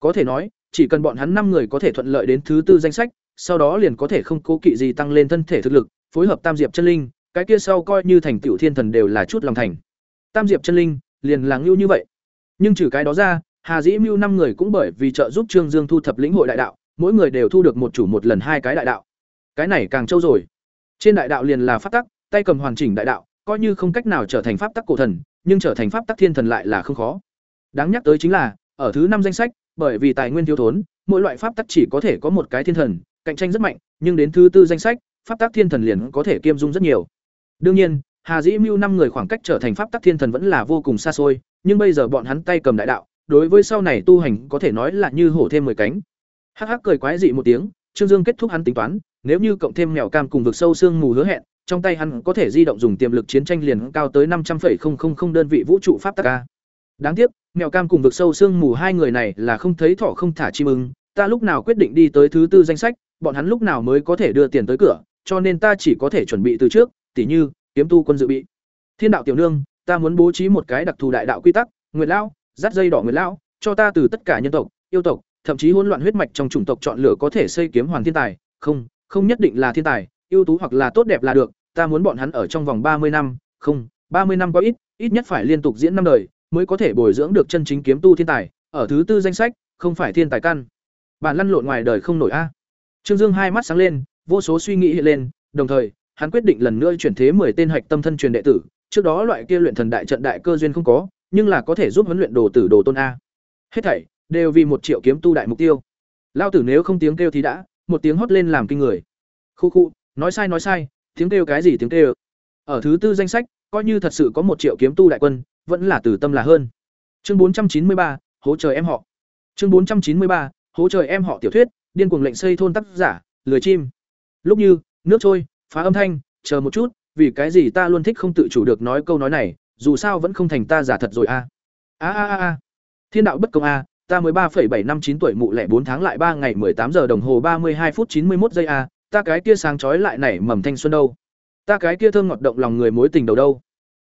Có thể nói, chỉ cần bọn hắn năm người có thể thuận lợi đến thứ tư danh sách, sau đó liền có thể không cố kỵ gì tăng lên thân thể thực lực, phối hợp Tam Diệp chân linh, cái kia sau coi như thành tiểu thiên thần đều là chút lòng thành. Tam Diệp chân linh, liền là ngưu như vậy. Nhưng trừ cái đó ra, Hà Dĩ Mưu năm người cũng bởi vì trợ giúp Trương Dương thu thập lĩnh hội đại đạo, mỗi người đều thu được một chủ một lần hai cái đại đạo. Cái này càng trâu rồi. Trên đại đạo liền là pháp tắc, tay cầm hoàn chỉnh đại đạo, coi như không cách nào trở thành pháp tắc cổ thần, nhưng trở thành pháp tắc thiên thần lại là không khó. Đáng nhắc tới chính là, ở thứ năm danh sách, bởi vì tài nguyên thiếu thốn, mỗi loại pháp tắc chỉ có thể có một cái thiên thần, cạnh tranh rất mạnh, nhưng đến thứ tư danh sách, pháp tắc thiên thần liền có thể kiêm dung rất nhiều. Đương nhiên, Hà Dĩ Mưu năm người khoảng cách trở thành pháp tắc thiên thần vẫn là vô cùng xa xôi, nhưng bây giờ bọn hắn tay cầm đại đạo, đối với sau này tu hành có thể nói là như hổ thêm mười cánh. Hắc hắc cười quái dị một tiếng, Trương Dương kết thúc hắn tính toán, nếu như cộng thêm mèo cam cùng vực sâu xương mù hứa hẹn, trong tay hắn có thể di động dùng tiềm lực chiến tranh liền cao tới năm trăm 500,000 đơn vị vũ trụ pháp tắc a. Đáng tiếc, mèo cam cùng vực sâu xương mù hai người này là không thấy thỏ không thả chim ưng, ta lúc nào quyết định đi tới thứ tư danh sách, bọn hắn lúc nào mới có thể đưa tiền tới cửa, cho nên ta chỉ có thể chuẩn bị từ trước, tỉ như kiếm tu quân dự bị. Thiên đạo tiểu nương, ta muốn bố trí một cái đặc thù đại đạo quy tắc, Nguyệt lão, dắt dây đỏ Nguyệt lão, cho ta từ tất cả nhân tộc, yêu tộc, thậm chí hỗn loạn huyết mạch trong chủng tộc chọn lựa có thể xây kiếm hoàn thiên tài, không, không nhất định là thiên tài, ưu tú hoặc là tốt đẹp là được, ta muốn bọn hắn ở trong vòng ba mươi năm, không, ba mươi năm có ít, ít nhất phải liên tục diễn năm đời, mới có thể bồi dưỡng được chân chính kiếm tu thiên tài, ở thứ tư danh sách, không phải thiên tài căn. Bạn lăn lộn ngoài đời không nổi a. Trương Dương hai mắt sáng lên, vô số suy nghĩ hiện lên, đồng thời, hắn quyết định lần nữa chuyển thế 10 tên hạch tâm thân truyền đệ tử, trước đó loại kia luyện thần đại trận đại cơ duyên không có, nhưng là có thể giúp huấn luyện đồ tử đồ tôn a. Hết thảy đều vì một triệu kiếm tu đại mục tiêu. Lao tử nếu không tiếng kêu thì đã, một tiếng hót lên làm kinh người. Khu khu, nói sai nói sai, tiếng kêu cái gì tiếng kêu? Ở thứ tư danh sách, coi như thật sự có một triệu kiếm tu đại quân, vẫn là từ tâm là hơn. Chương 493, hỗ trợ em họ. Chương 493, hỗ trợ em họ tiểu thuyết, điên cuồng lệnh xây thôn tác giả, lười chim. Lúc như, nước trôi, phá âm thanh, chờ một chút, vì cái gì ta luôn thích không tự chủ được nói câu nói này, dù sao vẫn không thành ta giả thật rồi à. a. A a a. Thiên đạo bất công a, ta mới ba bảy năm chín tuổi mụ lẻ bốn tháng lại ba ngày tám giờ đồng hồ ba mươi hai phút chín mươi một giây a, ta cái kia sáng chói lại nảy mầm thanh xuân đâu. Ta cái kia thơm ngọt động lòng người mối tình đầu đâu.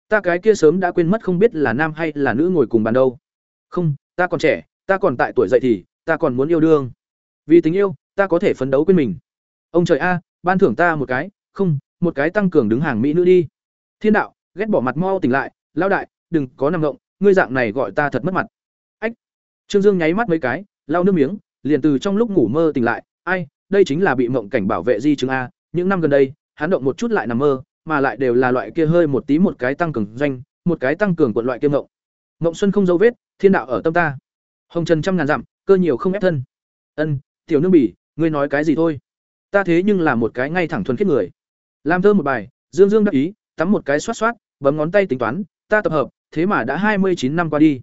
Ta cái kia sớm đã quên mất không biết là nam hay là nữ ngồi cùng bàn đâu. Không, ta còn trẻ, ta còn tại tuổi dậy thì, ta còn muốn yêu đương. Vì tình yêu, ta có thể phấn đấu quên mình. Ông trời a, ban thưởng ta một cái, không, một cái tăng cường đứng hàng mỹ nữ đi. Thiên đạo, ghét bỏ mặt mau tỉnh lại, lao đại, đừng có nằm ngộng, ngươi dạng này gọi ta thật mất mặt. Ách. Trương Dương nháy mắt mấy cái, lau nước miếng, liền từ trong lúc ngủ mơ tỉnh lại, ai, đây chính là bị mộng cảnh bảo vệ di chứng a, những năm gần đây, hắn động một chút lại nằm mơ, mà lại đều là loại kia hơi một tí một cái tăng cường doanh, một cái tăng cường quận loại kiêm ngộng. Ngộng xuân không dấu vết, thiên đạo ở tâm ta. Hồng trần trăm ngàn dặm, cơ nhiều không ép thân. Ân, tiểu nương bỉ, ngươi nói cái gì thôi? Ta thế nhưng là một cái ngay thẳng thuần khiết người. Làm thơ một bài, Dương Dương đắc ý, tắm một cái xoát xoát, bấm ngón tay tính toán, ta tập hợp, thế mà đã hai mươi chín năm qua đi.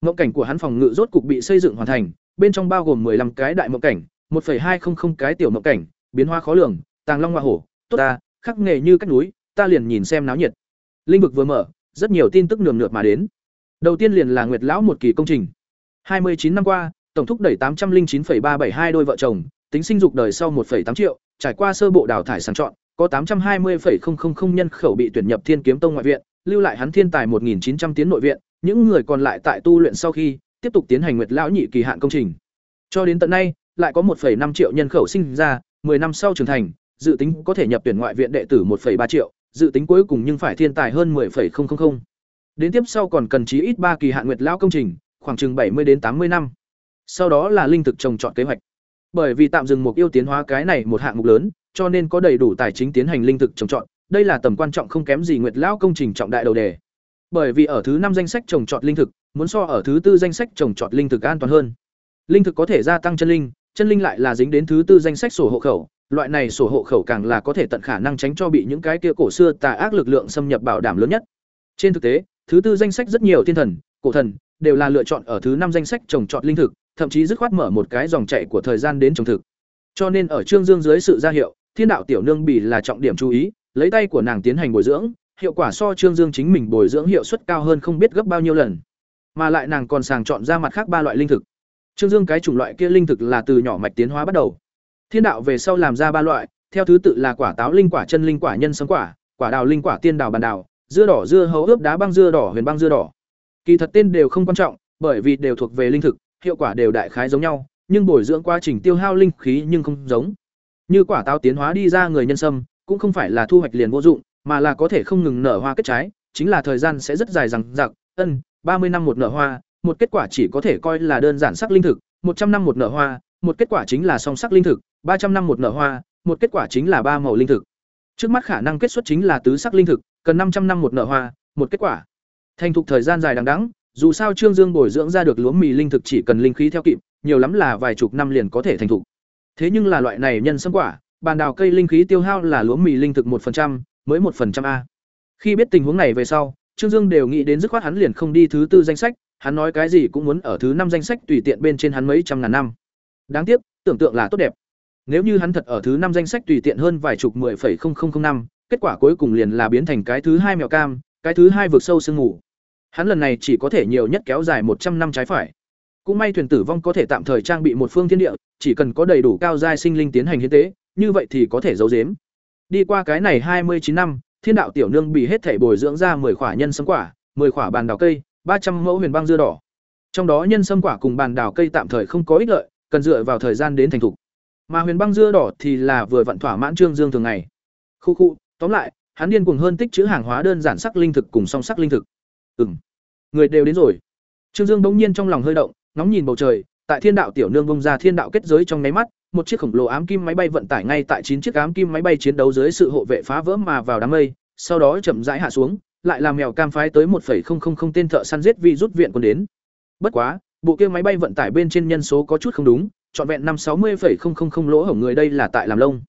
Mộng cảnh của hắn phòng ngự rốt cục bị xây dựng hoàn thành, bên trong bao gồm 15 cái đại mộng cảnh, 1.200 cái tiểu mộng cảnh, biến hóa khó lường, tàng long hoa hổ, tốt ta, khắc nghề như cách núi, ta liền nhìn xem náo nhiệt. Linh vực vừa mở, rất nhiều tin tức nườm nượp mà đến. Đầu tiên liền là Nguyệt lão một kỳ công trình. 29 năm qua, tổng thúc đẩy 809,372 đôi vợ chồng, tính sinh dục đời sau 1,8 triệu, trải qua sơ bộ đào thải sàng chọn, có 820,000 nhân khẩu bị tuyển nhập Thiên Kiếm Tông ngoại viện, lưu lại hắn thiên tài 1900 tiến nội viện, những người còn lại tại tu luyện sau khi tiếp tục tiến hành Nguyệt lão nhị kỳ hạn công trình. Cho đến tận nay, lại có 1,5 triệu nhân khẩu sinh ra, 10 năm sau trưởng thành, dự tính có thể nhập tuyển ngoại viện đệ tử 1,3 triệu, dự tính cuối cùng nhưng phải thiên tài hơn 10,000. Đến tiếp sau còn cần chí ít 3 kỳ hạn Nguyệt lão công trình, khoảng chừng 70 đến 80 năm. Sau đó là linh thực trồng trọt kế hoạch. Bởi vì tạm dừng mục yêu tiến hóa cái này một hạng mục lớn, cho nên có đầy đủ tài chính tiến hành linh thực trồng trọt, đây là tầm quan trọng không kém gì Nguyệt lão công trình trọng đại đầu đề. Bởi vì ở thứ năm danh sách trồng trọt linh thực, muốn so ở thứ tư danh sách trồng trọt linh thực an toàn hơn. Linh thực có thể gia tăng chân linh, chân linh lại là dính đến thứ tư danh sách sổ hộ khẩu, loại này sổ hộ khẩu càng là có thể tận khả năng tránh cho bị những cái kia cổ xưa tà ác lực lượng xâm nhập bảo đảm lớn nhất. Trên thực tế, thứ tư danh sách rất nhiều thiên thần, cổ thần đều là lựa chọn ở thứ năm danh sách trồng trọt linh thực, thậm chí dứt khoát mở một cái dòng chảy của thời gian đến trồng thực. Cho nên ở Trương Dương dưới sự ra hiệu, Thiên đạo tiểu nương bỉ là trọng điểm chú ý, lấy tay của nàng tiến hành bồi dưỡng, hiệu quả so Trương Dương chính mình bồi dưỡng hiệu suất cao hơn không biết gấp bao nhiêu lần. Mà lại nàng còn sàng chọn ra mặt khác ba loại linh thực. Trương Dương cái chủng loại kia linh thực là từ nhỏ mạch tiến hóa bắt đầu. Thiên đạo về sau làm ra ba loại, theo thứ tự là quả táo linh quả chân linh quả nhân sống quả, quả đào linh quả tiên đào bàn đào, dưa đỏ dưa hấu ướp đá băng dưa đỏ huyền băng dưa đỏ. Kỳ thật tên đều không quan trọng, bởi vì đều thuộc về linh thực, hiệu quả đều đại khái giống nhau, nhưng bồi dưỡng quá trình tiêu hao linh khí nhưng không giống. Như quả táo tiến hóa đi ra người nhân sâm, cũng không phải là thu hoạch liền vô dụng, mà là có thể không ngừng nở hoa kết trái, chính là thời gian sẽ rất dài rằng giặc, ân, ba mươi năm một nở hoa, một kết quả chỉ có thể coi là đơn giản sắc linh thực, một trăm năm một nở hoa, một kết quả chính là song sắc linh thực, ba trăm năm một nở hoa, một kết quả chính là ba màu linh thực. Trước mắt khả năng kết xuất chính là tứ sắc linh thực, cần năm trăm năm một nở hoa, một kết quả. Thành thục thời gian dài đằng đẵng, dù sao Trương Dương bồi dưỡng ra được lúa mì linh thực chỉ cần linh khí theo kịp, nhiều lắm là vài chục năm liền có thể thành thục. Thế nhưng là loại này nhân sâm quả, bàn đào cây linh khí tiêu hao là lúa mì linh thực 1%, mới 1% a. Khi biết tình huống này về sau, Trương Dương đều nghĩ đến dứt khoát hắn liền không đi thứ tư danh sách, hắn nói cái gì cũng muốn ở thứ năm danh sách tùy tiện bên trên hắn mấy trăm ngàn năm. Đáng tiếc, tưởng tượng là tốt đẹp. Nếu như hắn thật ở thứ năm danh sách tùy tiện hơn vài chục 10,0005, kết quả cuối cùng liền là biến thành cái thứ hai mèo cam, cái thứ hai vượt sâu sương ngủ. Hắn lần này chỉ có thể nhiều nhất kéo dài một trăm năm trái phải. Cũng may thuyền tử vong có thể tạm thời trang bị một phương thiên địa, chỉ cần có đầy đủ cao giai sinh linh tiến hành hiến tế, như vậy thì có thể giấu giếm. Đi qua cái này hai mươi chín năm, Thiên đạo tiểu nương bị hết thể bồi dưỡng ra 10 quả nhân sâm quả, 10 quả bàn đào cây, 300 mẫu huyền băng dưa đỏ. Trong đó nhân sâm quả cùng bàn đào cây tạm thời không có ích lợi, cần dựa vào thời gian đến thành thục. Mà huyền băng dưa đỏ thì là vừa vận thỏa mãn trương dương thường ngày. Khu khu, tóm lại, hắn điên cuồng hơn tích trữ hàng hóa đơn giản sắc linh thực cùng song sắc linh thực. Ừm, người đều đến rồi. Trương Dương bỗng nhiên trong lòng hơi động, ngóng nhìn bầu trời, tại Thiên đạo tiểu nương bông ra thiên đạo kết giới trong nháy mắt, một chiếc khổng lồ ám kim máy bay vận tải ngay tại chín chiếc ám kim máy bay chiến đấu dưới sự hộ vệ phá vỡ mà vào đám mây, sau đó chậm rãi hạ xuống, lại làm mèo cam phái tới 1.000 tên thợ săn giết vi rút viện quân đến. Bất quá, bộ kia máy bay vận tải bên trên nhân số có chút không đúng, trọn vẹn năm 60.000 lỗ hổng người đây là tại làm lông.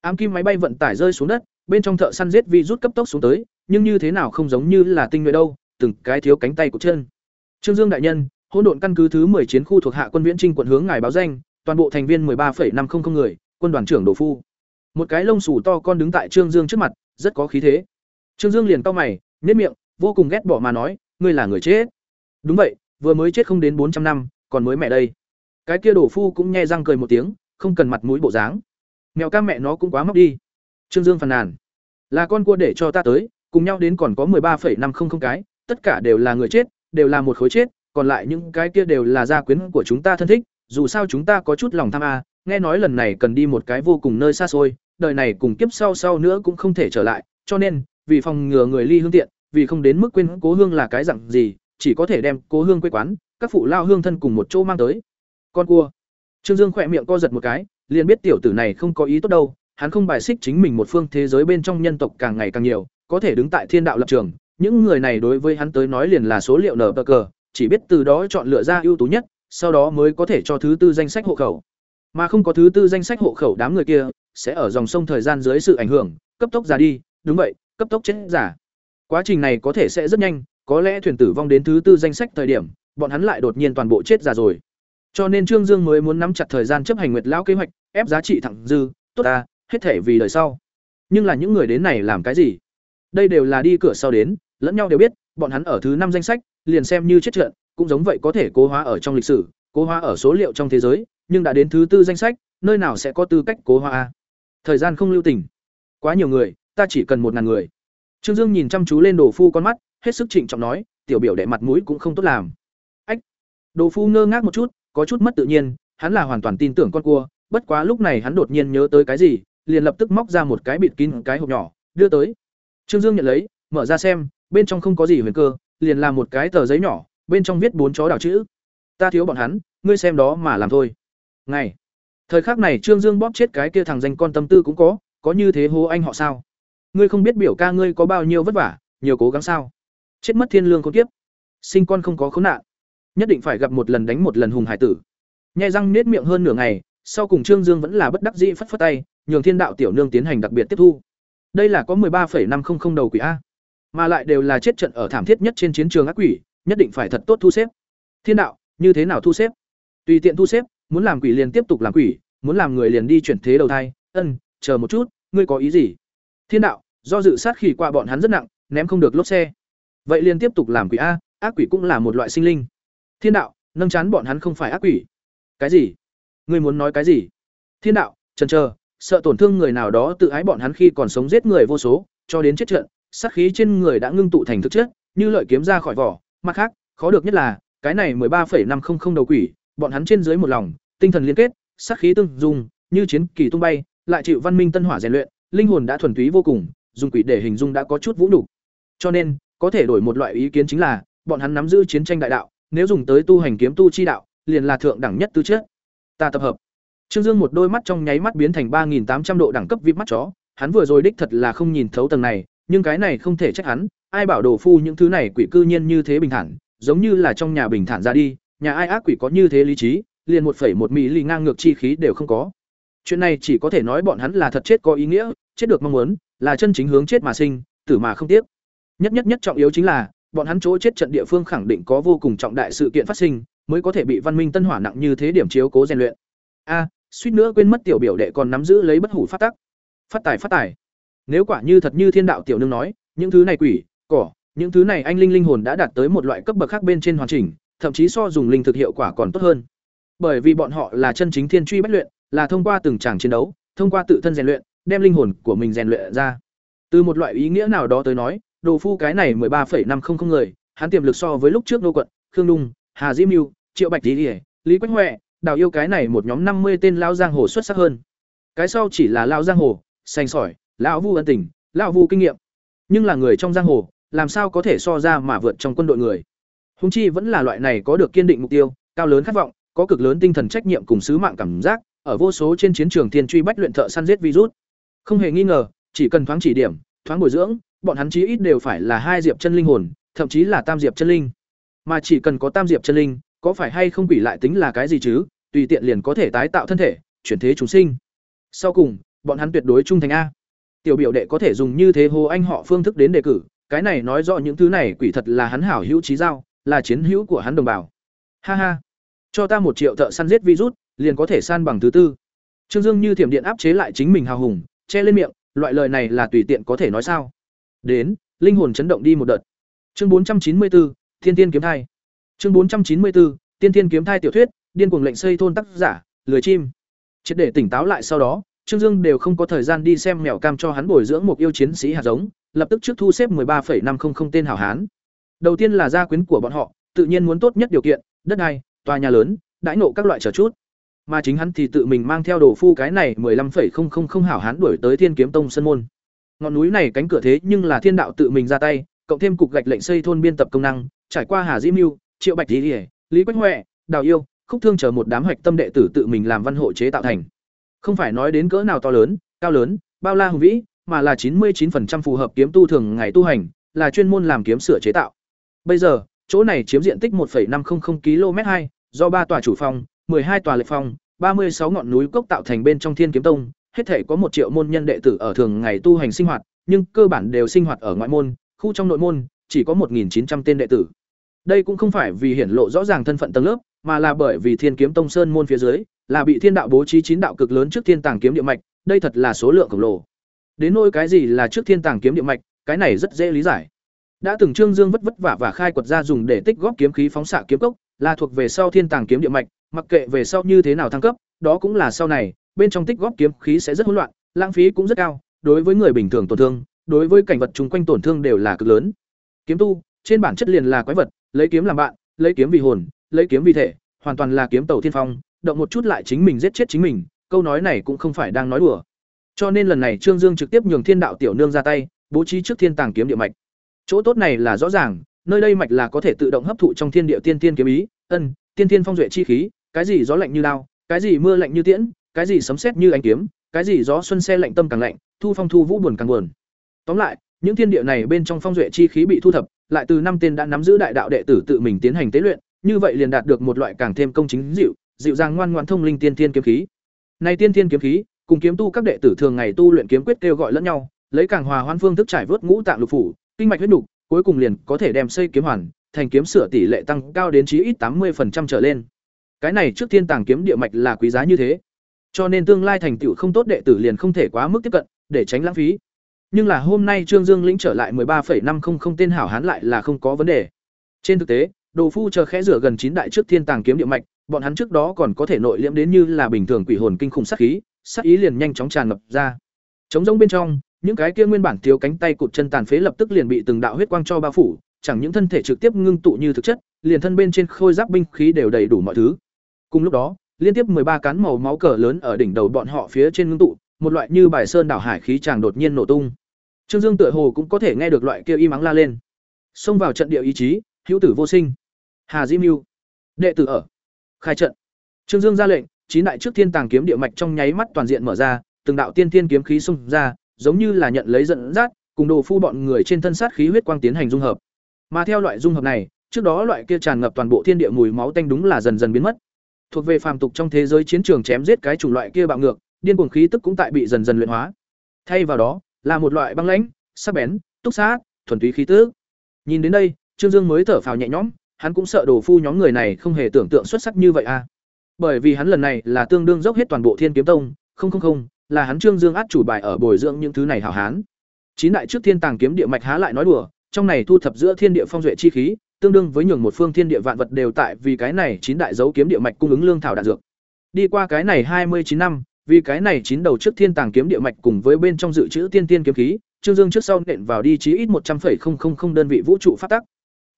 Ám kim máy bay vận tải rơi xuống đất, bên trong thợ săn giết vi rút cấp tốc xuống tới, nhưng như thế nào không giống như là tinh nhuệ đâu, từng cái thiếu cánh tay của chân. Trương Dương đại nhân, hỗn độn căn cứ thứ 10 chiến khu thuộc hạ quân viễn trinh quận hướng ngài báo danh, toàn bộ thành viên 13,500 người, quân đoàn trưởng Đồ Phu. Một cái lông xù to con đứng tại Trương Dương trước mặt, rất có khí thế. Trương Dương liền cau mày, nếp miệng, vô cùng ghét bỏ mà nói, ngươi là người chết. Đúng vậy, vừa mới chết không đến bốn trăm năm, còn mới mẹ đây. Cái kia đổ Phu cũng nghe răng cười một tiếng, không cần mặt mũi bộ dáng. Mèo ca mẹ nó cũng quá móc đi. Trương Dương phàn nàn, là con cua để cho ta tới, cùng nhau đến còn có 13,500 cái, tất cả đều là người chết, đều là một khối chết, còn lại những cái kia đều là gia quyến của chúng ta thân thích, dù sao chúng ta có chút lòng tham a, nghe nói lần này cần đi một cái vô cùng nơi xa xôi, đời này cùng kiếp sau sau nữa cũng không thể trở lại, cho nên, vì phòng ngừa người ly hương tiện, vì không đến mức quên cố hương là cái dạng gì, chỉ có thể đem cố hương quê quán, các phụ lao hương thân cùng một chỗ mang tới. Con cua. Trương Dương khỏe miệng co giật một cái, liền biết tiểu tử này không có ý tốt đâu, hắn không bài xích chính mình một phương thế giới bên trong nhân tộc càng ngày càng nhiều, có thể đứng tại thiên đạo lập trường, những người này đối với hắn tới nói liền là số liệu nở cờ, chỉ biết từ đó chọn lựa ra ưu tú nhất, sau đó mới có thể cho thứ tư danh sách hộ khẩu. Mà không có thứ tư danh sách hộ khẩu đám người kia sẽ ở dòng sông thời gian dưới sự ảnh hưởng, cấp tốc già đi, đúng vậy, cấp tốc chết giả. Quá trình này có thể sẽ rất nhanh, có lẽ thuyền tử vong đến thứ tư danh sách thời điểm, bọn hắn lại đột nhiên toàn bộ chết già rồi. Cho nên Trương Dương mới muốn nắm chặt thời gian chấp hành Nguyệt lão kế hoạch, ép giá trị thẳng dư, tốt ta, hết thể vì đời sau. Nhưng là những người đến này làm cái gì? Đây đều là đi cửa sau đến, lẫn nhau đều biết, bọn hắn ở thứ năm danh sách, liền xem như chết trận, cũng giống vậy có thể cố hóa ở trong lịch sử, cố hóa ở số liệu trong thế giới, nhưng đã đến thứ tư danh sách, nơi nào sẽ có tư cách cố hóa a? Thời gian không lưu tình. Quá nhiều người, ta chỉ cần một ngàn người. Trương Dương nhìn chăm chú lên Đồ Phu con mắt, hết sức trịnh trọng nói, tiểu biểu đệ mặt mũi cũng không tốt làm. Ách. Đồ Phu ngơ ngác một chút, có chút mất tự nhiên, hắn là hoàn toàn tin tưởng con cua, bất quá lúc này hắn đột nhiên nhớ tới cái gì, liền lập tức móc ra một cái bịt kín cái hộp nhỏ, đưa tới. Trương Dương nhận lấy, mở ra xem, bên trong không có gì huyền cơ, liền là một cái tờ giấy nhỏ, bên trong viết bốn chó đảo chữ. Ta thiếu bọn hắn, ngươi xem đó mà làm thôi. Ngày. Thời khắc này Trương Dương bóp chết cái kia thằng danh con tâm tư cũng có, có như thế hố anh họ sao? Ngươi không biết biểu ca ngươi có bao nhiêu vất vả, nhiều cố gắng sao? Chết mất thiên lương con kiếp. Sinh con không có khốn nạn, nhất định phải gặp một lần đánh một lần hùng hải tử. nhai răng nết miệng hơn nửa ngày, sau cùng Trương Dương vẫn là bất đắc dĩ phất phất tay, nhường Thiên Đạo tiểu nương tiến hành đặc biệt tiếp thu. Đây là có ba năm 13,500 đầu quỷ a, mà lại đều là chết trận ở thảm thiết nhất trên chiến trường ác quỷ, nhất định phải thật tốt thu xếp. Thiên đạo, như thế nào thu xếp? Tùy tiện thu xếp, muốn làm quỷ liền tiếp tục làm quỷ, muốn làm người liền đi chuyển thế đầu thai. Ân, chờ một chút, ngươi có ý gì? Thiên đạo, do dự sát khí qua bọn hắn rất nặng, ném không được lốp xe. Vậy liền tiếp tục làm quỷ a, ác quỷ cũng là một loại sinh linh. Thiên đạo, nâng chán bọn hắn không phải ác quỷ. Cái gì? Ngươi muốn nói cái gì? Thiên đạo, trần chờ, sợ tổn thương người nào đó tự ái bọn hắn khi còn sống giết người vô số, cho đến chết trận, sát khí trên người đã ngưng tụ thành thực chất, như lợi kiếm ra khỏi vỏ, mặt khác, khó được nhất là, cái này 13,500 đầu quỷ, bọn hắn trên dưới một lòng, tinh thần liên kết, sát khí tương dung, như chiến kỳ tung bay, lại chịu văn minh tân hỏa rèn luyện, linh hồn đã thuần túy vô cùng, dùng quỷ để hình dung đã có chút vũ đủ. Cho nên, có thể đổi một loại ý kiến chính là, bọn hắn nắm giữ chiến tranh đại đạo, nếu dùng tới tu hành kiếm tu chi đạo, liền là thượng đẳng nhất tư chất. Ta tập hợp. Trương Dương một đôi mắt trong nháy mắt biến thành ba nghìn tám trăm độ đẳng cấp vip mắt chó, hắn vừa rồi đích thật là không nhìn thấu tầng này, nhưng cái này không thể trách hắn, ai bảo đồ phu những thứ này quỷ cư nhiên như thế bình thản, giống như là trong nhà bình thản ra đi, nhà ai ác quỷ có như thế lý trí, liền một phẩy một mỹ lì ngang ngược chi khí đều không có. Chuyện này chỉ có thể nói bọn hắn là thật chết có ý nghĩa, chết được mong muốn, là chân chính hướng chết mà sinh, tử mà không tiếc. Nhất nhất nhất trọng yếu chính là, bọn hắn chỗ chết trận địa phương khẳng định có vô cùng trọng đại sự kiện phát sinh, mới có thể bị văn minh tân hỏa nặng như thế điểm chiếu cố rèn luyện. A, suýt nữa quên mất tiểu biểu đệ còn nắm giữ lấy bất hủ phát tắc. Phát tài phát tài. Nếu quả như thật như thiên đạo tiểu nương nói, những thứ này quỷ, cỏ, những thứ này anh linh linh hồn đã đạt tới một loại cấp bậc khác bên trên hoàn chỉnh, thậm chí so dùng linh thực hiệu quả còn tốt hơn. Bởi vì bọn họ là chân chính thiên truy bất luyện, là thông qua từng tràng chiến đấu, thông qua tự thân rèn luyện, đem linh hồn của mình rèn luyện ra. Từ một loại ý nghĩa nào đó tới nói, đồ phu cái này 13,500 người, hắn tiềm lực so với lúc trước nô quận, Khương Dung, Hà Diễm Nưu, Triệu Bạch Lý, Lý Quách Hoè, Đào Yêu cái này một nhóm năm mươi tên lao giang hồ xuất sắc hơn. Cái sau chỉ là lao giang hồ, xanh sỏi, lão vu ân tình, lão vu kinh nghiệm. Nhưng là người trong giang hồ, làm sao có thể so ra mà vượt trong quân đội người. Hùng chi vẫn là loại này có được kiên định mục tiêu, cao lớn khát vọng, có cực lớn tinh thần trách nhiệm cùng sứ mạng cảm giác, ở vô số trên chiến trường thiên truy bách luyện thợ săn giết virus. Không hề nghi ngờ, chỉ cần thoáng chỉ điểm, thoáng bồi dưỡng, bọn hắn chí ít đều phải là hai diệp chân linh hồn, thậm chí là tam diệp chân linh. Mà chỉ cần có tam diệp chân linh, có phải hay không quỷ lại tính là cái gì chứ, tùy tiện liền có thể tái tạo thân thể, chuyển thế chúng sinh. Sau cùng, bọn hắn tuyệt đối trung thành a. Tiểu biểu đệ có thể dùng như thế hồ anh họ phương thức đến đề cử, cái này nói rõ những thứ này quỷ thật là hắn hảo hữu trí giao, là chiến hữu của hắn đồng bào. Ha ha, cho ta một triệu thợ săn giết virus, liền có thể san bằng thứ tư. Trương Dương như thiểm điện áp chế lại chính mình hào hùng, che lên miệng, loại lời này là tùy tiện có thể nói sao? Đến, linh hồn chấn động đi một đợt. Chương 494, Thiên Tiên kiếm thai. Chương 494, Tiên Tiên kiếm thai tiểu thuyết, điên cuồng lệnh xây thôn tác giả, lười chim. Triệt để tỉnh táo lại sau đó, Trương Dương đều không có thời gian đi xem mèo cam cho hắn bồi dưỡng một yêu chiến sĩ hạt giống, lập tức trước thu xếp 13,500 tên hảo hán. Đầu tiên là gia quyến của bọn họ, tự nhiên muốn tốt nhất điều kiện, đất đai, tòa nhà lớn, đãi nộ các loại trở chút. Mà chính hắn thì tự mình mang theo đồ phu cái này 15,000 hảo hán đuổi tới Thiên Kiếm Tông sân môn. Ngọn núi này cánh cửa thế nhưng là thiên đạo tự mình ra tay, cộng thêm cục gạch lệnh xây thôn biên tập công năng, trải qua Hà dĩ mưu Triệu Bạch Lý, Lý Quách huệ Đào Yêu, Khúc Thương chờ một đám hoạch tâm đệ tử tự mình làm văn hộ chế tạo thành. Không phải nói đến cỡ nào to lớn, cao lớn, bao la hùng vĩ, mà là 99% phù hợp kiếm tu thường ngày tu hành, là chuyên môn làm kiếm sửa chế tạo. Bây giờ, chỗ này chiếm diện tích 1.500 km hai do ba tòa chủ phong, 12 tòa lệ phong, 36 ngọn núi cốc tạo thành bên trong Thiên Kiếm Tông, hết thể có một triệu môn nhân đệ tử ở thường ngày tu hành sinh hoạt, nhưng cơ bản đều sinh hoạt ở ngoại môn, khu trong nội môn chỉ có 1900 tên đệ tử. Đây cũng không phải vì hiển lộ rõ ràng thân phận tầng lớp, mà là bởi vì Thiên Kiếm Tông sơn môn phía dưới là bị Thiên đạo bố trí chín đạo cực lớn trước Thiên Tàng kiếm địa mạch, đây thật là số lượng khổng lồ. Đến nỗi cái gì là trước Thiên Tàng kiếm địa mạch, cái này rất dễ lý giải. Đã từng Trương Dương vất vất vả và khai quật ra dùng để tích góp kiếm khí phóng xạ kiếm cốc, là thuộc về sau Thiên Tàng kiếm địa mạch, mặc kệ về sau như thế nào thăng cấp, đó cũng là sau này, bên trong tích góp kiếm khí sẽ rất hỗn loạn, lãng phí cũng rất cao, đối với người bình thường tổn thương, đối với cảnh vật chung quanh tổn thương đều là cực lớn. Kiếm tu, trên bản chất liền là quái vật, lấy kiếm làm bạn, lấy kiếm vì hồn, lấy kiếm vì thể, hoàn toàn là kiếm tẩu thiên phong, động một chút lại chính mình giết chết chính mình, câu nói này cũng không phải đang nói đùa. Cho nên lần này Trương Dương trực tiếp nhường Thiên Đạo tiểu nương ra tay, bố trí trước Thiên Tàng kiếm địa mạch. Chỗ tốt này là rõ ràng, nơi đây mạch là có thể tự động hấp thụ trong thiên địa tiên tiên kiếm ý, ân, tiên tiên phong duệ chi khí, cái gì gió lạnh như lao, cái gì mưa lạnh như tiễn, cái gì sấm sét như ánh kiếm, cái gì gió xuân xe lạnh tâm càng lạnh, thu phong thu vũ buồn càng buồn. Tóm lại, những thiên địa này bên trong phong duệ chi khí bị thu thập, lại từ năm tên đã nắm giữ đại đạo đệ tử tự mình tiến hành tế luyện, như vậy liền đạt được một loại càng thêm công chính dịu, dịu dàng ngoan ngoãn thông linh tiên thiên kiếm khí. Này tiên thiên kiếm khí, cùng kiếm tu các đệ tử thường ngày tu luyện kiếm quyết kêu gọi lẫn nhau, lấy càng hòa hoan phương thức trải vớt ngũ tạng lục phủ, kinh mạch huyết nục, cuối cùng liền có thể đem xây kiếm hoàn, thành kiếm sửa tỷ lệ tăng cao đến chí ít tám 80% trở lên. Cái này trước thiên tàng kiếm địa mạch là quý giá như thế. Cho nên tương lai thành tựu không tốt đệ tử liền không thể quá mức tiếp cận, để tránh lãng phí. Nhưng là hôm nay Trương Dương lĩnh trở lại 13,500 tên hảo hán lại là không có vấn đề. Trên thực tế, Đồ Phu chờ khẽ rửa gần chín đại trước thiên tàng kiếm địa mạch, bọn hắn trước đó còn có thể nội liễm đến như là bình thường quỷ hồn kinh khủng sát khí, sát ý liền nhanh chóng tràn ngập ra. Trống rỗng bên trong, những cái kia nguyên bản thiếu cánh tay cụt chân tàn phế lập tức liền bị từng đạo huyết quang cho bao phủ, chẳng những thân thể trực tiếp ngưng tụ như thực chất, liền thân bên trên khôi giáp binh khí đều đầy đủ mọi thứ. Cùng lúc đó, liên tiếp ba cán màu máu cờ lớn ở đỉnh đầu bọn họ phía trên ngưng tụ, một loại như bài sơn đảo hải khí chàng đột nhiên nổ tung. Trương Dương tựa hồ cũng có thể nghe được loại kia y mắng la lên. Xông vào trận địa ý chí, hữu tử vô sinh. Hà Di Mưu, đệ tử ở. Khai trận. Trương Dương ra lệnh, chín đại trước thiên tàng kiếm địa mạch trong nháy mắt toàn diện mở ra, từng đạo tiên tiên kiếm khí xung ra, giống như là nhận lấy dẫn dắt, cùng đồ phu bọn người trên thân sát khí huyết quang tiến hành dung hợp. Mà theo loại dung hợp này, trước đó loại kia tràn ngập toàn bộ thiên địa mùi máu tanh đúng là dần dần biến mất. Thuộc về phàm tục trong thế giới chiến trường chém giết cái chủng loại kia bạo ngược, điên cuồng khí tức cũng tại bị dần dần luyện hóa. Thay vào đó, là một loại băng lãnh, sắc bén, túc sát, thuần túy khí tức. Nhìn đến đây, Trương Dương mới thở phào nhẹ nhõm, hắn cũng sợ đồ phu nhóm người này không hề tưởng tượng xuất sắc như vậy. À. Bởi vì hắn lần này là tương đương dốc hết toàn bộ Thiên Kiếm Tông, không không không, là hắn Trương Dương át chủ bài ở bồi dưỡng những thứ này hảo hán. Chín đại trước thiên tàng kiếm địa mạch há lại nói đùa, trong này thu thập giữa thiên địa phong duệ chi khí, tương đương với nhường một phương thiên địa vạn vật đều tại vì cái này chín đại dấu kiếm địa mạch cung ứng lương thảo đạn dược. Đi qua cái này hai mươi chín năm, vì cái này chín đầu trước thiên tàng kiếm địa mạch cùng với bên trong dự trữ tiên tiên kiếm khí, Trương Dương trước sau nện vào đi chí ít một trăm 100,000 đơn vị vũ trụ phát tắc.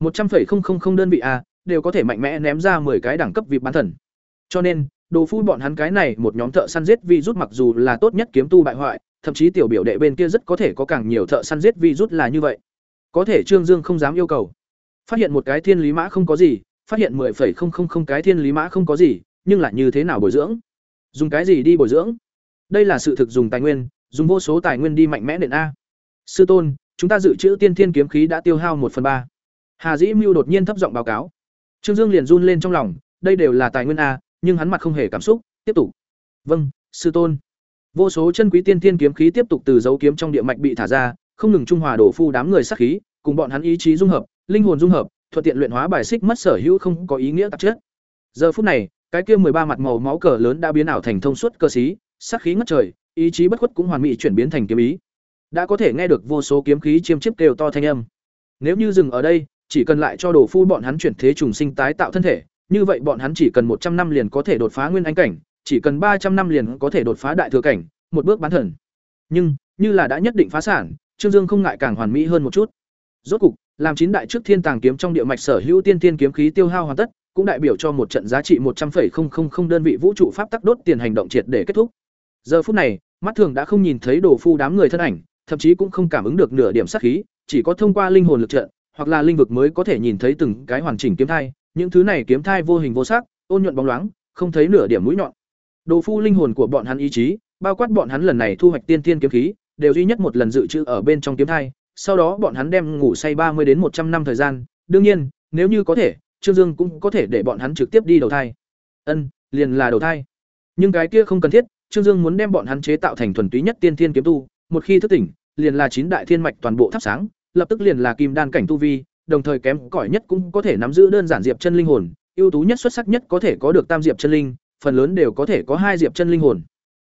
một trăm 100,000 đơn vị a, đều có thể mạnh mẽ ném ra 10 cái đẳng cấp vị bán thần. Cho nên, đồ phu bọn hắn cái này một nhóm thợ săn giết vi rút mặc dù là tốt nhất kiếm tu bại hoại, thậm chí tiểu biểu đệ bên kia rất có thể có càng nhiều thợ săn giết vi rút là như vậy. Có thể Trương Dương không dám yêu cầu. Phát hiện một cái thiên lý mã không có gì, phát hiện 10,000 cái thiên lý mã không có gì, nhưng lại như thế nào bồi dưỡng? Dùng cái gì đi bồi dưỡng? Đây là sự thực dùng tài nguyên, dùng vô số tài nguyên đi mạnh mẽ nền a. Sư tôn, chúng ta dự trữ tiên thiên kiếm khí đã tiêu hao một phần ba. Hà Dĩ Mưu đột nhiên thấp giọng báo cáo. Trương Dương liền run lên trong lòng, đây đều là tài nguyên a, nhưng hắn mặt không hề cảm xúc, tiếp tục. Vâng, sư tôn. Vô số chân quý tiên thiên kiếm khí tiếp tục từ dấu kiếm trong địa mạch bị thả ra, không ngừng trung hòa đổ phu đám người sát khí, cùng bọn hắn ý chí dung hợp, linh hồn dung hợp, thuận tiện luyện hóa bài xích mất sở hữu không có ý nghĩa tạp chất. Giờ phút này, cái kia ba mặt màu máu cờ lớn đã biến ảo thành thông suốt cơ sĩ, sát khí ngất trời, ý chí bất khuất cũng hoàn mỹ chuyển biến thành kiếm ý. Đã có thể nghe được vô số kiếm khí chiêm chiếp kêu to thanh âm. Nếu như dừng ở đây, chỉ cần lại cho đồ phu bọn hắn chuyển thế trùng sinh tái tạo thân thể, như vậy bọn hắn chỉ cần một trăm năm liền có thể đột phá nguyên anh cảnh, chỉ cần ba trăm năm liền có thể đột phá đại thừa cảnh, một bước bán thần. Nhưng, như là đã nhất định phá sản, Trương Dương không ngại càng hoàn mỹ hơn một chút. Rốt cục, làm chín đại trước thiên tàng kiếm trong địa mạch sở hữu tiên tiên kiếm khí tiêu hao hoàn tất, cũng đại biểu cho một trận giá trị một trăm 100,000 đơn vị vũ trụ pháp tắc đốt tiền hành động triệt để kết thúc. Giờ phút này, mắt thường đã không nhìn thấy đồ phu đám người thân ảnh, thậm chí cũng không cảm ứng được nửa điểm sát khí, chỉ có thông qua linh hồn lực trận, hoặc là linh vực mới có thể nhìn thấy từng cái hoàn chỉnh kiếm thai, những thứ này kiếm thai vô hình vô sắc, ôn nhuận bóng loáng, không thấy nửa điểm mũi nhọn. Đồ phu linh hồn của bọn hắn ý chí, bao quát bọn hắn lần này thu hoạch tiên tiên kiếm khí, đều duy nhất một lần dự trữ ở bên trong kiếm thai, sau đó bọn hắn đem ngủ say ba mươi đến một trăm năm thời gian, đương nhiên, nếu như có thể, Trương Dương cũng có thể để bọn hắn trực tiếp đi đầu thai. Ân, liền là đầu thai. Nhưng cái kia không cần thiết, Trương Dương muốn đem bọn hắn chế tạo thành thuần túy nhất tiên thiên kiếm tu, một khi thức tỉnh, liền là chín đại thiên mạch toàn bộ thắp sáng, lập tức liền là kim đan cảnh tu vi, đồng thời kém cỏi nhất cũng có thể nắm giữ đơn giản diệp chân linh hồn, ưu tú nhất xuất sắc nhất có thể có được tam diệp chân linh, phần lớn đều có thể có hai diệp chân linh hồn.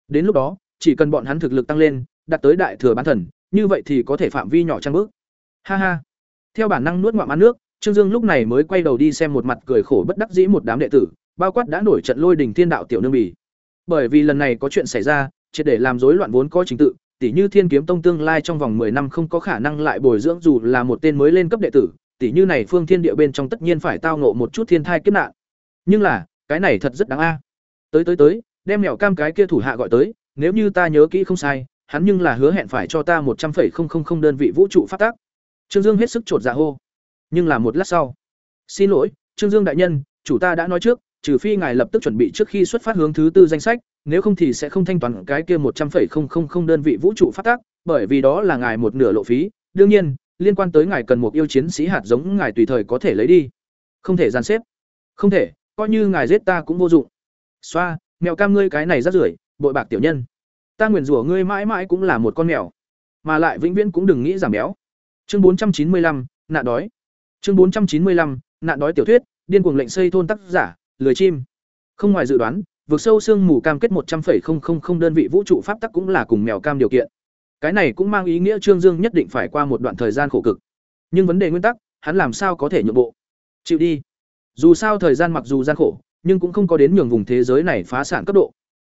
Đến lúc đó, chỉ cần bọn hắn thực lực tăng lên, đạt tới đại thừa bán thần, như vậy thì có thể phạm vi nhỏ trang bước. Ha ha. Theo bản năng nuốt ngụm ăn nước, Trương Dương lúc này mới quay đầu đi xem một mặt cười khổ bất đắc dĩ một đám đệ tử, bao quát đã nổi trận lôi đình thiên đạo tiểu nương bỉ Bởi vì lần này có chuyện xảy ra, triệt để làm rối loạn vốn có chính tự, tỷ như Thiên Kiếm Tông tương lai trong vòng 10 năm không có khả năng lại bồi dưỡng dù là một tên mới lên cấp đệ tử, tỷ như này Phương Thiên Địa bên trong tất nhiên phải tao ngộ một chút thiên thai kiếp nạn. Nhưng là, cái này thật rất đáng a. Tới tới tới, đem mèo cam cái kia thủ hạ gọi tới, nếu như ta nhớ kỹ không sai, hắn nhưng là hứa hẹn phải cho ta một trăm 100,000 đơn vị vũ trụ phát tác. Trương Dương hết sức trột dạ hô. Nhưng là một lát sau, "Xin lỗi, Trương Dương đại nhân, chủ ta đã nói trước, trừ phi ngài lập tức chuẩn bị trước khi xuất phát hướng thứ tư danh sách, nếu không thì sẽ không thanh toán cái kia một trăm 100,000 đơn vị vũ trụ phát tác, bởi vì đó là ngài một nửa lộ phí, đương nhiên, liên quan tới ngài cần một yêu chiến sĩ hạt giống ngài tùy thời có thể lấy đi. Không thể gian xếp. Không thể, coi như ngài giết ta cũng vô dụng. Xoa, mèo cam ngươi cái này rất rưởi, bội bạc tiểu nhân. Ta nguyền rủa ngươi mãi mãi cũng là một con mèo, mà lại vĩnh viễn cũng đừng nghĩ giảm béo. Chương bốn trăm chín mươi lăm, nạn đói. Chương bốn trăm chín mươi lăm, nạn đói tiểu thuyết, điên cuồng lệnh xây thôn tác giả, lười chim. Không ngoài dự đoán, vượt sâu xương mù cam kết một trăm linh đơn vị vũ trụ pháp tắc cũng là cùng mèo cam điều kiện. Cái này cũng mang ý nghĩa Trương Dương nhất định phải qua một đoạn thời gian khổ cực. Nhưng vấn đề nguyên tắc, hắn làm sao có thể nhượng bộ? Chịu đi. Dù sao thời gian mặc dù gian khổ, nhưng cũng không có đến nhường vùng thế giới này phá sản cấp độ.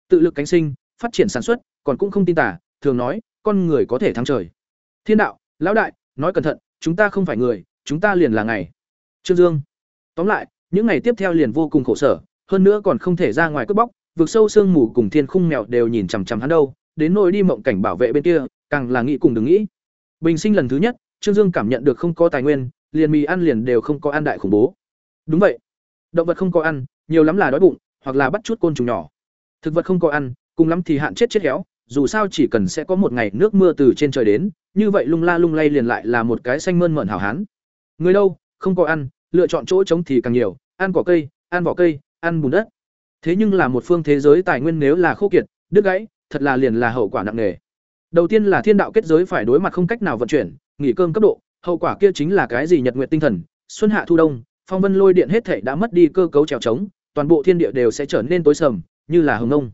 Tự lực cánh sinh, phát triển sản xuất, còn cũng không tin tả, thường nói, con người có thể thắng trời. Thiên đạo, lão đại, nói cẩn thận, chúng ta không phải người, chúng ta liền là ngày. Trương Dương. Tóm lại, những ngày tiếp theo liền vô cùng khổ sở, hơn nữa còn không thể ra ngoài cướp bóc, vực sâu sương mù cùng thiên khung mèo đều nhìn chằm chằm hắn đâu, đến nỗi đi mộng cảnh bảo vệ bên kia, càng là nghĩ cùng đừng nghĩ. Bình sinh lần thứ nhất, Trương Dương cảm nhận được không có tài nguyên, liền mì ăn liền đều không có ăn đại khủng bố. Đúng vậy. Động vật không có ăn, nhiều lắm là đói bụng, hoặc là bắt chút côn trùng nhỏ. Thực vật không có ăn, cùng lắm thì hạn chết chết héo, dù sao chỉ cần sẽ có một ngày nước mưa từ trên trời đến, như vậy lung la lung lay liền lại là một cái xanh mơn mởn hảo hán. Người đâu, không có ăn, lựa chọn chỗ trống thì càng nhiều, ăn cỏ cây, ăn vỏ cây, ăn bùn đất. Thế nhưng là một phương thế giới tài nguyên nếu là khô kiệt, đứt gãy, thật là liền là hậu quả nặng nề. Đầu tiên là thiên đạo kết giới phải đối mặt không cách nào vận chuyển, nghỉ cơm cấp độ, hậu quả kia chính là cái gì nhật nguyệt tinh thần, xuân hạ thu đông, phong vân lôi điện hết thảy đã mất đi cơ cấu trèo trống, toàn bộ thiên địa đều sẽ trở nên tối sầm, như là hồng nông.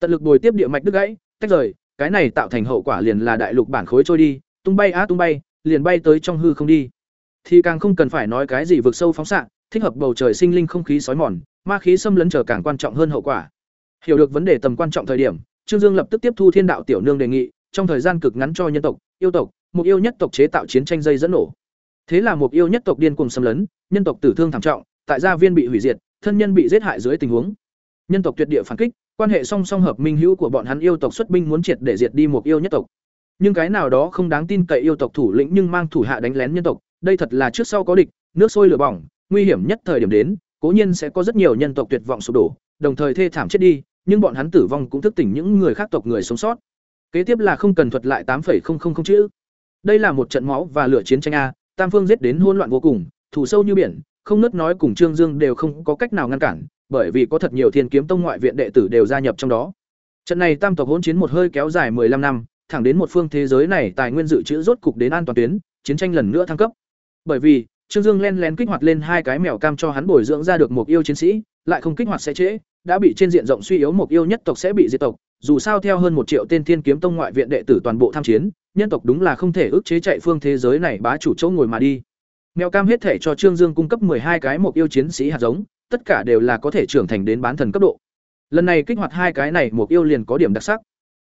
Tận lực bồi tiếp địa mạch đứt gãy, tách rời, cái này tạo thành hậu quả liền là đại lục bản khối trôi đi, tung bay á tung bay, liền bay tới trong hư không đi. Thì càng không cần phải nói cái gì vượt sâu phóng xạ, thích hợp bầu trời sinh linh không khí sói mòn, ma khí xâm lấn trở càng quan trọng hơn hậu quả. Hiểu được vấn đề tầm quan trọng thời điểm, Trương Dương lập tức tiếp thu Thiên Đạo tiểu nương đề nghị, trong thời gian cực ngắn cho nhân tộc, yêu tộc, một yêu nhất tộc chế tạo chiến tranh dây dẫn nổ. Thế là một yêu nhất tộc điên cuồng xâm lấn, nhân tộc tử thương thảm trọng, tại gia viên bị hủy diệt, thân nhân bị giết hại dưới tình huống. Nhân tộc tuyệt địa phản kích, quan hệ song song hợp minh hữu của bọn hắn yêu tộc xuất binh muốn triệt để diệt đi một yêu nhất tộc. Nhưng cái nào đó không đáng tin cậy yêu tộc thủ lĩnh nhưng mang thủ hạ đánh lén nhân tộc, đây thật là trước sau có địch, nước sôi lửa bỏng, nguy hiểm nhất thời điểm đến, cố nhiên sẽ có rất nhiều nhân tộc tuyệt vọng sụp đổ, đồng thời thê thảm chết đi, nhưng bọn hắn tử vong cũng thức tỉnh những người khác tộc người sống sót. Kế tiếp là không cần thuật lại 8.000 chữ. Đây là một trận máu và lửa chiến tranh a, tam phương giết đến hỗn loạn vô cùng, thủ sâu như biển, không nứt nói cùng Trương Dương đều không có cách nào ngăn cản, bởi vì có thật nhiều Thiên Kiếm Tông ngoại viện đệ tử đều gia nhập trong đó. Trận này tam tộc hỗn chiến một hơi kéo dài 15 năm, thẳng đến một phương thế giới này tài nguyên dự trữ rốt cục đến an toàn tuyến, chiến tranh lần nữa thăng cấp. Bởi vì, Trương Dương len lén kích hoạt lên hai cái mèo cam cho hắn bồi dưỡng ra được một yêu chiến sĩ, lại không kích hoạt sẽ trễ, đã bị trên diện rộng suy yếu một yêu nhất tộc sẽ bị diệt tộc, dù sao theo hơn một triệu tên Thiên Kiếm Tông ngoại viện đệ tử toàn bộ tham chiến, nhân tộc đúng là không thể ức chế chạy phương thế giới này bá chủ chỗ ngồi mà đi. Mèo cam hết thể cho Trương Dương cung cấp hai cái một yêu chiến sĩ hạt giống, tất cả đều là có thể trưởng thành đến bán thần cấp độ. Lần này kích hoạt hai cái này mục yêu liền có điểm đặc sắc.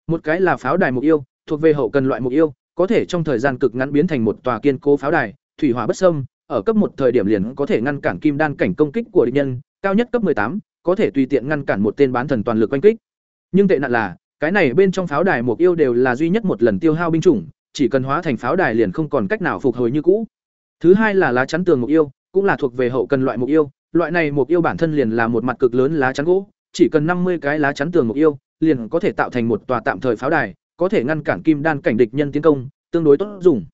Một cái là pháo đài mục yêu, thuộc về hậu cần loại mục yêu, có thể trong thời gian cực ngắn biến thành một tòa kiên cố pháo đài, thủy hỏa bất xâm, ở cấp một thời điểm liền có thể ngăn cản kim đan cảnh công kích của địch nhân, cao nhất cấp tám, có thể tùy tiện ngăn cản một tên bán thần toàn lực quanh kích. Nhưng tệ nạn là, cái này bên trong pháo đài mục yêu đều là duy nhất một lần tiêu hao binh chủng, chỉ cần hóa thành pháo đài liền không còn cách nào phục hồi như cũ. Thứ hai là lá chắn tường mục yêu, cũng là thuộc về hậu cần loại mục yêu, loại này mục yêu bản thân liền là một mặt cực lớn lá chắn gỗ, chỉ cần năm mươi cái lá chắn tường mục yêu, liền có thể tạo thành một tòa tạm thời pháo đài, có thể ngăn cản kim đan cảnh địch nhân tiến công, tương đối tốt dùng.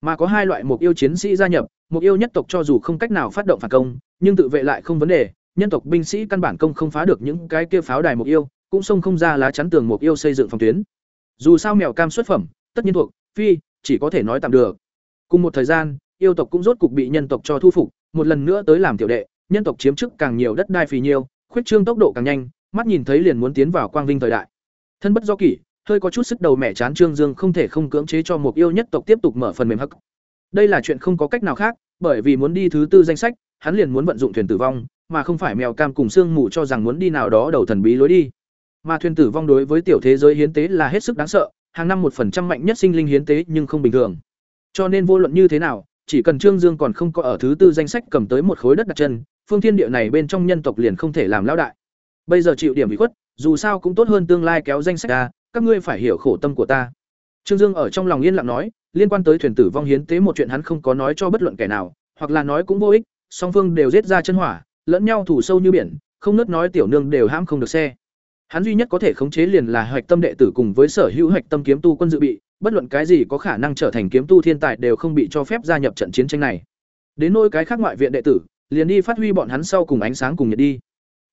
Mà có hai loại mục yêu chiến sĩ gia nhập, mục yêu nhất tộc cho dù không cách nào phát động phản công, nhưng tự vệ lại không vấn đề, nhân tộc binh sĩ căn bản công không phá được những cái kia pháo đài mục yêu, cũng xông không ra lá chắn tường mục yêu xây dựng phòng tuyến. Dù sao mèo cam xuất phẩm, tất nhiên thuộc phi, chỉ có thể nói tạm được. Cùng một thời gian, yêu tộc cũng rốt cục bị nhân tộc cho thu phục, một lần nữa tới làm tiểu đệ, nhân tộc chiếm chức càng nhiều đất đai phì nhiêu, khuyết trương tốc độ càng nhanh, mắt nhìn thấy liền muốn tiến vào quang vinh thời đại. Thân bất do kỷ, hơi có chút sức đầu mẹ chán Trương Dương không thể không cưỡng chế cho một yêu nhất tộc tiếp tục mở phần mềm hắc. Đây là chuyện không có cách nào khác, bởi vì muốn đi thứ tư danh sách, hắn liền muốn vận dụng thuyền tử vong, mà không phải mèo cam cùng xương mù cho rằng muốn đi nào đó đầu thần bí lối đi. Mà thuyền tử vong đối với tiểu thế giới hiến tế là hết sức đáng sợ, hàng năm một phần trăm mạnh nhất sinh linh hiến tế nhưng không bình thường. Cho nên vô luận như thế nào, chỉ cần Trương Dương còn không có ở thứ tư danh sách cầm tới một khối đất đặt chân, phương thiên địa này bên trong nhân tộc liền không thể làm lão đại. Bây giờ chịu điểm bị khuất, dù sao cũng tốt hơn tương lai kéo danh sách ra, các ngươi phải hiểu khổ tâm của ta. Trương Dương ở trong lòng yên lặng nói, liên quan tới thuyền tử vong hiến tế một chuyện hắn không có nói cho bất luận kẻ nào, hoặc là nói cũng vô ích, song phương đều giết ra chân hỏa, lẫn nhau thủ sâu như biển, không nứt nói tiểu nương đều hãm không được xe. Hắn duy nhất có thể khống chế liền là Hoạch Tâm đệ tử cùng với sở hữu Hoạch Tâm kiếm tu quân dự bị, bất luận cái gì có khả năng trở thành kiếm tu thiên tài đều không bị cho phép gia nhập trận chiến tranh này. Đến nỗi cái khác ngoại viện đệ tử, liền đi phát huy bọn hắn sau cùng ánh sáng cùng nhật đi.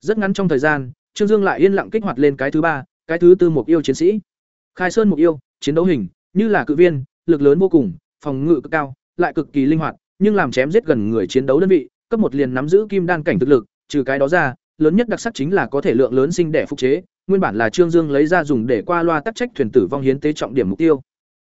Rất ngắn trong thời gian, Trương Dương lại yên lặng kích hoạt lên cái thứ ba, cái thứ tư mục yêu chiến sĩ. Khai Sơn mục yêu, chiến đấu hình, như là cự viên, lực lớn vô cùng, phòng ngự cực cao, lại cực kỳ linh hoạt, nhưng làm chém giết gần người chiến đấu đơn vị, cấp một liền nắm giữ kim đan cảnh thực lực, trừ cái đó ra, lớn nhất đặc sắc chính là có thể lượng lớn sinh đẻ phục chế, nguyên bản là Trương Dương lấy ra dùng để qua loa tắc trách thuyền tử vong hiến tế trọng điểm mục tiêu.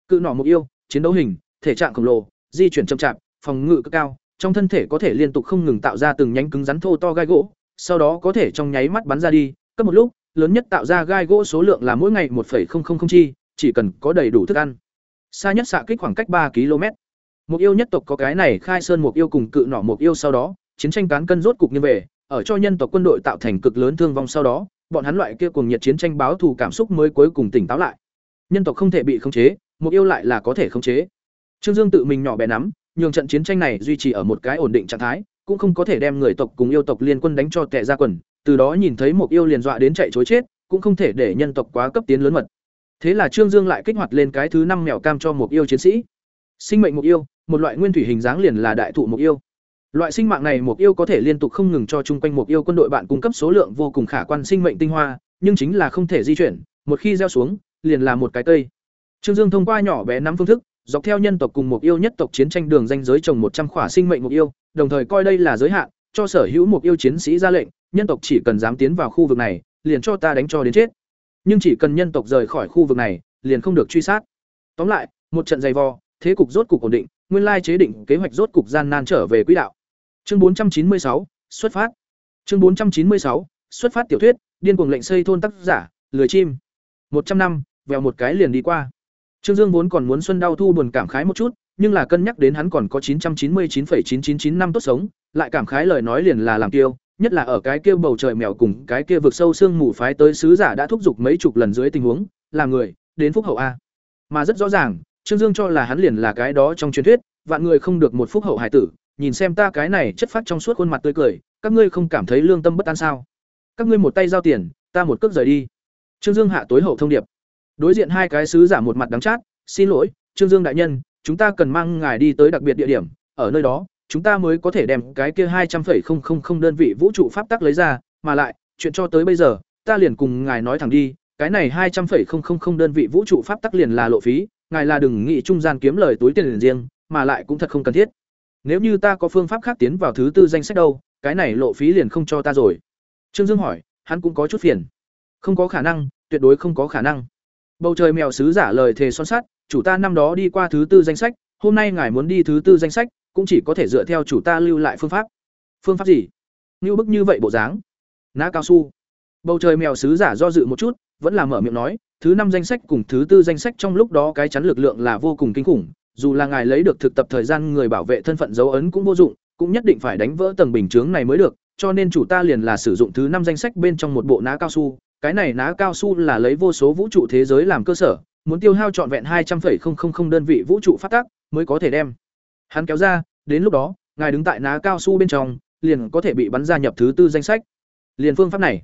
Cự nỏ mục yêu, chiến đấu hình, thể trạng khổng lồ, di chuyển chậm chạp, phòng ngự cực cao, trong thân thể có thể liên tục không ngừng tạo ra từng nhánh cứng rắn thô to gai gỗ, sau đó có thể trong nháy mắt bắn ra đi, cấp một lúc, lớn nhất tạo ra gai gỗ số lượng là mỗi ngày 1.000 chi, chỉ cần có đầy đủ thức ăn. Xa nhất xạ kích khoảng cách ba km. Một yêu nhất tộc có cái này khai sơn một yêu cùng cự nỏ một yêu sau đó, chiến tranh cán cân rốt cục như về, ở cho nhân tộc quân đội tạo thành cực lớn thương vong sau đó, bọn hắn loại kia cùng nhiệt chiến tranh báo thù cảm xúc mới cuối cùng tỉnh táo lại. Nhân tộc không thể bị khống chế, mục yêu lại là có thể khống chế. Trương Dương tự mình nhỏ bé nắm, nhường trận chiến tranh này duy trì ở một cái ổn định trạng thái, cũng không có thể đem người tộc cùng yêu tộc liên quân đánh cho tè ra quần, từ đó nhìn thấy một yêu liền dọa đến chạy chối chết, cũng không thể để nhân tộc quá cấp tiến lớn mật. Thế là Trương Dương lại kích hoạt lên cái thứ năm mèo cam cho một yêu chiến sĩ. Sinh mệnh một yêu, một loại nguyên thủy hình dáng liền là đại thụ một yêu. Loại sinh mạng này một yêu có thể liên tục không ngừng cho chung quanh một yêu quân đội bạn cung cấp số lượng vô cùng khả quan sinh mệnh tinh hoa, nhưng chính là không thể di chuyển, một khi gieo xuống, liền là một cái cây. Trương Dương thông qua nhỏ bé nắm phương thức, dọc theo nhân tộc cùng mục yêu nhất tộc chiến tranh đường danh giới trồng một trăm khỏa sinh mệnh mục yêu, đồng thời coi đây là giới hạn, cho sở hữu mục yêu chiến sĩ ra lệnh, nhân tộc chỉ cần dám tiến vào khu vực này, liền cho ta đánh cho đến chết. Nhưng chỉ cần nhân tộc rời khỏi khu vực này, liền không được truy sát. Tóm lại, một trận dày vò, thế cục rốt cục ổn định, nguyên lai chế định kế hoạch rốt cục gian nan trở về quỹ đạo. Chương 496, xuất phát. Chương 496, xuất phát tiểu thuyết, điên cuồng lệnh xây thôn tác giả, lười chim. một trăm năm, vèo một cái liền đi qua. Trương Dương vốn còn muốn xuân đau thu buồn cảm khái một chút, nhưng là cân nhắc đến hắn còn có 999,999 năm tốt sống, lại cảm khái lời nói liền là làm tiêu, nhất là ở cái kia bầu trời mèo cùng cái kia vực sâu xương mù phái tới sứ giả đã thúc giục mấy chục lần dưới tình huống, làm người, đến phúc hậu a. Mà rất rõ ràng, Trương Dương cho là hắn liền là cái đó trong truyền thuyết, vạn người không được một phúc hậu hải tử, nhìn xem ta cái này chất phát trong suốt khuôn mặt tươi cười, các ngươi không cảm thấy lương tâm bất an sao? Các ngươi một tay giao tiền, ta một cước rời đi. Trương Dương hạ tối hậu thông điệp. Đối diện hai cái sứ giả một mặt đắng chát, "Xin lỗi, Trương Dương đại nhân, chúng ta cần mang ngài đi tới đặc biệt địa điểm, ở nơi đó, chúng ta mới có thể đem cái kia hai trăm 200,000 đơn vị vũ trụ pháp tắc lấy ra, mà lại, chuyện cho tới bây giờ, ta liền cùng ngài nói thẳng đi, cái này hai trăm 200,000 đơn vị vũ trụ pháp tắc liền là lộ phí, ngài là đừng nghĩ trung gian kiếm lời túi tiền riêng, mà lại cũng thật không cần thiết. Nếu như ta có phương pháp khác tiến vào thứ tư danh sách đâu, cái này lộ phí liền không cho ta rồi." Trương Dương hỏi, hắn cũng có chút phiền. Không có khả năng, tuyệt đối không có khả năng. Bầu trời mèo sứ giả lời thề son sắt, chủ ta năm đó đi qua thứ tư danh sách, hôm nay ngài muốn đi thứ tư danh sách, cũng chỉ có thể dựa theo chủ ta lưu lại phương pháp. Phương pháp gì? Như bức như vậy bộ dáng. Ná cao su. Bầu trời mèo sứ giả do dự một chút, vẫn là mở miệng nói, thứ năm danh sách cùng thứ tư danh sách trong lúc đó cái chắn lực lượng là vô cùng kinh khủng, dù là ngài lấy được thực tập thời gian người bảo vệ thân phận dấu ấn cũng vô dụng, cũng nhất định phải đánh vỡ tầng bình chướng này mới được, cho nên chủ ta liền là sử dụng thứ năm danh sách bên trong một bộ ná cao su, cái này ná cao su là lấy vô số vũ trụ thế giới làm cơ sở, muốn tiêu hao trọn vẹn hai trăm linh đơn vị vũ trụ phát tác mới có thể đem. Hắn kéo ra, đến lúc đó, ngài đứng tại ná cao su bên trong, liền có thể bị bắn ra nhập thứ tư danh sách. Liền phương pháp này.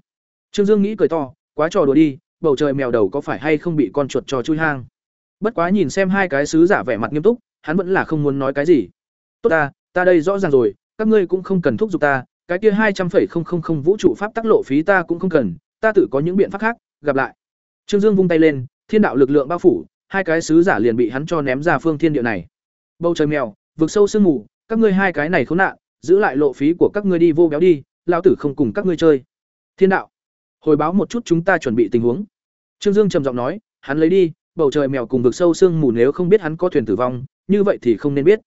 Trương Dương nghĩ cười to, quá trò đùa đi, bầu trời mèo đầu có phải hay không bị con chuột trò chui hang. Bất quá nhìn xem hai cái sứ giả vẻ mặt nghiêm túc, hắn vẫn là không muốn nói cái gì. Tốt ta, ta đây rõ ràng rồi, các ngươi cũng không cần thúc giục ta, cái kia hai trăm 200,000 vũ trụ pháp tắc lộ phí ta cũng không cần, ta tự có những biện pháp khác, gặp lại. Trương Dương vung tay lên, thiên đạo lực lượng bao phủ, hai cái sứ giả liền bị hắn cho ném ra phương thiên địa này. Bầu trời mèo, vực sâu sương mù, các ngươi hai cái này khốn nạn, giữ lại lộ phí của các ngươi đi vô béo đi, lão tử không cùng các ngươi chơi. Thiên đạo, hồi báo một chút chúng ta chuẩn bị tình huống. Trương Dương trầm giọng nói, hắn lấy đi, bầu trời mèo cùng vực sâu sương mù nếu không biết hắn có thuyền tử vong, như vậy thì không nên biết.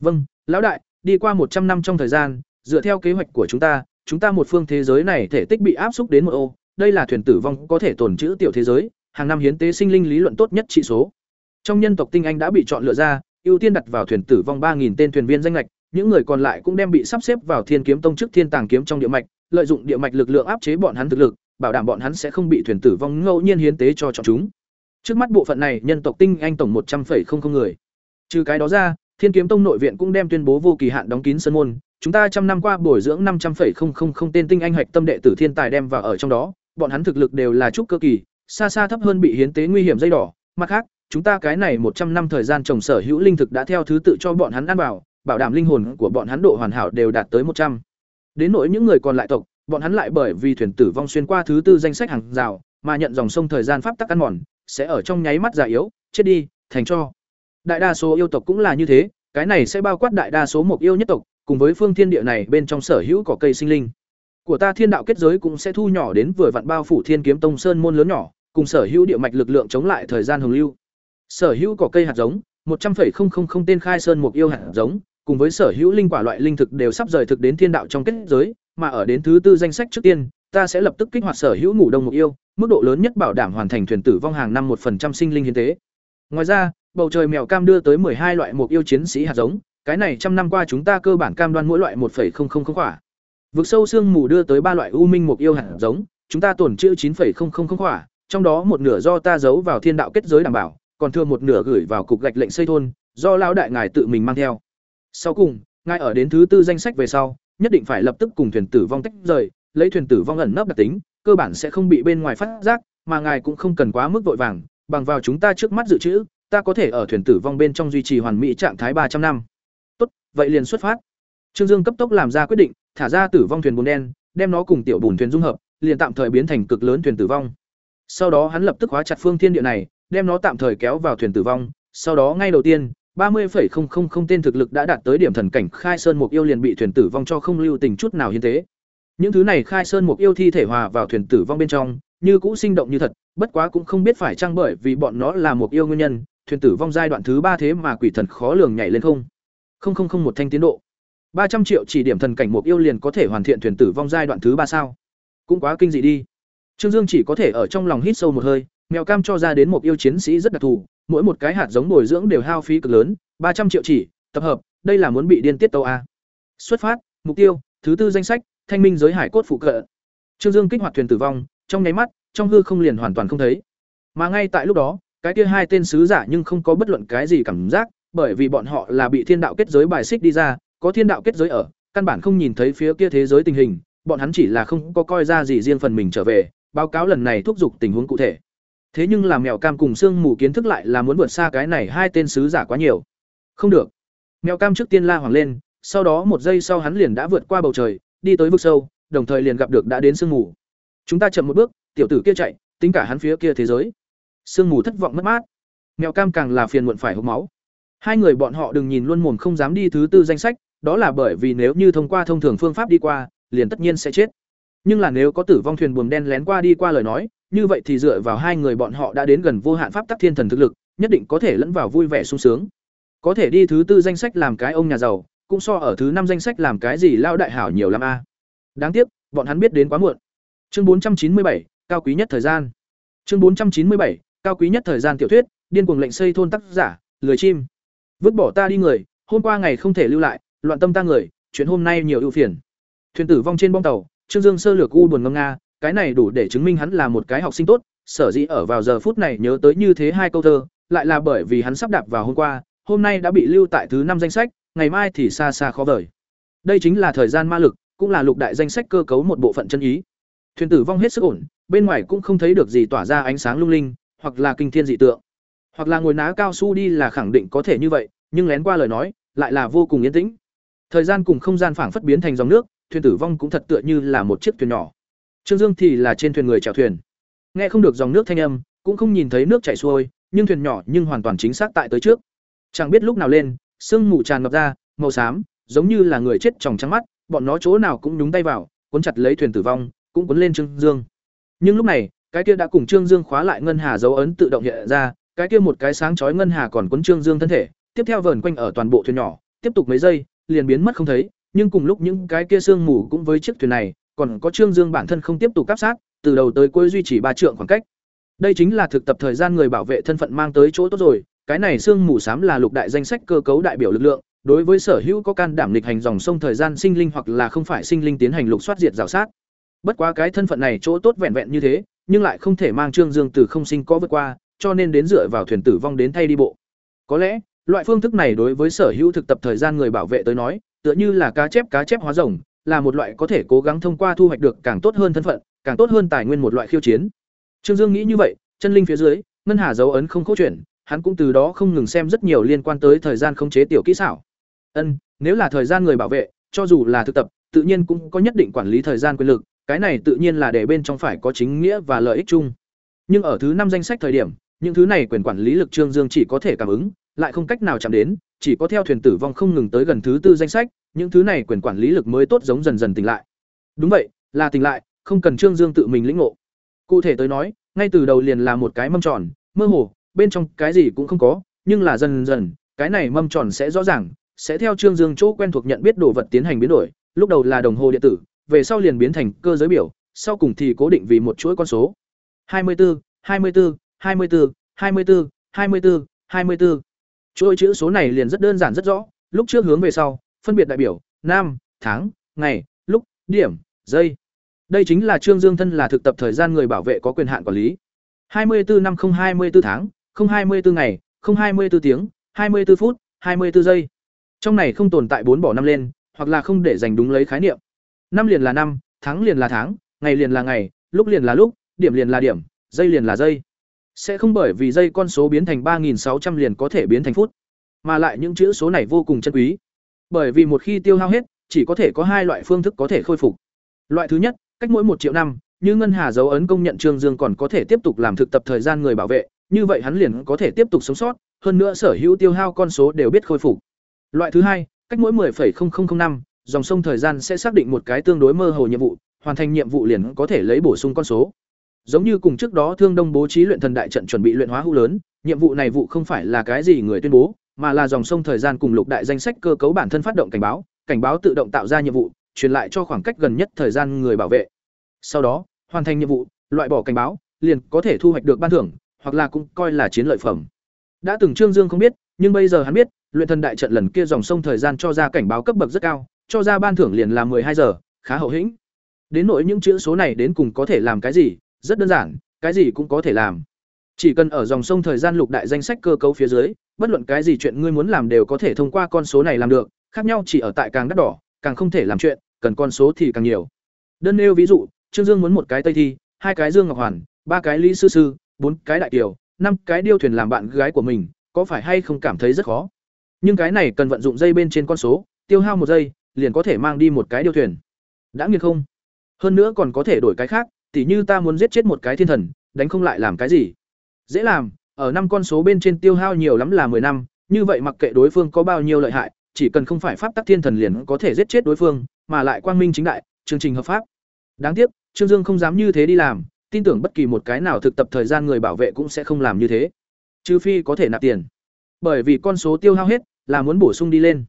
Vâng, lão đại, đi qua một trăm năm trong thời gian, dựa theo kế hoạch của chúng ta, chúng ta một phương thế giới này thể tích bị áp xúc đến một ô, đây là thuyền tử vong có thể tồn trữ tiểu thế giới, hàng năm hiến tế sinh linh lý luận tốt nhất trị số. Trong nhân tộc tinh anh đã bị chọn lựa ra, ưu tiên đặt vào thuyền tử vong 3000 tên thuyền viên danh ngạch, những người còn lại cũng đem bị sắp xếp vào Thiên Kiếm Tông trước Thiên Tàng kiếm trong địa mạch, lợi dụng địa mạch lực lượng áp chế bọn hắn thực lực, bảo đảm bọn hắn sẽ không bị thuyền tử vong ngẫu nhiên hiến tế cho chọn chúng. Trước mắt bộ phận này, nhân tộc tinh anh tổng 100,00 người. Trừ cái đó ra, Thiên Kiếm Tông nội viện cũng đem tuyên bố vô kỳ hạn đóng kín sân môn, chúng ta trăm năm qua bồi dưỡng 500,000 tên tinh anh hạch tâm đệ tử thiên tài đem vào ở trong đó, bọn hắn thực lực đều là trúc cơ kỳ, xa xa thấp hơn bị hiến tế nguy hiểm dây đỏ, mặt khác, chúng ta cái này một trăm năm thời gian trồng sở hữu linh thực đã theo thứ tự cho bọn hắn ăn bảo, bảo đảm linh hồn của bọn hắn độ hoàn hảo đều đạt tới một trăm. Đến nỗi những người còn lại tộc, bọn hắn lại bởi vì thuyền tử vong xuyên qua thứ tư danh sách hàng rào, mà nhận dòng sông thời gian pháp tắc ăn mòn, sẽ ở trong nháy mắt già yếu, chết đi, thành cho. Đại đa số yêu tộc cũng là như thế, cái này sẽ bao quát đại đa số mục yêu nhất tộc, cùng với phương thiên địa này bên trong sở hữu cỏ cây sinh linh của ta thiên đạo kết giới cũng sẽ thu nhỏ đến vừa vặn bao phủ thiên kiếm tông sơn môn lớn nhỏ, cùng sở hữu địa mạch lực lượng chống lại thời gian hồng lưu. Sở hữu cỏ cây hạt giống, một trăm linh tên khai sơn mục yêu hạt giống, cùng với sở hữu linh quả loại linh thực đều sắp rời thực đến thiên đạo trong kết giới, mà ở đến thứ tư danh sách trước tiên, ta sẽ lập tức kích hoạt sở hữu ngủ đông mục yêu, mức độ lớn nhất bảo đảm hoàn thành thuyền tử vong hàng năm một phần trăm sinh linh hiến tế. Ngoài ra, bầu trời mèo cam đưa tới hai loại mục yêu chiến sĩ hạt giống, cái này trăm năm qua chúng ta cơ bản cam đoan mỗi loại một quả. Vực sâu xương mù đưa tới ba loại u minh mục yêu hạt giống, chúng ta tổn trữ 9.000 khỏa, trong đó một nửa do ta giấu vào thiên đạo kết giới đảm bảo, còn thừa một nửa gửi vào cục gạch lệnh xây thôn, do lão đại ngài tự mình mang theo. Sau cùng, ngài ở đến thứ tư danh sách về sau, nhất định phải lập tức cùng thuyền tử vong tách rời, lấy thuyền tử vong ẩn nấp đặc tính, cơ bản sẽ không bị bên ngoài phát giác, mà ngài cũng không cần quá mức vội vàng, bằng vào chúng ta trước mắt dự trữ, ta có thể ở thuyền tử vong bên trong duy trì hoàn mỹ trạng thái ba trăm năm. Tốt, vậy liền xuất phát. Trương Dương cấp tốc làm ra quyết định, thả ra tử vong thuyền bùn đen, đem nó cùng tiểu bùn thuyền dung hợp, liền tạm thời biến thành cực lớn thuyền tử vong. Sau đó hắn lập tức khóa chặt phương thiên địa này, đem nó tạm thời kéo vào thuyền tử vong, sau đó ngay đầu tiên, 30,000 tên thực lực đã đạt tới điểm thần cảnh khai sơn mục yêu liền bị thuyền tử vong cho không lưu tình chút nào hiến tế. Những thứ này khai sơn mục yêu thi thể hòa vào thuyền tử vong bên trong, như cũ sinh động như thật, bất quá cũng không biết phải chăng bởi vì bọn nó là mục yêu nguyên nhân, thuyền tử vong giai đoạn thứ ba thế mà quỷ thần khó lường nhảy lên không. Không không không một thanh tiến độ ba trăm triệu chỉ điểm thần cảnh mục yêu liền có thể hoàn thiện thuyền tử vong giai đoạn thứ ba sao? Cũng quá kinh dị đi. Trương Dương chỉ có thể ở trong lòng hít sâu một hơi, mèo cam cho ra đến một yêu chiến sĩ rất đặc thù, mỗi một cái hạt giống bồi dưỡng đều hao phí cực lớn, ba trăm triệu chỉ, tập hợp, đây là muốn bị điên tiết tấu a. Xuất phát, mục tiêu, thứ tư danh sách, thanh minh giới hải cốt phụ cận. Trương Dương kích hoạt thuyền tử vong, trong nháy mắt, trong hư không liền hoàn toàn không thấy. Mà ngay tại lúc đó, cái kia hai tên sứ giả nhưng không có bất luận cái gì cảm giác, bởi vì bọn họ là bị thiên đạo kết giới bài xích đi ra, có thiên đạo kết giới ở, căn bản không nhìn thấy phía kia thế giới tình hình, bọn hắn chỉ là không có coi ra gì riêng phần mình trở về, báo cáo lần này thúc giục tình huống cụ thể. Thế nhưng làm mèo cam cùng xương mù kiến thức lại là muốn vượt xa cái này hai tên sứ giả quá nhiều. Không được. Mèo cam trước tiên la hoàng lên, sau đó một giây sau hắn liền đã vượt qua bầu trời, đi tới vực sâu, đồng thời liền gặp được đã đến sương mù. Chúng ta chậm một bước, tiểu tử kia chạy, tính cả hắn phía kia thế giới. Sương mù thất vọng mất mát. Mèo cam càng là phiền muộn phải hộc máu. Hai người bọn họ đừng nhìn luôn mồm không dám đi thứ tư danh sách, đó là bởi vì nếu như thông qua thông thường phương pháp đi qua, liền tất nhiên sẽ chết. Nhưng là nếu có tử vong thuyền buồm đen lén qua đi qua lời nói, như vậy thì dựa vào hai người bọn họ đã đến gần vô hạn pháp tắc thiên thần thực lực, nhất định có thể lẫn vào vui vẻ sung sướng. Có thể đi thứ tư danh sách làm cái ông nhà giàu, cũng so ở thứ năm danh sách làm cái gì lao đại hảo nhiều lắm a. Đáng tiếc, bọn hắn biết đến quá muộn. Chương bốn trăm chín mươi bảy cao quý nhất thời gian. Chương bốn trăm chín mươi bảy cao quý nhất thời gian tiểu thuyết, điên cuồng lệnh xây thôn tác giả, lười chim. Vứt bỏ ta đi người, hôm qua ngày không thể lưu lại, loạn tâm ta người, chuyện hôm nay nhiều ưu phiền. Thuyền tử vong trên bong tàu, Trương Dương sơ lược u buồn ngâm nga, cái này đủ để chứng minh hắn là một cái học sinh tốt, sở dĩ ở vào giờ phút này nhớ tới như thế hai câu thơ, lại là bởi vì hắn sắp đạp vào hôm qua, hôm nay đã bị lưu tại thứ năm danh sách, ngày mai thì xa xa khó vời. Đây chính là thời gian ma lực, cũng là lục đại danh sách cơ cấu một bộ phận chân ý. Thuyền tử vong hết sức ổn, bên ngoài cũng không thấy được gì tỏa ra ánh sáng lung linh, hoặc là kinh thiên dị tượng, hoặc là ngồi ná cao su đi là khẳng định có thể như vậy, nhưng lén qua lời nói, lại là vô cùng yên tĩnh. Thời gian cùng không gian phảng phất biến thành dòng nước, thuyền tử vong cũng thật tựa như là một chiếc thuyền nhỏ. Trương Dương thì là trên thuyền người chèo thuyền. Nghe không được dòng nước thanh âm, cũng không nhìn thấy nước chảy xuôi, nhưng thuyền nhỏ nhưng hoàn toàn chính xác tại tới trước. Chẳng biết lúc nào lên, sương mù tràn ngập ra, màu xám, giống như là người chết tròng trắng mắt, bọn nó chỗ nào cũng nhúng tay vào, cuốn chặt lấy thuyền tử vong, cũng cuốn lên Trương Dương. Nhưng lúc này, cái kia đã cùng Trương Dương khóa lại ngân hà dấu ấn tự động hiện ra, cái kia một cái sáng chói ngân hà còn cuốn Trương Dương thân thể, tiếp theo vờn quanh ở toàn bộ thuyền nhỏ, tiếp tục mấy giây, liền biến mất không thấy, nhưng cùng lúc những cái kia sương mù cũng với chiếc thuyền này, còn có Trương Dương bản thân không tiếp tục cắp sát, từ đầu tới cuối duy trì ba trượng khoảng cách. Đây chính là thực tập thời gian người bảo vệ thân phận mang tới chỗ tốt rồi, cái này sương mù xám là lục đại danh sách cơ cấu đại biểu lực lượng, đối với sở hữu có can đảm lịch hành dòng sông thời gian sinh linh hoặc là không phải sinh linh tiến hành lục soát diệt rào sát. Bất quá cái thân phận này chỗ tốt vẹn vẹn như thế, nhưng lại không thể mang Trương Dương từ không sinh có vượt qua, cho nên đến dựa vào thuyền tử vong đến thay đi bộ. Có lẽ, loại phương thức này đối với sở hữu thực tập thời gian người bảo vệ tới nói, tựa như là cá chép cá chép hóa rồng, là một loại có thể cố gắng thông qua thu hoạch được càng tốt hơn thân phận, càng tốt hơn tài nguyên một loại khiêu chiến. Trương Dương nghĩ như vậy, chân linh phía dưới, ngân hà dấu ấn không khâu chuyển, hắn cũng từ đó không ngừng xem rất nhiều liên quan tới thời gian khống chế tiểu kỹ xảo. Ân, nếu là thời gian người bảo vệ, cho dù là thực tập, tự nhiên cũng có nhất định quản lý thời gian quyền lực, cái này tự nhiên là để bên trong phải có chính nghĩa và lợi ích chung. Nhưng ở thứ năm danh sách thời điểm, những thứ này quyền quản lý lực Trương Dương chỉ có thể cảm ứng, lại không cách nào chạm đến, chỉ có theo thuyền tử vong không ngừng tới gần thứ tư danh sách, những thứ này quyền quản lý lực mới tốt giống dần dần tỉnh lại. Đúng vậy, là tỉnh lại, không cần Trương Dương tự mình lĩnh ngộ. Cụ thể tới nói, ngay từ đầu liền là một cái mâm tròn, mơ hồ, bên trong cái gì cũng không có, nhưng là dần dần, cái này mâm tròn sẽ rõ ràng, sẽ theo Trương Dương chỗ quen thuộc nhận biết đồ vật tiến hành biến đổi, lúc đầu là đồng hồ điện tử, về sau liền biến thành cơ giới biểu, sau cùng thì cố định vì một chuỗi con số. 24, 24, 24, 24, 24, 24. Chuỗi chữ số này liền rất đơn giản rất rõ, lúc trước hướng về sau, phân biệt đại biểu năm, tháng, ngày, lúc, điểm, giây. Đây chính là Trương Dương thân là thực tập thời gian người bảo vệ có quyền hạn quản lý. 24 năm 024 tháng, 024 ngày, 024 tiếng, 24 phút, 24 giây. Trong này không tồn tại bốn bỏ năm lên, hoặc là không để dành đúng lấy khái niệm. Năm liền là năm, tháng liền là tháng, ngày liền là ngày, lúc liền là lúc, điểm liền là điểm, giây liền là giây. Sẽ không bởi vì giây con số biến thành 3600 liền có thể biến thành phút, mà lại những chữ số này vô cùng chân quý. Bởi vì một khi tiêu hao hết, chỉ có thể có hai loại phương thức có thể khôi phục. Loại thứ nhất, cách mỗi một triệu năm, như ngân hà dấu ấn công nhận Trương Dương còn có thể tiếp tục làm thực tập thời gian người bảo vệ, như vậy hắn liền có thể tiếp tục sống sót, hơn nữa sở hữu tiêu hao con số đều biết khôi phục. Loại thứ hai, cách mỗi 10,0005, năm, dòng sông thời gian sẽ xác định một cái tương đối mơ hồ nhiệm vụ, hoàn thành nhiệm vụ liền có thể lấy bổ sung con số. Giống như cùng trước đó Thương Đông bố trí luyện thần đại trận chuẩn bị luyện hóa hữu lớn, nhiệm vụ này vụ không phải là cái gì người tuyên bố, mà là dòng sông thời gian cùng lục đại danh sách cơ cấu bản thân phát động cảnh báo, cảnh báo tự động tạo ra nhiệm vụ, truyền lại cho khoảng cách gần nhất thời gian người bảo vệ. Sau đó, hoàn thành nhiệm vụ, loại bỏ cảnh báo, liền có thể thu hoạch được ban thưởng, hoặc là cũng coi là chiến lợi phẩm. Đã từng Trương Dương không biết, nhưng bây giờ hắn biết, luyện thần đại trận lần kia dòng sông thời gian cho ra cảnh báo cấp bậc rất cao, cho ra ban thưởng liền là hai giờ, khá hậu hĩnh. Đến nỗi những chữ số này đến cùng có thể làm cái gì, rất đơn giản, cái gì cũng có thể làm. Chỉ cần ở dòng sông thời gian lục đại danh sách cơ cấu phía dưới, bất luận cái gì chuyện ngươi muốn làm đều có thể thông qua con số này làm được, khác nhau chỉ ở tại càng đắt đỏ, càng không thể làm chuyện, cần con số thì càng nhiều. Đơn nêu ví dụ, Trương Dương muốn một cái Tây thi, hai cái Dương Ngọc Hoàn, ba cái Lý Sư Sư, bốn cái Đại Kiều, năm cái điêu thuyền làm bạn gái của mình, có phải hay không cảm thấy rất khó? Nhưng cái này cần vận dụng dây bên trên con số, tiêu hao một giây, liền có thể mang đi một cái điêu thuyền. Đã nghiệt không? Hơn nữa còn có thể đổi cái khác, tỉ như ta muốn giết chết một cái thiên thần, đánh không lại làm cái gì? Dễ làm, ở năm con số bên trên tiêu hao nhiều lắm là 10 năm, như vậy mặc kệ đối phương có bao nhiêu lợi hại, chỉ cần không phải pháp tắc thiên thần liền có thể giết chết đối phương, mà lại quang minh chính đại, chương trình hợp pháp. Đáng tiếc, Trương Dương không dám như thế đi làm, tin tưởng bất kỳ một cái nào thực tập thời gian người bảo vệ cũng sẽ không làm như thế. Trừ phi có thể nạp tiền. Bởi vì con số tiêu hao hết, là muốn bổ sung đi lên.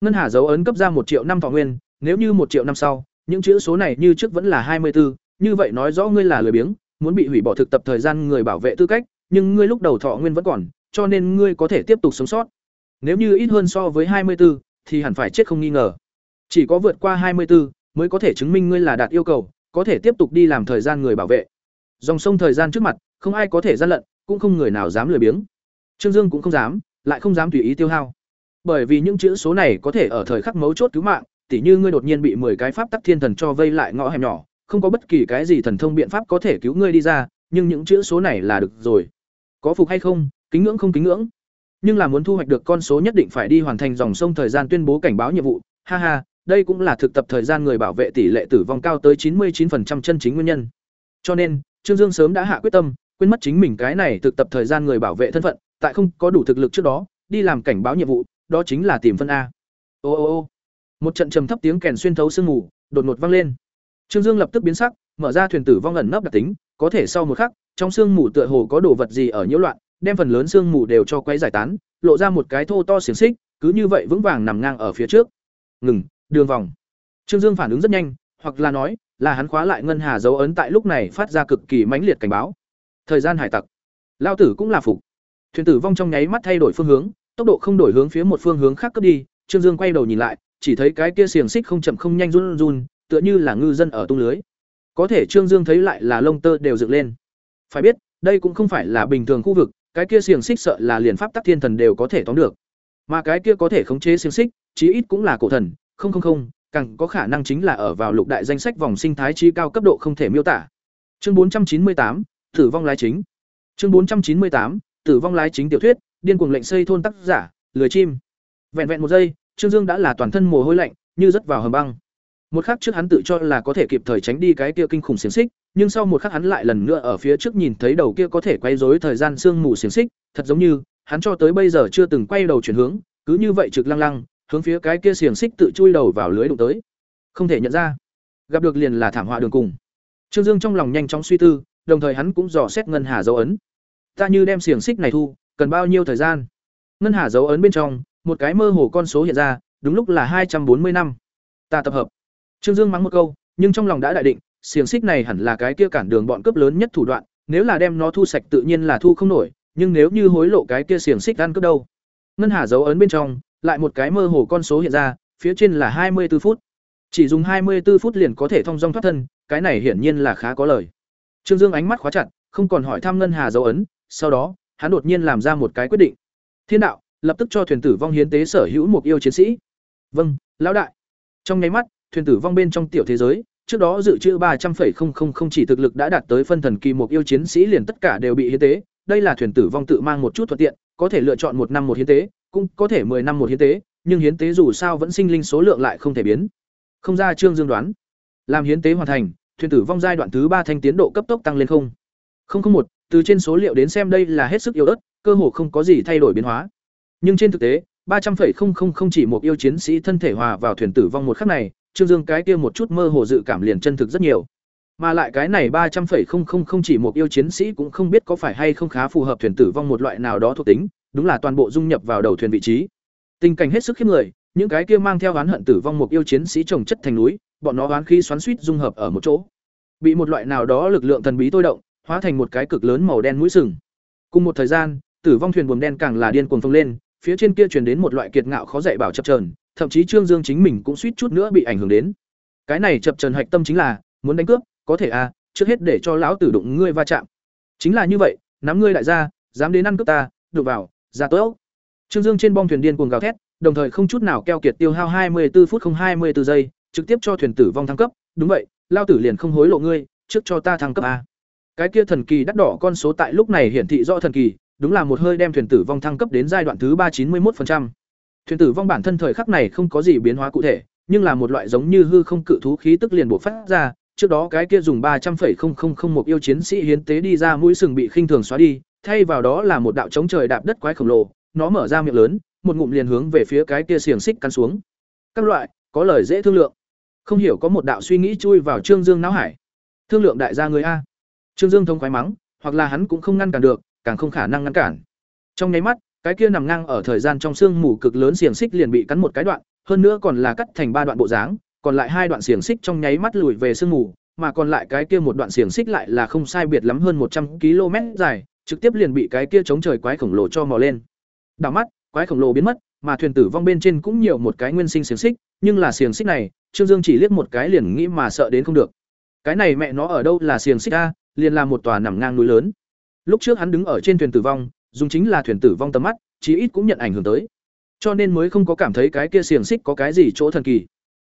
Ngân Hà dấu ấn cấp ra một triệu năm thọ nguyên, nếu như một triệu năm sau, những chữ số này như trước vẫn là hai mươi 24, như vậy nói rõ ngươi là lười biếng, muốn bị hủy bỏ thực tập thời gian người bảo vệ tư cách, nhưng ngươi lúc đầu thọ nguyên vẫn còn, cho nên ngươi có thể tiếp tục sống sót. Nếu như ít hơn so với hai mươi 24, thì hẳn phải chết không nghi ngờ. Chỉ có vượt qua hai mươi 24 mới có thể chứng minh ngươi là đạt yêu cầu, có thể tiếp tục đi làm thời gian người bảo vệ. Dòng sông thời gian trước mặt, không ai có thể gian lận, cũng không người nào dám lười biếng. Trương Dương cũng không dám, lại không dám tùy ý tiêu hao. Bởi vì những chữ số này có thể ở thời khắc mấu chốt cứu mạng, tỉ như ngươi đột nhiên bị 10 cái pháp tắc thiên thần cho vây lại ngõ hẻm nhỏ, không có bất kỳ cái gì thần thông biện pháp có thể cứu ngươi đi ra, nhưng những chữ số này là được rồi. Có phục hay không, kính ngưỡng không kính ngưỡng. Nhưng là muốn thu hoạch được con số nhất định phải đi hoàn thành dòng sông thời gian tuyên bố cảnh báo nhiệm vụ. Ha ha, đây cũng là thực tập thời gian người bảo vệ tỷ lệ tử vong cao tới 99% chân chính nguyên nhân. Cho nên, Trương Dương sớm đã hạ quyết tâm, quên mất chính mình cái này thực tập thời gian người bảo vệ thân phận, tại không có đủ thực lực trước đó, đi làm cảnh báo nhiệm vụ, đó chính là tìm phân a. Ô ô ô. Một trận trầm thấp tiếng kèn xuyên thấu sương mù, đột ngột vang lên. Trương Dương lập tức biến sắc, mở ra thuyền tử vong ẩn nấp đặc tính, có thể sau một khắc, trong xương mù tựa hồ có đồ vật gì ở nhiễu loạn, đem phần lớn xương mù đều cho quấy giải tán, lộ ra một cái thô to xiển xích, cứ như vậy vững vàng nằm ngang ở phía trước. Ngừng, đường vòng. Trương Dương phản ứng rất nhanh, hoặc là nói, là hắn khóa lại ngân hà dấu ấn tại lúc này phát ra cực kỳ mãnh liệt cảnh báo. Thời gian hải tặc. Lao tử cũng là phục. Thuyền tử vong trong nháy mắt thay đổi phương hướng, tốc độ không đổi hướng phía một phương hướng khác cấp đi, Trương Dương quay đầu nhìn lại, chỉ thấy cái kia xiềng xích không chậm không nhanh run run, tựa như là ngư dân ở tung lưới. Có thể Trương Dương thấy lại là lông tơ đều dựng lên. Phải biết, đây cũng không phải là bình thường khu vực, cái kia xiềng xích sợ là liền pháp tắc thiên thần đều có thể tóm được. Mà cái kia có thể khống chế xiềng xích, chí ít cũng là cổ thần, không không không, càng có khả năng chính là ở vào lục đại danh sách vòng sinh thái trí cao cấp độ không thể miêu tả. Chương 498, tử vong lái chính. Chương 498, tử vong lái chính tiểu thuyết, điên cuồng lệnh xây thôn tác giả, lười chim. Vẹn vẹn một giây, Trương Dương đã là toàn thân mồ hôi lạnh, như rất vào hầm băng. Một khắc trước hắn tự cho là có thể kịp thời tránh đi cái kia kinh khủng xiềng xích, nhưng sau một khắc hắn lại lần nữa ở phía trước nhìn thấy đầu kia có thể quay rối thời gian xương mù xiềng xích, thật giống như hắn cho tới bây giờ chưa từng quay đầu chuyển hướng, cứ như vậy trực lăng lăng, hướng phía cái kia xiềng xích tự chui đầu vào lưới đụng tới. Không thể nhận ra, gặp được liền là thảm họa đường cùng. Trương Dương trong lòng nhanh chóng suy tư, đồng thời hắn cũng dò xét ngân hà dấu ấn. Ta như đem xiềng xích này thu, cần bao nhiêu thời gian? Ngân hà dấu ấn bên trong, một cái mơ hồ con số hiện ra, đúng lúc là hai trăm bốn mươi năm. Ta tập hợp. Trương Dương mắng một câu, nhưng trong lòng đã đại định, xiềng xích này hẳn là cái kia cản đường bọn cướp lớn nhất thủ đoạn, nếu là đem nó thu sạch tự nhiên là thu không nổi, nhưng nếu như hối lộ cái kia xiềng xích ăn cướp đâu? Ngân hà dấu ấn bên trong, lại một cái mơ hồ con số hiện ra, phía trên là hai mươi 24 phút. Chỉ dùng hai mươi 24 phút liền có thể thông dong thoát thân, cái này hiển nhiên là khá có lời. Trương Dương ánh mắt khóa chặt, không còn hỏi thăm ngân hà dấu ấn, sau đó, hắn đột nhiên làm ra một cái quyết định. Thiên đạo, lập tức cho thuyền tử vong hiến tế sở hữu một yêu chiến sĩ. Vâng, lão đại. Trong nháy mắt, thuyền tử vong bên trong tiểu thế giới, trước đó dự trữ ba trăm linh chỉ thực lực đã đạt tới phân thần kỳ một yêu chiến sĩ liền tất cả đều bị hiến tế, đây là thuyền tử vong tự mang một chút thuận tiện, có thể lựa chọn một năm một hiến tế, cũng có thể 10 năm một hiến tế, nhưng hiến tế dù sao vẫn sinh linh số lượng lại không thể biến. Không ra Trương Dương đoán, làm hiến tế hoàn thành, thuyền tử vong giai đoạn thứ ba thanh tiến độ cấp tốc tăng lên không. Không không một, từ trên số liệu đến xem đây là hết sức yếu ớt, cơ hồ không có gì thay đổi biến hóa. Nhưng trên thực tế, ba trăm không chỉ một yêu chiến sĩ thân thể hòa vào thuyền tử vong một khắc này, Trương Dương cái kia một chút mơ hồ dự cảm liền chân thực rất nhiều. Mà lại cái này ba trăm không chỉ một yêu chiến sĩ cũng không biết có phải hay không khá phù hợp thuyền tử vong một loại nào đó thuộc tính, đúng là toàn bộ dung nhập vào đầu thuyền vị trí. Tình cảnh hết sức khiếp người, những cái kia mang theo oán hận tử vong một yêu chiến sĩ trồng chất thành núi, bọn nó oán khí xoắn xuýt dung hợp ở một chỗ. Bị một loại nào đó lực lượng thần bí tôi động, hóa thành một cái cực lớn màu đen mũi sừng. Cùng một thời gian, tử vong thuyền buồm đen càng là điên cuồng phồng lên, phía trên kia truyền đến một loại kiệt ngạo khó dạy bảo chập chờn, thậm chí Trương Dương chính mình cũng suýt chút nữa bị ảnh hưởng đến. Cái này chập trần hạch tâm chính là muốn đánh cướp, có thể à, trước hết để cho lão tử đụng ngươi va chạm. Chính là như vậy, nắm ngươi đại gia, dám đến ăn cướp ta, đụng vào, ra tốt. Trương Dương trên bong thuyền điên cuồng gào thét, đồng thời không chút nào keo kiệt tiêu hao 24 phút không 24 giây, trực tiếp cho thuyền tử vong thăng cấp, đúng vậy, lao tử liền không hối lộ ngươi, trước cho ta thăng cấp a. Cái kia thần kỳ đắt đỏ con số tại lúc này hiển thị rõ thần kỳ, đúng là một hơi đem thuyền tử vong thăng cấp đến giai đoạn thứ ba chín mươi 391%. Thuyền tử vong bản thân thời khắc này không có gì biến hóa cụ thể, nhưng là một loại giống như hư không cự thú khí tức liền bộc phát ra, trước đó cái kia dùng ba trăm linh một yêu chiến sĩ hiến tế đi ra mũi sừng bị khinh thường xóa đi, thay vào đó là một đạo chống trời đạp đất quái khổng lồ, nó mở ra miệng lớn, một ngụm liền hướng về phía cái kia xiềng xích cắn xuống. Các loại, có lời dễ thương lượng. Không hiểu có một đạo suy nghĩ chui vào Trương Dương não hải. Thương lượng đại gia người a. Trương Dương thông khoái mắng, hoặc là hắn cũng không ngăn cản được, càng không khả năng ngăn cản. Trong nháy mắt, cái kia nằm ngang ở thời gian trong xương mù cực lớn xiềng xích liền bị cắn một cái đoạn, hơn nữa còn là cắt thành ba đoạn bộ dáng, còn lại hai đoạn xiềng xích trong nháy mắt lùi về xương mù, mà còn lại cái kia một đoạn xiềng xích lại là không sai biệt lắm hơn một trăm km dài, trực tiếp liền bị cái kia chống trời quái khổng lồ cho mò lên. Đảo mắt, quái khổng lồ biến mất, mà thuyền tử vong bên trên cũng nhiều một cái nguyên sinh xiềng xích, nhưng là xiềng xích này, Trương Dương chỉ liếc một cái liền nghĩ mà sợ đến không được. Cái này mẹ nó ở đâu là xiềng xích a, liền là một tòa nằm ngang núi lớn. Lúc trước hắn đứng ở trên thuyền tử vong, dùng chính là thuyền tử vong tầm mắt, chí ít cũng nhận ảnh hưởng tới. Cho nên mới không có cảm thấy cái kia xiềng xích có cái gì chỗ thần kỳ.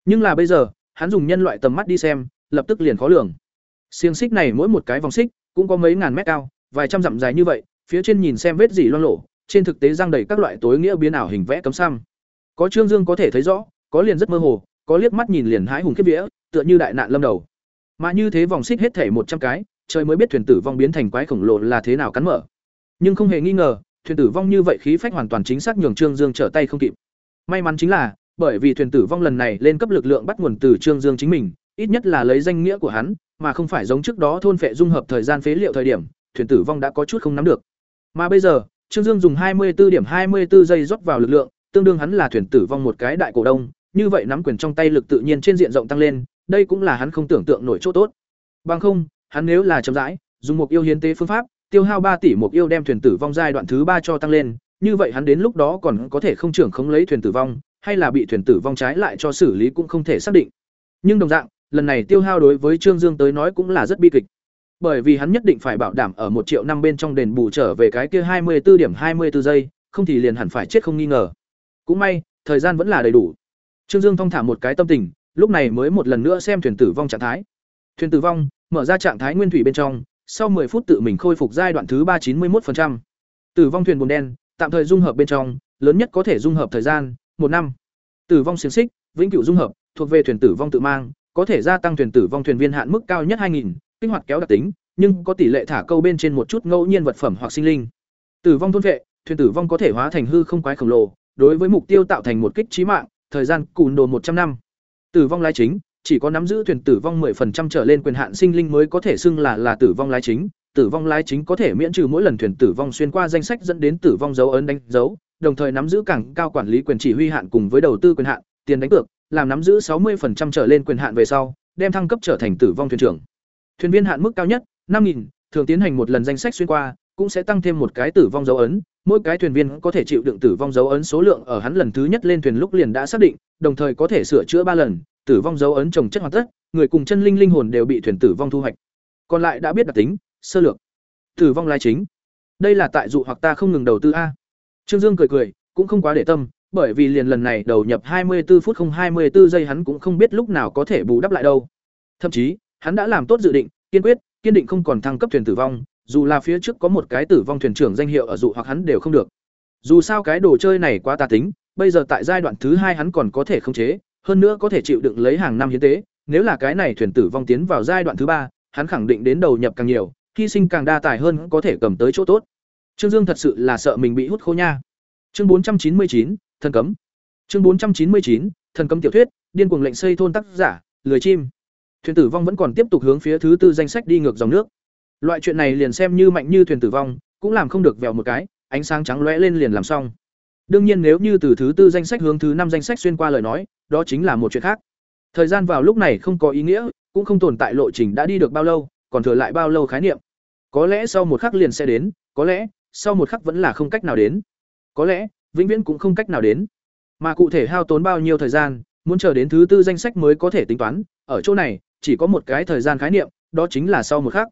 Nhưng là bây giờ, hắn dùng nhân loại tầm mắt đi xem, lập tức liền khó lường. Xiềng xích này mỗi một cái vòng xích cũng có mấy ngàn mét cao, vài trăm dặm dài như vậy, phía trên nhìn xem vết gì loang lổ, trên thực tế răng đầy các loại tối nghĩa biến ảo hình vẽ cấm xăm. Có Trương Dương có thể thấy rõ, có liền rất mơ hồ, có liếc mắt nhìn liền hái hùng kiếp vĩa tựa như đại nạn lâm đầu. Mà như thế vòng xích hết thể một trăm cái, trời mới biết thuyền tử vong biến thành quái khổng lồ là thế nào cắn mở. Nhưng không hề nghi ngờ, thuyền tử vong như vậy khí phách hoàn toàn chính xác nhường Trương Dương trở tay không kịp. May mắn chính là, bởi vì thuyền tử vong lần này lên cấp lực lượng bắt nguồn từ Trương Dương chính mình, ít nhất là lấy danh nghĩa của hắn, mà không phải giống trước đó thôn phệ dung hợp thời gian phế liệu thời điểm, thuyền tử vong đã có chút không nắm được. Mà bây giờ, Trương Dương dùng 24 điểm 24 giây rót vào lực lượng, tương đương hắn là thuyền tử vong một cái đại cổ đông, như vậy nắm quyền trong tay lực tự nhiên trên diện rộng tăng lên, đây cũng là hắn không tưởng tượng nổi chỗ tốt. Bằng không, hắn nếu là chậm rãi, dùng một yêu hiến tế phương pháp, tiêu hao 3 tỷ một yêu đem thuyền tử vong giai đoạn thứ 3 cho tăng lên, như vậy hắn đến lúc đó còn có thể không trưởng không lấy thuyền tử vong, hay là bị thuyền tử vong trái lại cho xử lý cũng không thể xác định. Nhưng đồng dạng, lần này tiêu hao đối với Trương Dương tới nói cũng là rất bi kịch. Bởi vì hắn nhất định phải bảo đảm ở một triệu năm bên trong đền bù trở về cái kia 24 điểm 24 giây, không thì liền hẳn phải chết không nghi ngờ. Cũng may, thời gian vẫn là đầy đủ. Trương Dương thong thả một cái tâm tình, lúc này mới một lần nữa xem thuyền tử vong trạng thái. Thuyền tử vong, mở ra trạng thái nguyên thủy bên trong, sau 10 phút tự mình khôi phục giai đoạn thứ 391%. Tử vong thuyền buồn đen, tạm thời dung hợp bên trong, lớn nhất có thể dung hợp thời gian, một năm. Tử vong xiển xích, vĩnh cửu dung hợp, thuộc về thuyền tử vong tự mang, có thể gia tăng thuyền tử vong thuyền viên hạn mức cao nhất 2000, kích hoạt kéo đặc tính, nhưng có tỷ lệ thả câu bên trên một chút ngẫu nhiên vật phẩm hoặc sinh linh. Tử vong thôn vệ, thuyền tử vong có thể hóa thành hư không quái khổng lồ, đối với mục tiêu tạo thành một kích chí mạng, thời gian cùn đồ một trăm năm. Tử vong lái chính, chỉ có nắm giữ thuyền tử vong 10% trở lên quyền hạn sinh linh mới có thể xưng là là tử vong lái chính, tử vong lái chính có thể miễn trừ mỗi lần thuyền tử vong xuyên qua danh sách dẫn đến tử vong dấu ấn đánh dấu, đồng thời nắm giữ càng cao quản lý quyền chỉ huy hạn cùng với đầu tư quyền hạn, tiền đánh cược, làm nắm giữ 60% trở lên quyền hạn về sau, đem thăng cấp trở thành tử vong thuyền trưởng. Thuyền viên hạn mức cao nhất, 5000, thường tiến hành một lần danh sách xuyên qua, cũng sẽ tăng thêm một cái tử vong dấu ấn, mỗi cái thuyền viên có thể chịu đựng tử vong dấu ấn số lượng ở hắn lần thứ nhất lên thuyền lúc liền đã xác định, đồng thời có thể sửa chữa ba lần, tử vong dấu ấn trồng chất hoàn tất, người cùng chân linh linh hồn đều bị thuyền tử vong thu hoạch. Còn lại đã biết đặc tính, sơ lược. Tử vong lai chính. Đây là tại dụ hoặc ta không ngừng đầu tư a. Trương Dương cười cười, cũng không quá để tâm, bởi vì liền lần này đầu nhập 24 phút không 24 giây hắn cũng không biết lúc nào có thể bù đắp lại đâu. Thậm chí, hắn đã làm tốt dự định, kiên quyết, kiên định không còn thăng cấp thuyền tử vong, dù là phía trước có một cái tử vong thuyền trưởng danh hiệu ở dụ hoặc hắn đều không được. Dù sao cái đồ chơi này quá tà tính, bây giờ tại giai đoạn thứ hai hắn còn có thể khống chế, hơn nữa có thể chịu đựng lấy hàng năm hiến tế, nếu là cái này thuyền tử vong tiến vào giai đoạn thứ ba, hắn khẳng định đến đầu nhập càng nhiều, hy sinh càng đa tài hơn có thể cầm tới chỗ tốt. Trương Dương thật sự là sợ mình bị hút khô nha. Chương 499, thần cấm. Chương 499, thần cấm tiểu thuyết, điên cuồng lệnh xây thôn tác giả, lười chim. Thuyền tử vong vẫn còn tiếp tục hướng phía thứ tư danh sách đi ngược dòng nước. Loại chuyện này liền xem như mạnh như thuyền tử vong, cũng làm không được vèo một cái, ánh sáng trắng lóe lên liền làm xong. Đương nhiên nếu như từ thứ tư danh sách hướng thứ năm danh sách xuyên qua lời nói, đó chính là một chuyện khác. Thời gian vào lúc này không có ý nghĩa, cũng không tồn tại lộ trình đã đi được bao lâu, còn thừa lại bao lâu khái niệm. Có lẽ sau một khắc liền sẽ đến, có lẽ sau một khắc vẫn là không cách nào đến. Có lẽ, vĩnh viễn cũng không cách nào đến. Mà cụ thể hao tốn bao nhiêu thời gian, muốn chờ đến thứ tư danh sách mới có thể tính toán, ở chỗ này, chỉ có một cái thời gian khái niệm, đó chính là sau một khắc.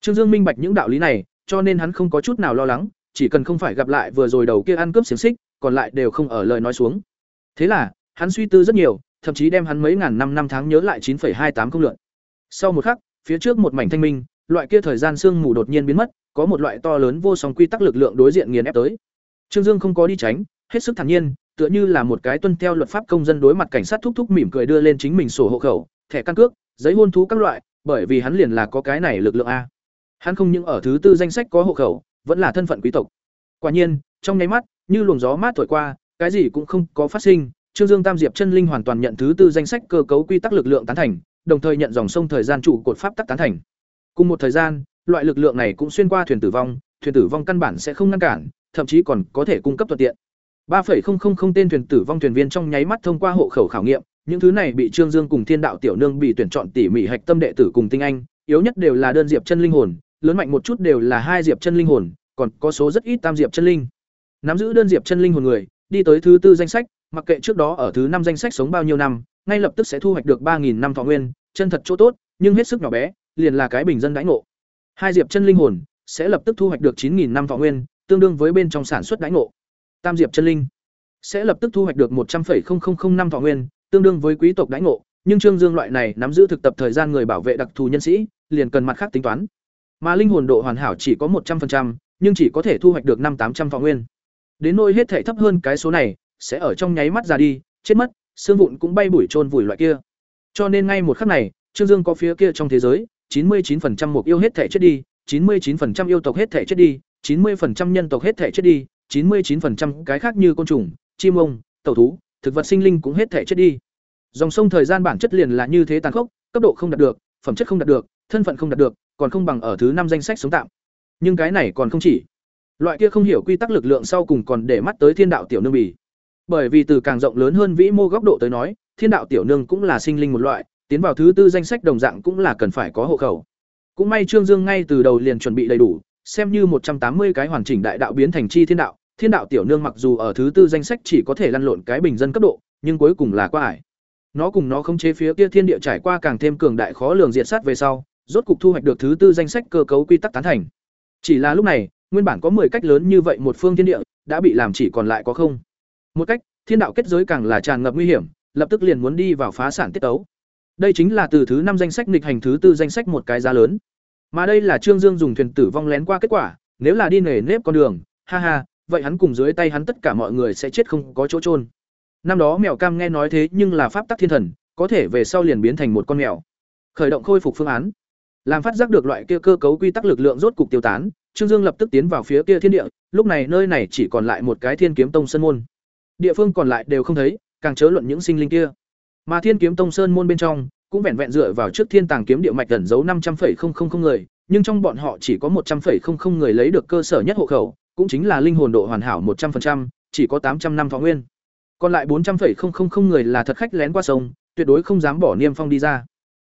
Trương Dương minh bạch những đạo lý này, cho nên hắn không có chút nào lo lắng, chỉ cần không phải gặp lại vừa rồi đầu kia ăn cướp xiển xích, còn lại đều không ở lời nói xuống. Thế là, hắn suy tư rất nhiều, thậm chí đem hắn mấy ngàn năm năm tháng nhớ lại 9,28 công lượng. Sau một khắc, phía trước một mảnh thanh minh, loại kia thời gian sương mù đột nhiên biến mất, có một loại to lớn vô song quy tắc lực lượng đối diện nghiền ép tới. Trương Dương không có đi tránh, hết sức thản nhiên, tựa như là một cái tuân theo luật pháp công dân đối mặt cảnh sát thúc thúc mỉm cười đưa lên chính mình sổ hộ khẩu, thẻ căn cước, giấy hôn thú các loại, bởi vì hắn liền là có cái này lực lượng a. Hắn không những ở thứ tư danh sách có hộ khẩu, vẫn là thân phận quý tộc. Quả nhiên, trong nháy mắt, như luồng gió mát thổi qua, cái gì cũng không có phát sinh, Trương Dương Tam Diệp chân linh hoàn toàn nhận thứ tư danh sách cơ cấu quy tắc lực lượng tán thành, đồng thời nhận dòng sông thời gian trụ cột pháp tắc tán thành. Cùng một thời gian, loại lực lượng này cũng xuyên qua thuyền tử vong, thuyền tử vong căn bản sẽ không ngăn cản, thậm chí còn có thể cung cấp thuận tiện. 3.000 tên thuyền tử vong thuyền viên trong nháy mắt thông qua hộ khẩu khảo nghiệm, những thứ này bị Trương Dương cùng Thiên Đạo tiểu nương bị tuyển chọn tỉ mỉ hạch tâm đệ tử cùng tinh anh, yếu nhất đều là đơn diệp chân linh hồn, lớn mạnh một chút đều là hai diệp chân linh hồn, còn có số rất ít tam diệp chân linh. Nắm giữ đơn diệp chân linh hồn người, đi tới thứ tư danh sách, mặc kệ trước đó ở thứ năm danh sách sống bao nhiêu năm, ngay lập tức sẽ thu hoạch được 3000 năm thọ nguyên, chân thật chỗ tốt, nhưng hết sức nhỏ bé, liền là cái bình dân đãi ngộ. Hai diệp chân linh hồn sẽ lập tức thu hoạch được 9000 năm thọ nguyên, tương đương với bên trong sản xuất đãi ngộ. Tam diệp chân linh sẽ lập tức thu hoạch được 100,0005 năm thọ nguyên, tương đương với quý tộc đãi ngộ, nhưng Trương Dương loại này nắm giữ thực tập thời gian người bảo vệ đặc thù nhân sĩ, liền cần mặt khác tính toán. Mà linh hồn độ hoàn hảo chỉ có 100%, nhưng chỉ có thể thu hoạch được năm tám trăm thọ nguyên. Đến nỗi hết thể thấp hơn cái số này, sẽ ở trong nháy mắt ra đi, chết mất, xương vụn cũng bay bụi trôn vùi loại kia. Cho nên ngay một khắc này, Trương Dương có phía kia trong thế giới, 99% mục yêu hết thể chết đi, 99% yêu tộc hết thể chết đi, 90% nhân tộc hết thể chết đi, 99% cái khác như côn trùng, chim ông, tẩu thú, thực vật sinh linh cũng hết thể chết đi. Dòng sông thời gian bản chất liền là như thế tàn khốc, cấp độ không đạt được, phẩm chất không đạt được, thân phận không đạt được, còn không bằng ở thứ năm danh sách sống tạm. Nhưng cái này còn không chỉ. Loại kia không hiểu quy tắc lực lượng sau cùng còn để mắt tới thiên đạo tiểu nương bì. Bởi vì từ càng rộng lớn hơn vĩ mô góc độ tới nói, thiên đạo tiểu nương cũng là sinh linh một loại, tiến vào thứ tư danh sách đồng dạng cũng là cần phải có hộ khẩu. Cũng may Trương Dương ngay từ đầu liền chuẩn bị đầy đủ, xem như một trăm tám mươi cái hoàn chỉnh đại đạo biến thành chi thiên đạo, thiên đạo tiểu nương mặc dù ở thứ tư danh sách chỉ có thể lăn lộn cái bình dân cấp độ, nhưng cuối cùng là qua ải. Nó cùng nó không chế phía kia thiên địa trải qua càng thêm cường đại khó lường diệt sát về sau, rốt cục thu hoạch được thứ tư danh sách cơ cấu quy tắc tán thành. Chỉ là lúc này, nguyên bản có 10 cách lớn như vậy một phương thiên địa, đã bị làm chỉ còn lại có không. Một cách, thiên đạo kết giới càng là tràn ngập nguy hiểm, lập tức liền muốn đi vào phá sản tiết tấu. Đây chính là từ thứ năm danh sách nghịch hành thứ tư danh sách một cái giá lớn. Mà đây là Trương Dương dùng thuyền tử vong lén qua kết quả, nếu là đi nề nếp con đường, ha ha, vậy hắn cùng dưới tay hắn tất cả mọi người sẽ chết không có chỗ chôn. Năm đó mèo cam nghe nói thế nhưng là pháp tắc thiên thần, có thể về sau liền biến thành một con mèo. Khởi động khôi phục phương án. Làm phát giác được loại kia cơ cấu quy tắc lực lượng rốt cục tiêu tán, Trương Dương lập tức tiến vào phía kia thiên địa, lúc này nơi này chỉ còn lại một cái Thiên Kiếm Tông sơn môn. Địa phương còn lại đều không thấy, càng chớ luận những sinh linh kia. Mà Thiên Kiếm Tông sơn môn bên trong, cũng vẹn vẹn dựa vào trước Thiên Tàng kiếm địa mạch ẩn giấu năm trăm 500,000 người, nhưng trong bọn họ chỉ có một trăm 100,000 người lấy được cơ sở nhất hộ khẩu, cũng chính là linh hồn độ hoàn hảo một 100%, chỉ có tám trăm năm thọ nguyên. Còn lại bốn trăm 400,000 người là thật khách lén qua sông, tuyệt đối không dám bỏ niêm phong đi ra.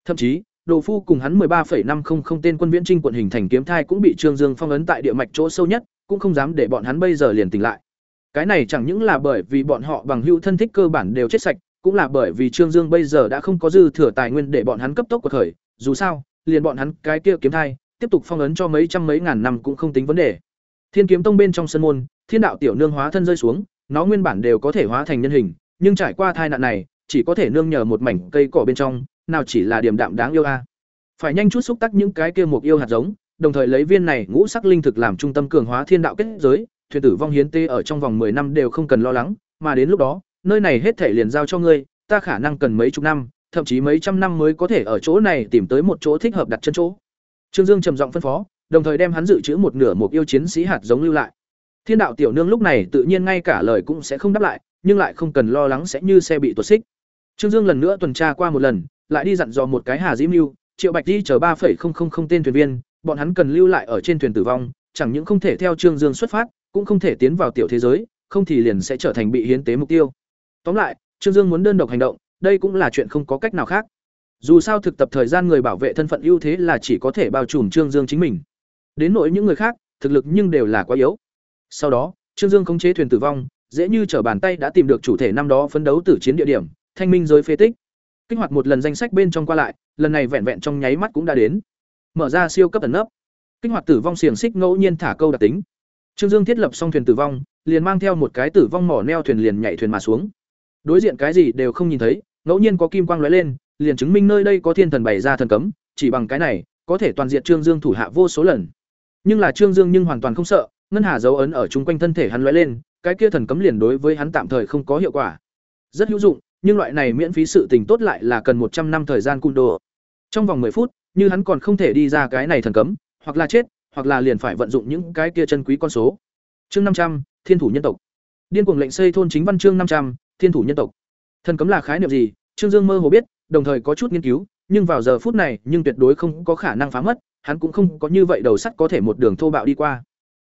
Thậm chí, Đồ Phu cùng hắn 13,500 tên quân viễn trinh quận hình thành kiếm thai cũng bị Trương Dương phong ấn tại địa mạch chỗ sâu nhất, cũng không dám để bọn hắn bây giờ liền tỉnh lại. Cái này chẳng những là bởi vì bọn họ bằng hữu thân thích cơ bản đều chết sạch, cũng là bởi vì Trương Dương bây giờ đã không có dư thừa tài nguyên để bọn hắn cấp tốc của khởi, dù sao, liền bọn hắn cái kia kiếm thai, tiếp tục phong ấn cho mấy trăm mấy ngàn năm cũng không tính vấn đề. Thiên kiếm tông bên trong sân môn, thiên đạo tiểu nương hóa thân rơi xuống, nó nguyên bản đều có thể hóa thành nhân hình, nhưng trải qua thai nạn này, chỉ có thể nương nhờ một mảnh cây cỏ bên trong, nào chỉ là điểm đạm đáng yêu a. Phải nhanh chút xúc tác những cái kia mục yêu hạt giống, đồng thời lấy viên này ngũ sắc linh thực làm trung tâm cường hóa thiên đạo kết giới, thuyền tử vong hiến tê ở trong vòng 10 năm đều không cần lo lắng, mà đến lúc đó, nơi này hết thể liền giao cho ngươi, ta khả năng cần mấy chục năm, thậm chí mấy trăm năm mới có thể ở chỗ này tìm tới một chỗ thích hợp đặt chân chỗ. Trương Dương trầm giọng phân phó, đồng thời đem hắn dự trữ một nửa mục yêu chiến sĩ hạt giống lưu lại. Thiên đạo tiểu nương lúc này tự nhiên ngay cả lời cũng sẽ không đáp lại, nhưng lại không cần lo lắng sẽ như xe bị tuột xích. Trương Dương lần nữa tuần tra qua một lần, lại đi dặn dò một cái Hà Dĩ Lưu, Triệu Bạch đi chờ 3.000 tên thuyền viên, bọn hắn cần lưu lại ở trên thuyền tử vong, chẳng những không thể theo Trương Dương xuất phát, cũng không thể tiến vào tiểu thế giới, không thì liền sẽ trở thành bị hiến tế mục tiêu. Tóm lại, Trương Dương muốn đơn độc hành động, đây cũng là chuyện không có cách nào khác. Dù sao thực tập thời gian người bảo vệ thân phận ưu thế là chỉ có thể bao trùm Trương Dương chính mình. Đến nỗi những người khác, thực lực nhưng đều là quá yếu. Sau đó, Trương Dương khống chế thuyền tử vong, dễ như trở bàn tay đã tìm được chủ thể năm đó phấn đấu tử chiến địa điểm, Thanh Minh giới phế tích. Kích hoạt một lần danh sách bên trong qua lại, lần này vẹn vẹn trong nháy mắt cũng đã đến. Mở ra siêu cấp ẩn nấp. Kích hoạt tử vong xiềng xích ngẫu nhiên thả câu đặc tính. Trương Dương thiết lập xong thuyền tử vong, liền mang theo một cái tử vong mỏ neo thuyền liền nhảy thuyền mà xuống. Đối diện cái gì đều không nhìn thấy, ngẫu nhiên có kim quang lóe lên, liền chứng minh nơi đây có thiên thần bày ra thần cấm, chỉ bằng cái này, có thể toàn diện Trương Dương thủ hạ vô số lần. Nhưng là Trương Dương nhưng hoàn toàn không sợ, ngân hà dấu ấn ở chung quanh thân thể hắn lóe lên, cái kia thần cấm liền đối với hắn tạm thời không có hiệu quả. Rất hữu dụng, nhưng loại này miễn phí sự tình tốt lại là cần một trăm năm thời gian cung đồ. Trong vòng 10 phút, như hắn còn không thể đi ra cái này thần cấm, hoặc là chết, hoặc là liền phải vận dụng những cái kia chân quý con số. Chương năm trăm Thiên thủ nhân tộc. Điên cuồng lệnh xây thôn chính văn chương năm trăm Thiên thủ nhân tộc. Thần cấm là khái niệm gì? Trương Dương mơ hồ biết, đồng thời có chút nghiên cứu, nhưng vào giờ phút này, nhưng tuyệt đối không có khả năng phá mất, hắn cũng không có như vậy đầu sắt có thể một đường thô bạo đi qua.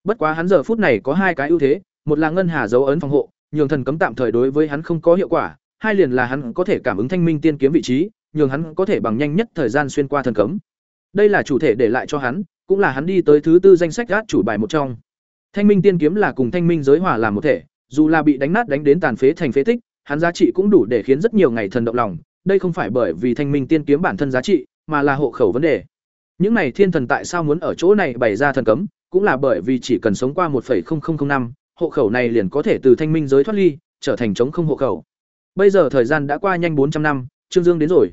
Bất quá hắn giờ phút này có hai cái ưu thế, một là ngân hà dấu ấn phòng hộ, nhường thần cấm tạm thời đối với hắn không có hiệu quả, hai liền là hắn có thể cảm ứng thanh minh tiên kiếm vị trí, nhường hắn có thể bằng nhanh nhất thời gian xuyên qua thần cấm. Đây là chủ thể để lại cho hắn, cũng là hắn đi tới thứ tư danh sách gác chủ bài một trong. Thanh minh tiên kiếm là cùng thanh minh giới hòa làm một thể, dù là bị đánh nát đánh đến tàn phế thành phế tích, hắn giá trị cũng đủ để khiến rất nhiều ngày thần động lòng, đây không phải bởi vì thanh minh tiên kiếm bản thân giá trị, mà là hộ khẩu vấn đề. Những này thiên thần tại sao muốn ở chỗ này bày ra thần cấm, cũng là bởi vì chỉ cần sống qua 1.0005, hộ khẩu này liền có thể từ thanh minh giới thoát ly, trở thành chống không hộ khẩu. Bây giờ thời gian đã qua nhanh 400 năm, Trương Dương đến rồi.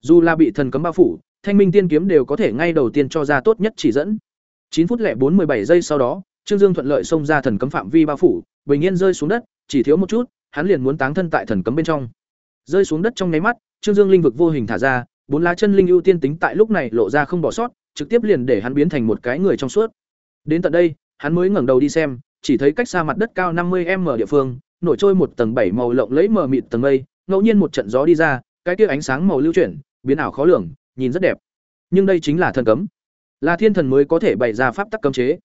Dù là bị thần cấm bao phủ, Thanh Minh Tiên kiếm đều có thể ngay đầu tiên cho ra tốt nhất chỉ dẫn. 9 phút lẻ 417 giây sau đó, Trương Dương thuận lợi xông ra thần cấm phạm vi bao phủ, bình yên rơi xuống đất, chỉ thiếu một chút, hắn liền muốn táng thân tại thần cấm bên trong. Rơi xuống đất trong nháy mắt, Trương Dương linh vực vô hình thả ra, bốn lá chân linh ưu tiên tính tại lúc này lộ ra không bỏ sót, trực tiếp liền để hắn biến thành một cái người trong suốt. Đến tận đây, hắn mới ngẩng đầu đi xem, chỉ thấy cách xa mặt đất cao 50m địa phương, nổi trôi một tầng bảy màu lộng lẫy mờ mịt tầng mây, ngẫu nhiên một trận gió đi ra, cái kia ánh sáng màu lưu chuyển, biến ảo khó lường, nhìn rất đẹp. Nhưng đây chính là thần cấm, là thiên thần mới có thể bày ra pháp tắc cấm chế.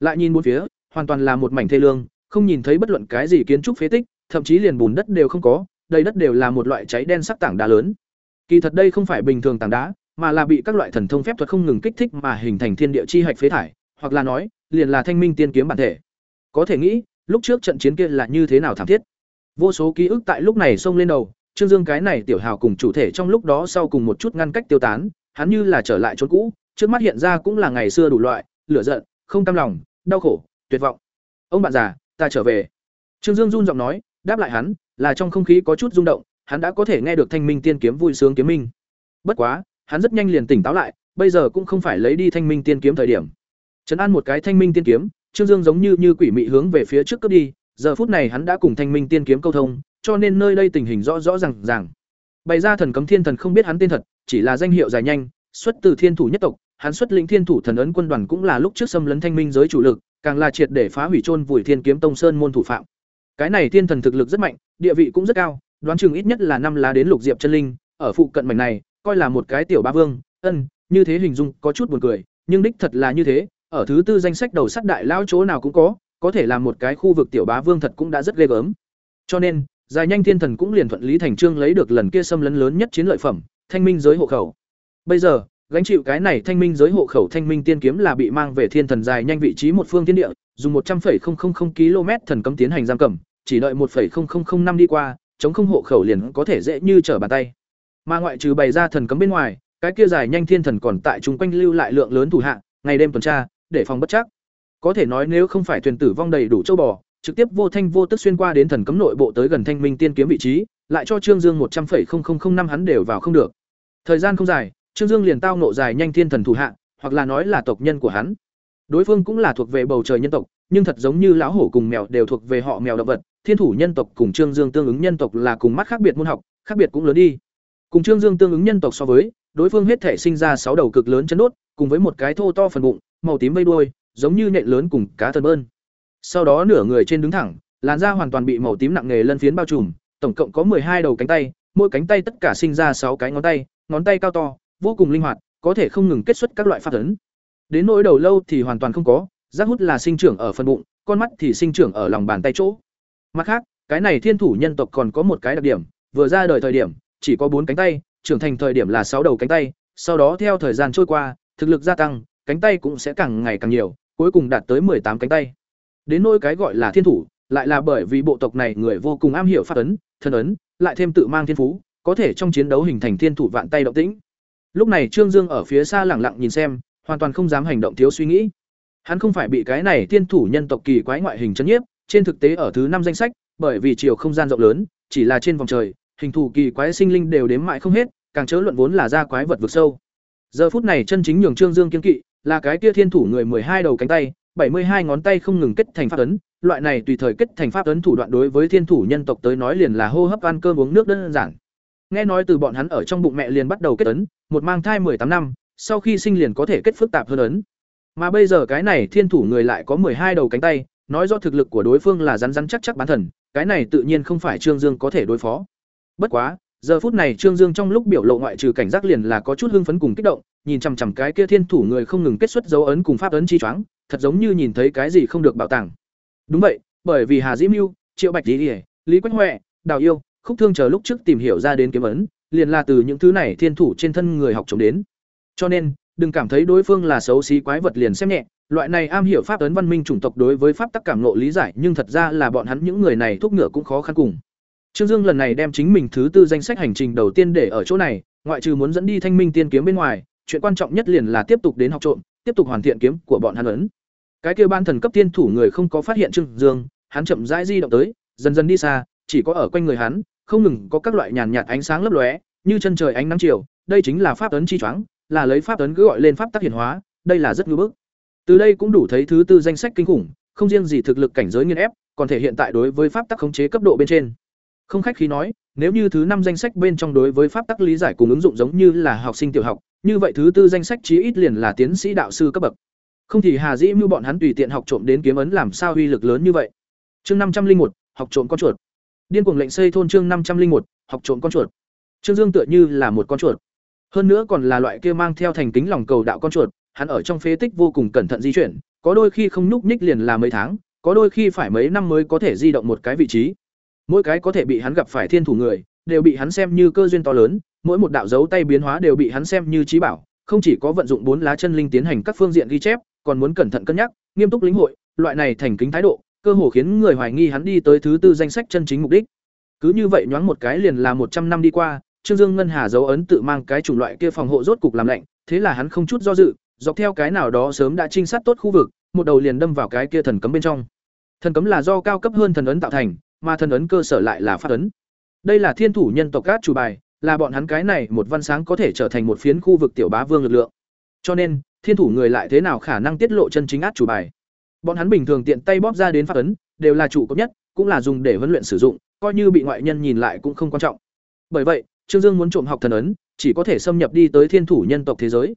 Lại nhìn bốn phía, hoàn toàn là một mảnh thê lương, không nhìn thấy bất luận cái gì kiến trúc phế tích, thậm chí liền bùn đất đều không có, đầy đất đều là một loại cháy đen sắc tảng đá lớn. Kỳ thật đây không phải bình thường tảng đá, mà là bị các loại thần thông phép thuật không ngừng kích thích mà hình thành thiên địa chi hạch phế thải, hoặc là nói, liền là thanh minh tiên kiếm bản thể. Có thể nghĩ, lúc trước trận chiến kia là như thế nào thảm thiết. Vô số ký ức tại lúc này xông lên đầu, Trương Dương cái này tiểu hào cùng chủ thể trong lúc đó sau cùng một chút ngăn cách tiêu tán, hắn như là trở lại chốn cũ, trước mắt hiện ra cũng là ngày xưa đủ loại, lửa giận, không cam lòng, đau khổ, tuyệt vọng. Ông bạn già, ta trở về. Trương Dương run giọng nói, đáp lại hắn, là trong không khí có chút rung động, hắn đã có thể nghe được thanh minh tiên kiếm vui sướng kiếm minh. Bất quá, hắn rất nhanh liền tỉnh táo lại, bây giờ cũng không phải lấy đi thanh minh tiên kiếm thời điểm. Trấn an một cái thanh minh tiên kiếm, Trương Dương giống như như quỷ mị hướng về phía trước cướp đi, giờ phút này hắn đã cùng Thanh Minh Tiên kiếm câu thông, cho nên nơi đây tình hình rõ rõ ràng ràng. Bày ra thần cấm thiên thần không biết hắn tên thật, chỉ là danh hiệu dài nhanh, xuất từ thiên thủ nhất tộc, hắn xuất lĩnh thiên thủ thần ấn quân đoàn cũng là lúc trước xâm lấn Thanh Minh giới chủ lực, càng là triệt để phá hủy chôn vùi Thiên kiếm tông sơn môn thủ phạm. Cái này thiên thần thực lực rất mạnh, địa vị cũng rất cao, đoán chừng ít nhất là năm lá đến lục diệp chân linh, ở phụ cận mảnh này, coi là một cái tiểu ba vương, ân, như thế hình dung có chút buồn cười, nhưng đích thật là như thế, ở thứ tư danh sách đầu sắt đại lao chỗ nào cũng có, có thể làm một cái khu vực tiểu bá vương thật cũng đã rất ghê gớm. Cho nên, dài nhanh thiên thần cũng liền thuận lý thành trương lấy được lần kia xâm lấn lớn nhất chiến lợi phẩm, thanh minh giới hộ khẩu. Bây giờ, gánh chịu cái này thanh minh giới hộ khẩu thanh minh tiên kiếm là bị mang về thiên thần dài nhanh vị trí một phương thiên địa, dùng một trăm 100,000 km thần cấm tiến hành giam cầm, chỉ đợi một năm đi qua, chống không hộ khẩu liền có thể dễ như trở bàn tay. Mà ngoại trừ bày ra thần cấm bên ngoài, cái kia dài nhanh thiên thần còn tại chúng quanh lưu lại lượng lớn thủ hạ, ngày đêm tuần tra, để phòng bất chắc. Có thể nói nếu không phải thuyền tử vong đầy đủ châu bò, trực tiếp vô thanh vô tức xuyên qua đến thần cấm nội bộ tới gần Thanh Minh Tiên kiếm vị trí, lại cho Trương Dương một trăm 100,0005 năm hắn đều vào không được. Thời gian không dài, Trương Dương liền tao nộ dài nhanh thiên thần thủ hạ, hoặc là nói là tộc nhân của hắn. Đối phương cũng là thuộc về bầu trời nhân tộc, nhưng thật giống như lão hổ cùng mèo đều thuộc về họ mèo động vật, thiên thủ nhân tộc cùng Trương Dương tương ứng nhân tộc là cùng mắt khác biệt môn học, khác biệt cũng lớn đi. Cùng Trương Dương tương ứng nhân tộc so với, đối phương hết thể sinh ra sáu đầu cực lớn chấn đốt, cùng với một cái thô to phần bụng, màu tím vây đuôi, giống như nện lớn cùng cá thần bơn. Sau đó nửa người trên đứng thẳng, làn da hoàn toàn bị màu tím nặng nề lân phiến bao trùm, tổng cộng có hai đầu cánh tay, mỗi cánh tay tất cả sinh ra sáu cái ngón tay, ngón tay cao to, vô cùng linh hoạt, có thể không ngừng kết xuất các loại pháp ấn. Đến nỗi đầu lâu thì hoàn toàn không có, giác hút là sinh trưởng ở phần bụng, con mắt thì sinh trưởng ở lòng bàn tay chỗ. Mặt khác, cái này thiên thủ nhân tộc còn có một cái đặc điểm, vừa ra đời thời điểm chỉ có bốn cánh tay, trưởng thành thời điểm là sáu đầu cánh tay, sau đó theo thời gian trôi qua, thực lực gia tăng, cánh tay cũng sẽ càng ngày càng nhiều, cuối cùng đạt tới tám cánh tay. Đến nỗi cái gọi là thiên thủ, lại là bởi vì bộ tộc này người vô cùng am hiểu pháp ấn, thân ấn, lại thêm tự mang thiên phú, có thể trong chiến đấu hình thành thiên thủ vạn tay động tĩnh. Lúc này Trương Dương ở phía xa lẳng lặng nhìn xem, hoàn toàn không dám hành động thiếu suy nghĩ. Hắn không phải bị cái này thiên thủ nhân tộc kỳ quái ngoại hình chấn nhiếp, trên thực tế ở thứ năm danh sách, bởi vì chiều không gian rộng lớn, chỉ là trên vòng trời, hình thù kỳ quái sinh linh đều đếm mãi không hết, càng chớ luận vốn là ra quái vật vực sâu. Giờ phút này chân chính nhường Trương Dương kiên kỵ, là cái kia thiên thủ người hai đầu cánh tay, bảy mươi hai ngón tay không ngừng kết thành pháp ấn, loại này tùy thời kết thành pháp ấn thủ đoạn đối với thiên thủ nhân tộc tới nói liền là hô hấp ăn cơm uống nước đơn giản. Nghe nói từ bọn hắn ở trong bụng mẹ liền bắt đầu kết ấn, một mang thai tám năm, sau khi sinh liền có thể kết phức tạp hơn ấn. Mà bây giờ cái này thiên thủ người lại có hai đầu cánh tay, nói rõ thực lực của đối phương là rắn rắn chắc chắc bán thần, cái này tự nhiên không phải Trương Dương có thể đối phó. Bất quá, giờ phút này Trương Dương trong lúc biểu lộ ngoại trừ cảnh giác liền là có chút hưng phấn cùng kích động, nhìn chằm chằm cái kia thiên thủ người không ngừng kết xuất dấu ấn cùng pháp ấn chi choáng, thật giống như nhìn thấy cái gì không được bảo tàng. Đúng vậy, bởi vì Hà Diễm mưu Triệu Bạch Lý, Lý Quách huệ Đào Yêu, Khúc Thương chờ lúc trước tìm hiểu ra đến kiếm ấn, liền là từ những thứ này thiên thủ trên thân người học chống đến. Cho nên, đừng cảm thấy đối phương là xấu xí quái vật liền xem nhẹ, loại này am hiểu pháp ấn văn minh chủng tộc đối với pháp tắc cảm ngộ lý giải, nhưng thật ra là bọn hắn những người này thúc ngựa cũng khó khăn cùng. Trương Dương lần này đem chính mình thứ tư danh sách hành trình đầu tiên để ở chỗ này, ngoại trừ muốn dẫn đi Thanh Minh Tiên kiếm bên ngoài, chuyện quan trọng nhất liền là tiếp tục đến học trộm, tiếp tục hoàn thiện kiếm của bọn hắn ấn. Cái kia ban thần cấp tiên thủ người không có phát hiện Trương Dương, hắn chậm rãi di động tới, dần dần đi xa, chỉ có ở quanh người hắn, không ngừng có các loại nhàn nhạt ánh sáng lấp lóe, như chân trời ánh nắng chiều, đây chính là pháp ấn chi choáng, là lấy pháp ấn cứ gọi lên pháp tắc hiển hóa, đây là rất ngư bức. Từ đây cũng đủ thấy thứ tư danh sách kinh khủng, không riêng gì thực lực cảnh giới nghiên ép, còn thể hiện tại đối với pháp tắc khống chế cấp độ bên trên. Không khách khí nói, nếu như thứ năm danh sách bên trong đối với pháp tắc lý giải cùng ứng dụng giống như là học sinh tiểu học, như vậy thứ tư danh sách chí ít liền là tiến sĩ đạo sư cấp bậc. Không thì Hà Dĩ Mưu bọn hắn tùy tiện học trộm đến kiếm ấn làm sao uy lực lớn như vậy. Chương năm trăm linh một học trộm con chuột. Điên cuồng lệnh xây thôn chương năm trăm linh một học trộm con chuột. Trương Dương tựa như là một con chuột. Hơn nữa còn là loại kia mang theo thành kính lòng cầu đạo con chuột, hắn ở trong phế tích vô cùng cẩn thận di chuyển, có đôi khi không nhúc nhích liền là mấy tháng, có đôi khi phải mấy năm mới có thể di động một cái vị trí. Mỗi cái có thể bị hắn gặp phải thiên thủ người, đều bị hắn xem như cơ duyên to lớn, mỗi một đạo dấu tay biến hóa đều bị hắn xem như trí bảo, không chỉ có vận dụng bốn lá chân linh tiến hành các phương diện ghi chép, còn muốn cẩn thận cân nhắc, nghiêm túc lĩnh hội, loại này thành kính thái độ, cơ hồ khiến người hoài nghi hắn đi tới thứ tư danh sách chân chính mục đích. Cứ như vậy nhoáng một cái liền là một trăm năm đi qua, Trương Dương ngân hà dấu ấn tự mang cái chủng loại kia phòng hộ rốt cục làm lạnh, thế là hắn không chút do dự, dọc theo cái nào đó sớm đã trinh sát tốt khu vực, một đầu liền đâm vào cái kia thần cấm bên trong. Thần cấm là do cao cấp hơn thần ấn tạo thành, mà thần ấn cơ sở lại là pháp ấn. Đây là thiên thủ nhân tộc cát chủ bài, là bọn hắn cái này một văn sáng có thể trở thành một phiến khu vực tiểu bá vương lực lượng. Cho nên, thiên thủ người lại thế nào khả năng tiết lộ chân chính át chủ bài. Bọn hắn bình thường tiện tay bóp ra đến pháp ấn, đều là chủ cấp nhất, cũng là dùng để huấn luyện sử dụng, coi như bị ngoại nhân nhìn lại cũng không quan trọng. Bởi vậy, Trương Dương muốn trộm học thần ấn, chỉ có thể xâm nhập đi tới thiên thủ nhân tộc thế giới.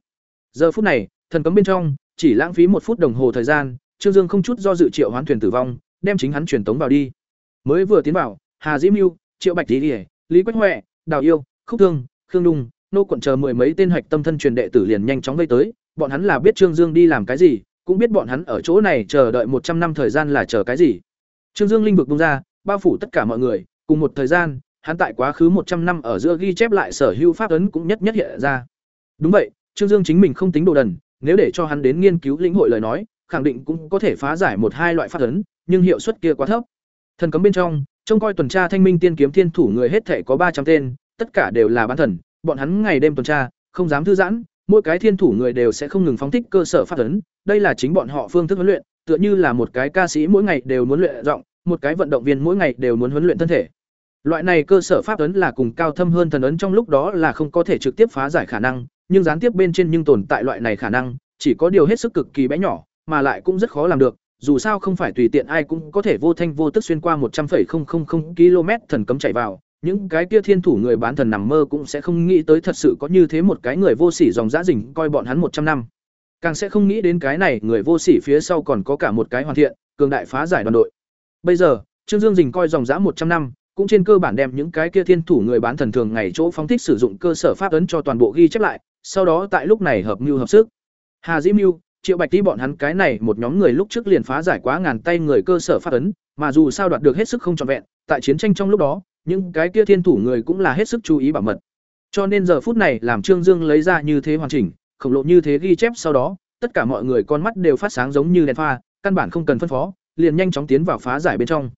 Giờ phút này, thần cấm bên trong, chỉ lãng phí một phút đồng hồ thời gian, Trương Dương không chút do dự triệu hoán thuyền tử vong, đem chính hắn truyền tống vào đi. Mới vừa tiến vào, Hà dĩ Mưu, Triệu Bạch Tỷ, Lý Quách huệ Đào Yêu, Khúc Thương, Khương Đung, nô quận chờ mười mấy tên hạch tâm thân truyền đệ tử liền nhanh chóng vây tới, bọn hắn là biết Trương Dương đi làm cái gì, cũng biết bọn hắn ở chỗ này chờ đợi một trăm năm thời gian là chờ cái gì. Trương Dương linh vực bung ra, bao phủ tất cả mọi người, cùng một thời gian, hắn tại quá khứ một trăm năm ở giữa ghi chép lại sở hữu pháp ấn cũng nhất nhất hiện ra. Đúng vậy, Trương Dương chính mình không tính đồ đần, nếu để cho hắn đến nghiên cứu lĩnh hội lời nói, khẳng định cũng có thể phá giải một hai loại pháp ấn, nhưng hiệu suất kia quá thấp. Thần cấm bên trong, trông coi tuần tra thanh minh tiên kiếm thiên thủ người hết thể có ba trăm tên tất cả đều là bán thần bọn hắn ngày đêm tuần tra không dám thư giãn mỗi cái thiên thủ người đều sẽ không ngừng phóng thích cơ sở phát ấn đây là chính bọn họ phương thức huấn luyện tựa như là một cái ca sĩ mỗi ngày đều muốn luyện giọng một cái vận động viên mỗi ngày đều muốn huấn luyện thân thể. Loại này cơ sở pháp ấn là cùng cao thâm hơn thần ấn trong lúc đó là không có thể trực tiếp phá giải khả năng nhưng gián tiếp bên trên nhưng tồn tại loại này khả năng chỉ có điều hết sức cực kỳ bé nhỏ mà lại cũng rất khó làm được dù sao không phải tùy tiện ai cũng có thể vô thanh vô tức xuyên qua một trăm linh km thần cấm chạy vào. Những cái kia thiên thủ người bán thần nằm mơ cũng sẽ không nghĩ tới thật sự có như thế một cái người vô sỉ dòng dã rình coi bọn hắn một trăm năm. Càng sẽ không nghĩ đến cái này người vô sỉ phía sau còn có cả một cái hoàn thiện, cường đại phá giải đoàn đội. Bây giờ, trương dương rình coi dòng dã một trăm năm, cũng trên cơ bản đem những cái kia thiên thủ người bán thần thường ngày chỗ phóng thích sử dụng cơ sở pháp ấn cho toàn bộ ghi chép lại, sau đó tại lúc này hợp mưu hợp sức. Hà dĩ mưu triệu bạch tí bọn hắn cái này một nhóm người lúc trước liền phá giải quá ngàn tay người cơ sở phát ấn, mà dù sao đoạt được hết sức không trọn vẹn, tại chiến tranh trong lúc đó, những cái kia thiên thủ người cũng là hết sức chú ý bảo mật. Cho nên giờ phút này làm trương dương lấy ra như thế hoàn chỉnh, khổng lộ như thế ghi chép sau đó, tất cả mọi người con mắt đều phát sáng giống như đèn pha, căn bản không cần phân phó, liền nhanh chóng tiến vào phá giải bên trong.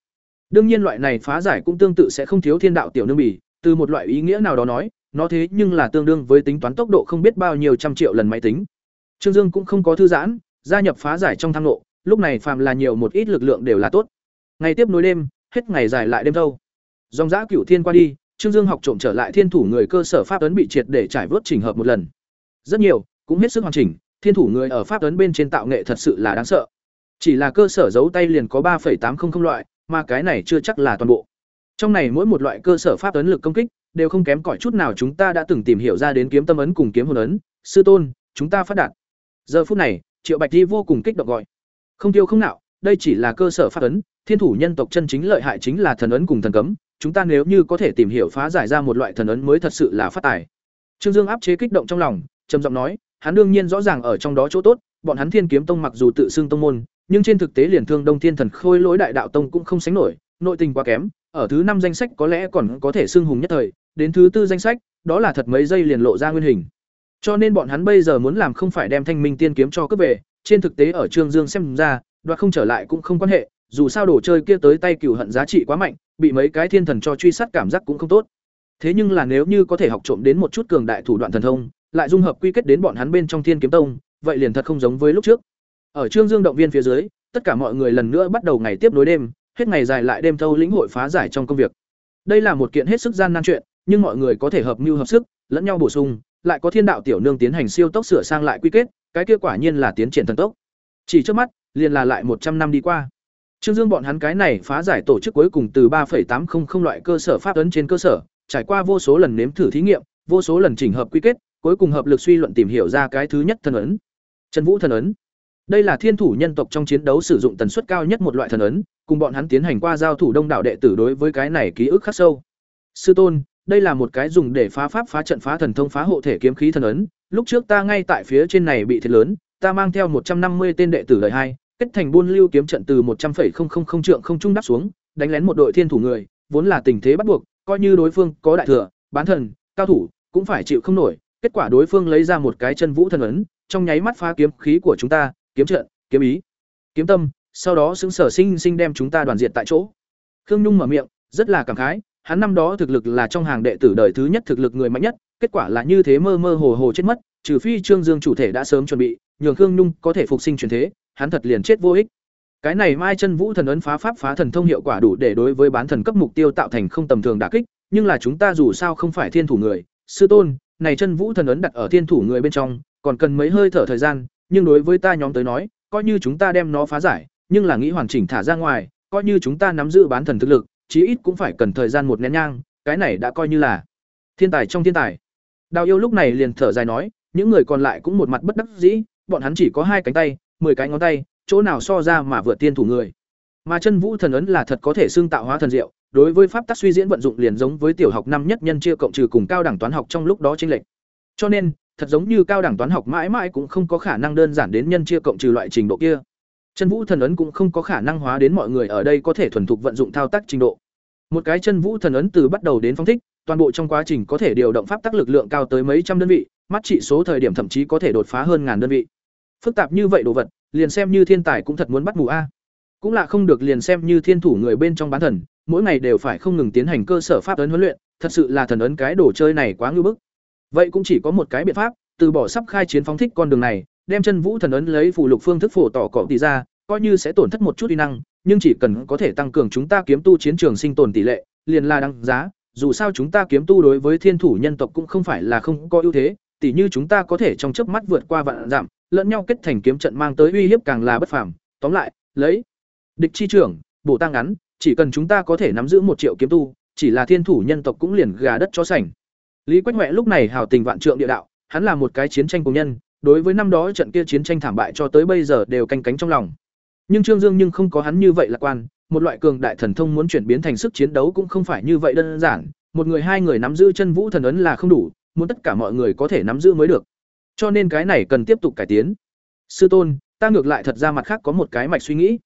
Đương nhiên loại này phá giải cũng tương tự sẽ không thiếu thiên đạo tiểu nương bỉ, từ một loại ý nghĩa nào đó nói, nó thế nhưng là tương đương với tính toán tốc độ không biết bao nhiêu trăm triệu lần máy tính trương dương cũng không có thư giãn, gia nhập phá giải trong thang lộ lúc này phàm là nhiều một ít lực lượng đều là tốt. Ngày tiếp nối đêm, hết ngày dài lại đêm thâu. Dòng giã cửu thiên qua đi, trương dương học trộm trở lại thiên thủ người cơ sở pháp ấn bị triệt để trải vớt chỉnh hợp một lần. Rất nhiều, cũng hết sức hoàn chỉnh, thiên thủ người ở pháp ấn bên trên tạo nghệ thật sự là đáng sợ. Chỉ là cơ sở giấu tay liền có ba tám trăm linh loại, mà cái này chưa chắc là toàn bộ. Trong này mỗi một loại cơ sở pháp ấn lực công kích, đều không kém cỏi chút nào chúng ta đã từng tìm hiểu ra đến kiếm tâm ấn cùng kiếm hồn ấn. Sư tôn, chúng ta phát đạt giờ phút này, triệu bạch di vô cùng kích động gọi. Không tiêu không nạo, đây chỉ là cơ sở pháp ấn, thiên thủ nhân tộc chân chính lợi hại chính là thần ấn cùng thần cấm, chúng ta nếu như có thể tìm hiểu phá giải ra một loại thần ấn mới thật sự là phát tài. Trương dương áp chế kích động trong lòng, trầm giọng nói, hắn đương nhiên rõ ràng ở trong đó chỗ tốt, bọn hắn thiên kiếm tông mặc dù tự xưng tông môn, nhưng trên thực tế liền thương đông thiên thần khôi lỗi đại đạo tông cũng không sánh nổi, nội tình quá kém, ở thứ năm danh sách có lẽ còn có thể xưng hùng nhất thời, đến thứ tư danh sách, đó là thật mấy giây liền lộ ra nguyên hình cho nên bọn hắn bây giờ muốn làm không phải đem thanh minh tiên kiếm cho cướp về, trên thực tế ở trương dương xem ra, đoạt không trở lại cũng không quan hệ, dù sao đồ chơi kia tới tay cửu hận giá trị quá mạnh, bị mấy cái thiên thần cho truy sát cảm giác cũng không tốt. Thế nhưng là nếu như có thể học trộm đến một chút cường đại thủ đoạn thần thông, lại dung hợp quy kết đến bọn hắn bên trong thiên kiếm tông, vậy liền thật không giống với lúc trước. Ở trương dương động viên phía dưới, tất cả mọi người lần nữa bắt đầu ngày tiếp nối đêm, hết ngày dài lại đêm thâu lĩnh hội phá giải trong công việc. Đây là một kiện hết sức gian nan chuyện, nhưng mọi người có thể hợp mưu hợp sức, lẫn nhau bổ sung lại có thiên đạo tiểu nương tiến hành siêu tốc sửa sang lại quy kết cái kia quả nhiên là tiến triển thần tốc chỉ trước mắt liền là lại một trăm năm đi qua Trương Dương bọn hắn cái này phá giải tổ chức cuối cùng từ 3.800 loại cơ sở pháp ấn trên cơ sở, trải qua vô số lần nếm thử thí nghiệm, vô số lần chỉnh hợp quy kết, cuối cùng hợp lực suy luận tìm hiểu ra cái thứ nhất thần ấn. Chân Vũ thần ấn. Đây là thiên thủ nhân tộc trong chiến đấu sử dụng tần suất cao nhất một loại thần ấn, cùng bọn hắn tiến hành qua giao thủ đông đảo đệ tử đối với cái này ký ức khắc sâu. Sư tôn, đây là một cái dùng để phá pháp phá trận phá thần thông phá hộ thể kiếm khí thần ấn, lúc trước ta ngay tại phía trên này bị thiệt lớn, ta mang theo một trăm năm mươi tên đệ tử đời hai, kết thành buôn lưu kiếm trận từ một trăm linh trượng không trung đáp xuống, đánh lén một đội thiên thủ người, vốn là tình thế bắt buộc, coi như đối phương có đại thừa, bán thần, cao thủ, cũng phải chịu không nổi, kết quả đối phương lấy ra một cái chân vũ thần ấn, trong nháy mắt phá kiếm khí của chúng ta, kiếm trận, kiếm ý, kiếm tâm, sau đó xứng sở sinh sinh đem chúng ta đoàn diệt tại chỗ. Khương Nhung mở miệng, rất là cảm khái, hắn năm đó thực lực là trong hàng đệ tử đời thứ nhất thực lực người mạnh nhất, kết quả là như thế mơ mơ hồ hồ chết mất, trừ phi Trương Dương chủ thể đã sớm chuẩn bị, nhường Khương Nhung có thể phục sinh chuyển thế, hắn thật liền chết vô ích. Cái này Mai Chân Vũ thần ấn phá pháp phá thần thông hiệu quả đủ để đối với bán thần cấp mục tiêu tạo thành không tầm thường đả kích, nhưng là chúng ta dù sao không phải thiên thủ người, sư tôn, này Chân Vũ thần ấn đặt ở thiên thủ người bên trong, còn cần mấy hơi thở thời gian, nhưng đối với ta nhóm tới nói, coi như chúng ta đem nó phá giải, nhưng là nghĩ hoàn chỉnh thả ra ngoài, coi như chúng ta nắm giữ bán thần thực lực, chí ít cũng phải cần thời gian một nén nhang, cái này đã coi như là thiên tài trong thiên tài. Đào Yêu lúc này liền thở dài nói, những người còn lại cũng một mặt bất đắc dĩ, bọn hắn chỉ có hai cánh tay, 10 cái ngón tay, chỗ nào so ra mà vượt tiên thủ người. Mà chân vũ thần ấn là thật có thể xương tạo hóa thần diệu, đối với pháp tắc suy diễn vận dụng liền giống với tiểu học năm nhất nhân chia cộng trừ cùng cao đẳng toán học trong lúc đó chênh lệch. Cho nên, thật giống như cao đẳng toán học mãi mãi cũng không có khả năng đơn giản đến nhân chia cộng trừ loại trình độ kia. Chân vũ thần ấn cũng không có khả năng hóa đến mọi người ở đây có thể thuần thục vận dụng thao tác trình độ. Một cái chân vũ thần ấn từ bắt đầu đến phong thích, toàn bộ trong quá trình có thể điều động pháp tắc lực lượng cao tới mấy trăm đơn vị, mắt trị số thời điểm thậm chí có thể đột phá hơn ngàn đơn vị phức tạp như vậy đồ vật liền xem như thiên tài cũng thật muốn bắt mù a cũng là không được liền xem như thiên thủ người bên trong bán thần mỗi ngày đều phải không ngừng tiến hành cơ sở pháp ấn huấn luyện, thật sự là thần ấn cái đồ chơi này quá ngưu bức. Vậy cũng chỉ có một cái biện pháp, từ bỏ sắp khai chiến phóng thích con đường này, đem chân vũ thần ấn lấy phù lục phương thức phổ tỏ cọ tỷ ra, coi như sẽ tổn thất một chút uy năng, nhưng chỉ cần có thể tăng cường chúng ta kiếm tu chiến trường sinh tồn tỷ lệ, liền là đăng giá, dù sao chúng ta kiếm tu đối với thiên thủ nhân tộc cũng không phải là không có ưu thế, tỉ như chúng ta có thể trong chớp mắt vượt qua vạn giảm, lẫn nhau kết thành kiếm trận mang tới uy hiếp càng là bất phàm. Tóm lại, lấy địch chi trưởng, bổ tăng ngắn, chỉ cần chúng ta có thể nắm giữ một triệu kiếm tu, chỉ là thiên thủ nhân tộc cũng liền gà đất cho sảnh. Lý Quách huệ lúc này hào tình vạn trượng địa đạo, hắn là một cái chiến tranh cùng nhân, đối với năm đó trận kia chiến tranh thảm bại cho tới bây giờ đều canh cánh trong lòng. Nhưng Trương Dương nhưng không có hắn như vậy lạc quan, một loại cường đại thần thông muốn chuyển biến thành sức chiến đấu cũng không phải như vậy đơn giản, một người hai người nắm giữ chân vũ thần ấn là không đủ, muốn tất cả mọi người có thể nắm giữ mới được. Cho nên cái này cần tiếp tục cải tiến. Sư tôn, ta ngược lại thật ra mặt khác có một cái mạch suy nghĩ.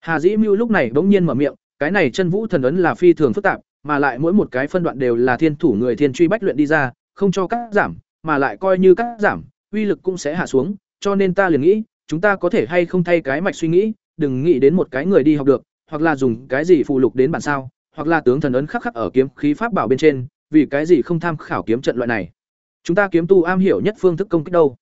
Hà Dĩ Mưu lúc này bỗng nhiên mở miệng, cái này chân vũ thần ấn là phi thường phức tạp, mà lại mỗi một cái phân đoạn đều là thiên thủ người thiên truy bách luyện đi ra, không cho cắt giảm, mà lại coi như cắt giảm, uy lực cũng sẽ hạ xuống, cho nên ta liền nghĩ, chúng ta có thể hay không thay cái mạch suy nghĩ, đừng nghĩ đến một cái người đi học được, hoặc là dùng cái gì phụ lục đến bản sao, hoặc là tướng thần ấn khắc khắc ở kiếm khí pháp bảo bên trên, vì cái gì không tham khảo kiếm trận loại này. Chúng ta kiếm tu am hiểu nhất phương thức công kích đâu.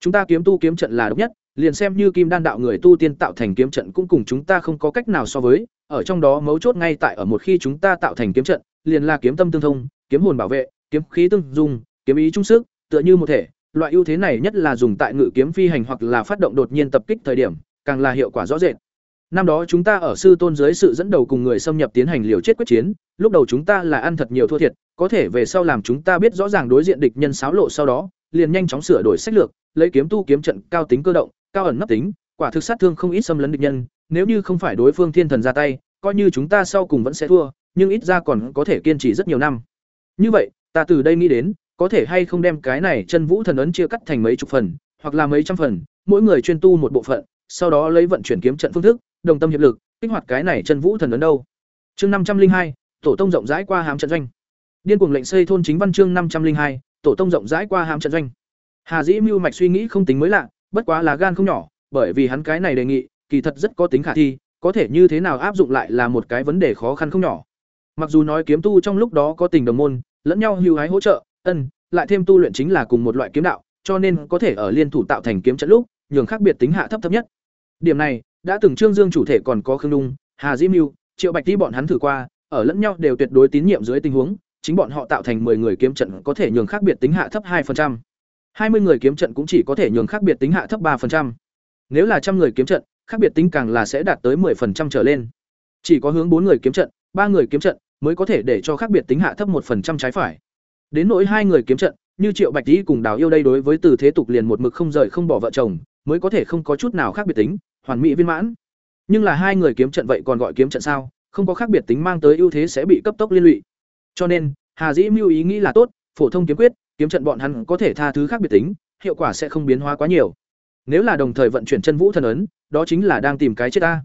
Chúng ta kiếm tu kiếm trận là độc nhất, liền xem như kim đan đạo người tu tiên tạo thành kiếm trận cũng cùng chúng ta không có cách nào so với, ở trong đó mấu chốt ngay tại ở một khi chúng ta tạo thành kiếm trận, liền là kiếm tâm tương thông, kiếm hồn bảo vệ, kiếm khí tương dung, kiếm ý trung sức, tựa như một thể, loại ưu thế này nhất là dùng tại ngự kiếm phi hành hoặc là phát động đột nhiên tập kích thời điểm, càng là hiệu quả rõ rệt. Năm đó chúng ta ở sư tôn dưới sự dẫn đầu cùng người xâm nhập tiến hành liều chết quyết chiến, lúc đầu chúng ta là ăn thật nhiều thua thiệt, có thể về sau làm chúng ta biết rõ ràng đối diện địch nhân xáo lộ sau đó, liền nhanh chóng sửa đổi sách lược, lấy kiếm tu kiếm trận cao tính cơ động, cao ẩn nấp tính, quả thực sát thương không ít xâm lấn địch nhân, nếu như không phải đối phương thiên thần ra tay, coi như chúng ta sau cùng vẫn sẽ thua, nhưng ít ra còn có thể kiên trì rất nhiều năm. Như vậy, ta từ đây nghĩ đến, có thể hay không đem cái này chân vũ thần ấn chia cắt thành mấy chục phần, hoặc là mấy trăm phần, mỗi người chuyên tu một bộ phận, sau đó lấy vận chuyển kiếm trận phương thức, đồng tâm hiệp lực, kích hoạt cái này chân vũ thần ấn đâu. Chương năm trăm linh hai, tổ tông rộng rãi qua hàm trận doanh. Điên cuồng lệnh xây thôn chính văn chương năm trăm linh hai, tổ tông rộng rãi qua hàm trận doanh. Hà Dĩ Mưu mạch suy nghĩ không tính mới lạ, bất quá là gan không nhỏ, bởi vì hắn cái này đề nghị, kỳ thật rất có tính khả thi, có thể như thế nào áp dụng lại là một cái vấn đề khó khăn không nhỏ. Mặc dù nói kiếm tu trong lúc đó có tình đồng môn, lẫn nhau hưu hái hỗ trợ, ân, lại thêm tu luyện chính là cùng một loại kiếm đạo, cho nên có thể ở liên thủ tạo thành kiếm trận lúc, nhường khác biệt tính hạ thấp thấp nhất. Điểm này, đã từng Trương Dương chủ thể còn có Khương Dung, Hà Diễm Mưu, Triệu Bạch Tỷ bọn hắn thử qua, ở lẫn nhau đều tuyệt đối tín nhiệm dưới tình huống, chính bọn họ tạo thành 10 người kiếm trận có thể nhường khác biệt tính hạ thấp 2%. 20 người kiếm trận cũng chỉ có thể nhường khác biệt tính hạ thấp 3%. Nếu là trăm người kiếm trận, khác biệt tính càng là sẽ đạt tới 10% trở lên. Chỉ có hướng bốn người kiếm trận, ba người kiếm trận mới có thể để cho khác biệt tính hạ thấp 1% trái phải. Đến nỗi hai người kiếm trận, như Triệu Bạch Tỷ cùng Đào Yêu đây đối với từ thế tục liền một mực không rời không bỏ vợ chồng, mới có thể không có chút nào khác biệt tính, hoàn mỹ viên mãn. Nhưng là hai người kiếm trận vậy còn gọi kiếm trận sao? Không có khác biệt tính mang tới ưu thế sẽ bị cấp tốc liên lụy. Cho nên, Hà Dĩ Mưu ý nghĩ là tốt, phổ thông kiếm quyết, kiếm trận bọn hắn có thể tha thứ khác biệt tính, hiệu quả sẽ không biến hóa quá nhiều. Nếu là đồng thời vận chuyển chân vũ thần ấn, đó chính là đang tìm cái chết ta.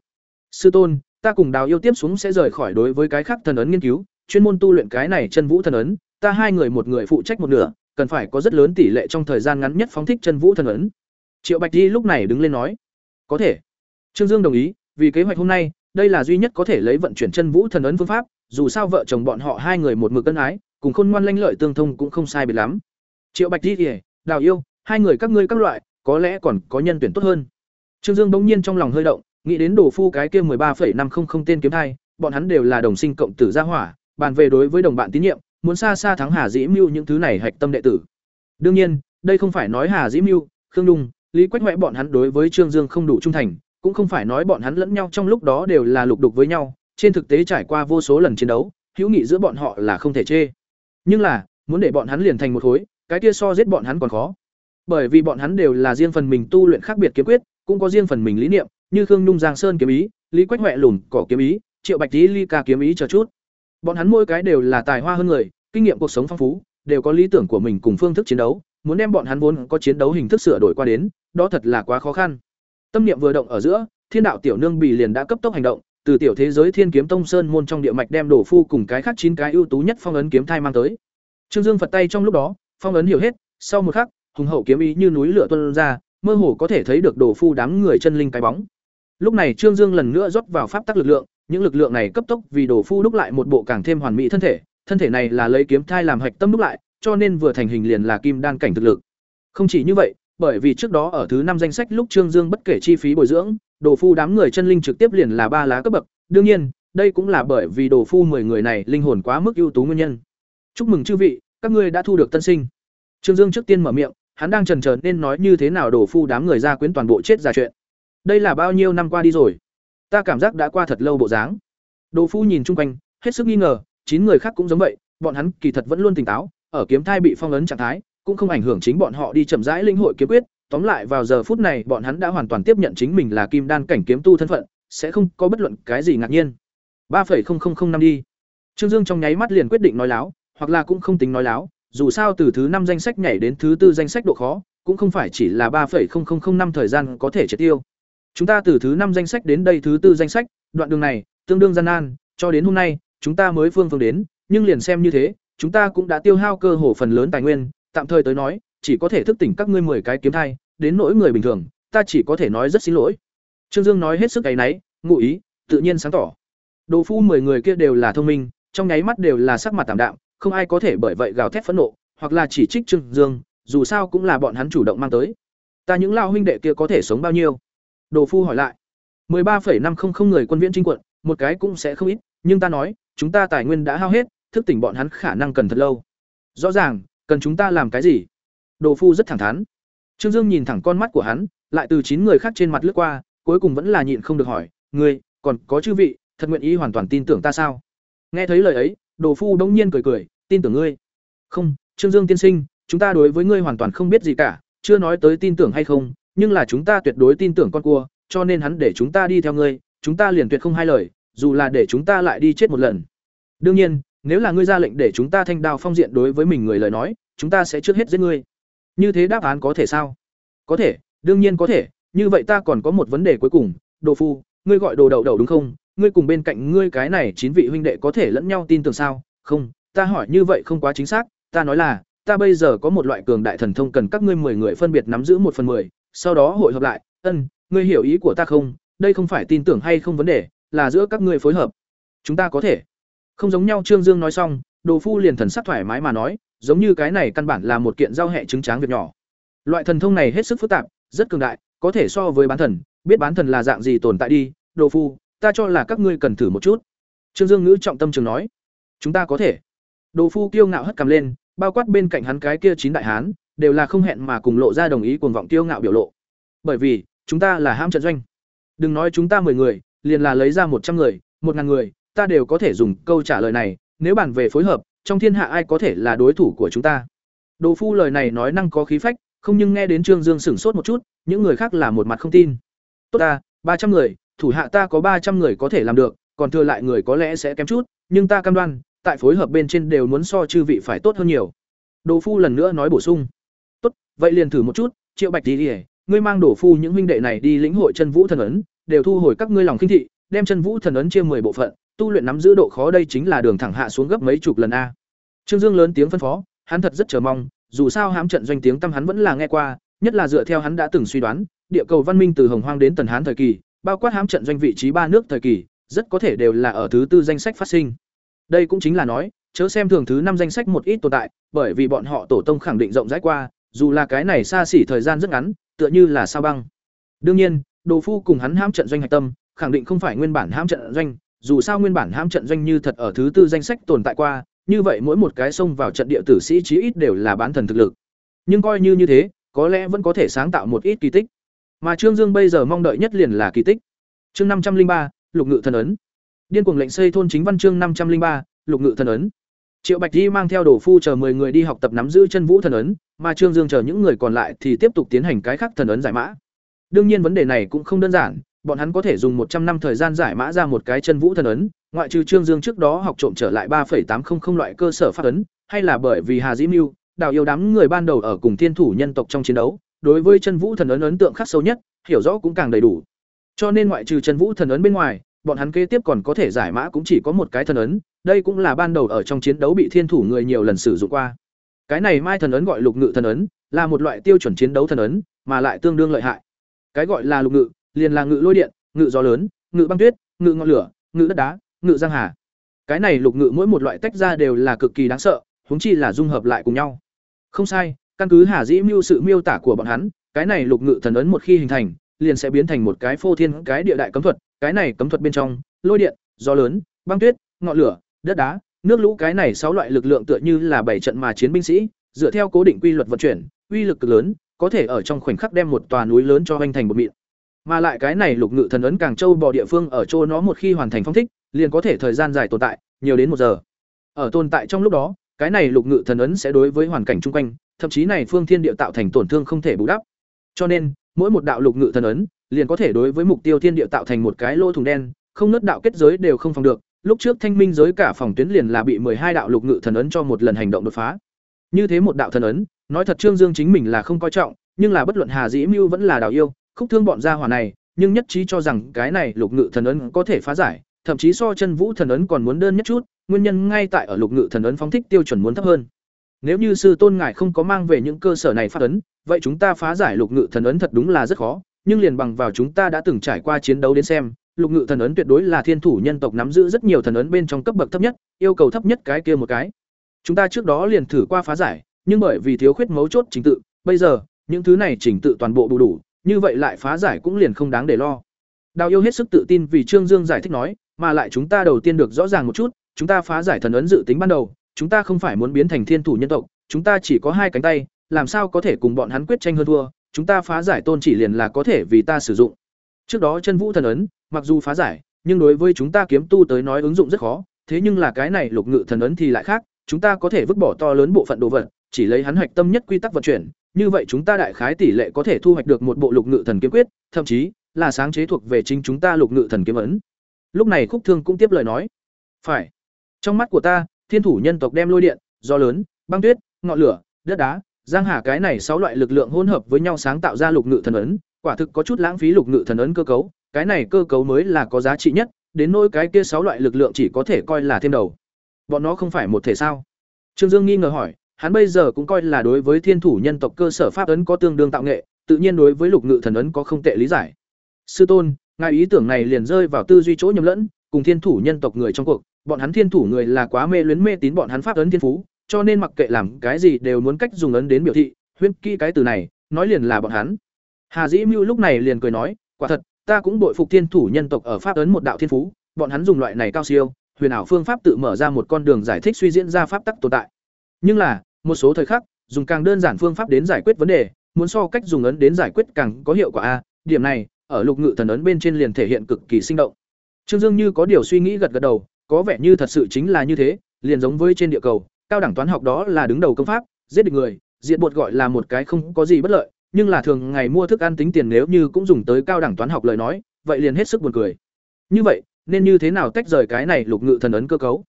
Sư tôn, ta cùng Đào yêu tiếp xuống sẽ rời khỏi đối với cái khác thần ấn nghiên cứu, chuyên môn tu luyện cái này chân vũ thần ấn, ta hai người một người phụ trách một nửa, cần phải có rất lớn tỷ lệ trong thời gian ngắn nhất phóng thích chân vũ thần ấn. Triệu Bạch Di lúc này đứng lên nói, có thể. Trương Dương đồng ý, vì kế hoạch hôm nay, đây là duy nhất có thể lấy vận chuyển chân vũ thần ấn phương pháp, dù sao vợ chồng bọn họ hai người một mực cân ái, cùng khôn ngoan lanh lợi tương thông cũng không sai biệt lắm. Triệu Bạch Di, Đào yêu, hai người các ngươi các loại, có lẽ còn có nhân tuyển tốt hơn. Trương Dương bỗng nhiên trong lòng hơi động, nghĩ đến đồ phu cái kia ba năm không không tên kiếm thai, bọn hắn đều là đồng sinh cộng tử gia hỏa, bàn về đối với đồng bạn tín nhiệm, muốn xa xa thắng Hà Dĩ Mưu những thứ này hạch tâm đệ tử. Đương nhiên, đây không phải nói Hà Dĩ Mưu, Khương Dung, Lý Quách Hoại bọn hắn đối với Trương Dương không đủ trung thành, cũng không phải nói bọn hắn lẫn nhau trong lúc đó đều là lục đục với nhau, trên thực tế trải qua vô số lần chiến đấu, hữu nghị giữa bọn họ là không thể chê. Nhưng là, muốn để bọn hắn liền thành một khối, cái kia so giết bọn hắn còn khó. Bởi vì bọn hắn đều là riêng phần mình tu luyện khác biệt kiếm quyết, cũng có riêng phần mình lý niệm, như Khương Nhung Giang Sơn kiếm ý, Lý Quách Hoại lùn cỏ kiếm ý, Triệu Bạch Tí Ly ca kiếm ý chờ chút. Bọn hắn mỗi cái đều là tài hoa hơn người, kinh nghiệm cuộc sống phong phú, đều có lý tưởng của mình cùng phương thức chiến đấu, muốn đem bọn hắn vốn có chiến đấu hình thức sửa đổi qua đến, đó thật là quá khó khăn. Tâm niệm vừa động ở giữa, Thiên đạo tiểu nương bì liền đã cấp tốc hành động, từ tiểu thế giới Thiên kiếm tông sơn môn trong địa mạch đem đổ phu cùng cái khác chín cái ưu tú nhất phong ấn kiếm thai mang tới. Trương Dương Phật tay trong lúc đó, phong ấn hiểu hết, sau một khắc, hùng hậu kiếm ý như núi lửa tuôn ra, mơ hồ có thể thấy được đổ phu đám người chân linh cái bóng. Lúc này Trương Dương lần nữa rót vào pháp tắc lực lượng, những lực lượng này cấp tốc vì đồ phu đúc lại một bộ càng thêm hoàn mỹ thân thể thân thể này là lấy kiếm thai làm hạch tâm đúc lại, cho nên vừa thành hình liền là kim đan cảnh thực lực. Không chỉ như vậy, bởi vì trước đó ở thứ năm danh sách lúc trương dương bất kể chi phí bồi dưỡng, đồ phu đám người chân linh trực tiếp liền là ba lá cấp bậc. Đương nhiên, đây cũng là bởi vì đồ phu mười người này linh hồn quá mức ưu tú nguyên nhân. Chúc mừng chư vị, các ngươi đã thu được tân sinh. Trương dương trước tiên mở miệng, hắn đang trần trờ nên nói như thế nào đồ phu đám người ra quyến toàn bộ chết ra chuyện. Đây là bao nhiêu năm qua đi rồi? Ta cảm giác đã qua thật lâu bộ dáng. Đồ phu nhìn chung quanh, hết sức nghi ngờ, chín người khác cũng giống vậy, bọn hắn kỳ thật vẫn luôn tỉnh táo, ở kiếm thai bị phong ấn trạng thái, cũng không ảnh hưởng chính bọn họ đi chậm rãi linh hội kiếm quyết, tóm lại vào giờ phút này bọn hắn đã hoàn toàn tiếp nhận chính mình là kim đan cảnh kiếm tu thân phận, sẽ không có bất luận cái gì ngạc nhiên. ba năm đi. Trương dương trong nháy mắt liền quyết định nói láo, hoặc là cũng không tính nói láo, dù sao từ thứ năm danh sách nhảy đến thứ tư danh sách độ khó, cũng không phải chỉ là ba năm thời gian có thể triệt tiêu chúng ta từ thứ năm danh sách đến đây thứ tư danh sách, đoạn đường này, tương đương gian nan, cho đến hôm nay, chúng ta mới phương phương đến, nhưng liền xem như thế, chúng ta cũng đã tiêu hao cơ hồ phần lớn tài nguyên, tạm thời tới nói, chỉ có thể thức tỉnh các ngươi mười cái kiếm thai, đến nỗi người bình thường, ta chỉ có thể nói rất xin lỗi. Trương dương nói hết sức cái náy ngụ ý, tự nhiên sáng tỏ. Đồ phu mười người kia đều là thông minh, trong nháy mắt đều là sắc mặt tạm đạm, không ai có thể bởi vậy gào thét phẫn nộ, hoặc là chỉ trích trương dương, dù sao cũng là bọn hắn chủ động mang tới. Ta những lao huynh đệ kia có thể sống bao nhiêu? Đồ phu hỏi lại. mười ba năm không không người quân viễn trinh quận, một cái cũng sẽ không ít, nhưng ta nói, chúng ta tài nguyên đã hao hết, thức tỉnh bọn hắn khả năng cần thật lâu. Rõ ràng, cần chúng ta làm cái gì? Đồ phu rất thẳng thắn. Trương dương nhìn thẳng con mắt của hắn, lại từ chín người khác trên mặt lướt qua, cuối cùng vẫn là nhịn không được hỏi, ngươi, còn có chư vị, thật nguyện ý hoàn toàn tin tưởng ta sao? Nghe thấy lời ấy, đồ phu đông nhiên cười cười, tin tưởng ngươi. Không, trương dương tiên sinh, chúng ta đối với ngươi hoàn toàn không biết gì cả, chưa nói tới tin tưởng hay không nhưng là chúng ta tuyệt đối tin tưởng con cua, cho nên hắn để chúng ta đi theo ngươi, chúng ta liền tuyệt không hai lời, dù là để chúng ta lại đi chết một lần. Đương nhiên, nếu là ngươi ra lệnh để chúng ta thanh đao phong diện đối với mình người lời nói, chúng ta sẽ trước hết giết ngươi. Như thế đáp án có thể sao? Có thể, đương nhiên có thể, như vậy ta còn có một vấn đề cuối cùng. Đồ phu, ngươi gọi đồ đậu đậu đúng không? Ngươi cùng bên cạnh ngươi cái này chín vị huynh đệ có thể lẫn nhau tin tưởng sao? Không, ta hỏi như vậy không quá chính xác. Ta nói là, ta bây giờ có một loại cường đại thần thông cần các ngươi mười người phân biệt nắm giữ một phần mười sau đó hội hợp lại, ân, ngươi hiểu ý của ta không? Đây không phải tin tưởng hay không vấn đề, là giữa các ngươi phối hợp. Chúng ta có thể. Không giống nhau, trương dương nói xong, đồ phu liền thần sắc thoải mái mà nói, giống như cái này căn bản là một kiện giao hệ chứng tráng việc nhỏ. Loại thần thông này hết sức phức tạp, rất cường đại, có thể so với bán thần, biết bán thần là dạng gì tồn tại đi, đồ phu, ta cho là các ngươi cần thử một chút. Trương dương ngữ trọng tâm trường nói, chúng ta có thể. Đồ phu kiêu ngạo hất cầm lên, bao quát bên cạnh hắn cái kia chín đại hán đều là không hẹn mà cùng lộ ra đồng ý cuồng vọng tiêu ngạo biểu lộ. Bởi vì, chúng ta là ham trận doanh. Đừng nói chúng ta mười người, liền là lấy ra một trăm người, một ngàn người, ta đều có thể dùng câu trả lời này, nếu bàn về phối hợp, trong thiên hạ ai có thể là đối thủ của chúng ta? Đồ phu lời này nói năng có khí phách, không nhưng nghe đến trương dương sửng sốt một chút, những người khác là một mặt không tin. Tốt ta, ba trăm người, thủ hạ ta có ba trăm người có thể làm được, còn thừa lại người có lẽ sẽ kém chút, nhưng ta cam đoan, tại phối hợp bên trên đều muốn so chư vị phải tốt hơn nhiều. Đồ phu lần nữa nói bổ sung vậy liền thử một chút, triệu bạch đi ngươi mang đổ phu những huynh đệ này đi lĩnh hội chân vũ thần ấn, đều thu hồi các ngươi lòng khinh thị, đem chân vũ thần ấn chia 10 bộ phận, tu luyện nắm giữ độ khó đây chính là đường thẳng hạ xuống gấp mấy chục lần a. Trương dương lớn tiếng phân phó, hắn thật rất chờ mong, dù sao hám trận doanh tiếng tâm hắn vẫn là nghe qua, nhất là dựa theo hắn đã từng suy đoán, địa cầu văn minh từ hồng hoang đến tần hán thời kỳ, bao quát hám trận doanh vị trí ba nước thời kỳ, rất có thể đều là ở thứ tư danh sách phát sinh. Đây cũng chính là nói, chớ xem thường thứ năm danh sách một ít tồn tại, bởi vì bọn họ tổ tông khẳng định rộng rãi qua dù là cái này xa xỉ thời gian rất ngắn, tựa như là sao băng. Đương nhiên, đồ phu cùng hắn hãm trận doanh hạch tâm, khẳng định không phải nguyên bản hãm trận doanh, dù sao nguyên bản hãm trận doanh như thật ở thứ tư danh sách tồn tại qua, như vậy mỗi một cái xông vào trận địa tử sĩ chí ít đều là bán thần thực lực. Nhưng coi như như thế, có lẽ vẫn có thể sáng tạo một ít kỳ tích. Mà trương dương bây giờ mong đợi nhất liền là kỳ tích. Chương năm trăm linh ba, lục ngự thần ấn. Điên cuồng lệnh xây thôn chính văn chương năm trăm linh ba, lục ngự thần ấn. Triệu bạch di mang theo đồ phu chờ 10 người đi học tập nắm giữ chân vũ thần ấn mà trương dương chờ những người còn lại thì tiếp tục tiến hành cái khác thần ấn giải mã. Đương nhiên vấn đề này cũng không đơn giản, bọn hắn có thể dùng một trăm năm thời gian giải mã ra một cái chân vũ thần ấn, ngoại trừ trương dương trước đó học trộm trở lại ba tám trăm linh loại cơ sở phát ấn, hay là bởi vì hà dĩ mưu đào yêu đám người ban đầu ở cùng thiên thủ nhân tộc trong chiến đấu, đối với chân vũ thần ấn ấn tượng khắc sâu nhất, hiểu rõ cũng càng đầy đủ. Cho nên ngoại trừ chân vũ thần ấn bên ngoài, bọn hắn kế tiếp còn có thể giải mã cũng chỉ có một cái thần ấn, đây cũng là ban đầu ở trong chiến đấu bị thiên thủ người nhiều lần sử dụng qua cái này mai thần ấn gọi lục ngự thần ấn, là một loại tiêu chuẩn chiến đấu thần ấn, mà lại tương đương lợi hại. Cái gọi là lục ngự, liền là ngự lôi điện, ngự gió lớn, ngự băng tuyết, ngự ngọn lửa, ngự đất đá, ngự giang hà. Cái này lục ngự mỗi một loại tách ra đều là cực kỳ đáng sợ, huống chi là dung hợp lại cùng nhau. Không sai, căn cứ hà dĩ mưu sự miêu tả của bọn hắn, cái này lục ngự thần ấn một khi hình thành, liền sẽ biến thành một cái phô thiên cái địa đại cấm thuật. Cái này cấm thuật bên trong, lôi điện, gió lớn, băng tuyết, ngọn lửa, đất đá nước lũ cái này sáu loại lực lượng tựa như là bảy trận mà chiến binh sĩ, dựa theo cố định quy luật vận chuyển, uy lực cực lớn, có thể ở trong khoảnh khắc đem một tòa núi lớn cho hoành thành một mịn. Mà lại cái này lục ngự thần ấn càng châu bò địa phương ở chỗ nó một khi hoàn thành phong thích, liền có thể thời gian dài tồn tại, nhiều đến một giờ. Ở tồn tại trong lúc đó, cái này lục ngự thần ấn sẽ đối với hoàn cảnh chung quanh, thậm chí này phương thiên địa tạo thành tổn thương không thể bù đắp. Cho nên, mỗi một đạo lục ngự thần ấn liền có thể đối với mục tiêu thiên địa tạo thành một cái lỗ thủng đen, không nứt đạo kết giới đều không phòng được lúc trước thanh minh giới cả phòng tuyến liền là bị hai đạo lục ngự thần ấn cho một lần hành động đột phá. Như thế một đạo thần ấn, nói thật trương dương chính mình là không coi trọng, nhưng là bất luận hà dĩ mưu vẫn là đạo yêu, khúc thương bọn gia hỏa này, nhưng nhất trí cho rằng cái này lục ngự thần ấn có thể phá giải, thậm chí so chân vũ thần ấn còn muốn đơn nhất chút, nguyên nhân ngay tại ở lục ngự thần ấn phóng thích tiêu chuẩn muốn thấp hơn. Nếu như sư tôn ngài không có mang về những cơ sở này phát ấn, vậy chúng ta phá giải lục ngự thần ấn thật đúng là rất khó, nhưng liền bằng vào chúng ta đã từng trải qua chiến đấu đến xem lục ngự thần ấn tuyệt đối là thiên thủ nhân tộc nắm giữ rất nhiều thần ấn bên trong cấp bậc thấp nhất, yêu cầu thấp nhất cái kia một cái. Chúng ta trước đó liền thử qua phá giải, nhưng bởi vì thiếu khuyết mấu chốt trình tự, bây giờ, những thứ này trình tự toàn bộ đủ đủ, như vậy lại phá giải cũng liền không đáng để lo. Đào yêu hết sức tự tin vì trương dương giải thích nói, mà lại chúng ta đầu tiên được rõ ràng một chút, chúng ta phá giải thần ấn dự tính ban đầu, chúng ta không phải muốn biến thành thiên thủ nhân tộc, chúng ta chỉ có hai cánh tay, làm sao có thể cùng bọn hắn quyết tranh hơn thua, chúng ta phá giải tôn chỉ liền là có thể vì ta sử dụng. Trước đó chân vũ thần ấn mặc dù phá giải, nhưng đối với chúng ta kiếm tu tới nói ứng dụng rất khó, thế nhưng là cái này lục ngự thần ấn thì lại khác, chúng ta có thể vứt bỏ to lớn bộ phận đồ vật, chỉ lấy hắn hạch tâm nhất quy tắc vận chuyển, như vậy chúng ta đại khái tỷ lệ có thể thu hoạch được một bộ lục ngự thần kiếm quyết, thậm chí là sáng chế thuộc về chính chúng ta lục ngự thần kiếm ấn. Lúc này khúc thương cũng tiếp lời nói, phải. Trong mắt của ta, thiên thủ nhân tộc đem lôi điện, gió lớn, băng tuyết, ngọn lửa, đất đá, giang hà cái này sáu loại lực lượng hỗn hợp với nhau sáng tạo ra lục ngự thần ấn, quả thực có chút lãng phí lục ngự thần ấn cơ cấu cái này cơ cấu mới là có giá trị nhất, đến nỗi cái kia sáu loại lực lượng chỉ có thể coi là thêm đầu. Bọn nó không phải một thể sao? Trương dương nghi ngờ hỏi, hắn bây giờ cũng coi là đối với thiên thủ nhân tộc cơ sở pháp ấn có tương đương tạo nghệ, tự nhiên đối với lục ngự thần ấn có không tệ lý giải. Sư tôn, ngài ý tưởng này liền rơi vào tư duy chỗ nhầm lẫn, cùng thiên thủ nhân tộc người trong cuộc, bọn hắn thiên thủ người là quá mê luyến mê tín bọn hắn pháp ấn thiên phú, cho nên mặc kệ làm cái gì đều muốn cách dùng ấn đến biểu thị huyễn kỹ cái từ này, nói liền là bọn hắn. Hà dĩ mưu lúc này liền cười nói, quả thật ta cũng bội phục thiên thủ nhân tộc ở pháp ấn một đạo thiên phú, bọn hắn dùng loại này cao siêu, huyền ảo phương pháp tự mở ra một con đường giải thích suy diễn ra pháp tắc tồn tại. Nhưng là, một số thời khắc, dùng càng đơn giản phương pháp đến giải quyết vấn đề, muốn so cách dùng ấn đến giải quyết càng có hiệu quả a, điểm này, ở lục ngự thần ấn bên trên liền thể hiện cực kỳ sinh động. Trương dương như có điều suy nghĩ gật gật đầu, có vẻ như thật sự chính là như thế, liền giống với trên địa cầu, cao đẳng toán học đó là đứng đầu công pháp, giết được người diện bột gọi là một cái không có gì bất lợi nhưng là thường ngày mua thức ăn tính tiền nếu như cũng dùng tới cao đẳng toán học lời nói, vậy liền hết sức buồn cười. Như vậy, nên như thế nào tách rời cái này lục ngự thần ấn cơ cấu?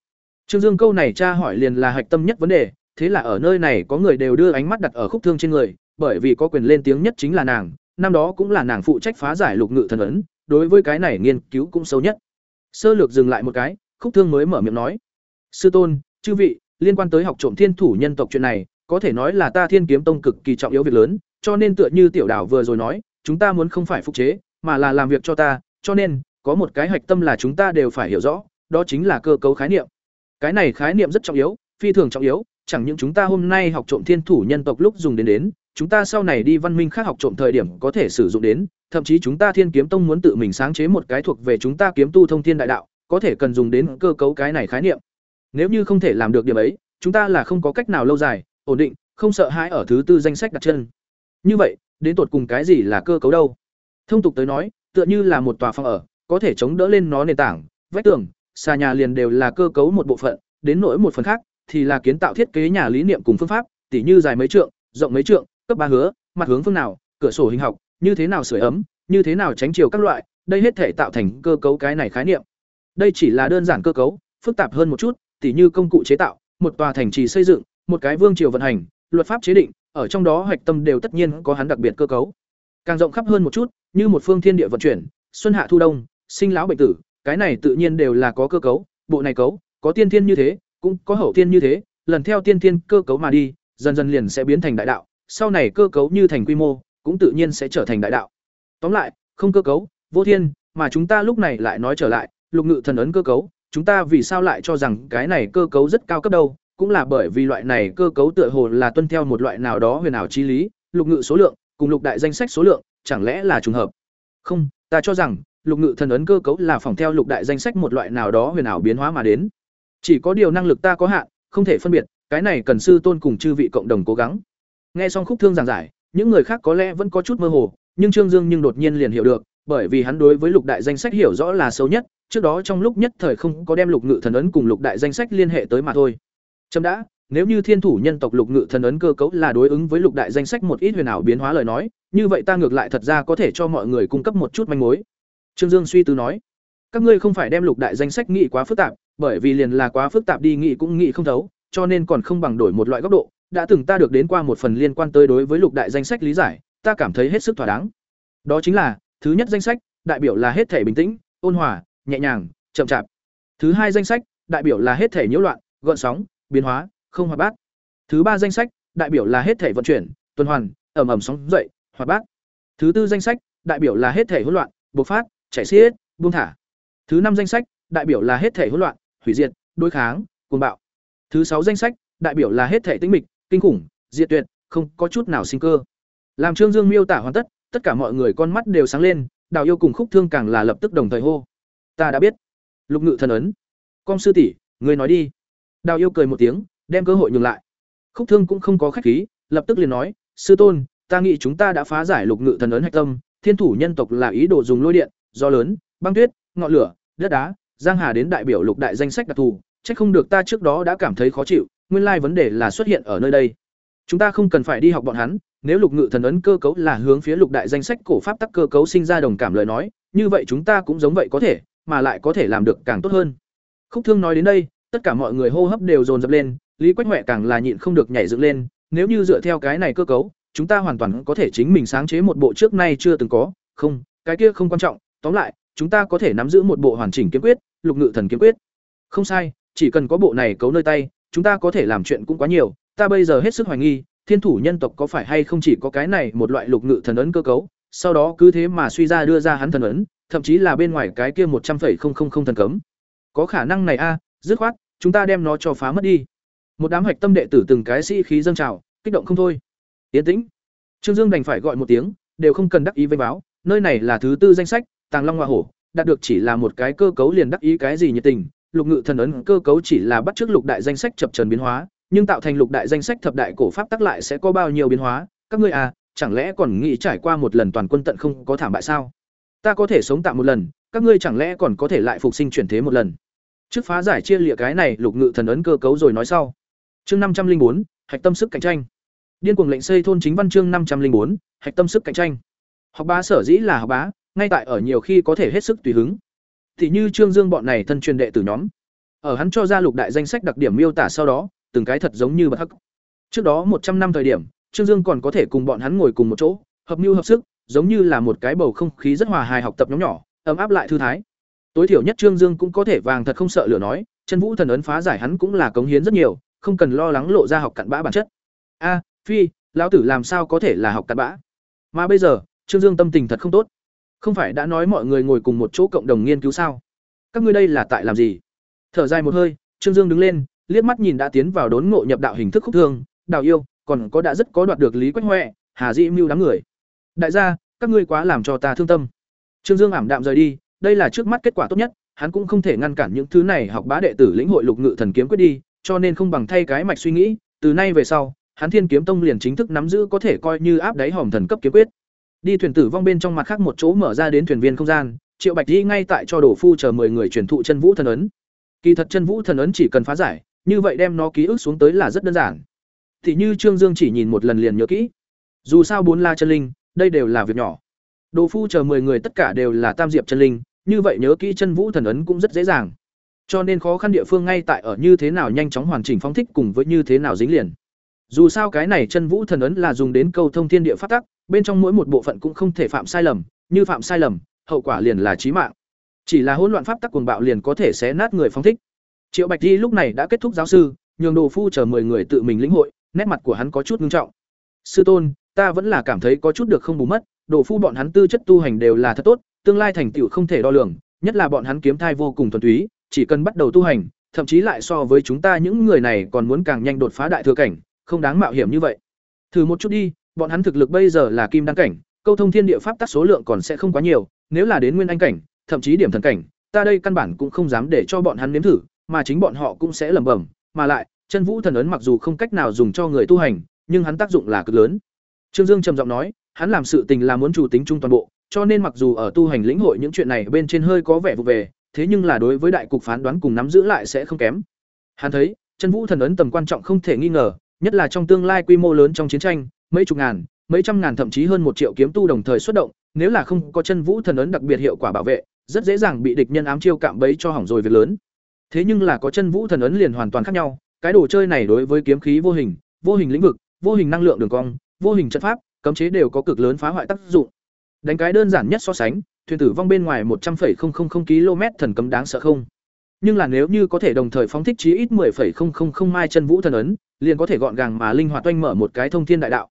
Trương dương câu này tra hỏi liền là hạch tâm nhất vấn đề, thế là ở nơi này có người đều đưa ánh mắt đặt ở khúc thương trên người, bởi vì có quyền lên tiếng nhất chính là nàng, năm đó cũng là nàng phụ trách phá giải lục ngự thần ấn, đối với cái này nghiên cứu cũng sâu nhất. Sơ lược dừng lại một cái, khúc thương mới mở miệng nói, sư tôn, chư vị, liên quan tới học trộm thiên thủ nhân tộc chuyện này, có thể nói là ta thiên kiếm tông cực kỳ trọng yếu việc lớn cho nên tựa như tiểu đảo vừa rồi nói, chúng ta muốn không phải phục chế, mà là làm việc cho ta, cho nên, có một cái hạch tâm là chúng ta đều phải hiểu rõ, đó chính là cơ cấu khái niệm. Cái này khái niệm rất trọng yếu, phi thường trọng yếu, chẳng những chúng ta hôm nay học trộm thiên thủ nhân tộc lúc dùng đến đến, chúng ta sau này đi văn minh khác học trộm thời điểm có thể sử dụng đến, thậm chí chúng ta thiên kiếm tông muốn tự mình sáng chế một cái thuộc về chúng ta kiếm tu thông thiên đại đạo, có thể cần dùng đến cơ cấu cái này khái niệm. Nếu như không thể làm được điểm ấy, chúng ta là không có cách nào lâu dài, ổn định, không sợ hãi ở thứ tư danh sách đặt chân như vậy, đến tột cùng cái gì là cơ cấu đâu? Thông tục tới nói, tựa như là một tòa phòng ở, có thể chống đỡ lên nó nền tảng, vách tường, xà nhà liền đều là cơ cấu một bộ phận, đến nỗi một phần khác thì là kiến tạo thiết kế nhà lý niệm cùng phương pháp, tỉ như dài mấy trượng, rộng mấy trượng, cấp ba hứa, mặt hướng phương nào, cửa sổ hình học, như thế nào sửa ấm, như thế nào tránh chiều các loại, đây hết thể tạo thành cơ cấu cái này khái niệm. Đây chỉ là đơn giản cơ cấu, phức tạp hơn một chút, tỉ như công cụ chế tạo, một tòa thành trì xây dựng, một cái vương triều vận hành, luật pháp chế định ở trong đó hoạch tâm đều tất nhiên có hắn đặc biệt cơ cấu. Càng rộng khắp hơn một chút như một phương thiên địa vận chuyển xuân hạ thu đông sinh lão bệnh tử cái này tự nhiên đều là có cơ cấu bộ này cấu có tiên thiên như thế cũng có hậu thiên như thế lần theo tiên thiên cơ cấu mà đi dần dần liền sẽ biến thành đại đạo sau này cơ cấu như thành quy mô cũng tự nhiên sẽ trở thành đại đạo. Tóm lại không cơ cấu vô thiên mà chúng ta lúc này lại nói trở lại lục ngự thần ấn cơ cấu, chúng ta vì sao lại cho rằng cái này cơ cấu rất cao cấp đâu, cũng là bởi vì loại này cơ cấu tựa hồ là tuân theo một loại nào đó huyền ảo chi lý, lục ngự số lượng, cùng lục đại danh sách số lượng, chẳng lẽ là trùng hợp? Không, ta cho rằng, lục ngự thần ấn cơ cấu là phòng theo lục đại danh sách một loại nào đó huyền ảo biến hóa mà đến. Chỉ có điều năng lực ta có hạn, không thể phân biệt, cái này cần sư tôn cùng chư vị cộng đồng cố gắng. Nghe xong khúc thương giảng giải, những người khác có lẽ vẫn có chút mơ hồ, nhưng Trương Dương nhưng đột nhiên liền hiểu được, bởi vì hắn đối với lục đại danh sách hiểu rõ là sâu nhất, trước đó trong lúc nhất thời không có đem lục ngự thần ấn cùng lục đại danh sách liên hệ tới mà thôi. Chấm đã, nếu như thiên thủ nhân tộc lục ngự thần ấn cơ cấu là đối ứng với lục đại danh sách một ít huyền ảo biến hóa lời nói, như vậy ta ngược lại thật ra có thể cho mọi người cung cấp một chút manh mối. Trương Dương suy tư nói, các ngươi không phải đem lục đại danh sách nghĩ quá phức tạp, bởi vì liền là quá phức tạp đi nghĩ cũng nghĩ không thấu, cho nên còn không bằng đổi một loại góc độ, đã từng ta được đến qua một phần liên quan tới đối với lục đại danh sách lý giải, ta cảm thấy hết sức thỏa đáng. Đó chính là, thứ nhất danh sách, đại biểu là hết thể bình tĩnh, ôn hòa, nhẹ nhàng, chậm chạp. Thứ hai danh sách, đại biểu là hết thể nhiễu loạn, gợn sóng, biến hóa, không hoạt bát. Thứ ba danh sách, đại biểu là hết thể vận chuyển, tuần hoàn, ẩm ẩm sóng dậy, hoạt bát. Thứ tư danh sách, đại biểu là hết thể hỗn loạn, bộc phát, chảy xiết, buông thả. Thứ năm danh sách, đại biểu là hết thể hỗn loạn, hủy diệt, đối kháng, cuồng bạo. Thứ sáu danh sách, đại biểu là hết thể tĩnh mịch, kinh khủng, diệt tuyệt, không có chút nào sinh cơ. Làm Trương Dương miêu tả hoàn tất, tất cả mọi người con mắt đều sáng lên, Đào Yêu cùng Khúc Thương càng là lập tức đồng thời hô. Ta đã biết. Lục Ngự thần ấn. Công sư tỷ, ngươi nói đi. Đào Yêu cười một tiếng, đem cơ hội nhường lại. Khúc Thương cũng không có khách khí, lập tức liền nói, "Sư tôn, ta nghĩ chúng ta đã phá giải Lục Ngự thần ấn hạch tâm, thiên thủ nhân tộc là ý đồ dùng lôi điện, gió lớn, băng tuyết, ngọn lửa, đất đá, giang hà đến đại biểu lục đại danh sách đặc thù, chắc không được ta trước đó đã cảm thấy khó chịu, nguyên lai vấn đề là xuất hiện ở nơi đây. Chúng ta không cần phải đi học bọn hắn, nếu lục ngự thần ấn cơ cấu là hướng phía lục đại danh sách cổ pháp tắc cơ cấu sinh ra đồng cảm lời nói, như vậy chúng ta cũng giống vậy có thể, mà lại có thể làm được càng tốt hơn. Khúc Thương nói đến đây, tất cả mọi người hô hấp đều dồn dập lên, Lý Quách huệ càng là nhịn không được nhảy dựng lên, nếu như dựa theo cái này cơ cấu, chúng ta hoàn toàn có thể chính mình sáng chế một bộ trước nay chưa từng có, không, cái kia không quan trọng, tóm lại, chúng ta có thể nắm giữ một bộ hoàn chỉnh kiếm quyết, lục ngự thần kiếm quyết. Không sai, chỉ cần có bộ này cấu nơi tay, chúng ta có thể làm chuyện cũng quá nhiều, ta bây giờ hết sức hoài nghi, thiên thủ nhân tộc có phải hay không chỉ có cái này một loại lục ngự thần ấn cơ cấu, sau đó cứ thế mà suy ra đưa ra hắn thần ấn, thậm chí là bên ngoài cái kia một trăm 100,000 thần cấm. Có khả năng này a, dứt khoát, chúng ta đem nó cho phá mất đi. Một đám hạch tâm đệ tử từng cái sĩ khí dâng trào, kích động không thôi. Yên tĩnh. Trương Dương đành phải gọi một tiếng, đều không cần đắc ý vênh báo, nơi này là thứ tư danh sách, Tàng Long Hoa Hổ, đạt được chỉ là một cái cơ cấu liền đắc ý cái gì nhiệt tình, lục ngự thần ấn cơ cấu chỉ là bắt chước lục đại danh sách chập trần biến hóa, nhưng tạo thành lục đại danh sách thập đại cổ pháp tắc lại sẽ có bao nhiêu biến hóa, các ngươi à, chẳng lẽ còn nghĩ trải qua một lần toàn quân tận không có thảm bại sao? Ta có thể sống tạm một lần, các ngươi chẳng lẽ còn có thể lại phục sinh chuyển thế một lần? Trước phá giải chia lịa cái này, lục ngự thần ấn cơ cấu rồi nói sau. Chương năm trăm linh bốn hạch tâm sức cạnh tranh. Điên cuồng lệnh xây thôn chính văn chương năm trăm linh bốn hạch tâm sức cạnh tranh. Học bá sở dĩ là học bá, ngay tại ở nhiều khi có thể hết sức tùy hứng. Thì như Trương Dương bọn này thân truyền đệ tử nhóm, ở hắn cho ra lục đại danh sách đặc điểm miêu tả sau đó, từng cái thật giống như bật hắc. Trước đó một trăm năm thời điểm, Trương Dương còn có thể cùng bọn hắn ngồi cùng một chỗ, hợp mưu hợp sức, giống như là một cái bầu không khí rất hòa hài học tập nhóm nhỏ, ấm áp lại thư thái. Tối thiểu nhất Trương Dương cũng có thể vàng thật không sợ lửa nói, chân vũ thần ấn phá giải hắn cũng là cống hiến rất nhiều, không cần lo lắng lộ ra học cặn bã bản chất. A, phi, lão tử làm sao có thể là học cặn bã? Mà bây giờ, Trương Dương tâm tình thật không tốt. Không phải đã nói mọi người ngồi cùng một chỗ cộng đồng nghiên cứu sao? Các ngươi đây là tại làm gì? Thở dài một hơi, Trương Dương đứng lên, liếc mắt nhìn đã tiến vào đốn ngộ nhập đạo hình thức khúc thương, đào yêu, còn có đã rất có đoạt được Lý Quách huệ Hà Dĩ Mưu đám người. Đại gia, các ngươi quá làm cho ta thương tâm. Trương Dương ảm đạm rời đi, đây là trước mắt kết quả tốt nhất, hắn cũng không thể ngăn cản những thứ này học bá đệ tử lĩnh hội lục ngự thần kiếm quyết đi, cho nên không bằng thay cái mạch suy nghĩ, từ nay về sau, hắn Thiên Kiếm Tông liền chính thức nắm giữ có thể coi như áp đáy hòm thần cấp kiếm quyết. Đi thuyền tử vong bên trong mặt khác một chỗ mở ra đến thuyền viên không gian, Triệu Bạch đi ngay tại cho đổ phu chờ 10 người truyền thụ chân vũ thần ấn. Kỳ thật chân vũ thần ấn chỉ cần phá giải, như vậy đem nó ký ức xuống tới là rất đơn giản. Thì như Trương Dương chỉ nhìn một lần liền nhớ kỹ. Dù sao bốn la chân linh, đây đều là việc nhỏ. Đồ phu chờ 10 người tất cả đều là tam diệp chân linh, như vậy nhớ kỹ chân vũ thần ấn cũng rất dễ dàng. Cho nên khó khăn địa phương ngay tại ở như thế nào nhanh chóng hoàn chỉnh phóng thích cùng với như thế nào dính liền. Dù sao cái này chân vũ thần ấn là dùng đến câu thông thiên địa pháp tắc, bên trong mỗi một bộ phận cũng không thể phạm sai lầm, như phạm sai lầm, hậu quả liền là chí mạng. Chỉ là hỗn loạn pháp tắc cuồng bạo liền có thể xé nát người phóng thích. Triệu Bạch Di lúc này đã kết thúc giáo sư, nhường Đồ Phu chờ 10 người tự mình lĩnh hội, nét mặt của hắn có chút nghiêm trọng. Sư tôn, ta vẫn là cảm thấy có chút được không bù mất, đổ Phu bọn hắn tư chất tu hành đều là thật tốt, tương lai thành tựu không thể đo lường, nhất là bọn hắn kiếm thai vô cùng thuần túy, chỉ cần bắt đầu tu hành, thậm chí lại so với chúng ta những người này còn muốn càng nhanh đột phá đại thừa cảnh, không đáng mạo hiểm như vậy. Thử một chút đi, bọn hắn thực lực bây giờ là kim đăng cảnh, câu thông thiên địa pháp tắc số lượng còn sẽ không quá nhiều, nếu là đến nguyên anh cảnh, thậm chí điểm thần cảnh, ta đây căn bản cũng không dám để cho bọn hắn nếm thử, mà chính bọn họ cũng sẽ lẩm bẩm, mà lại, chân vũ thần ấn mặc dù không cách nào dùng cho người tu hành, nhưng hắn tác dụng là cực lớn. Trương Dương trầm giọng nói, hắn làm sự tình là muốn chủ tính chung toàn bộ, cho nên mặc dù ở tu hành lĩnh hội những chuyện này bên trên hơi có vẻ vụ về, thế nhưng là đối với đại cục phán đoán cùng nắm giữ lại sẽ không kém. Hắn thấy, chân vũ thần ấn tầm quan trọng không thể nghi ngờ, nhất là trong tương lai quy mô lớn trong chiến tranh, mấy chục ngàn, mấy trăm ngàn thậm chí hơn một triệu kiếm tu đồng thời xuất động, nếu là không có chân vũ thần ấn đặc biệt hiệu quả bảo vệ, rất dễ dàng bị địch nhân ám chiêu cạm bẫy cho hỏng rồi việc lớn. Thế nhưng là có chân vũ thần ấn liền hoàn toàn khác nhau, cái đồ chơi này đối với kiếm khí vô hình, vô hình lĩnh vực, vô hình năng lượng đường cong, vô hình trận pháp, cấm chế đều có cực lớn phá hoại tác dụng. Đánh cái đơn giản nhất so sánh, thuyền tử vong bên ngoài một trăm 100,000 km thần cấm đáng sợ không? Nhưng là nếu như có thể đồng thời phóng thích chí ít 10,000 mai chân vũ thần ấn, liền có thể gọn gàng mà linh hoạt oanh mở một cái thông thiên đại đạo.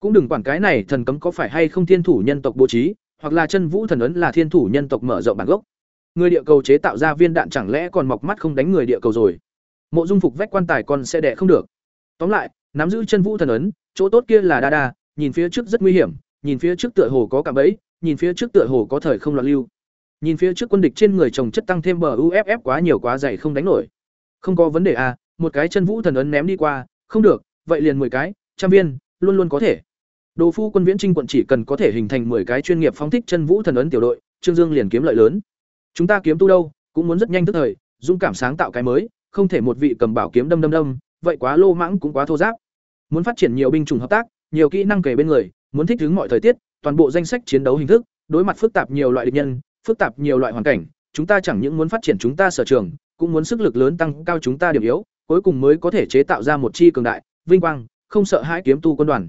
Cũng đừng quản cái này thần cấm có phải hay không thiên thủ nhân tộc bố trí, hoặc là chân vũ thần ấn là thiên thủ nhân tộc mở rộng bản gốc. Người địa cầu chế tạo ra viên đạn chẳng lẽ còn mọc mắt không đánh người địa cầu rồi? Mộ Dung Phục vách quan tài còn sẽ đẻ không được. Tóm lại, nắm giữ chân vũ thần ấn, chỗ tốt kia là đa đa, nhìn phía trước rất nguy hiểm, nhìn phía trước tựa hồ có cả bẫy, nhìn phía trước tựa hồ có thời không loạn lưu. Nhìn phía trước quân địch trên người chồng chất tăng thêm bờ UFF quá nhiều quá dày không đánh nổi. Không có vấn đề à, một cái chân vũ thần ấn ném đi qua, không được, vậy liền 10 cái, trăm viên, luôn luôn có thể. Đồ phu quân viễn trinh quận chỉ cần có thể hình thành 10 cái chuyên nghiệp phóng thích chân vũ thần ấn tiểu đội, Trương Dương liền kiếm lợi lớn. Chúng ta kiếm tu đâu, cũng muốn rất nhanh tức thời, dung cảm sáng tạo cái mới, không thể một vị cầm bảo kiếm đâm đâm đâm, vậy quá lô mãng cũng quá thô giáp. Muốn phát triển nhiều binh chủng hợp tác, nhiều kỹ năng kể bên người, muốn thích ứng mọi thời tiết, toàn bộ danh sách chiến đấu hình thức, đối mặt phức tạp nhiều loại địch nhân, phức tạp nhiều loại hoàn cảnh, chúng ta chẳng những muốn phát triển chúng ta sở trường, cũng muốn sức lực lớn tăng cao chúng ta điểm yếu, cuối cùng mới có thể chế tạo ra một chi cường đại, vinh quang, không sợ hãi kiếm tu quân đoàn.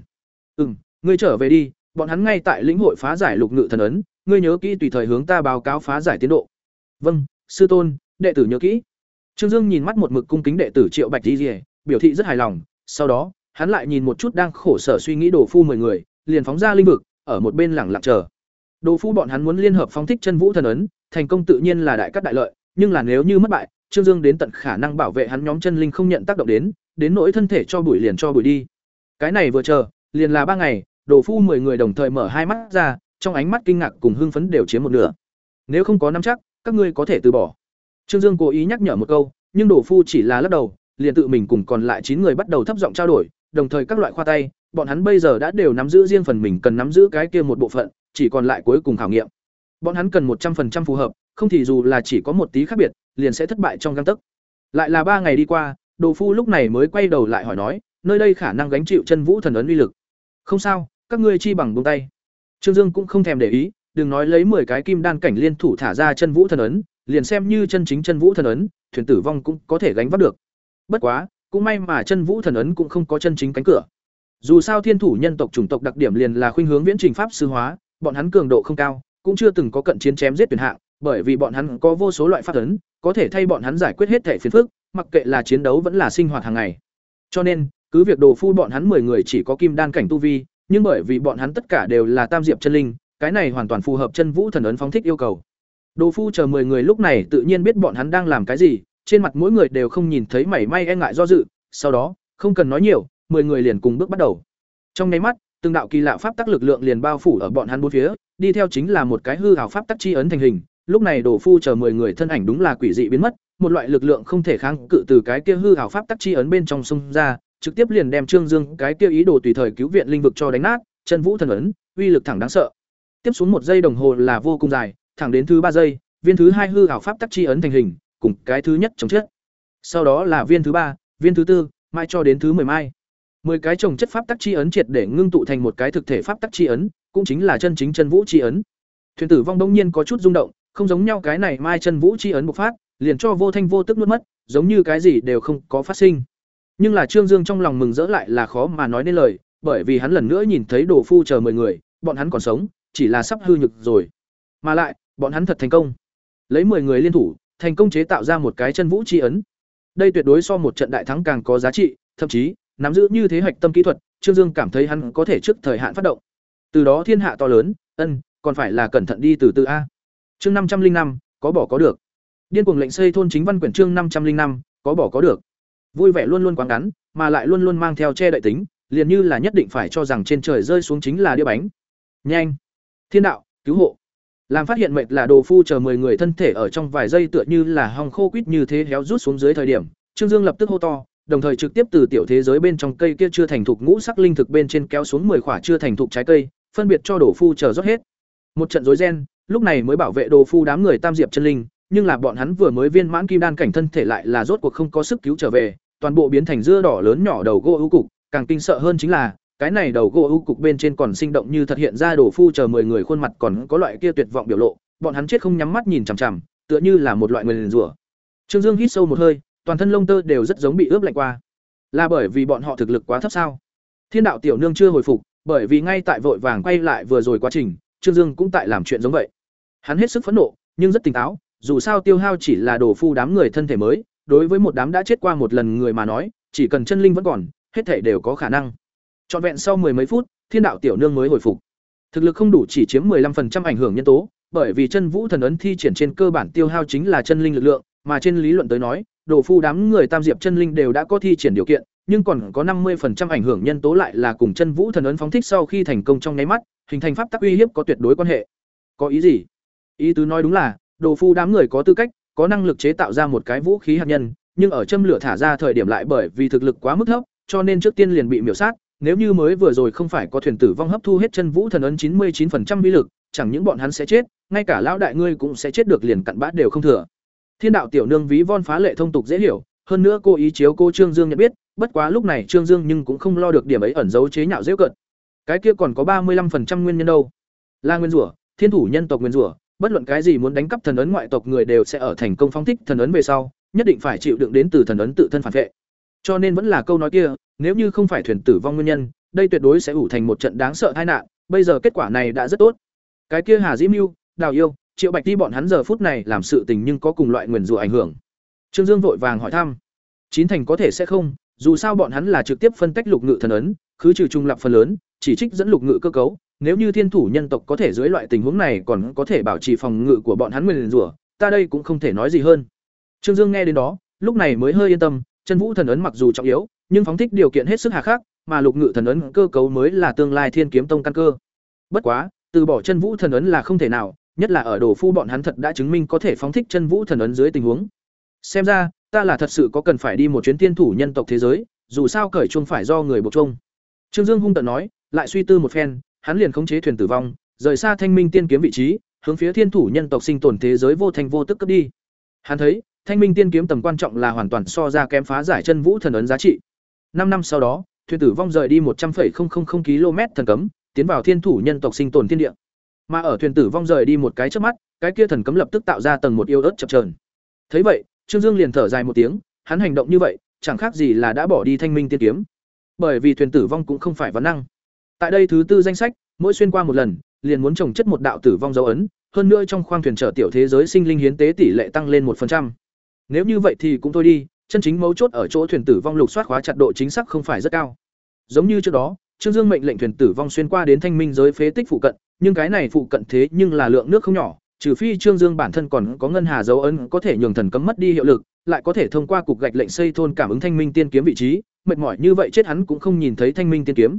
Ừm, ngươi trở về đi, bọn hắn ngay tại lĩnh hội phá giải lục ngự thần ấn, ngươi nhớ kỹ tùy thời hướng ta báo cáo phá giải tiến độ. Vâng, sư tôn, đệ tử nhớ kỹ. Trương Dương nhìn mắt một mực cung kính đệ tử Triệu Bạch Di, biểu thị rất hài lòng, sau đó, hắn lại nhìn một chút đang khổ sở suy nghĩ đồ phu mười người, liền phóng ra linh vực, ở một bên lẳng lặng chờ. Đồ phu bọn hắn muốn liên hợp phóng thích chân vũ thần ấn, thành công tự nhiên là đại cát đại lợi, nhưng là nếu như mất bại, Trương Dương đến tận khả năng bảo vệ hắn nhóm chân linh không nhận tác động đến, đến nỗi thân thể cho bụi liền cho bụi đi. Cái này vừa chờ, liền là ba ngày, đồ phu mười người đồng thời mở hai mắt ra, trong ánh mắt kinh ngạc cùng hưng phấn đều chiếm một nửa. Nếu không có nắm chắc, các ngươi có thể từ bỏ. Trương Dương cố ý nhắc nhở một câu, nhưng đồ phu chỉ là lắc đầu, liền tự mình cùng còn lại chín người bắt đầu thấp giọng trao đổi, đồng thời các loại khoa tay, bọn hắn bây giờ đã đều nắm giữ riêng phần mình cần nắm giữ cái kia một bộ phận, chỉ còn lại cuối cùng khảo nghiệm. Bọn hắn cần một trăm 100% phù hợp, không thì dù là chỉ có một tí khác biệt, liền sẽ thất bại trong gang tấc. Lại là ba ngày đi qua, Đồ Phu lúc này mới quay đầu lại hỏi nói, nơi đây khả năng gánh chịu chân vũ thần ấn uy lực. Không sao, các ngươi chi bằng buông tay. Trương Dương cũng không thèm để ý, đừng nói lấy 10 cái kim đan cảnh liên thủ thả ra chân vũ thần ấn, liền xem như chân chính chân vũ thần ấn, thuyền tử vong cũng có thể gánh vác được. Bất quá, cũng may mà chân vũ thần ấn cũng không có chân chính cánh cửa. Dù sao thiên thủ nhân tộc chủng tộc đặc điểm liền là khuynh hướng viễn trình pháp sư hóa, bọn hắn cường độ không cao, cũng chưa từng có cận chiến chém giết tuyển hạng, bởi vì bọn hắn có vô số loại pháp ấn, có thể thay bọn hắn giải quyết hết thể phiền phức, mặc kệ là chiến đấu vẫn là sinh hoạt hàng ngày. Cho nên, cứ việc đồ phu bọn hắn 10 người chỉ có kim đan cảnh tu vi, nhưng bởi vì bọn hắn tất cả đều là tam diệp chân linh, cái này hoàn toàn phù hợp chân vũ thần ấn phóng thích yêu cầu. Đồ phu chờ 10 người lúc này tự nhiên biết bọn hắn đang làm cái gì, trên mặt mỗi người đều không nhìn thấy mảy may e ngại do dự, sau đó, không cần nói nhiều, 10 người liền cùng bước bắt đầu. Trong nháy mắt, từng đạo kỳ lạ pháp tắc lực lượng liền bao phủ ở bọn hắn bốn phía, đi theo chính là một cái hư ảo pháp tắc chi ấn thành hình. Lúc này Đồ Phu chờ 10 người thân ảnh đúng là quỷ dị biến mất, một loại lực lượng không thể kháng cự từ cái kia hư ảo pháp tắc chi ấn bên trong xung ra, trực tiếp liền đem Trương Dương cái kia ý đồ tùy thời cứu viện linh vực cho đánh nát, chân vũ thần ấn, uy lực thẳng đáng sợ. Tiếp xuống một giây đồng hồ là vô cùng dài, thẳng đến thứ ba giây, viên thứ hai hư ảo pháp tắc chi ấn thành hình, cùng cái thứ nhất trồng chất. Sau đó là viên thứ ba, viên thứ tư, mai cho đến thứ 10 mai. 10 cái trồng chất pháp tắc chi ấn triệt để ngưng tụ thành một cái thực thể pháp tắc chi ấn, cũng chính là chân chính chân vũ chi ấn. Thuyền tử vong đông nhiên có chút rung động, không giống nhau cái này mai chân vũ chi ấn bộc phát, liền cho vô thanh vô tức nuốt mất, giống như cái gì đều không có phát sinh. Nhưng là Trương Dương trong lòng mừng rỡ lại là khó mà nói nên lời, bởi vì hắn lần nữa nhìn thấy đồ phu chờ 10 người, bọn hắn còn sống, chỉ là sắp hư nhược rồi. Mà lại, bọn hắn thật thành công. Lấy 10 người liên thủ, thành công chế tạo ra một cái chân vũ chi ấn. Đây tuyệt đối so một trận đại thắng càng có giá trị, thậm chí, nắm giữ như thế hoạch tâm kỹ thuật, Trương Dương cảm thấy hắn có thể trước thời hạn phát động. Từ đó thiên hạ to lớn, ân, còn phải là cẩn thận đi từ từ a. Chương năm trăm linh năm, có bỏ có được. Điên cuồng lệnh xây thôn chính văn quyển chương năm trăm linh năm có bỏ có được. Vui vẻ luôn luôn quá ngắn, mà lại luôn luôn mang theo che đậy tính, liền như là nhất định phải cho rằng trên trời rơi xuống chính là đĩa bánh. Nhanh! Thiên đạo, cứu hộ! Làm phát hiện mệt là đồ phu chờ 10 người thân thể ở trong vài giây tựa như là hong khô quýt như thế héo rút xuống dưới thời điểm, Trương Dương lập tức hô to, đồng thời trực tiếp từ tiểu thế giới bên trong cây kia chưa thành thục ngũ sắc linh thực bên trên kéo xuống 10 quả chưa thành thục trái cây, phân biệt cho đồ phu chờ rót hết. Một trận rối ren, lúc này mới bảo vệ đồ phu đám người tam diệp chân linh, nhưng là bọn hắn vừa mới viên mãn kim đan cảnh thân thể lại là rốt cuộc không có sức cứu trở về, toàn bộ biến thành dưa đỏ lớn nhỏ đầu gỗ ưu cục, càng kinh sợ hơn chính là cái này đầu gỗ u cục bên trên còn sinh động như thật hiện ra đồ phu chờ 10 người khuôn mặt còn có loại kia tuyệt vọng biểu lộ, bọn hắn chết không nhắm mắt nhìn chằm chằm, tựa như là một loại nguyền rủa. Trương Dương hít sâu một hơi, toàn thân lông tơ đều rất giống bị ướp lạnh qua. Là bởi vì bọn họ thực lực quá thấp sao? Thiên đạo tiểu nương chưa hồi phục, bởi vì ngay tại vội vàng quay lại vừa rồi quá trình, Trương Dương cũng tại làm chuyện giống vậy. Hắn hết sức phẫn nộ, nhưng rất tỉnh táo, dù sao tiêu hao chỉ là đồ phu đám người thân thể mới, đối với một đám đã chết qua một lần người mà nói, chỉ cần chân linh vẫn còn, hết thể đều có khả năng. Trọn vẹn sau mười mấy phút, Thiên đạo tiểu nương mới hồi phục. Thực lực không đủ chỉ chiếm 15% ảnh hưởng nhân tố, bởi vì chân vũ thần ấn thi triển trên cơ bản tiêu hao chính là chân linh lực lượng, mà trên lý luận tới nói, đồ phu đám người tam diệp chân linh đều đã có thi triển điều kiện, nhưng còn có 50% ảnh hưởng nhân tố lại là cùng chân vũ thần ấn phóng thích sau khi thành công trong nháy mắt, hình thành pháp tắc uy hiếp có tuyệt đối quan hệ. Có ý gì? Ý tứ nói đúng là, đồ phu đám người có tư cách, có năng lực chế tạo ra một cái vũ khí hạt nhân, nhưng ở châm lửa thả ra thời điểm lại bởi vì thực lực quá mức thấp, cho nên trước tiên liền bị miểu sát, nếu như mới vừa rồi không phải có thuyền tử vong hấp thu hết chân vũ thần ấn 99% uy lực, chẳng những bọn hắn sẽ chết, ngay cả lão đại ngươi cũng sẽ chết được liền cặn bã đều không thừa. Thiên đạo tiểu nương ví von phá lệ thông tục dễ hiểu, hơn nữa cô ý chiếu cô Trương Dương nhận biết, bất quá lúc này Trương Dương nhưng cũng không lo được điểm ấy ẩn giấu chế nhạo giễu cợt. Cái kia còn có ba mươi 35% nguyên nhân đâu? La nguyên rủa, thiên thủ nhân tộc nguyên rủa, bất luận cái gì muốn đánh cắp thần ấn ngoại tộc người đều sẽ ở thành công phóng thích thần ấn về sau, nhất định phải chịu đựng đến từ thần ấn tự thân phản vệ. Cho nên vẫn là câu nói kia, nếu như không phải thuyền tử vong nguyên nhân, đây tuyệt đối sẽ ủ thành một trận đáng sợ tai nạn, bây giờ kết quả này đã rất tốt. Cái kia Hà Dĩ Mưu, Đào Yêu, Triệu Bạch Ti bọn hắn giờ phút này làm sự tình nhưng có cùng loại nguyền rủa ảnh hưởng. Trương Dương vội vàng hỏi thăm. Chín thành có thể sẽ không, dù sao bọn hắn là trực tiếp phân tách lục ngự thần ấn, khứ trừ trung lập phần lớn, chỉ trích dẫn lục ngự cơ cấu, nếu như thiên thủ nhân tộc có thể dưới loại tình huống này còn có thể bảo trì phòng ngự của bọn hắn nguyền rủa, ta đây cũng không thể nói gì hơn. Trương Dương nghe đến đó, lúc này mới hơi yên tâm, chân vũ thần ấn mặc dù trọng yếu, nhưng phóng thích điều kiện hết sức hà khắc, mà lục ngự thần ấn cơ cấu mới là tương lai thiên kiếm tông căn cơ. Bất quá, từ bỏ chân vũ thần ấn là không thể nào, nhất là ở đồ phu bọn hắn thật đã chứng minh có thể phóng thích chân vũ thần ấn dưới tình huống. Xem ra, ta là thật sự có cần phải đi một chuyến tiên thủ nhân tộc thế giới, dù sao cởi chung phải do người buộc chung. Trương Dương hung tận nói, lại suy tư một phen, hắn liền khống chế thuyền tử vong, rời xa Thanh Minh Tiên kiếm vị trí, hướng phía thiên thủ nhân tộc sinh tồn thế giới vô thành vô tức cấp đi. Hắn thấy, Thanh Minh Tiên kiếm tầm quan trọng là hoàn toàn so ra kém phá giải chân vũ thần ấn giá trị. Năm năm sau đó, thuyền tử vong rời đi một trăm 100,000 km thần cấm, tiến vào thiên thủ nhân tộc sinh tồn thiên địa. Mà ở thuyền tử vong rời đi một cái chớp mắt, cái kia thần cấm lập tức tạo ra tầng một yêu ớt chập chờn. Thấy vậy, Trương Dương liền thở dài một tiếng, hắn hành động như vậy, chẳng khác gì là đã bỏ đi thanh minh tiên kiếm. Bởi vì thuyền tử vong cũng không phải vấn năng. Tại đây thứ tư danh sách, mỗi xuyên qua một lần, liền muốn trồng chất một đạo tử vong dấu ấn, hơn nữa trong khoang thuyền chở tiểu thế giới sinh linh hiến tế tỷ lệ tăng lên một phần trăm. Nếu như vậy thì cũng thôi đi, chân chính mấu chốt ở chỗ thuyền tử vong lục soát khóa chặt độ chính xác không phải rất cao. Giống như trước đó, Trương Dương mệnh lệnh thuyền tử vong xuyên qua đến thanh minh giới phế tích phụ cận, nhưng cái này phụ cận thế nhưng là lượng nước không nhỏ, trừ phi Trương Dương bản thân còn có ngân hà dấu ấn có thể nhường thần cấm mất đi hiệu lực, lại có thể thông qua cục gạch lệnh xây thôn cảm ứng thanh minh tiên kiếm vị trí, mệt mỏi như vậy chết hắn cũng không nhìn thấy thanh minh tiên kiếm.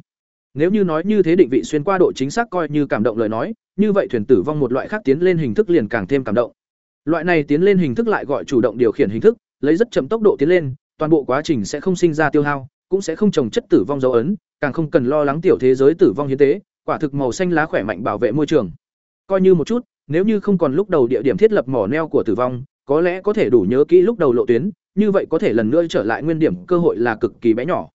Nếu như nói như thế định vị xuyên qua độ chính xác coi như cảm động lời nói, như vậy thuyền tử vong một loại khác tiến lên hình thức liền càng thêm cảm động. Loại này tiến lên hình thức lại gọi chủ động điều khiển hình thức, lấy rất chậm tốc độ tiến lên, toàn bộ quá trình sẽ không sinh ra tiêu hao, cũng sẽ không trồng chất tử vong dấu ấn, càng không cần lo lắng tiểu thế giới tử vong hiến tế, quả thực màu xanh lá khỏe mạnh bảo vệ môi trường. Coi như một chút, nếu như không còn lúc đầu địa điểm thiết lập mỏ neo của tử vong, có lẽ có thể đủ nhớ kỹ lúc đầu lộ tuyến, như vậy có thể lần nữa trở lại nguyên điểm cơ hội là cực kỳ bé nhỏ.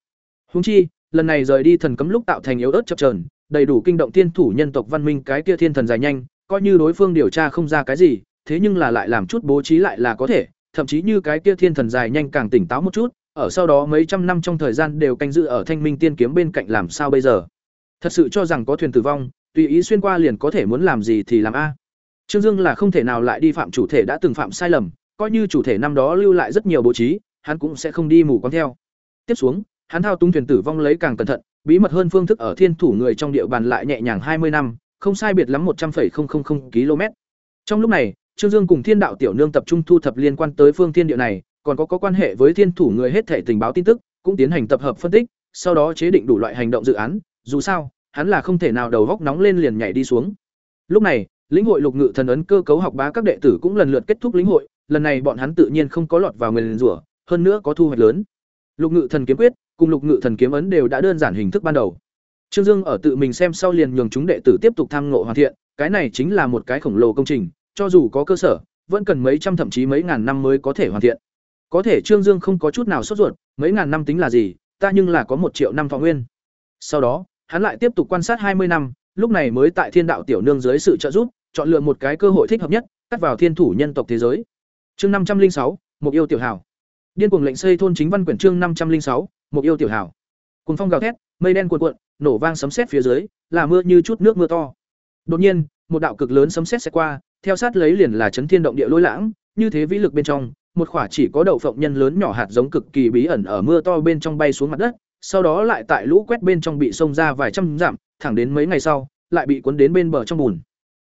Huống chi, lần này rời đi thần cấm lúc tạo thành yếu ớt chập chờn, đầy đủ kinh động tiên thủ nhân tộc văn minh cái kia thiên thần dài nhanh, coi như đối phương điều tra không ra cái gì, thế nhưng là lại làm chút bố trí lại là có thể, thậm chí như cái kia thiên thần dài nhanh càng tỉnh táo một chút, ở sau đó mấy trăm năm trong thời gian đều canh giữ ở Thanh Minh Tiên kiếm bên cạnh làm sao bây giờ? Thật sự cho rằng có thuyền tử vong, tùy ý xuyên qua liền có thể muốn làm gì thì làm a. Trương Dương là không thể nào lại đi phạm chủ thể đã từng phạm sai lầm, coi như chủ thể năm đó lưu lại rất nhiều bố trí, hắn cũng sẽ không đi mù quáng theo. Tiếp xuống, hắn thao túng thuyền tử vong lấy càng cẩn thận, bí mật hơn phương thức ở thiên thủ người trong địa bàn lại nhẹ nhàng hai mươi năm, không sai biệt lắm một trăm 100,000 km. Trong lúc này, Trương Dương cùng Thiên Đạo tiểu nương tập trung thu thập liên quan tới phương thiên địa này, còn có có quan hệ với thiên thủ người hết thể tình báo tin tức, cũng tiến hành tập hợp phân tích, sau đó chế định đủ loại hành động dự án, dù sao, hắn là không thể nào đầu góc nóng lên liền nhảy đi xuống. Lúc này, lĩnh hội lục ngự thần ấn cơ cấu học bá các đệ tử cũng lần lượt kết thúc lĩnh hội, lần này bọn hắn tự nhiên không có lọt vào người rủa, hơn nữa có thu hoạch lớn. Lục ngự thần kiếm quyết cùng lục ngự thần kiếm ấn đều đã đơn giản hình thức ban đầu. Trương Dương ở tự mình xem sau liền nhường chúng đệ tử tiếp tục tham ngộ hoàn thiện, cái này chính là một cái khổng lồ công trình, cho dù có cơ sở, vẫn cần mấy trăm thậm chí mấy ngàn năm mới có thể hoàn thiện. Có thể Trương Dương không có chút nào sốt ruột, mấy ngàn năm tính là gì, ta nhưng là có một triệu năm thọ nguyên. Sau đó, hắn lại tiếp tục quan sát hai mươi năm, lúc này mới tại Thiên Đạo tiểu nương dưới sự trợ giúp, chọn lựa một cái cơ hội thích hợp nhất, cắt vào thiên thủ nhân tộc thế giới. Chương năm trăm linh sáu, một yêu tiểu hảo. Điên cuồng lệnh xây thôn chính văn quyển chương năm trăm linh sáu, một yêu tiểu hảo. Cùng phong gào thét, mây đen cuộn cuộn, nổ vang sấm sét phía dưới, là mưa như chút nước mưa to. Đột nhiên, một đạo cực lớn sấm sét sẽ qua, theo sát lấy liền là chấn thiên động địa lôi lãng, như thế vĩ lực bên trong, một quả chỉ có đậu phộng nhân lớn nhỏ hạt giống cực kỳ bí ẩn ở mưa to bên trong bay xuống mặt đất, sau đó lại tại lũ quét bên trong bị xông ra vài trăm dặm, thẳng đến mấy ngày sau, lại bị cuốn đến bên bờ trong bùn.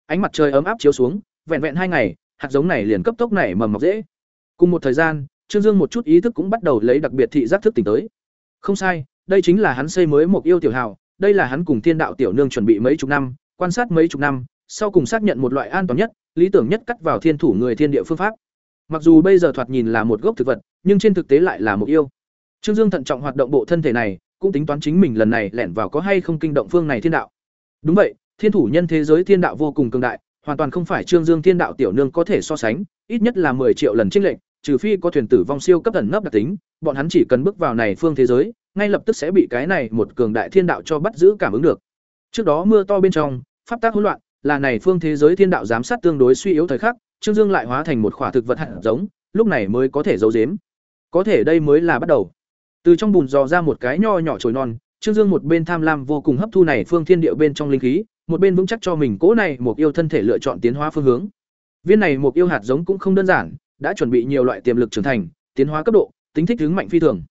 Ánh mặt trời ấm áp chiếu xuống, vẹn vẹn hai ngày, hạt giống này liền cấp tốc nảy mầm mọc dễ. Cùng một thời gian, Trương Dương một chút ý thức cũng bắt đầu lấy đặc biệt thị giác thức tỉnh tới. Không sai, đây chính là hắn xây mới một yêu tiểu hào, đây là hắn cùng Thiên Đạo tiểu nương chuẩn bị mấy chục năm, quan sát mấy chục năm, sau cùng xác nhận một loại an toàn nhất, lý tưởng nhất cắt vào thiên thủ người thiên địa phương pháp. Mặc dù bây giờ thoạt nhìn là một gốc thực vật, nhưng trên thực tế lại là một yêu. Trương Dương thận trọng hoạt động bộ thân thể này, cũng tính toán chính mình lần này lẻn vào có hay không kinh động phương này thiên đạo. Đúng vậy, thiên thủ nhân thế giới thiên đạo vô cùng cường đại, hoàn toàn không phải Trương Dương thiên đạo tiểu nương có thể so sánh, ít nhất là 10 triệu lần trích lệnh trừ phi có thuyền tử vong siêu cấp ẩn nấp đặc tính, bọn hắn chỉ cần bước vào này phương thế giới, ngay lập tức sẽ bị cái này một cường đại thiên đạo cho bắt giữ cảm ứng được. Trước đó mưa to bên trong, pháp tác hỗn loạn, là này phương thế giới thiên đạo giám sát tương đối suy yếu thời khắc, Trương Dương lại hóa thành một khỏa thực vật hạt giống, lúc này mới có thể giấu giếm. Có thể đây mới là bắt đầu. Từ trong bùn dò ra một cái nho nhỏ chồi non, Trương Dương một bên tham lam vô cùng hấp thu này phương thiên địa bên trong linh khí, một bên vững chắc cho mình cố này một yêu thân thể lựa chọn tiến hóa phương hướng. Viên này một yêu hạt giống cũng không đơn giản, đã chuẩn bị nhiều loại tiềm lực trưởng thành, tiến hóa cấp độ, tính thích ứng mạnh phi thường.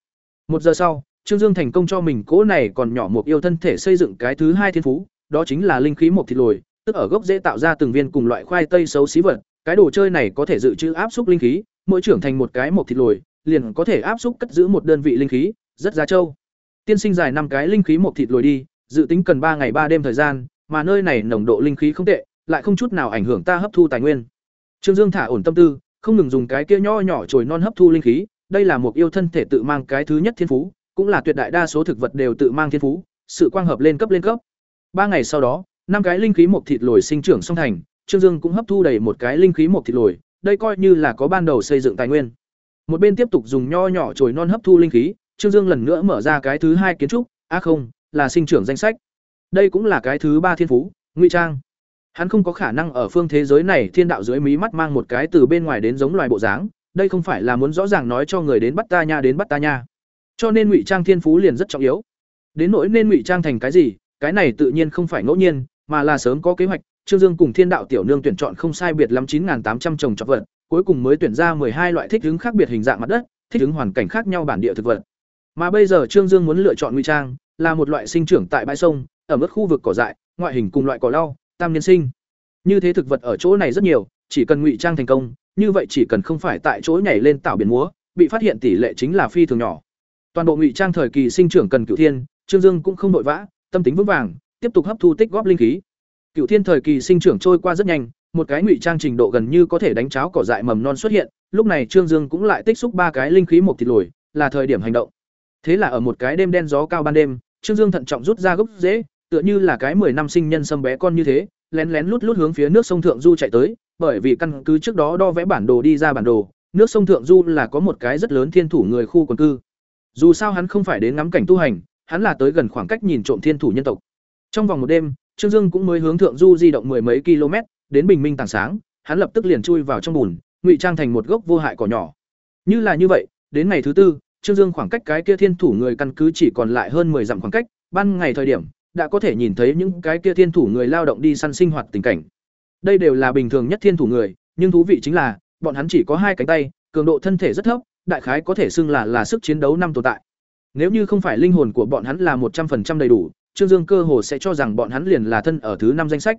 Một giờ sau, Trương Dương thành công cho mình cố này còn nhỏ một yêu thân thể xây dựng cái thứ hai thiên phú, đó chính là linh khí một thịt lồi, tức ở gốc dễ tạo ra từng viên cùng loại khoai tây xấu xí vật, cái đồ chơi này có thể dự trữ áp xúc linh khí, mỗi trưởng thành một cái một thịt lồi, liền có thể áp xúc cất giữ một đơn vị linh khí, rất giá trâu. Tiên sinh dài năm cái linh khí một thịt lồi đi, dự tính cần ba ngày ba đêm thời gian, mà nơi này nồng độ linh khí không tệ, lại không chút nào ảnh hưởng ta hấp thu tài nguyên. Trương Dương thả ổn tâm tư, không ngừng dùng cái kia nho nhỏ trồi non hấp thu linh khí, đây là một yêu thân thể tự mang cái thứ nhất thiên phú, cũng là tuyệt đại đa số thực vật đều tự mang thiên phú, sự quang hợp lên cấp lên cấp. Ba ngày sau đó, năm cái linh khí một thịt lồi sinh trưởng song thành, Trương Dương cũng hấp thu đầy một cái linh khí một thịt lồi, đây coi như là có ban đầu xây dựng tài nguyên. Một bên tiếp tục dùng nho nhỏ chồi non hấp thu linh khí, Trương Dương lần nữa mở ra cái thứ hai kiến trúc, a à không, là sinh trưởng danh sách. Đây cũng là cái thứ ba thiên phú, ngụy trang. Hắn không có khả năng ở phương thế giới này thiên đạo dưới mí mắt mang một cái từ bên ngoài đến giống loài bộ dáng, đây không phải là muốn rõ ràng nói cho người đến bắt ta nha đến bắt ta nha. Cho nên ngụy trang thiên phú liền rất trọng yếu. Đến nỗi nên ngụy trang thành cái gì, cái này tự nhiên không phải ngẫu nhiên, mà là sớm có kế hoạch, Trương Dương cùng Thiên Đạo tiểu nương tuyển chọn không sai biệt lắm 9800 trồng trọt vật, cuối cùng mới tuyển ra hai loại thích ứng khác biệt hình dạng mặt đất, thích ứng hoàn cảnh khác nhau bản địa thực vật. Mà bây giờ Trương Dương muốn lựa chọn ngụy trang, là một loại sinh trưởng tại bãi sông, ở mức khu vực cỏ dại, ngoại hình cùng loại cỏ lau, tam niên sinh. Như thế thực vật ở chỗ này rất nhiều, chỉ cần ngụy trang thành công, như vậy chỉ cần không phải tại chỗ nhảy lên tạo biển múa, bị phát hiện tỷ lệ chính là phi thường nhỏ. Toàn bộ ngụy trang thời kỳ sinh trưởng cần cửu thiên, Trương Dương cũng không đội vã, tâm tính vững vàng, tiếp tục hấp thu tích góp linh khí. cựu thiên thời kỳ sinh trưởng trôi qua rất nhanh, một cái ngụy trang trình độ gần như có thể đánh cháo cỏ dại mầm non xuất hiện, lúc này Trương Dương cũng lại tích xúc ba cái linh khí một thịt lồi, là thời điểm hành động. Thế là ở một cái đêm đen gió cao ban đêm, Trương Dương thận trọng rút ra gốc rễ, tựa như là cái 10 năm sinh nhân sâm bé con như thế, lén lén lút lút hướng phía nước sông thượng du chạy tới, bởi vì căn cứ trước đó đo vẽ bản đồ đi ra bản đồ, nước sông thượng du là có một cái rất lớn thiên thủ người khu quần cư. Dù sao hắn không phải đến ngắm cảnh tu hành, hắn là tới gần khoảng cách nhìn trộm thiên thủ nhân tộc. Trong vòng một đêm, Trương Dương cũng mới hướng thượng du di động mười mấy km, đến bình minh tảng sáng, hắn lập tức liền chui vào trong bùn, ngụy trang thành một gốc vô hại cỏ nhỏ. Như là như vậy, đến ngày thứ tư, Trương Dương khoảng cách cái kia thiên thủ người căn cứ chỉ còn lại hơn 10 dặm khoảng cách, ban ngày thời điểm đã có thể nhìn thấy những cái kia thiên thủ người lao động đi săn sinh hoạt tình cảnh. Đây đều là bình thường nhất thiên thủ người, nhưng thú vị chính là, bọn hắn chỉ có hai cánh tay, cường độ thân thể rất thấp, đại khái có thể xưng là là sức chiến đấu năm tồn tại. Nếu như không phải linh hồn của bọn hắn là một trăm 100% đầy đủ, Trương Dương cơ hồ sẽ cho rằng bọn hắn liền là thân ở thứ năm danh sách.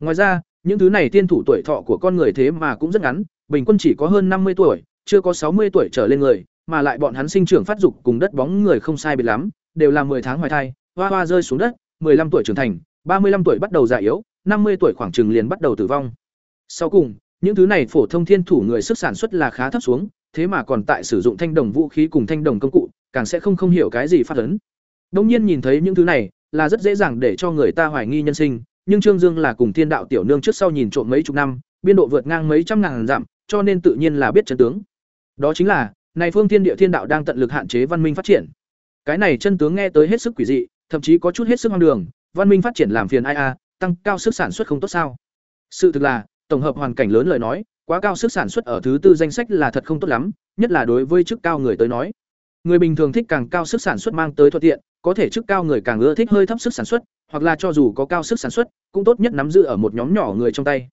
Ngoài ra, Những thứ này tiên thủ tuổi thọ của con người thế mà cũng rất ngắn, bình quân chỉ có hơn năm mươi tuổi, chưa có sáu mươi tuổi trở lên người, mà lại bọn hắn sinh trưởng phát dục cùng đất bóng người không sai biệt lắm, đều là 10 tháng hoài thai, hoa hoa rơi xuống đất, 15 tuổi trưởng thành, 35 tuổi bắt đầu già yếu, 50 tuổi khoảng chừng liền bắt đầu tử vong. Sau cùng, những thứ này phổ thông thiên thủ người sức sản xuất là khá thấp xuống, thế mà còn tại sử dụng thanh đồng vũ khí cùng thanh đồng công cụ, càng sẽ không không hiểu cái gì phát ấn. Đương nhiên nhìn thấy những thứ này, là rất dễ dàng để cho người ta hoài nghi nhân sinh, nhưng Trương Dương là cùng Thiên Đạo tiểu nương trước sau nhìn trộm mấy chục năm, biên độ vượt ngang mấy trăm ngàn dặm, cho nên tự nhiên là biết chân tướng. Đó chính là, này phương thiên địa thiên đạo đang tận lực hạn chế văn minh phát triển. Cái này chân tướng nghe tới hết sức quỷ dị, thậm chí có chút hết sức hoang đường, văn minh phát triển làm phiền ai a, tăng cao sức sản xuất không tốt sao? Sự thực là, tổng hợp hoàn cảnh lớn lời nói, quá cao sức sản xuất ở thứ tư danh sách là thật không tốt lắm, nhất là đối với chức cao người tới nói. Người bình thường thích càng cao sức sản xuất mang tới thuận tiện, có thể chức cao người càng ưa thích hơi thấp sức sản xuất, hoặc là cho dù có cao sức sản xuất, cũng tốt nhất nắm giữ ở một nhóm nhỏ người trong tay.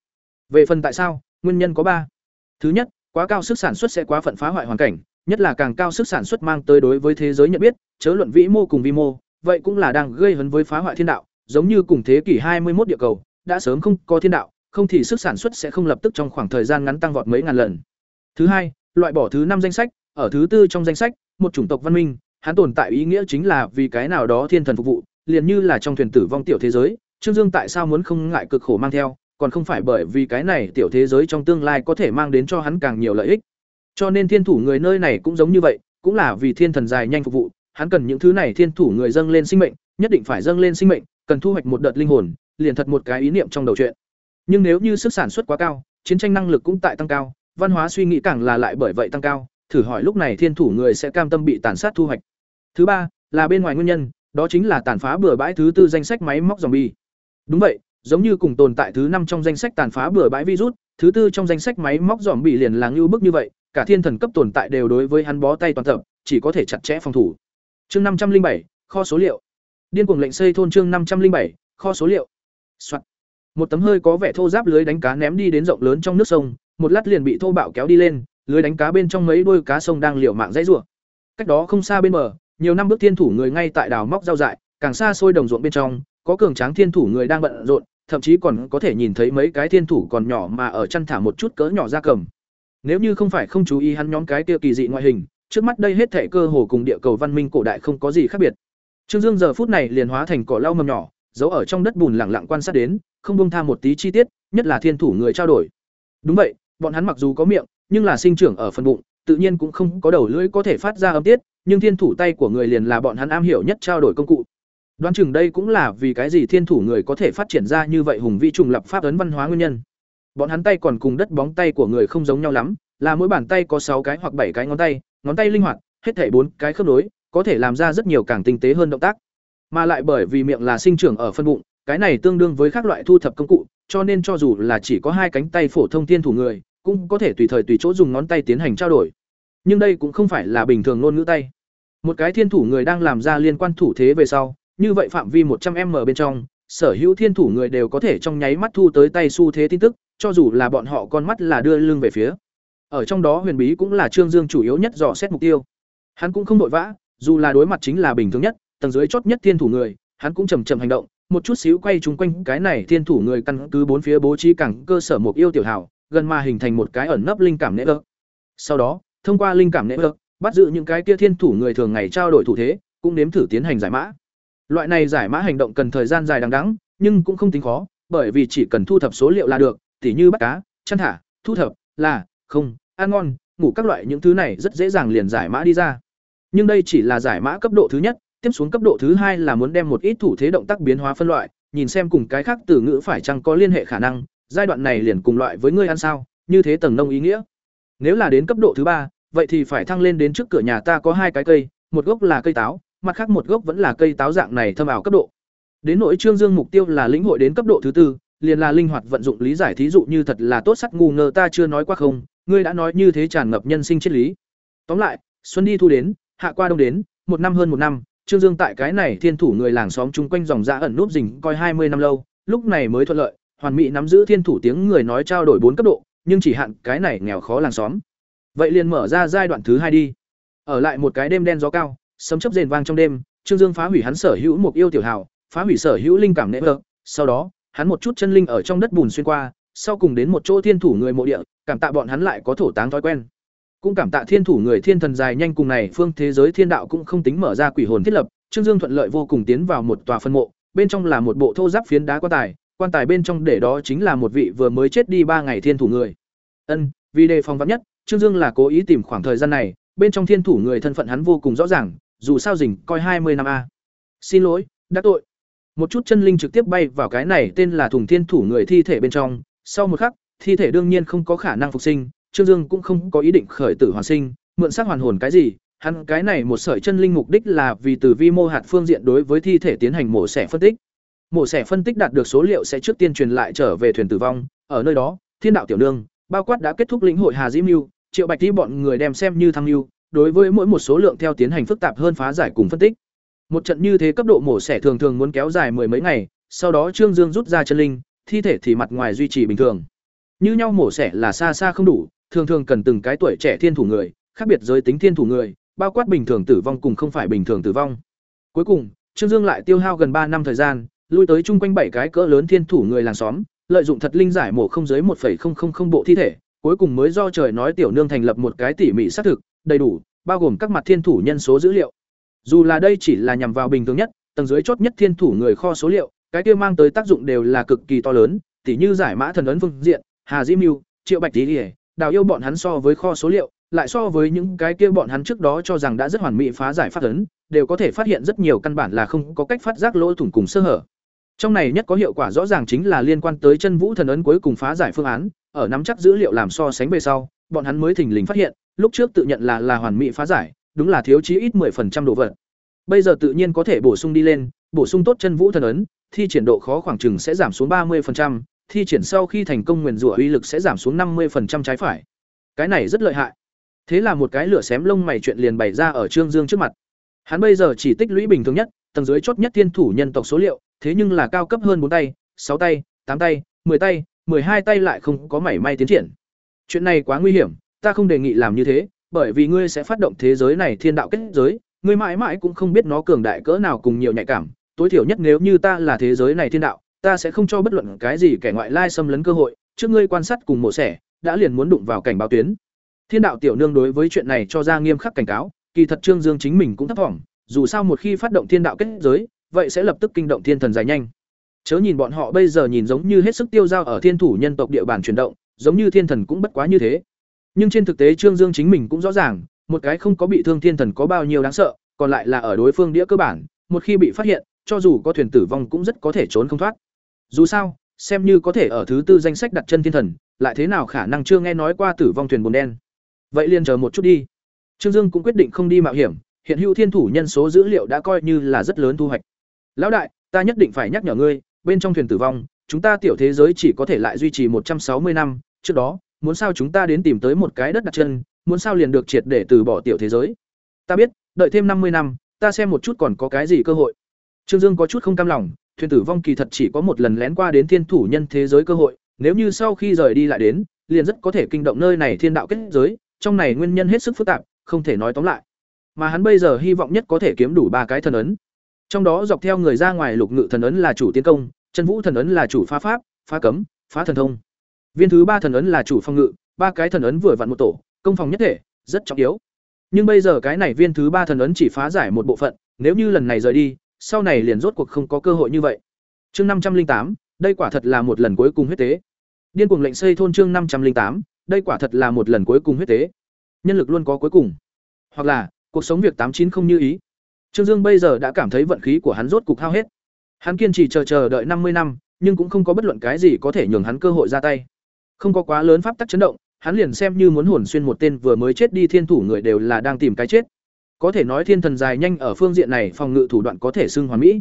Về phần tại sao, nguyên nhân có ba. Thứ nhất, quá cao sức sản xuất sẽ quá phận phá hoại hoàn cảnh, nhất là càng cao sức sản xuất mang tới đối với thế giới nhận biết, chớ luận vĩ mô cùng vi mô, vậy cũng là đang gây hấn với phá hoại thiên đạo, giống như cùng thế kỷ 21 địa cầu, đã sớm không có thiên đạo, không thì sức sản xuất sẽ không lập tức trong khoảng thời gian ngắn tăng vọt mấy ngàn lần. Thứ hai, loại bỏ thứ năm danh sách, ở thứ tư trong danh sách, một chủng tộc văn minh, hắn tồn tại ý nghĩa chính là vì cái nào đó thiên thần phục vụ, liền như là trong thuyền tử vong tiểu thế giới, Trương Dương tại sao muốn không ngại cực khổ mang theo, còn không phải bởi vì cái này tiểu thế giới trong tương lai có thể mang đến cho hắn càng nhiều lợi ích. Cho nên thiên thủ người nơi này cũng giống như vậy, cũng là vì thiên thần dài nhanh phục vụ, hắn cần những thứ này thiên thủ người dâng lên sinh mệnh, nhất định phải dâng lên sinh mệnh, cần thu hoạch một đợt linh hồn, liền thật một cái ý niệm trong đầu chuyện. Nhưng nếu như sức sản xuất quá cao, chiến tranh năng lực cũng tại tăng cao, văn hóa suy nghĩ càng là lại bởi vậy tăng cao, thử hỏi lúc này thiên thủ người sẽ cam tâm bị tàn sát thu hoạch. Thứ ba, là bên ngoài nguyên nhân, đó chính là tàn phá bừa bãi thứ tư danh sách máy móc zombie. Đúng vậy, giống như cùng tồn tại thứ năm trong danh sách tàn phá bừa bãi virus, thứ tư trong danh sách máy móc zombie liền là ưu bức như vậy, cả thiên thần cấp tồn tại đều đối với hắn bó tay toàn tập, chỉ có thể chặt chẽ phòng thủ. Chương năm trăm linh bảy kho số liệu. Điên cuồng lệnh xây thôn chương năm trăm linh bảy kho số liệu. Soạn. Một tấm hơi có vẻ thô ráp lưới đánh cá ném đi đến rộng lớn trong nước sông, một lát liền bị thô bạo kéo đi lên, lưới đánh cá bên trong mấy đôi cá sông đang liều mạng dãy rủa. Cách đó không xa bên bờ, nhiều năm bước thiên thủ người ngay tại đào móc rau dại, càng xa xôi đồng ruộng bên trong, có cường tráng thiên thủ người đang bận rộn, thậm chí còn có thể nhìn thấy mấy cái thiên thủ còn nhỏ mà ở chăn thả một chút cỡ nhỏ ra cầm. Nếu như không phải không chú ý hắn nhóm cái kia kỳ dị ngoại hình, trước mắt đây hết thảy cơ hồ cùng địa cầu văn minh cổ đại không có gì khác biệt. Trương Dương giờ phút này liền hóa thành cỏ lau mầm nhỏ, giấu ở trong đất bùn lặng lặng quan sát đến, không buông tha một tí chi tiết, nhất là thiên thủ người trao đổi. Đúng vậy, bọn hắn mặc dù có miệng, nhưng là sinh trưởng ở phần bụng, tự nhiên cũng không có đầu lưỡi có thể phát ra âm tiết, nhưng thiên thủ tay của người liền là bọn hắn am hiểu nhất trao đổi công cụ. Đoán chừng đây cũng là vì cái gì thiên thủ người có thể phát triển ra như vậy hùng vĩ trùng lập pháp ấn văn hóa nguyên nhân. Bọn hắn tay còn cùng đất bóng tay của người không giống nhau lắm, là mỗi bàn tay có sáu cái hoặc bảy cái ngón tay, ngón tay linh hoạt, hết thảy bốn cái khớp nối, có thể làm ra rất nhiều càng tinh tế hơn động tác. Mà lại bởi vì miệng là sinh trưởng ở phân bụng, cái này tương đương với các loại thu thập công cụ, cho nên cho dù là chỉ có hai cánh tay phổ thông thiên thủ người, cũng có thể tùy thời tùy chỗ dùng ngón tay tiến hành trao đổi. Nhưng đây cũng không phải là bình thường ngôn ngữ tay. Một cái thiên thủ người đang làm ra liên quan thủ thế về sau, như vậy phạm vi một trăm m bên trong, sở hữu thiên thủ người đều có thể trong nháy mắt thu tới tay xu thế tin tức, cho dù là bọn họ con mắt là đưa lưng về phía. Ở trong đó huyền bí cũng là Trương Dương chủ yếu nhất dò xét mục tiêu. Hắn cũng không đội vã, dù là đối mặt chính là bình thường nhất, tầng dưới chốt nhất thiên thủ người, hắn cũng chậm chậm hành động, một chút xíu quay chúng quanh cái này thiên thủ người căn cứ bốn phía bố trí cẳng cơ sở mục yêu tiểu hảo, gần mà hình thành một cái ẩn nấp linh cảm network. Sau đó, thông qua linh cảm network, bắt giữ những cái kia thiên thủ người thường ngày trao đổi thủ thế, cũng nếm thử tiến hành giải mã. Loại này giải mã hành động cần thời gian dài đằng đẵng, nhưng cũng không tính khó, bởi vì chỉ cần thu thập số liệu là được, tỉ như bắt cá, chăn thả, thu thập, là, không, ăn ngon, ngủ các loại những thứ này rất dễ dàng liền giải mã đi ra. Nhưng đây chỉ là giải mã cấp độ thứ nhất, tiếp xuống cấp độ thứ hai là muốn đem một ít thủ thế động tác biến hóa phân loại, nhìn xem cùng cái khác từ ngữ phải chăng có liên hệ khả năng, giai đoạn này liền cùng loại với ngươi ăn sao, như thế tầng nông ý nghĩa. Nếu là đến cấp độ thứ ba, vậy thì phải thăng lên đến trước cửa nhà ta có hai cái cây, một gốc là cây táo, mặt khác một gốc vẫn là cây táo dạng này thâm ảo cấp độ. Đến nỗi Trương Dương mục tiêu là lĩnh hội đến cấp độ thứ tư, liền là linh hoạt vận dụng lý giải thí dụ như thật là tốt sắt ngu ngơ ta chưa nói qua không, ngươi đã nói như thế tràn ngập nhân sinh triết lý. Tóm lại, xuân đi thu đến, hạ qua đông đến, một năm hơn một năm, Trương Dương tại cái này thiên thủ người làng xóm chung quanh dòng dã ẩn núp rình coi hai mươi năm lâu, lúc này mới thuận lợi, hoàn mỹ nắm giữ thiên thủ tiếng người nói trao đổi bốn cấp độ, nhưng chỉ hạn cái này nghèo khó làng xóm. Vậy liền mở ra giai đoạn thứ hai đi. Ở lại một cái đêm đen gió cao, sấm chớp rền vang trong đêm, Trương Dương phá hủy hắn sở hữu một yêu tiểu hào, phá hủy sở hữu linh cảm nệ vợ, sau đó, hắn một chút chân linh ở trong đất bùn xuyên qua, sau cùng đến một chỗ thiên thủ người mộ địa, cảm tạ bọn hắn lại có thổ táng thói quen. Cũng cảm tạ thiên thủ người thiên thần dài nhanh cùng này phương thế giới thiên đạo cũng không tính mở ra quỷ hồn thiết lập, Trương Dương thuận lợi vô cùng tiến vào một tòa phân mộ, bên trong là một bộ thô giáp phiến đá quan tài, quan tài bên trong để đó chính là một vị vừa mới chết đi ba ngày thiên thủ người. Ân, vì đề phòng vắn nhất, Trương Dương là cố ý tìm khoảng thời gian này, bên trong thiên thủ người thân phận hắn vô cùng rõ ràng, dù sao rình coi hai mươi năm a. Xin lỗi, đã tội. Một chút chân linh trực tiếp bay vào cái này tên là Thùng Thiên thủ người thi thể bên trong, sau một khắc, thi thể đương nhiên không có khả năng phục sinh, Trương Dương cũng không có ý định khởi tử hoàn sinh, mượn xác hoàn hồn cái gì, hắn cái này một sợi chân linh mục đích là vì từ vi mô hạt phương diện đối với thi thể tiến hành mổ xẻ phân tích. Mổ xẻ phân tích đạt được số liệu sẽ trước tiên truyền lại trở về thuyền tử vong, ở nơi đó, Thiên đạo tiểu nương, bao quát đã kết thúc lĩnh hội Hà Dĩ Mưu, Triệu Bạch đi bọn người đem xem như thăng mưu, đối với mỗi một số lượng theo tiến hành phức tạp hơn phá giải cùng phân tích. Một trận như thế cấp độ mổ xẻ thường thường muốn kéo dài mười mấy ngày, sau đó Trương Dương rút ra chân linh, thi thể thì mặt ngoài duy trì bình thường. Như nhau mổ xẻ là xa xa không đủ, thường thường cần từng cái tuổi trẻ thiên thủ người, khác biệt giới tính thiên thủ người, bao quát bình thường tử vong cùng không phải bình thường tử vong. Cuối cùng, Trương Dương lại tiêu hao gần ba năm thời gian, lui tới chung quanh bảy cái cỡ lớn thiên thủ người làng xóm, lợi dụng thật linh giải mổ không dưới 1.000 bộ thi thể, cuối cùng mới do trời nói tiểu nương thành lập một cái tỉ mỉ xác thực, đầy đủ, bao gồm các mặt thiên thủ nhân số dữ liệu. Dù là đây chỉ là nhằm vào bình thường nhất, tầng dưới chốt nhất thiên thủ người kho số liệu, cái kia mang tới tác dụng đều là cực kỳ to lớn, tỉ như giải mã thần ấn phương diện, Hà Dĩ Mưu, Triệu Bạch Tỷ, Đào yêu bọn hắn so với kho số liệu, lại so với những cái kia bọn hắn trước đó cho rằng đã rất hoàn mỹ phá giải pháp ấn, đều có thể phát hiện rất nhiều căn bản là không có cách phát giác lỗ thủng cùng sơ hở. Trong này nhất có hiệu quả rõ ràng chính là liên quan tới chân vũ thần ấn cuối cùng phá giải phương án, ở nắm chắc dữ liệu làm so sánh về sau, bọn hắn mới thỉnh lình phát hiện, lúc trước tự nhận là là hoàn mỹ phá giải, đúng là thiếu chí ít 10% độ vật. Bây giờ tự nhiên có thể bổ sung đi lên, bổ sung tốt chân vũ thần ấn, thi triển độ khó khoảng chừng sẽ giảm xuống 30%, thi triển sau khi thành công nguyền rủa uy lực sẽ giảm xuống 50% trái phải. Cái này rất lợi hại. Thế là một cái lửa xém lông mày chuyện liền bày ra ở Trương Dương trước mặt. Hắn bây giờ chỉ tích lũy bình thường nhất, tầng dưới chốt nhất thiên thủ nhân tộc số liệu, thế nhưng là cao cấp hơn bốn tay, sáu tay, tám tay, 10 tay, hai tay lại không có mảy may tiến triển. Chuyện này quá nguy hiểm, ta không đề nghị làm như thế, bởi vì ngươi sẽ phát động thế giới này thiên đạo kết giới, ngươi mãi mãi cũng không biết nó cường đại cỡ nào cùng nhiều nhạy cảm, tối thiểu nhất nếu như ta là thế giới này thiên đạo, ta sẽ không cho bất luận cái gì kẻ ngoại lai xâm lấn cơ hội, trước ngươi quan sát cùng mổ xẻ, đã liền muốn đụng vào cảnh báo tuyến. Thiên đạo tiểu nương đối với chuyện này cho ra nghiêm khắc cảnh cáo, kỳ thật Trương Dương chính mình cũng thấp vọng, dù sao một khi phát động thiên đạo kết giới, vậy sẽ lập tức kinh động thiên thần dài nhanh. Chớ nhìn bọn họ bây giờ nhìn giống như hết sức tiêu dao ở thiên thủ nhân tộc địa bàn chuyển động, giống như thiên thần cũng bất quá như thế. Nhưng trên thực tế Trương Dương chính mình cũng rõ ràng, một cái không có bị thương thiên thần có bao nhiêu đáng sợ, còn lại là ở đối phương đĩa cơ bản, một khi bị phát hiện, cho dù có thuyền tử vong cũng rất có thể trốn không thoát. Dù sao, xem như có thể ở thứ tư danh sách đặt chân thiên thần, lại thế nào khả năng chưa nghe nói qua tử vong thuyền buồn đen. Vậy liền chờ một chút đi. Trương Dương cũng quyết định không đi mạo hiểm, hiện hữu thiên thủ nhân số dữ liệu đã coi như là rất lớn thu hoạch. Lão đại, ta nhất định phải nhắc nhở ngươi, bên trong thuyền tử vong, chúng ta tiểu thế giới chỉ có thể lại duy trì một trăm sáu mươi năm, trước đó, muốn sao chúng ta đến tìm tới một cái đất đặt chân, muốn sao liền được triệt để từ bỏ tiểu thế giới. Ta biết, đợi thêm năm mươi năm, ta xem một chút còn có cái gì cơ hội. Trương Dương có chút không cam lòng, thuyền tử vong kỳ thật chỉ có một lần lén qua đến thiên thủ nhân thế giới cơ hội, nếu như sau khi rời đi lại đến, liền rất có thể kinh động nơi này thiên đạo kết giới, trong này nguyên nhân hết sức phức tạp, không thể nói tóm lại. Mà hắn bây giờ hy vọng nhất có thể kiếm đủ ba cái thần ấn. Trong đó dọc theo người ra ngoài lục ngự thần ấn là chủ tiến công, chân vũ thần ấn là chủ phá pháp, phá cấm, phá thần thông. Viên thứ ba thần ấn là chủ phong ngự, ba cái thần ấn vừa vặn một tổ, công phòng nhất thể, rất trọng yếu. Nhưng bây giờ cái này viên thứ ba thần ấn chỉ phá giải một bộ phận, nếu như lần này rời đi, sau này liền rốt cuộc không có cơ hội như vậy. Chương năm trăm linh tám, đây quả thật là một lần cuối cùng huyết tế. Điên cuồng lệnh xây thôn chương năm trăm linh tám, đây quả thật là một lần cuối cùng huyết tế. Nhân lực luôn có cuối cùng. Hoặc là, cuộc sống việc tám chín không như ý. Trương Dương bây giờ đã cảm thấy vận khí của hắn rốt cục hao hết. Hắn kiên trì chờ chờ đợi năm mươi năm, nhưng cũng không có bất luận cái gì có thể nhường hắn cơ hội ra tay. Không có quá lớn pháp tắc chấn động, hắn liền xem như muốn hồn xuyên một tên vừa mới chết đi thiên thủ người đều là đang tìm cái chết. Có thể nói thiên thần dài nhanh ở phương diện này phòng ngự thủ đoạn có thể xưng hoàn mỹ.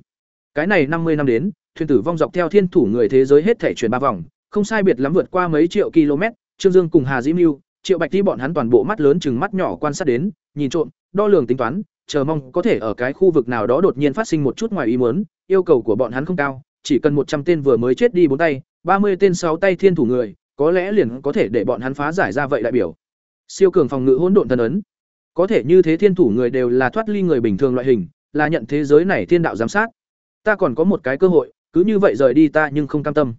Cái này năm mươi năm đến, thuyền tử vong dọc theo thiên thủ người thế giới hết thể chuyển ba vòng, không sai biệt lắm vượt qua mấy triệu km, Trương Dương cùng Hà Dĩ Mưu, Triệu Bạch Tí bọn hắn toàn bộ mắt lớn chừng mắt nhỏ quan sát đến, nhìn trộm, đo lường tính toán, chờ mong có thể ở cái khu vực nào đó đột nhiên phát sinh một chút ngoài ý muốn, yêu cầu của bọn hắn không cao, chỉ cần một trăm tên vừa mới chết đi bốn tay, ba mươi tên sáu tay thiên thủ người, có lẽ liền có thể để bọn hắn phá giải ra vậy đại biểu. Siêu cường phòng ngự hỗn độn thần ấn. Có thể như thế thiên thủ người đều là thoát ly người bình thường loại hình, là nhận thế giới này thiên đạo giám sát. Ta còn có một cái cơ hội, cứ như vậy rời đi ta nhưng không cam tâm.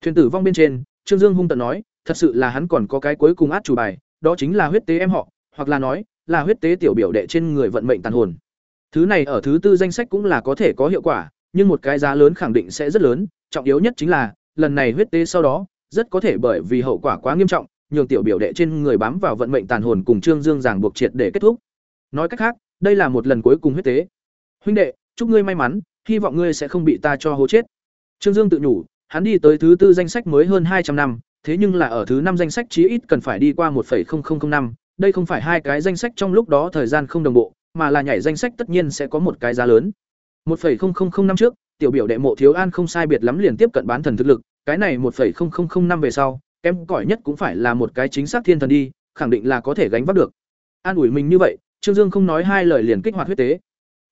Thuyền tử vong bên trên, Trương Dương hung tận nói, thật sự là hắn còn có cái cuối cùng át chủ bài, đó chính là huyết tế em họ, hoặc là nói, là huyết tế tiểu biểu đệ trên người vận mệnh tàn hồn. Thứ này ở thứ tư danh sách cũng là có thể có hiệu quả, nhưng một cái giá lớn khẳng định sẽ rất lớn, trọng yếu nhất chính là, lần này huyết tế sau đó, rất có thể bởi vì hậu quả quá nghiêm trọng, nhường tiểu biểu đệ trên người bám vào vận mệnh tàn hồn cùng Trương Dương giảng buộc triệt để kết thúc. Nói cách khác, đây là một lần cuối cùng huyết tế. Huynh đệ, chúc ngươi may mắn, hy vọng ngươi sẽ không bị ta cho hố chết. Trương Dương tự nhủ, hắn đi tới thứ tư danh sách mới hơn hai trăm năm, thế nhưng là ở thứ năm danh sách chí ít cần phải đi qua 1.0005, năm, đây không phải hai cái danh sách trong lúc đó thời gian không đồng bộ, mà là nhảy danh sách tất nhiên sẽ có một cái giá lớn. 1.0005 năm trước, tiểu biểu đệ mộ thiếu an không sai biệt lắm liền tiếp cận bán thần thực lực, cái này 1.0005 năm về sau, kém cỏi nhất cũng phải là một cái chính xác thiên thần đi, khẳng định là có thể gánh vác được. An ủi mình như vậy, Trương Dương không nói hai lời liền kích hoạt huyết tế.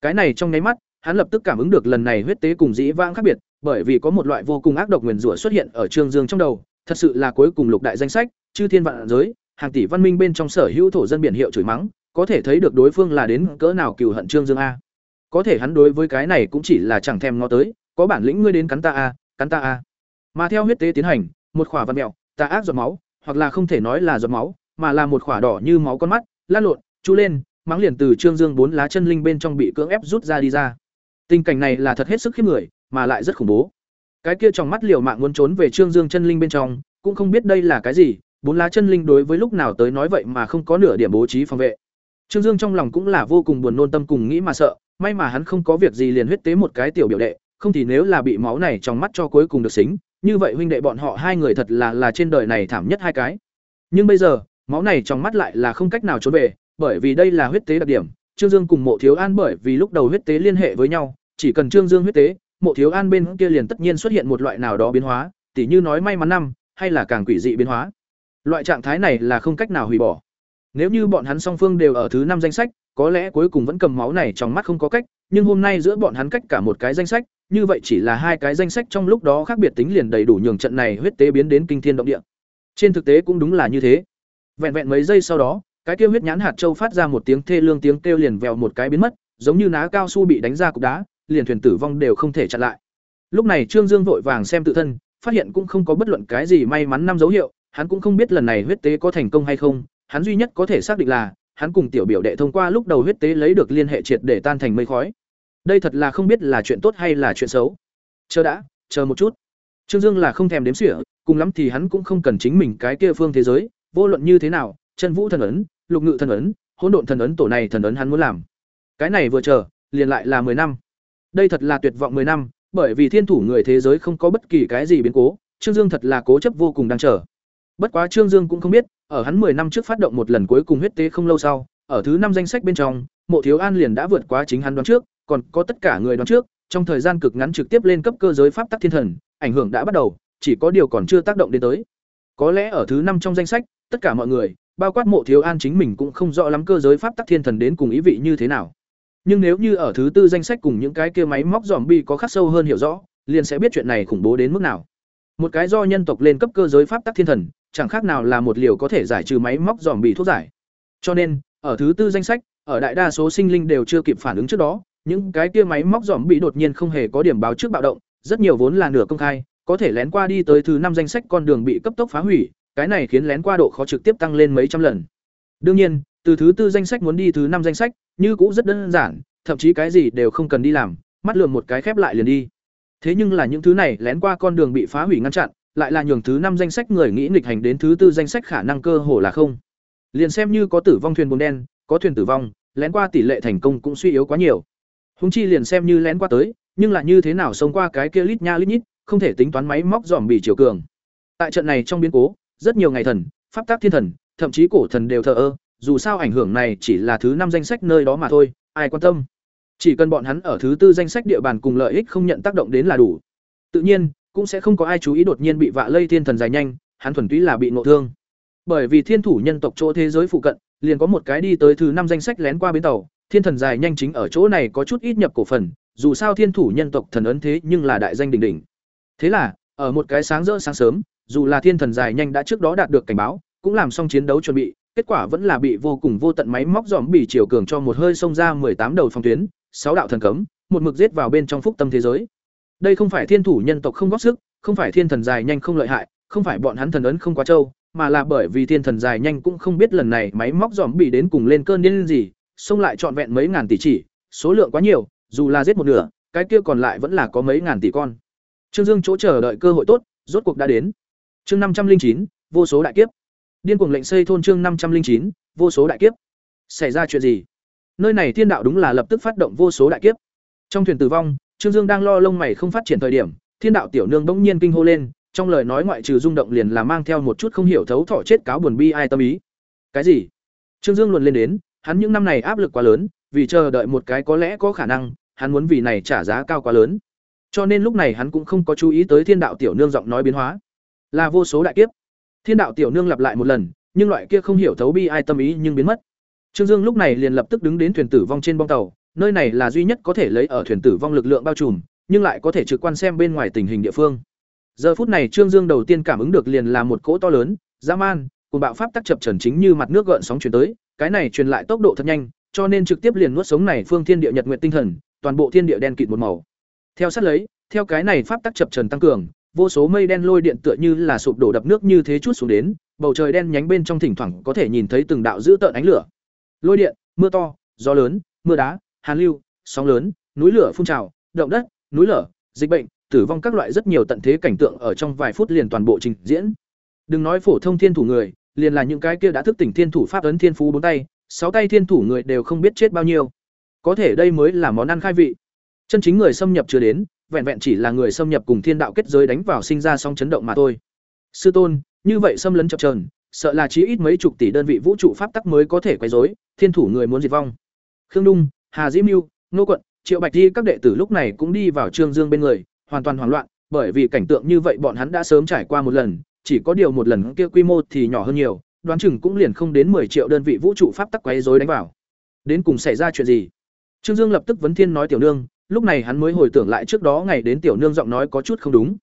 Cái này trong nháy mắt, hắn lập tức cảm ứng được lần này huyết tế cùng dĩ vãng khác biệt, bởi vì có một loại vô cùng ác độc nguyền rủa xuất hiện ở Trương Dương trong đầu, thật sự là cuối cùng lục đại danh sách, chư thiên vạn giới, hàng tỷ văn minh bên trong sở hữu thổ dân biển hiệu chửi mắng, có thể thấy được đối phương là đến cỡ nào cừu hận Trương Dương a. Có thể hắn đối với cái này cũng chỉ là chẳng thèm ngó tới, có bản lĩnh ngươi đến cắn ta a, cắn ta a. Mà theo huyết tế tiến hành, một khỏa văn mèo, tà ác giọt máu, hoặc là không thể nói là giọt máu, mà là một khỏa đỏ như máu con mắt, lan lộn, chú lên, mắng liền từ Trương Dương bốn lá chân linh bên trong bị cưỡng ép rút ra đi ra. Tình cảnh này là thật hết sức khiếp người, mà lại rất khủng bố. Cái kia trong mắt liều mạng muốn trốn về Trương Dương chân linh bên trong, cũng không biết đây là cái gì, bốn lá chân linh đối với lúc nào tới nói vậy mà không có nửa điểm bố trí phòng vệ. Trương Dương trong lòng cũng là vô cùng buồn nôn tâm cùng nghĩ mà sợ, may mà hắn không có việc gì liền huyết tế một cái tiểu biểu đệ, không thì nếu là bị máu này trong mắt cho cuối cùng được xính, như vậy huynh đệ bọn họ hai người thật là là trên đời này thảm nhất hai cái. Nhưng bây giờ, máu này trong mắt lại là không cách nào trốn về, bởi vì đây là huyết tế đặc điểm, Trương Dương cùng Mộ Thiếu An bởi vì lúc đầu huyết tế liên hệ với nhau, chỉ cần Trương Dương huyết tế, Mộ Thiếu An bên kia liền tất nhiên xuất hiện một loại nào đó biến hóa, tỉ như nói may mắn năm, hay là càng quỷ dị biến hóa. Loại trạng thái này là không cách nào hủy bỏ. Nếu như bọn hắn song phương đều ở thứ năm danh sách, có lẽ cuối cùng vẫn cầm máu này trong mắt không có cách, nhưng hôm nay giữa bọn hắn cách cả một cái danh sách, như vậy chỉ là hai cái danh sách trong lúc đó khác biệt tính liền đầy đủ nhường trận này huyết tế biến đến kinh thiên động địa. Trên thực tế cũng đúng là như thế. Vẹn vẹn mấy giây sau đó, cái kia huyết nhãn hạt châu phát ra một tiếng thê lương tiếng kêu liền vèo một cái biến mất, giống như ná cao su bị đánh ra cục đá, liền thuyền tử vong đều không thể chặn lại. Lúc này Trương Dương vội vàng xem tự thân, phát hiện cũng không có bất luận cái gì may mắn năm dấu hiệu, hắn cũng không biết lần này huyết tế có thành công hay không, hắn duy nhất có thể xác định là, hắn cùng tiểu biểu đệ thông qua lúc đầu huyết tế lấy được liên hệ triệt để tan thành mây khói. Đây thật là không biết là chuyện tốt hay là chuyện xấu. Chờ đã, chờ một chút. Trương Dương là không thèm đếm xỉa, cùng lắm thì hắn cũng không cần chính mình cái kia phương thế giới, vô luận như thế nào, chân vũ thần ấn, lục ngự thần ấn, hỗn độn thần ấn tổ này thần ấn hắn muốn làm. Cái này vừa chờ, liền lại là 10 năm. Đây thật là tuyệt vọng 10 năm, bởi vì thiên thủ người thế giới không có bất kỳ cái gì biến cố, Trương Dương thật là cố chấp vô cùng đang chờ. Bất quá Trương Dương cũng không biết, ở hắn 10 năm trước phát động một lần cuối cùng huyết tế không lâu sau, ở thứ năm danh sách bên trong, Mộ Thiếu An liền đã vượt quá chính hắn đoán trước, còn có tất cả người đoán trước, trong thời gian cực ngắn trực tiếp lên cấp cơ giới pháp tắc thiên thần, ảnh hưởng đã bắt đầu, chỉ có điều còn chưa tác động đến tới. Có lẽ ở thứ năm trong danh sách, tất cả mọi người, bao quát Mộ Thiếu An chính mình cũng không rõ lắm cơ giới pháp tắc thiên thần đến cùng ý vị như thế nào. Nhưng nếu như ở thứ tư danh sách cùng những cái kia máy móc zombie có khắc sâu hơn hiểu rõ, liền sẽ biết chuyện này khủng bố đến mức nào. Một cái do nhân tộc lên cấp cơ giới pháp tắc thiên thần, chẳng khác nào là một liều có thể giải trừ máy móc zombie thuốc giải. Cho nên, ở thứ tư danh sách, ở đại đa số sinh linh đều chưa kịp phản ứng trước đó, những cái kia máy móc zombie đột nhiên không hề có điểm báo trước bạo động, rất nhiều vốn là nửa công khai, có thể lén qua đi tới thứ năm danh sách con đường bị cấp tốc phá hủy, cái này khiến lén qua độ khó trực tiếp tăng lên mấy trăm lần. Đương nhiên, từ thứ tư danh sách muốn đi thứ năm danh sách, như cũ rất đơn giản, thậm chí cái gì đều không cần đi làm, mắt lượm một cái khép lại liền đi. Thế nhưng là những thứ này lén qua con đường bị phá hủy ngăn chặn, lại là nhường thứ năm danh sách người nghĩ nghịch hành đến thứ tư danh sách khả năng cơ hồ là không. Liền xem như có tử vong thuyền buồm đen, có thuyền tử vong, lén qua tỷ lệ thành công cũng suy yếu quá nhiều. Hùng chi liền xem như lén qua tới, nhưng là như thế nào xông qua cái kia lít nha lít nhít, không thể tính toán máy móc dòm bị chiều cường. Tại trận này trong biến cố, rất nhiều ngày thần, pháp tác thiên thần, thậm chí cổ thần đều thờ ơ, dù sao ảnh hưởng này chỉ là thứ năm danh sách nơi đó mà thôi, ai quan tâm. Chỉ cần bọn hắn ở thứ tư danh sách địa bàn cùng lợi ích không nhận tác động đến là đủ. Tự nhiên, cũng sẽ không có ai chú ý đột nhiên bị vạ lây thiên thần dài nhanh, hắn thuần túy là bị ngộ thương. Bởi vì thiên thủ nhân tộc chỗ thế giới phụ cận, liền có một cái đi tới thứ năm danh sách lén qua bến tàu, thiên thần dài nhanh chính ở chỗ này có chút ít nhập cổ phần, dù sao thiên thủ nhân tộc thần ấn thế nhưng là đại danh đỉnh đỉnh. Thế là, ở một cái sáng rỡ sáng sớm, dù là thiên thần dài nhanh đã trước đó đạt được cảnh báo, cũng làm xong chiến đấu chuẩn bị, kết quả vẫn là bị vô cùng vô tận máy móc dòm bị chiều cường cho một hơi xông ra tám đầu phòng tuyến, sáu đạo thần cấm, một mực giết vào bên trong phúc tâm thế giới. Đây không phải thiên thủ nhân tộc không góp sức, không phải thiên thần dài nhanh không lợi hại, không phải bọn hắn thần ấn không quá trâu, mà là bởi vì thiên thần dài nhanh cũng không biết lần này máy móc dòm bị đến cùng lên cơn điên gì, xông lại trọn vẹn mấy ngàn tỷ chỉ, số lượng quá nhiều, dù là giết một nửa, cái kia còn lại vẫn là có mấy ngàn tỷ con. Trương Dương chỗ chờ đợi cơ hội tốt, rốt cuộc đã đến. Chương năm trăm linh chín, vô số đại kiếp. Điên cuồng lệnh xây thôn chương năm trăm linh chín, vô số đại kiếp. Xảy ra chuyện gì? Nơi này thiên đạo đúng là lập tức phát động vô số đại kiếp. Trong thuyền tử vong, Trương Dương đang lo lông mày không phát triển thời điểm, thiên đạo tiểu nương bỗng nhiên kinh hô lên, trong lời nói ngoại trừ rung động liền là mang theo một chút không hiểu thấu thọ chết cáo buồn bi ai tâm ý. Cái gì? Trương Dương luồn lên đến, hắn những năm này áp lực quá lớn, vì chờ đợi một cái có lẽ có khả năng, hắn muốn vì này trả giá cao quá lớn. Cho nên lúc này hắn cũng không có chú ý tới thiên đạo tiểu nương giọng nói biến hóa. Là vô số đại kiếp. Thiên đạo tiểu nương lặp lại một lần, nhưng loại kia không hiểu thấu bi ai tâm ý nhưng biến mất. Trương Dương lúc này liền lập tức đứng đến thuyền tử vong trên bong tàu, nơi này là duy nhất có thể lấy ở thuyền tử vong lực lượng bao trùm, nhưng lại có thể trực quan xem bên ngoài tình hình địa phương. Giờ phút này Trương Dương đầu tiên cảm ứng được liền là một cỗ to lớn, dã man, cùng bạo pháp tắc chập trần chính như mặt nước gợn sóng truyền tới, cái này truyền lại tốc độ thật nhanh, cho nên trực tiếp liền nuốt sống này phương thiên địa nhật nguyệt tinh thần, toàn bộ thiên địa đen kịt một màu. Theo sát lấy, theo cái này pháp tắc chập trần tăng cường, vô số mây đen lôi điện tựa như là sụp đổ đập nước như thế chút xuống đến, bầu trời đen nhánh bên trong thỉnh thoảng có thể nhìn thấy từng đạo dữ tợn ánh lửa. Lôi điện, mưa to, gió lớn, mưa đá, hàn lưu, sóng lớn, núi lửa phun trào, động đất, núi lở, dịch bệnh, tử vong các loại rất nhiều tận thế cảnh tượng ở trong vài phút liền toàn bộ trình diễn. Đừng nói phổ thông thiên thủ người, liền là những cái kia đã thức tỉnh thiên thủ pháp ấn thiên phú bốn tay, sáu tay thiên thủ người đều không biết chết bao nhiêu. Có thể đây mới là món ăn khai vị. Chân chính người xâm nhập chưa đến, vẹn vẹn chỉ là người xâm nhập cùng thiên đạo kết giới đánh vào sinh ra song chấn động mà thôi. Sư tôn, như vậy xâm lấn chập chờn, sợ là chí ít mấy chục tỷ đơn vị vũ trụ pháp tắc mới có thể quấy rối, thiên thủ người muốn diệt vong. Khương Dung, Hà Dĩ Mưu, Nô Quận, Triệu Bạch Di các đệ tử lúc này cũng đi vào Trương Dương bên người, hoàn toàn hoảng loạn, bởi vì cảnh tượng như vậy bọn hắn đã sớm trải qua một lần, chỉ có điều một lần kia quy mô thì nhỏ hơn nhiều, đoán chừng cũng liền không đến 10 triệu đơn vị vũ trụ pháp tắc quấy rối đánh vào. Đến cùng xảy ra chuyện gì? Trương Dương lập tức vấn thiên nói tiểu nương, lúc này hắn mới hồi tưởng lại trước đó ngày đến tiểu nương giọng nói có chút không đúng.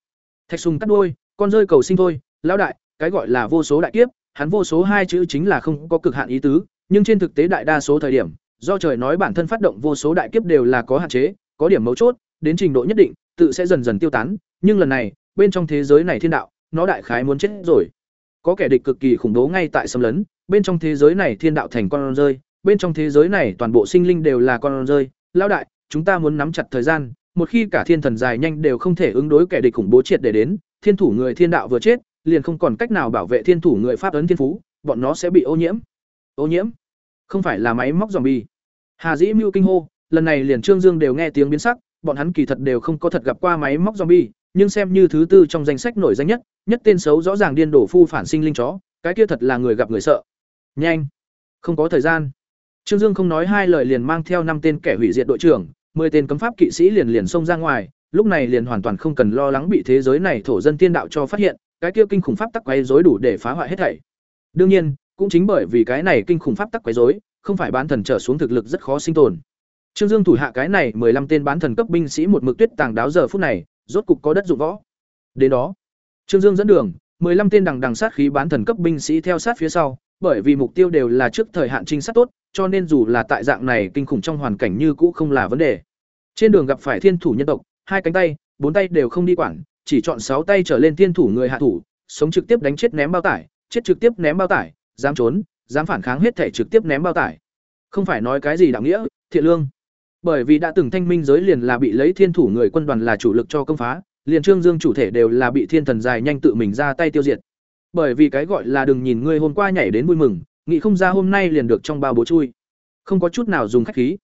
Thạch Sùng cắt đuôi, con rơi cầu sinh thôi, lão đại, cái gọi là vô số đại kiếp, hắn vô số hai chữ chính là không có cực hạn ý tứ, nhưng trên thực tế đại đa số thời điểm, do trời nói bản thân phát động vô số đại kiếp đều là có hạn chế, có điểm mấu chốt, đến trình độ nhất định, tự sẽ dần dần tiêu tán, nhưng lần này, bên trong thế giới này thiên đạo, nó đại khái muốn chết rồi. Có kẻ địch cực kỳ khủng bố ngay tại xâm lấn, bên trong thế giới này thiên đạo thành con rơi, bên trong thế giới này toàn bộ sinh linh đều là con rơi, lão đại, chúng ta muốn nắm chặt thời gian, một khi cả thiên thần dài nhanh đều không thể ứng đối kẻ địch khủng bố triệt để đến, thiên thủ người thiên đạo vừa chết, liền không còn cách nào bảo vệ thiên thủ người pháp ấn thiên phú, bọn nó sẽ bị ô nhiễm. Ô nhiễm? Không phải là máy móc zombie. Hà Dĩ Mưu kinh hô, lần này liền Trương Dương đều nghe tiếng biến sắc, bọn hắn kỳ thật đều không có thật gặp qua máy móc zombie, nhưng xem như thứ tư trong danh sách nổi danh nhất, nhất tên xấu rõ ràng điên đổ phu phản sinh linh chó, cái kia thật là người gặp người sợ. Nhanh, không có thời gian. Trương Dương không nói hai lời liền mang theo năm tên kẻ hủy diệt đội trưởng, 10 tên cấm pháp kỵ sĩ liền liền xông ra ngoài, lúc này liền hoàn toàn không cần lo lắng bị thế giới này thổ dân tiên đạo cho phát hiện, cái kia kinh khủng pháp tắc quấy rối đủ để phá hoại hết thảy. Đương nhiên, cũng chính bởi vì cái này kinh khủng pháp tắc quấy rối, không phải bán thần trở xuống thực lực rất khó sinh tồn. Trương Dương thủ hạ cái này 15 tên bán thần cấp binh sĩ một mực tuyết tàng đáo giờ phút này, rốt cục có đất dụng võ. Đến đó, Trương Dương dẫn đường, 15 tên đằng đằng sát khí bán thần cấp binh sĩ theo sát phía sau, bởi vì mục tiêu đều là trước thời hạn trinh sát tốt, cho nên dù là tại dạng này kinh khủng trong hoàn cảnh như cũ không là vấn đề. Trên đường gặp phải thiên thủ nhân tộc, hai cánh tay, bốn tay đều không đi quản, chỉ chọn sáu tay trở lên thiên thủ người hạ thủ, sống trực tiếp đánh chết ném bao tải, chết trực tiếp ném bao tải, dám trốn, dám phản kháng hết thể trực tiếp ném bao tải. Không phải nói cái gì đạo nghĩa, thiện lương. Bởi vì đã từng thanh minh giới liền là bị lấy thiên thủ người quân đoàn là chủ lực cho công phá, liền Trương Dương chủ thể đều là bị thiên thần dài nhanh tự mình ra tay tiêu diệt. Bởi vì cái gọi là đừng nhìn ngươi hôm qua nhảy đến vui mừng, nghĩ không ra hôm nay liền được trong bao bố chui. Không có chút nào dùng khách khí.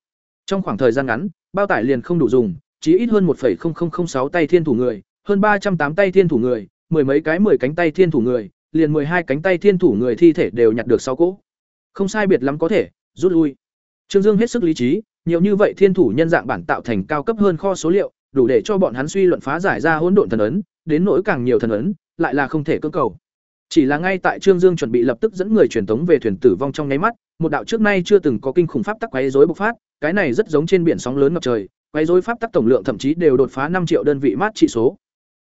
Trong khoảng thời gian ngắn, bao tải liền không đủ dùng, chỉ ít hơn 1.0006 tay thiên thủ người, hơn 308 tay thiên thủ người, mười mấy cái mười cánh tay thiên thủ người, liền hai cánh tay thiên thủ người thi thể đều nhặt được sáu cỗ. Không sai biệt lắm có thể, rút lui. Trương Dương hết sức lý trí, nhiều như vậy thiên thủ nhân dạng bản tạo thành cao cấp hơn kho số liệu, đủ để cho bọn hắn suy luận phá giải ra hỗn độn thần ấn, đến nỗi càng nhiều thần ấn, lại là không thể cưỡng cầu. Chỉ là ngay tại Trương Dương chuẩn bị lập tức dẫn người truyền tống về thuyền tử vong trong nháy mắt, một đạo trước nay chưa từng có kinh khủng pháp tắc quấy rối bộc phát, cái này rất giống trên biển sóng lớn ngập trời, quấy rối pháp tắc tổng lượng thậm chí đều đột phá năm triệu đơn vị mát trị số.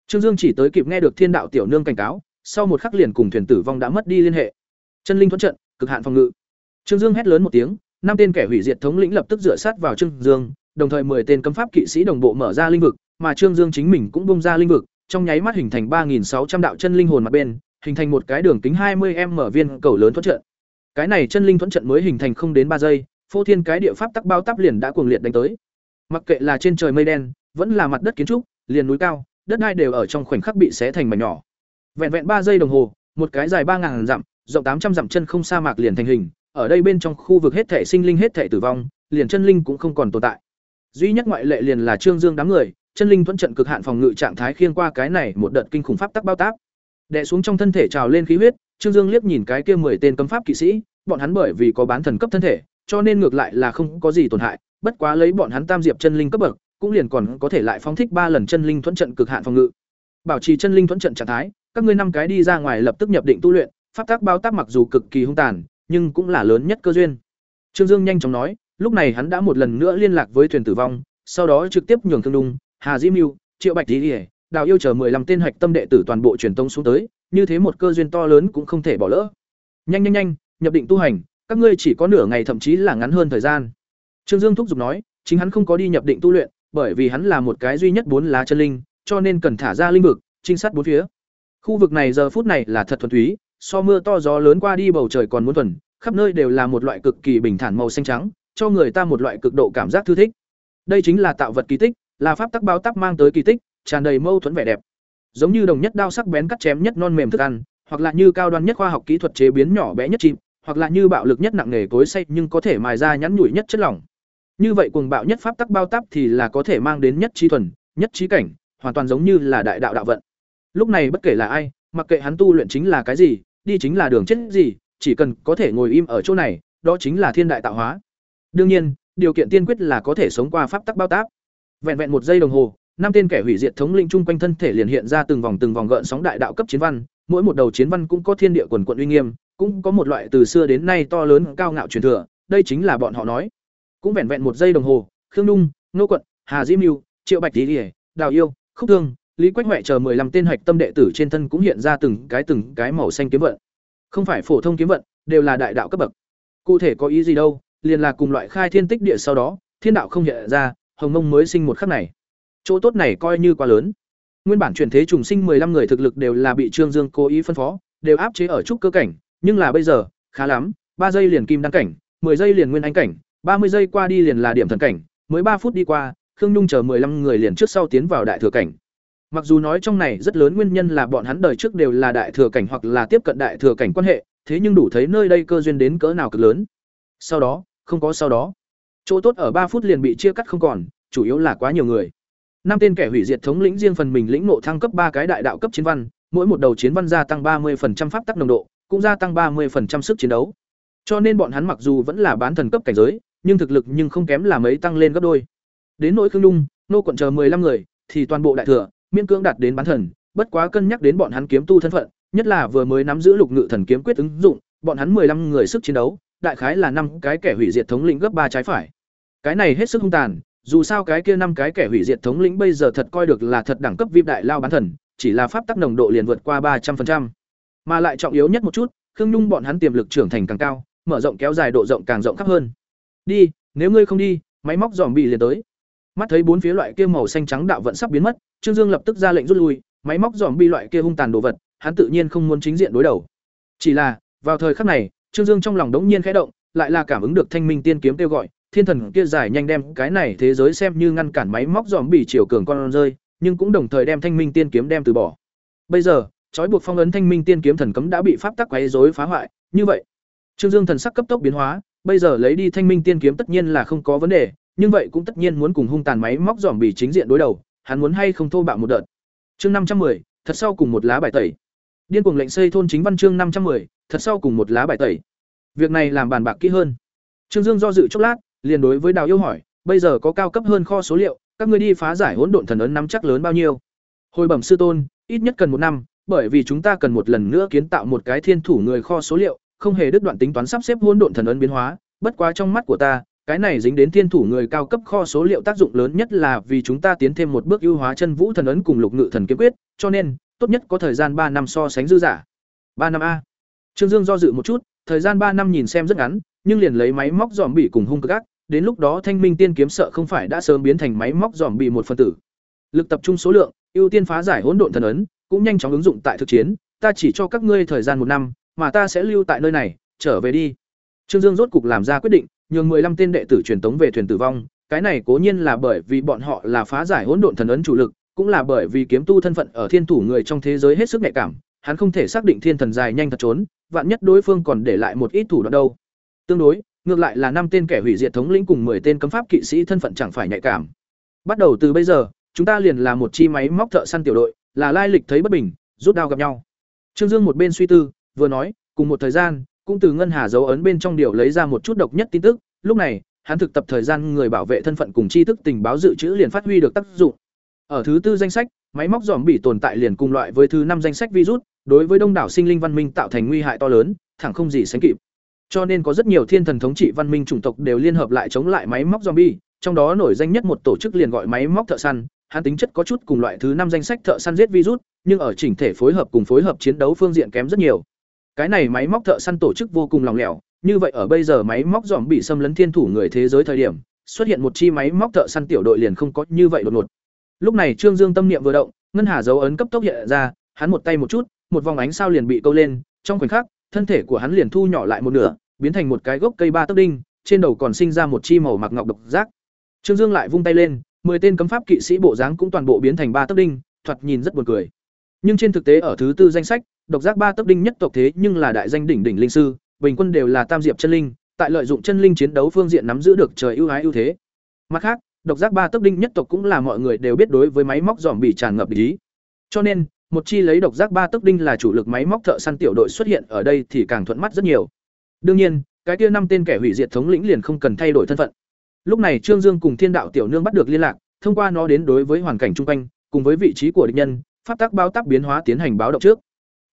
Trương Dương chỉ tới kịp nghe được Thiên đạo tiểu nương cảnh cáo, sau một khắc liền cùng thuyền tử vong đã mất đi liên hệ. Chân linh thuẫn trận, cực hạn phòng ngự. Trương Dương hét lớn một tiếng, năm tên kẻ hủy diệt thống lĩnh lập tức dựa sát vào Trương Dương, đồng thời 10 tên cấm pháp kỵ sĩ đồng bộ mở ra linh vực, mà Trương Dương chính mình cũng bung ra linh vực, trong nháy mắt hình thành 3600 đạo chân linh hồn mặt bên, hình thành một cái đường kính 20m viên cầu lớn thuẫn trận. Cái này chân linh thuẫn trận mới hình thành không đến ba giây, phô thiên cái địa pháp tắc bao táp liền đã cuồng liệt đánh tới. Mặc kệ là trên trời mây đen, vẫn là mặt đất kiến trúc, liền núi cao, đất đai đều ở trong khoảnh khắc bị xé thành mảnh nhỏ. Vẹn vẹn ba giây đồng hồ, một cái dài 3000 dặm, rộng 800 dặm chân không sa mạc liền thành hình, ở đây bên trong khu vực hết thể sinh linh hết thể tử vong, liền chân linh cũng không còn tồn tại. Duy nhất ngoại lệ liền là Trương Dương đám người, chân linh thuận trận cực hạn phòng ngự trạng thái khiên qua cái này một đợt kinh khủng pháp tắc bao táp. Đè xuống trong thân thể trào lên khí huyết, Trương Dương liếc nhìn cái kia mười tên cấm pháp kỵ sĩ, bọn hắn bởi vì có bán thần cấp thân thể, cho nên ngược lại là không có gì tổn hại, bất quá lấy bọn hắn tam diệp chân linh cấp bậc, cũng liền còn có thể lại phóng thích ba lần chân linh thuẫn trận cực hạn phòng ngự. Bảo trì chân linh thuẫn trận trạng thái, các ngươi năm cái đi ra ngoài lập tức nhập định tu luyện, pháp tắc bao tác mặc dù cực kỳ hung tàn, nhưng cũng là lớn nhất cơ duyên. Trương Dương nhanh chóng nói, lúc này hắn đã một lần nữa liên lạc với thuyền tử vong, sau đó trực tiếp nhường Thương dung Hà Diễm Mưu, Triệu Bạch Tỷ, Đào Yêu chờ 15 tên hạch tâm đệ tử toàn bộ truyền tông xuống tới, như thế một cơ duyên to lớn cũng không thể bỏ lỡ. Nhanh nhanh nhanh, nhập định tu hành, các ngươi chỉ có nửa ngày thậm chí là ngắn hơn thời gian. Trương Dương thúc giục nói, chính hắn không có đi nhập định tu luyện, bởi vì hắn là một cái duy nhất bốn lá chân linh, cho nên cần thả ra linh vực, trinh sát bốn phía. Khu vực này giờ phút này là thật thuần túy, so mưa to gió lớn qua đi bầu trời còn muốn thuần, khắp nơi đều là một loại cực kỳ bình thản màu xanh trắng, cho người ta một loại cực độ cảm giác thư thích. Đây chính là tạo vật kỳ tích, là pháp tắc báo tắc mang tới kỳ tích, tràn đầy mâu thuẫn vẻ đẹp. Giống như đồng nhất đao sắc bén cắt chém nhất non mềm thức ăn, hoặc là như cao đoan nhất khoa học kỹ thuật chế biến nhỏ bé nhất chim, hoặc là như bạo lực nhất nặng nghề cối xay nhưng có thể mài ra nhắn nhủi nhất chất lỏng. Như vậy cuồng bạo nhất pháp tắc bao táp thì là có thể mang đến nhất trí thuần, nhất trí cảnh, hoàn toàn giống như là đại đạo đạo vận. Lúc này bất kể là ai, mặc kệ hắn tu luyện chính là cái gì, đi chính là đường chết gì, chỉ cần có thể ngồi im ở chỗ này, đó chính là thiên đại tạo hóa. Đương nhiên, điều kiện tiên quyết là có thể sống qua pháp tắc bao táp. Vẹn vẹn một giây đồng hồ, năm tên kẻ hủy diệt thống lĩnh chung quanh thân thể liền hiện ra từng vòng từng vòng gợn sóng đại đạo cấp chiến văn, mỗi một đầu chiến văn cũng có thiên địa quần quận uy nghiêm, cũng có một loại từ xưa đến nay to lớn cao ngạo truyền thừa, đây chính là bọn họ nói. Cũng vẹn vẹn một giây đồng hồ, Khương Nung, Nô Quận, Hà di mưu Triệu Bạch Tỷ, Đào Yêu, Khúc Thương, Lý Quách huệ chờ 15 tên hạch tâm đệ tử trên thân cũng hiện ra từng cái từng cái màu xanh kiếm vận. Không phải phổ thông kiếm vận, đều là đại đạo cấp bậc. Cụ thể có ý gì đâu, liền là cùng loại khai thiên tích địa sau đó, thiên đạo không hiện ra, hồng mông mới sinh một khắc này. Chỗ tốt này coi như quá lớn. Nguyên bản chuyển thế trùng sinh 15 người thực lực đều là bị Trương Dương cố ý phân phó, đều áp chế ở trúc cơ cảnh, nhưng là bây giờ, khá lắm, ba giây liền kim đăng cảnh, 10 giây liền nguyên anh cảnh, 30 giây qua đi liền là điểm thần cảnh, mới ba phút đi qua, Khương Nhung chờ 15 người liền trước sau tiến vào đại thừa cảnh. Mặc dù nói trong này rất lớn nguyên nhân là bọn hắn đời trước đều là đại thừa cảnh hoặc là tiếp cận đại thừa cảnh quan hệ, thế nhưng đủ thấy nơi đây cơ duyên đến cỡ nào cực lớn. Sau đó, không có sau đó. Chỗ tốt ở ba phút liền bị chia cắt không còn, chủ yếu là quá nhiều người. Năm tên kẻ hủy diệt thống lĩnh riêng phần mình lĩnh nộ thăng cấp ba cái đại đạo cấp chiến văn, mỗi một đầu chiến văn gia tăng ba 30% pháp tắc nồng độ, cũng gia tăng ba 30% sức chiến đấu. Cho nên bọn hắn mặc dù vẫn là bán thần cấp cảnh giới, nhưng thực lực nhưng không kém là mấy tăng lên gấp đôi. Đến nỗi Khương Dung, nô quận chờ 15 người, thì toàn bộ đại thừa, miễn cưỡng đạt đến bán thần, bất quá cân nhắc đến bọn hắn kiếm tu thân phận, nhất là vừa mới nắm giữ lục ngự thần kiếm quyết ứng dụng, bọn hắn 15 người sức chiến đấu, đại khái là năm cái kẻ hủy diệt thống lĩnh gấp ba trái phải. Cái này hết sức hung tàn, dù sao cái kia năm cái kẻ hủy diệt thống lĩnh bây giờ thật coi được là thật đẳng cấp VIP đại lao bán thần, chỉ là pháp tắc nồng độ liền vượt qua ba trăm 300%. Mà lại trọng yếu nhất một chút, Khương Nhung bọn hắn tiềm lực trưởng thành càng cao, mở rộng kéo dài độ rộng càng rộng khắp hơn. Đi, nếu ngươi không đi, máy móc giòm bị liền tới. Mắt thấy bốn phía loại kia màu xanh trắng đạo vận sắp biến mất, Trương Dương lập tức ra lệnh rút lui, máy móc giòm bị loại kia hung tàn đồ vật, hắn tự nhiên không muốn chính diện đối đầu. Chỉ là, vào thời khắc này, Trương Dương trong lòng đống nhiên khẽ động, lại là cảm ứng được Thanh Minh Tiên kiếm kêu gọi, thiên thần kia giải nhanh đem cái này thế giới xem như ngăn cản máy móc giòm bị chiều cường con rơi, nhưng cũng đồng thời đem Thanh Minh Tiên kiếm đem từ bỏ. Bây giờ, trói buộc phong ấn Thanh Minh Tiên kiếm thần cấm đã bị pháp tắc quấy rối phá hoại, như vậy, Trương Dương thần sắc cấp tốc biến hóa, bây giờ lấy đi Thanh Minh Tiên kiếm tất nhiên là không có vấn đề, nhưng vậy cũng tất nhiên muốn cùng hung tàn máy móc dòm bì chính diện đối đầu, hắn muốn hay không thô bạo một đợt. Chương năm trăm 510, thật sau cùng một lá bài tẩy. Điên cuồng lệnh xây thôn chính văn chương năm trăm 510, thật sau cùng một lá bài tẩy. Việc này làm bàn bạc kỹ hơn. Trương Dương do dự chốc lát, liền đối với Đào Yêu hỏi, bây giờ có cao cấp hơn kho số liệu, các ngươi đi phá giải hỗn độn thần ấn nắm chắc lớn bao nhiêu? Hồi bẩm sư tôn, ít nhất cần một năm, bởi vì chúng ta cần một lần nữa kiến tạo một cái thiên thủ người kho số liệu, không hề đứt đoạn tính toán sắp xếp hỗn độn thần ấn biến hóa, bất quá trong mắt của ta, cái này dính đến thiên thủ người cao cấp kho số liệu tác dụng lớn nhất là vì chúng ta tiến thêm một bước ưu hóa chân vũ thần ấn cùng lục ngự thần kiếm quyết, cho nên, tốt nhất có thời gian ba năm so sánh dư giả. ba năm a. Trương Dương do dự một chút, thời gian ba năm nhìn xem rất ngắn, nhưng liền lấy máy móc dòm bị cùng hung cực ác, đến lúc đó Thanh Minh Tiên kiếm sợ không phải đã sớm biến thành máy móc dòm bị một phân tử. Lực tập trung số lượng, ưu tiên phá giải hỗn độn thần ấn, cũng nhanh chóng ứng dụng tại thực chiến, ta chỉ cho các ngươi thời gian một năm, mà ta sẽ lưu tại nơi này, trở về đi. Trương Dương rốt cục làm ra quyết định, nhường 15 tên đệ tử truyền tống về thuyền tử vong, cái này cố nhiên là bởi vì bọn họ là phá giải hỗn độn thần ấn chủ lực, cũng là bởi vì kiếm tu thân phận ở thiên thủ người trong thế giới hết sức nhạy cảm, hắn không thể xác định thiên thần dài nhanh thật trốn, vạn nhất đối phương còn để lại một ít thủ đoạn đâu. Tương đối, ngược lại là năm tên kẻ hủy diệt thống lĩnh cùng 10 tên cấm pháp kỵ sĩ thân phận chẳng phải nhạy cảm. Bắt đầu từ bây giờ, chúng ta liền là một chi máy móc thợ săn tiểu đội, là lai lịch thấy bất bình, rút đao gặp nhau. Trương Dương một bên suy tư, vừa nói, cùng một thời gian, cũng từ ngân hà dấu ấn bên trong điều lấy ra một chút độc nhất tin tức, lúc này, hắn thực tập thời gian người bảo vệ thân phận cùng tri thức tình báo dự trữ liền phát huy được tác dụng. Ở thứ tư danh sách, máy móc dòm bị tồn tại liền cùng loại với thứ năm danh sách virus, đối với đông đảo sinh linh văn minh tạo thành nguy hại to lớn, thẳng không gì sánh kịp. Cho nên có rất nhiều thiên thần thống trị văn minh chủng tộc đều liên hợp lại chống lại máy móc zombie, trong đó nổi danh nhất một tổ chức liền gọi máy móc thợ săn, hắn tính chất có chút cùng loại thứ năm danh sách thợ săn giết virus, nhưng ở chỉnh thể phối hợp cùng phối hợp chiến đấu phương diện kém rất nhiều. Cái này máy móc thợ săn tổ chức vô cùng lòng lẻo, như vậy ở bây giờ máy móc dòm bị xâm lấn thiên thủ người thế giới thời điểm, xuất hiện một chi máy móc thợ săn tiểu đội liền không có như vậy đột ngột. Lúc này Trương Dương tâm niệm vừa động, ngân hà dấu ấn cấp tốc hiện ra, hắn một tay một chút, một vòng ánh sao liền bị câu lên, trong khoảnh khắc, thân thể của hắn liền thu nhỏ lại một nửa, biến thành một cái gốc cây ba tấc đinh, trên đầu còn sinh ra một chi màu mặc ngọc độc giác. Trương Dương lại vung tay lên, mười tên cấm pháp kỵ sĩ bộ dáng cũng toàn bộ biến thành ba tấc đinh, thoạt nhìn rất buồn cười. Nhưng trên thực tế ở thứ tư danh sách, độc giác ba tấc đinh nhất tộc thế nhưng là đại danh đỉnh đỉnh linh sư, bình quân đều là tam diệp chân linh, tại lợi dụng chân linh chiến đấu phương diện nắm giữ được trời ưu ái ưu thế. Mặt khác, độc giác ba tấc đinh nhất tộc cũng là mọi người đều biết đối với máy móc giòm bị tràn ngập ý. Cho nên, một chi lấy độc giác ba tấc đinh là chủ lực máy móc thợ săn tiểu đội xuất hiện ở đây thì càng thuận mắt rất nhiều. Đương nhiên, cái kia năm tên kẻ hủy diệt thống lĩnh liền không cần thay đổi thân phận. Lúc này Trương Dương cùng Thiên Đạo tiểu nương bắt được liên lạc, thông qua nó đến đối với hoàn cảnh chung quanh, cùng với vị trí của địch nhân, pháp tác bao tác biến hóa tiến hành báo động trước.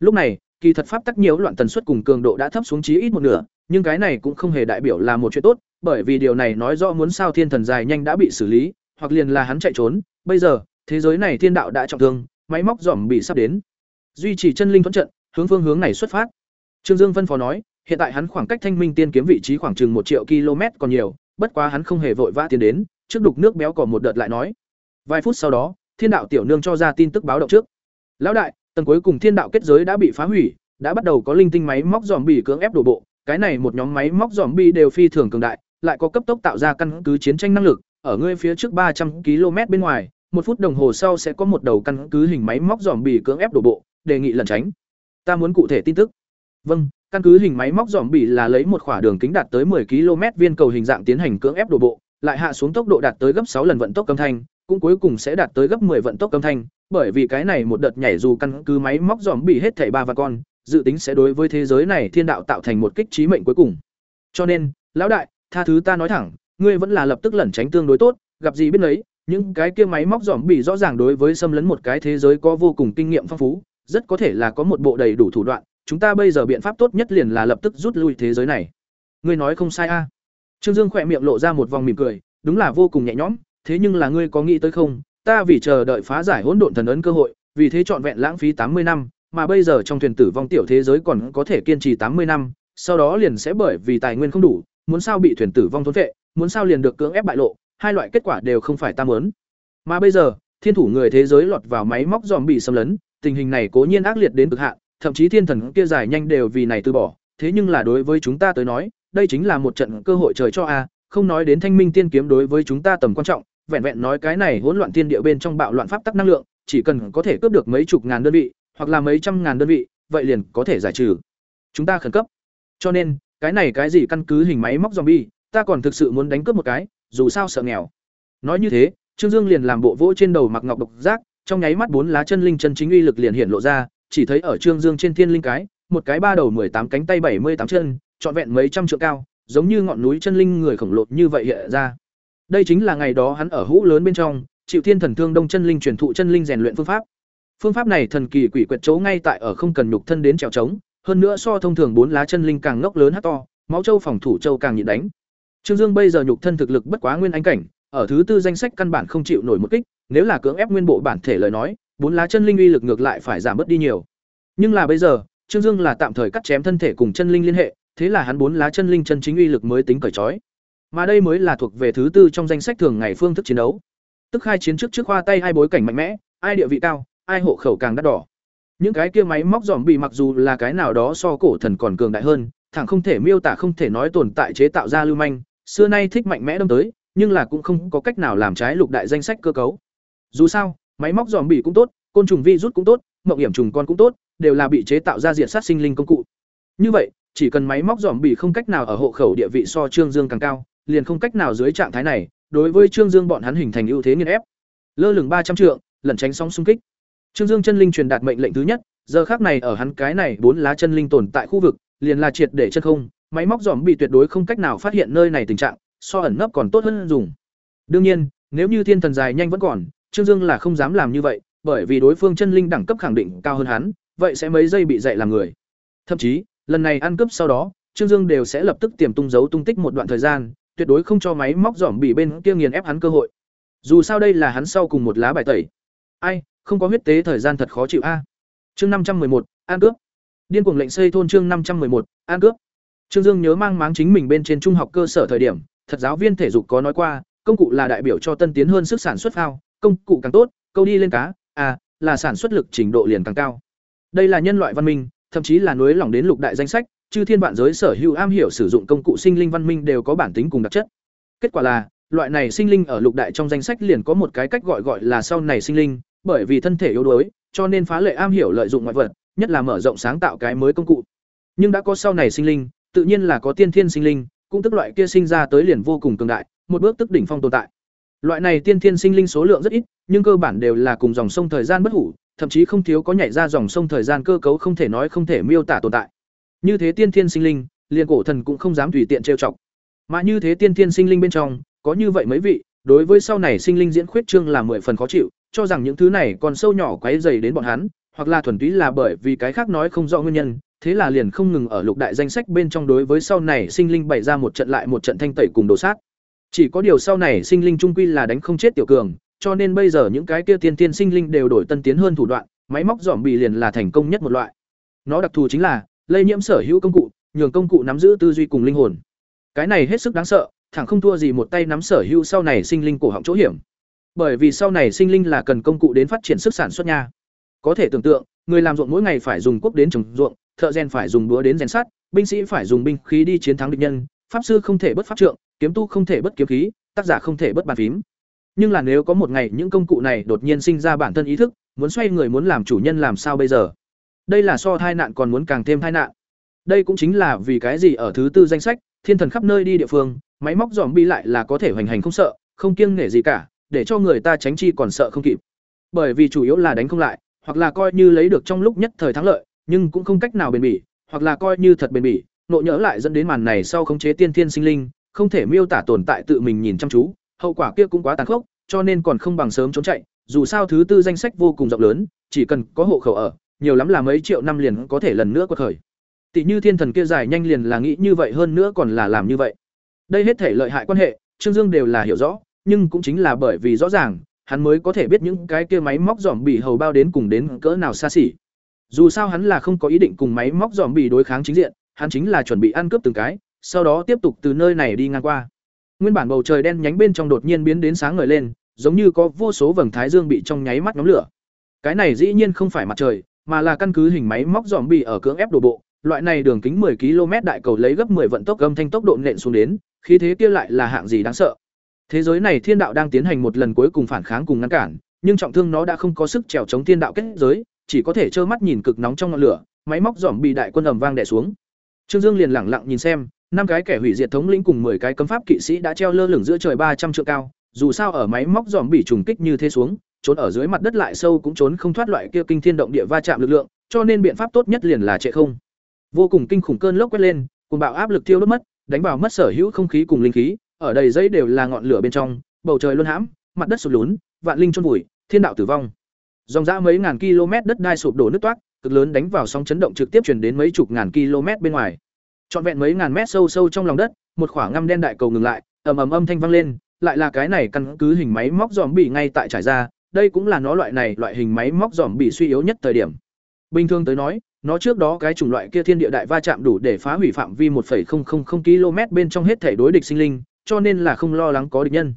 Lúc này, kỳ thật pháp tắc nhiều loạn tần suất cùng cường độ đã thấp xuống chí ít một nửa, nhưng cái này cũng không hề đại biểu là một chuyện tốt, bởi vì điều này nói rõ muốn sao thiên thần dài nhanh đã bị xử lý, hoặc liền là hắn chạy trốn, bây giờ, thế giới này thiên đạo đã trọng thương, máy móc dòm bị sắp đến. Duy trì chân linh thuẫn trận, hướng phương hướng này xuất phát. Trương Dương phân phó nói, hiện tại hắn khoảng cách Thanh Minh Tiên kiếm vị trí khoảng chừng một triệu km còn nhiều, bất quá hắn không hề vội vã tiến đến, trước đục nước béo còn một đợt lại nói. Vài phút sau đó, Thiên đạo tiểu nương cho ra tin tức báo động trước. Lão đại, tầng cuối cùng Thiên đạo kết giới đã bị phá hủy, đã bắt đầu có linh tinh máy móc dòm bị cưỡng ép đổ bộ, cái này một nhóm máy móc dòm bi đều phi thường cường đại, lại có cấp tốc tạo ra căn cứ chiến tranh năng lực, ở ngươi phía trước ba trăm km bên ngoài, một phút đồng hồ sau sẽ có một đầu căn cứ hình máy móc dòm bị cưỡng ép đổ bộ, đề nghị lẩn tránh. Ta muốn cụ thể tin tức. Vâng, căn cứ hình máy móc dòm bị là lấy một khỏa đường kính đạt tới 10 km viên cầu hình dạng tiến hành cưỡng ép đổ bộ, lại hạ xuống tốc độ đạt tới gấp sáu lần vận tốc âm thanh, cũng cuối cùng sẽ đạt tới gấp 10 vận tốc âm thanh, bởi vì cái này một đợt nhảy dù căn cứ máy móc dòm bị hết thảy ba và con, dự tính sẽ đối với thế giới này thiên đạo tạo thành một kích trí mệnh cuối cùng. Cho nên, lão đại, tha thứ ta nói thẳng, ngươi vẫn là lập tức lẩn tránh tương đối tốt, gặp gì biết lấy, những cái kia máy móc dòm bị rõ ràng đối với xâm lấn một cái thế giới có vô cùng kinh nghiệm phong phú, rất có thể là có một bộ đầy đủ thủ đoạn, chúng ta bây giờ biện pháp tốt nhất liền là lập tức rút lui thế giới này. Ngươi nói không sai a. Trương Dương khỏe miệng lộ ra một vòng mỉm cười, đúng là vô cùng nhẹ nhõm, thế nhưng là ngươi có nghĩ tới không, ta vì chờ đợi phá giải hỗn độn thần ấn cơ hội, vì thế chọn vẹn lãng phí tám mươi năm, mà bây giờ trong thuyền tử vong tiểu thế giới còn có thể kiên trì tám mươi năm, sau đó liền sẽ bởi vì tài nguyên không đủ, muốn sao bị thuyền tử vong thôn vệ, muốn sao liền được cưỡng ép bại lộ, hai loại kết quả đều không phải ta muốn. Mà bây giờ, thiên thủ người thế giới lọt vào máy móc dòm bị xâm lấn, tình hình này cố nhiên ác liệt đến cực hạn, thậm chí thiên thần kia giải nhanh đều vì này từ bỏ, thế nhưng là đối với chúng ta tới nói, đây chính là một trận cơ hội trời cho a, không nói đến thanh minh tiên kiếm đối với chúng ta tầm quan trọng, vẹn vẹn nói cái này hỗn loạn thiên địa bên trong bạo loạn pháp tắc năng lượng, chỉ cần có thể cướp được mấy chục ngàn đơn vị, hoặc là mấy trăm ngàn đơn vị, vậy liền có thể giải trừ. Chúng ta khẩn cấp. Cho nên, cái này cái gì căn cứ hình máy móc zombie, ta còn thực sự muốn đánh cướp một cái, dù sao sợ nghèo. Nói như thế, Trương Dương liền làm bộ vỗ trên đầu mặc ngọc độc giác, trong nháy mắt bốn lá chân linh chân chính uy lực liền hiện lộ ra, chỉ thấy ở Trương Dương trên thiên linh cái, một cái ba đầu tám cánh tay bảy mươi tám chân, trọn vẹn mấy trăm trượng cao, giống như ngọn núi chân linh người khổng lồ như vậy hiện ra. Đây chính là ngày đó hắn ở hũ lớn bên trong, chịu thiên thần thương đông chân linh truyền thụ chân linh rèn luyện phương pháp. Phương pháp này thần kỳ quỷ quyệt chấu ngay tại ở không cần nhục thân đến trèo trống, hơn nữa so thông thường bốn lá chân linh càng ngốc lớn hát to, máu châu phòng thủ châu càng nhịn đánh. Trương Dương bây giờ nhục thân thực lực bất quá nguyên anh cảnh, ở thứ tư danh sách căn bản không chịu nổi một kích, nếu là cưỡng ép nguyên bộ bản thể lời nói, bốn lá chân linh uy lực ngược lại phải giảm bớt đi nhiều. Nhưng là bây giờ, Trương Dương là tạm thời cắt chém thân thể cùng chân linh liên hệ, thế là hắn bốn lá chân linh chân chính uy lực mới tính cởi trói. Mà đây mới là thuộc về thứ tư trong danh sách thường ngày phương thức chiến đấu. Tức khai chiến trước trước khoa tay hai bối cảnh mạnh mẽ, ai địa vị cao, ai hộ khẩu càng đắt đỏ. Những cái kia máy móc giòm bị mặc dù là cái nào đó so cổ thần còn cường đại hơn, thẳng không thể miêu tả không thể nói tồn tại chế tạo ra lưu manh, xưa nay thích mạnh mẽ đâm tới, nhưng là cũng không có cách nào làm trái lục đại danh sách cơ cấu. Dù sao, máy móc giòm bị cũng tốt, côn trùng virus cũng tốt, mộng hiểm trùng con cũng tốt, đều là bị chế tạo ra diện sát sinh linh công cụ. Như vậy, chỉ cần máy móc giòm bị không cách nào ở hộ khẩu địa vị so Trương Dương càng cao, liền không cách nào dưới trạng thái này, đối với Trương Dương bọn hắn hình thành ưu thế nghiền ép. Lơ lửng ba trăm trượng, lẩn tránh sóng xung kích. Trương Dương chân linh truyền đạt mệnh lệnh thứ nhất, giờ khác này ở hắn cái này bốn lá chân linh tồn tại khu vực, liền là triệt để chân không, máy móc giòm bị tuyệt đối không cách nào phát hiện nơi này tình trạng, so ẩn nấp còn tốt hơn dùng. Đương nhiên, nếu như thiên thần dài nhanh vẫn còn, Trương Dương là không dám làm như vậy, bởi vì đối phương chân linh đẳng cấp khẳng định cao hơn hắn, vậy sẽ mấy giây bị dạy làm người. Thậm chí, lần này ăn cướp sau đó, Trương Dương đều sẽ lập tức tiềm tung giấu tung tích một đoạn thời gian, tuyệt đối không cho máy móc dòm bị bên kia nghiền ép hắn cơ hội. Dù sao đây là hắn sau cùng một lá bài tẩy. Ai, không có huyết tế thời gian thật khó chịu a. Chương năm trăm một, an cướp. Điên cuồng lệnh xây thôn chương năm trăm một, an cướp. Trương Dương nhớ mang máng chính mình bên trên trung học cơ sở thời điểm, thật giáo viên thể dục có nói qua, công cụ là đại biểu cho tân tiến hơn sức sản xuất phao, công cụ càng tốt, câu đi lên cá, à, là sản xuất lực trình độ liền càng cao. Đây là nhân loại văn minh, thậm chí là núi lỏng đến lục đại danh sách, chư thiên vạn giới sở hữu am hiểu sử dụng công cụ sinh linh văn minh đều có bản tính cùng đặc chất. Kết quả là, loại này sinh linh ở lục đại trong danh sách liền có một cái cách gọi gọi là sau này sinh linh, bởi vì thân thể yếu đuối, cho nên phá lệ am hiểu lợi dụng ngoại vật, nhất là mở rộng sáng tạo cái mới công cụ. Nhưng đã có sau này sinh linh, tự nhiên là có tiên thiên sinh linh, cũng tức loại kia sinh ra tới liền vô cùng cường đại, một bước tức đỉnh phong tồn tại. Loại này tiên thiên sinh linh số lượng rất ít, nhưng cơ bản đều là cùng dòng sông thời gian bất hủ, thậm chí không thiếu có nhảy ra dòng sông thời gian cơ cấu không thể nói không thể miêu tả tồn tại. Như thế tiên thiên sinh linh, liền cổ thần cũng không dám tùy tiện trêu chọc. Mà như thế tiên thiên sinh linh bên trong, có như vậy mấy vị, đối với sau này sinh linh diễn khuyết trương là mười phần khó chịu, cho rằng những thứ này còn sâu nhỏ quấy dày đến bọn hắn, hoặc là thuần túy là bởi vì cái khác nói không rõ nguyên nhân, thế là liền không ngừng ở lục đại danh sách bên trong đối với sau này sinh linh bày ra một trận lại một trận thanh tẩy cùng đồ sát. Chỉ có điều sau này sinh linh trung quy là đánh không chết tiểu cường, cho nên bây giờ những cái kia tiên tiên sinh linh đều đổi tân tiến hơn thủ đoạn, máy móc giòm bị liền là thành công nhất một loại. Nó đặc thù chính là lây nhiễm sở hữu công cụ, nhường công cụ nắm giữ tư duy cùng linh hồn. Cái này hết sức đáng sợ, thẳng không thua gì một tay nắm sở hữu sau này sinh linh cổ họng chỗ hiểm. Bởi vì sau này sinh linh là cần công cụ đến phát triển sức sản xuất nha. Có thể tưởng tượng, người làm ruộng mỗi ngày phải dùng cuốc đến trồng ruộng, thợ rèn phải dùng búa đến rèn sắt, binh sĩ phải dùng binh khí đi chiến thắng địch nhân, pháp sư không thể bất pháp trượng, kiếm tu không thể bất kiếm khí, tác giả không thể bất bàn phím. Nhưng là nếu có một ngày những công cụ này đột nhiên sinh ra bản thân ý thức, muốn xoay người muốn làm chủ nhân làm sao bây giờ? Đây là so thai nạn còn muốn càng thêm thai nạn. Đây cũng chính là vì cái gì ở thứ tư danh sách, thiên thần khắp nơi đi địa phương, máy móc dòm bi lại là có thể hoành hành không sợ, không kiêng nể gì cả, để cho người ta tránh chi còn sợ không kịp. Bởi vì chủ yếu là đánh không lại, hoặc là coi như lấy được trong lúc nhất thời thắng lợi, nhưng cũng không cách nào bền bỉ, hoặc là coi như thật bền bỉ, nộ nhớ lại dẫn đến màn này sau khống chế tiên thiên sinh linh, không thể miêu tả tồn tại tự mình nhìn chăm chú, hậu quả kia cũng quá tàn khốc, cho nên còn không bằng sớm trốn chạy, dù sao thứ tư danh sách vô cùng rộng lớn, chỉ cần có hộ khẩu ở, nhiều lắm là mấy triệu năm liền có thể lần nữa quật khởi. Tỷ như thiên thần kia dài nhanh liền là nghĩ như vậy hơn nữa còn là làm như vậy. Đây hết thể lợi hại quan hệ, Trương Dương đều là hiểu rõ, nhưng cũng chính là bởi vì rõ ràng, hắn mới có thể biết những cái kia máy móc giòm bị hầu bao đến cùng đến cỡ nào xa xỉ. Dù sao hắn là không có ý định cùng máy móc giòm bị đối kháng chính diện, hắn chính là chuẩn bị ăn cướp từng cái, sau đó tiếp tục từ nơi này đi ngang qua. Nguyên bản bầu trời đen nhánh bên trong đột nhiên biến đến sáng ngời lên, giống như có vô số vầng thái dương bị trong nháy mắt nhóm lửa. Cái này dĩ nhiên không phải mặt trời, mà là căn cứ hình máy móc giòm bị ở cưỡng ép đổ bộ, loại này đường kính 10 km đại cầu lấy gấp 10 vận tốc âm thanh tốc độ nện xuống đến, khí thế kia lại là hạng gì đáng sợ. Thế giới này thiên đạo đang tiến hành một lần cuối cùng phản kháng cùng ngăn cản, nhưng trọng thương nó đã không có sức trèo chống thiên đạo kết giới, chỉ có thể trơ mắt nhìn cực nóng trong ngọn lửa, máy móc giòm bị đại quân ầm vang đè xuống. Trương Dương liền lẳng lặng nhìn xem, năm cái kẻ hủy diệt thống lĩnh cùng 10 cái cấm pháp kỵ sĩ đã treo lơ lửng giữa trời 300 trượng cao, dù sao ở máy móc giòm bị trùng kích như thế xuống, trốn ở dưới mặt đất lại sâu cũng trốn không thoát loại kia kinh thiên động địa va chạm lực lượng, cho nên biện pháp tốt nhất liền là trệ không. Vô cùng kinh khủng cơn lốc quét lên, cùng bạo áp lực tiêu đốt mất, đánh vào mất sở hữu không khí cùng linh khí, ở đầy giấy đều là ngọn lửa bên trong, bầu trời luôn hãm, mặt đất sụp lún, vạn linh chôn vùi, thiên đạo tử vong. Dòng dã mấy ngàn km đất đai sụp đổ nứt toác cực lớn đánh vào sóng chấn động trực tiếp truyền đến mấy chục ngàn km bên ngoài. Trọn vẹn mấy ngàn mét sâu sâu trong lòng đất, một khoảng ngăm đen đại cầu ngừng lại, ầm ầm âm thanh vang lên, lại là cái này căn cứ hình máy móc dòm bị ngay tại trải ra, đây cũng là nó loại này loại hình máy móc dòm bị suy yếu nhất thời điểm. Bình thường tới nói, nó trước đó cái chủng loại kia thiên địa đại va chạm đủ để phá hủy phạm vi 1.000 km bên trong hết thể đối địch sinh linh, cho nên là không lo lắng có địch nhân.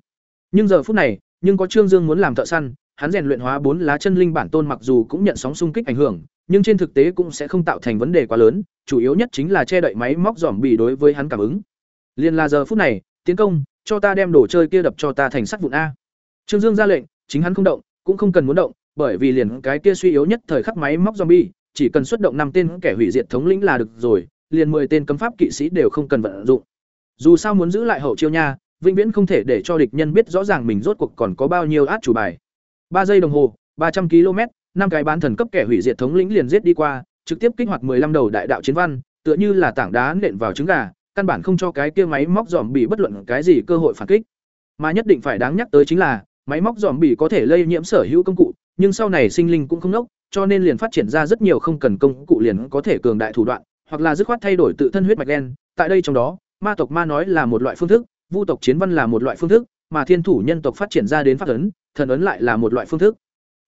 Nhưng giờ phút này, nhưng có Trương Dương muốn làm thợ săn, hắn rèn luyện hóa bốn lá chân linh bản tôn mặc dù cũng nhận sóng xung kích ảnh hưởng, nhưng trên thực tế cũng sẽ không tạo thành vấn đề quá lớn, chủ yếu nhất chính là che đậy máy móc giòm bị đối với hắn cảm ứng. Liên là giờ phút này, tiến công, cho ta đem đồ chơi kia đập cho ta thành sắt vụn a. Trương Dương ra lệnh, chính hắn không động, cũng không cần muốn động, bởi vì liền cái kia suy yếu nhất thời khắc máy móc zombie, chỉ cần xuất động năm tên kẻ hủy diệt thống lĩnh là được rồi, liền 10 tên cấm pháp kỵ sĩ đều không cần vận dụng. Dù sao muốn giữ lại hậu chiêu nha, vĩnh viễn không thể để cho địch nhân biết rõ ràng mình rốt cuộc còn có bao nhiêu át chủ bài. ba giây đồng hồ, ba trăm km, năm cái bán thần cấp kẻ hủy diệt thống lĩnh liền giết đi qua, trực tiếp kích hoạt 15 đầu đại đạo chiến văn, tựa như là tảng đá nện vào trứng gà, căn bản không cho cái kia máy móc giòm bị bất luận cái gì cơ hội phản kích. Mà nhất định phải đáng nhắc tới chính là, máy móc dòm bỉ có thể lây nhiễm sở hữu công cụ, nhưng sau này sinh linh cũng không nốc, cho nên liền phát triển ra rất nhiều không cần công cụ liền có thể cường đại thủ đoạn, hoặc là dứt khoát thay đổi tự thân huyết mạch đen. Tại đây trong đó, ma tộc ma nói là một loại phương thức, vu tộc chiến văn là một loại phương thức, mà thiên thủ nhân tộc phát triển ra đến pháp ấn, thần ấn lại là một loại phương thức.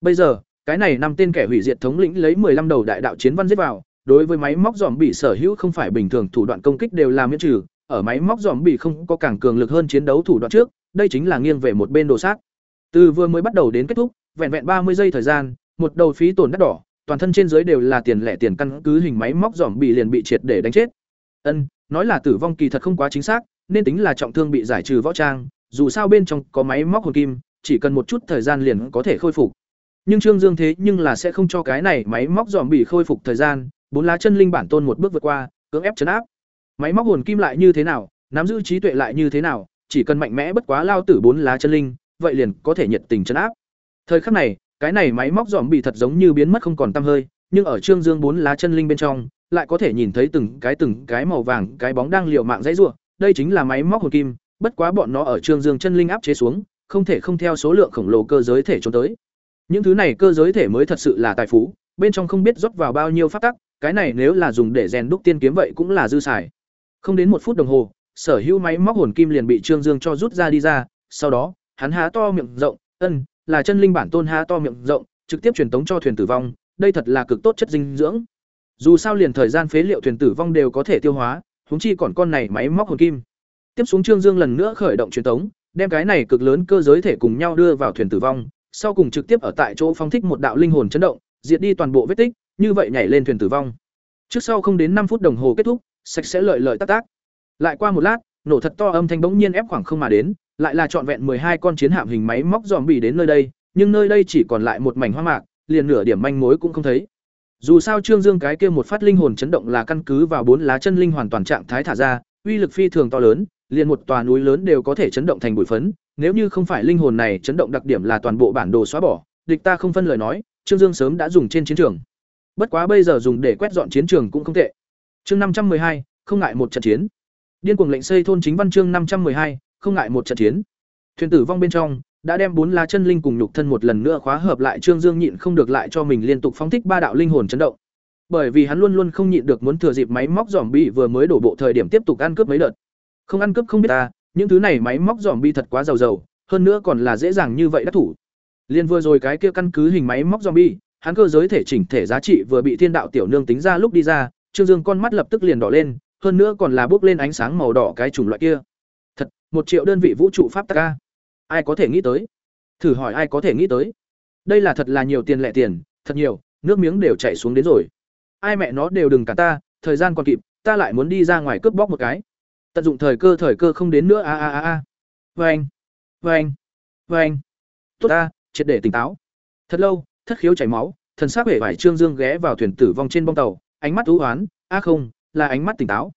Bây giờ, cái này năm tên kẻ hủy diệt thống lĩnh lấy 15 đầu đại đạo chiến văn giết vào, đối với máy móc dòm bị sở hữu không phải bình thường thủ đoạn công kích đều là miễn trừ, ở máy móc dòm bị không có càng cường lực hơn chiến đấu thủ đoạn trước, đây chính là nghiêng về một bên đồ sát. Từ vừa mới bắt đầu đến kết thúc, vẹn vẹn ba mươi giây thời gian, một đầu phí tổn đắt đỏ, toàn thân trên dưới đều là tiền lẻ tiền căn cứ hình máy móc giỏm bị liền bị triệt để đánh chết. Ân, nói là tử vong kỳ thật không quá chính xác, nên tính là trọng thương bị giải trừ võ trang, dù sao bên trong có máy móc hồn kim, chỉ cần một chút thời gian liền có thể khôi phục. Nhưng Trương Dương thế nhưng là sẽ không cho cái này máy móc dòm bị khôi phục thời gian, bốn lá chân linh bản tôn một bước vượt qua, cưỡng ép chấn áp. Máy móc hồn kim lại như thế nào, nắm giữ trí tuệ lại như thế nào, chỉ cần mạnh mẽ bất quá lao tử bốn lá chân linh, vậy liền có thể nhiệt tình chấn áp. Thời khắc này, cái này máy móc dòm bị thật giống như biến mất không còn tăm hơi, nhưng ở Trương Dương bốn lá chân linh bên trong, lại có thể nhìn thấy từng cái từng cái màu vàng cái bóng đang liều mạng dãy rủa, đây chính là máy móc hồn kim, bất quá bọn nó ở Trương Dương chân linh áp chế xuống, không thể không theo số lượng khổng lồ cơ giới thể trốn tới. Những thứ này cơ giới thể mới thật sự là tài phú, bên trong không biết rót vào bao nhiêu pháp tắc, cái này nếu là dùng để rèn đúc tiên kiếm vậy cũng là dư xài. Không đến một phút đồng hồ, sở hữu máy móc hồn kim liền bị Trương Dương cho rút ra đi ra, sau đó, hắn há to miệng rộng, ân, là chân linh bản tôn há to miệng rộng, trực tiếp truyền tống cho thuyền tử vong, đây thật là cực tốt chất dinh dưỡng. Dù sao liền thời gian phế liệu thuyền tử vong đều có thể tiêu hóa, huống chi còn con này máy móc hồn kim. Tiếp xuống Trương Dương lần nữa khởi động truyền tống, đem cái này cực lớn cơ giới thể cùng nhau đưa vào thuyền tử vong, sau cùng trực tiếp ở tại chỗ phong thích một đạo linh hồn chấn động, diệt đi toàn bộ vết tích, như vậy nhảy lên thuyền tử vong. Trước sau không đến năm phút đồng hồ kết thúc, sạch sẽ lợi lợi tác tác. Lại qua một lát, nổ thật to âm thanh bỗng nhiên ép khoảng không mà đến, lại là trọn vẹn hai con chiến hạm hình máy móc dòm bỉ đến nơi đây, nhưng nơi đây chỉ còn lại một mảnh hoang mạc, liền nửa điểm manh mối cũng không thấy. Dù sao Trương Dương cái kia một phát linh hồn chấn động là căn cứ vào bốn lá chân linh hoàn toàn trạng thái thả ra, uy lực phi thường to lớn, liền một tòa núi lớn đều có thể chấn động thành bụi phấn, nếu như không phải linh hồn này chấn động đặc điểm là toàn bộ bản đồ xóa bỏ, địch ta không phân lời nói, Trương Dương sớm đã dùng trên chiến trường. Bất quá bây giờ dùng để quét dọn chiến trường cũng không tệ. Chương năm trăm hai, không ngại một trận chiến. Điên cuồng lệnh xây thôn chính văn chương năm trăm hai, không ngại một trận chiến. Thuyền tử vong bên trong, đã đem bốn lá chân linh cùng nhục thân một lần nữa khóa hợp lại Trương Dương nhịn không được lại cho mình liên tục phóng thích ba đạo linh hồn chấn động. Bởi vì hắn luôn luôn không nhịn được muốn thừa dịp máy móc giòm bi vừa mới đổ bộ thời điểm tiếp tục ăn cướp mấy đợt. Không ăn cướp không biết ta, những thứ này máy móc giòm bi thật quá giàu giàu, hơn nữa còn là dễ dàng như vậy đắc thủ. Liên vừa rồi cái kia căn cứ hình máy móc zombie, hắn cơ giới thể chỉnh thể giá trị vừa bị thiên đạo tiểu nương tính ra lúc đi ra, Trương Dương con mắt lập tức liền đỏ lên, hơn nữa còn là bốc lên ánh sáng màu đỏ cái chủng loại kia. Một triệu đơn vị vũ trụ pháp tắc a. Ai có thể nghĩ tới? Thử hỏi ai có thể nghĩ tới? Đây là thật là nhiều tiền lẻ tiền, thật nhiều, nước miếng đều chảy xuống đến rồi. Ai mẹ nó đều đừng cả ta, thời gian còn kịp, ta lại muốn đi ra ngoài cướp bóc một cái. Tận dụng thời cơ thời cơ không đến nữa a a a a. Vâng, vâng, vâng. Tốt ta, triệt để tỉnh táo. Thật lâu, thất khiếu chảy máu, thần sắc vẻ vải Trương Dương ghé vào thuyền tử vong trên bong tàu, ánh mắt thú hoán, a không, là ánh mắt tỉnh táo.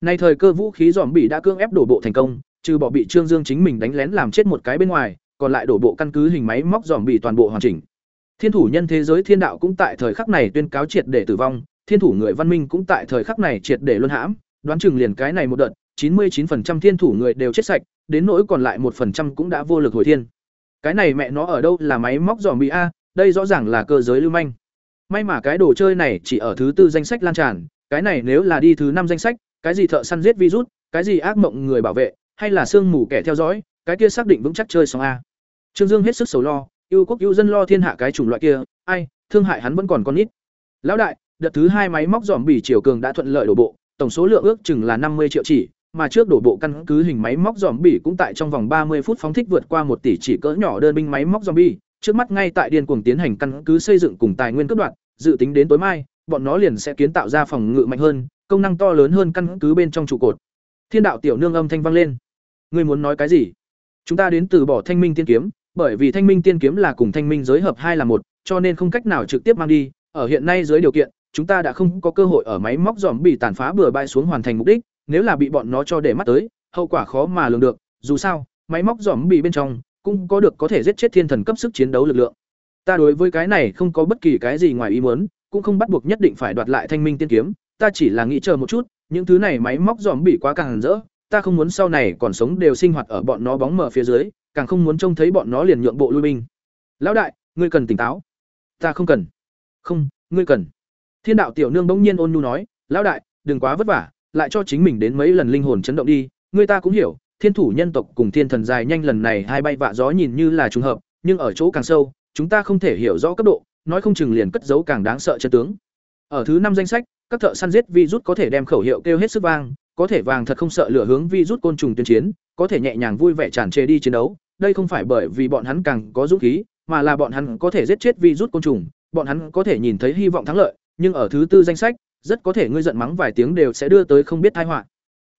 Nay thời cơ vũ khí giòm bị đã cương ép đổ bộ thành công, trừ bỏ bị Trương Dương chính mình đánh lén làm chết một cái bên ngoài, còn lại đổ bộ căn cứ hình máy móc giòm bị toàn bộ hoàn chỉnh. Thiên thủ nhân thế giới thiên đạo cũng tại thời khắc này tuyên cáo triệt để tử vong, thiên thủ người văn minh cũng tại thời khắc này triệt để luân hãm, đoán chừng liền cái này một đợt, chín mươi 99% thiên thủ người đều chết sạch, đến nỗi còn lại một phần trăm cũng đã vô lực hồi thiên. Cái này mẹ nó ở đâu là máy móc giòm bị a, đây rõ ràng là cơ giới lưu manh. May mà cái đồ chơi này chỉ ở thứ tư danh sách lan tràn, cái này nếu là đi thứ năm danh sách, cái gì thợ săn giết virus, cái gì ác mộng người bảo vệ, hay là sương mù kẻ theo dõi, cái kia xác định vững chắc chơi xong a. Trương Dương hết sức sầu lo, yêu quốc yêu dân lo thiên hạ cái chủng loại kia, ai, thương hại hắn vẫn còn con ít. Lão đại, đợt thứ hai máy móc giòm bỉ chiều cường đã thuận lợi đổ bộ, tổng số lượng ước chừng là năm mươi triệu chỉ, mà trước đổ bộ căn cứ hình máy móc giòm bỉ cũng tại trong vòng ba mươi phút phóng thích vượt qua một tỷ chỉ cỡ nhỏ đơn binh máy móc zombie, trước mắt ngay tại điên cuồng tiến hành căn cứ xây dựng cùng tài nguyên cấp đoạn, dự tính đến tối mai, bọn nó liền sẽ kiến tạo ra phòng ngự mạnh hơn, công năng to lớn hơn căn cứ bên trong trụ cột. Thiên đạo tiểu nương âm thanh vang lên. Ngươi muốn nói cái gì? Chúng ta đến từ bỏ Thanh Minh Tiên kiếm, bởi vì Thanh Minh Tiên kiếm là cùng Thanh Minh giới hợp hai là một, cho nên không cách nào trực tiếp mang đi, ở hiện nay dưới điều kiện, chúng ta đã không có cơ hội ở máy móc dòm bị tàn phá bừa bãi xuống hoàn thành mục đích, nếu là bị bọn nó cho để mắt tới, hậu quả khó mà lường được, dù sao, máy móc dòm bị bên trong cũng có được có thể giết chết thiên thần cấp sức chiến đấu lực lượng. Ta đối với cái này không có bất kỳ cái gì ngoài ý muốn, cũng không bắt buộc nhất định phải đoạt lại Thanh Minh Tiên kiếm, ta chỉ là nghĩ chờ một chút, những thứ này máy móc dòm bị quá càng rỡ, ta không muốn sau này còn sống đều sinh hoạt ở bọn nó bóng mờ phía dưới, càng không muốn trông thấy bọn nó liền nhượng bộ lui binh. Lão đại, ngươi cần tỉnh táo. Ta không cần. Không, ngươi cần. Thiên đạo tiểu nương bỗng nhiên ôn nhu nói, lão đại, đừng quá vất vả, lại cho chính mình đến mấy lần linh hồn chấn động đi, người ta cũng hiểu, thiên thủ nhân tộc cùng thiên thần dài nhanh lần này hai bay vạ gió nhìn như là trùng hợp, nhưng ở chỗ càng sâu, chúng ta không thể hiểu rõ cấp độ, nói không chừng liền cất giấu càng đáng sợ chân tướng. Ở thứ năm danh sách, các thợ săn giết virus có thể đem khẩu hiệu kêu hết sức vang, có thể vàng thật không sợ lửa hướng vi rút côn trùng tuyên chiến, có thể nhẹ nhàng vui vẻ tràn trề đi chiến đấu, đây không phải bởi vì bọn hắn càng có dũng khí, mà là bọn hắn có thể giết chết vi rút côn trùng, bọn hắn có thể nhìn thấy hy vọng thắng lợi, nhưng ở thứ tư danh sách, rất có thể ngươi giận mắng vài tiếng đều sẽ đưa tới không biết tai họa.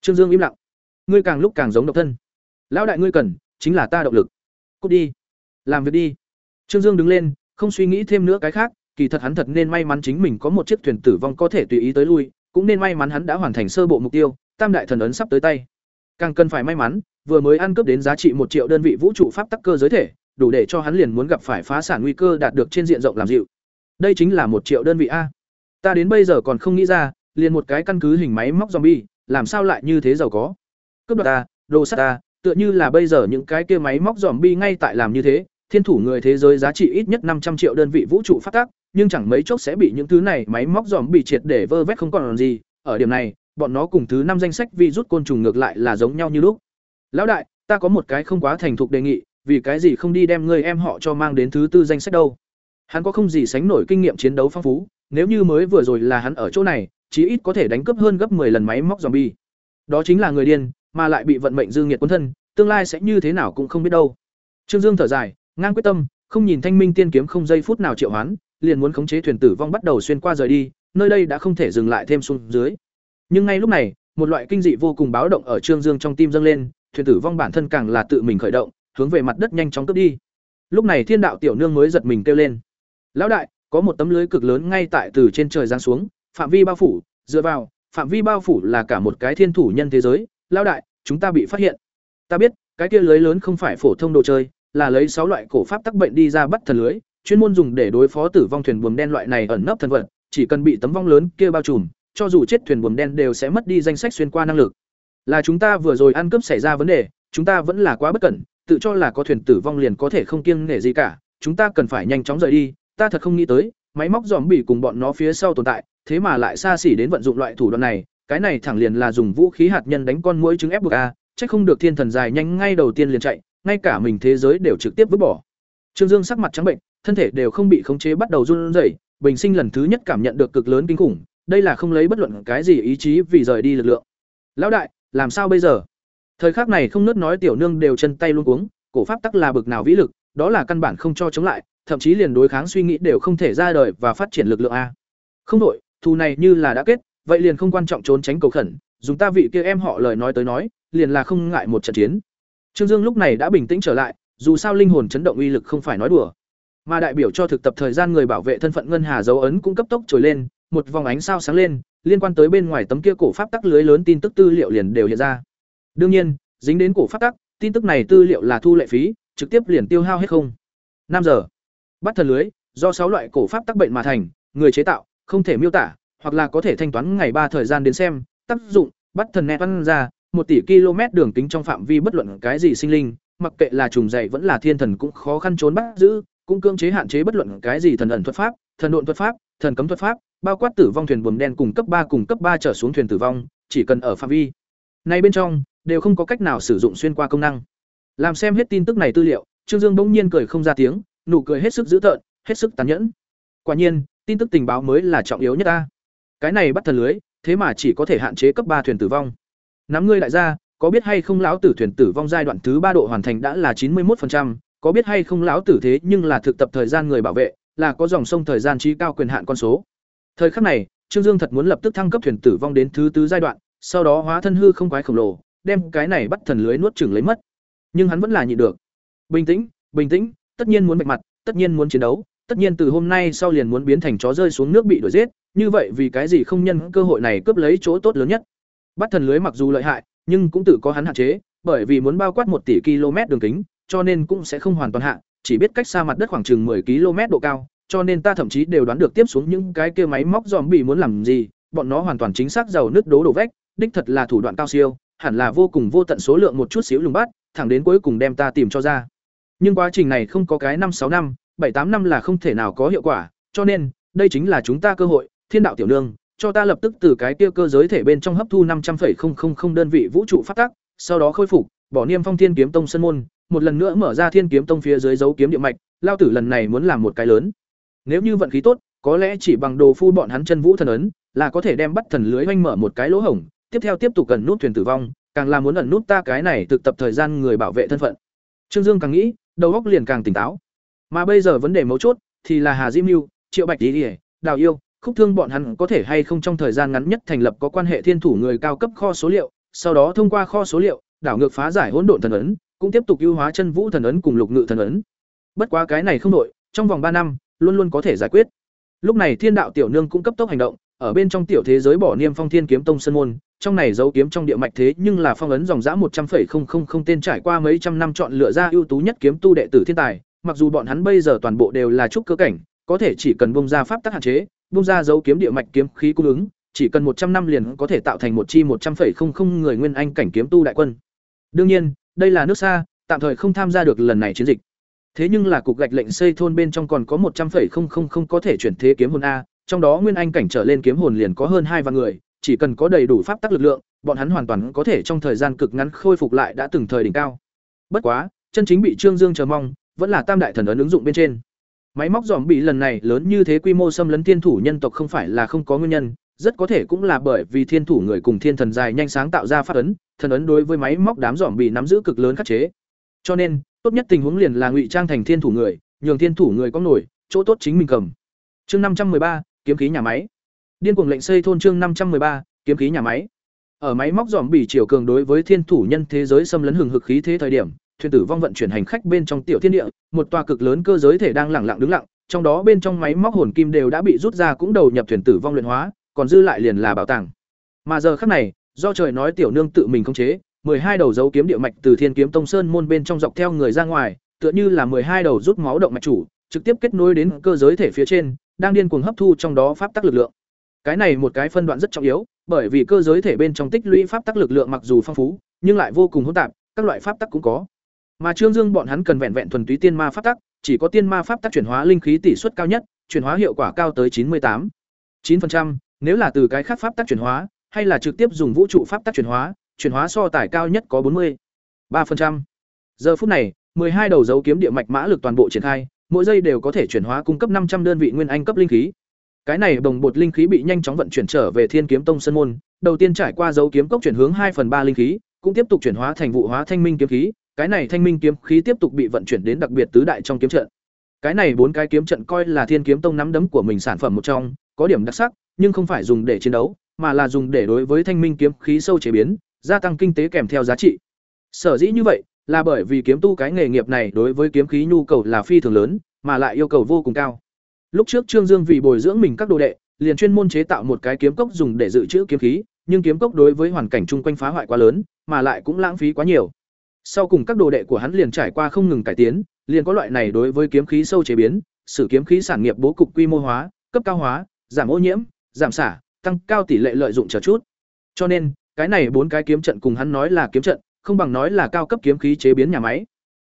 Trương Dương im lặng. Ngươi càng lúc càng giống độc thân. Lão đại ngươi cần, chính là ta động lực. Cút đi, làm việc đi. Trương Dương đứng lên, không suy nghĩ thêm nữa cái khác, kỳ thật hắn thật nên may mắn chính mình có một chiếc thuyền tử vong có thể tùy ý tới lui, cũng nên may mắn hắn đã hoàn thành sơ bộ mục tiêu, tam đại thần ấn sắp tới tay. Càng cần phải may mắn, vừa mới ăn cướp đến giá trị một triệu đơn vị vũ trụ pháp tắc cơ giới thể, đủ để cho hắn liền muốn gặp phải phá sản nguy cơ đạt được trên diện rộng làm dịu. Đây chính là một triệu đơn vị a. Ta đến bây giờ còn không nghĩ ra, liền một cái căn cứ hình máy móc zombie, làm sao lại như thế giàu có. Cướp đoạt ta, đồ sắt ta, tựa như là bây giờ những cái kia máy móc zombie ngay tại làm như thế, thiên thủ người thế giới giá trị ít nhất năm trăm triệu đơn vị vũ trụ phát tác, nhưng chẳng mấy chốc sẽ bị những thứ này máy móc zombie triệt để vơ vét không còn gì, ở điểm này, bọn nó cùng thứ năm danh sách vi rút côn trùng ngược lại là giống nhau như lúc. Lão đại, ta có một cái không quá thành thục đề nghị, vì cái gì không đi đem người em họ cho mang đến thứ tư danh sách đâu? Hắn có không gì sánh nổi kinh nghiệm chiến đấu phong phú, nếu như mới vừa rồi là hắn ở chỗ này, chí ít có thể đánh cướp hơn gấp 10 lần máy móc zombie. Đó chính là người điên, mà lại bị vận mệnh dư nghiệt cuốn thân, tương lai sẽ như thế nào cũng không biết đâu. Trương Dương thở dài, ngang quyết tâm, không nhìn Thanh Minh Tiên kiếm không giây phút nào triệu hoán, liền muốn khống chế thuyền tử vong bắt đầu xuyên qua rời đi, nơi đây đã không thể dừng lại thêm xuống dưới. Nhưng ngay lúc này, một loại kinh dị vô cùng báo động ở Trương Dương trong tim dâng lên, thuyền tử vong bản thân càng là tự mình khởi động, hướng về mặt đất nhanh chóng cướp đi. Lúc này Thiên đạo tiểu nương mới giật mình kêu lên. "Lão đại, có một tấm lưới cực lớn ngay tại từ trên trời giáng xuống, phạm vi bao phủ, dựa vào, phạm vi bao phủ là cả một cái thiên thủ nhân thế giới, lão đại, chúng ta bị phát hiện." Ta biết, cái kia lưới lớn không phải phổ thông đồ chơi, là lấy sáu loại cổ pháp tắc bệnh đi ra bắt thần lưới, chuyên môn dùng để đối phó tử vong thuyền buồm đen loại này ẩn nấp thần vật, chỉ cần bị tấm vong lớn kia bao trùm, cho dù chết thuyền buồm đen đều sẽ mất đi danh sách xuyên qua năng lực. Là chúng ta vừa rồi ăn cướp xảy ra vấn đề, chúng ta vẫn là quá bất cẩn, tự cho là có thuyền tử vong liền có thể không kiêng nể gì cả, chúng ta cần phải nhanh chóng rời đi, ta thật không nghĩ tới, máy móc giòm bị cùng bọn nó phía sau tồn tại, thế mà lại xa xỉ đến vận dụng loại thủ đoạn này, cái này thẳng liền là dùng vũ khí hạt nhân đánh con muỗi trứng ép buộc a, chắc không được thiên thần dài nhanh ngay đầu tiên liền chạy, ngay cả mình thế giới đều trực tiếp vứt bỏ. Trương Dương sắc mặt trắng bệnh, thân thể đều không bị khống chế bắt đầu run rẩy, bình sinh lần thứ nhất cảm nhận được cực lớn kinh khủng, đây là không lấy bất luận cái gì ý chí vì rời đi lực lượng. Lão đại, làm sao bây giờ? Thời khắc này không nớt nói tiểu nương đều chân tay luống cuống, cổ pháp tắc là bực nào vĩ lực, đó là căn bản không cho chống lại, thậm chí liền đối kháng suy nghĩ đều không thể ra đời và phát triển lực lượng a. Không đổi, thù này như là đã kết, vậy liền không quan trọng trốn tránh cầu khẩn, dùng ta vị kia em họ lời nói tới nói, liền là không ngại một trận chiến. Trương Dương lúc này đã bình tĩnh trở lại, dù sao linh hồn chấn động uy lực không phải nói đùa, mà đại biểu cho thực tập thời gian người bảo vệ thân phận ngân hà dấu ấn cũng cấp tốc trồi lên, một vòng ánh sao sáng lên, liên quan tới bên ngoài tấm kia cổ pháp tắc lưới lớn tin tức tư liệu liền đều hiện ra. Đương nhiên, dính đến cổ pháp tắc, tin tức này tư liệu là thu lệ phí, trực tiếp liền tiêu hao hết không. năm giờ. Bắt thần lưới, do sáu loại cổ pháp tắc bệnh mà thành, người chế tạo, không thể miêu tả, hoặc là có thể thanh toán ngày ba thời gian đến xem, tác dụng, bắt thần nẹt văn ra, một tỷ km đường kính trong phạm vi bất luận cái gì sinh linh, mặc kệ là trùng dậy vẫn là thiên thần cũng khó khăn trốn bắt giữ, cũng cưỡng chế hạn chế bất luận cái gì thần ẩn thuật pháp, thần độn thuật pháp, thần cấm thuật pháp, bao quát tử vong thuyền buồm đen cùng cấp ba cùng cấp ba trở xuống thuyền tử vong, chỉ cần ở phạm vi này bên trong đều không có cách nào sử dụng xuyên qua công năng. Làm xem hết tin tức này tư liệu, Trương Dương bỗng nhiên cười không ra tiếng, nụ cười hết sức dữ tợn, hết sức tàn nhẫn. Quả nhiên, tin tức tình báo mới là trọng yếu nhất ta. Cái này bắt thần lưới, thế mà chỉ có thể hạn chế cấp ba thuyền tử vong. Nắm ngươi đại gia, có biết hay không lão tử thuyền tử vong giai đoạn thứ ba độ hoàn thành đã là chín mươi 91%, có biết hay không lão tử thế nhưng là thực tập thời gian người bảo vệ, là có dòng sông thời gian trí cao quyền hạn con số. Thời khắc này, Trương Dương thật muốn lập tức thăng cấp thuyền tử vong đến thứ tứ giai đoạn, sau đó hóa thân hư không quái khổng lồ, đem cái này bắt thần lưới nuốt chửng lấy mất. Nhưng hắn vẫn là nhịn được. Bình tĩnh, bình tĩnh, tất nhiên muốn mạch mặt, tất nhiên muốn chiến đấu, tất nhiên từ hôm nay sau liền muốn biến thành chó rơi xuống nước bị đuổi giết, như vậy vì cái gì không nhân cơ hội này cướp lấy chỗ tốt lớn nhất. Bắt thần lưới mặc dù lợi hại, nhưng cũng tự có hắn hạn chế, bởi vì muốn bao quát một tỷ km đường kính, cho nên cũng sẽ không hoàn toàn hạ, chỉ biết cách xa mặt đất khoảng chừng 10 km độ cao, cho nên ta thậm chí đều đoán được tiếp xuống những cái kia máy móc dòm bị muốn làm gì, bọn nó hoàn toàn chính xác giàu nứt đố đổ vách, đích thật là thủ đoạn cao siêu, hẳn là vô cùng vô tận số lượng một chút xíu lùng bắt, thẳng đến cuối cùng đem ta tìm cho ra. Nhưng quá trình này không có cái năm sáu năm, bảy tám năm là không thể nào có hiệu quả, cho nên, đây chính là chúng ta cơ hội, Thiên đạo tiểu nương, cho ta lập tức từ cái kia cơ giới thể bên trong hấp thu năm trăm 500,000 đơn vị vũ trụ phát tác, sau đó khôi phục, bỏ niêm phong Thiên kiếm tông sân môn, một lần nữa mở ra Thiên kiếm tông phía dưới dấu kiếm địa mạch, lao tử lần này muốn làm một cái lớn. Nếu như vận khí tốt, có lẽ chỉ bằng đồ phu bọn hắn chân vũ thần ấn, là có thể đem bắt thần lưới hoanh mở một cái lỗ hổng, tiếp theo tiếp tục cần nút thuyền tử vong, càng là muốn ẩn nút ta cái này thực tập thời gian người bảo vệ thân phận. Trương Dương càng nghĩ, đầu óc liền càng tỉnh táo. Mà bây giờ vấn đề mấu chốt thì là Hà diễm Nưu, Triệu Bạch Tỷ, Đào Yêu, khúc thương bọn hắn có thể hay không trong thời gian ngắn nhất thành lập có quan hệ thiên thủ người cao cấp kho số liệu, sau đó thông qua kho số liệu, đảo ngược phá giải hỗn độn thần ấn, cũng tiếp tục ưu hóa chân vũ thần ấn cùng lục ngự thần ấn. Bất quá cái này không đổi, trong vòng ba năm, luôn luôn có thể giải quyết. Lúc này Thiên đạo tiểu nương cũng cấp tốc hành động, ở bên trong tiểu thế giới bỏ niêm phong thiên kiếm tông sơn môn, trong này dấu kiếm trong địa mạch thế nhưng là phong ấn dòng dã một trăm không tên trải qua mấy trăm năm chọn lựa ra ưu tú nhất kiếm tu đệ tử thiên tài, mặc dù bọn hắn bây giờ toàn bộ đều là trúc cơ cảnh, có thể chỉ cần bung ra pháp tắc hạn chế, bung ra dấu kiếm địa mạch kiếm khí cung ứng, chỉ cần một trăm năm liền có thể tạo thành một chi một trăm không người nguyên anh cảnh kiếm tu đại quân. Đương nhiên, đây là nước xa, tạm thời không tham gia được lần này chiến dịch. Thế nhưng là cục gạch lệnh xây thôn bên trong còn có một trăm không có thể chuyển thế kiếm hồn a, trong đó nguyên anh cảnh trở lên kiếm hồn liền có hơn hai vạn người, chỉ cần có đầy đủ pháp tắc lực lượng, bọn hắn hoàn toàn có thể trong thời gian cực ngắn khôi phục lại đã từng thời đỉnh cao. Bất quá, chân chính bị Trương Dương chờ mong, vẫn là Tam đại thần ấn ứng dụng bên trên. Máy móc giòm bị lần này lớn như thế quy mô xâm lấn thiên thủ nhân tộc không phải là không có nguyên nhân, rất có thể cũng là bởi vì thiên thủ người cùng thiên thần dài nhanh sáng tạo ra pháp ấn, thần ấn đối với máy móc đám giòm bị nắm giữ cực lớn khắc chế. Cho nên, tốt nhất tình huống liền là ngụy trang thành thiên thủ người, nhường thiên thủ người có nổi, chỗ tốt chính mình cầm. Chương năm trăm ba kiếm khí nhà máy. Điên cuồng lệnh xây thôn chương năm trăm ba kiếm khí nhà máy. Ở máy móc dòm bỉ chiều cường đối với thiên thủ nhân thế giới xâm lấn hừng hực khí thế thời điểm, thuyền tử vong vận chuyển hành khách bên trong tiểu thiên địa, một tòa cực lớn cơ giới thể đang lẳng lặng đứng lặng, trong đó bên trong máy móc hồn kim đều đã bị rút ra cũng đầu nhập thuyền tử vong luyện hóa, còn dư lại liền là bảo tàng. Mà giờ khắc này, do trời nói tiểu nương tự mình khống chế, hai đầu dấu kiếm địa mạch từ Thiên Kiếm Tông Sơn môn bên trong dọc theo người ra ngoài, tựa như là hai đầu rút máu động mạch chủ, trực tiếp kết nối đến cơ giới thể phía trên, đang điên cuồng hấp thu trong đó pháp tắc lực lượng. Cái này một cái phân đoạn rất trọng yếu, bởi vì cơ giới thể bên trong tích lũy pháp tắc lực lượng mặc dù phong phú, nhưng lại vô cùng hỗn tạp, các loại pháp tắc cũng có. Mà Trương Dương bọn hắn cần vẹn vẹn thuần túy tiên ma pháp tắc, chỉ có tiên ma pháp tắc chuyển hóa linh khí tỷ suất cao nhất, chuyển hóa hiệu quả cao tới chín mươi tám 9%, nếu là từ cái khác pháp tắc chuyển hóa, hay là trực tiếp dùng vũ trụ pháp tắc chuyển hóa, chuyển hóa so tải cao nhất có bốn mươi 3%. Giờ phút này, hai đầu dấu kiếm địa mạch mã lực toàn bộ triển khai, mỗi giây đều có thể chuyển hóa cung cấp năm trăm đơn vị nguyên anh cấp linh khí. Cái này đồng bột linh khí bị nhanh chóng vận chuyển trở về Thiên Kiếm Tông sân môn, đầu tiên trải qua dấu kiếm cốc chuyển hướng hai phần ba linh khí, cũng tiếp tục chuyển hóa thành vụ hóa thanh minh kiếm khí, cái này thanh minh kiếm khí tiếp tục bị vận chuyển đến đặc biệt tứ đại trong kiếm trận. Cái này bốn cái kiếm trận coi là Thiên Kiếm Tông nắm đấm của mình sản phẩm một trong, có điểm đặc sắc, nhưng không phải dùng để chiến đấu, mà là dùng để đối với thanh minh kiếm khí sâu chế biến, gia tăng kinh tế kèm theo giá trị. Sở dĩ như vậy, là bởi vì kiếm tu cái nghề nghiệp này đối với kiếm khí nhu cầu là phi thường lớn, mà lại yêu cầu vô cùng cao. Lúc trước Trương Dương vì bồi dưỡng mình các đồ đệ, liền chuyên môn chế tạo một cái kiếm cốc dùng để dự trữ kiếm khí, nhưng kiếm cốc đối với hoàn cảnh chung quanh phá hoại quá lớn, mà lại cũng lãng phí quá nhiều. Sau cùng các đồ đệ của hắn liền trải qua không ngừng cải tiến, liền có loại này đối với kiếm khí sâu chế biến, sử kiếm khí sản nghiệp bố cục quy mô hóa, cấp cao hóa, giảm ô nhiễm, giảm xả, tăng cao tỷ lệ lợi dụng chờ chút. Cho nên, cái này bốn cái kiếm trận cùng hắn nói là kiếm trận, không bằng nói là cao cấp kiếm khí chế biến nhà máy.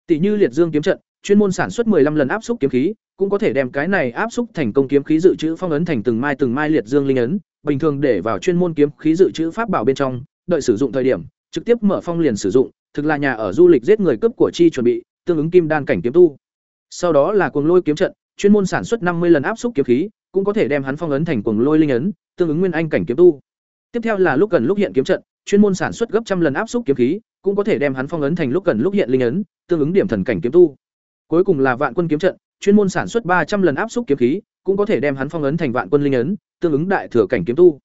Tỷ như liệt dương kiếm trận, chuyên môn sản xuất 15 lần áp xúc kiếm khí, cũng có thể đem cái này áp xúc thành công kiếm khí dự trữ phong ấn thành từng mai từng mai liệt dương linh ấn, bình thường để vào chuyên môn kiếm khí dự trữ pháp bảo bên trong, đợi sử dụng thời điểm, trực tiếp mở phong liền sử dụng, thực là nhà ở du lịch giết người cướp của chi chuẩn bị, tương ứng kim đan cảnh kiếm tu. Sau đó là cuồng lôi kiếm trận, chuyên môn sản xuất 50 lần áp xúc kiếm khí, cũng có thể đem hắn phong ấn thành cuồng lôi linh ấn, tương ứng nguyên anh cảnh kiếm tu. Tiếp theo là lúc gần lúc hiện kiếm trận, chuyên môn sản xuất gấp trăm lần áp xúc kiếm khí, cũng có thể đem hắn phong ấn thành lúc gần lúc hiện linh ấn, tương ứng điểm thần cảnh kiếm tu. Cuối cùng là Vạn Quân kiếm trận, chuyên môn sản xuất ba trăm lần áp xúc kiếm khí, cũng có thể đem hắn phong ấn thành Vạn Quân linh ấn, tương ứng đại thừa cảnh kiếm tu.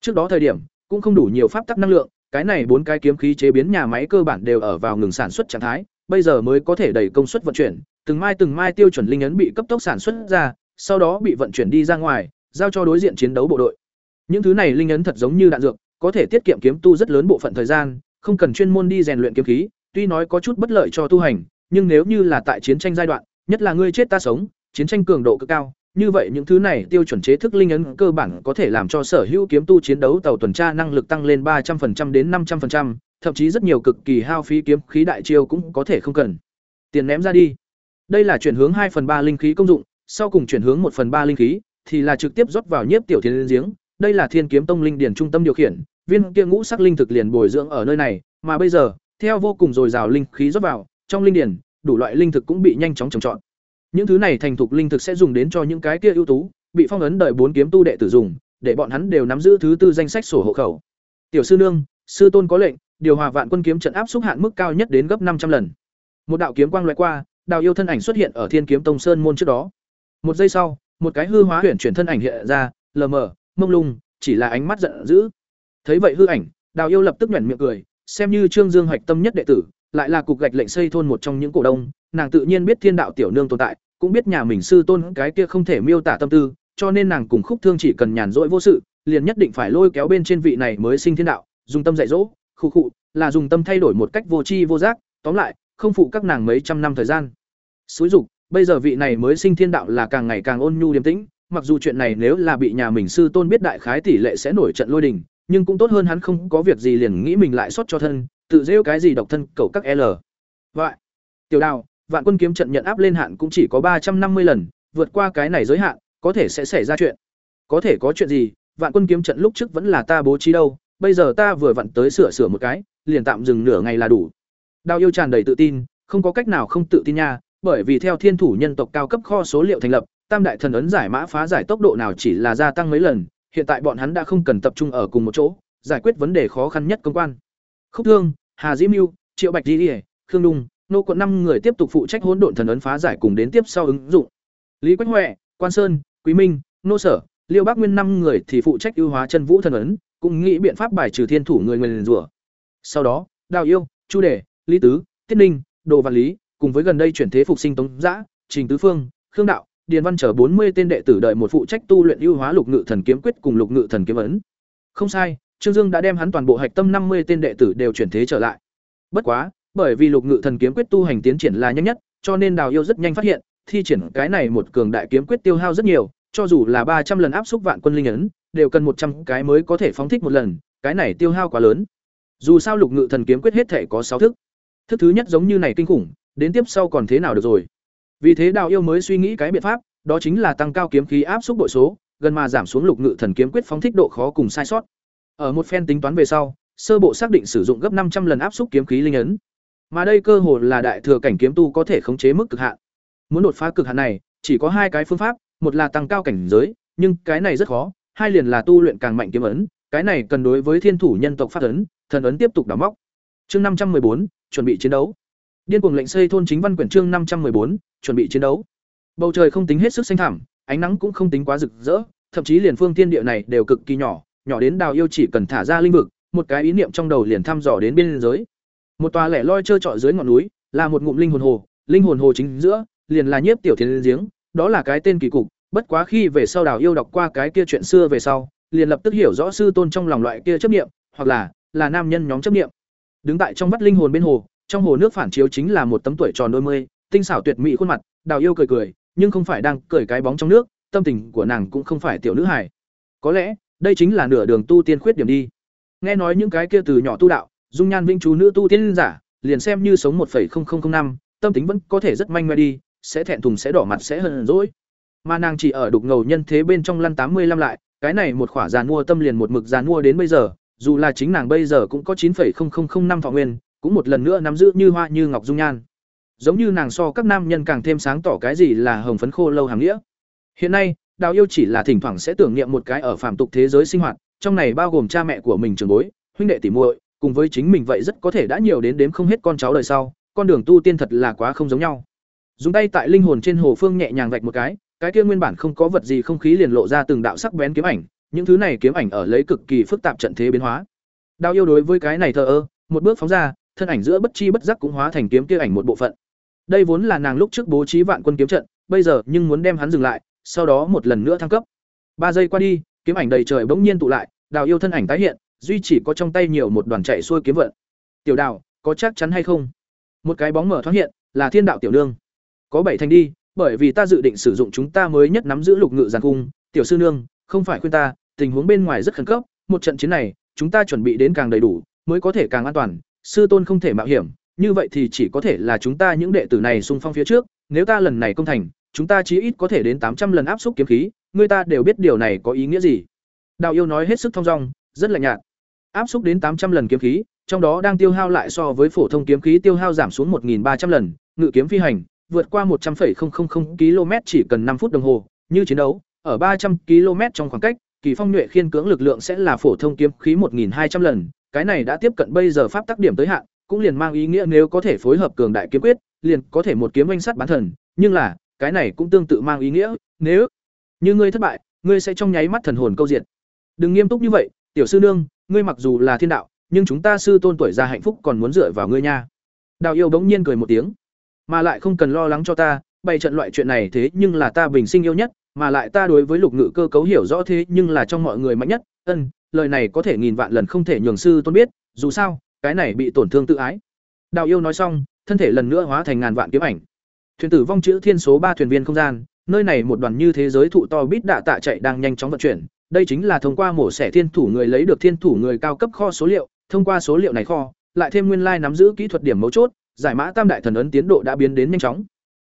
Trước đó thời điểm, cũng không đủ nhiều pháp tắc năng lượng, cái này bốn cái kiếm khí chế biến nhà máy cơ bản đều ở vào ngừng sản xuất trạng thái, bây giờ mới có thể đẩy công suất vận chuyển, từng mai từng mai tiêu chuẩn linh ấn bị cấp tốc sản xuất ra, sau đó bị vận chuyển đi ra ngoài, giao cho đối diện chiến đấu bộ đội. Những thứ này linh ấn thật giống như đạn dược, có thể tiết kiệm kiếm tu rất lớn bộ phận thời gian, không cần chuyên môn đi rèn luyện kiếm khí, tuy nói có chút bất lợi cho tu hành, nhưng nếu như là tại chiến tranh giai đoạn, nhất là ngươi chết ta sống, chiến tranh cường độ cực cao, như vậy những thứ này tiêu chuẩn chế thức linh ấn cơ bản có thể làm cho sở hữu kiếm tu chiến đấu tàu tuần tra năng lực tăng lên ba trăm 300% đến năm 500%, thậm chí rất nhiều cực kỳ hao phí kiếm khí đại chiêu cũng có thể không cần. Tiền ném ra đi. Đây là chuyển hướng hai phần ba linh khí công dụng, sau cùng chuyển hướng một phần ba linh khí thì là trực tiếp rót vào nhiếp tiểu thiên giếng, đây là Thiên Kiếm Tông linh điển trung tâm điều khiển, viên kia ngũ sắc linh thực liền bồi dưỡng ở nơi này, mà bây giờ, theo vô cùng dồi dào linh khí rót vào, trong linh điển, đủ loại linh thực cũng bị nhanh chóng trồng trọt. Những thứ này thành thục linh thực sẽ dùng đến cho những cái kia ưu tú, bị phong ấn đợi bốn kiếm tu đệ tử dùng, để bọn hắn đều nắm giữ thứ tư danh sách sổ hộ khẩu. Tiểu sư nương, sư tôn có lệnh, điều hòa vạn quân kiếm trận áp xúc hạn mức cao nhất đến gấp năm trăm lần. Một đạo kiếm quang lóe qua, Đào Yêu thân ảnh xuất hiện ở Thiên Kiếm Tông Sơn môn trước đó. Một giây sau, một cái hư hóa huyền chuyển thân ảnh hiện ra, lờ mờ, mông lung, chỉ là ánh mắt giận dữ. Thấy vậy hư ảnh, Đào Yêu lập tức nhuyễn miệng cười, xem như Trương Dương hoạch tâm nhất đệ tử, lại là cục gạch lệnh xây thôn một trong những cổ đông, nàng tự nhiên biết Thiên Đạo tiểu nương tồn tại, cũng biết nhà mình sư tôn cái kia không thể miêu tả tâm tư, cho nên nàng cùng Khúc Thương chỉ cần nhàn rỗi vô sự, liền nhất định phải lôi kéo bên trên vị này mới sinh thiên đạo, dùng tâm dạy dỗ, khu khụ, là dùng tâm thay đổi một cách vô tri vô giác, tóm lại, không phụ các nàng mấy trăm năm thời gian. Suối dục, bây giờ vị này mới sinh thiên đạo là càng ngày càng ôn nhu điềm tĩnh, mặc dù chuyện này nếu là bị nhà mình sư tôn biết đại khái tỷ lệ sẽ nổi trận lôi đình, nhưng cũng tốt hơn hắn không có việc gì liền nghĩ mình lại sót cho thân, tự rêu cái gì độc thân cầu các L. Vậy, tiểu đào, vạn quân kiếm trận nhận áp lên hạn cũng chỉ có ba trăm năm mươi lần, vượt qua cái này giới hạn, có thể sẽ xảy ra chuyện. Có thể có chuyện gì, vạn quân kiếm trận lúc trước vẫn là ta bố trí đâu, bây giờ ta vừa vặn tới sửa sửa một cái, liền tạm dừng nửa ngày là đủ. Đào yêu tràn đầy tự tin, không có cách nào không tự tin nha, bởi vì theo thiên thủ nhân tộc cao cấp kho số liệu thành lập, tam đại thần ấn giải mã phá giải tốc độ nào chỉ là gia tăng mấy lần, hiện tại bọn hắn đã không cần tập trung ở cùng một chỗ, giải quyết vấn đề khó khăn nhất công quan. Khúc Thương, Hà dĩ Mưu, Triệu Bạch Di, Khương Đung, nô quận năm người tiếp tục phụ trách hỗn độn thần ấn phá giải cùng đến tiếp sau ứng dụng. Lý Quách huệ Quan Sơn, Quý Minh, nô sở, Liêu Bác Nguyên năm người thì phụ trách ưu hóa chân vũ thần ấn, cũng nghĩ biện pháp bài trừ thiên thủ người người liền rủa. Sau đó, Đào Yêu, Chu Đề, Lý Tứ, Tiết Ninh, Đồ Văn Lý, cùng với gần đây chuyển thế phục sinh Tống giã Trình Tứ Phương, Khương Đạo, Điền Văn chờ bốn mươi tên đệ tử đợi một phụ trách tu luyện ưu hóa lục ngự thần kiếm quyết cùng lục ngự thần kiếm ấn. Không sai, Trương Dương đã đem hắn toàn bộ hạch tâm năm mươi tên đệ tử đều chuyển thế trở lại. Bất quá, bởi vì lục ngự thần kiếm quyết tu hành tiến triển là nhanh nhất, cho nên Đào Yêu rất nhanh phát hiện, thi triển cái này một cường đại kiếm quyết tiêu hao rất nhiều, cho dù là ba trăm lần áp xúc vạn quân linh ấn, đều cần một trăm cái mới có thể phóng thích một lần, cái này tiêu hao quá lớn. Dù sao lục ngự thần kiếm quyết hết thể có sáu thức. Thức thứ nhất giống như này kinh khủng, đến tiếp sau còn thế nào được rồi. Vì thế Đào Yêu mới suy nghĩ cái biện pháp, đó chính là tăng cao kiếm khí áp xúc bội số, gần mà giảm xuống lục ngự thần kiếm quyết phóng thích độ khó cùng sai sót. Ở một phen tính toán về sau, sơ bộ xác định sử dụng gấp năm trăm lần áp xúc kiếm khí linh ấn. Mà đây cơ hồ là đại thừa cảnh kiếm tu có thể khống chế mức cực hạn. Muốn đột phá cực hạn này, chỉ có hai cái phương pháp, một là tăng cao cảnh giới, nhưng cái này rất khó, hai liền là tu luyện càng mạnh kiếm ấn, cái này cần đối với thiên thủ nhân tộc phát ấn, thần ấn tiếp tục đào móc. Chương năm trăm bốn chuẩn bị chiến đấu. Điên cuồng lệnh xây thôn chính văn quyển chương năm trăm bốn chuẩn bị chiến đấu. Bầu trời không tính hết sức xanh thẳm, ánh nắng cũng không tính quá rực rỡ, thậm chí liền phương thiên địa này đều cực kỳ nhỏ, nhỏ đến đào yêu chỉ cần thả ra linh vực, một cái ý niệm trong đầu liền thăm dò đến biên giới. Một tòa lẻ loi trơ trọi dưới ngọn núi, là một ngụm linh hồn hồ, linh hồn hồ chính giữa, liền là nhiếp tiểu thiên giếng, đó là cái tên kỳ cục, bất quá khi về sau đào yêu đọc qua cái kia chuyện xưa về sau, liền lập tức hiểu rõ sư tôn trong lòng loại kia chấp niệm, hoặc là là nam nhân nhóm chấp niệm. Đứng tại trong mắt linh hồn bên hồ, trong hồ nước phản chiếu chính là một tấm tuổi tròn đôi mươi, tinh xảo tuyệt mỹ khuôn mặt, đào yêu cười cười, nhưng không phải đang cười cái bóng trong nước, tâm tình của nàng cũng không phải tiểu nữ hài. Có lẽ, đây chính là nửa đường tu tiên khuyết điểm đi. Nghe nói những cái kia từ nhỏ tu đạo, dung nhan vinh chú nữ tu tiên giả, liền xem như sống 1.0005, tâm tính vẫn có thể rất manh mẽ đi, sẽ thẹn thùng sẽ đỏ mặt sẽ hờn dỗi. Mà nàng chỉ ở đục ngầu nhân thế bên trong lăn tám mươi 85 lại, cái này một khỏa giàn mua tâm liền một mực giàn mua đến bây giờ, dù là chính nàng bây giờ cũng có 9.0005 thọ nguyên, cũng một lần nữa nắm giữ như hoa như ngọc dung nhan. Giống như nàng so các nam nhân càng thêm sáng tỏ cái gì là hồng phấn khô lâu hàng nghĩa. Hiện nay, Đào Yêu chỉ là thỉnh thoảng sẽ tưởng niệm một cái ở phàm tục thế giới sinh hoạt, trong này bao gồm cha mẹ của mình trưởng bối, huynh đệ tỷ muội, cùng với chính mình vậy rất có thể đã nhiều đến đếm không hết con cháu đời sau, con đường tu tiên thật là quá không giống nhau. dùng tay tại linh hồn trên hồ phương nhẹ nhàng vạch một cái cái kia nguyên bản không có vật gì không khí liền lộ ra từng đạo sắc bén kiếm ảnh những thứ này kiếm ảnh ở lấy cực kỳ phức tạp trận thế biến hóa đao yêu đối với cái này thờ ơ một bước phóng ra thân ảnh giữa bất chi bất giác cũng hóa thành kiếm kia ảnh một bộ phận. Đây vốn là nàng lúc trước bố trí vạn quân kiếm trận, bây giờ nhưng muốn đem hắn dừng lại, sau đó một lần nữa thăng cấp. Ba giây qua đi, kiếm ảnh đầy trời bỗng nhiên tụ lại, đào yêu thân ảnh tái hiện, duy chỉ có trong tay nhiều một đoàn chạy xuôi kiếm vận. Tiểu đào, có chắc chắn hay không? Một cái bóng mở thoáng hiện, là thiên đạo tiểu nương. Có bảy thành đi, bởi vì ta dự định sử dụng chúng ta mới nhất nắm giữ lục ngự giàn cung. Tiểu sư nương, không phải khuyên ta, tình huống bên ngoài rất khẩn cấp, một trận chiến này, chúng ta chuẩn bị đến càng đầy đủ, mới có thể càng an toàn sư tôn không thể mạo hiểm, như vậy thì chỉ có thể là chúng ta những đệ tử này xung phong phía trước, nếu ta lần này công thành, chúng ta chí ít có thể đến tám trăm lần áp xúc kiếm khí, người ta đều biết điều này có ý nghĩa gì. Đào yêu nói hết sức thong dong, rất lạnh nhạt. Áp xúc đến tám trăm lần kiếm khí, trong đó đang tiêu hao lại so với phổ thông kiếm khí tiêu hao giảm xuống một ba trăm lần, ngự kiếm phi hành, vượt qua một trăm linh km chỉ cần năm phút đồng hồ, như chiến đấu, ở ba trăm km trong khoảng cách, kỳ phong nhuệ khiên cưỡng lực lượng sẽ là phổ thông kiếm khí một hai trăm lần cái này đã tiếp cận bây giờ pháp tắc điểm tới hạn, cũng liền mang ý nghĩa nếu có thể phối hợp cường đại kiếm quyết, liền có thể một kiếm oanh sát bán thần. Nhưng là, cái này cũng tương tự mang ý nghĩa, nếu như ngươi thất bại, ngươi sẽ trong nháy mắt thần hồn câu diện đừng nghiêm túc như vậy, tiểu sư nương, ngươi mặc dù là thiên đạo, nhưng chúng ta sư tôn tuổi già hạnh phúc còn muốn dựa vào ngươi nha. Đào yêu bỗng nhiên cười một tiếng. Mà lại không cần lo lắng cho ta, bày trận loại chuyện này thế nhưng là ta bình sinh yêu nhất, mà lại ta đối với lục ngự cơ cấu hiểu rõ thế nhưng là trong mọi người mạnh nhất, ân lời này có thể nghìn vạn lần không thể nhường sư tôn biết, dù sao, cái này bị tổn thương tự ái. Đào yêu nói xong, thân thể lần nữa hóa thành ngàn vạn kiếm ảnh. Thuyền tử vong chữ thiên số ba thuyền viên không gian, nơi này một đoàn như thế giới thụ to bít đạ tạ chạy đang nhanh chóng vận chuyển. Đây chính là thông qua mổ xẻ thiên thủ người lấy được thiên thủ người cao cấp kho số liệu, thông qua số liệu này kho, lại thêm nguyên lai nắm giữ kỹ thuật điểm mấu chốt, giải mã tam đại thần ấn tiến độ đã biến đến nhanh chóng.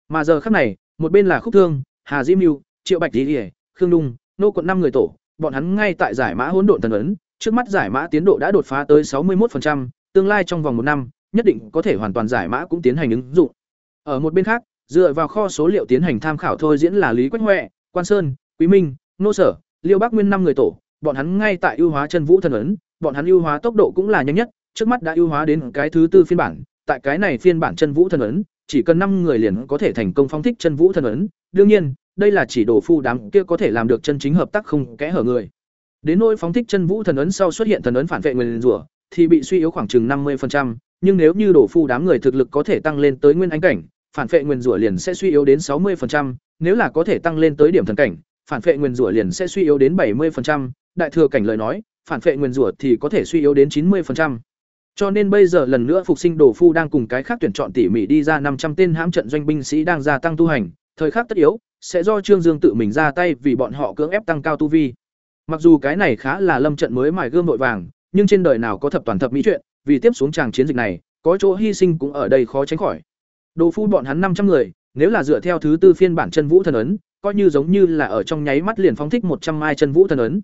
Mà giờ khác này, một bên là khúc thương, hà diễm mưu triệu bạch lý khương đung nô quận năm người tổ bọn hắn ngay tại giải mã hỗn độn thần ấn trước mắt giải mã tiến độ đã đột phá tới 61%, tương lai trong vòng một năm nhất định có thể hoàn toàn giải mã cũng tiến hành ứng dụng. Ở một bên khác dựa vào kho số liệu tiến hành tham khảo thôi diễn là lý quách Hoè, quan sơn quý minh nô sở liêu bắc nguyên năm người tổ bọn hắn ngay tại ưu hóa chân vũ thần ấn bọn hắn ưu hóa tốc độ cũng là nhanh nhất trước mắt đã ưu hóa đến cái thứ tư phiên bản tại cái này phiên bản chân vũ thần ấn chỉ cần năm người liền có thể thành công phong thích chân vũ thần ấn. Đương nhiên đây là chỉ đồ phu đám kia có thể làm được chân chính hợp tác không kẽ hở người đến nỗi phóng thích chân vũ thần ấn sau xuất hiện thần ấn phản vệ nguyên rủa thì bị suy yếu khoảng chừng năm 50%, nhưng nếu như đồ phu đám người thực lực có thể tăng lên tới nguyên ánh cảnh phản vệ nguyên rủa liền sẽ suy yếu đến sáu 60%, nếu là có thể tăng lên tới điểm thần cảnh phản vệ nguyên rủa liền sẽ suy yếu đến bảy 70%, đại thừa cảnh lời nói phản vệ nguyên rủa thì có thể suy yếu đến chín 90%. Cho nên bây giờ lần nữa phục sinh đồ phu đang cùng cái khác tuyển chọn tỉ mỉ đi ra năm trăm tên hãm trận doanh binh sĩ đang gia tăng tu hành, thời khắc tất yếu, sẽ do Trương Dương tự mình ra tay vì bọn họ cưỡng ép tăng cao tu vi. Mặc dù cái này khá là lâm trận mới mài gươm vội vàng, nhưng trên đời nào có thập toàn thập mỹ chuyện, vì tiếp xuống tràng chiến dịch này, có chỗ hy sinh cũng ở đây khó tránh khỏi. Đồ phu bọn hắn năm trăm người, nếu là dựa theo thứ tư phiên bản chân vũ thần ấn, coi như giống như là ở trong nháy mắt liền phóng thích một trăm mai chân vũ thần ấn.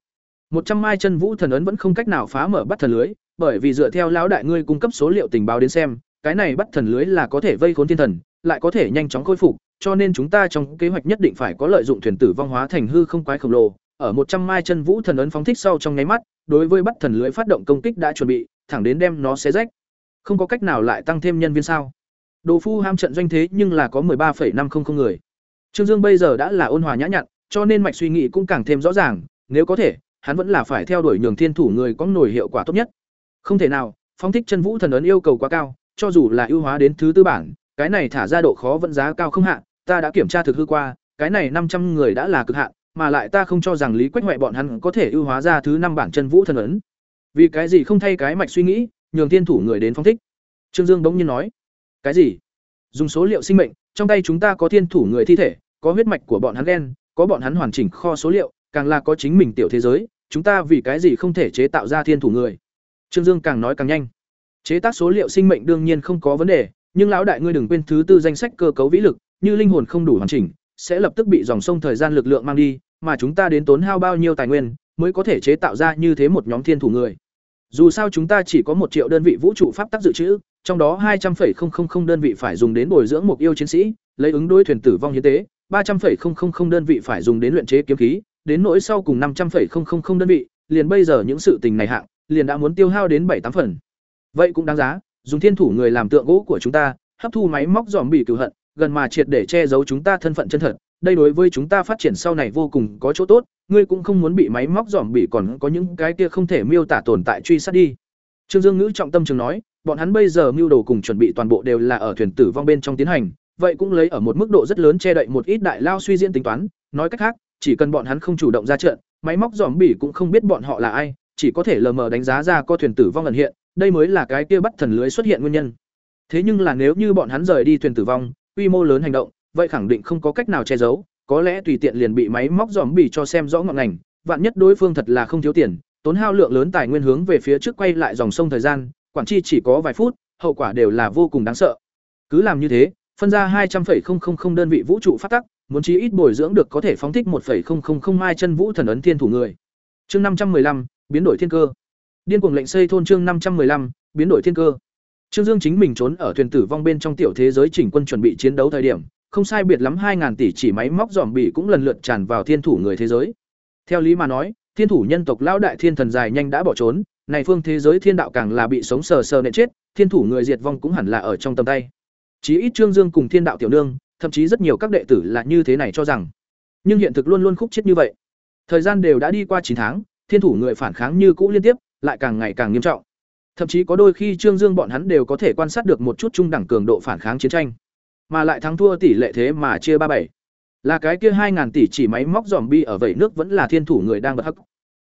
một trăm mai chân vũ thần ấn vẫn không cách nào phá mở bắt thần lưới, bởi vì dựa theo lão đại ngươi cung cấp số liệu tình báo đến xem, cái này bắt thần lưới là có thể vây khốn thiên thần, lại có thể nhanh chóng khôi phục, cho nên chúng ta trong kế hoạch nhất định phải có lợi dụng thuyền tử vong hóa thành hư không quái khổng lồ, ở một trăm mai chân vũ thần ấn phóng thích sau trong nháy mắt, đối với bắt thần lưới phát động công kích đã chuẩn bị, thẳng đến đem nó xé rách. Không có cách nào lại tăng thêm nhân viên sao? Đồ phu ham trận doanh thế nhưng là có 13,500 người. Trương Dương bây giờ đã là ôn hòa nhã nhặn, cho nên mạch suy nghĩ cũng càng thêm rõ ràng, nếu có thể, hắn vẫn là phải theo đuổi nhường thiên thủ người có nổi hiệu quả tốt nhất. Không thể nào, phóng thích chân vũ thần ấn yêu cầu quá cao, cho dù là ưu hóa đến thứ tư bản, cái này thả ra độ khó vẫn giá cao không hạn, ta đã kiểm tra thực hư qua, cái này năm trăm người đã là cực hạn, mà lại ta không cho rằng Lý Quách Hoại bọn hắn có thể ưu hóa ra thứ năm bản chân vũ thần ấn. Vì cái gì không thay cái mạch suy nghĩ, nhường thiên thủ người đến phong thích? Trương Dương bỗng nhiên nói. Cái gì? Dùng số liệu sinh mệnh, trong tay chúng ta có thiên thủ người thi thể, có huyết mạch của bọn hắn gen, có bọn hắn hoàn chỉnh kho số liệu, càng là có chính mình tiểu thế giới, chúng ta vì cái gì không thể chế tạo ra thiên thủ người? Trương Dương càng nói càng nhanh. Chế tác số liệu sinh mệnh đương nhiên không có vấn đề, nhưng lão đại ngươi đừng quên thứ tư danh sách cơ cấu vĩ lực, như linh hồn không đủ hoàn chỉnh, sẽ lập tức bị dòng sông thời gian lực lượng mang đi, mà chúng ta đến tốn hao bao nhiêu tài nguyên mới có thể chế tạo ra như thế một nhóm thiên thủ người. Dù sao chúng ta chỉ có một triệu đơn vị vũ trụ pháp tắc dự trữ, trong đó hai trăm 200,000 đơn vị phải dùng đến bồi dưỡng mục yêu chiến sĩ, lấy ứng đối thuyền tử vong hiến tế, ba trăm 300,000 đơn vị phải dùng đến luyện chế kiếm khí, đến nỗi sau cùng năm trăm 500,000 đơn vị, liền bây giờ những sự tình này hạng, liền đã muốn tiêu hao đến bảy tám phần. Vậy cũng đáng giá, dùng thiên thủ người làm tượng gỗ của chúng ta, hấp thu máy móc dòm bị cửu hận, gần mà triệt để che giấu chúng ta thân phận chân thật, đây đối với chúng ta phát triển sau này vô cùng có chỗ tốt, ngươi cũng không muốn bị máy móc dòm bị còn có những cái kia không thể miêu tả tồn tại truy sát đi. Trương Dương Ngữ trọng tâm trường nói, bọn hắn bây giờ mưu đồ cùng chuẩn bị toàn bộ đều là ở thuyền tử vong bên trong tiến hành, vậy cũng lấy ở một mức độ rất lớn che đậy một ít đại lao suy diễn tính toán, nói cách khác, chỉ cần bọn hắn không chủ động ra trận, máy móc dòm bỉ cũng không biết bọn họ là ai, chỉ có thể lờ mờ đánh giá ra có thuyền tử vong ẩn hiện, đây mới là cái kia bắt thần lưới xuất hiện nguyên nhân. Thế nhưng là nếu như bọn hắn rời đi thuyền tử vong, quy mô lớn hành động, vậy khẳng định không có cách nào che giấu, có lẽ tùy tiện liền bị máy móc giòm bỉ cho xem rõ ngọn ngành, vạn nhất đối phương thật là không thiếu tiền, tốn hao lượng lớn tài nguyên hướng về phía trước quay lại dòng sông thời gian, quản chi chỉ có vài phút, hậu quả đều là vô cùng đáng sợ. Cứ làm như thế, phân ra hai trăm 200,000 đơn vị vũ trụ phát tắc, muốn chí ít bồi dưỡng được có thể phóng thích 1,000 mai chân vũ thần ấn thiên thủ người. Chương năm trăm 515, biến đổi thiên cơ. Điên cuồng lệnh xây thôn chương năm trăm 515, biến đổi thiên cơ. Trương Dương chính mình trốn ở thuyền tử vong bên trong tiểu thế giới chỉnh quân chuẩn bị chiến đấu thời điểm, không sai biệt lắm 2000 tỷ chỉ máy móc dòm bị cũng lần lượt tràn vào thiên thủ người thế giới. Theo lý mà nói, thiên thủ nhân tộc lão đại thiên thần dài nhanh đã bỏ trốn, này phương thế giới thiên đạo càng là bị sống sờ sờ nện chết, thiên thủ người diệt vong cũng hẳn là ở trong tầm tay. Chí ít Trương Dương cùng Thiên đạo tiểu nương, thậm chí rất nhiều các đệ tử là như thế này cho rằng. Nhưng hiện thực luôn luôn khúc chết như vậy. Thời gian đều đã đi qua chín tháng, thiên thủ người phản kháng như cũ liên tiếp, lại càng ngày càng nghiêm trọng. Thậm chí có đôi khi Trương Dương bọn hắn đều có thể quan sát được một chút trung đẳng cường độ phản kháng chiến tranh, mà lại thắng thua tỷ lệ thế mà chia ba bảy. Là cái kia 2000 tỷ chỉ máy móc zombie ở vẩy nước vẫn là thiên thủ người đang bật hắc.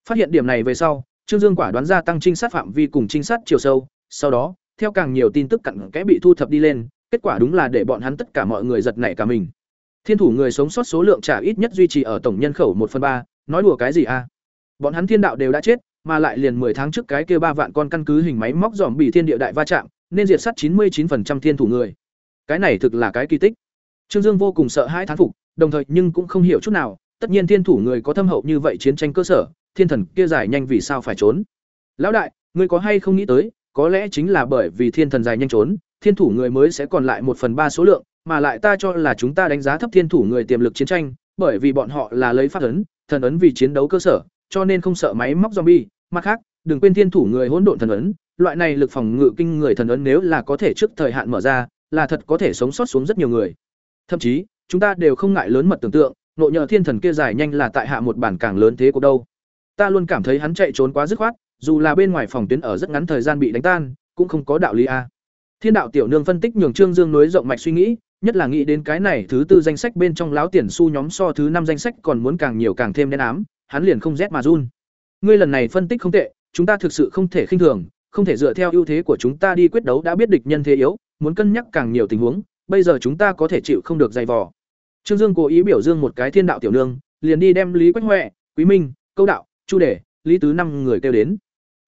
Phát hiện điểm này về sau, Trương Dương quả đoán ra tăng trinh sát phạm vi cùng trinh sát chiều sâu, sau đó, theo càng nhiều tin tức cặn kẽ bị thu thập đi lên, kết quả đúng là để bọn hắn tất cả mọi người giật nảy cả mình. Thiên thủ người sống sót số lượng trả ít nhất duy trì ở tổng nhân khẩu một phần ba, nói đùa cái gì a? Bọn hắn thiên đạo đều đã chết, mà lại liền 10 tháng trước cái kia ba vạn con căn cứ hình máy móc giòm bị thiên địa đại va chạm, nên diệt sát 99% thiên thủ người. Cái này thực là cái kỳ tích. Trương Dương vô cùng sợ hãi thán phục, đồng thời nhưng cũng không hiểu chút nào, tất nhiên thiên thủ người có thâm hậu như vậy chiến tranh cơ sở, thiên thần kia giải nhanh vì sao phải trốn? Lão đại, ngươi có hay không nghĩ tới, có lẽ chính là bởi vì thiên thần dài nhanh trốn, thiên thủ người mới sẽ còn lại một phần ba số lượng, mà lại ta cho là chúng ta đánh giá thấp thiên thủ người tiềm lực chiến tranh, bởi vì bọn họ là lấy pháp ấn, thần ấn vì chiến đấu cơ sở, cho nên không sợ máy móc zombie, mặt khác, đừng quên thiên thủ người hỗn độn thần ấn, loại này lực phòng ngự kinh người thần ấn nếu là có thể trước thời hạn mở ra, là thật có thể sống sót xuống rất nhiều người. Thậm chí, chúng ta đều không ngại lớn mật tưởng tượng, nội nhờ thiên thần kia dài nhanh là tại hạ một bản càng lớn thế của đâu. Ta luôn cảm thấy hắn chạy trốn quá dứt khoát, dù là bên ngoài phòng tuyến ở rất ngắn thời gian bị đánh tan, cũng không có đạo lý a. Thiên đạo tiểu nương phân tích nhường Trương Dương nối rộng mạch suy nghĩ, nhất là nghĩ đến cái này thứ tư danh sách bên trong láo tiền su nhóm so thứ năm danh sách còn muốn càng nhiều càng thêm đen ám, hắn liền không rét mà run. Ngươi lần này phân tích không tệ, chúng ta thực sự không thể khinh thường, không thể dựa theo ưu thế của chúng ta đi quyết đấu đã biết địch nhân thế yếu, muốn cân nhắc càng nhiều tình huống, bây giờ chúng ta có thể chịu không được dày vò. Trương Dương cố ý biểu dương một cái thiên đạo tiểu nương, liền đi đem Lý Quách huệ Quý Minh, Câu Đạo, Chu Đề, Lý Tứ năm người kêu đến.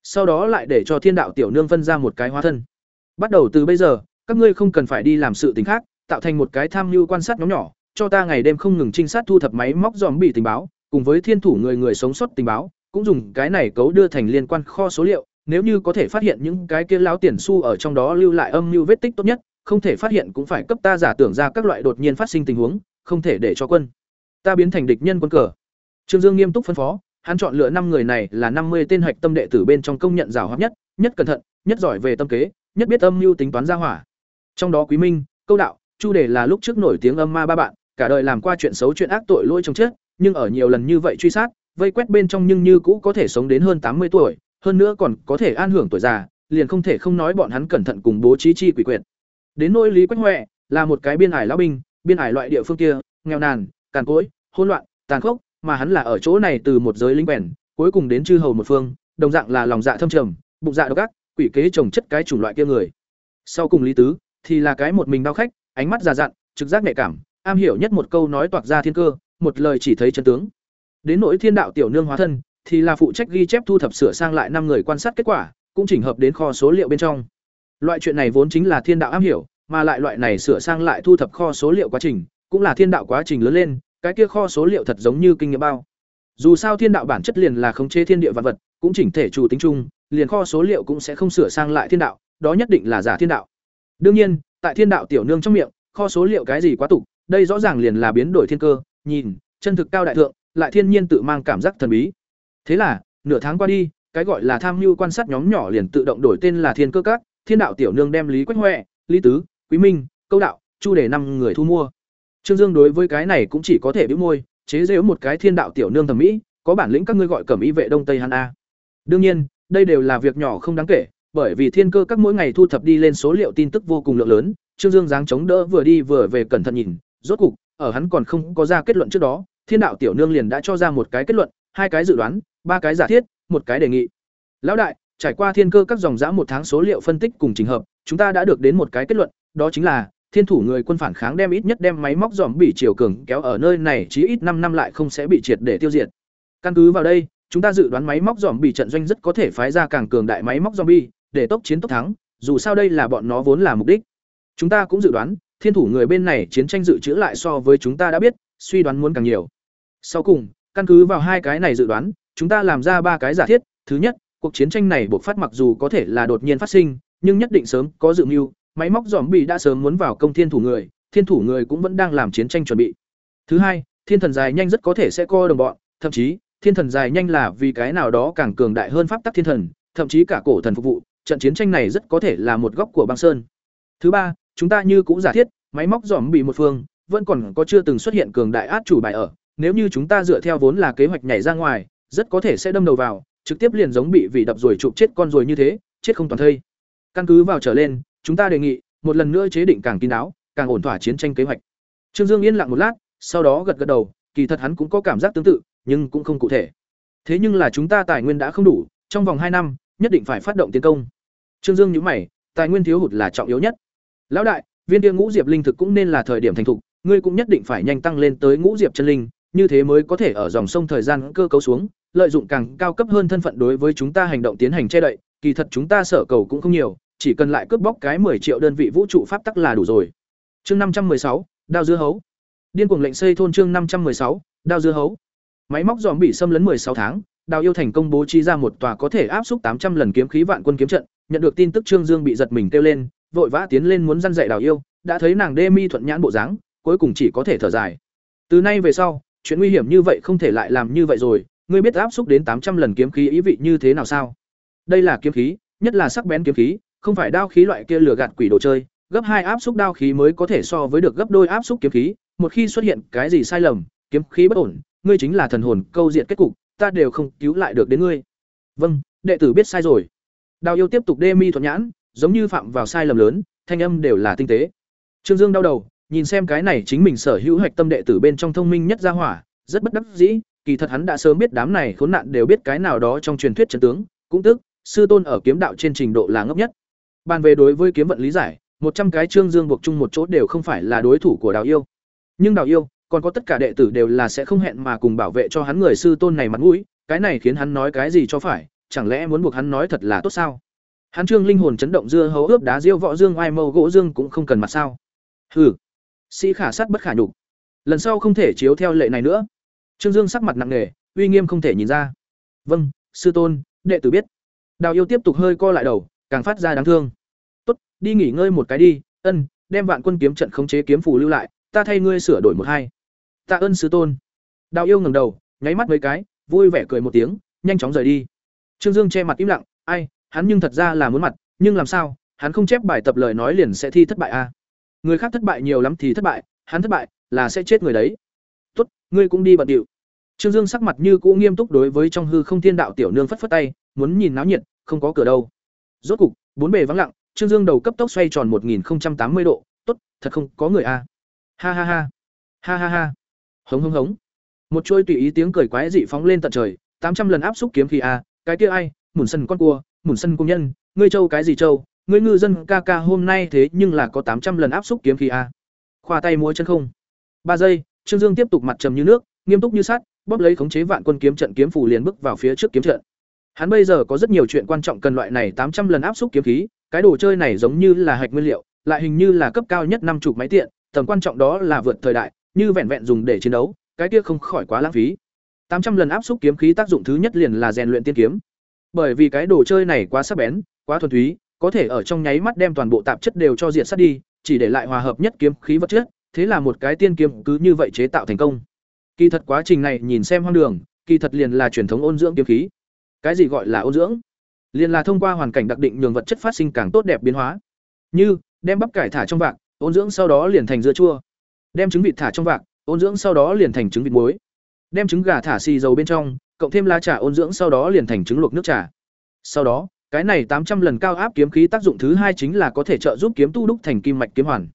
Sau đó lại để cho thiên đạo tiểu nương phân ra một cái hóa thân. Bắt đầu từ bây giờ, các ngươi không cần phải đi làm sự tình khác, tạo thành một cái tham mưu quan sát nhóm nhỏ, cho ta ngày đêm không ngừng trinh sát thu thập máy móc dòm bị tình báo, cùng với thiên thủ người người sống sót tình báo, cũng dùng cái này cấu đưa thành liên quan kho số liệu, nếu như có thể phát hiện những cái kia lão tiền xu ở trong đó lưu lại âm mưu vết tích tốt nhất, không thể phát hiện cũng phải cấp ta giả tưởng ra các loại đột nhiên phát sinh tình huống, không thể để cho quân ta biến thành địch nhân quân cờ. Trương Dương nghiêm túc phân phó, hắn chọn lựa năm người này là năm mươi tên hạch tâm đệ tử bên trong công nhận giàu hoạt nhất, nhất cẩn thận, nhất giỏi về tâm kế, nhất biết âm mưu tính toán gia hỏa. Trong đó Quý Minh, Câu Đạo, Chu Đề là lúc trước nổi tiếng âm ma ba bạn, cả đời làm qua chuyện xấu chuyện ác tội lỗi trong chết, nhưng ở nhiều lần như vậy truy sát, vây quét bên trong nhưng như cũ có thể sống đến hơn tám mươi tuổi, hơn nữa còn có thể an hưởng tuổi già, liền không thể không nói bọn hắn cẩn thận cùng bố trí chi quỷ quyệt. Đến nỗi Lý Quách Hoè, là một cái biên ải lão binh, biên ải loại địa phương kia, nghèo nàn, càn cỗi, hỗn loạn, tàn khốc, mà hắn là ở chỗ này từ một giới linh quèn, cuối cùng đến chư hầu một phương, đồng dạng là lòng dạ thâm trầm, bụng dạ độc ác, quỷ kế trồng chất cái chủng loại kia người. Sau cùng Lý Tứ thì là cái một mình đau khách, ánh mắt già dặn, trực giác nhạy cảm, am hiểu nhất một câu nói toạc ra thiên cơ, một lời chỉ thấy chân tướng. Đến nỗi thiên đạo tiểu nương hóa thân, thì là phụ trách ghi chép thu thập sửa sang lại năm người quan sát kết quả, cũng chỉnh hợp đến kho số liệu bên trong. Loại chuyện này vốn chính là thiên đạo am hiểu, mà lại loại này sửa sang lại thu thập kho số liệu quá trình, cũng là thiên đạo quá trình lớn lên, cái kia kho số liệu thật giống như kinh nghiệm bao. Dù sao thiên đạo bản chất liền là khống chế thiên địa vật vật, cũng chỉnh thể chủ tính chung, liền kho số liệu cũng sẽ không sửa sang lại thiên đạo, đó nhất định là giả thiên đạo. Đương nhiên, tại thiên đạo tiểu nương trong miệng, kho số liệu cái gì quá tục, đây rõ ràng liền là biến đổi thiên cơ, nhìn, chân thực cao đại thượng, lại thiên nhiên tự mang cảm giác thần bí. Thế là, nửa tháng qua đi, cái gọi là tham mưu quan sát nhóm nhỏ liền tự động đổi tên là Thiên Cơ Các, Thiên đạo tiểu nương đem Lý Quách Hoè, Lý Tứ, Quý Minh, Câu đạo, chu để năm người thu mua trương dương đối với cái này cũng chỉ có thể bĩu môi chế giễu một cái thiên đạo tiểu nương thẩm mỹ có bản lĩnh các ngươi gọi cẩm y vệ đông tây hắn a đương nhiên đây đều là việc nhỏ không đáng kể bởi vì thiên cơ các mỗi ngày thu thập đi lên số liệu tin tức vô cùng lượng lớn trương dương dáng chống đỡ vừa đi vừa về cẩn thận nhìn rốt cục ở hắn còn không có ra kết luận trước đó thiên đạo tiểu nương liền đã cho ra một cái kết luận, hai cái dự đoán, ba cái giả thiết, một cái đề nghị. Lão đại, trải qua thiên cơ các dòng giã một tháng số liệu phân tích cùng trình hợp, chúng ta đã được đến một cái kết luận, đó chính là, thiên thủ người quân phản kháng đem ít nhất đem máy móc dòm bị chiều cường kéo ở nơi này chí ít năm năm lại không sẽ bị triệt để tiêu diệt. Căn cứ vào đây, chúng ta dự đoán máy móc dòm bị trận doanh rất có thể phái ra càng cường đại máy móc zombie để tốc chiến tốc thắng, dù sao đây là bọn nó vốn là mục đích. Chúng ta cũng dự đoán, thiên thủ người bên này chiến tranh dự trữ lại so với chúng ta đã biết, suy đoán muốn càng nhiều sau cùng, căn cứ vào hai cái này dự đoán, chúng ta làm ra ba cái giả thiết. Thứ nhất, cuộc chiến tranh này buộc phát mặc dù có thể là đột nhiên phát sinh, nhưng nhất định sớm có dự mưu. Máy móc zombie bị đã sớm muốn vào công thiên thủ người, thiên thủ người cũng vẫn đang làm chiến tranh chuẩn bị. Thứ hai, thiên thần dài nhanh rất có thể sẽ co đồng bọn, thậm chí, thiên thần dài nhanh là vì cái nào đó càng cường đại hơn pháp tắc thiên thần, thậm chí cả cổ thần phục vụ. Trận chiến tranh này rất có thể là một góc của băng sơn. Thứ ba, chúng ta như cũng giả thiết, máy móc giòm bị một phương, vẫn còn có chưa từng xuất hiện cường đại át chủ bài ở nếu như chúng ta dựa theo vốn là kế hoạch nhảy ra ngoài, rất có thể sẽ đâm đầu vào, trực tiếp liền giống bị vị đập rồi chụp chết con rồi như thế, chết không toàn thây. Căn cứ vào trở lên, chúng ta đề nghị, một lần nữa chế định càng kín đáo, càng ổn thỏa chiến tranh kế hoạch. Trương dương yên lặng một lát, sau đó gật gật đầu, kỳ thật hắn cũng có cảm giác tương tự, nhưng cũng không cụ thể. Thế nhưng là chúng ta tài nguyên đã không đủ, trong vòng hai năm, nhất định phải phát động tiến công. Trương dương nhíu mày, tài nguyên thiếu hụt là trọng yếu nhất. Lão đại, viên địa ngũ diệp linh thực cũng nên là thời điểm thành thục, ngươi cũng nhất định phải nhanh tăng lên tới ngũ diệp chân linh như thế mới có thể ở dòng sông thời gian cơ cấu xuống, lợi dụng càng cao cấp hơn thân phận đối với chúng ta hành động tiến hành che đậy, kỳ thật chúng ta sở cầu cũng không nhiều, chỉ cần lại cướp bóc cái 10 triệu đơn vị vũ trụ pháp tắc là đủ rồi. Chương năm trăm sáu, đao dưa hấu. Điên cuồng lệnh xây thôn chương năm trăm sáu, đao dưa hấu. Máy móc dòm bị xâm lấn 16 tháng, đào yêu thành công bố trí ra một tòa có thể áp xúc 800 lần kiếm khí vạn quân kiếm trận, nhận được tin tức trương dương bị giật mình kêu lên, vội vã tiến lên muốn răn dạy đào yêu, đã thấy nàng đê mi thuận nhãn bộ dáng, cuối cùng chỉ có thể thở dài. Từ nay về sau chuyện nguy hiểm như vậy không thể lại làm như vậy rồi, ngươi biết áp xúc đến tám trăm lần kiếm khí ý vị như thế nào sao? Đây là kiếm khí, nhất là sắc bén kiếm khí, không phải đao khí loại kia lừa gạt quỷ đồ chơi. Gấp hai áp xúc đao khí mới có thể so với được gấp đôi áp xúc kiếm khí. Một khi xuất hiện cái gì sai lầm, kiếm khí bất ổn, ngươi chính là thần hồn câu diện kết cục, ta đều không cứu lại được đến ngươi. Vâng đệ tử biết sai rồi. Đào yêu tiếp tục đê mi thuận nhãn, giống như phạm vào sai lầm lớn, thanh âm đều là tinh tế. Trương dương đau đầu nhìn xem cái này chính mình sở hữu hạch tâm đệ tử bên trong thông minh nhất gia hỏa, rất bất đắc dĩ, kỳ thật hắn đã sớm biết đám này khốn nạn đều biết cái nào đó trong truyền thuyết trận tướng, cũng tức, sư tôn ở kiếm đạo trên trình độ là ngốc nhất. Bàn về đối với kiếm vận lý giải, một trăm cái trương dương buộc chung một chỗ đều không phải là đối thủ của đào yêu. Nhưng đào yêu, còn có tất cả đệ tử đều là sẽ không hẹn mà cùng bảo vệ cho hắn người sư tôn này mặt mũi, cái này khiến hắn nói cái gì cho phải, chẳng lẽ muốn buộc hắn nói thật là tốt sao? Hắn trương linh hồn chấn động dưa hấu ướp đá diêu võ dương oai mâu gỗ dương cũng không cần mặt sao. Hừ sĩ khả sát bất khả nhục. Lần sau không thể chiếu theo lệ này nữa. Trương dương sắc mặt nặng nề, uy nghiêm không thể nhìn ra. Vâng sư tôn, đệ tử biết. Đào yêu tiếp tục hơi co lại đầu, càng phát ra đáng thương. Tốt, đi nghỉ ngơi một cái đi. Ân, đem vạn quân kiếm trận khống chế kiếm phủ lưu lại, ta thay ngươi sửa đổi một hai. Tạ ơn sư tôn. Đào yêu ngẩng đầu, nháy mắt mấy cái, vui vẻ cười một tiếng, nhanh chóng rời đi. Trương dương che mặt im lặng, ai, hắn nhưng thật ra là muốn mặt, nhưng làm sao? Hắn không chép bài tập lời nói liền sẽ thi thất bại a. à? Người khác thất bại nhiều lắm thì thất bại, hắn thất bại là sẽ chết người đấy. Tốt, ngươi cũng đi bận điệu. Trương dương sắc mặt như cũ nghiêm túc đối với trong hư không thiên đạo tiểu nương phất phất tay, muốn nhìn náo nhiệt, không có cửa đâu. Rốt cục, bốn bề vắng lặng, trương dương đầu cấp tốc xoay tròn một nghìn tám mươi độ. Tốt, thật không có người a à. ha ha ha. Ha ha ha. Hống hống hống. Một chuôi tùy ý tiếng cười quái dị phóng lên tận trời, tám trăm lần áp xúc kiếm khí a cái kia ai? Mùn sân con cua, mùn sân công nhân. Ngươi châu cái gì châu ngươi ngư dân ca ca hôm nay thế nhưng là có tám trăm lần áp xúc kiếm khí a khoa tay múa chân không. Ba giây, trương dương tiếp tục mặt trầm như nước, nghiêm túc như sắt, bóp lấy khống chế vạn quân kiếm trận kiếm phủ liền bước vào phía trước kiếm trận. Hắn bây giờ có rất nhiều chuyện quan trọng cần loại này tám trăm lần áp xúc kiếm khí, cái đồ chơi này giống như là hạch nguyên liệu, lại hình như là cấp cao nhất năm chục máy tiện, tầm quan trọng đó là vượt thời đại, như vẹn vẹn dùng để chiến đấu, cái kia không khỏi quá lãng phí. Tám trăm lần áp xúc kiếm khí tác dụng thứ nhất liền là rèn luyện tiên kiếm. Bởi vì cái đồ chơi này quá sắc bén, quá thuần túy có thể ở trong nháy mắt đem toàn bộ tạp chất đều cho diệt sát đi chỉ để lại hòa hợp nhất kiếm khí vật chất thế là một cái tiên kiếm cứ như vậy chế tạo thành công kỳ thật quá trình này nhìn xem hoang đường kỳ thật liền là truyền thống ôn dưỡng kiếm khí cái gì gọi là ôn dưỡng liền là thông qua hoàn cảnh đặc định nhường vật chất phát sinh càng tốt đẹp biến hóa như đem bắp cải thả trong vạc ôn dưỡng sau đó liền thành dưa chua. Đem trứng vịt thả trong vạc, ôn dưỡng sau đó liền thành trứng vịt muối. Đem trứng gà thả xì dầu bên trong, cộng thêm lá trà ôn dưỡng sau đó liền thành trứng luộc nước trà. Sau đó, cái này tám trăm lần cao áp kiếm khí tác dụng thứ hai chính là có thể trợ giúp kiếm tu đúc thành kim mạch kiếm hoàn.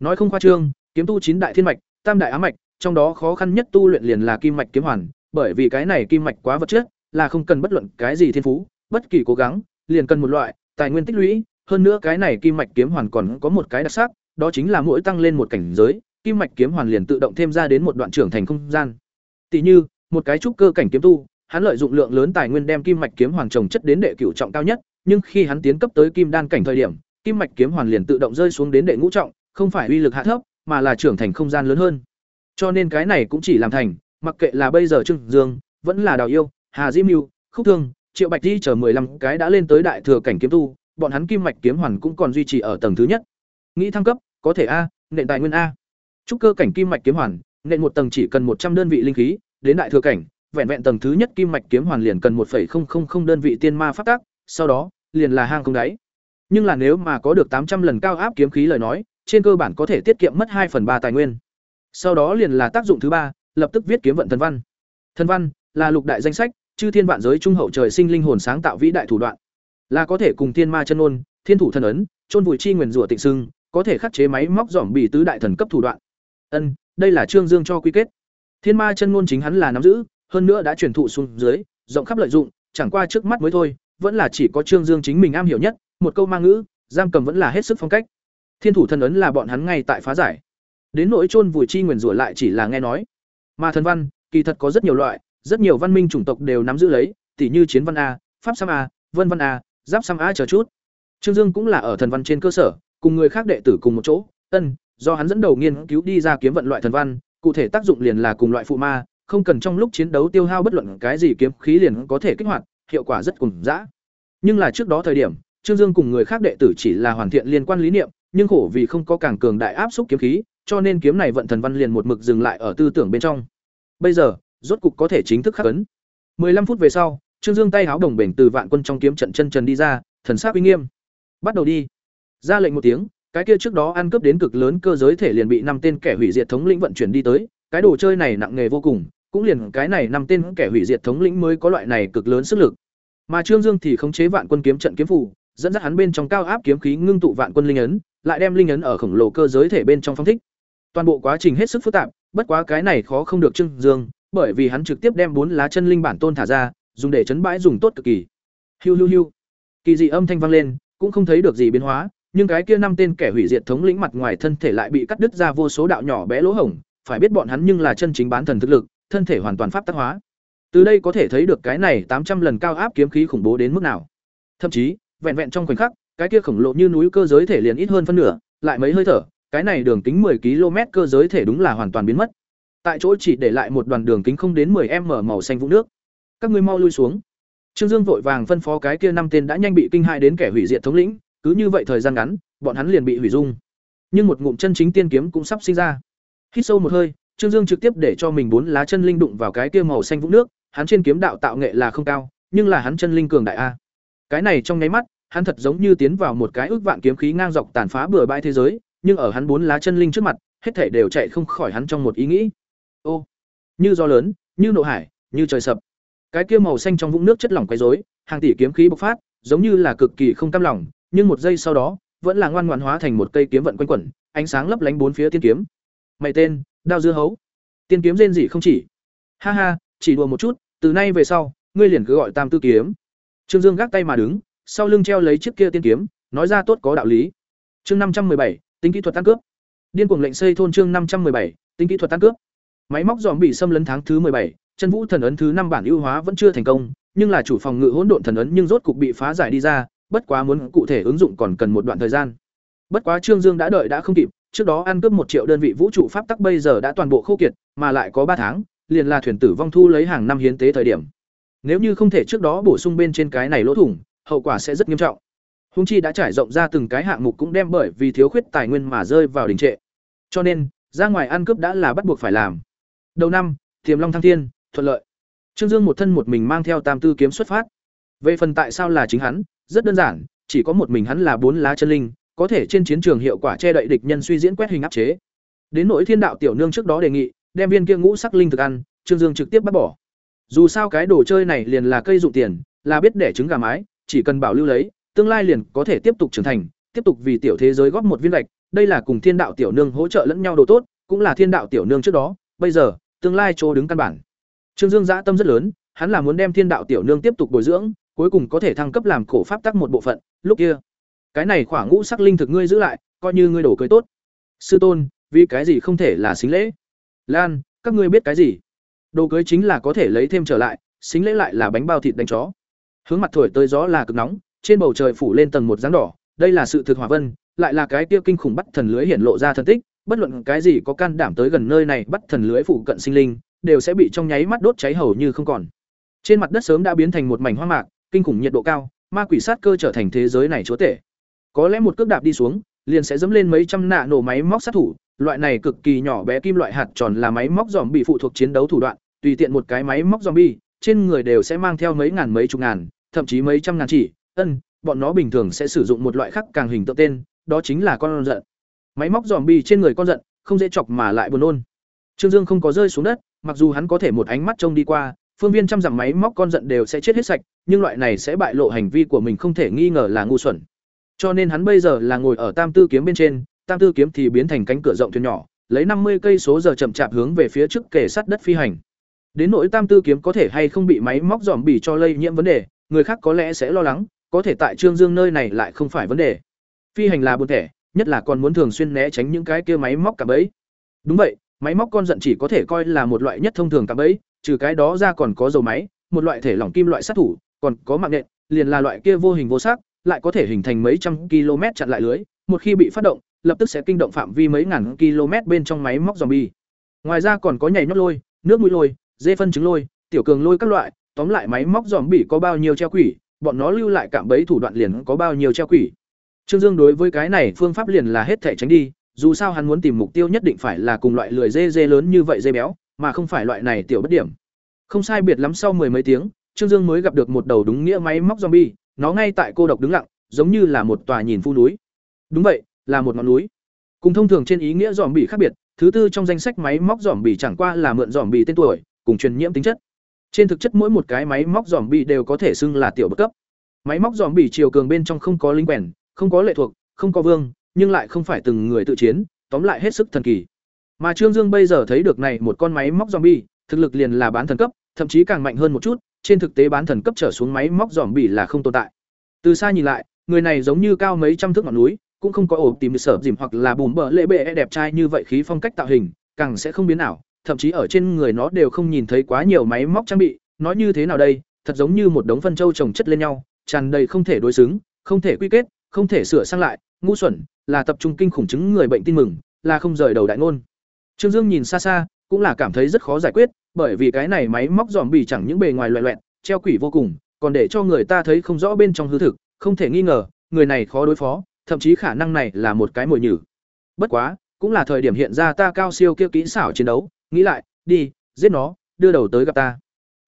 Nói không khoa trương, kiếm tu chín đại thiên mạch, tam đại ám mạch, trong đó khó khăn nhất tu luyện liền là kim mạch kiếm hoàn, bởi vì cái này kim mạch quá vật chất, là không cần bất luận cái gì thiên phú, bất kỳ cố gắng, liền cần một loại tài nguyên tích lũy, hơn nữa cái này kim mạch kiếm hoàn còn có một cái đặc sắc, đó chính là mỗi tăng lên một cảnh giới, kim mạch kiếm hoàn liền tự động thêm ra đến một đoạn trưởng thành không gian. Tỷ như, một cái trúc cơ cảnh kiếm tu, hắn lợi dụng lượng lớn tài nguyên đem kim mạch kiếm hoàn trồng chất đến đệ cửu trọng cao nhất, nhưng khi hắn tiến cấp tới kim đan cảnh thời điểm, kim mạch kiếm hoàn liền tự động rơi xuống đến đệ ngũ trọng, không phải uy lực hạ thấp, mà là trưởng thành không gian lớn hơn. Cho nên cái này cũng chỉ làm thành, mặc kệ là bây giờ Trương Dương, vẫn là Đào Yêu, Hà Diễm Mưu, Khúc Thương, Triệu Bạch Di chờ 15 cái đã lên tới đại thừa cảnh kiếm tu, bọn hắn kim mạch kiếm hoàn cũng còn duy trì ở tầng thứ nhất. Nghĩ thăng cấp, có thể a, nền tài nguyên a. Trúc cơ cảnh kim mạch kiếm hoàn, nền một tầng chỉ cần một trăm đơn vị linh khí, đến đại thừa cảnh, vẹn vẹn tầng thứ nhất kim mạch kiếm hoàn liền cần 1.000 đơn vị tiên ma pháp tắc, sau đó, liền là hang không đáy. Nhưng là nếu mà có được 800 lần cao áp kiếm khí lời nói, trên cơ bản có thể tiết kiệm mất 2 phần 3 tài nguyên. Sau đó liền là tác dụng thứ ba, lập tức viết kiếm vận thần văn. Thần văn là lục đại danh sách, chư thiên vạn giới trung hậu trời sinh linh hồn sáng tạo vĩ đại thủ đoạn, là có thể cùng thiên ma chân ôn, thiên thủ thần ấn, chôn vùi chi nguyên rủa tịnh sưng, có thể khắc chế máy móc giỏm bị tứ đại thần cấp thủ đoạn. Ân, đây là Trương Dương cho quy kết. Thiên ma chân ngôn chính hắn là nắm giữ, hơn nữa đã truyền thụ xuống dưới, rộng khắp lợi dụng, chẳng qua trước mắt mới thôi, vẫn là chỉ có Trương Dương chính mình am hiểu nhất, một câu mang ngữ, giam cầm vẫn là hết sức phong cách. Thiên thủ thần ấn là bọn hắn ngay tại phá giải. Đến nỗi chôn vùi chi nguyền rủa lại chỉ là nghe nói. Mà thần văn, kỳ thật có rất nhiều loại, rất nhiều văn minh chủng tộc đều nắm giữ lấy, tỉ như chiến văn a, pháp sam a, vân văn a, giáp sam a chờ chút. Trương Dương cũng là ở thần văn trên cơ sở, cùng người khác đệ tử cùng một chỗ, ân, do hắn dẫn đầu nghiên cứu đi ra kiếm vận loại thần văn, cụ thể tác dụng liền là cùng loại phụ ma, không cần trong lúc chiến đấu tiêu hao bất luận cái gì kiếm khí liền có thể kích hoạt, hiệu quả rất cùng dã. Nhưng là trước đó thời điểm, Trương Dương cùng người khác đệ tử chỉ là hoàn thiện liên quan lý niệm, nhưng khổ vì không có càng cường đại áp xúc kiếm khí, cho nên kiếm này vận thần văn liền một mực dừng lại ở tư tưởng bên trong. Bây giờ, rốt cục có thể chính thức khắc ấn. 15 phút về sau, Trương Dương tay háo đồng bền từ vạn quân trong kiếm trận chân trần đi ra, thần sắc uy nghiêm. Bắt đầu đi. Ra lệnh một tiếng, cái kia trước đó ăn cướp đến cực lớn cơ giới thể liền bị năm tên kẻ hủy diệt thống lĩnh vận chuyển đi tới, cái đồ chơi này nặng nghề vô cùng, cũng liền cái này năm tên kẻ hủy diệt thống lĩnh mới có loại này cực lớn sức lực. Mà Trương Dương thì khống chế vạn quân kiếm trận kiếm phủ, dẫn dắt hắn bên trong cao áp kiếm khí ngưng tụ vạn quân linh ấn, lại đem linh ấn ở khổng lồ cơ giới thể bên trong phong thích. Toàn bộ quá trình hết sức phức tạp, bất quá cái này khó không được Trương Dương, bởi vì hắn trực tiếp đem bốn lá chân linh bản tôn thả ra, dùng để chấn bãi dùng tốt cực kỳ. Hiu hiu hiu. Kỳ dị âm thanh vang lên, cũng không thấy được gì biến hóa, nhưng cái kia năm tên kẻ hủy diệt thống lĩnh mặt ngoài thân thể lại bị cắt đứt ra vô số đạo nhỏ bé lỗ hổng, phải biết bọn hắn nhưng là chân chính bán thần thực lực, thân thể hoàn toàn pháp tác hóa. Từ đây có thể thấy được cái này tám trăm lần cao áp kiếm khí khủng bố đến mức nào. Thậm chí, vẹn vẹn trong khoảnh khắc, cái kia khổng lồ như núi cơ giới thể liền ít hơn phân nửa, lại mấy hơi thở, cái này đường kính 10 km cơ giới thể đúng là hoàn toàn biến mất. Tại chỗ chỉ để lại một đoàn đường kính không đến 10m màu xanh vũng nước. Các ngươi mau lui xuống. Trương Dương vội vàng phân phó cái kia năm tên đã nhanh bị kinh hại đến kẻ hủy diệt thống lĩnh, cứ như vậy thời gian ngắn, bọn hắn liền bị hủy dung. Nhưng một ngụm chân chính tiên kiếm cũng sắp sinh ra. Hít sâu một hơi, Trương Dương trực tiếp để cho mình bốn lá chân linh đụng vào cái kia màu xanh vũng nước, hắn trên kiếm đạo tạo nghệ là không cao, nhưng là hắn chân linh cường đại a. Cái này trong nháy mắt, hắn thật giống như tiến vào một cái ước vạn kiếm khí ngang dọc tàn phá bừa bãi thế giới, nhưng ở hắn bốn lá chân linh trước mặt, hết thảy đều chạy không khỏi hắn trong một ý nghĩ. Ô, như gió lớn, như nộ hải, như trời sập. Cái kia màu xanh trong vũng nước chất lỏng quấy rối, hàng tỷ kiếm khí bộc phát, giống như là cực kỳ không cam lòng, nhưng một giây sau đó, vẫn là ngoan ngoãn hóa thành một cây kiếm vận quanh quẩn, ánh sáng lấp lánh bốn phía tiên kiếm. Mày tên, Đao dưa hấu. Tiên kiếm rên rỉ không chỉ. Ha ha, chỉ đùa một chút, từ nay về sau, ngươi liền cứ gọi Tam Tư kiếm. Trương Dương gác tay mà đứng, sau lưng treo lấy chiếc kia tiên kiếm, nói ra tốt có đạo lý. Chương năm trăm bảy, tính kỹ thuật tăng cướp. Điên cuồng lệnh xây thôn chương năm trăm bảy, tính kỹ thuật tăng cướp. Máy móc dòm bị xâm lấn tháng thứ bảy, chân vũ thần ấn thứ năm bản ưu hóa vẫn chưa thành công, nhưng là chủ phòng ngự hỗn độn thần ấn nhưng rốt cục bị phá giải đi ra, bất quá muốn cụ thể ứng dụng còn cần một đoạn thời gian. Bất quá Trương Dương đã đợi đã không kịp, trước đó ăn cướp một triệu đơn vị vũ trụ pháp tắc bây giờ đã toàn bộ khô kiệt, mà lại có ba tháng, liền là thuyền tử vong thu lấy hàng năm hiến tế thời điểm. Nếu như không thể trước đó bổ sung bên trên cái này lỗ thủng, hậu quả sẽ rất nghiêm trọng. Hung chi đã trải rộng ra từng cái hạng mục cũng đem bởi vì thiếu khuyết tài nguyên mà rơi vào đình trệ. Cho nên, ra ngoài ăn cướp đã là bắt buộc phải làm. Đầu năm, Tiềm Long thăng thiên, thuận lợi. Trương Dương một thân một mình mang theo Tam Tư kiếm xuất phát. Về phần tại sao là chính hắn, rất đơn giản, chỉ có một mình hắn là bốn lá chân linh, có thể trên chiến trường hiệu quả che đậy địch nhân suy diễn quét hình áp chế. Đến nỗi Thiên đạo tiểu nương trước đó đề nghị, đem viên kia ngũ sắc linh thực ăn, Trương Dương trực tiếp bắt bỏ. Dù sao cái đồ chơi này liền là cây dụng tiền, là biết để trứng gà mái, chỉ cần bảo lưu lấy, tương lai liền có thể tiếp tục trưởng thành, tiếp tục vì tiểu thế giới góp một viên gạch, đây là cùng Thiên đạo tiểu nương hỗ trợ lẫn nhau đồ tốt, cũng là Thiên đạo tiểu nương trước đó, bây giờ, tương lai chỗ đứng căn bản. Trương Dương dã tâm rất lớn, hắn là muốn đem Thiên đạo tiểu nương tiếp tục bồi dưỡng, cuối cùng có thể thăng cấp làm cổ pháp tắc một bộ phận, lúc kia, cái này khoảng ngũ sắc linh thực ngươi giữ lại, coi như ngươi đổ cưới tốt. Sư tôn, vì cái gì không thể là xính lễ? Lan, các ngươi biết cái gì? Đồ cưới chính là có thể lấy thêm trở lại, xính lễ lại là bánh bao thịt đánh chó. Hướng mặt thổi tới gió là cực nóng, trên bầu trời phủ lên tầng một dáng đỏ, đây là sự thực hỏa vân, lại là cái kia kinh khủng bắt thần lưới hiển lộ ra thần tích, bất luận cái gì có can đảm tới gần nơi này bắt thần lưới phụ cận sinh linh, đều sẽ bị trong nháy mắt đốt cháy hầu như không còn. Trên mặt đất sớm đã biến thành một mảnh hoang mạc, kinh khủng nhiệt độ cao, ma quỷ sát cơ trở thành thế giới này chúa tể. Có lẽ một cước đạp đi xuống, liền sẽ dẫm lên mấy trăm nạ nổ máy móc sát thủ, loại này cực kỳ nhỏ bé kim loại hạt tròn là máy móc dòm bị phụ thuộc chiến đấu thủ đoạn, tùy tiện một cái máy móc zombie, trên người đều sẽ mang theo mấy ngàn mấy chục ngàn, thậm chí mấy trăm ngàn chỉ, ân, bọn nó bình thường sẽ sử dụng một loại khác càng hình tượng tên, đó chính là con giận. Máy móc zombie trên người con giận, không dễ chọc mà lại buồn nôn. Trương Dương không có rơi xuống đất, mặc dù hắn có thể một ánh mắt trông đi qua, phương viên trăm dặm máy móc con giận đều sẽ chết hết sạch, nhưng loại này sẽ bại lộ hành vi của mình không thể nghi ngờ là ngu xuẩn. Cho nên hắn bây giờ là ngồi ở Tam Tư kiếm bên trên, Tam Tư kiếm thì biến thành cánh cửa rộng thuyền nhỏ, lấy năm mươi cây số giờ chậm chạp hướng về phía trước kề sát đất phi hành. Đến nỗi Tam Tư kiếm có thể hay không bị máy móc dòm bỉ cho lây nhiễm vấn đề, người khác có lẽ sẽ lo lắng, có thể tại Trương Dương nơi này lại không phải vấn đề. Phi hành là buồn thẻ, nhất là còn muốn thường xuyên né tránh những cái kia máy móc cả bẫy. Đúng vậy, máy móc con giận chỉ có thể coi là một loại nhất thông thường cả bẫy, trừ cái đó ra còn có dầu máy, một loại thể lỏng kim loại sát thủ, còn có mạng nện, liền là loại kia vô hình vô sắc, lại có thể hình thành mấy trăm km chặn lại lưới, một khi bị phát động, lập tức sẽ kinh động phạm vi mấy ngàn km bên trong máy móc zombie. Ngoài ra còn có nhảy nhót lôi, nước mũi lôi, dê phân trứng lôi, tiểu cường lôi các loại, tóm lại máy móc zombie có bao nhiêu treo quỷ, bọn nó lưu lại cạm bẫy thủ đoạn liền có bao nhiêu treo quỷ. Trương Dương đối với cái này phương pháp liền là hết thể tránh đi, dù sao hắn muốn tìm mục tiêu nhất định phải là cùng loại lười dê dê lớn như vậy dê béo, mà không phải loại này tiểu bất điểm. Không sai biệt lắm sau mười mấy tiếng, Trương Dương mới gặp được một đầu đúng nghĩa máy móc zombie, nó ngay tại cô độc đứng lặng, giống như là một tòa nhìn phu núi. Đúng vậy, là một ngọn núi. Cùng thông thường trên ý nghĩa giòm bị khác biệt, thứ tư trong danh sách máy móc giòm bị chẳng qua là mượn giòm bị tên tuổi, cùng truyền nhiễm tính chất. Trên thực chất mỗi một cái máy móc giòm bị đều có thể xưng là tiểu bất cấp. Máy móc giòm bị chiều cường bên trong không có linh quèn, không có lệ thuộc, không có vương, nhưng lại không phải từng người tự chiến, tóm lại hết sức thần kỳ. Mà Trương Dương bây giờ thấy được này một con máy móc zombie, thực lực liền là bán thần cấp, thậm chí càng mạnh hơn một chút, trên thực tế bán thần cấp trở xuống máy móc zombie là không tồn tại. Từ xa nhìn lại, người này giống như cao mấy trăm thước ngọn núi, cũng không có ổ tìm sở dìm hoặc là bùm bờ lễ bệ đẹp trai như vậy khí phong cách tạo hình, càng sẽ không biến ảo, thậm chí ở trên người nó đều không nhìn thấy quá nhiều máy móc trang bị, nói như thế nào đây, thật giống như một đống phân châu trồng chất lên nhau, tràn đầy không thể đối xứng, không thể quy kết, không thể sửa sang lại, ngu xuẩn, là tập trung kinh khủng chứng người bệnh tin mừng, là không rời đầu đại ngôn. Trương Dương nhìn xa xa, cũng là cảm thấy rất khó giải quyết, bởi vì cái này máy móc giòm bì chẳng những bề ngoài loẹ loẹt, treo quỷ vô cùng, còn để cho người ta thấy không rõ bên trong hư thực, không thể nghi ngờ, người này khó đối phó, thậm chí khả năng này là một cái mồi nhử. Bất quá, cũng là thời điểm hiện ra ta cao siêu kia kỹ xảo chiến đấu, nghĩ lại, đi, giết nó, đưa đầu tới gặp ta.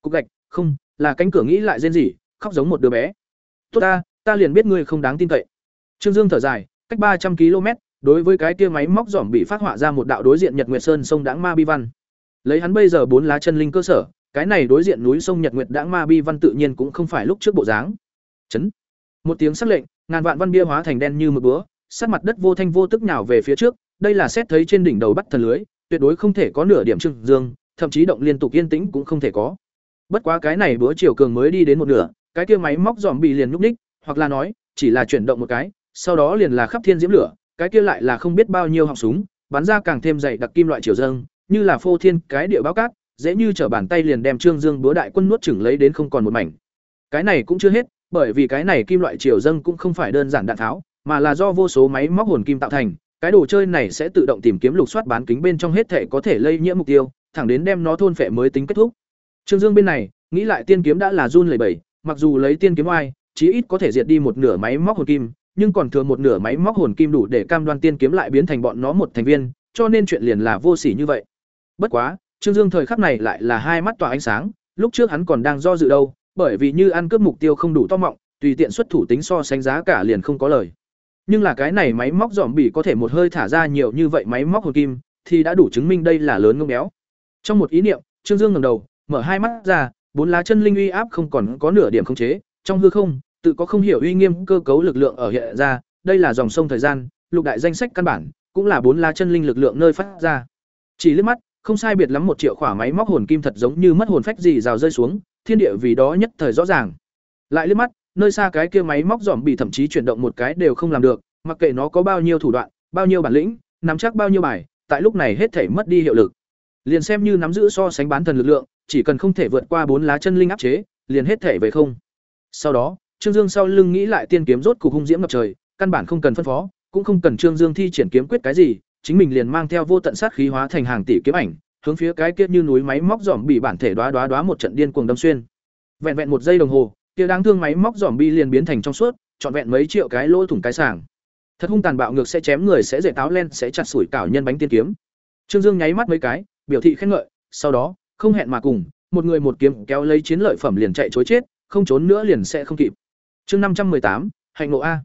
Cục gạch, không, là cánh cửa nghĩ lại rên rỉ, khóc giống một đứa bé. Tốt ta, ta liền biết ngươi không đáng tin cậy. Trương Dương thở dài, cách ba trăm km, đối với cái kia máy móc giỏm bị phát họa ra một đạo đối diện Nhật Nguyệt Sơn sông Đãng Ma Bi Văn. Lấy hắn bây giờ bốn lá chân linh cơ sở, cái này đối diện núi sông Nhật Nguyệt Đãng Ma Bi Văn tự nhiên cũng không phải lúc trước bộ dáng. Chấn. Một tiếng sắc lệnh, ngàn vạn văn bia hóa thành đen như mực búa, sát mặt đất vô thanh vô tức nhào về phía trước, đây là xét thấy trên đỉnh đầu bắt thần lưới, tuyệt đối không thể có nửa điểm trưng dương, thậm chí động liên tục yên tĩnh cũng không thể có. Bất quá cái này búa chiều cường mới đi đến một nửa, cái kia máy móc giòm bị liền nhúc ních, hoặc là nói, chỉ là chuyển động một cái, sau đó liền là khắp thiên diễm lửa, cái kia lại là không biết bao nhiêu họng súng, bắn ra càng thêm dày đặc kim loại chiều dâng, như là phô thiên cái địa báo cát, dễ như trở bàn tay liền đem Trương Dương búa đại quân nuốt chửng lấy đến không còn một mảnh. Cái này cũng chưa hết, bởi vì cái này kim loại triều dâng cũng không phải đơn giản đạn tháo, mà là do vô số máy móc hồn kim tạo thành, cái đồ chơi này sẽ tự động tìm kiếm lục soát bán kính bên trong hết thể có thể lây nhiễm mục tiêu, thẳng đến đem nó thôn phệ mới tính kết thúc. Trương Dương bên này, nghĩ lại tiên kiếm đã là run lẩy bẩy, mặc dù lấy tiên kiếm oai, chí ít có thể diệt đi một nửa máy móc hồn kim, nhưng còn thừa một nửa máy móc hồn kim đủ để cam đoan tiên kiếm lại biến thành bọn nó một thành viên, cho nên chuyện liền là vô sỉ như vậy. Bất quá, Trương Dương thời khắc này lại là hai mắt tỏa ánh sáng, lúc trước hắn còn đang do dự đâu, bởi vì như ăn cướp mục tiêu không đủ to mọng, tùy tiện xuất thủ tính so sánh giá cả liền không có lời. Nhưng là cái này máy móc giòm bỉ có thể một hơi thả ra nhiều như vậy máy móc hồn kim, thì đã đủ chứng minh đây là lớn ngông béo. Trong một ý niệm, Trương Dương ngẩng đầu, mở hai mắt ra, bốn lá chân linh uy áp không còn có nửa điểm khống chế, trong hư không, tự có không hiểu uy nghiêm cơ cấu lực lượng ở hiện ra, đây là dòng sông thời gian, lục đại danh sách căn bản, cũng là bốn lá chân linh lực lượng nơi phát ra. Chỉ liếc mắt, không sai biệt lắm một triệu khỏa máy móc hồn kim thật giống như mất hồn phách gì rào rơi xuống, thiên địa vì đó nhất thời rõ ràng. Lại liếc mắt, nơi xa cái kia máy móc dòm bị thậm chí chuyển động một cái đều không làm được, mặc kệ nó có bao nhiêu thủ đoạn, bao nhiêu bản lĩnh, nắm chắc bao nhiêu bài, tại lúc này hết thể mất đi hiệu lực. Liền xem như nắm giữ so sánh bán thần lực lượng, chỉ cần không thể vượt qua bốn lá chân linh áp chế, liền hết thể về không. Sau đó, Trương Dương sau lưng nghĩ lại tiên kiếm rốt cục hung diễm ngập trời, căn bản không cần phân phó, cũng không cần Trương Dương thi triển kiếm quyết cái gì, chính mình liền mang theo vô tận sát khí hóa thành hàng tỷ kiếm ảnh, hướng phía cái kia như núi máy móc giòm bị bản thể đóa đóa đóa một trận điên cuồng đâm xuyên. Vẹn vẹn một giây đồng hồ, kia đáng thương máy móc giòm bi liền biến thành trong suốt, trọn vẹn mấy triệu cái lỗ thủng cái sàng. Thật hung tàn bạo ngược sẽ chém người sẽ dễ táo len sẽ chặt sủi cảo nhân bánh tiên kiếm. Trương Dương nháy mắt mấy cái, biểu thị khen ngợi, sau đó, không hẹn mà cùng, một người một kiếm kéo lấy chiến lợi phẩm liền chạy chối chết, không trốn nữa liền sẽ không kịp. Chương năm trăm tám, hạnh ngộ a.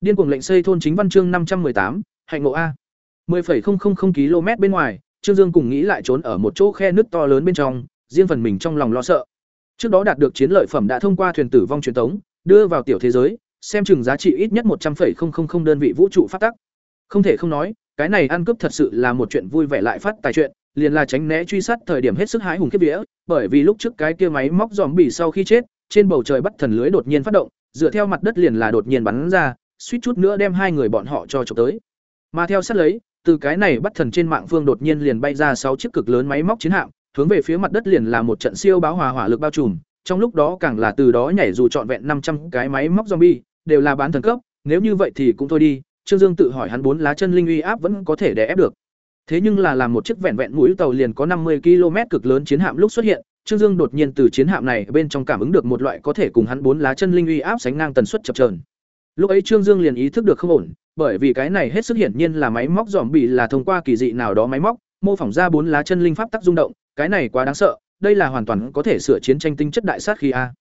Điên cuồng lệnh xây thôn chính văn chương năm trăm tám, hạnh ngộ a. 10,000 km bên ngoài, Trương Dương cùng nghĩ lại trốn ở một chỗ khe nước to lớn bên trong, riêng phần mình trong lòng lo sợ. Trước đó đạt được chiến lợi phẩm đã thông qua thuyền tử vong truyền tống, đưa vào tiểu thế giới, xem chừng giá trị ít nhất một trăm 100,000 đơn vị vũ trụ phát tắc. Không thể không nói, cái này ăn cướp thật sự là một chuyện vui vẻ lại phát tài chuyện, liền là tránh né truy sát thời điểm hết sức hãi hùng kiếp vía, bởi vì lúc trước cái kia máy móc giòm bỉ sau khi chết, trên bầu trời bắt thần lưới đột nhiên phát động, dựa theo mặt đất liền là đột nhiên bắn ra, suýt chút nữa đem hai người bọn họ cho chụp tới. Mà theo sát lấy, từ cái này bắt thần trên mạng phương đột nhiên liền bay ra sáu chiếc cực lớn máy móc chiến hạm, hướng về phía mặt đất liền là một trận siêu báo hòa hỏa lực bao trùm, trong lúc đó càng là từ đó nhảy dù trọn vẹn năm trăm cái máy móc zombie, đều là bán thần cấp, nếu như vậy thì cũng thôi đi, Trương Dương tự hỏi hắn bốn lá chân linh uy áp vẫn có thể đè ép được. Thế nhưng là làm một chiếc vẹn vẹn mũi tàu liền có năm mươi km cực lớn chiến hạm lúc xuất hiện, Trương Dương đột nhiên từ chiến hạm này bên trong cảm ứng được một loại có thể cùng hắn bốn lá chân linh uy áp sánh ngang tần suất chập chờn. Lúc ấy Trương Dương liền ý thức được không ổn, bởi vì cái này hết sức hiển nhiên là máy móc dòm bị là thông qua kỳ dị nào đó máy móc, mô phỏng ra bốn lá chân linh pháp tắc rung động, cái này quá đáng sợ, đây là hoàn toàn có thể sửa chiến tranh tinh chất đại sát khí a.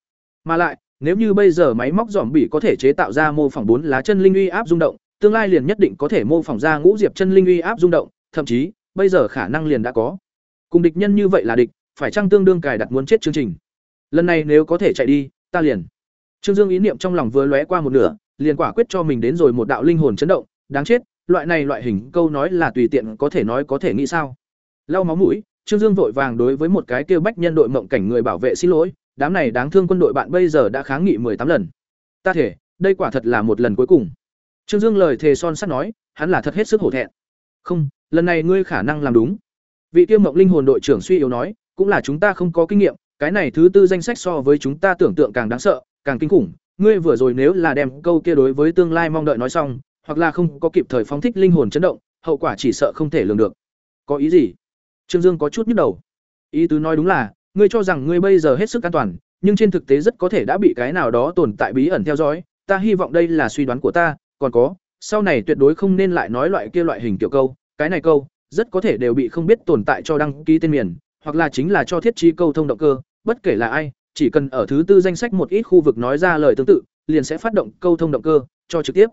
Mà lại, nếu như bây giờ máy móc dòm bị có thể chế tạo ra mô phỏng bốn lá chân linh uy áp rung động, tương lai liền nhất định có thể mô phỏng ra ngũ diệp chân linh uy áp rung động, thậm chí, bây giờ khả năng liền đã có. Cùng địch nhân như vậy là địch, phải chăng tương đương cài đặt muốn chết chương trình. Lần này nếu có thể chạy đi, ta liền. Trương Dương ý niệm trong lòng vừa lóe qua một nửa, liền quả quyết cho mình đến rồi một đạo linh hồn chấn động, đáng chết, loại này loại hình câu nói là tùy tiện có thể nói có thể nghĩ sao? Lau máu mũi, Trương Dương vội vàng đối với một cái kêu bách nhân đội mộng cảnh người bảo vệ xin lỗi, đám này đáng thương quân đội bạn bây giờ đã kháng nghị tám lần. Ta thể, đây quả thật là một lần cuối cùng. Trương Dương lời thề son sắt nói, hắn là thật hết sức hổ thẹn. Không, lần này ngươi khả năng làm đúng. Vị kia mộng linh hồn đội trưởng suy yếu nói, cũng là chúng ta không có kinh nghiệm, cái này thứ tư danh sách so với chúng ta tưởng tượng càng đáng sợ, càng kinh khủng, ngươi vừa rồi nếu là đem câu kia đối với tương lai mong đợi nói xong, hoặc là không có kịp thời phóng thích linh hồn chấn động, hậu quả chỉ sợ không thể lường được. Có ý gì? Trương Dương có chút nhức đầu. Ý tứ nói đúng là, ngươi cho rằng ngươi bây giờ hết sức an toàn, nhưng trên thực tế rất có thể đã bị cái nào đó tồn tại bí ẩn theo dõi, ta hy vọng đây là suy đoán của ta, còn có, sau này tuyệt đối không nên lại nói loại kia loại hình tiểu câu, cái này câu, rất có thể đều bị không biết tồn tại cho đăng ký tên miền, hoặc là chính là cho thiết trí câu thông động cơ, bất kể là ai, chỉ cần ở thứ tư danh sách một ít khu vực nói ra lời tương tự, liền sẽ phát động câu thông động cơ, cho trực tiếp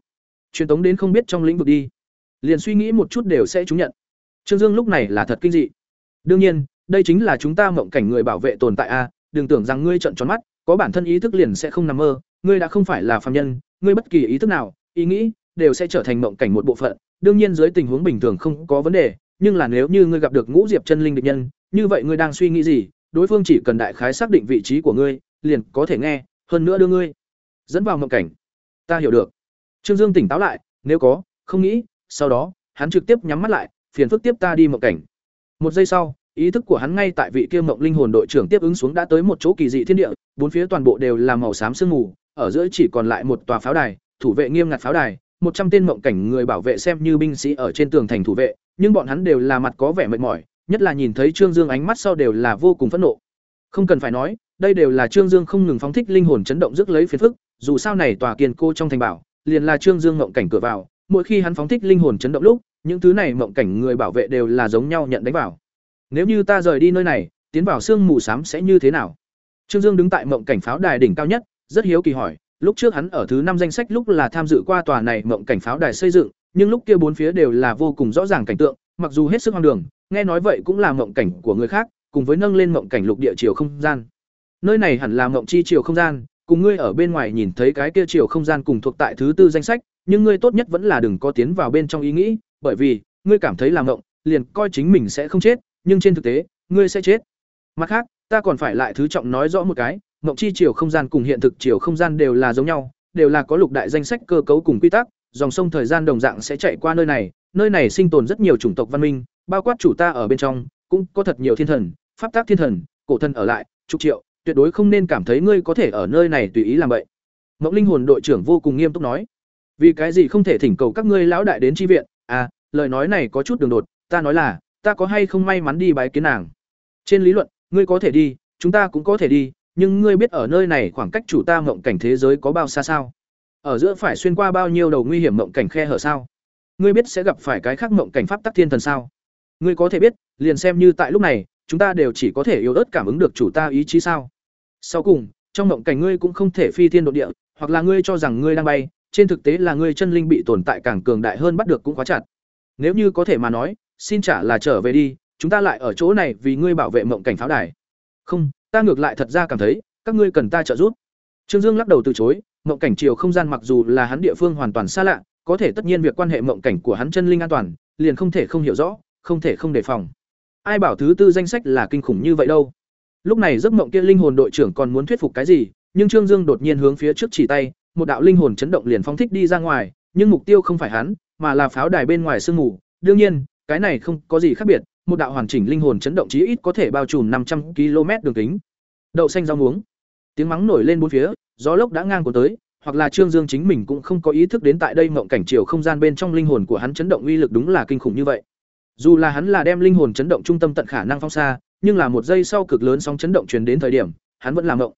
truyền tống đến không biết trong lĩnh vực đi. Liền suy nghĩ một chút đều sẽ trúng nhận. Trương Dương lúc này là thật kinh dị. Đương nhiên, đây chính là chúng ta mộng cảnh người bảo vệ tồn tại a, đừng tưởng rằng ngươi trợn tròn mắt, có bản thân ý thức liền sẽ không nằm mơ, ngươi đã không phải là phàm nhân, ngươi bất kỳ ý thức nào, ý nghĩ đều sẽ trở thành mộng cảnh một bộ phận. Đương nhiên dưới tình huống bình thường không có vấn đề, nhưng là nếu như ngươi gặp được Ngũ Diệp chân linh địch nhân, như vậy ngươi đang suy nghĩ gì, đối phương chỉ cần đại khái xác định vị trí của ngươi, liền có thể nghe, hơn nữa đưa ngươi dẫn vào mộng cảnh. Ta hiểu được. Trương Dương tỉnh táo lại, nếu có, không nghĩ, sau đó, hắn trực tiếp nhắm mắt lại, phiền phức tiếp ta đi mộng cảnh. Một giây sau, ý thức của hắn ngay tại vị kia mộng linh hồn đội trưởng tiếp ứng xuống đã tới một chỗ kỳ dị thiên địa, bốn phía toàn bộ đều là màu xám sương mù, ở giữa chỉ còn lại một tòa pháo đài, thủ vệ nghiêm ngặt pháo đài, một trăm tên mộng cảnh người bảo vệ xem như binh sĩ ở trên tường thành thủ vệ, nhưng bọn hắn đều là mặt có vẻ mệt mỏi, nhất là nhìn thấy Trương Dương ánh mắt sau đều là vô cùng phẫn nộ. Không cần phải nói, đây đều là Trương Dương không ngừng phóng thích linh hồn chấn động rước lấy phiền phức, dù sao này tòa kiên cô trong thành bảo, liền là Trương Dương mộng cảnh cửa vào, mỗi khi hắn phóng thích linh hồn chấn động lúc, những thứ này mộng cảnh người bảo vệ đều là giống nhau nhận đánh vào. Nếu như ta rời đi nơi này, tiến vào sương mù xám sẽ như thế nào? Trương Dương đứng tại mộng cảnh pháo đài đỉnh cao nhất, rất hiếu kỳ hỏi, lúc trước hắn ở thứ năm danh sách lúc là tham dự qua tòa này mộng cảnh pháo đài xây dựng, nhưng lúc kia bốn phía đều là vô cùng rõ ràng cảnh tượng, mặc dù hết sức hoang đường, nghe nói vậy cũng là mộng cảnh của người khác, cùng với nâng lên mộng cảnh lục địa chiều không gian. Nơi này hẳn là mộng chi chiều không gian, cùng ngươi ở bên ngoài nhìn thấy cái kia chiều không gian cùng thuộc tại thứ tư danh sách, nhưng ngươi tốt nhất vẫn là đừng có tiến vào bên trong ý nghĩ, bởi vì ngươi cảm thấy là mộng, liền coi chính mình sẽ không chết, nhưng trên thực tế, ngươi sẽ chết. Mặt khác, ta còn phải lại thứ trọng nói rõ một cái, mộng chi chiều không gian cùng hiện thực chiều không gian đều là giống nhau, đều là có lục đại danh sách cơ cấu cùng quy tắc, dòng sông thời gian đồng dạng sẽ chạy qua nơi này, nơi này sinh tồn rất nhiều chủng tộc văn minh, bao quát chủ ta ở bên trong, cũng có thật nhiều thiên thần, pháp tác thiên thần, cổ thần ở lại, chục triệu, tuyệt đối không nên cảm thấy ngươi có thể ở nơi này tùy ý làm vậy. Mộng linh hồn đội trưởng vô cùng nghiêm túc nói, vì cái gì không thể thỉnh cầu các ngươi lão đại đến chi viện? À, lời nói này có chút đường đột, ta nói là, ta có hay không may mắn đi bái kiến nàng. Trên lý luận, ngươi có thể đi, chúng ta cũng có thể đi, nhưng ngươi biết ở nơi này khoảng cách chủ ta mộng cảnh thế giới có bao xa sao? Ở giữa phải xuyên qua bao nhiêu đầu nguy hiểm mộng cảnh khe hở sao? Ngươi biết sẽ gặp phải cái khác mộng cảnh pháp tắc thiên thần sao? Ngươi có thể biết, liền xem như tại lúc này, chúng ta đều chỉ có thể yếu ớt cảm ứng được chủ ta ý chí sao? Sau cùng, trong mộng cảnh ngươi cũng không thể phi thiên độ địa, hoặc là ngươi cho rằng ngươi đang bay, trên thực tế là ngươi chân linh bị tồn tại càng cường đại hơn bắt được cũng quá chặt. Nếu như có thể mà nói, xin trả là trở về đi, chúng ta lại ở chỗ này vì ngươi bảo vệ mộng cảnh pháo đài. Không, ta ngược lại thật ra cảm thấy, các ngươi cần ta trợ giúp. Trương Dương lắc đầu từ chối, mộng cảnh chiều không gian mặc dù là hắn địa phương hoàn toàn xa lạ, có thể tất nhiên việc quan hệ mộng cảnh của hắn chân linh an toàn, liền không thể không hiểu rõ, không thể không đề phòng. Ai bảo thứ tư danh sách là kinh khủng như vậy đâu? Lúc này giấc mộng kia linh hồn đội trưởng còn muốn thuyết phục cái gì, nhưng Trương Dương đột nhiên hướng phía trước chỉ tay, một đạo linh hồn chấn động liền phóng thích đi ra ngoài, nhưng mục tiêu không phải hắn, mà là pháo đài bên ngoài sương mù. Đương nhiên, cái này không có gì khác biệt, một đạo hoàn chỉnh linh hồn chấn động chí ít có thể bao trùm năm trăm km đường kính. Đậu xanh rau muống. Tiếng mắng nổi lên bốn phía, gió lốc đã ngang cuốn tới, hoặc là Trương Dương chính mình cũng không có ý thức đến tại đây mộng cảnh chiều không gian bên trong linh hồn của hắn chấn động uy lực đúng là kinh khủng như vậy. Dù là hắn là đem linh hồn chấn động trung tâm tận khả năng phong xa, nhưng là một giây sau cực lớn sóng chấn động truyền đến thời điểm, hắn vẫn là mộng.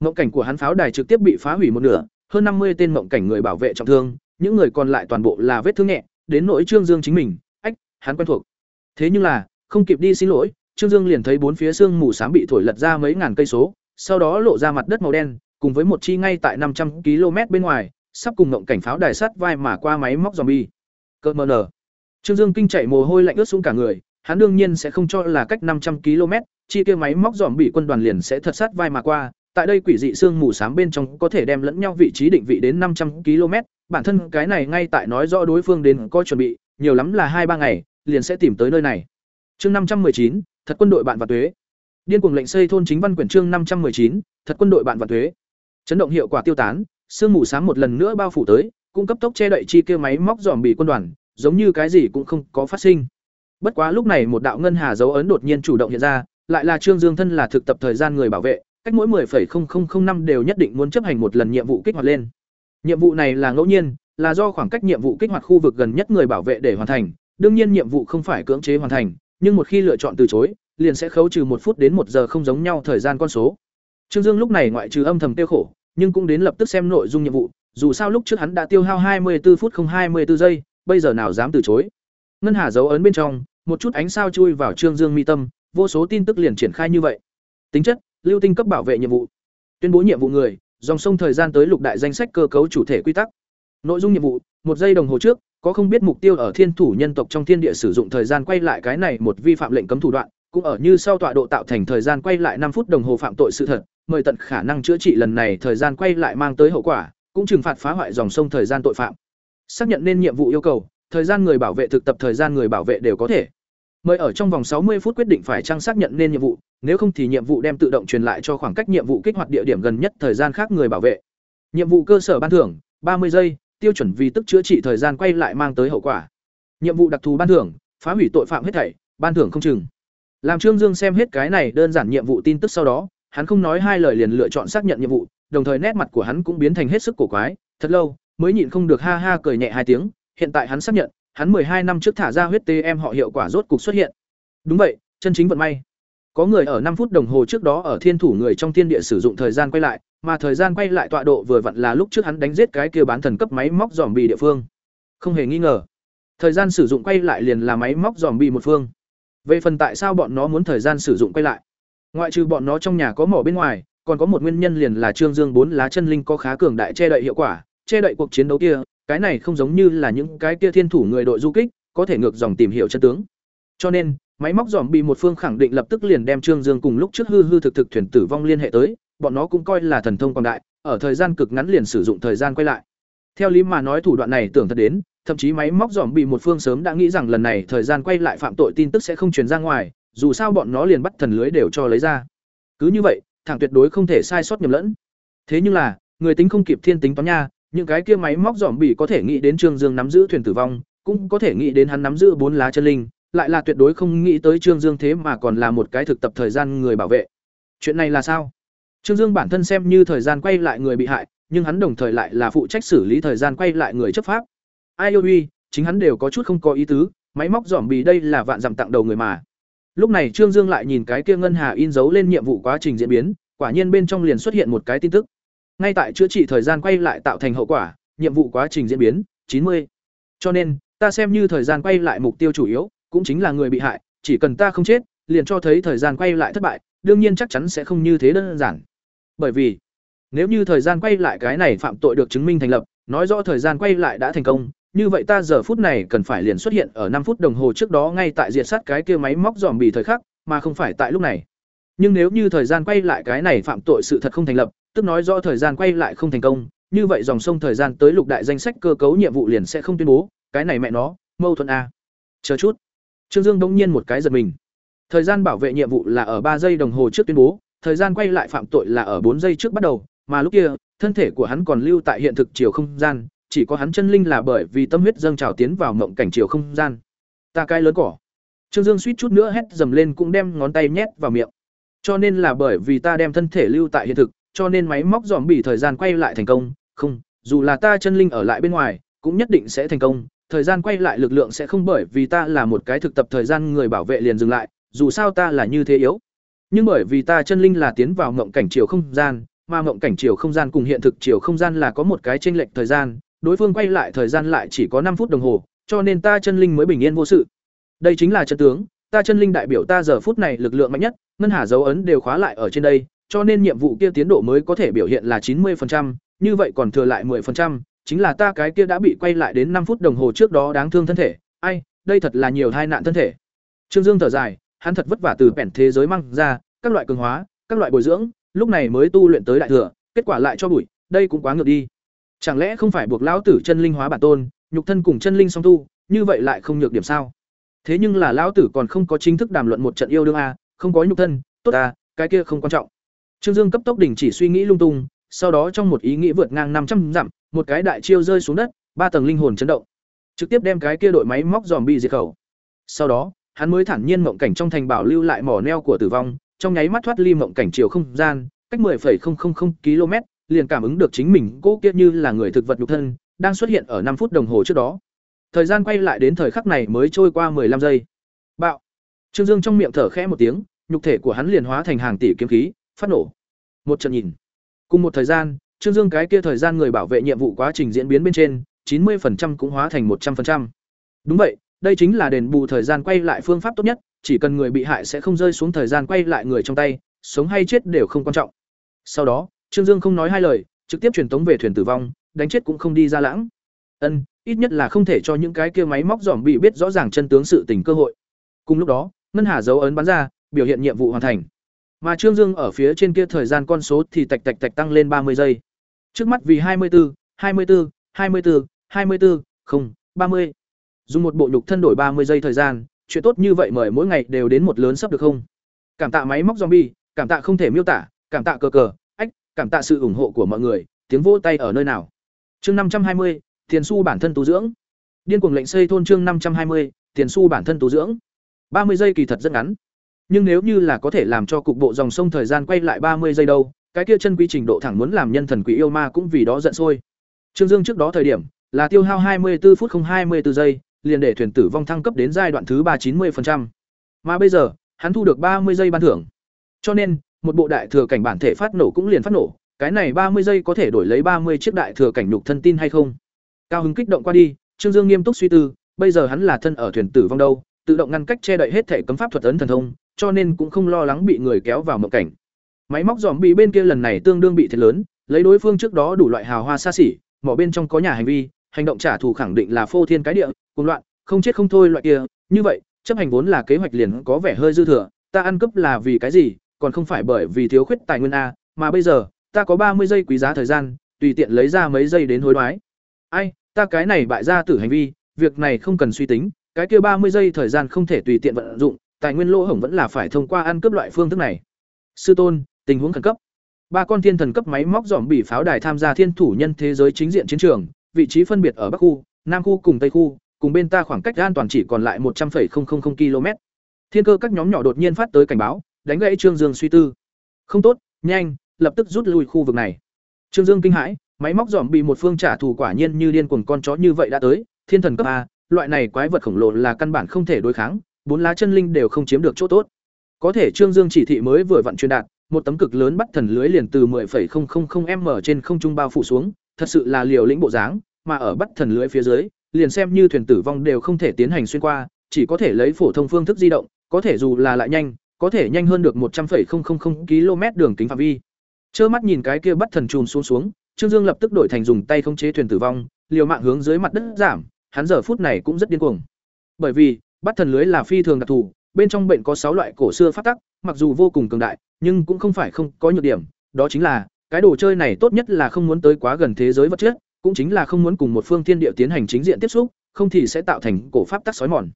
Mộng cảnh của hắn pháo đài trực tiếp bị phá hủy một nửa, hơn năm mươi tên mộng cảnh người bảo vệ trọng thương, những người còn lại toàn bộ là vết thương nhẹ, đến nỗi Trương Dương chính mình, ách, hắn quen thuộc. Thế nhưng là, không kịp đi xin lỗi, Trương Dương liền thấy bốn phía xương mù xám bị thổi lật ra mấy ngàn cây số, sau đó lộ ra mặt đất màu đen, cùng với một chi ngay tại năm trăm km bên ngoài, sắp cùng ngộng cảnh pháo đài sắt vai mà qua máy móc zombie. Cơ mờ nở. Trương Dương kinh chạy mồ hôi lạnh ướt xuống cả người, hắn đương nhiên sẽ không cho là cách năm trăm km, chi kia máy móc zombie quân đoàn liền sẽ thật sát vai mà qua. Tại đây quỷ dị xương mù xám bên trong có thể đem lẫn nhau vị trí định vị đến năm trăm km, bản thân cái này ngay tại nói rõ đối phương đến có chuẩn bị, nhiều lắm là hai ba ngày, liền sẽ tìm tới nơi này. Chương năm trăm chín, thật quân đội bạn và tuế. Điên cuồng lệnh xây thôn chính văn quyển chương năm trăm chín, thật quân đội bạn và tuế. Chấn động hiệu quả tiêu tán, sương mù xám một lần nữa bao phủ tới, cung cấp tốc che đậy chi kia máy móc dòm bị quân đoàn, giống như cái gì cũng không có phát sinh. Bất quá lúc này một đạo ngân hà dấu ấn đột nhiên chủ động hiện ra, lại là Trương Dương thân là thực tập thời gian người bảo vệ, cách mỗi 10.0005 năm đều nhất định muốn chấp hành một lần nhiệm vụ kích hoạt lên. Nhiệm vụ này là ngẫu nhiên, là do khoảng cách nhiệm vụ kích hoạt khu vực gần nhất người bảo vệ để hoàn thành. Đương nhiên nhiệm vụ không phải cưỡng chế hoàn thành, nhưng một khi lựa chọn từ chối, liền sẽ khấu trừ một phút đến một giờ không giống nhau thời gian con số. Trương Dương lúc này ngoại trừ âm thầm tiêu khổ, nhưng cũng đến lập tức xem nội dung nhiệm vụ, dù sao lúc trước hắn đã tiêu hao 24 phút không 24 giây, bây giờ nào dám từ chối. Ngân hà dấu ấn bên trong, một chút ánh sao chui vào Trương Dương mi tâm, vô số tin tức liền triển khai như vậy. Tính chất, lưu tinh cấp bảo vệ nhiệm vụ. Tuyên bố nhiệm vụ người, dòng sông thời gian tới lục đại danh sách cơ cấu chủ thể quy tắc. Nội dung nhiệm vụ, một giây đồng hồ trước, có không biết mục tiêu ở thiên thủ nhân tộc trong thiên địa sử dụng thời gian quay lại cái này một vi phạm lệnh cấm thủ đoạn, cũng ở như sau tọa độ tạo thành thời gian quay lại năm phút đồng hồ phạm tội sự thật, mời tận khả năng chữa trị lần này thời gian quay lại mang tới hậu quả, cũng trừng phạt phá hoại dòng sông thời gian tội phạm. Xác nhận nên nhiệm vụ yêu cầu, thời gian người bảo vệ thực tập thời gian người bảo vệ đều có thể. Mời ở trong vòng sáu mươi phút quyết định phải trang xác nhận nên nhiệm vụ, nếu không thì nhiệm vụ đem tự động truyền lại cho khoảng cách nhiệm vụ kích hoạt địa điểm gần nhất thời gian khác người bảo vệ. Nhiệm vụ cơ sở ban thưởng, ba mươi giây, tiêu chuẩn vì tức chữa trị thời gian quay lại mang tới hậu quả. Nhiệm vụ đặc thù ban thưởng, phá hủy tội phạm hết thảy, ban thưởng không chừng. Làm Trương Dương xem hết cái này đơn giản nhiệm vụ tin tức sau đó, hắn không nói hai lời liền lựa chọn xác nhận nhiệm vụ, đồng thời nét mặt của hắn cũng biến thành hết sức cổ quái, thật lâu mới nhịn không được ha ha cười nhẹ hai tiếng, hiện tại hắn xác nhận, hắn hai năm trước thả ra huyết tê em họ hiệu quả rốt cục xuất hiện. Đúng vậy, chân chính vận may. Có người ở năm phút đồng hồ trước đó ở thiên thủ người trong thiên địa sử dụng thời gian quay lại, mà thời gian quay lại tọa độ vừa vặn là lúc trước hắn đánh giết cái kia bán thần cấp máy móc dòm bì địa phương. Không hề nghi ngờ. Thời gian sử dụng quay lại liền là máy móc dòm bì một phương. Về phần tại sao bọn nó muốn thời gian sử dụng quay lại, ngoại trừ bọn nó trong nhà có mỏ bên ngoài, còn có một nguyên nhân liền là Trương Dương bốn lá chân linh có khá cường đại che đậy hiệu quả, che đậy cuộc chiến đấu kia, cái này không giống như là những cái kia thiên thủ người đội du kích, có thể ngược dòng tìm hiểu chân tướng. Cho nên, máy móc dòm bị một phương khẳng định lập tức liền đem Trương Dương cùng lúc trước hư hư thực thực thuyền tử vong liên hệ tới, bọn nó cũng coi là thần thông quang đại, ở thời gian cực ngắn liền sử dụng thời gian quay lại. Theo lý mà nói thủ đoạn này tưởng thật đến, thậm chí máy móc dòm bị một phương sớm đã nghĩ rằng lần này thời gian quay lại phạm tội tin tức sẽ không truyền ra ngoài, dù sao bọn nó liền bắt thần lưới đều cho lấy ra. Cứ như vậy, thẳng tuyệt đối không thể sai sót nhầm lẫn. Thế nhưng là, người tính không kịp thiên tính toán nha, những cái kia máy móc dòm bị có thể nghĩ đến Trương Dương nắm giữ thuyền tử vong, cũng có thể nghĩ đến hắn nắm giữ bốn lá chân linh, lại là tuyệt đối không nghĩ tới Trương Dương thế mà còn là một cái thực tập thời gian người bảo vệ. Chuyện này là sao? Trương Dương bản thân xem như thời gian quay lại người bị hại, nhưng hắn đồng thời lại là phụ trách xử lý thời gian quay lại người chấp pháp. Ai ôi, chính hắn đều có chút không có ý tứ, máy móc dòm bì đây là vạn dặm tặng đầu người mà. Lúc này Trương Dương lại nhìn cái kia ngân hà in dấu lên nhiệm vụ quá trình diễn biến, quả nhiên bên trong liền xuất hiện một cái tin tức. Ngay tại chữa trị thời gian quay lại tạo thành hậu quả, nhiệm vụ quá trình diễn biến chín mươi. Cho nên, ta xem như thời gian quay lại mục tiêu chủ yếu, cũng chính là người bị hại, chỉ cần ta không chết, liền cho thấy thời gian quay lại thất bại, đương nhiên chắc chắn sẽ không như thế đơn giản. Bởi vì, nếu như thời gian quay lại cái này phạm tội được chứng minh thành lập, nói rõ thời gian quay lại đã thành công, như vậy ta giờ phút này cần phải liền xuất hiện ở năm phút đồng hồ trước đó ngay tại diệt sát cái kia máy móc dòm bì thời khắc, mà không phải tại lúc này. Nhưng nếu như thời gian quay lại cái này phạm tội sự thật không thành lập, tức nói rõ thời gian quay lại không thành công, như vậy dòng sông thời gian tới lục đại danh sách cơ cấu nhiệm vụ liền sẽ không tuyên bố, cái này mẹ nó, mâu thuẫn a. Chờ chút. Trương Dương đông nhiên một cái giật mình. Thời gian bảo vệ nhiệm vụ là ở ba giây đồng hồ trước tuyên bố, thời gian quay lại phạm tội là ở bốn giây trước bắt đầu, mà lúc kia, thân thể của hắn còn lưu tại hiện thực chiều không gian, chỉ có hắn chân linh là bởi vì tâm huyết dâng trào tiến vào mộng cảnh chiều không gian. Ta cái lớn cỏ. Trương Dương suýt chút nữa hét dầm lên cũng đem ngón tay nhét vào miệng. Cho nên là bởi vì ta đem thân thể lưu tại hiện thực, cho nên máy móc dòm bị thời gian quay lại thành công, không, dù là ta chân linh ở lại bên ngoài, cũng nhất định sẽ thành công, thời gian quay lại lực lượng sẽ không bởi vì ta là một cái thực tập thời gian người bảo vệ liền dừng lại, dù sao ta là như thế yếu. Nhưng bởi vì ta chân linh là tiến vào mộng cảnh chiều không gian, mà mộng cảnh chiều không gian cùng hiện thực chiều không gian là có một cái chênh lệch thời gian, đối phương quay lại thời gian lại chỉ có năm phút đồng hồ, cho nên ta chân linh mới bình yên vô sự. Đây chính là chân tướng, ta chân linh đại biểu ta giờ phút này lực lượng mạnh nhất, ngân hà dấu ấn đều khóa lại ở trên đây, cho nên nhiệm vụ kia tiến độ mới có thể biểu hiện là chín 90%, như vậy còn thừa lại 10%, chính là ta cái kia đã bị quay lại đến năm phút đồng hồ trước đó đáng thương thân thể. Ai, đây thật là nhiều tai nạn thân thể. Trương Dương thở dài, hắn thật vất vả từ bèn thế giới mang ra, các loại cường hóa, các loại bồi dưỡng, lúc này mới tu luyện tới đại thừa, kết quả lại cho bụi, đây cũng quá ngược đi. Chẳng lẽ không phải buộc lão tử chân linh hóa bản tôn, nhục thân cùng chân linh song tu, như vậy lại không nhược điểm sao? Thế nhưng là lão tử còn không có chính thức đàm luận một trận yêu đương a, không có nhục thân, tốt à, cái kia không quan trọng. Trương Dương cấp tốc đình chỉ suy nghĩ lung tung, sau đó trong một ý nghĩ vượt ngang năm trăm dặm, một cái đại chiêu rơi xuống đất, ba tầng linh hồn chấn động. Trực tiếp đem cái kia đội máy móc zombie diệt khẩu. Sau đó, hắn mới thản nhiên mộng cảnh trong thành bảo lưu lại mỏ neo của tử vong, trong nháy mắt thoát ly mộng cảnh chiều không gian, cách 10,000 km, liền cảm ứng được chính mình cố kia như là người thực vật nhục thân, đang xuất hiện ở năm phút đồng hồ trước đó. Thời gian quay lại đến thời khắc này mới trôi qua 15 giây. Bạo. Trương Dương trong miệng thở khẽ một tiếng, nhục thể của hắn liền hóa thành hàng tỷ kiếm khí, phát nổ. Một trận nhìn. Cùng một thời gian, Trương Dương cái kia thời gian người bảo vệ nhiệm vụ quá trình diễn biến bên trên, 90% cũng hóa thành 100%. Đúng vậy, đây chính là đền bù thời gian quay lại phương pháp tốt nhất, chỉ cần người bị hại sẽ không rơi xuống thời gian quay lại người trong tay, sống hay chết đều không quan trọng. Sau đó, Trương Dương không nói hai lời, trực tiếp truyền tống về thuyền tử vong, đánh chết cũng không đi ra lãng. Ân, ít nhất là không thể cho những cái kia máy móc giòm bị biết rõ ràng chân tướng sự tình cơ hội. Cùng lúc đó, ngân hà dấu ấn bắn ra, biểu hiện nhiệm vụ hoàn thành. Mà Trương Dương ở phía trên kia thời gian con số thì tạch tạch tạch tăng lên ba mươi giây. Trước mắt vì hai mươi bốn, hai mươi bốn, hai mươi bốn, hai mươi bốn, không, ba mươi. Dùng một bộ nhục thân đổi ba mươi giây thời gian, chuyện tốt như vậy mời mỗi ngày đều đến một lớn sắp được không? Cảm tạ máy móc zombie, cảm tạ không thể miêu tả, cảm tạ cờ cờ, cảm tạ sự ủng hộ của mọi người, tiếng vỗ tay ở nơi nào? Chương năm trăm hai mươi, tiền xu bản thân tu dưỡng. Điên cuồng lệnh xây thôn chương năm trăm hai mươi, tiền xu bản thân tu dưỡng. ba mươi giây kỳ thật rất ngắn. Nhưng nếu như là có thể làm cho cục bộ dòng sông thời gian quay lại ba mươi giây đâu, cái kia chân quy trình độ thẳng muốn làm nhân thần quỷ yêu ma cũng vì đó giận sôi. Trương Dương trước đó thời điểm là tiêu hao 24 phút không 24 giây, liền để thuyền tử vong thăng cấp đến giai đoạn thứ ba 90%. Mà bây giờ, hắn thu được 30 giây ban thưởng. Cho nên, một bộ đại thừa cảnh bản thể phát nổ cũng liền phát nổ, cái này 30 giây có thể đổi lấy 30 chiếc đại thừa cảnh nhục thân tin hay không? Cao hứng kích động qua đi, Trương Dương nghiêm túc suy tư, bây giờ hắn là thân ở thuyền tử vong đâu, tự động ngăn cách che đậy hết thể cấm pháp thuật ấn thần thông, cho nên cũng không lo lắng bị người kéo vào mộng cảnh. Máy móc giòm bị bên kia lần này tương đương bị thiệt lớn, lấy đối phương trước đó đủ loại hào hoa xa xỉ, mỏ bên trong có nhà hành vi, hành động trả thù khẳng định là phô thiên cái địa, cuồng loạn, không chết không thôi loại kia, như vậy, chấp hành vốn là kế hoạch liền có vẻ hơi dư thừa, ta ăn cướp là vì cái gì, còn không phải bởi vì thiếu khuyết tài nguyên a, mà bây giờ, ta có ba mươi giây quý giá thời gian, tùy tiện lấy ra mấy giây đến hối đoái. Ai, ta cái này bại ra tử hành vi, việc này không cần suy tính, cái kia ba mươi giây thời gian không thể tùy tiện vận dụng, tài nguyên lỗ hổng vẫn là phải thông qua ăn cướp loại phương thức này. Sư tôn, tình huống khẩn cấp. Ba con thiên thần cấp máy móc dòm bị pháo đài tham gia thiên thủ nhân thế giới chính diện chiến trường, vị trí phân biệt ở Bắc khu, Nam khu cùng Tây khu, cùng bên ta khoảng cách an toàn chỉ còn lại một trăm 100,000 km. Thiên cơ các nhóm nhỏ đột nhiên phát tới cảnh báo, đánh gãy Trương Dương suy tư. Không tốt, nhanh, lập tức rút lui khu vực này. Trương Dương kinh hãi, máy móc giòm bị một phương trả thù quả nhiên như điên cuồng con chó như vậy đã tới, thiên thần cấp A, loại này quái vật khổng lồ là căn bản không thể đối kháng, bốn lá chân linh đều không chiếm được chỗ tốt. Có thể Trương Dương chỉ thị mới vừa vận truyền đạt, một tấm cực lớn bắt thần lưới liền từ 10,000m trên không trung bao phủ xuống, thật sự là liều lĩnh bộ dáng, mà ở bắt thần lưới phía dưới, liền xem như thuyền tử vong đều không thể tiến hành xuyên qua, chỉ có thể lấy phổ thông phương thức di động, có thể dù là lại nhanh, có thể nhanh hơn được 100,000 km đường kính phạm vi. Trơ mắt nhìn cái kia bắt thần trùm xuống xuống, Trương Dương lập tức đổi thành dùng tay khống chế thuyền tử vong, liều mạng hướng dưới mặt đất giảm, hắn giờ phút này cũng rất điên cuồng. Bởi vì, bắt thần lưới là phi thường đặc thù, bên trong bệnh có sáu loại cổ xưa phát tắc, mặc dù vô cùng cường đại, nhưng cũng không phải không có nhược điểm, đó chính là cái đồ chơi này tốt nhất là không muốn tới quá gần thế giới vật chất, cũng chính là không muốn cùng một phương thiên địa tiến hành chính diện tiếp xúc, không thì sẽ tạo thành cổ pháp tắc sói mòn.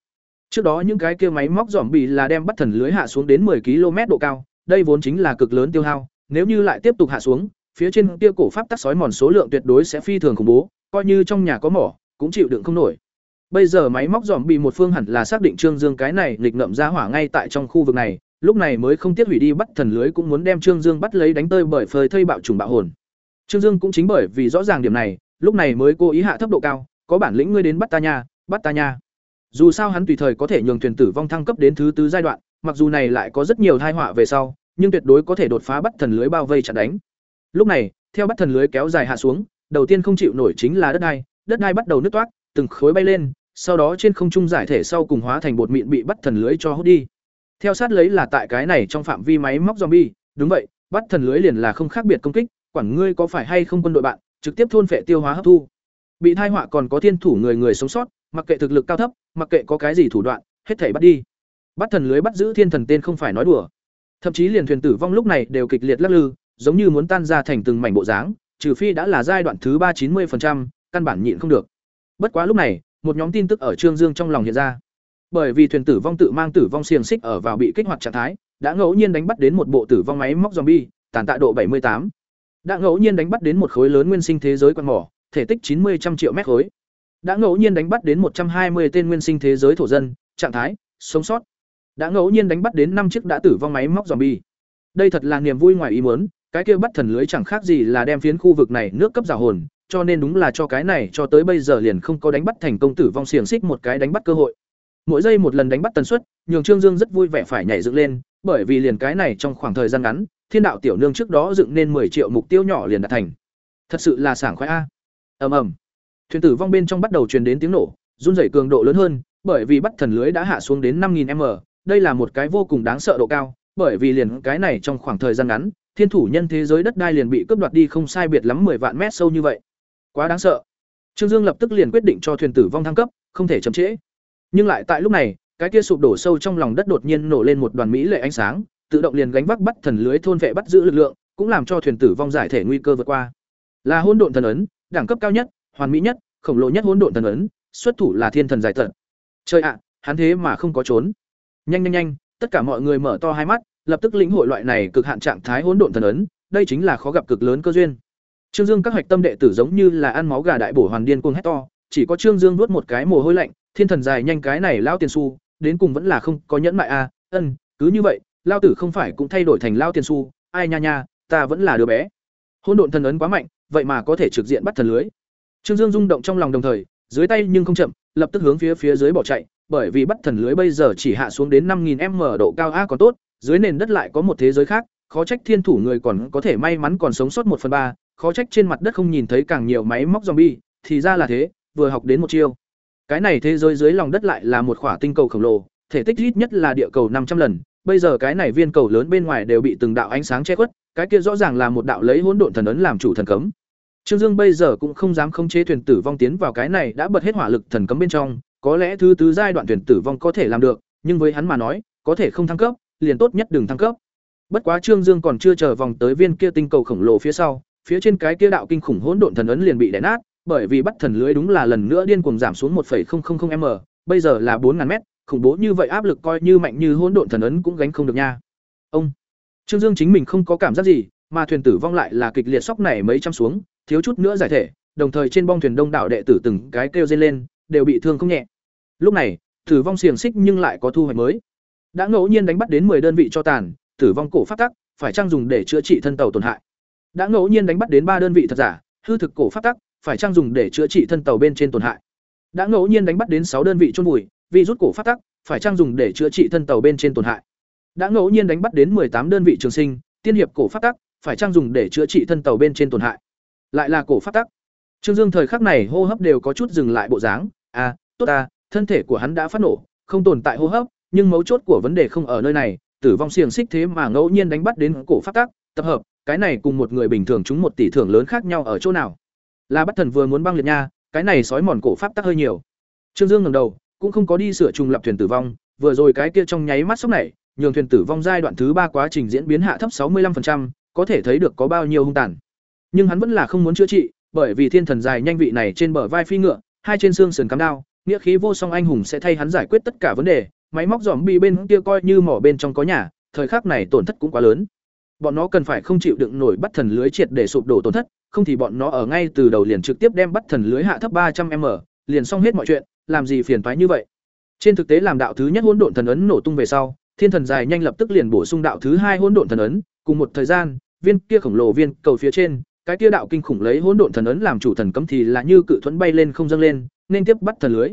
Trước đó những cái kia máy móc giỏm bị là đem bắt thần lưới hạ xuống đến 10 km độ cao, đây vốn chính là cực lớn tiêu hao, nếu như lại tiếp tục hạ xuống, phía trên kia cổ pháp tắc sói mòn số lượng tuyệt đối sẽ phi thường khủng bố, coi như trong nhà có mỏ, cũng chịu đựng không nổi. Bây giờ máy móc giỏm bị một phương hẳn là xác định Trương Dương cái này nghịch ngậm ra hỏa ngay tại trong khu vực này, lúc này mới không tiếc hủy đi bắt thần lưới cũng muốn đem Trương Dương bắt lấy đánh tơi bởi phơi thây bạo trùng bạo hồn. Trương Dương cũng chính bởi vì rõ ràng điểm này, lúc này mới cố ý hạ thấp độ cao, có bản lĩnh ngươi đến bắt ta nha, bắt ta nha. Dù sao hắn tùy thời có thể nhường thuyền tử vong thăng cấp đến thứ tư giai đoạn, mặc dù này lại có rất nhiều tai họa về sau, nhưng tuyệt đối có thể đột phá bắt thần lưới bao vây chặn đánh. Lúc này, theo bắt thần lưới kéo dài hạ xuống, đầu tiên không chịu nổi chính là đất đai, đất đai bắt đầu nứt toát, từng khối bay lên, sau đó trên không trung giải thể sau cùng hóa thành bột mịn bị bắt thần lưới cho hút đi. Theo sát lấy là tại cái này trong phạm vi máy móc zombie, đúng vậy, bắt thần lưới liền là không khác biệt công kích, quản ngươi có phải hay không quân đội bạn, trực tiếp thôn phệ tiêu hóa hấp thu. Bị thai họa còn có thiên thủ người người sống sót, mặc kệ thực lực cao thấp, mặc kệ có cái gì thủ đoạn, hết thảy bắt đi. Bắt thần lưới bắt giữ thiên thần tên không phải nói đùa. Thậm chí liền thuyền tử vong lúc này đều kịch liệt lắc lư, giống như muốn tan ra thành từng mảnh bộ dáng, trừ phi đã là giai đoạn thứ ba chín 30%, căn bản nhịn không được. Bất quá lúc này, một nhóm tin tức ở Trương Dương trong lòng hiện ra. Bởi vì thuyền tử vong tự mang tử vong xiềng xích ở vào bị kích hoạt trạng thái, đã ngẫu nhiên đánh bắt đến một bộ tử vong máy móc zombie, tàn tạ độ 78. Đã ngẫu nhiên đánh bắt đến một khối lớn nguyên sinh thế giới quan mỏ, thể tích 90 trăm triệu mét khối. Đã ngẫu nhiên đánh bắt đến 120 tên nguyên sinh thế giới thổ dân, trạng thái sống sót. Đã ngẫu nhiên đánh bắt đến năm chiếc đã tử vong máy móc zombie. Đây thật là niềm vui ngoài ý muốn, cái kia bắt thần lưới chẳng khác gì là đem phiến khu vực này nước cấp giả hồn, cho nên đúng là cho cái này cho tới bây giờ liền không có đánh bắt thành công tử vong xiềng xích một cái đánh bắt cơ hội. Mỗi giây một lần đánh bắt tần suất, nhường Trương Dương rất vui vẻ phải nhảy dựng lên, bởi vì liền cái này trong khoảng thời gian ngắn, Thiên đạo tiểu nương trước đó dựng nên 10 triệu mục tiêu nhỏ liền đạt thành. Thật sự là sảng khoái a. Ầm ầm. Thuyền tử vong bên trong bắt đầu truyền đến tiếng nổ, run rẩy cường độ lớn hơn, bởi vì bắt thần lưới đã hạ xuống đến 5000m, đây là một cái vô cùng đáng sợ độ cao, bởi vì liền cái này trong khoảng thời gian ngắn, thiên thủ nhân thế giới đất đai liền bị cướp đoạt đi không sai biệt lắm 10 vạn mét sâu như vậy. Quá đáng sợ. Trương Dương lập tức liền quyết định cho thuyền tử vong thăng cấp, không thể chậm trễ. Nhưng lại tại lúc này, cái kia sụp đổ sâu trong lòng đất đột nhiên nổ lên một đoàn mỹ lệ ánh sáng, tự động liền gánh vác bắt thần lưới thôn vệ bắt giữ lực lượng, cũng làm cho thuyền tử vong giải thể nguy cơ vượt qua. Là hôn độn thần ấn, đẳng cấp cao nhất, hoàn mỹ nhất, khổng lồ nhất hỗn độn thần ấn, xuất thủ là thiên thần giải tận. Chơi ạ, hắn thế mà không có trốn. Nhanh nhanh nhanh, tất cả mọi người mở to hai mắt, lập tức lĩnh hội loại này cực hạn trạng thái hỗn độn thần ấn, đây chính là khó gặp cực lớn cơ duyên. Trương Dương các hạch tâm đệ tử giống như là ăn máu gà đại bổ hoàn điên cuồng hét to, chỉ có Trương Dương nuốt một cái mồ hôi lạnh, thiên thần dài nhanh cái này lao tiền su, đến cùng vẫn là không có nhẫn mại a, à, ân, cứ như vậy, lao tử không phải cũng thay đổi thành lao tiền su, ai nha nha, ta vẫn là đứa bé. Hỗn độn thần ấn quá mạnh, vậy mà có thể trực diện bắt thần lưới. Trương Dương rung động trong lòng đồng thời, dưới tay nhưng không chậm, lập tức hướng phía phía dưới bỏ chạy, bởi vì bắt thần lưới bây giờ chỉ hạ xuống đến 5000m độ cao a còn tốt, dưới nền đất lại có một thế giới khác, khó trách thiên thủ người còn có thể may mắn còn sống sót một phần ba, khó trách trên mặt đất không nhìn thấy càng nhiều máy móc zombie, thì ra là thế, vừa học đến một chiêu. Cái này thế giới dưới lòng đất lại là một khỏa tinh cầu khổng lồ, thể tích ít nhất là địa cầu năm trăm lần, bây giờ cái này viên cầu lớn bên ngoài đều bị từng đạo ánh sáng che khuất, cái kia rõ ràng là một đạo lấy hỗn độn thần ấn làm chủ thần cấm. Trương Dương bây giờ cũng không dám khống chế thuyền tử vong tiến vào cái này đã bật hết hỏa lực thần cấm bên trong, có lẽ thứ tứ giai đoạn thuyền tử vong có thể làm được, nhưng với hắn mà nói, có thể không thăng cấp, liền tốt nhất đừng thăng cấp. Bất quá Trương Dương còn chưa chờ vòng tới viên kia tinh cầu khổng lồ phía sau, phía trên cái kia đạo kinh khủng hỗn độn thần ấn liền bị đè nát, bởi vì bắt thần lưới đúng là lần nữa điên cuồng giảm xuống 1.000m, bây giờ là 4000m, khủng bố như vậy áp lực coi như mạnh như hỗn độn thần ấn cũng gánh không được nha. Ông Trương Dương chính mình không có cảm giác gì, mà thuyền tử vong lại là kịch liệt sóc nảy mấy trăm xuống, thiếu chút nữa giải thể, đồng thời trên bong thuyền đông đảo đệ tử từng cái kêu dây lên, đều bị thương không nhẹ. Lúc này, tử vong xiềng xích nhưng lại có thu hoạch mới. Đã ngẫu nhiên đánh bắt đến 10 đơn vị cho tàn, tử vong cổ phát tắc, phải trang dùng để chữa trị thân tàu tổn hại. Đã ngẫu nhiên đánh bắt đến ba đơn vị thật giả, hư thực cổ phát tắc, phải trang dùng để chữa trị thân tàu bên trên tổn hại. Đã ngẫu nhiên đánh bắt đến sáu đơn vị chôn vùi, vi rút cổ phát tắc, phải trang dùng để chữa trị thân tàu bên trên tổn hại. Đã ngẫu nhiên đánh bắt đến tám đơn vị trường sinh, tiên hiệp cổ phát tắc, phải trang dùng để chữa trị thân tàu bên trên tổn hại. Lại là cổ pháp tắc. Trương Dương thời khắc này hô hấp đều có chút dừng lại bộ dáng, à, tốt à, thân thể của hắn đã phát nổ, không tồn tại hô hấp, nhưng mấu chốt của vấn đề không ở nơi này, tử vong xiềng xích thế mà ngẫu nhiên đánh bắt đến cổ pháp tắc, tập hợp, cái này cùng một người bình thường chúng một tỷ thưởng lớn khác nhau ở chỗ nào? La bắt Thần vừa muốn băng liệt nha, cái này sói mòn cổ pháp tắc hơi nhiều. Trương Dương ngẩng đầu, cũng không có đi sửa trùng lập thuyền tử vong, vừa rồi cái kia trong nháy mắt sốc này, nhường thuyền tử vong giai đoạn thứ ba quá trình diễn biến hạ thấp 65%, có thể thấy được có bao nhiêu hung tàn. Nhưng hắn vẫn là không muốn chữa trị, bởi vì thiên thần dài nhanh vị này trên bờ vai phi ngựa, hai trên xương sườn cắm đao, nghĩa khí vô song anh hùng sẽ thay hắn giải quyết tất cả vấn đề, máy móc giòm bi bên kia coi như mỏ bên trong có nhà, thời khắc này tổn thất cũng quá lớn. Bọn nó cần phải không chịu đựng nổi bắt thần lưới triệt để sụp đổ tổn thất, không thì bọn nó ở ngay từ đầu liền trực tiếp đem bắt thần lưới hạ thấp 300m, liền xong hết mọi chuyện, làm gì phiền toái như vậy. Trên thực tế làm đạo thứ nhất hỗn độn thần ấn nổ tung về sau, thiên thần dài nhanh lập tức liền bổ sung đạo thứ hai hỗn độn thần ấn, cùng một thời gian, viên kia khổng lồ viên cầu phía trên, cái kia đạo kinh khủng lấy hỗn độn thần ấn làm chủ thần cấm thì là như cự thuẫn bay lên không dâng lên, nên tiếp bắt thần lưới.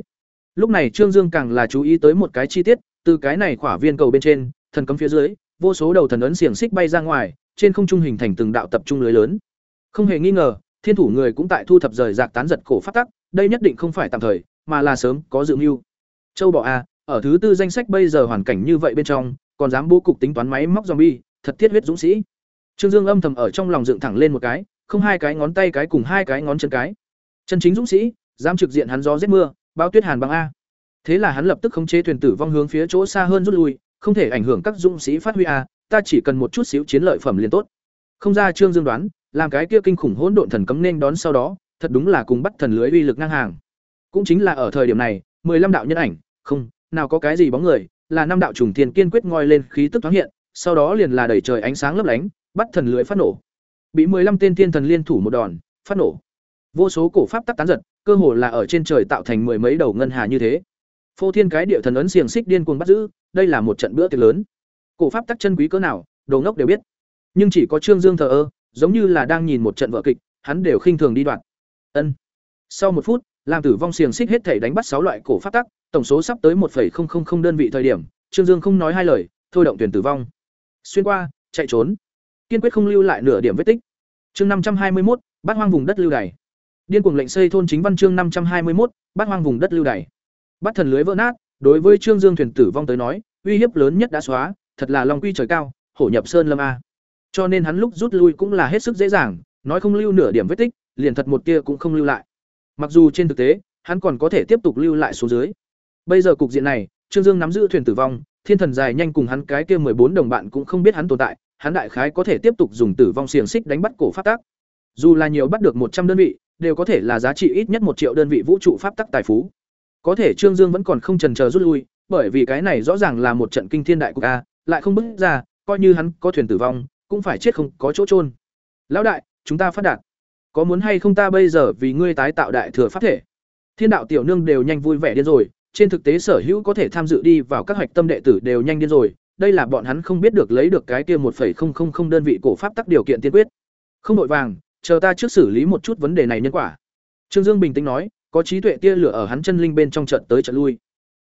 Lúc này Trương Dương càng là chú ý tới một cái chi tiết, từ cái này khỏa viên cầu bên trên, thần cấm phía dưới, vô số đầu thần ấn xiềng xích bay ra ngoài, trên không trung hình thành từng đạo tập trung lưới lớn. Không hề nghi ngờ, thiên thủ người cũng tại thu thập rời rạc tán giật cổ phát tắc, đây nhất định không phải tạm thời, mà là sớm có dự mưu. Châu bò a, ở thứ tư danh sách bây giờ hoàn cảnh như vậy bên trong, còn dám bố cục tính toán máy móc zombie, thật thiết huyết dũng sĩ. Trương Dương âm thầm ở trong lòng dựng thẳng lên một cái, không hai cái ngón tay cái cùng hai cái ngón chân cái. Chân chính dũng sĩ, dám trực diện hắn gió rét mưa, bao tuyết hàn băng a. Thế là hắn lập tức khống chế thuyền tử vong hướng phía chỗ xa hơn rút lui, không thể ảnh hưởng các dũng sĩ phát huy a, ta chỉ cần một chút xíu chiến lợi phẩm liền tốt. Không ra Trương Dương đoán, làm cái kia kinh khủng hỗn độn thần cấm nên đón sau đó, thật đúng là cùng bắt thần lưới uy lực ngang hàng. Cũng chính là ở thời điểm này, mười lăm đạo nhân ảnh, không, nào có cái gì bóng người, là năm đạo trùng tiền kiên quyết ngoi lên khí tức thoáng hiện, sau đó liền là đẩy trời ánh sáng lấp lánh, bắt thần lưới phát nổ. Bị mười lăm tên thiên thần liên thủ một đòn, phát nổ. Vô số cổ pháp tắc tán giật, cơ hồ là ở trên trời tạo thành mười mấy đầu ngân hà như thế. Phô thiên cái địa thần ấn xiềng xích điên cuồng bắt giữ, đây là một trận bữa tiệc lớn. Cổ pháp tắc chân quý cỡ nào, đồ ngốc đều biết. Nhưng chỉ có Trương Dương thờ ơ, giống như là đang nhìn một trận vở kịch, hắn đều khinh thường đi đoạn. Ân. Sau một phút, làm tử vong xiềng xích hết thể đánh bắt sáu loại cổ pháp tắc, tổng số sắp tới 1.000 đơn vị thời điểm, Trương Dương không nói hai lời, thôi động tuyển tử vong. Xuyên qua, chạy trốn, kiên quyết không lưu lại nửa điểm vết tích. Chương 521, bát hoang vùng đất lưu đày. Điên cuồng lệnh xây thôn chính văn chương 521, bát hoang vùng đất lưu đày. Bắt thần lưới vỡ nát, đối với Trương Dương thuyền tử vong tới nói, uy hiếp lớn nhất đã xóa, thật là long quy trời cao, hổ nhập sơn lâm a. Cho nên hắn lúc rút lui cũng là hết sức dễ dàng, nói không lưu nửa điểm vết tích, liền thật một tia cũng không lưu lại. Mặc dù trên thực tế, hắn còn có thể tiếp tục lưu lại số dưới. Bây giờ cục diện này, Trương Dương nắm giữ thuyền tử vong, thiên thần dài nhanh cùng hắn cái kia bốn đồng bạn cũng không biết hắn tồn tại, hắn đại khái có thể tiếp tục dùng tử vong xiềng xích đánh bắt cổ pháp tắc. Dù là nhiều bắt được một trăm đơn vị, đều có thể là giá trị ít nhất một triệu đơn vị vũ trụ pháp tắc tài phú. Có thể Trương Dương vẫn còn không trần chờ rút lui, bởi vì cái này rõ ràng là một trận kinh thiên đại cục a, lại không bước ra, coi như hắn có thuyền tử vong, cũng phải chết không có chỗ trôn. Lão đại, chúng ta phát đạt. Có muốn hay không ta bây giờ vì ngươi tái tạo đại thừa pháp thể? Thiên đạo tiểu nương đều nhanh vui vẻ điên rồi, trên thực tế sở hữu có thể tham dự đi vào các hoạch tâm đệ tử đều nhanh điên rồi, đây là bọn hắn không biết được lấy được cái kia 1.000 đơn vị cổ pháp tắc điều kiện tiên quyết. Không đội vàng, chờ ta trước xử lý một chút vấn đề này nhân quả. Trương Dương bình tĩnh nói, có trí tuệ tia lửa ở hắn chân linh bên trong trận tới trận lui.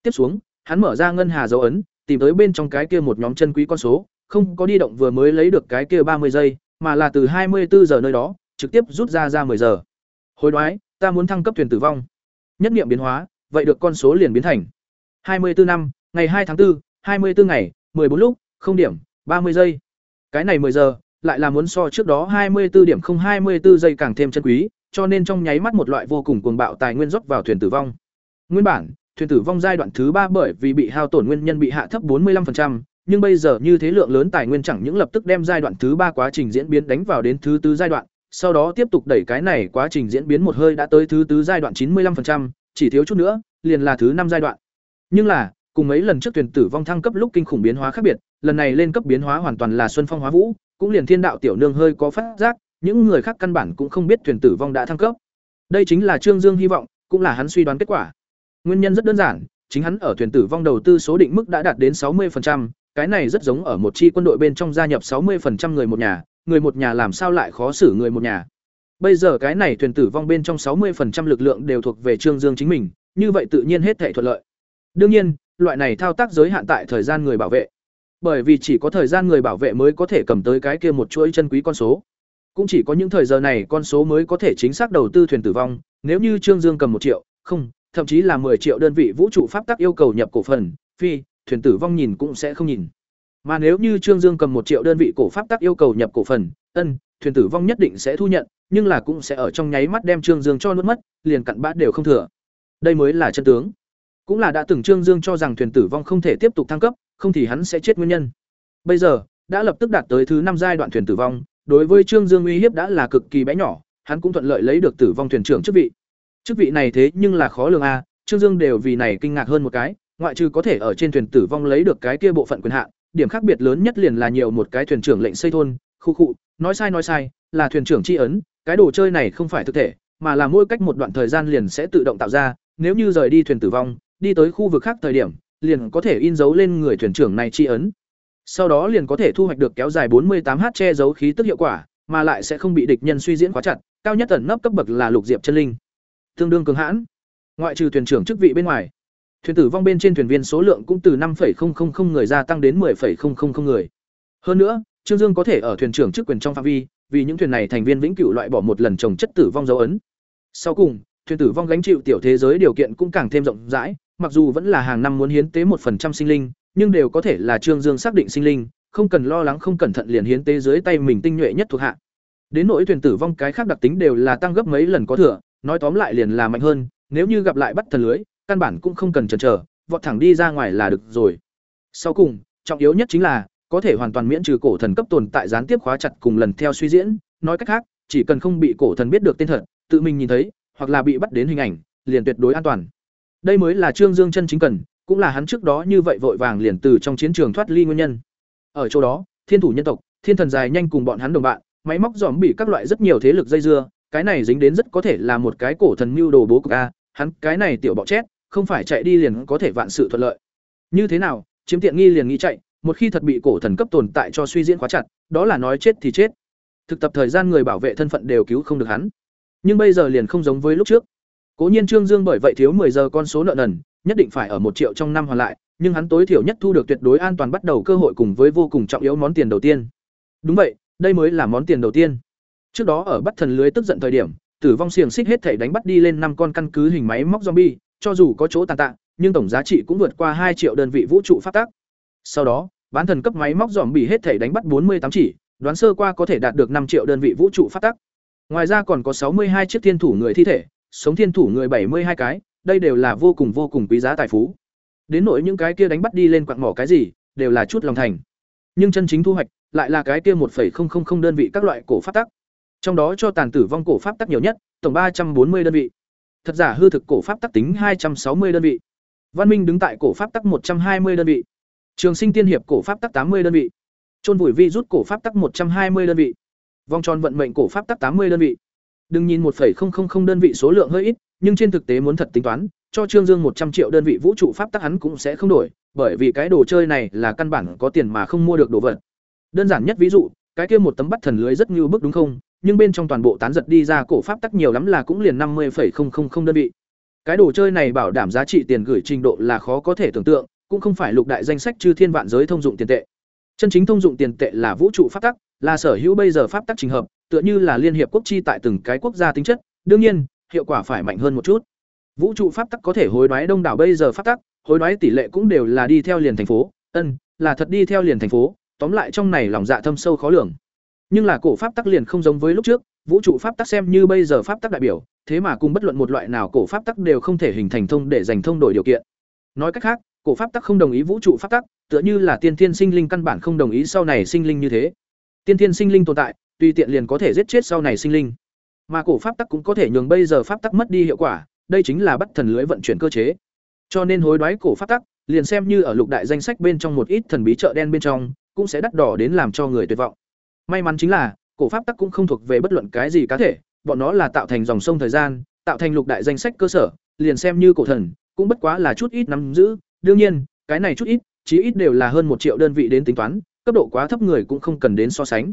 Tiếp xuống, hắn mở ra ngân hà dấu ấn, tìm tới bên trong cái kia một nhóm chân quý con số, không có đi động vừa mới lấy được cái kia ba mươi giây, mà là từ hai mươi bốn giờ nơi đó, trực tiếp rút ra ra 10 giờ. Hồi đoái, ta muốn thăng cấp thuyền tử vong. Nhất niệm biến hóa, vậy được con số liền biến thành 24 năm, ngày 2 tháng 4, 24 ngày, 14 lúc, không điểm, 30 giây. Cái này 10 giờ, lại là muốn so trước đó 24 điểm không 24 giây càng thêm chân quý, cho nên trong nháy mắt một loại vô cùng cuồng bạo tài nguyên rót vào thuyền tử vong. Nguyên bản, thuyền tử vong giai đoạn thứ ba bởi vì bị hao tổn nguyên nhân bị hạ thấp 45%, nhưng bây giờ như thế lượng lớn tài nguyên chẳng những lập tức đem giai đoạn thứ ba quá trình diễn biến đánh vào đến thứ tư giai đoạn, sau đó tiếp tục đẩy cái này quá trình diễn biến một hơi đã tới thứ tứ giai đoạn 95%, chỉ thiếu chút nữa, liền là thứ năm giai đoạn. Nhưng là, cùng mấy lần trước tuyển tử vong thăng cấp lúc kinh khủng biến hóa khác biệt, lần này lên cấp biến hóa hoàn toàn là xuân phong hóa vũ, cũng liền thiên đạo tiểu nương hơi có phát giác, những người khác căn bản cũng không biết tuyển tử vong đã thăng cấp. Đây chính là Trương Dương hy vọng, cũng là hắn suy đoán kết quả. Nguyên nhân rất đơn giản, chính hắn ở tuyển tử vong đầu tư số định mức đã đạt đến 60%, cái này rất giống ở một chi quân đội bên trong gia nhập 60% người một nhà, người một nhà làm sao lại khó xử người một nhà. Bây giờ cái này thuyền tử vong bên trong 60% lực lượng đều thuộc về Trương Dương chính mình, như vậy tự nhiên hết thảy thuận lợi. Đương nhiên, loại này thao tác giới hạn tại thời gian người bảo vệ. Bởi vì chỉ có thời gian người bảo vệ mới có thể cầm tới cái kia một chuỗi chân quý con số. Cũng chỉ có những thời giờ này con số mới có thể chính xác đầu tư thuyền tử vong, nếu như Trương Dương cầm một triệu, không, thậm chí là 10 triệu đơn vị vũ trụ pháp tắc yêu cầu nhập cổ phần, phi, thuyền tử vong nhìn cũng sẽ không nhìn. Mà nếu như Trương Dương cầm một triệu đơn vị cổ pháp tắc yêu cầu nhập cổ phần, ân, thuyền tử vong nhất định sẽ thu nhận, nhưng là cũng sẽ ở trong nháy mắt đem Trương Dương cho nuốt mất, liền cặn bã đều không thừa. Đây mới là chân tướng. Cũng là đã từng Trương Dương cho rằng thuyền tử vong không thể tiếp tục thăng cấp, không thì hắn sẽ chết nguyên nhân. Bây giờ, đã lập tức đạt tới thứ năm giai đoạn thuyền tử vong, đối với Trương Dương uy hiếp đã là cực kỳ bé nhỏ, hắn cũng thuận lợi lấy được tử vong thuyền trưởng chức vị. Chức vị này thế nhưng là khó lường a, Trương Dương đều vì này kinh ngạc hơn một cái, ngoại trừ có thể ở trên thuyền tử vong lấy được cái kia bộ phận quyền hạn, điểm khác biệt lớn nhất liền là nhiều một cái thuyền trưởng lệnh xây thôn, khu cụ, nói sai nói sai, là thuyền trưởng tri ấn, cái đồ chơi này không phải thực thể, mà là mỗi cách một đoạn thời gian liền sẽ tự động tạo ra, nếu như rời đi thuyền tử vong, đi tới khu vực khác thời điểm, liền có thể in dấu lên người thuyền trưởng này chi ấn. Sau đó liền có thể thu hoạch được kéo dài 48h che giấu khí tức hiệu quả, mà lại sẽ không bị địch nhân suy diễn quá chặt, cao nhất ẩn nấp cấp bậc là lục diệp chân linh. Tương đương cường hãn. Ngoại trừ thuyền trưởng chức vị bên ngoài, thuyền tử vong bên trên thuyền viên số lượng cũng từ 5,000 người gia tăng đến 10,000 người. Hơn nữa, Trương Dương có thể ở thuyền trưởng chức quyền trong phạm vi, vì những thuyền này thành viên vĩnh cửu loại bỏ một lần trồng chất tử vong dấu ấn. Sau cùng, thuyền tử vong gánh chịu tiểu thế giới điều kiện cũng càng thêm rộng rãi, mặc dù vẫn là hàng năm muốn hiến tế một phần trăm sinh linh, nhưng đều có thể là Trương Dương xác định sinh linh, không cần lo lắng không cẩn thận liền hiến tế dưới tay mình tinh nhuệ nhất thuộc hạ. Đến nỗi thuyền tử vong cái khác đặc tính đều là tăng gấp mấy lần có thừa, nói tóm lại liền là mạnh hơn, nếu như gặp lại bắt thần lưới, căn bản cũng không cần chần chờ, vọt thẳng đi ra ngoài là được rồi. Sau cùng, trọng yếu nhất chính là có thể hoàn toàn miễn trừ cổ thần cấp tồn tại gián tiếp khóa chặt cùng lần theo suy diễn, nói cách khác, chỉ cần không bị cổ thần biết được tên thật, tự mình nhìn thấy, hoặc là bị bắt đến hình ảnh, liền tuyệt đối an toàn. Đây mới là Trương Dương chân chính cần, cũng là hắn trước đó như vậy vội vàng liền từ trong chiến trường thoát ly nguyên nhân. Ở chỗ đó, thiên thủ nhân tộc, thiên thần dài nhanh cùng bọn hắn đồng bạn, máy móc giòm bị các loại rất nhiều thế lực dây dưa, cái này dính đến rất có thể là một cái cổ thần mưu đồ bố cục a, hắn cái này tiểu bọ chết, không phải chạy đi liền có thể vạn sự thuận lợi. Như thế nào, chiếm tiện nghi liền nghĩ chạy, một khi thật bị cổ thần cấp tồn tại cho suy diễn khóa chặt, đó là nói chết thì chết. Thực tập thời gian người bảo vệ thân phận đều cứu không được hắn. Nhưng bây giờ liền không giống với lúc trước. Cố nhiên Trương Dương bởi vậy thiếu 10 giờ con số nợ nần, nhất định phải ở một triệu trong năm hoàn lại, nhưng hắn tối thiểu nhất thu được tuyệt đối an toàn bắt đầu cơ hội cùng với vô cùng trọng yếu món tiền đầu tiên. Đúng vậy, đây mới là món tiền đầu tiên. Trước đó ở bắt thần lưới tức giận thời điểm, tử vong xiềng xích hết thảy đánh bắt đi lên năm con căn cứ hình máy móc zombie, cho dù có chỗ tàn tạ, nhưng tổng giá trị cũng vượt qua hai triệu đơn vị vũ trụ phát tác. Sau đó, bán thần cấp máy móc zombie hết thảy đánh bắt 48 chỉ, đoán sơ qua có thể đạt được 5 triệu đơn vị vũ trụ phát tác. Ngoài ra còn có 62 chiếc thiên thủ người thi thể, sống thiên thủ người 72 cái, đây đều là vô cùng vô cùng quý giá tài phú. Đến nỗi những cái kia đánh bắt đi lên quặng mỏ cái gì, đều là chút lòng thành. Nhưng chân chính thu hoạch lại là cái kia 1.000 đơn vị các loại cổ pháp tắc. Trong đó cho tàn tử vong cổ pháp tắc nhiều nhất, tổng 340 đơn vị. Thật giả hư thực cổ pháp tắc tính 260 đơn vị. Văn Minh đứng tại cổ pháp tắc 120 đơn vị. Trường Sinh Tiên hiệp cổ pháp tắc 80 đơn vị. Trôn vùi vi rút cổ pháp tắc 120 đơn vị. Vòng tròn vận mệnh cổ pháp tắc 80 đơn vị. Đừng nhìn 1.000 đơn vị số lượng hơi ít, nhưng trên thực tế muốn thật tính toán, cho Trương Dương 100 triệu đơn vị vũ trụ pháp tắc hắn cũng sẽ không đổi, bởi vì cái đồ chơi này là căn bản có tiền mà không mua được đồ vật. Đơn giản nhất ví dụ, cái kia một tấm bắt thần lưới rất như bức đúng không? Nhưng bên trong toàn bộ tán giật đi ra cổ pháp tắc nhiều lắm là cũng liền 50.000 đơn vị. Cái đồ chơi này bảo đảm giá trị tiền gửi trình độ là khó có thể tưởng tượng, cũng không phải lục đại danh sách chư thiên vạn giới thông dụng tiền tệ. Chân chính thông dụng tiền tệ là vũ trụ pháp tắc, là sở hữu bây giờ pháp tắc trình hợp, tựa như là liên hiệp quốc chi tại từng cái quốc gia tính chất, đương nhiên, hiệu quả phải mạnh hơn một chút. Vũ trụ pháp tắc có thể hối đoái đông đảo bây giờ pháp tắc, hối đoái tỷ lệ cũng đều là đi theo liền thành phố, ân, là thật đi theo liền thành phố, tóm lại trong này lòng dạ thâm sâu khó lường. Nhưng là cổ pháp tắc liền không giống với lúc trước, vũ trụ pháp tắc xem như bây giờ pháp tắc đại biểu, thế mà cùng bất luận một loại nào cổ pháp tắc đều không thể hình thành thông để giành thông đổi điều kiện. Nói cách khác, cổ pháp tắc không đồng ý vũ trụ pháp tắc, tựa như là tiên thiên sinh linh căn bản không đồng ý sau này sinh linh như thế. Tiên thiên sinh linh tồn tại, tùy tiện liền có thể giết chết sau này sinh linh. Mà cổ pháp tắc cũng có thể nhường bây giờ pháp tắc mất đi hiệu quả, đây chính là bắt thần lưới vận chuyển cơ chế. Cho nên hối đoái cổ pháp tắc, liền xem như ở lục đại danh sách bên trong một ít thần bí chợ đen bên trong, cũng sẽ đắt đỏ đến làm cho người tuyệt vọng. May mắn chính là, cổ pháp tắc cũng không thuộc về bất luận cái gì cá thể, bọn nó là tạo thành dòng sông thời gian, tạo thành lục đại danh sách cơ sở, liền xem như cổ thần, cũng bất quá là chút ít nắm giữ, đương nhiên, cái này chút ít, chí ít đều là hơn một triệu đơn vị đến tính toán, cấp độ quá thấp người cũng không cần đến so sánh.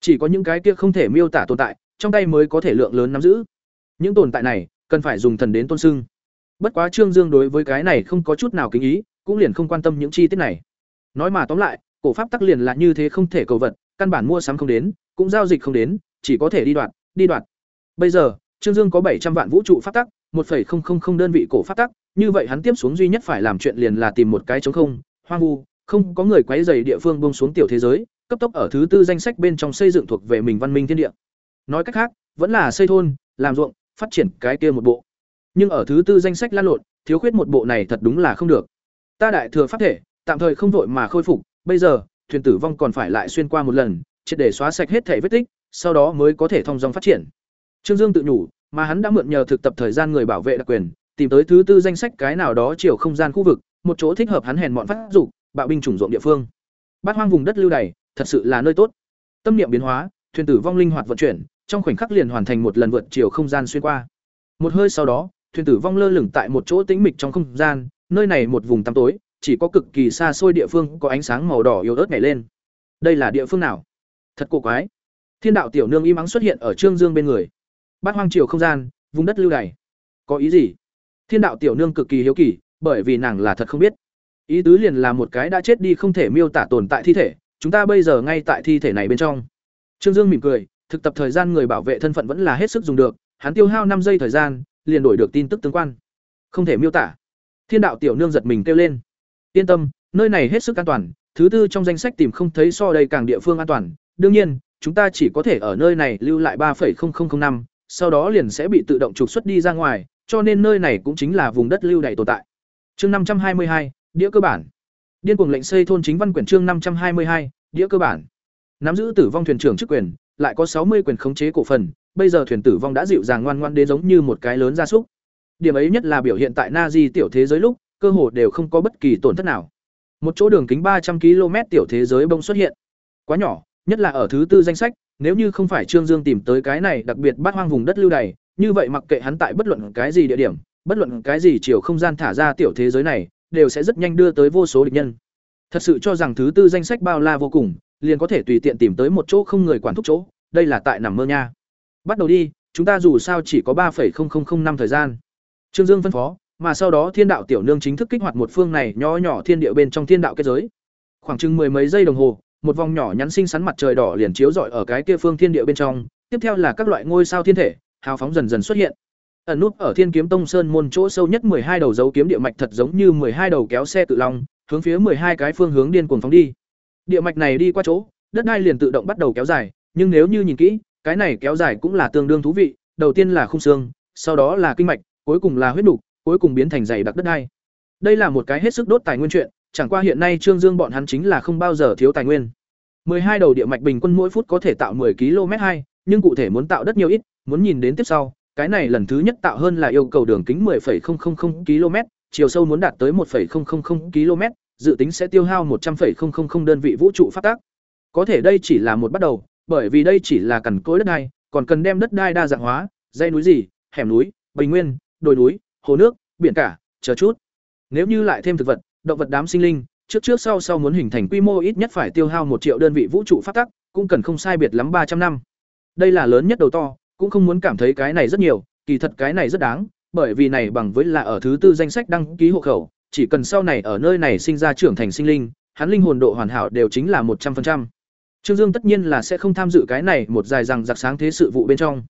Chỉ có những cái kia không thể miêu tả tồn tại, trong tay mới có thể lượng lớn nắm giữ. Những tồn tại này, cần phải dùng thần đến tôn sưng. Bất quá Trương Dương đối với cái này không có chút nào kính ý, cũng liền không quan tâm những chi tiết này. Nói mà tóm lại, cổ pháp tắc liền là như thế không thể cầu vật, căn bản mua sắm không đến, cũng giao dịch không đến, chỉ có thể đi đoạt, đi đoạt. Bây giờ, Trương Dương có bảy trăm vạn vũ trụ pháp tắc, 1.000 đơn vị cổ pháp tắc, như vậy hắn tiếp xuống duy nhất phải làm chuyện liền là tìm một cái trống không, hoang vu, không có người quấy rầy địa phương buông xuống tiểu thế giới, cấp tốc ở thứ tư danh sách bên trong xây dựng thuộc về mình văn minh thiên địa. Nói cách khác, vẫn là xây thôn, làm ruộng, phát triển cái kia một bộ. Nhưng ở thứ tư danh sách lan lộn, thiếu khuyết một bộ này thật đúng là không được. Ta đại thừa pháp thể, tạm thời không vội mà khôi phục, bây giờ, thuyền tử vong còn phải lại xuyên qua một lần, triệt để xóa sạch hết thể vết tích, sau đó mới có thể thông dong phát triển. Trương Dương tự nhủ, mà hắn đã mượn nhờ thực tập thời gian người bảo vệ đặc quyền, tìm tới thứ tư danh sách cái nào đó chiều không gian khu vực, một chỗ thích hợp hắn hèn mọn phát dục, bạo binh chủng ruộng địa phương. Bát hoang vùng đất lưu đày, thật sự là nơi tốt. Tâm niệm biến hóa, thuyền tử vong linh hoạt vận chuyển, trong khoảnh khắc liền hoàn thành một lần vượt chiều không gian xuyên qua. Một hơi sau đó, thuyền tử vong lơ lửng tại một chỗ tĩnh mịch trong không gian, nơi này một vùng tăm tối, chỉ có cực kỳ xa xôi địa phương có ánh sáng màu đỏ yếu ớt nhảy lên. Đây là địa phương nào? Thật cổ quái. Thiên đạo tiểu nương im mắng xuất hiện ở Trương Dương bên người. Bát hoang chiều không gian, vùng đất lưu đày. Có ý gì? Thiên đạo tiểu nương cực kỳ hiếu kỳ, bởi vì nàng là thật không biết. Ý tứ liền là một cái đã chết đi không thể miêu tả tồn tại thi thể, chúng ta bây giờ ngay tại thi thể này bên trong. Trương Dương mỉm cười, thực tập thời gian người bảo vệ thân phận vẫn là hết sức dùng được, hắn tiêu hao năm giây thời gian, liền đổi được tin tức tương quan. Không thể miêu tả. Thiên đạo tiểu nương giật mình kêu lên. Yên tâm, nơi này hết sức an toàn, thứ tư trong danh sách tìm không thấy so đây càng địa phương an toàn, đương nhiên, chúng ta chỉ có thể ở nơi này lưu lại 3.0005, sau đó liền sẽ bị tự động trục xuất đi ra ngoài, cho nên nơi này cũng chính là vùng đất lưu đày tồn tại. Chương 522, đĩa cơ bản. Điên cuồng lệnh xây thôn chính văn quyển chương 522, đĩa cơ bản. Nắm giữ tử vong thuyền trưởng chức quyền, lại có 60 quyền khống chế cổ phần, bây giờ thuyền tử vong đã dịu dàng ngoan ngoãn đến giống như một cái lớn gia súc. Điểm ấy nhất là biểu hiện tại Nazi tiểu thế giới lúc, cơ hồ đều không có bất kỳ tổn thất nào. Một chỗ đường kính 300 km tiểu thế giới bông xuất hiện. Quá nhỏ, nhất là ở thứ tư danh sách, nếu như không phải Trương Dương tìm tới cái này đặc biệt bắt hoang vùng đất lưu đày, như vậy mặc kệ hắn tại bất luận cái gì địa điểm, bất luận cái gì chiều không gian thả ra tiểu thế giới này, đều sẽ rất nhanh đưa tới vô số địch nhân. Thật sự cho rằng thứ tư danh sách bao la vô cùng, liền có thể tùy tiện tìm tới một chỗ không người quản thúc chỗ, đây là tại nằm mơ nha. Bắt đầu đi, chúng ta dù sao chỉ có 3.0005 năm thời gian. Trương Dương phân phó, mà sau đó Thiên đạo tiểu nương chính thức kích hoạt một phương này nhỏ nhỏ thiên địa bên trong thiên đạo kết giới. Khoảng chừng mười mấy giây đồng hồ, một vòng nhỏ nhắn xinh xắn mặt trời đỏ liền chiếu rọi ở cái kia phương thiên địa bên trong, tiếp theo là các loại ngôi sao thiên thể, hào phóng dần dần xuất hiện. Ẩn nút ở Thiên Kiếm Tông Sơn môn chỗ sâu nhất hai đầu dấu kiếm địa mạch thật giống như hai đầu kéo xe tự long, hướng phía hai cái phương hướng điên cuồng phóng đi. Địa mạch này đi qua chỗ, đất đai liền tự động bắt đầu kéo dài, nhưng nếu như nhìn kỹ, cái này kéo dài cũng là tương đương thú vị, đầu tiên là khung xương, sau đó là kinh mạch, cuối cùng là huyết nục, cuối cùng biến thành dày đặc đất đai. Đây là một cái hết sức đốt tài nguyên chuyện, chẳng qua hiện nay Trương Dương bọn hắn chính là không bao giờ thiếu tài nguyên. 12 đầu địa mạch bình quân mỗi phút có thể tạo 10 km 2, nhưng cụ thể muốn tạo đất nhiều ít, muốn nhìn đến tiếp sau, cái này lần thứ nhất tạo hơn là yêu cầu đường kính 10,000 km, chiều sâu muốn đạt tới 1,000 km, dự tính sẽ tiêu hao 100,000 đơn vị vũ trụ phát tác. Có thể đây chỉ là một bắt đầu, bởi vì đây chỉ là cằn cối đất đai, còn cần đem đất đai đa dạng hóa, dãy núi gì, hẻm núi, bình nguyên, đồi núi, hồ nước, biển cả, chờ chút. Nếu như lại thêm thực vật, động vật đám sinh linh, trước trước sau sau muốn hình thành quy mô ít nhất phải tiêu hao một triệu đơn vị vũ trụ phát tắc, cũng cần không sai biệt lắm ba trăm năm. Đây là lớn nhất đầu to, cũng không muốn cảm thấy cái này rất nhiều, kỳ thật cái này rất đáng, bởi vì này bằng với là ở thứ tư danh sách đăng ký hộ khẩu, chỉ cần sau này ở nơi này sinh ra trưởng thành sinh linh, hắn linh hồn độ hoàn hảo đều chính là một trăm 100%. Trương Dương tất nhiên là sẽ không tham dự cái này một dài rằng giặc sáng thế sự vụ bên trong.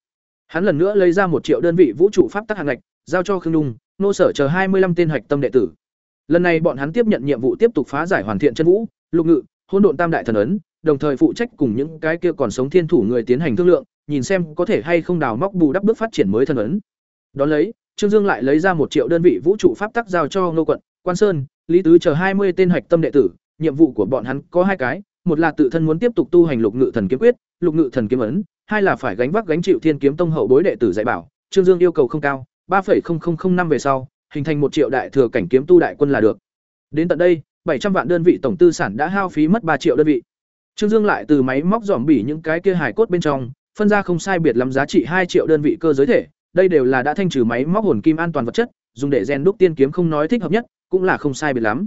Hắn lần nữa lấy ra một triệu đơn vị vũ trụ pháp tắc hạng ngạch, giao cho Khương Dung, nô sở chờ hai mươi 25 tên hạch tâm đệ tử. Lần này bọn hắn tiếp nhận nhiệm vụ tiếp tục phá giải hoàn thiện chân vũ, lục ngự, hỗn độn tam đại thần ấn, đồng thời phụ trách cùng những cái kia còn sống thiên thủ người tiến hành thương lượng, nhìn xem có thể hay không đào móc bù đắp bước phát triển mới thần ấn. Đó lấy, Trương Dương lại lấy ra một triệu đơn vị vũ trụ pháp tắc giao cho Ngô quận, Quan Sơn, Lý Tứ chờ hai mươi tên hạch tâm đệ tử, nhiệm vụ của bọn hắn có hai cái, một là tự thân muốn tiếp tục tu hành lục ngự thần kiếm quyết, lục ngự thần kiếm ấn, hai là phải gánh vác gánh chịu thiên kiếm tông hậu bối đệ tử dạy bảo. Trương Dương yêu cầu không cao, 3.0005 năm về sau, hình thành một triệu đại thừa cảnh kiếm tu đại quân là được. Đến tận đây, 700 vạn đơn vị tổng tư sản đã hao phí mất 3 triệu đơn vị. Trương Dương lại từ máy móc giòm bỉ những cái kia hài cốt bên trong, phân ra không sai biệt lắm giá trị 2 triệu đơn vị cơ giới thể, đây đều là đã thanh trừ máy móc hồn kim an toàn vật chất, dùng để rèn đúc tiên kiếm không nói thích hợp nhất, cũng là không sai biệt lắm.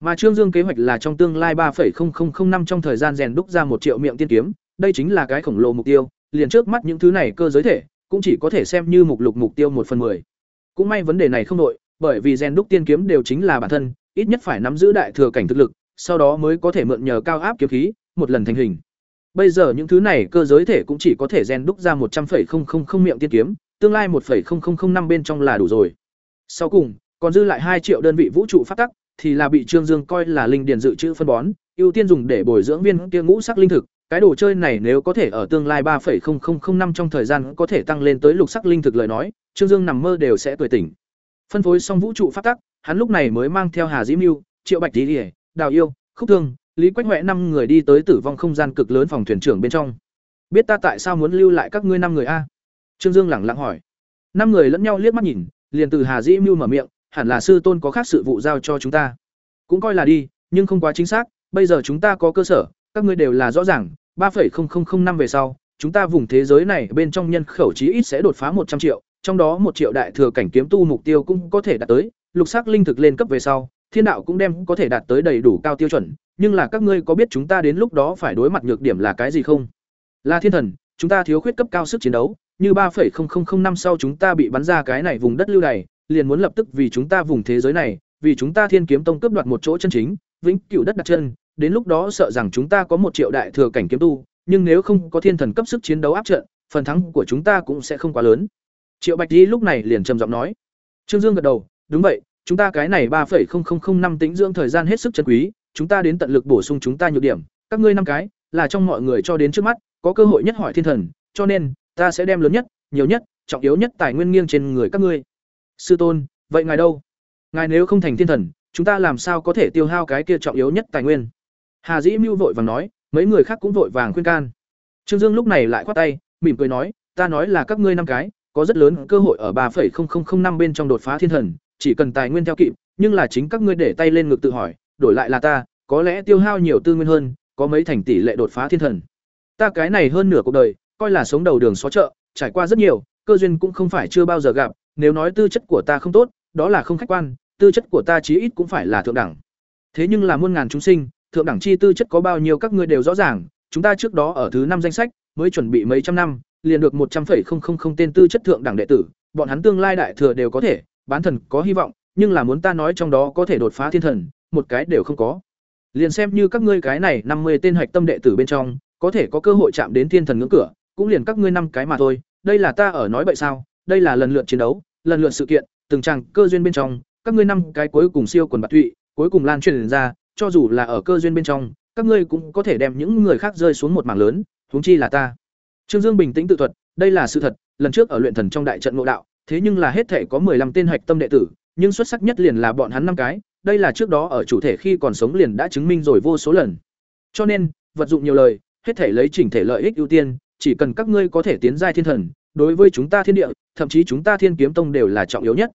Mà Trương Dương kế hoạch là trong tương lai 3.0005 trong thời gian rèn đúc ra một triệu miệng tiên kiếm, đây chính là cái khổng lồ mục tiêu, liền trước mắt những thứ này cơ giới thể, cũng chỉ có thể xem như mục lục mục tiêu một phần 10. Cũng may vấn đề này không nội, bởi vì rèn đúc tiên kiếm đều chính là bản thân, ít nhất phải nắm giữ đại thừa cảnh thực lực, sau đó mới có thể mượn nhờ cao áp kiếm khí, một lần thành hình. Bây giờ những thứ này cơ giới thể cũng chỉ có thể rèn đúc ra một trăm 100,000 miệng tiên kiếm, tương lai 1,0005 bên trong là đủ rồi. Sau cùng, còn dư lại hai triệu đơn vị vũ trụ phát tắc, thì là bị Trương Dương coi là linh điền dự trữ phân bón, ưu tiên dùng để bồi dưỡng viên kia ngũ sắc linh thực, cái đồ chơi này nếu có thể ở tương lai 3,0005 trong thời gian có thể tăng lên tới lục sắc linh thực lời nói, Trương Dương nằm mơ đều sẽ tuổi tỉnh. Phân phối xong vũ trụ phát tắc, hắn lúc này mới mang theo Hà Dĩ Mưu, Triệu Bạch Tỷ, Đào Yêu, Khúc Thương, Lý Quách huệ năm người đi tới tử vong không gian cực lớn phòng thuyền trưởng bên trong. Biết ta tại sao muốn lưu lại các ngươi năm người a? Trương Dương lẳng lặng hỏi. Năm người lẫn nhau liếc mắt nhìn, liền từ Hà Dĩ Mưu mở miệng, hẳn là sư tôn có khác sự vụ giao cho chúng ta. Cũng coi là đi, nhưng không quá chính xác, bây giờ chúng ta có cơ sở, các ngươi đều là rõ ràng, 3.0005 năm về sau, chúng ta vùng thế giới này bên trong nhân khẩu chí ít sẽ đột phá một trăm triệu, trong đó một triệu đại thừa cảnh kiếm tu mục tiêu cũng có thể đạt tới, lục sắc linh thực lên cấp về sau, thiên đạo cũng đem có thể đạt tới đầy đủ cao tiêu chuẩn, nhưng là các ngươi có biết chúng ta đến lúc đó phải đối mặt nhược điểm là cái gì không? Là thiên thần, chúng ta thiếu khuyết cấp cao sức chiến đấu, như 3.0005 năm sau chúng ta bị bắn ra cái này vùng đất lưu này, liền muốn lập tức vì chúng ta vùng thế giới này, vì chúng ta Thiên Kiếm Tông cướp đoạt một chỗ chân chính, vĩnh cửu đất đặt chân, đến lúc đó sợ rằng chúng ta có một triệu đại thừa cảnh kiếm tu, nhưng nếu không có thiên thần cấp sức chiến đấu áp trận, phần thắng của chúng ta cũng sẽ không quá lớn. Triệu Bạch Di lúc này liền trầm giọng nói. Trương Dương gật đầu, đúng vậy, chúng ta cái này 3.0005 tính dưỡng thời gian hết sức chân quý, chúng ta đến tận lực bổ sung chúng ta nhược điểm, các ngươi năm cái, là trong mọi người cho đến trước mắt, có cơ hội nhất hỏi thiên thần, cho nên, ta sẽ đem lớn nhất, nhiều nhất, trọng yếu nhất tài nguyên nghiêng trên người các ngươi. Sư tôn, vậy ngài đâu? Ngài nếu không thành thiên thần, chúng ta làm sao có thể tiêu hao cái kia trọng yếu nhất tài nguyên? Hà Dĩ Mưu vội vàng nói, mấy người khác cũng vội vàng khuyên can. Trương Dương lúc này lại khoát tay, mỉm cười nói, ta nói là các ngươi năm cái, có rất lớn cơ hội ở 3.0005 bên trong đột phá thiên thần, chỉ cần tài nguyên theo kịp, nhưng là chính các ngươi để tay lên ngực tự hỏi, đổi lại là ta, có lẽ tiêu hao nhiều tư nguyên hơn, có mấy thành tỷ lệ đột phá thiên thần. Ta cái này hơn nửa cuộc đời, coi là sống đầu đường xó chợ, trải qua rất nhiều, cơ duyên cũng không phải chưa bao giờ gặp, nếu nói tư chất của ta không tốt, đó là không khách quan, tư chất của ta chí ít cũng phải là thượng đẳng. Thế nhưng là muôn ngàn chúng sinh, thượng đẳng chi tư chất có bao nhiêu các ngươi đều rõ ràng, chúng ta trước đó ở thứ năm danh sách, mới chuẩn bị mấy trăm năm, liền được một trăm linh tên tư chất thượng đẳng đệ tử, bọn hắn tương lai đại thừa đều có thể, bán thần có hy vọng, nhưng là muốn ta nói trong đó có thể đột phá thiên thần, một cái đều không có. Liền xem như các ngươi cái này năm mươi tên hạch tâm đệ tử bên trong, có thể có cơ hội chạm đến thiên thần ngưỡng cửa, cũng liền các ngươi năm cái mà thôi, đây là ta ở nói bậy sao? Đây là lần lượt chiến đấu, lần lượt sự kiện, từng tràng cơ duyên bên trong, các ngươi năm cái cuối cùng siêu quần bạc thụy cuối cùng lan truyền ra, cho dù là ở cơ duyên bên trong, các ngươi cũng có thể đem những người khác rơi xuống một mảng lớn, huống chi là ta. Trương Dương bình tĩnh tự thuật, đây là sự thật, lần trước ở luyện thần trong đại trận ngộ đạo, thế nhưng là hết thể có 15 tên hạch tâm đệ tử, nhưng xuất sắc nhất liền là bọn hắn năm cái, đây là trước đó ở chủ thể khi còn sống liền đã chứng minh rồi vô số lần. Cho nên, vật dụng nhiều lời, hết thể lấy chỉnh thể lợi ích ưu tiên, chỉ cần các ngươi có thể tiến giai thiên thần, đối với chúng ta thiên địa, thậm chí chúng ta Thiên Kiếm Tông đều là trọng yếu nhất.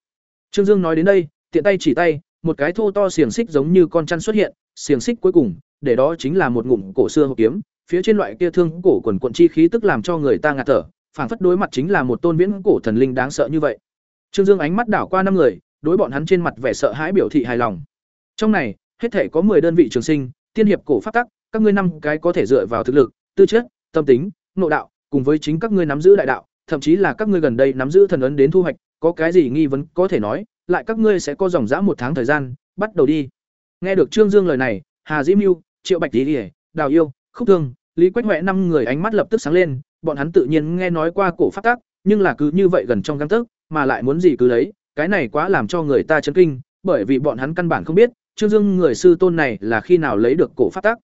Trương Dương nói đến đây, tiện tay chỉ tay, một cái thô to xiềng xích giống như con chăn xuất hiện, xiềng xích cuối cùng, để đó chính là một ngụm cổ xưa hộp kiếm, phía trên loại kia thương cổ quần quần chi khí tức làm cho người ta ngạt thở, phảng phất đối mặt chính là một tôn viễn cổ thần linh đáng sợ như vậy. Trương Dương ánh mắt đảo qua năm người, đối bọn hắn trên mặt vẻ sợ hãi biểu thị hài lòng. Trong này, hết thể có 10 đơn vị trường sinh, tiên hiệp cổ pháp tắc, các ngươi năm cái có thể dựa vào thực lực, tư chất, tâm tính, nội đạo, cùng với chính các ngươi nắm giữ đại đạo, thậm chí là các ngươi gần đây nắm giữ thần ấn đến thu hoạch, có cái gì nghi vấn có thể nói, lại các ngươi sẽ có dòng dã một tháng thời gian, bắt đầu đi. Nghe được Trương Dương lời này, Hà Dĩ Mưu, Triệu Bạch Tỷ, Đào Yêu, Khúc Thương, Lý Quách Hoè năm người ánh mắt lập tức sáng lên, bọn hắn tự nhiên nghe nói qua cổ pháp tắc, nhưng là cứ như vậy gần trong gang tấc, mà lại muốn gì cứ lấy, cái này quá làm cho người ta chấn kinh, bởi vì bọn hắn căn bản không biết, Trương Dương người sư tôn này là khi nào lấy được cổ pháp tắc.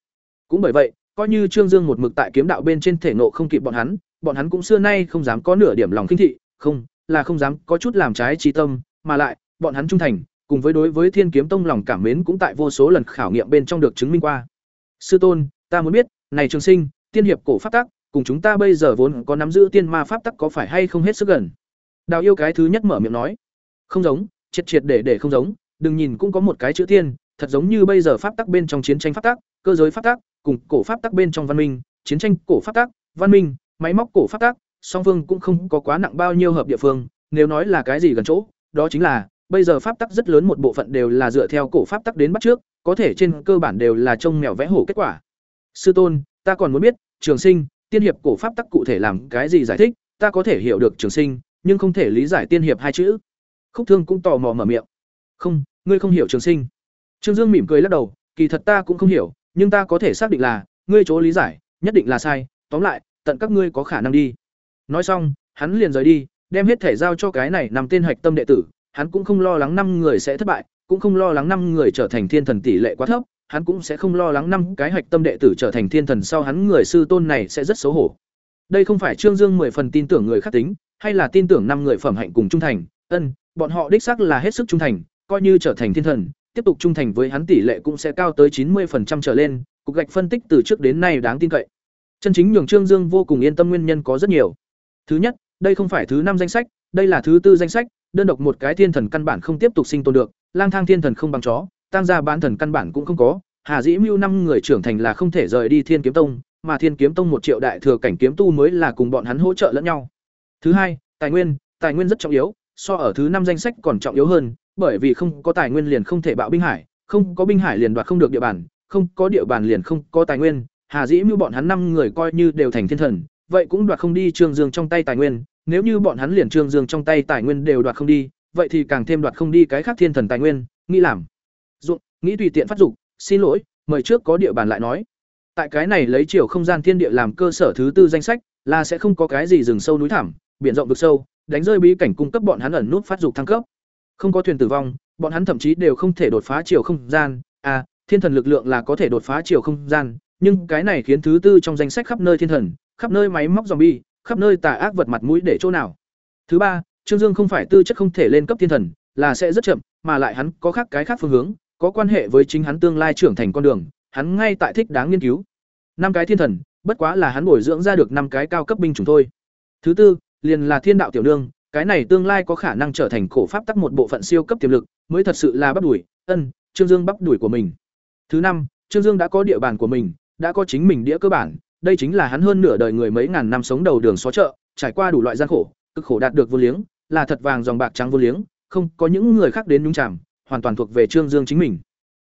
Cũng bởi vậy, coi như Trương Dương một mực tại kiếm đạo bên trên thể nộ không kịp bọn hắn, bọn hắn cũng xưa nay không dám có nửa điểm lòng khinh thị, không, là không dám có chút làm trái trí tâm, mà lại, bọn hắn trung thành, cùng với đối với Thiên Kiếm Tông lòng cảm mến cũng tại vô số lần khảo nghiệm bên trong được chứng minh qua. Sư tôn, ta muốn biết, này Trường Sinh, tiên hiệp cổ pháp tắc, cùng chúng ta bây giờ vốn có nắm giữ tiên ma pháp tắc có phải hay không hết sức gần. Đào yêu cái thứ nhất mở miệng nói, không giống, triệt triệt để để không giống, đừng nhìn cũng có một cái chữ tiên, thật giống như bây giờ pháp tắc bên trong chiến tranh pháp tắc, cơ giới pháp tắc, cùng cổ pháp tắc bên trong văn minh, chiến tranh cổ pháp tắc, văn minh, máy móc cổ pháp tắc, song phương cũng không có quá nặng bao nhiêu hợp địa phương, nếu nói là cái gì gần chỗ, đó chính là bây giờ pháp tắc rất lớn một bộ phận đều là dựa theo cổ pháp tắc đến bắt trước, có thể trên cơ bản đều là trông mèo vẽ hổ kết quả. Sư tôn, ta còn muốn biết, Trường Sinh, tiên hiệp cổ pháp tắc cụ thể làm cái gì giải thích, ta có thể hiểu được Trường Sinh, nhưng không thể lý giải tiên hiệp hai chữ. Khúc Thương cũng tò mò mở miệng. "Không, ngươi không hiểu Trường Sinh." Trương Dương mỉm cười lắc đầu, "Kỳ thật ta cũng không hiểu, nhưng ta có thể xác định là, ngươi chỗ lý giải, nhất định là sai, tóm lại, tận các ngươi có khả năng đi." Nói xong, hắn liền rời đi, đem hết thể giao cho cái này nằm tên hạch tâm đệ tử, hắn cũng không lo lắng năm người sẽ thất bại, cũng không lo lắng năm người trở thành thiên thần tỷ lệ quá thấp, hắn cũng sẽ không lo lắng năm cái hạch tâm đệ tử trở thành thiên thần sau hắn người sư tôn này sẽ rất xấu hổ. Đây không phải Trương Dương mười phần tin tưởng người khác tính, hay là tin tưởng năm người phẩm hạnh cùng trung thành, ân, bọn họ đích xác là hết sức trung thành, coi như trở thành thiên thần, tiếp tục trung thành với hắn tỷ lệ cũng sẽ cao tới chín 90% trở lên, cục gạch phân tích từ trước đến nay đáng tin cậy. Chân chính nhường Trương Dương vô cùng yên tâm nguyên nhân có rất nhiều. Thứ nhất, đây không phải thứ năm danh sách, đây là thứ tư danh sách, đơn độc một cái thiên thần căn bản không tiếp tục sinh tồn được, lang thang thiên thần không bằng chó, tăng gia bán thần căn bản cũng không có, Hà Dĩ Mưu năm người trưởng thành là không thể rời đi Thiên Kiếm Tông, mà Thiên Kiếm Tông một triệu đại thừa cảnh kiếm tu mới là cùng bọn hắn hỗ trợ lẫn nhau. Thứ hai, tài nguyên, tài nguyên rất trọng yếu, so ở thứ năm danh sách còn trọng yếu hơn, bởi vì không có tài nguyên liền không thể bạo binh hải, không có binh hải liền đoạt không được địa bàn, không có địa bàn liền không có tài nguyên, Hà Dĩ Mưu bọn hắn năm người coi như đều thành thiên thần, vậy cũng đoạt không đi Trương Dương trong tay tài nguyên, nếu như bọn hắn liền Trương Dương trong tay tài nguyên đều đoạt không đi, vậy thì càng thêm đoạt không đi cái khác thiên thần tài nguyên, nghĩ làm. Dụng, nghĩ tùy tiện phát dục, xin lỗi, mời trước có địa bàn lại nói. Tại cái này lấy chiều không gian thiên địa làm cơ sở thứ tư danh sách, là sẽ không có cái gì rừng sâu núi thẳm, biển rộng vực sâu, đánh rơi bí cảnh cung cấp bọn hắn ẩn nút phát dục thăng cấp. Không có thuyền tử vong, bọn hắn thậm chí đều không thể đột phá chiều không gian, à, thiên thần lực lượng là có thể đột phá chiều không gian, nhưng cái này khiến thứ tư trong danh sách khắp nơi thiên thần, khắp nơi máy móc zombie, khắp nơi tà ác vật mặt mũi để chỗ nào. Thứ ba, Trương Dương không phải tư chất không thể lên cấp thiên thần, là sẽ rất chậm, mà lại hắn có khác cái khác phương hướng, có quan hệ với chính hắn tương lai trưởng thành con đường, hắn ngay tại thích đáng nghiên cứu. Năm cái thiên thần, bất quá là hắn bồi dưỡng ra được năm cái cao cấp binh chủng thôi. Thứ tư, liền là thiên đạo tiểu nương, cái này tương lai có khả năng trở thành cổ pháp tắc một bộ phận siêu cấp tiềm lực, mới thật sự là bắp đuổi, ân, Trương Dương bắp đuổi của mình. Thứ năm, Trương Dương đã có địa bàn của mình, đã có chính mình đĩa cơ bản, đây chính là hắn hơn nửa đời người mấy ngàn năm sống đầu đường xó chợ, trải qua đủ loại gian khổ, cực khổ đạt được vô liếng, là thật vàng dòng bạc trắng vô liếng, không có những người khác đến nhúng chàm, hoàn toàn thuộc về Trương Dương chính mình.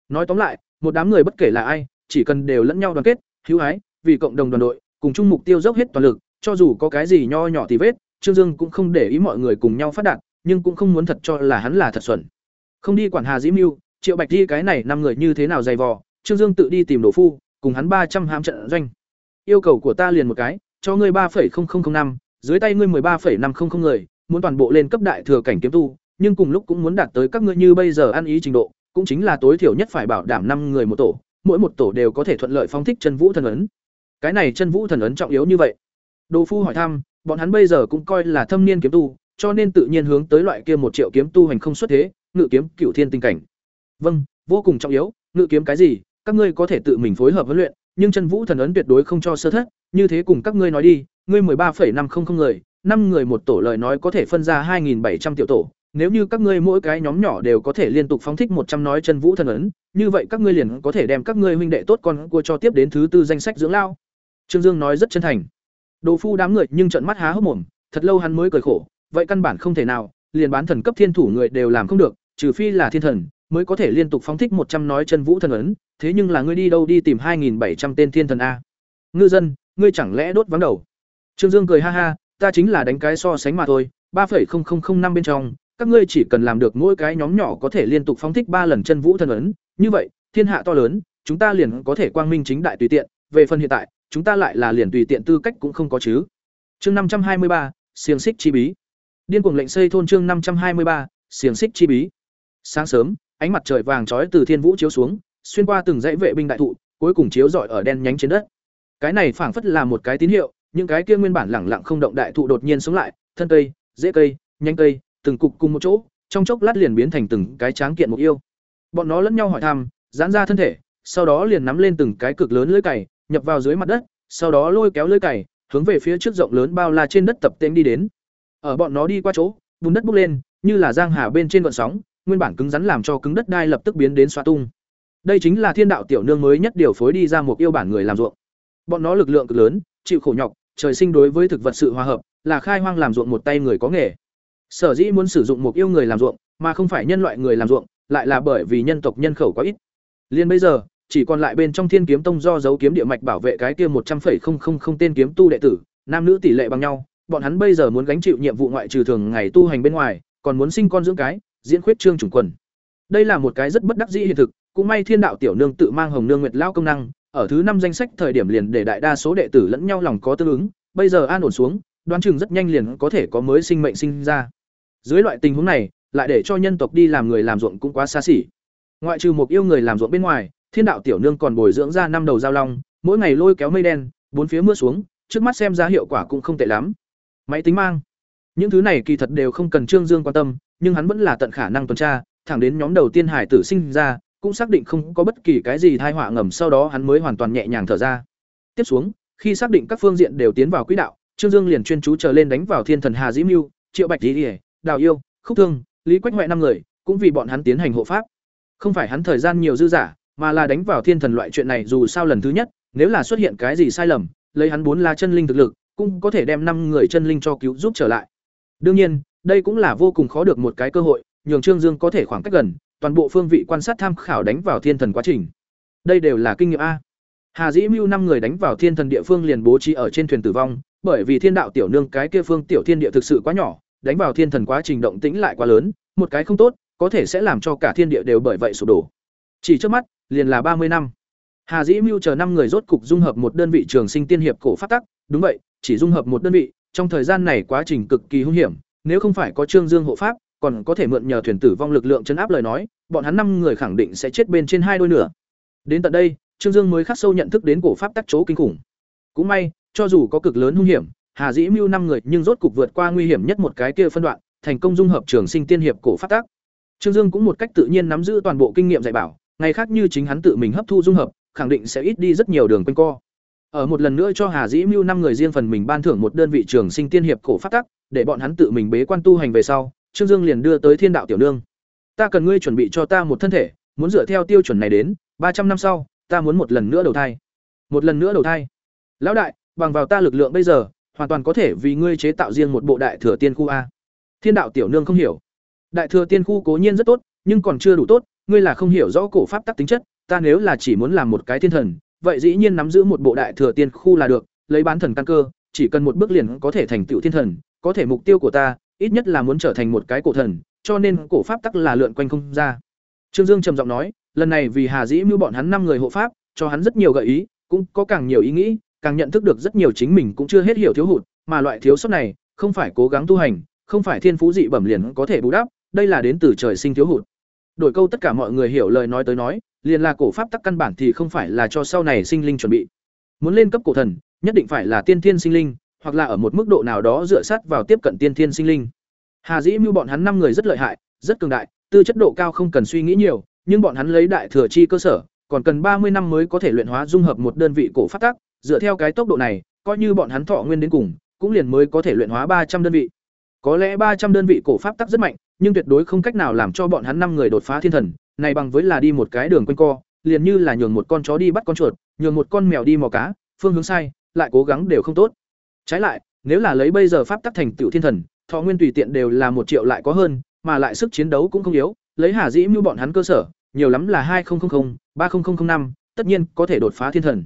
Nói tóm lại, một đám người bất kể là ai, chỉ cần đều lẫn nhau đoàn kết, hữu ái, vì cộng đồng đoàn đội, cùng chung mục tiêu dốc hết toàn lực, cho dù có cái gì nho nhỏ thì vết, Trương Dương cũng không để ý mọi người cùng nhau phát đạt, nhưng cũng không muốn thật cho là hắn là thật xuẩn. Không đi quản Hà Dĩ Mưu, Triệu Bạch Di cái này năm người như thế nào dày vò, Trương Dương tự đi tìm đồ phu, cùng hắn ba trăm hãm trận doanh. Yêu cầu của ta liền một cái, cho ngươi ba năm, dưới tay ngươi ba năm 13,500 người, muốn toàn bộ lên cấp đại thừa cảnh kiếm tu, nhưng cùng lúc cũng muốn đạt tới các ngươi như bây giờ ăn ý trình độ, cũng chính là tối thiểu nhất phải bảo đảm năm người một tổ, mỗi một tổ đều có thể thuận lợi phóng thích chân vũ thần ấn. Cái này chân vũ thần ấn trọng yếu như vậy. Đồ Phu hỏi thăm, bọn hắn bây giờ cũng coi là thâm niên kiếm tu, cho nên tự nhiên hướng tới loại kia một triệu kiếm tu hành không xuất thế, ngự kiếm cửu thiên tinh cảnh. Vâng, vô cùng trọng yếu, ngự kiếm cái gì, các ngươi có thể tự mình phối hợp huấn luyện, nhưng chân vũ thần ấn tuyệt đối không cho sơ thất, như thế cùng các ngươi nói đi, ngươi ba năm không không người, năm người một tổ lời nói có thể phân ra 2700 tiểu tổ, nếu như các ngươi mỗi cái nhóm nhỏ đều có thể liên tục phóng thích một trăm nói chân vũ thần ấn, như vậy các ngươi liền có thể đem các ngươi huynh đệ tốt con cua cho tiếp đến thứ tư danh sách dưỡng lao. Trương Dương nói rất chân thành. Đồ phu đám người nhưng trợn mắt há hốc mồm, thật lâu hắn mới cười khổ, vậy căn bản không thể nào, liền bán thần cấp thiên thủ người đều làm không được, trừ phi là thiên thần mới có thể liên tục phóng thích một trăm nói chân vũ thần ấn, thế nhưng là ngươi đi đâu đi tìm 2700 tên thiên thần a? Ngư dân, ngươi chẳng lẽ đốt vắng đầu? Trương Dương cười ha ha, ta chính là đánh cái so sánh mà thôi, 3.0005 bên trong, các ngươi chỉ cần làm được mỗi cái nhóm nhỏ có thể liên tục phóng thích ba lần chân vũ thần ấn, như vậy, thiên hạ to lớn, chúng ta liền có thể quang minh chính đại tùy tiện, về phần hiện tại, chúng ta lại là liền tùy tiện tư cách cũng không có chứ. Chương 523, xiềng xích chi bí. Điên cuồng lệnh xây thôn chương 523, xiềng xích chi bí. Sáng sớm, ánh mặt trời vàng chói từ thiên vũ chiếu xuống, xuyên qua từng dãy vệ binh đại thụ, cuối cùng chiếu rọi ở đen nhánh trên đất. Cái này phảng phất là một cái tín hiệu, những cái kia nguyên bản lẳng lặng không động đại thụ đột nhiên sống lại, thân cây, rễ cây, nhánh cây, từng cục cùng một chỗ, trong chốc lát liền biến thành từng cái tráng kiện mục yêu. Bọn nó lẫn nhau hỏi thăm, giãn ra thân thể, sau đó liền nắm lên từng cái cực lớn lưỡi cày, nhập vào dưới mặt đất, sau đó lôi kéo lưỡi cày, hướng về phía trước rộng lớn bao la trên đất tập tên đi đến. Ở bọn nó đi qua chỗ, bùn đất bốc lên, như là giang hà bên trên gợn sóng, nguyên bản cứng rắn làm cho cứng đất đai lập tức biến đến xóa tung. Đây chính là thiên đạo tiểu nương mới nhất điều phối đi ra một yêu bản người làm ruộng. Bọn nó lực lượng cực lớn, chịu khổ nhọc, trời sinh đối với thực vật sự hòa hợp, là khai hoang làm ruộng một tay người có nghề. Sở dĩ muốn sử dụng một yêu người làm ruộng, mà không phải nhân loại người làm ruộng, lại là bởi vì nhân tộc nhân khẩu quá ít. Liên bây giờ, chỉ còn lại bên trong Thiên Kiếm Tông do dấu kiếm địa mạch bảo vệ cái kia một trăm 100,000 tên kiếm tu đệ tử, nam nữ tỷ lệ bằng nhau, bọn hắn bây giờ muốn gánh chịu nhiệm vụ ngoại trừ thường ngày tu hành bên ngoài, còn muốn sinh con dưỡng cái, diễn khuyết trương chủng quần. Đây là một cái rất bất đắc dĩ hiện thực, cũng may Thiên đạo tiểu nương tự mang Hồng Nương Nguyệt lao công năng, ở thứ năm danh sách thời điểm liền để đại đa số đệ tử lẫn nhau lòng có tương ứng, bây giờ an ổn xuống, đoán chừng rất nhanh liền có thể có mới sinh mệnh sinh ra. Dưới loại tình huống này, lại để cho nhân tộc đi làm người làm ruộng cũng quá xa xỉ. Ngoại trừ một yêu người làm ruộng bên ngoài, Thiên đạo tiểu nương còn bồi dưỡng ra năm đầu giao long, mỗi ngày lôi kéo mây đen, bốn phía mưa xuống, trước mắt xem ra hiệu quả cũng không tệ lắm. Máy tính mang. Những thứ này kỳ thật đều không cần Trương Dương quan tâm, nhưng hắn vẫn là tận khả năng tuần tra, thẳng đến nhóm đầu tiên hải tử sinh ra, cũng xác định không có bất kỳ cái gì thai họa ngầm sau đó hắn mới hoàn toàn nhẹ nhàng thở ra. Tiếp xuống, khi xác định các phương diện đều tiến vào quỹ đạo, Trương Dương liền chuyên chú chờ lên đánh vào Thiên Thần Hà Dĩ Mưu, Triệu Bạch Tỷ, Đào Yêu, Khúc Thương, Lý Quách ngoại năm người, cũng vì bọn hắn tiến hành hộ pháp. Không phải hắn thời gian nhiều dư giả, mà là đánh vào Thiên Thần loại chuyện này dù sao lần thứ nhất, nếu là xuất hiện cái gì sai lầm, lấy hắn bốn la chân linh thực lực, cũng có thể đem năm người chân linh cho cứu giúp trở lại. Đương nhiên, đây cũng là vô cùng khó được một cái cơ hội, nhường Trương Dương có thể khoảng cách gần, toàn bộ phương vị quan sát tham khảo đánh vào thiên thần quá trình. Đây đều là kinh nghiệm a. Hà Dĩ Mưu năm người đánh vào thiên thần địa phương liền bố trí ở trên thuyền tử vong, bởi vì thiên đạo tiểu nương cái kia phương tiểu thiên địa thực sự quá nhỏ, đánh vào thiên thần quá trình động tĩnh lại quá lớn, một cái không tốt, có thể sẽ làm cho cả thiên địa đều bởi vậy sụp đổ. Chỉ trước mắt, liền là ba mươi năm. Hà Dĩ Mưu chờ năm người rốt cục dung hợp một đơn vị trường sinh tiên hiệp cổ pháp tắc, đúng vậy, chỉ dung hợp một đơn vị, trong thời gian này quá trình cực kỳ hung hiểm, nếu không phải có Trương Dương hộ pháp, còn có thể mượn nhờ thuyền tử vong lực lượng chấn áp lời nói, bọn hắn năm người khẳng định sẽ chết bên trên hai đôi nửa. Đến tận đây, Trương Dương mới khắc sâu nhận thức đến cổ pháp tắc chỗ kinh khủng. Cũng may, cho dù có cực lớn hung hiểm, Hà Dĩ Mưu năm người nhưng rốt cục vượt qua nguy hiểm nhất một cái kia phân đoạn, thành công dung hợp trường sinh tiên hiệp cổ pháp tắc. Trương Dương cũng một cách tự nhiên nắm giữ toàn bộ kinh nghiệm dạy bảo, ngày khác như chính hắn tự mình hấp thu dung hợp, khẳng định sẽ ít đi rất nhiều đường quanh co. Ở một lần nữa cho Hà Dĩ Mưu năm người riêng phần mình ban thưởng một đơn vị trường sinh tiên hiệp cổ pháp tắc, để bọn hắn tự mình bế quan tu hành về sau, Trương Dương liền đưa tới Thiên đạo tiểu nương. Ta cần ngươi chuẩn bị cho ta một thân thể, muốn dựa theo tiêu chuẩn này đến, ba trăm năm sau, ta muốn một lần nữa đầu thai. Một lần nữa đầu thai. Lão đại, bằng vào ta lực lượng bây giờ, hoàn toàn có thể vì ngươi chế tạo riêng một bộ đại thừa tiên khu a. Thiên đạo tiểu nương không hiểu. Đại thừa tiên khu cố nhiên rất tốt, nhưng còn chưa đủ tốt, ngươi là không hiểu rõ cổ pháp tắc tính chất, ta nếu là chỉ muốn làm một cái thiên thần, vậy dĩ nhiên nắm giữ một bộ đại thừa tiên khu là được, lấy bán thần căn cơ, chỉ cần một bước liền có thể thành tựu thiên thần, có thể mục tiêu của ta, ít nhất là muốn trở thành một cái cổ thần, cho nên cổ pháp tắc là lượn quanh không ra. Trương Dương trầm giọng nói, lần này vì Hà Dĩ Mưu bọn hắn năm người hộ pháp, cho hắn rất nhiều gợi ý, cũng có càng nhiều ý nghĩ, càng nhận thức được rất nhiều chính mình cũng chưa hết hiểu thiếu hụt, mà loại thiếu sót này, không phải cố gắng tu hành, không phải thiên phú dị bẩm liền có thể bù đắp, đây là đến từ trời sinh thiếu hụt. Đổi câu tất cả mọi người hiểu lời nói tới nói, liền là cổ pháp tắc căn bản thì không phải là cho sau này sinh linh chuẩn bị. Muốn lên cấp cổ thần, nhất định phải là tiên thiên sinh linh, hoặc là ở một mức độ nào đó dựa sát vào tiếp cận tiên thiên sinh linh. Hà Dĩ Mưu bọn hắn năm người rất lợi hại, rất cường đại, tư chất độ cao không cần suy nghĩ nhiều, nhưng bọn hắn lấy đại thừa chi cơ sở, còn cần ba mươi năm mới có thể luyện hóa dung hợp một đơn vị cổ pháp tắc, dựa theo cái tốc độ này, coi như bọn hắn thọ nguyên đến cùng, cũng liền mới có thể luyện hóa ba trăm đơn vị. Có lẽ ba trăm đơn vị cổ pháp tắc rất mạnh, nhưng tuyệt đối không cách nào làm cho bọn hắn năm người đột phá thiên thần, này bằng với là đi một cái đường quanh co, liền như là nhường một con chó đi bắt con chuột, nhường một con mèo đi mò cá, phương hướng sai, lại cố gắng đều không tốt. Trái lại, nếu là lấy bây giờ pháp tắc thành tiểu thiên thần, thọ nguyên tùy tiện đều là một triệu lại có hơn, mà lại sức chiến đấu cũng không yếu, lấy Hà Dĩ như bọn hắn cơ sở, nhiều lắm là hai 2000, 30005, tất nhiên có thể đột phá thiên thần.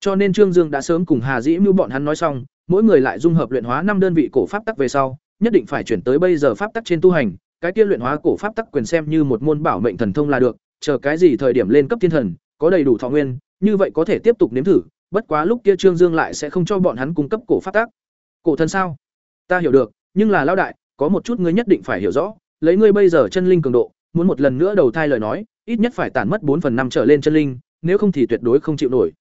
Cho nên Trương Dương đã sớm cùng Hà Dĩ như bọn hắn nói xong, mỗi người lại dung hợp luyện hóa năm đơn vị cổ pháp tắc về sau, nhất định phải chuyển tới bây giờ pháp tắc trên tu hành, cái kia luyện hóa cổ pháp tắc quyền xem như một môn bảo mệnh thần thông là được, chờ cái gì thời điểm lên cấp thiên thần, có đầy đủ thọ nguyên, như vậy có thể tiếp tục nếm thử, bất quá lúc kia Trương Dương lại sẽ không cho bọn hắn cung cấp cổ pháp tắc. Cổ thần sao? Ta hiểu được, nhưng là lão đại, có một chút ngươi nhất định phải hiểu rõ, lấy ngươi bây giờ chân linh cường độ, muốn một lần nữa đầu thai lời nói, ít nhất phải tản mất bốn phần năm trở lên chân linh, nếu không thì tuyệt đối không chịu nổi.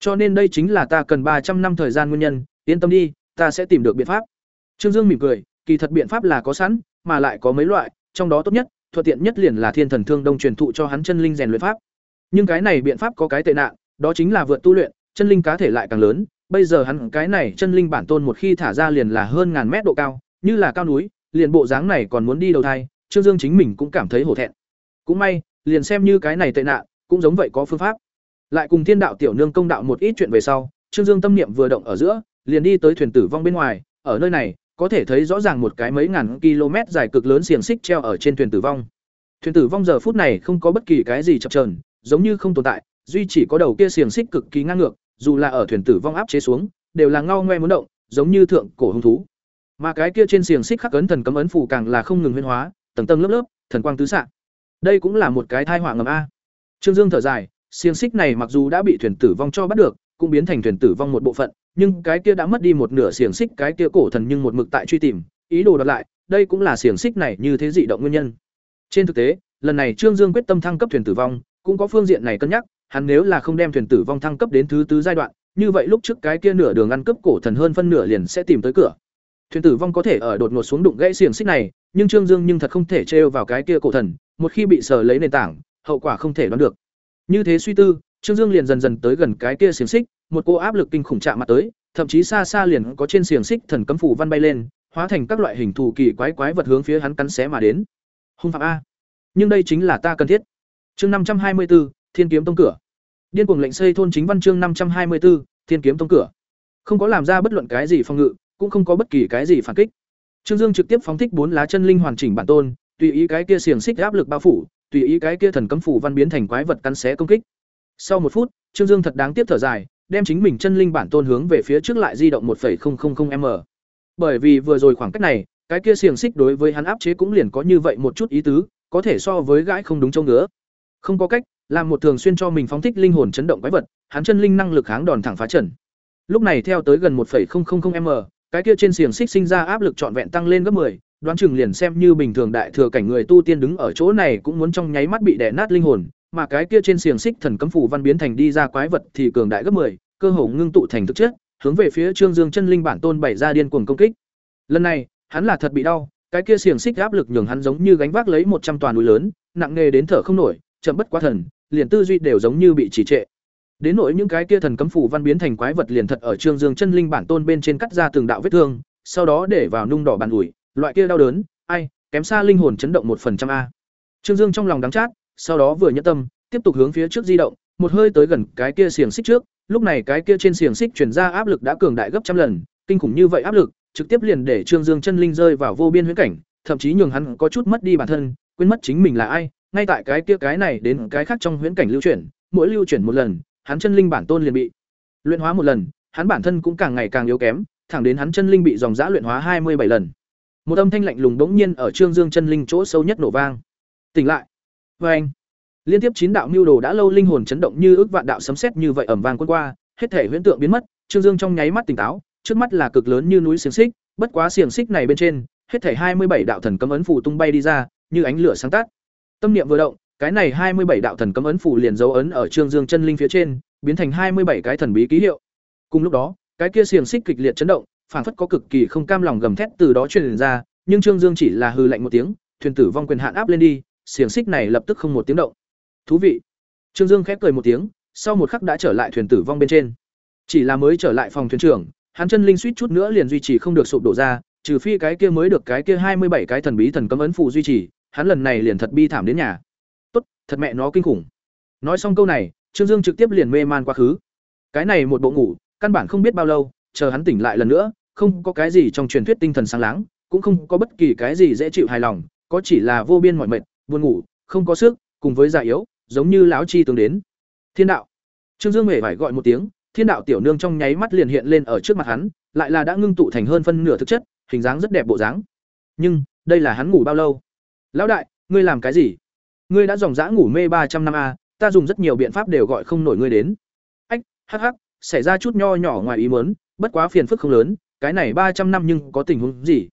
Cho nên đây chính là ta cần ba trăm năm thời gian nguyên nhân, yên tâm đi, ta sẽ tìm được biện pháp. Trương Dương mỉm cười, kỳ thật biện pháp là có sẵn, mà lại có mấy loại, trong đó tốt nhất, thuận tiện nhất liền là Thiên Thần Thương Đông truyền thụ cho hắn chân linh rèn luyện pháp. Nhưng cái này biện pháp có cái tệ nạn, đó chính là vượt tu luyện, chân linh cá thể lại càng lớn, bây giờ hắn cái này chân linh bản tôn một khi thả ra liền là hơn ngàn mét độ cao, như là cao núi, liền bộ dáng này còn muốn đi đầu thai, Trương Dương chính mình cũng cảm thấy hổ thẹn. Cũng may, liền xem như cái này tệ nạn, cũng giống vậy có phương pháp. Lại cùng Thiên đạo tiểu nương công đạo một ít chuyện về sau, Trương Dương tâm niệm vừa động ở giữa, liền đi tới thuyền tử vong bên ngoài, ở nơi này, có thể thấy rõ ràng một cái mấy ngàn km dài cực lớn xiềng xích treo ở trên thuyền tử vong. Thuyền tử vong giờ phút này không có bất kỳ cái gì chập chờn, giống như không tồn tại, duy chỉ có đầu kia xiềng xích cực kỳ ngang ngược, dù là ở thuyền tử vong áp chế xuống, đều là ngao ngoe muốn động, giống như thượng cổ hung thú. Mà cái kia trên xiềng xích khắc ấn thần cấm ấn phù càng là không ngừng huyễn hóa, tầng tầng lớp lớp, thần quang tứ xạ. Đây cũng là một cái tai họa ngầm a. Trương Dương thở dài, xiềng xích này mặc dù đã bị thuyền tử vong cho bắt được, cũng biến thành thuyền tử vong một bộ phận, nhưng cái kia đã mất đi một nửa xiềng xích cái kia cổ thần nhưng một mực tại truy tìm, ý đồ đoạt lại, đây cũng là xiềng xích này như thế dị động nguyên nhân. Trên thực tế, lần này Trương Dương quyết tâm thăng cấp thuyền tử vong, cũng có phương diện này cân nhắc, hắn nếu là không đem thuyền tử vong thăng cấp đến thứ tứ giai đoạn, như vậy lúc trước cái kia nửa đường ăn cướp cổ thần hơn phân nửa liền sẽ tìm tới cửa. Thuyền tử vong có thể ở đột ngột xuống đụng gãy xiềng xích này, nhưng Trương Dương nhưng thật không thể trêu vào cái kia cổ thần, một khi bị sờ lấy nền tảng, hậu quả không thể đoán được. Như thế suy tư, Trương Dương liền dần dần tới gần cái kia xiềng xích, một cô áp lực kinh khủng chạm mặt tới, thậm chí xa xa liền có trên xiềng xích thần cấm phủ văn bay lên, hóa thành các loại hình thù kỳ quái quái vật hướng phía hắn cắn xé mà đến. Hung phạm a. Nhưng đây chính là ta cần thiết. Chương năm trăm hai mươi 524, Thiên kiếm tông cửa. Điên cuồng lệnh xây thôn chính văn chương năm trăm hai mươi 524, Thiên kiếm tông cửa. Không có làm ra bất luận cái gì phòng ngự, cũng không có bất kỳ cái gì phản kích. Trương Dương trực tiếp phóng thích bốn lá chân linh hoàn chỉnh bản tôn, tùy ý cái kia xiềng xích áp lực bao phủ, tùy ý cái kia thần cấm phủ văn biến thành quái vật cắn xé công kích. Sau một phút, Trương Dương thật đáng tiếc thở dài, đem chính mình chân linh bản tôn hướng về phía trước lại di động 1.000m. Bởi vì vừa rồi khoảng cách này, cái kia xiềng xích đối với hắn áp chế cũng liền có như vậy một chút ý tứ, có thể so với gãi không đúng châu ngứa. Không có cách, làm một thường xuyên cho mình phóng thích linh hồn chấn động quái vật, hắn chân linh năng lực kháng đòn thẳng phá trần. Lúc này theo tới gần 1.000m, cái kia trên xiềng xích sinh ra áp lực trọn vẹn tăng lên gấp 10, đoán chừng liền xem như bình thường đại thừa cảnh người tu tiên đứng ở chỗ này cũng muốn trong nháy mắt bị đè nát linh hồn, mà cái kia trên xiềng xích thần cấm phủ văn biến thành đi ra quái vật thì cường đại gấp 10, cơ hồ ngưng tụ thành thực chất, hướng về phía Trương Dương chân linh bản tôn bảy ra điên cuồng công kích. Lần này, hắn là thật bị đau, cái kia xiềng xích áp lực nhường hắn giống như gánh vác lấy một trăm toàn núi lớn, nặng nề đến thở không nổi, chậm bất quá thần, liền tư duy đều giống như bị trì trệ. Đến nỗi những cái kia thần cấm phủ văn biến thành quái vật liền thật ở Trương Dương chân linh bản tôn bên trên cắt ra từng đạo vết thương, sau đó để vào nung đỏ bàn ủi, loại kia đau đớn, ai, kém xa linh hồn chấn động một phần trăm a. Trương Dương trong lòng đắng chát, sau đó vừa nhẫn tâm, tiếp tục hướng phía trước di động, một hơi tới gần cái kia xiềng xích trước, lúc này cái kia trên xiềng xích truyền ra áp lực đã cường đại gấp trăm lần, kinh khủng như vậy áp lực, trực tiếp liền để Trương Dương chân linh rơi vào vô biên huyễn cảnh, thậm chí nhường hắn có chút mất đi bản thân, quên mất chính mình là ai, ngay tại cái kia cái này đến cái khác trong huyễn cảnh lưu chuyển, mỗi lưu chuyển một lần, hắn chân linh bản tôn liền bị luyện hóa một lần, hắn bản thân cũng càng ngày càng yếu kém, thẳng đến hắn chân linh bị dòng dã luyện hóa hai mươi bảy lần. Một âm thanh lạnh lùng bỗng nhiên ở Trương Dương chân linh chỗ sâu nhất nổ vang. Tỉnh lại. Và anh. Liên tiếp chín đạo mưu đồ đã lâu linh hồn chấn động như ước vạn đạo sấm sét như vậy ầm vang quân qua, hết thể huyễn tượng biến mất, Trương Dương trong nháy mắt tỉnh táo, trước mắt là cực lớn như núi xiềng xích, bất quá xiềng xích này bên trên, hết thể hai mươi bảy đạo thần cấm ấn phù tung bay đi ra, như ánh lửa sáng tắt. Tâm niệm vừa động, cái này hai mươi bảy đạo thần cấm ấn phù liền dấu ấn ở Trương Dương chân linh phía trên, biến thành hai mươi bảy cái thần bí ký hiệu. Cùng lúc đó, cái kia xiềng xích kịch liệt chấn động, phảng phất có cực kỳ không cam lòng gầm thét từ đó truyền ra, nhưng Trương Dương chỉ là hừ lạnh một tiếng, thuyền tử vong quyền hạn áp lên đi, xiềng xích này lập tức không một tiếng động. Thú vị. Trương Dương khép cười một tiếng, sau một khắc đã trở lại thuyền tử vong bên trên. Chỉ là mới trở lại phòng thuyền trưởng, hắn chân linh suýt chút nữa liền duy trì không được sụp đổ ra, trừ phi cái kia mới được cái kia hai mươi bảy cái thần bí thần cấm ấn phù duy trì, hắn lần này liền thật bi thảm đến nhà. Tốt, thật mẹ nó kinh khủng. Nói xong câu này, Trương Dương trực tiếp liền mê man quá khứ. Cái này một bộ ngủ, căn bản không biết bao lâu, chờ hắn tỉnh lại lần nữa, không có cái gì trong truyền thuyết tinh thần sáng láng, cũng không có bất kỳ cái gì dễ chịu hài lòng, có chỉ là vô biên mỏi mệt, buồn ngủ, không có sức, cùng với già yếu, giống như lão chi tướng đến. Thiên đạo. Trương Dương hề phải gọi một tiếng, Thiên đạo tiểu nương trong nháy mắt liền hiện lên ở trước mặt hắn, lại là đã ngưng tụ thành hơn phân nửa thực chất, hình dáng rất đẹp bộ dáng. Nhưng, đây là hắn ngủ bao lâu? Lão đại, ngươi làm cái gì? Ngươi đã dòng dã ngủ mê ba trăm năm a, ta dùng rất nhiều biện pháp đều gọi không nổi ngươi đến. Ách, hắc hắc, xảy ra chút nho nhỏ ngoài ý muốn, bất quá phiền phức không lớn, cái này ba trăm năm nhưng có tình huống gì?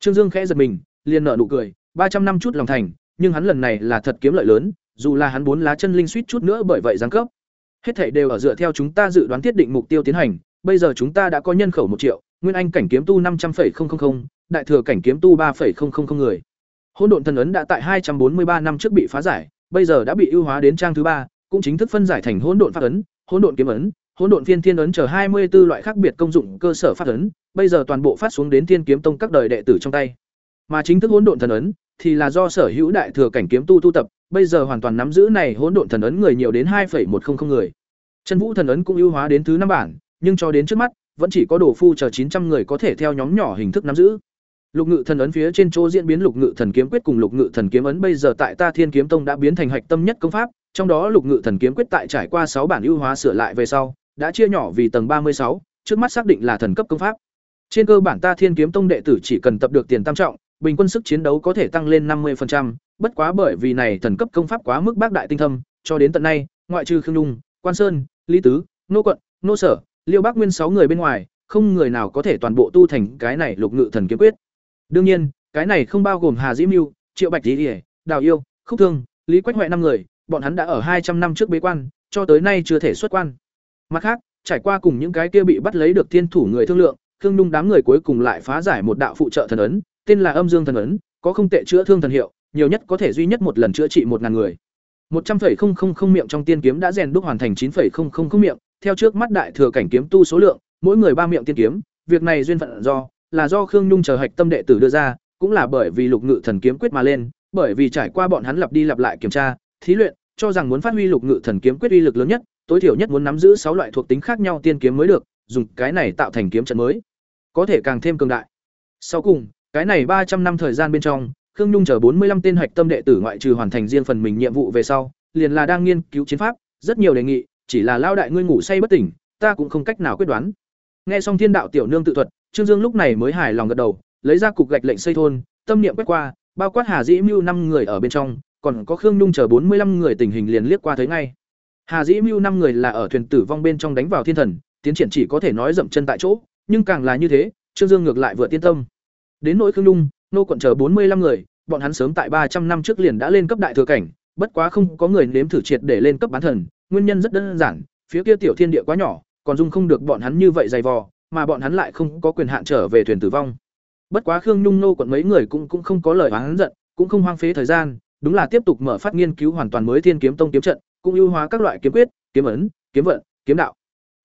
Trương Dương khẽ giật mình, liền nở nụ cười, ba trăm năm chút lòng thành, nhưng hắn lần này là thật kiếm lợi lớn, dù là hắn bốn lá chân linh suýt chút nữa bởi vậy giáng cấp. Hết thảy đều ở dựa theo chúng ta dự đoán thiết định mục tiêu tiến hành, bây giờ chúng ta đã có nhân khẩu một triệu, nguyên anh cảnh kiếm tu năm trăm 500,000, đại thừa cảnh kiếm tu ba 3,000 người. Hỗn độn thần ấn đã tại hai trăm bốn mươi ba năm trước bị phá giải, bây giờ đã bị ưu hóa đến trang thứ ba, cũng chính thức phân giải thành hỗn độn pháp ấn, hỗn độn kiếm ấn, hỗn độn phiên thiên ấn chờ hai mươi 24 loại khác biệt công dụng cơ sở pháp ấn, bây giờ toàn bộ phát xuống đến Thiên Kiếm Tông các đời đệ tử trong tay. Mà chính thức hỗn độn thần ấn thì là do sở hữu đại thừa cảnh kiếm tu tu tập, bây giờ hoàn toàn nắm giữ này hỗn độn thần ấn người nhiều đến 2.100 người. Chân Vũ thần ấn cũng ưu hóa đến thứ năm bản, nhưng cho đến trước mắt, vẫn chỉ có đồ phu chờ 900 người có thể theo nhóm nhỏ hình thức nắm giữ. Lục Ngự thần ấn phía trên chỗ diễn biến Lục Ngự thần kiếm quyết cùng Lục Ngự thần kiếm ấn bây giờ tại Ta Thiên kiếm tông đã biến thành hạch tâm nhất công pháp, trong đó Lục Ngự thần kiếm quyết tại trải qua sáu bản ưu hóa sửa lại về sau, đã chia nhỏ vì tầng ba mươi sáu, trước mắt xác định là thần cấp công pháp. Trên cơ bản Ta Thiên kiếm tông đệ tử chỉ cần tập được tiền tam trọng, bình quân sức chiến đấu có thể tăng lên 50%, bất quá bởi vì này thần cấp công pháp quá mức bác đại tinh thâm, cho đến tận nay, ngoại trừ Khương dung, Quan Sơn, Lý Tứ, Nô Quận, Nô Sở, Liêu Bắc Nguyên sáu người bên ngoài, không người nào có thể toàn bộ tu thành cái này Lục Ngự Thần kiếm quyết. Đương nhiên, cái này không bao gồm Hà Dĩ Mưu, Triệu Bạch Tỷ, Đào Yêu, Khúc Thương, Lý Quách Hoại năm người, bọn hắn đã ở hai trăm năm trước bế quan, cho tới nay chưa thể xuất quan. Mặt khác, trải qua cùng những cái kia bị bắt lấy được thiên thủ người thương lượng, Khương Nhung đám người cuối cùng lại phá giải một đạo phụ trợ thần ấn, tên là Âm Dương thần ấn, có không tệ chữa thương thần hiệu, nhiều nhất có thể duy nhất một lần chữa trị một ngàn người. Một trăm linh không không không miệng trong tiên kiếm đã rèn đúc hoàn thành chín không không miệng, theo trước mắt đại thừa cảnh kiếm tu số lượng, mỗi người ba miệng tiên kiếm, việc này duyên phận do là do Khương Nhung chờ hạch tâm đệ tử đưa ra, cũng là bởi vì Lục Ngự thần kiếm quyết mà lên, bởi vì trải qua bọn hắn lặp đi lặp lại kiểm tra, thí luyện, cho rằng muốn phát huy Lục Ngự thần kiếm quyết uy lực lớn nhất, tối thiểu nhất muốn nắm giữ sáu loại thuộc tính khác nhau tiên kiếm mới được, dùng cái này tạo thành kiếm trận mới, có thể càng thêm cường đại. Sau cùng, cái này ba trăm năm thời gian bên trong, Khương Nhung chờ bốn mươi 45 tên hạch tâm đệ tử ngoại trừ hoàn thành riêng phần mình nhiệm vụ về sau, liền là đang nghiên cứu chiến pháp, rất nhiều đề nghị, chỉ là lao đại ngươi ngủ say bất tỉnh, ta cũng không cách nào quyết đoán. Nghe xong Thiên đạo tiểu nương tự thuật, Trương Dương lúc này mới hài lòng gật đầu, lấy ra cục gạch lệnh xây thôn, tâm niệm quét qua, bao quát Hà Dĩ Mưu năm người ở bên trong, còn có Khương Nhung chờ bốn mươi 45 người tình hình liền liếc qua thấy ngay. Hà Dĩ Mưu năm người là ở thuyền tử vong bên trong đánh vào thiên thần, tiến triển chỉ có thể nói dậm chân tại chỗ, nhưng càng là như thế, Trương Dương ngược lại vừa tiên tâm. Đến nỗi Khương Nhung, nô quận chờ bốn mươi 45 người, bọn hắn sớm tại ba trăm năm trước liền đã lên cấp đại thừa cảnh, bất quá không có người nếm thử triệt để lên cấp bán thần, nguyên nhân rất đơn giản, phía kia tiểu thiên địa quá nhỏ, còn dung không được bọn hắn như vậy dày vò, mà bọn hắn lại không có quyền hạn trở về thuyền tử vong. Bất quá Khương Nhung nô quận mấy người cũng cũng không có lời oán giận, cũng không hoang phí thời gian, đúng là tiếp tục mở phát nghiên cứu hoàn toàn mới Thiên Kiếm Tông kiếm trận, cũng ưu hóa các loại kiếm quyết, kiếm ấn, kiếm vận, kiếm đạo.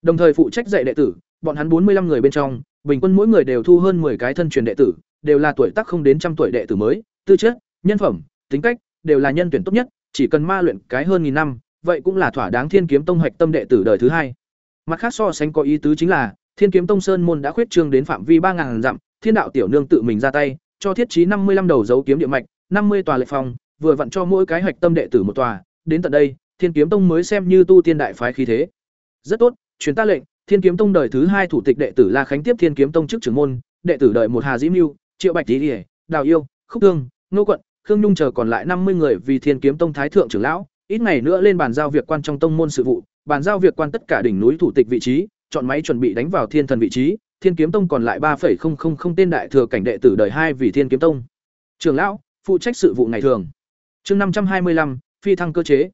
Đồng thời phụ trách dạy đệ tử, bọn hắn bốn mươi 45 người bên trong, bình quân mỗi người đều thu hơn 10 cái thân truyền đệ tử, đều là tuổi tác không đến trăm tuổi đệ tử mới, tư chất, nhân phẩm, tính cách đều là nhân tuyển tốt nhất, chỉ cần ma luyện cái hơn nghìn năm, vậy cũng là thỏa đáng Thiên Kiếm Tông hoạch tâm đệ tử đời thứ hai. Mặt khác so sánh có ý tứ chính là, Thiên Kiếm Tông Sơn môn đã khuyết trương đến phạm vi 3000 dặm, Thiên đạo tiểu nương tự mình ra tay, cho thiết trí 55 đầu dấu kiếm địa mạch, 50 tòa lệ phòng, vừa vặn cho mỗi cái hoạch tâm đệ tử một tòa, đến tận đây, Thiên Kiếm Tông mới xem như tu tiên đại phái khí thế. Rất tốt, truyền ta lệnh, Thiên Kiếm Tông đời thứ hai thủ tịch đệ tử La Khánh tiếp Thiên Kiếm Tông chức trưởng môn, đệ tử đợi một Hà Dĩ Mưu, Triệu Bạch Tỷ, Đào Yêu, Khúc Thương, Nô Quận, Khương Nhung chờ còn lại năm mươi người vì Thiên Kiếm Tông thái thượng trưởng lão, ít ngày nữa lên bàn giao việc quan trong tông môn sự vụ, bàn giao việc quan tất cả đỉnh núi thủ tịch vị trí, chọn máy chuẩn bị đánh vào Thiên Thần vị trí, Thiên Kiếm Tông còn lại 3.000 tên đại thừa cảnh đệ tử đời hai vì Thiên Kiếm Tông. Trưởng lão, phụ trách sự vụ ngày thường. Chương năm trăm hai mươi lăm phi thăng cơ chế.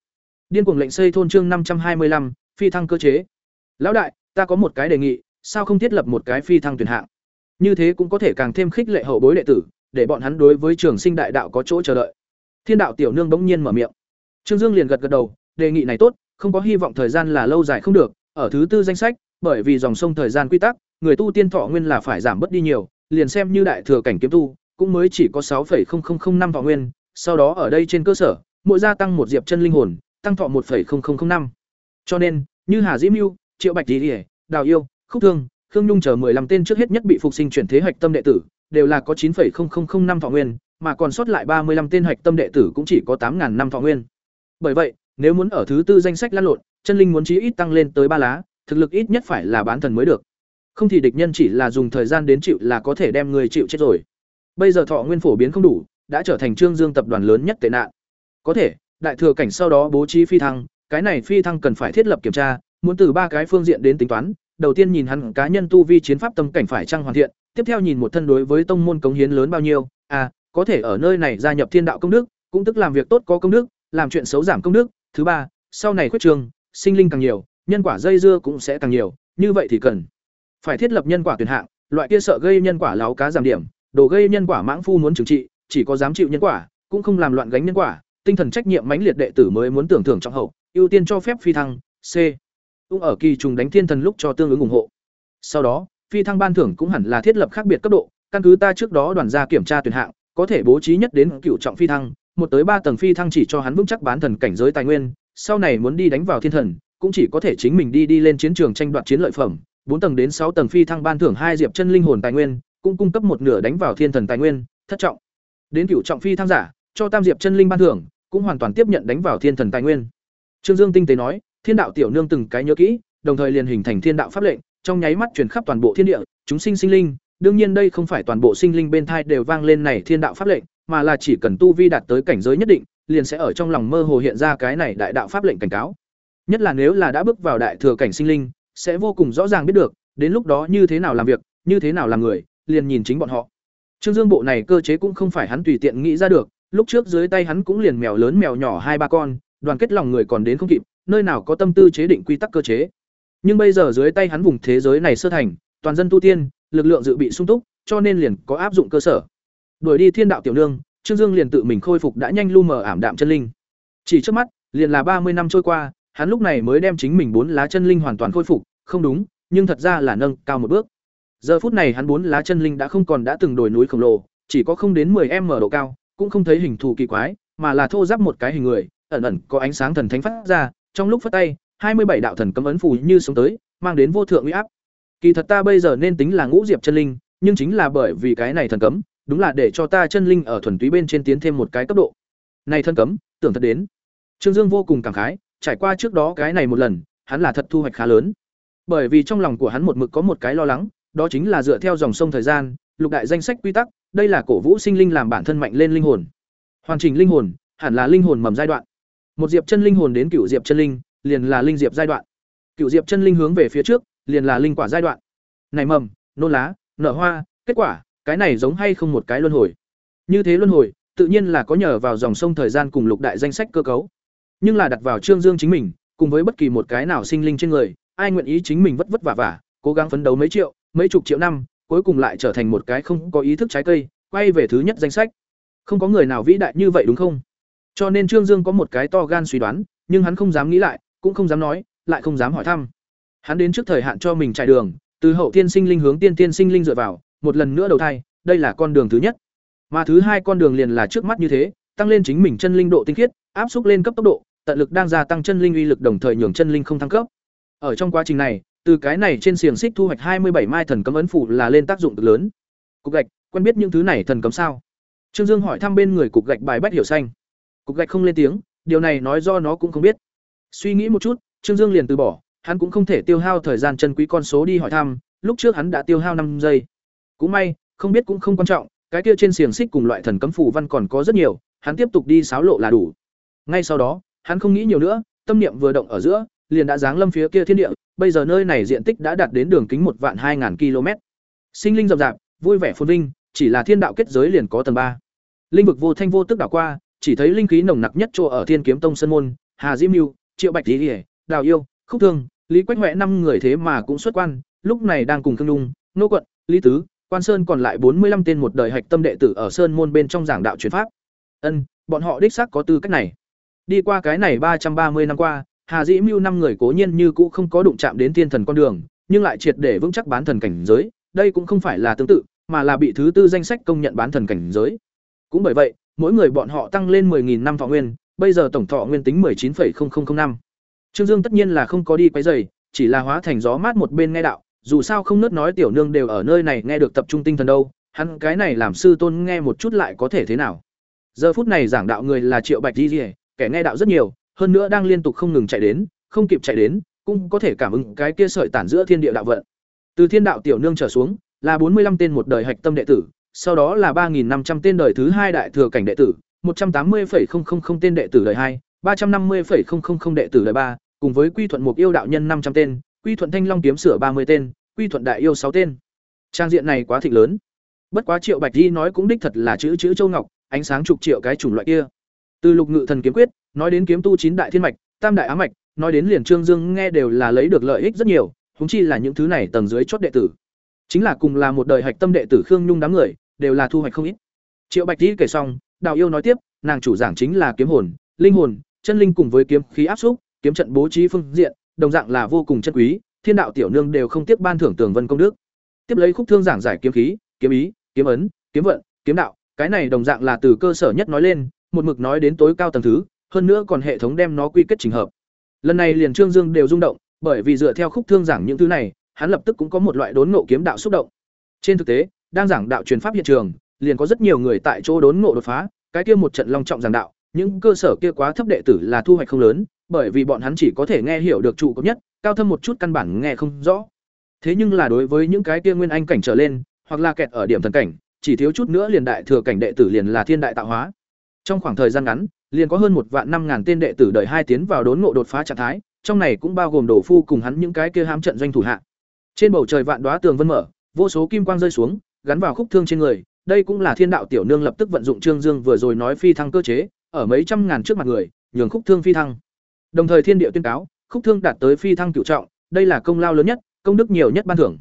Điên cuồng lệnh xây thôn chương năm trăm hai mươi lăm phi thăng cơ chế. Lão đại, ta có một cái đề nghị, sao không thiết lập một cái phi thăng tuyển hạng? Như thế cũng có thể càng thêm khích lệ hậu bối đệ tử, để bọn hắn đối với trường sinh đại đạo có chỗ chờ đợi. Thiên đạo tiểu nương bỗng nhiên mở miệng. Trương Dương liền gật gật đầu, đề nghị này tốt, không có hy vọng thời gian là lâu dài không được, ở thứ tư danh sách, bởi vì dòng sông thời gian quy tắc, người tu tiên thọ nguyên là phải giảm bớt đi nhiều, liền xem như đại thừa cảnh kiếm tu, cũng mới chỉ có 6.0005 thọ nguyên, sau đó ở đây trên cơ sở, mỗi gia tăng một diệp chân linh hồn, tăng thọ 1.0005. Cho nên, như Hà Dĩ Mưu, Triệu Bạch Tỷ, Đào Yêu, Khúc Thương, Khương Nhung chờ 15 tên trước hết nhất bị phục sinh chuyển thế hạch tâm đệ tử, đều là có 9.0005 thọ nguyên, mà còn sót lại 35 tên hạch tâm đệ tử cũng chỉ có tám năm thọ nguyên. Bởi vậy, nếu muốn ở thứ tư danh sách lăn lộn, chân linh muốn chí ít tăng lên tới ba lá, thực lực ít nhất phải là bán thần mới được. Không thì địch nhân chỉ là dùng thời gian đến chịu là có thể đem người chịu chết rồi. Bây giờ thọ nguyên phổ biến không đủ, đã trở thành Trương Dương tập đoàn lớn nhất tệ nạn. Có thể, đại thừa cảnh sau đó bố trí phi thăng, cái này phi thăng cần phải thiết lập kiểm tra, muốn từ ba cái phương diện đến tính toán, đầu tiên nhìn hắn cá nhân tu vi chiến pháp tâm cảnh phải trang hoàn thiện, tiếp theo nhìn một thân đối với tông môn cống hiến lớn bao nhiêu, à, có thể ở nơi này gia nhập thiên đạo công đức, cũng tức làm việc tốt có công đức, làm chuyện xấu giảm công đức, thứ ba, sau này khuyết trường, sinh linh càng nhiều, nhân quả dây dưa cũng sẽ càng nhiều, như vậy thì cần phải thiết lập nhân quả tuyển hạng, loại kia sợ gây nhân quả láo cá giảm điểm, đồ gây nhân quả mãng phu muốn trừng trị, chỉ có dám chịu nhân quả, cũng không làm loạn gánh nhân quả, tinh thần trách nhiệm mãnh liệt đệ tử mới muốn tưởng thưởng trọng hậu, ưu tiên cho phép phi thăng, C. Ung ở kỳ trùng đánh thiên thần lúc cho tương ứng ủng hộ. Sau đó, phi thăng ban thưởng cũng hẳn là thiết lập khác biệt cấp độ, căn cứ ta trước đó đoàn ra kiểm tra tuyển hạng, có thể bố trí nhất đến cựu trọng phi thăng, một tới ba tầng phi thăng chỉ cho hắn vững chắc bán thần cảnh giới tài nguyên, sau này muốn đi đánh vào thiên thần, cũng chỉ có thể chính mình đi đi lên chiến trường tranh đoạt chiến lợi phẩm, bốn tầng đến sáu tầng phi thăng ban thưởng hai diệp chân linh hồn tài nguyên, cũng cung cấp một nửa đánh vào thiên thần tài nguyên, thất trọng. Đến cựu trọng phi thăng giả, cho tam diệp chân linh ban thưởng, cũng hoàn toàn tiếp nhận đánh vào thiên thần tài nguyên. Trương Dương tinh tế nói, Thiên đạo tiểu nương từng cái nhớ kỹ, đồng thời liền hình thành thiên đạo pháp lệnh, trong nháy mắt truyền khắp toàn bộ thiên địa, chúng sinh sinh linh, đương nhiên đây không phải toàn bộ sinh linh bên thai đều vang lên này thiên đạo pháp lệnh, mà là chỉ cần tu vi đạt tới cảnh giới nhất định, liền sẽ ở trong lòng mơ hồ hiện ra cái này đại đạo pháp lệnh cảnh cáo. Nhất là nếu là đã bước vào đại thừa cảnh sinh linh, sẽ vô cùng rõ ràng biết được, đến lúc đó như thế nào làm việc, như thế nào làm người, liền nhìn chính bọn họ. Trương Dương bộ này cơ chế cũng không phải hắn tùy tiện nghĩ ra được, lúc trước dưới tay hắn cũng liền mèo lớn mèo nhỏ hai ba con, đoàn kết lòng người còn đến không kịp, nơi nào có tâm tư chế định quy tắc cơ chế. Nhưng bây giờ dưới tay hắn vùng thế giới này sơ thành, toàn dân tu tiên, lực lượng dự bị sung túc, cho nên liền có áp dụng cơ sở. Đuổi đi thiên đạo tiểu nương, Trương Dương liền tự mình khôi phục đã nhanh lu mờ ảm đạm chân linh. Chỉ trước mắt, liền là ba mươi năm trôi qua, hắn lúc này mới đem chính mình bốn lá chân linh hoàn toàn khôi phục, không đúng, nhưng thật ra là nâng cao một bước. Giờ phút này hắn bốn lá chân linh đã không còn đã từng đồi núi khổng lồ, chỉ có không đến 10m độ cao, cũng không thấy hình thù kỳ quái, mà là thô ráp một cái hình người, ẩn ẩn có ánh sáng thần thánh phát ra, trong lúc phát tay, hai mươi bảy đạo thần cấm ấn phù như sống tới, mang đến vô thượng uy áp. Kỳ thật ta bây giờ nên tính là ngũ diệp chân linh, nhưng chính là bởi vì cái này thần cấm, đúng là để cho ta chân linh ở thuần túy bên trên tiến thêm một cái cấp độ. Này thần cấm, tưởng thật đến. Trương Dương vô cùng cảm khái, trải qua trước đó cái này một lần, hắn là thật thu hoạch khá lớn. Bởi vì trong lòng của hắn một mực có một cái lo lắng, đó chính là dựa theo dòng sông thời gian, lục đại danh sách quy tắc, đây là cổ vũ sinh linh làm bản thân mạnh lên linh hồn. Hoàn chỉnh linh hồn, hẳn là linh hồn mầm giai đoạn. Một diệp chân linh hồn đến cựu diệp chân linh, liền là linh diệp giai đoạn. Cựu diệp chân linh hướng về phía trước, liền là linh quả giai đoạn. Này mầm, nôn lá, nở hoa, kết quả, cái này giống hay không một cái luân hồi. Như thế luân hồi, tự nhiên là có nhờ vào dòng sông thời gian cùng lục đại danh sách cơ cấu. Nhưng là đặt vào Trương Dương chính mình, cùng với bất kỳ một cái nào sinh linh trên người, ai nguyện ý chính mình vất vất vả vả, cố gắng phấn đấu mấy triệu, mấy chục triệu năm, cuối cùng lại trở thành một cái không có ý thức trái cây, quay về thứ nhất danh sách. Không có người nào vĩ đại như vậy đúng không? Cho nên Trương Dương có một cái to gan suy đoán, nhưng hắn không dám nghĩ lại, cũng không dám nói, lại không dám hỏi thăm. Hắn đến trước thời hạn cho mình trải đường, từ hậu tiên sinh linh hướng tiên tiên sinh linh dựa vào, một lần nữa đầu thai, đây là con đường thứ nhất. Mà thứ hai con đường liền là trước mắt như thế, tăng lên chính mình chân linh độ tinh khiết, áp xúc lên cấp tốc độ, tận lực đang gia tăng chân linh uy lực đồng thời nhường chân linh không thăng cấp. Ở trong quá trình này, từ cái này trên xiềng xích thu hoạch hai mươi bảy mai thần cấm ấn phủ là lên tác dụng cực lớn. Cục gạch, quen biết những thứ này thần cấm sao? Trương Dương hỏi thăm bên người cục gạch bài bách hiểu xanh. Cục gạch không lên tiếng, điều này nói do nó cũng không biết. Suy nghĩ một chút, Trương Dương liền từ bỏ, hắn cũng không thể tiêu hao thời gian chân quý con số đi hỏi thăm, lúc trước hắn đã tiêu hao năm giây. Cũng may, không biết cũng không quan trọng, cái kia trên xiềng xích cùng loại thần cấm phủ văn còn có rất nhiều, hắn tiếp tục đi xáo lộ là đủ. Ngay sau đó, hắn không nghĩ nhiều nữa, tâm niệm vừa động ở giữa, liền đã giáng lâm phía kia thiên địa, bây giờ nơi này diện tích đã đạt đến đường kính một vạn hai ngàn km. Sinh linh rậm rạp, vui vẻ phồn vinh, chỉ là thiên đạo kết giới liền có tầng ba. Linh vực vô thanh vô tức đảo qua, chỉ thấy linh khí nồng nặc nhất chỗ ở Thiên Kiếm Tông Sơn môn, Hà Diễm Nưu, Triệu Bạch Tỷ Đào Yêu, Khúc Thương, Lý Quách Hoè năm người thế mà cũng xuất quan, lúc này đang cùng Khương Dung, Nô Quận, Lý Tứ, Quan Sơn còn lại bốn mươi 45 tên một đời hạch tâm đệ tử ở Sơn môn bên trong giảng đạo truyền pháp. Ân, bọn họ đích xác có tư cách này. Đi qua cái này ba trăm ba mươi năm qua, Hà Dĩ Mưu năm người cố nhiên như cũ không có đụng chạm đến thiên thần con đường, nhưng lại triệt để vững chắc bán thần cảnh giới, đây cũng không phải là tương tự, mà là bị thứ tư danh sách công nhận bán thần cảnh giới. Cũng bởi vậy, mỗi người bọn họ tăng lên 10000 năm thọ nguyên, bây giờ tổng thọ nguyên tính 19,0005. năm. Trương Dương tất nhiên là không có đi quấy rầy, chỉ là hóa thành gió mát một bên nghe đạo, dù sao không nớt nói tiểu nương đều ở nơi này nghe được tập trung tinh thần đâu, hắn cái này làm sư tôn nghe một chút lại có thể thế nào. Giờ phút này giảng đạo người là Triệu Bạch Di Di, kẻ nghe đạo rất nhiều, hơn nữa đang liên tục không ngừng chạy đến, không kịp chạy đến, cũng có thể cảm ứng cái kia sợi tản giữa thiên địa đạo vận. Từ thiên đạo tiểu nương trở xuống, là bốn mươi 45 tên một đời hạch tâm đệ tử, sau đó là 3500 tên đời thứ hai đại thừa cảnh đệ tử, 180,000 tên đệ tử đời hai, 350,000 đệ tử đời ba, cùng với quy thuận mục yêu đạo nhân 500 tên, quy thuận thanh long kiếm sửa 30 tên, quy thuận đại yêu 6 tên. Trang diện này quá thịnh lớn. Bất quá Triệu Bạch Di nói cũng đích thật là chữ chữ châu ngọc, ánh sáng chục triệu cái chủng loại kia. Từ lục ngự thần kiếm quyết, nói đến kiếm tu chín đại thiên mạch, tam đại á mạch, nói đến liền Trương Dương nghe đều là lấy được lợi ích rất nhiều, huống chi là những thứ này tầng dưới chót đệ tử. Chính là cùng là một đời hạch tâm đệ tử Khương Nhung đám người, đều là thu hoạch không ít. Triệu Bạch Tỷ kể xong, Đào Yêu nói tiếp, nàng chủ giảng chính là kiếm hồn, linh hồn, chân linh cùng với kiếm khí áp xúc, kiếm trận bố trí phương diện, đồng dạng là vô cùng chân quý, thiên đạo tiểu nương đều không tiếc ban thưởng tường vân công đức. Tiếp lấy khúc thương giảng giải kiếm khí, kiếm ý, kiếm ấn, kiếm vận, kiếm đạo, cái này đồng dạng là từ cơ sở nhất nói lên, một mực nói đến tối cao tầng thứ, hơn nữa còn hệ thống đem nó quy kết chỉnh hợp. Lần này liền Trương Dương đều rung động, bởi vì dựa theo khúc thương giảng những thứ này, hắn lập tức cũng có một loại đốn ngộ kiếm đạo xúc động. Trên thực tế, đang giảng đạo truyền pháp hiện trường, liền có rất nhiều người tại chỗ đốn ngộ đột phá, cái kia một trận long trọng giảng đạo, những cơ sở kia quá thấp đệ tử là thu hoạch không lớn, bởi vì bọn hắn chỉ có thể nghe hiểu được trụ cấp nhất, cao thâm một chút căn bản nghe không rõ. Thế nhưng là đối với những cái kia nguyên anh cảnh trở lên, hoặc là kẹt ở điểm thần cảnh, chỉ thiếu chút nữa liền đại thừa cảnh đệ tử liền là thiên đại tạo hóa. Trong khoảng thời gian ngắn, liền có hơn một vạn năm ngàn tên đệ tử đợi hai tiến vào đốn ngộ đột phá trạng thái, trong này cũng bao gồm Đồ Phu cùng hắn những cái kia hám trận doanh thủ hạ. Trên bầu trời vạn đóa tường vân mở, vô số kim quang rơi xuống, gắn vào khúc thương trên người, đây cũng là Thiên đạo tiểu nương lập tức vận dụng Trương Dương vừa rồi nói phi thăng cơ chế, ở mấy trăm ngàn trước mặt người, nhường khúc thương phi thăng. Đồng thời thiên địa tuyên cáo, khúc thương đạt tới phi thăng cửu trọng, đây là công lao lớn nhất, công đức nhiều nhất ban thưởng.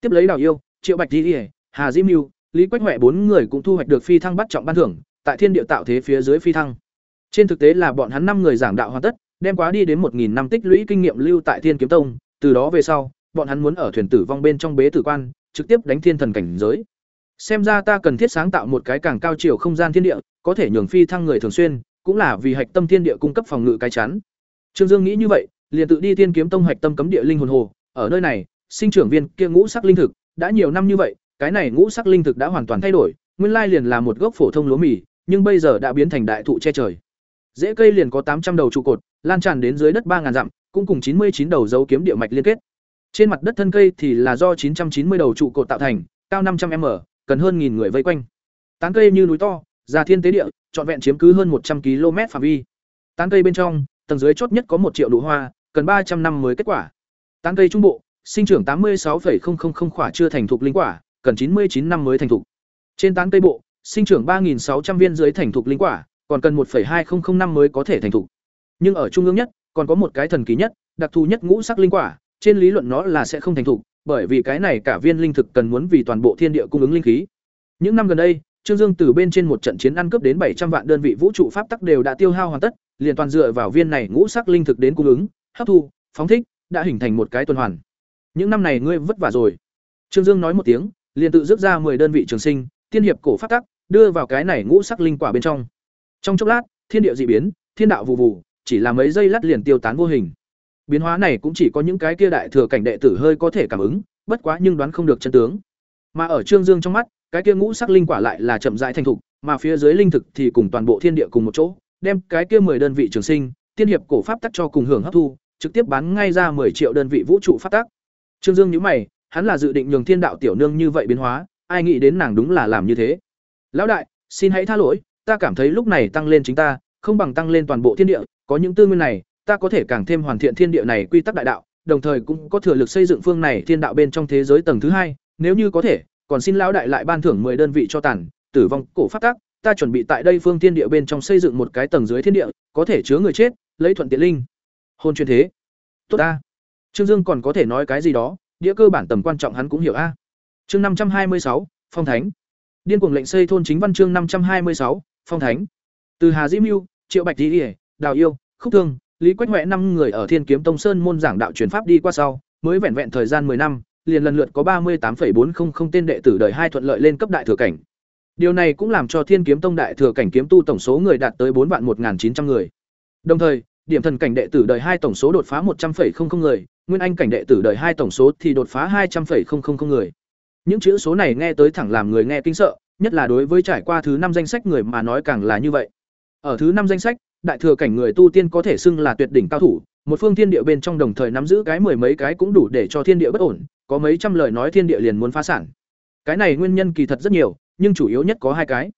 Tiếp lấy Đào Yêu, Triệu Bạch Di, Hà Diễm Nưu, Lý Quách Hoè bốn người cũng thu hoạch được phi thăng bắt trọng ban thưởng, tại thiên địa tạo thế phía dưới phi thăng. Trên thực tế là bọn hắn năm người giảng đạo hoàn tất, đem quá đi đến một nghìn năm tích lũy kinh nghiệm lưu tại Thiên Kiếm Tông, từ đó về sau, bọn hắn muốn ở thuyền tử vong bên trong bế tử quan, trực tiếp đánh thiên thần cảnh giới. Xem ra ta cần thiết sáng tạo một cái càng cao chiều không gian thiên địa, có thể nhường phi thăng người thường xuyên, cũng là vì hạch tâm thiên địa cung cấp phòng ngự cái chắn. Trương Dương nghĩ như vậy, liền tự đi tiên Kiếm Tông hạch tâm cấm địa linh hồn hồ, ở nơi này, sinh trưởng viên kia ngũ sắc linh thực, đã nhiều năm như vậy, cái này ngũ sắc linh thực đã hoàn toàn thay đổi, nguyên lai liền là một gốc phổ thông lúa mì, nhưng bây giờ đã biến thành đại thụ che trời. Rễ cây liền có tám trăm đầu trụ cột, lan tràn đến dưới đất ba ngàn dặm, cũng cùng chín mươi chín đầu dấu kiếm địa mạch liên kết. Trên mặt đất thân cây thì là do chín trăm chín mươi đầu trụ cột tạo thành, cao năm trăm m cần hơn nghìn người vây quanh. Tán cây như núi to, già thiên tế địa, trọn vẹn chiếm cứ hơn một trăm km phạm vi. Tán cây bên trong, tầng dưới chốt nhất có một triệu nụ hoa, cần ba trăm năm mới kết quả. Tán cây trung bộ, sinh trưởng tám mươi 86,000 quả chưa thành thục linh quả, cần chín mươi chín năm mới thành thục. Trên tán cây bộ, sinh trưởng ba sáu trăm viên dưới thành thục linh quả, còn cần 1.2005 năm mới có thể thành thục. Nhưng ở trung ương nhất, còn có một cái thần kỳ nhất, đặc thù nhất ngũ sắc linh quả, trên lý luận nó là sẽ không thành thục, bởi vì cái này cả viên linh thực cần muốn vì toàn bộ thiên địa cung ứng linh khí. Những năm gần đây, Trương Dương từ bên trên một trận chiến ăn cướp đến 700 vạn đơn vị vũ trụ pháp tắc đều đã tiêu hao hoàn tất, liền toàn dựa vào viên này ngũ sắc linh thực đến cung ứng, hấp thu, phóng thích, đã hình thành một cái tuần hoàn. Những năm này ngươi vất vả rồi. Trương Dương nói một tiếng, liền tự rước ra 10 đơn vị trường sinh, tiên hiệp cổ pháp tắc, đưa vào cái này ngũ sắc linh quả bên trong. Trong chốc lát, thiên địa dị biến, thiên đạo vụ vụ, chỉ là mấy giây lát liền tiêu tán vô hình. Biến hóa này cũng chỉ có những cái kia đại thừa cảnh đệ tử hơi có thể cảm ứng, bất quá nhưng đoán không được chân tướng. Mà ở Trương Dương trong mắt, cái kia ngũ sắc linh quả lại là chậm rãi thành thục, mà phía dưới linh thực thì cùng toàn bộ thiên địa cùng một chỗ, đem cái kia 10 đơn vị trường sinh, tiên hiệp cổ pháp tắc cho cùng hưởng hấp thu, trực tiếp bán ngay ra 10 triệu đơn vị vũ trụ pháp tắc. Trương Dương nhíu mày, hắn là dự định nhường thiên đạo tiểu nương như vậy biến hóa, ai nghĩ đến nàng đúng là làm như thế. Lão đại, xin hãy tha lỗi, ta cảm thấy lúc này tăng lên chính ta, không bằng tăng lên toàn bộ thiên địa, có những tư nguyên này, ta có thể càng thêm hoàn thiện thiên địa này quy tắc đại đạo, đồng thời cũng có thừa lực xây dựng phương này thiên đạo bên trong thế giới tầng thứ hai, nếu như có thể, còn xin lão đại lại ban thưởng 10 đơn vị cho tàn, tử vong cổ pháp tắc, ta chuẩn bị tại đây phương thiên địa bên trong xây dựng một cái tầng dưới thiên địa, có thể chứa người chết, lấy thuận tiện linh. Hôn truyền thế. Tốt a. Trương Dương còn có thể nói cái gì đó, địa cơ bản tầm quan trọng hắn cũng hiểu a. Chương năm trăm hai mươi sáu, Phong Thánh. Điên cuồng lệnh xây thôn chính văn chương năm trăm hai mươi sáu, Phong Thánh. Từ Hà Diễm Mưu, Triệu Bạch Tỷ, Đào Yêu, Khúc Thương, Lý Quách Hoè năm người ở Thiên Kiếm Tông Sơn môn giảng đạo truyền pháp đi qua sau, mới vẹn vẹn thời gian 10 năm, liền lần lượt có ba mươi 38,400 tên đệ tử đời hai thuận lợi lên cấp đại thừa cảnh. Điều này cũng làm cho Thiên Kiếm Tông đại thừa cảnh kiếm tu tổng số người đạt tới bốn vạn 1900 người. Đồng thời, điểm thần cảnh đệ tử đời hai tổng số đột phá một trăm 100,00 người, nguyên anh cảnh đệ tử đời hai tổng số thì đột phá hai trăm 200,000 người. Những chữ số này nghe tới thẳng làm người nghe kinh sợ, nhất là đối với trải qua thứ năm danh sách người mà nói càng là như vậy. Ở thứ năm danh sách, đại thừa cảnh người tu tiên có thể xưng là tuyệt đỉnh cao thủ, một phương thiên địa bên trong đồng thời nắm giữ cái mười mấy cái cũng đủ để cho thiên địa bất ổn, có mấy trăm lời nói thiên địa liền muốn phá sản. Cái này nguyên nhân kỳ thật rất nhiều, nhưng chủ yếu nhất có hai cái.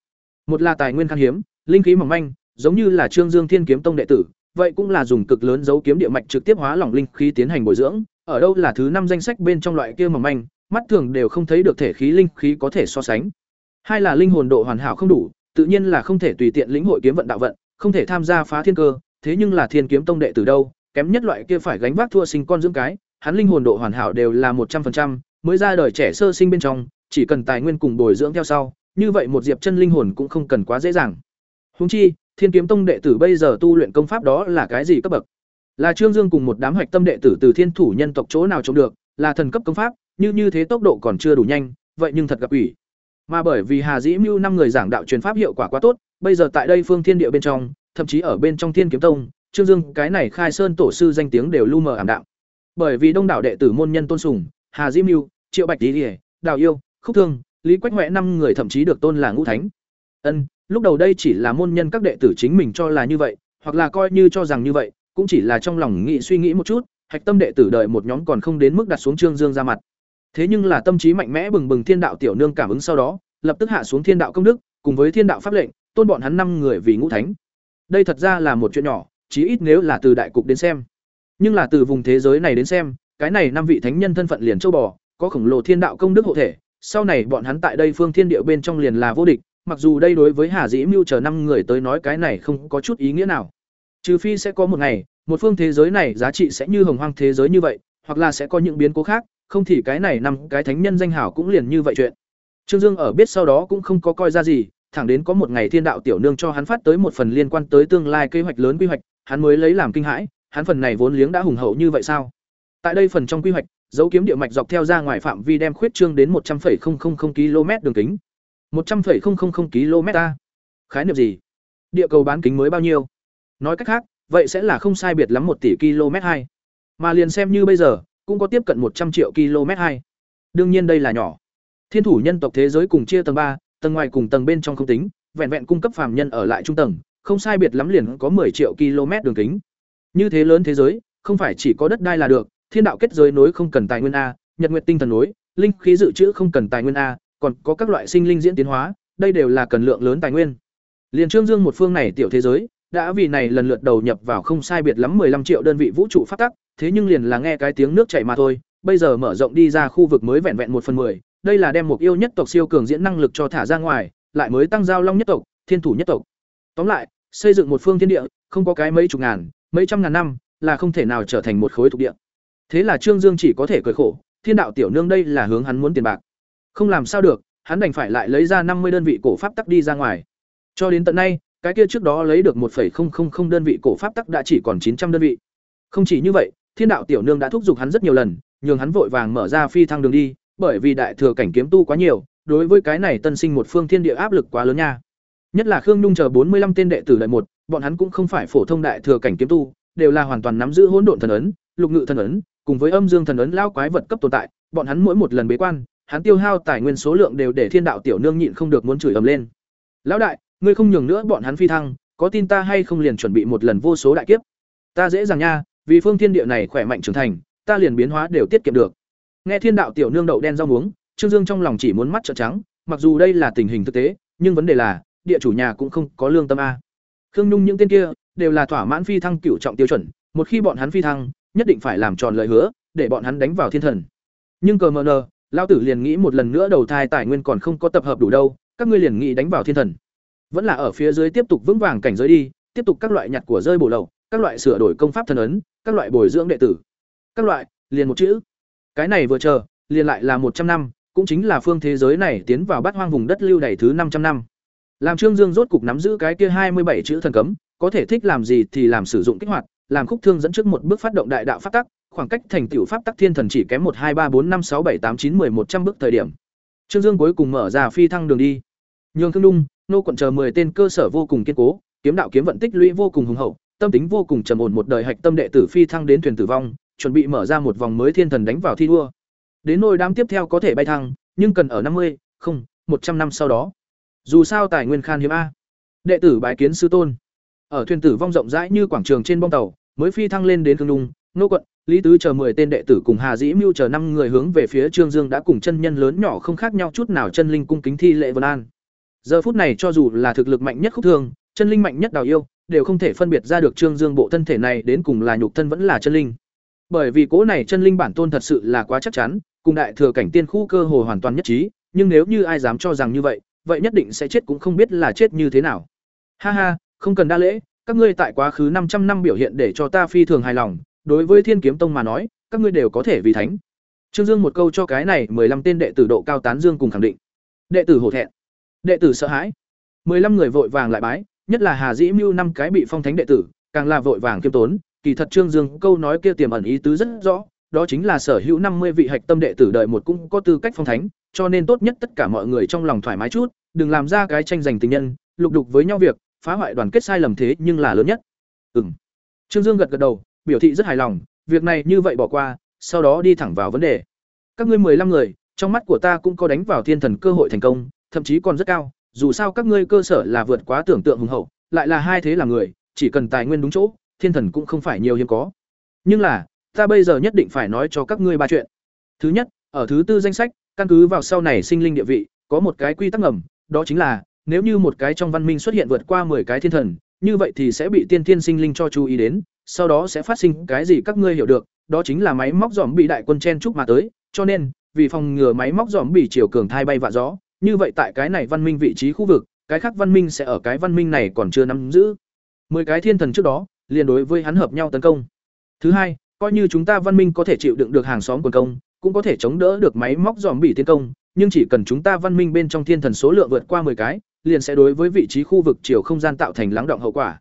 Một là tài nguyên khan hiếm, linh khí mỏng manh, giống như là Trương Dương Thiên Kiếm Tông đệ tử, vậy cũng là dùng cực lớn dấu kiếm địa mạch trực tiếp hóa lỏng linh khí tiến hành bồi dưỡng, ở đâu là thứ năm danh sách bên trong loại kia mỏng manh, mắt thường đều không thấy được thể khí linh khí có thể so sánh. Hai là linh hồn độ hoàn hảo không đủ, tự nhiên là không thể tùy tiện lĩnh hội kiếm vận đạo vận, không thể tham gia phá thiên cơ, thế nhưng là Thiên Kiếm Tông đệ tử đâu, kém nhất loại kia phải gánh vác thua sinh con dưỡng cái, hắn linh hồn độ hoàn hảo đều là một trăm 100%, mới ra đời trẻ sơ sinh bên trong, chỉ cần tài nguyên cùng bồi dưỡng theo sau, như vậy một diệp chân linh hồn cũng không cần quá dễ dàng. Huống chi, Thiên Kiếm Tông đệ tử bây giờ tu luyện công pháp đó là cái gì cấp bậc? Là Trương Dương cùng một đám hoạch tâm đệ tử từ Thiên thủ nhân tộc chỗ nào chống được, là thần cấp công pháp, như như thế tốc độ còn chưa đủ nhanh, vậy nhưng thật gặp ủy. Mà bởi vì Hà Dĩ Mưu năm người giảng đạo truyền pháp hiệu quả quá tốt, bây giờ tại đây phương thiên địa bên trong, thậm chí ở bên trong Thiên Kiếm Tông, Trương Dương cái này khai sơn tổ sư danh tiếng đều lu mờ ảm đạm. Bởi vì đông đảo đệ tử môn nhân tôn sùng, Hà Dĩ Mưu, Triệu Bạch Lý, Đào Yêu, Khúc Thương, Lý Quách Hoè năm người thậm chí được tôn là ngũ thánh. Ân, lúc đầu đây chỉ là môn nhân các đệ tử chính mình cho là như vậy, hoặc là coi như cho rằng như vậy, cũng chỉ là trong lòng nghĩ suy nghĩ một chút, hạch tâm đệ tử đợi một nhóm còn không đến mức đặt xuống Trương Dương ra mặt. Thế nhưng là tâm trí mạnh mẽ bừng bừng thiên đạo tiểu nương cảm ứng sau đó, lập tức hạ xuống thiên đạo công đức, cùng với thiên đạo pháp lệnh, tôn bọn hắn năm người vì ngũ thánh. Đây thật ra là một chuyện nhỏ, chí ít nếu là từ đại cục đến xem. Nhưng là từ vùng thế giới này đến xem, cái này năm vị thánh nhân thân phận liền châu bò, có khổng lồ thiên đạo công đức hộ thể, sau này bọn hắn tại đây phương thiên địa bên trong liền là vô địch, mặc dù đây đối với Hà Dĩ Mưu chờ năm người tới nói cái này không có chút ý nghĩa nào. Trừ phi sẽ có một ngày, một phương thế giới này giá trị sẽ như hồng hoang thế giới như vậy, hoặc là sẽ có những biến cố khác, không thì cái này năm cái thánh nhân danh hảo cũng liền như vậy chuyện. Trương Dương ở biết sau đó cũng không có coi ra gì, thẳng đến có một ngày thiên đạo tiểu nương cho hắn phát tới một phần liên quan tới tương lai kế hoạch lớn quy hoạch, hắn mới lấy làm kinh hãi, hắn phần này vốn liếng đã hùng hậu như vậy sao? Tại đây phần trong quy hoạch, dấu kiếm địa mạch dọc theo ra ngoài phạm vi đem khuyết trương đến một trăm 100,000 km đường kính. một trăm 100,000 km a. Khái niệm gì? Địa cầu bán kính mới bao nhiêu? Nói cách khác, vậy sẽ là không sai biệt lắm một tỷ km hai. Mà liền xem như bây giờ, cũng có tiếp cận một trăm triệu km hai. Đương nhiên đây là nhỏ. Thiên thủ nhân tộc thế giới cùng chia tầng ba, tầng ngoài cùng tầng bên trong không tính, vẹn vẹn cung cấp phàm nhân ở lại trung tầng, không sai biệt lắm liền có 10 triệu km đường kính. Như thế lớn thế giới, không phải chỉ có đất đai là được, thiên đạo kết giới nối không cần tài nguyên a, nhật nguyệt tinh thần nối, linh khí dự trữ không cần tài nguyên a, còn có các loại sinh linh diễn tiến hóa, đây đều là cần lượng lớn tài nguyên. Liên Trương Dương một phương này tiểu thế giới, đã vì này lần lượt đầu nhập vào không sai biệt lắm 15 triệu đơn vị vũ trụ phát tắc, thế nhưng liền là nghe cái tiếng nước chảy mà thôi, bây giờ mở rộng đi ra khu vực mới vẹn vẹn một phần 10, đây là đem một yêu nhất tộc siêu cường diễn năng lực cho thả ra ngoài, lại mới tăng giao long nhất tộc, thiên thủ nhất tộc. Tóm lại, xây dựng một phương thiên địa, không có cái mấy chục ngàn, mấy trăm ngàn năm, là không thể nào trở thành một khối thuộc địa. Thế là Trương Dương chỉ có thể cười khổ, thiên đạo tiểu nương đây là hướng hắn muốn tiền bạc. Không làm sao được, hắn đành phải lại lấy ra năm mươi đơn vị cổ pháp tắc đi ra ngoài. Cho đến tận nay, cái kia trước đó lấy được 1.000 đơn vị cổ pháp tắc đã chỉ còn 900 đơn vị. Không chỉ như vậy, Thiên đạo tiểu nương đã thúc giục hắn rất nhiều lần, nhường hắn vội vàng mở ra phi thăng đường đi, bởi vì đại thừa cảnh kiếm tu quá nhiều, đối với cái này tân sinh một phương thiên địa áp lực quá lớn nha. Nhất là Khương Nhung chờ 45 tên đệ tử đại một, bọn hắn cũng không phải phổ thông đại thừa cảnh kiếm tu, đều là hoàn toàn nắm giữ hỗn độn thần ấn, lục ngự thần ấn, cùng với âm dương thần ấn lao quái vật cấp tồn tại, bọn hắn mỗi một lần bế quan, hắn tiêu hao tài nguyên số lượng đều để Thiên đạo tiểu nương nhịn không được muốn chửi ầm lên. "Lão đại, ngươi không nhường nữa bọn hắn phi thăng, có tin ta hay không liền chuẩn bị một lần vô số đại kiếp?" "Ta dễ dàng nha, vì phương thiên địa này khỏe mạnh trưởng thành, ta liền biến hóa đều tiết kiệm được." Nghe Thiên đạo tiểu nương đậu đen rau muống, Trương Dương trong lòng chỉ muốn mắt trợn trắng, mặc dù đây là tình hình thực tế, nhưng vấn đề là, địa chủ nhà cũng không có lương tâm a. Khương Nhung những tên kia đều là thỏa mãn phi thăng cửu trọng tiêu chuẩn, một khi bọn hắn phi thăng, nhất định phải làm tròn lời hứa, để bọn hắn đánh vào thiên thần. Nhưng cờ mờ nờ, lão tử liền nghĩ một lần nữa đầu thai tài nguyên còn không có tập hợp đủ đâu, các ngươi liền nghĩ đánh vào thiên thần. Vẫn là ở phía dưới tiếp tục vững vàng cảnh giới đi, tiếp tục các loại nhặt của rơi bổ lậu, các loại sửa đổi công pháp thần ấn, các loại bồi dưỡng đệ tử. Các loại, liền một chữ. Cái này vừa chờ, liền lại là một trăm năm, cũng chính là phương thế giới này tiến vào bát hoang vùng đất lưu đày thứ 500 năm. Làm Trương Dương rốt cục nắm giữ cái kia hai mươi bảy chữ thần cấm, có thể thích làm gì thì làm sử dụng kích hoạt, làm khúc thương dẫn trước một bước phát động đại đạo pháp tắc, khoảng cách thành tiểu pháp tắc thiên thần chỉ kém một hai ba bốn năm sáu bảy tám chín 10 100 bước thời điểm. Trương Dương cuối cùng mở ra phi thăng đường đi. Nhường Thương Đung, nô quận chờ 10 tên cơ sở vô cùng kiên cố, kiếm đạo kiếm vận tích lũy vô cùng hùng hậu, tâm tính vô cùng trầm ổn một đời hạch tâm đệ tử phi thăng đến thuyền tử vong, chuẩn bị mở ra một vòng mới thiên thần đánh vào thi đua. Đến nôi đám tiếp theo có thể bay thăng, nhưng cần ở năm mươi, không, một trăm năm sau đó. Dù sao tài nguyên khan hiếm a. Đệ tử bái kiến sư tôn. Ở thuyền tử vong rộng rãi như quảng trường trên bong tàu, mới phi thăng lên đến Thương Đung, nô quận, Lý Tứ chờ 10 tên đệ tử cùng Hà Dĩ Mưu chờ năm người hướng về phía Trương Dương đã cùng chân nhân lớn nhỏ không khác nhau chút nào chân linh cung kính thi lễ vân an. Giờ phút này cho dù là thực lực mạnh nhất khúc thương, chân linh mạnh nhất đào yêu, đều không thể phân biệt ra được Trương Dương bộ thân thể này đến cùng là nhục thân vẫn là chân linh. Bởi vì cố này chân linh bản tôn thật sự là quá chắc chắn, cùng đại thừa cảnh tiên khu cơ hồ hoàn toàn nhất trí, nhưng nếu như ai dám cho rằng như vậy, vậy nhất định sẽ chết cũng không biết là chết như thế nào. Ha ha, không cần đa lễ, các ngươi tại quá khứ 500 năm biểu hiện để cho ta phi thường hài lòng, đối với Thiên Kiếm Tông mà nói, các ngươi đều có thể vì thánh. Trương Dương một câu cho cái này 15 tên đệ tử độ cao tán dương cùng khẳng định. Đệ tử hổ thẹn, đệ tử sợ hãi. 15 người vội vàng lại bái, nhất là Hà Dĩ Mưu năm cái bị phong thánh đệ tử, càng là vội vàng kiêm tốn, kỳ thật Trương Dương câu nói kia tiềm ẩn ý tứ rất rõ, đó chính là sở hữu năm mươi vị hạch tâm đệ tử đợi một cũng có tư cách phong thánh, cho nên tốt nhất tất cả mọi người trong lòng thoải mái chút, đừng làm ra cái tranh giành tình nhân, lục đục với nhau việc, phá hoại đoàn kết sai lầm thế nhưng là lớn nhất. Ừm. Trương Dương gật gật đầu, biểu thị rất hài lòng, việc này như vậy bỏ qua, sau đó đi thẳng vào vấn đề. Các ngươi mười 15 người, trong mắt của ta cũng có đánh vào thiên thần cơ hội thành công, thậm chí còn rất cao, dù sao các ngươi cơ sở là vượt quá tưởng tượng hùng hậu, lại là hai thế là người, chỉ cần tài nguyên đúng chỗ, thiên thần cũng không phải nhiều hiếm có. Nhưng là, ta bây giờ nhất định phải nói cho các ngươi ba chuyện. Thứ nhất, ở thứ tư danh sách, căn cứ vào sau này sinh linh địa vị, có một cái quy tắc ngầm, đó chính là nếu như một cái trong văn minh xuất hiện vượt qua 10 cái thiên thần, như vậy thì sẽ bị tiên thiên sinh linh cho chú ý đến, sau đó sẽ phát sinh cái gì các ngươi hiểu được, đó chính là máy móc giòm bị đại quân chen chúc mà tới, cho nên, vì phòng ngừa máy móc giòm bị chiều cường thai bay vạ gió, như vậy tại cái này văn minh vị trí khu vực, cái khác văn minh sẽ ở cái văn minh này còn chưa nắm giữ. 10 cái thiên thần trước đó, liền đối với hắn hợp nhau tấn công. Thứ hai, coi như chúng ta văn minh có thể chịu đựng được hàng xóm quần công, cũng có thể chống đỡ được máy móc giòm bị tiến công, nhưng chỉ cần chúng ta văn minh bên trong thiên thần số lượng vượt qua 10 cái, liền sẽ đối với vị trí khu vực chiều không gian tạo thành lắng động hậu quả.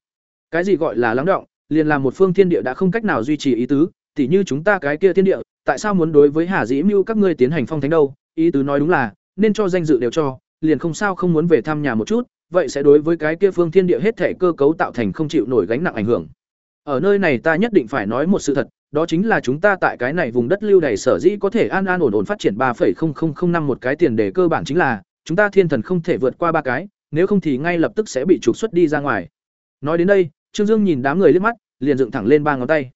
Cái gì gọi là lắng động? Liền là một phương thiên địa đã không cách nào duy trì ý tứ, tỉ như chúng ta cái kia thiên địa, tại sao muốn đối với Hà Dĩ Mưu các ngươi tiến hành phong thánh đâu? Ý tứ nói đúng là, nên cho danh dự đều cho, liền không sao không muốn về thăm nhà một chút, vậy sẽ đối với cái kia phương thiên địa hết thể cơ cấu tạo thành không chịu nổi gánh nặng ảnh hưởng. Ở nơi này ta nhất định phải nói một sự thật, đó chính là chúng ta tại cái này vùng đất lưu đầy sở dĩ có thể an an ổn ổn phát triển 3.0005 một cái tiền đề cơ bản chính là chúng ta thiên thần không thể vượt qua ba cái, nếu không thì ngay lập tức sẽ bị trục xuất đi ra ngoài. Nói đến đây, Trương Dương nhìn đám người liếc mắt, liền dựng thẳng lên ba ngón tay.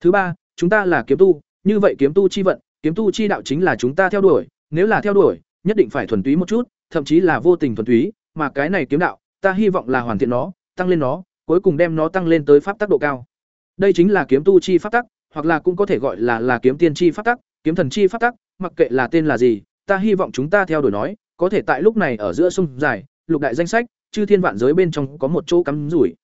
Thứ ba, chúng ta là kiếm tu, như vậy kiếm tu chi vận, kiếm tu chi đạo chính là chúng ta theo đuổi, nếu là theo đuổi, nhất định phải thuần túy một chút, thậm chí là vô tình thuần túy, mà cái này kiếm đạo, ta hy vọng là hoàn thiện nó, tăng lên nó, cuối cùng đem nó tăng lên tới pháp tắc độ cao. Đây chính là kiếm tu chi pháp tắc, hoặc là cũng có thể gọi là là kiếm tiên chi pháp tắc, kiếm thần chi pháp tắc, mặc kệ là tên là gì, ta hy vọng chúng ta theo đuổi nói, có thể tại lúc này ở giữa sông dài, lục đại danh sách, chư thiên vạn giới bên trong có một chỗ cắm rủi.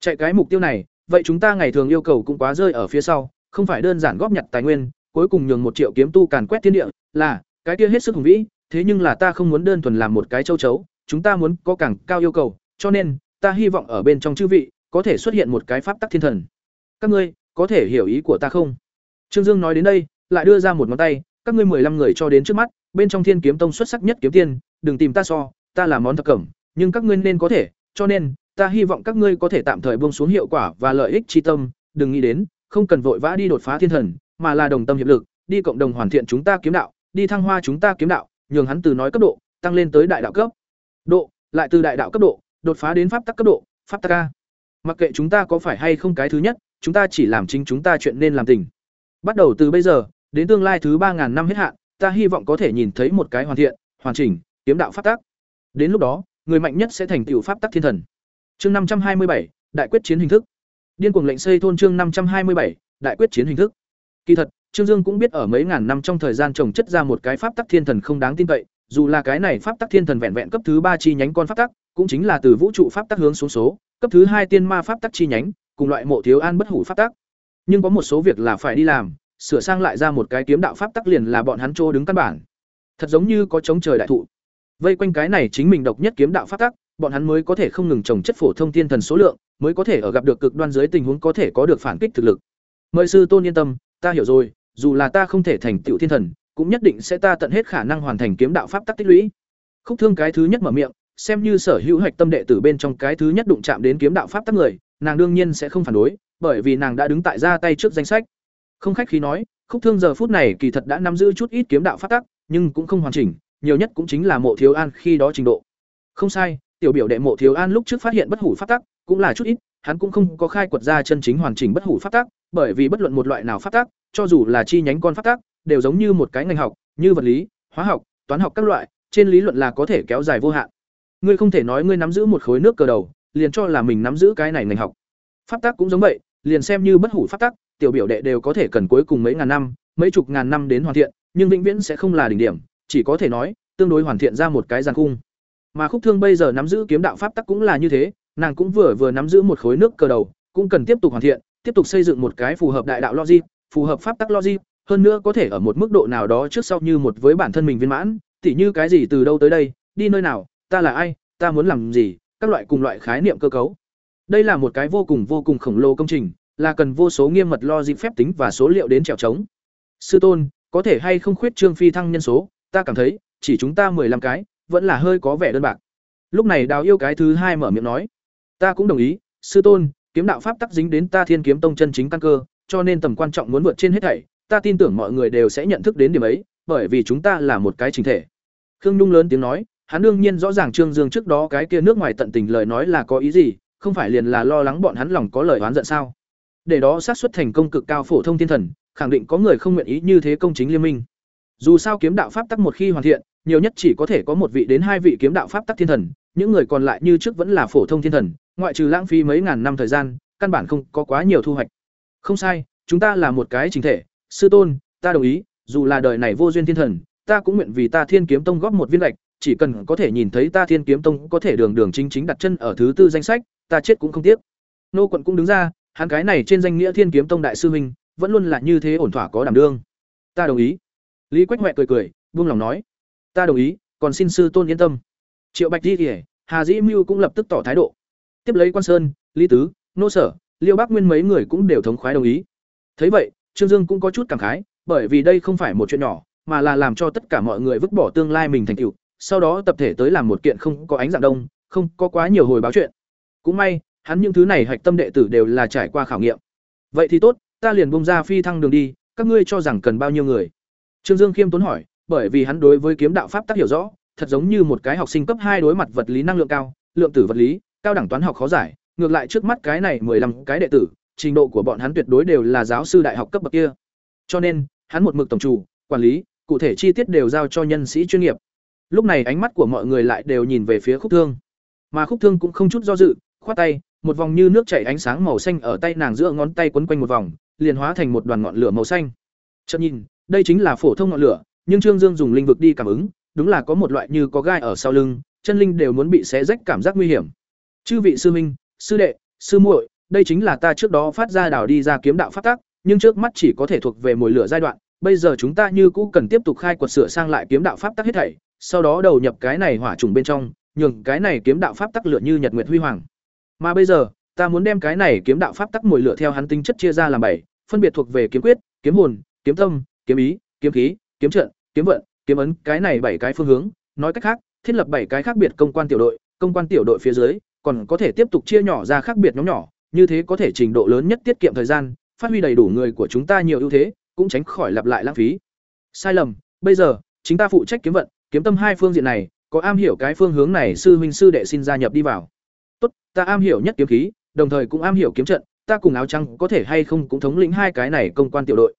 Chạy cái mục tiêu này, vậy chúng ta ngày thường yêu cầu cũng quá rơi ở phía sau, không phải đơn giản góp nhặt tài nguyên, cuối cùng nhường một triệu kiếm tu càn quét thiên địa, là cái kia hết sức hùng vĩ, thế nhưng là ta không muốn đơn thuần làm một cái châu chấu, chúng ta muốn có càng cao yêu cầu, cho nên ta hy vọng ở bên trong chư vị có thể xuất hiện một cái pháp tắc thiên thần. Các ngươi có thể hiểu ý của ta không? Trương Dương nói đến đây, lại đưa ra một ngón tay, các ngươi mười lăm người cho đến trước mắt, bên trong Thiên Kiếm Tông xuất sắc nhất kiếm tiên, đừng tìm ta so, ta là món thập cẩm, nhưng các ngươi nên có thể, cho nên, ta hy vọng các ngươi có thể tạm thời buông xuống hiệu quả và lợi ích chi tâm, đừng nghĩ đến, không cần vội vã đi đột phá thiên thần, mà là đồng tâm hiệp lực, đi cộng đồng hoàn thiện chúng ta kiếm đạo, đi thăng hoa chúng ta kiếm đạo, nhường hắn từ nói cấp độ, tăng lên tới đại đạo cấp. Độ, lại từ đại đạo cấp độ, đột phá đến pháp tắc cấp độ, pháp tắc ca. Mặc kệ chúng ta có phải hay không cái thứ nhất, chúng ta chỉ làm chính chúng ta chuyện nên làm tình. Bắt đầu từ bây giờ, đến tương lai thứ ba ngàn năm hết hạn, ta hy vọng có thể nhìn thấy một cái hoàn thiện, hoàn chỉnh, kiếm đạo pháp tắc. Đến lúc đó, người mạnh nhất sẽ thành tựu pháp tắc thiên thần. Chương năm trăm hai mươi bảy, đại quyết chiến hình thức. Điên cuồng lệnh xây thôn chương năm trăm hai mươi bảy, đại quyết chiến hình thức. Kỳ thật, Trương Dương cũng biết ở mấy ngàn năm trong thời gian trồng chất ra một cái pháp tắc thiên thần không đáng tin cậy, dù là cái này pháp tắc thiên thần vẹn vẹn cấp thứ ba chi nhánh con pháp tắc, cũng chính là từ vũ trụ pháp tắc hướng xuống số, cấp thứ hai tiên ma pháp tắc chi nhánh, cùng loại mộ thiếu an bất hủ pháp tắc. Nhưng có một số việc là phải đi làm, sửa sang lại ra một cái kiếm đạo pháp tắc liền là bọn hắn trô đứng căn bản. Thật giống như có chống trời đại thụ. Vây quanh cái này chính mình độc nhất kiếm đạo pháp tắc, bọn hắn mới có thể không ngừng trồng chất phổ thông thiên thần số lượng, mới có thể ở gặp được cực đoan dưới tình huống có thể có được phản kích thực lực. Mời sư tôn yên tâm, ta hiểu rồi, dù là ta không thể thành tiểu thiên thần, cũng nhất định sẽ ta tận hết khả năng hoàn thành kiếm đạo pháp tắc tích lũy. Khúc Thương cái thứ nhất mở miệng, xem như sở hữu hạch tâm đệ tử bên trong cái thứ nhất đụng chạm đến kiếm đạo pháp tắc người, nàng đương nhiên sẽ không phản đối, bởi vì nàng đã đứng tại ra tay trước danh sách. Không khách khí nói, Khúc Thương giờ phút này kỳ thật đã nắm giữ chút ít kiếm đạo pháp tắc, nhưng cũng không hoàn chỉnh, nhiều nhất cũng chính là Mộ Thiếu An khi đó trình độ. Không sai, tiểu biểu đệ Mộ Thiếu An lúc trước phát hiện bất hủ pháp tắc, cũng là chút ít, hắn cũng không có khai quật ra chân chính hoàn chỉnh bất hủ pháp tắc, bởi vì bất luận một loại nào pháp tắc, cho dù là chi nhánh con pháp tắc, đều giống như một cái ngành học, như vật lý, hóa học, toán học các loại, trên lý luận là có thể kéo dài vô hạn. Ngươi không thể nói ngươi nắm giữ một khối nước cờ đầu, liền cho là mình nắm giữ cái này ngành học. Pháp tắc cũng giống vậy, liền xem như bất hủ pháp tắc, tiểu biểu đệ đều có thể cần cuối cùng mấy ngàn năm, mấy chục ngàn năm đến hoàn thiện, nhưng vĩnh viễn sẽ không là đỉnh điểm, chỉ có thể nói, tương đối hoàn thiện ra một cái giàn cung. Mà Khúc Thương bây giờ nắm giữ kiếm đạo pháp tắc cũng là như thế, nàng cũng vừa vừa nắm giữ một khối nước cờ đầu, cũng cần tiếp tục hoàn thiện, tiếp tục xây dựng một cái phù hợp đại đạo logic, phù hợp pháp tắc logic, hơn nữa có thể ở một mức độ nào đó trước sau như một với bản thân mình viên mãn, tỉ như cái gì từ đâu tới đây, đi nơi nào, ta là ai, ta muốn làm gì, các loại cùng loại khái niệm cơ cấu. Đây là một cái vô cùng vô cùng khổng lồ công trình, là cần vô số nghiêm mật logic phép tính và số liệu đến trèo trống. Sư tôn, có thể hay không khuyết trương phi thăng nhân số, ta cảm thấy, chỉ chúng ta 15 cái, vẫn là hơi có vẻ đơn bạc. Lúc này Đào yêu cái thứ hai mở miệng nói, ta cũng đồng ý, sư tôn, kiếm đạo pháp tắc dính đến ta Thiên Kiếm Tông chân chính căn cơ, cho nên tầm quan trọng muốn vượt trên hết thảy, ta tin tưởng mọi người đều sẽ nhận thức đến điểm ấy, bởi vì chúng ta là một cái chỉnh thể. Khương Nhung lớn tiếng nói, hắn đương nhiên rõ ràng Trương Dương trước đó cái kia nước ngoài tận tình lời nói là có ý gì, không phải liền là lo lắng bọn hắn lòng có lời oán giận sao? Để đó xác suất thành công cực cao phổ thông thiên thần, khẳng định có người không nguyện ý như thế công chính liên minh. Dù sao kiếm đạo pháp tắc một khi hoàn thiện, nhiều nhất chỉ có thể có một vị đến hai vị kiếm đạo pháp tắc thiên thần, những người còn lại như trước vẫn là phổ thông thiên thần, ngoại trừ lãng phí mấy ngàn năm thời gian, căn bản không có quá nhiều thu hoạch. Không sai, chúng ta là một cái chính thể, sư tôn, ta đồng ý, dù là đời này vô duyên thiên thần, ta cũng nguyện vì ta Thiên Kiếm Tông góp một viên gạch, chỉ cần có thể nhìn thấy ta Thiên Kiếm Tông có thể đường đường chính chính đặt chân ở thứ tư danh sách, ta chết cũng không tiếc. Nô quận cũng đứng ra, hắn cái này trên danh nghĩa Thiên Kiếm Tông đại sư huynh, vẫn luôn là như thế ổn thỏa có đảm đương. Ta đồng ý. Lý Quách huệ cười cười, buông lòng nói, ta đồng ý, còn xin sư tôn yên tâm. Triệu Bạch Di Kể, Hà Dĩ Mưu cũng lập tức tỏ thái độ. Tiếp lấy Quan Sơn, Lý Tứ, Nô Sở, Liêu Bắc Nguyên mấy người cũng đều thống khoái đồng ý. Thấy vậy, Trương Dương cũng có chút cảm khái, bởi vì đây không phải một chuyện nhỏ, mà là làm cho tất cả mọi người vứt bỏ tương lai mình thành tựu, sau đó tập thể tới làm một kiện không có ánh dạng đông, không có quá nhiều hồi báo chuyện. Cũng may, hắn những thứ này hạch tâm đệ tử đều là trải qua khảo nghiệm. Vậy thì tốt, ta liền bung ra phi thăng đường đi, các ngươi cho rằng cần bao nhiêu người? Trương Dương khiêm tốn hỏi, bởi vì hắn đối với kiếm đạo pháp tác hiểu rõ, thật giống như một cái học sinh cấp hai đối mặt vật lý năng lượng cao, lượng tử vật lý, cao đẳng toán học khó giải, ngược lại trước mắt cái này 15 cái đệ tử, trình độ của bọn hắn tuyệt đối đều là giáo sư đại học cấp bậc kia. Cho nên, hắn một mực tổng chủ, quản lý, cụ thể chi tiết đều giao cho nhân sĩ chuyên nghiệp. Lúc này ánh mắt của mọi người lại đều nhìn về phía Khúc Thương. Mà Khúc Thương cũng không chút do dự, khoát tay, một vòng như nước chảy ánh sáng màu xanh ở tay nàng giữa ngón tay quấn quanh một vòng, liền hóa thành một đoàn ngọn lửa màu xanh. Chợt nhìn, đây chính là phổ thông ngọn lửa, nhưng Trương Dương dùng linh vực đi cảm ứng, đúng là có một loại như có gai ở sau lưng, chân linh đều muốn bị xé rách cảm giác nguy hiểm. Chư vị sư minh, sư đệ, sư muội, đây chính là ta trước đó phát ra đảo đi ra kiếm đạo pháp tắc, nhưng trước mắt chỉ có thể thuộc về mồi lửa giai đoạn, bây giờ chúng ta như cũ cần tiếp tục khai quật sửa sang lại kiếm đạo pháp tắc hết thảy, sau đó đầu nhập cái này hỏa trùng bên trong, nhường cái này kiếm đạo pháp tắc lửa như nhật nguyệt huy hoàng. Mà bây giờ, ta muốn đem cái này kiếm đạo pháp tắc mồi lửa theo hắn tính chất chia ra làm bảy, phân biệt thuộc về kiếm quyết, kiếm hồn, kiếm tâm, kiếm ý, kiếm khí, kiếm trận, kiếm vận, kiếm ấn, cái này bảy cái phương hướng, nói cách khác, thiết lập bảy cái khác biệt công quan tiểu đội, công quan tiểu đội phía dưới, còn có thể tiếp tục chia nhỏ ra khác biệt nhóm nhỏ, như thế có thể trình độ lớn nhất tiết kiệm thời gian, phát huy đầy đủ người của chúng ta nhiều ưu thế, cũng tránh khỏi lặp lại lãng phí. Sai lầm, bây giờ, chúng ta phụ trách kiếm vận, kiếm tâm hai phương diện này, có am hiểu cái phương hướng này sư huynh sư đệ xin gia nhập đi vào. Tốt, ta am hiểu nhất kiếm khí, đồng thời cũng am hiểu kiếm trận, ta cùng áo trắng có thể hay không cũng thống lĩnh hai cái này công quan tiểu đội.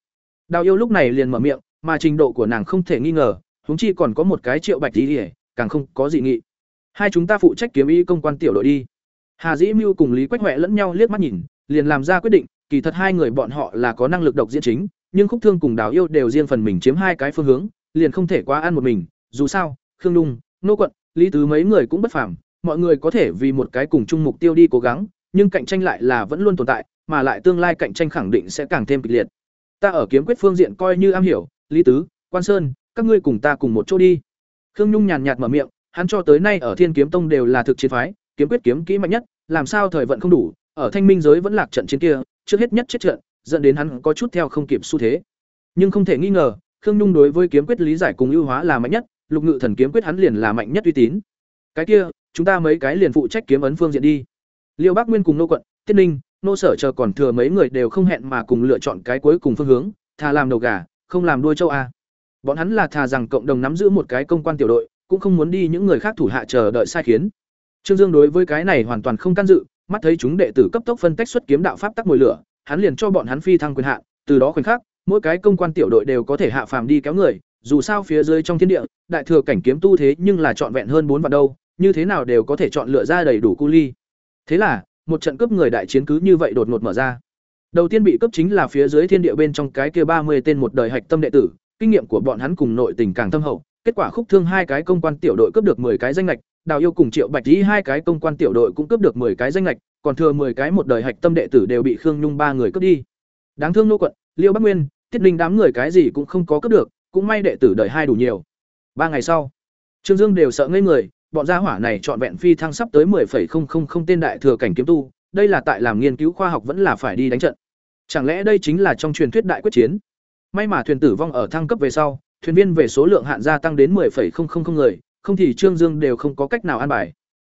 Đào Yêu lúc này liền mở miệng, mà trình độ của nàng không thể nghi ngờ, huống chi còn có một cái Triệu Bạch Tỷ, càng không có gì nghị. Hai chúng ta phụ trách kiếm ý công quan tiểu đội đi. Hà Dĩ Mưu cùng Lý Quách Hoè lẫn nhau liếc mắt nhìn, liền làm ra quyết định, kỳ thật hai người bọn họ là có năng lực độc diễn chính, nhưng Khúc Thương cùng Đào Yêu đều riêng phần mình chiếm hai cái phương hướng, liền không thể quá ăn một mình, dù sao, Khương Dung, Nô Quận, Lý Tứ mấy người cũng bất phàm, mọi người có thể vì một cái cùng chung mục tiêu đi cố gắng, nhưng cạnh tranh lại là vẫn luôn tồn tại, mà lại tương lai cạnh tranh khẳng định sẽ càng thêm kịch liệt. Ta ở kiếm quyết phương diện coi như am hiểu, Lý Tứ, Quan Sơn, các ngươi cùng ta cùng một chỗ đi. Khương Nhung nhàn nhạt mở miệng, hắn cho tới nay ở Thiên Kiếm Tông đều là thực chiến phái, kiếm quyết kiếm kỹ mạnh nhất, làm sao thời vận không đủ, ở Thanh Minh giới vẫn lạc trận chiến kia, trước hết nhất chết trận, dẫn đến hắn có chút theo không kịp xu thế. Nhưng không thể nghi ngờ, Khương Nhung đối với kiếm quyết lý giải cùng ưu hóa là mạnh nhất, Lục Ngự Thần kiếm quyết hắn liền là mạnh nhất uy tín. Cái kia, chúng ta mấy cái liền phụ trách kiếm ấn phương diện đi. Liêu Bắc Nguyên cùng nô quận, Tiết Ninh, nô sở chờ còn thừa mấy người đều không hẹn mà cùng lựa chọn cái cuối cùng phương hướng, thà làm đầu gà, không làm đuôi châu a. Bọn hắn là thà rằng cộng đồng nắm giữ một cái công quan tiểu đội, cũng không muốn đi những người khác thủ hạ chờ đợi sai khiến. Trương Dương đối với cái này hoàn toàn không can dự, mắt thấy chúng đệ tử cấp tốc phân tách xuất kiếm đạo pháp tắc mùi lửa, hắn liền cho bọn hắn phi thăng quyền hạn, từ đó khoảnh khắc, mỗi cái công quan tiểu đội đều có thể hạ phàm đi kéo người, dù sao phía dưới trong thiên địa, đại thừa cảnh kiếm tu thế nhưng là trọn vẹn hơn bốn vạn đâu, như thế nào đều có thể chọn lựa ra đầy đủ cu ly. Thế là, một trận cướp người đại chiến cứ như vậy đột ngột mở ra. Đầu tiên bị cướp chính là phía dưới thiên địa bên trong cái kia ba mươi tên một đời hạch tâm đệ tử, kinh nghiệm của bọn hắn cùng nội tình càng thâm hậu, kết quả khúc thương hai cái công quan tiểu đội cướp được 10 cái danh lệch, Đào Yêu cùng Triệu Bạch Lý hai cái công quan tiểu đội cũng cướp được 10 cái danh lệch, còn thừa 10 cái một đời hạch tâm đệ tử đều bị Khương Nhung ba người cướp đi. Đáng thương nô quận, Liêu Bắc Nguyên, Tiết Linh đám người cái gì cũng không có cướp được, cũng may đệ tử đời hai đủ nhiều. Ba ngày sau, Trương Dương đều sợ ngây người, bọn gia hỏa này chọn vẹn phi thăng sắp tới 10.000 tên đại thừa cảnh kiếm tu, đây là tại làm nghiên cứu khoa học vẫn là phải đi đánh trận. Chẳng lẽ đây chính là trong truyền thuyết đại quyết chiến? May mà thuyền tử vong ở thăng cấp về sau, thuyền viên về số lượng hạn gia tăng đến 10.000 người, không thì Trương Dương đều không có cách nào an bài.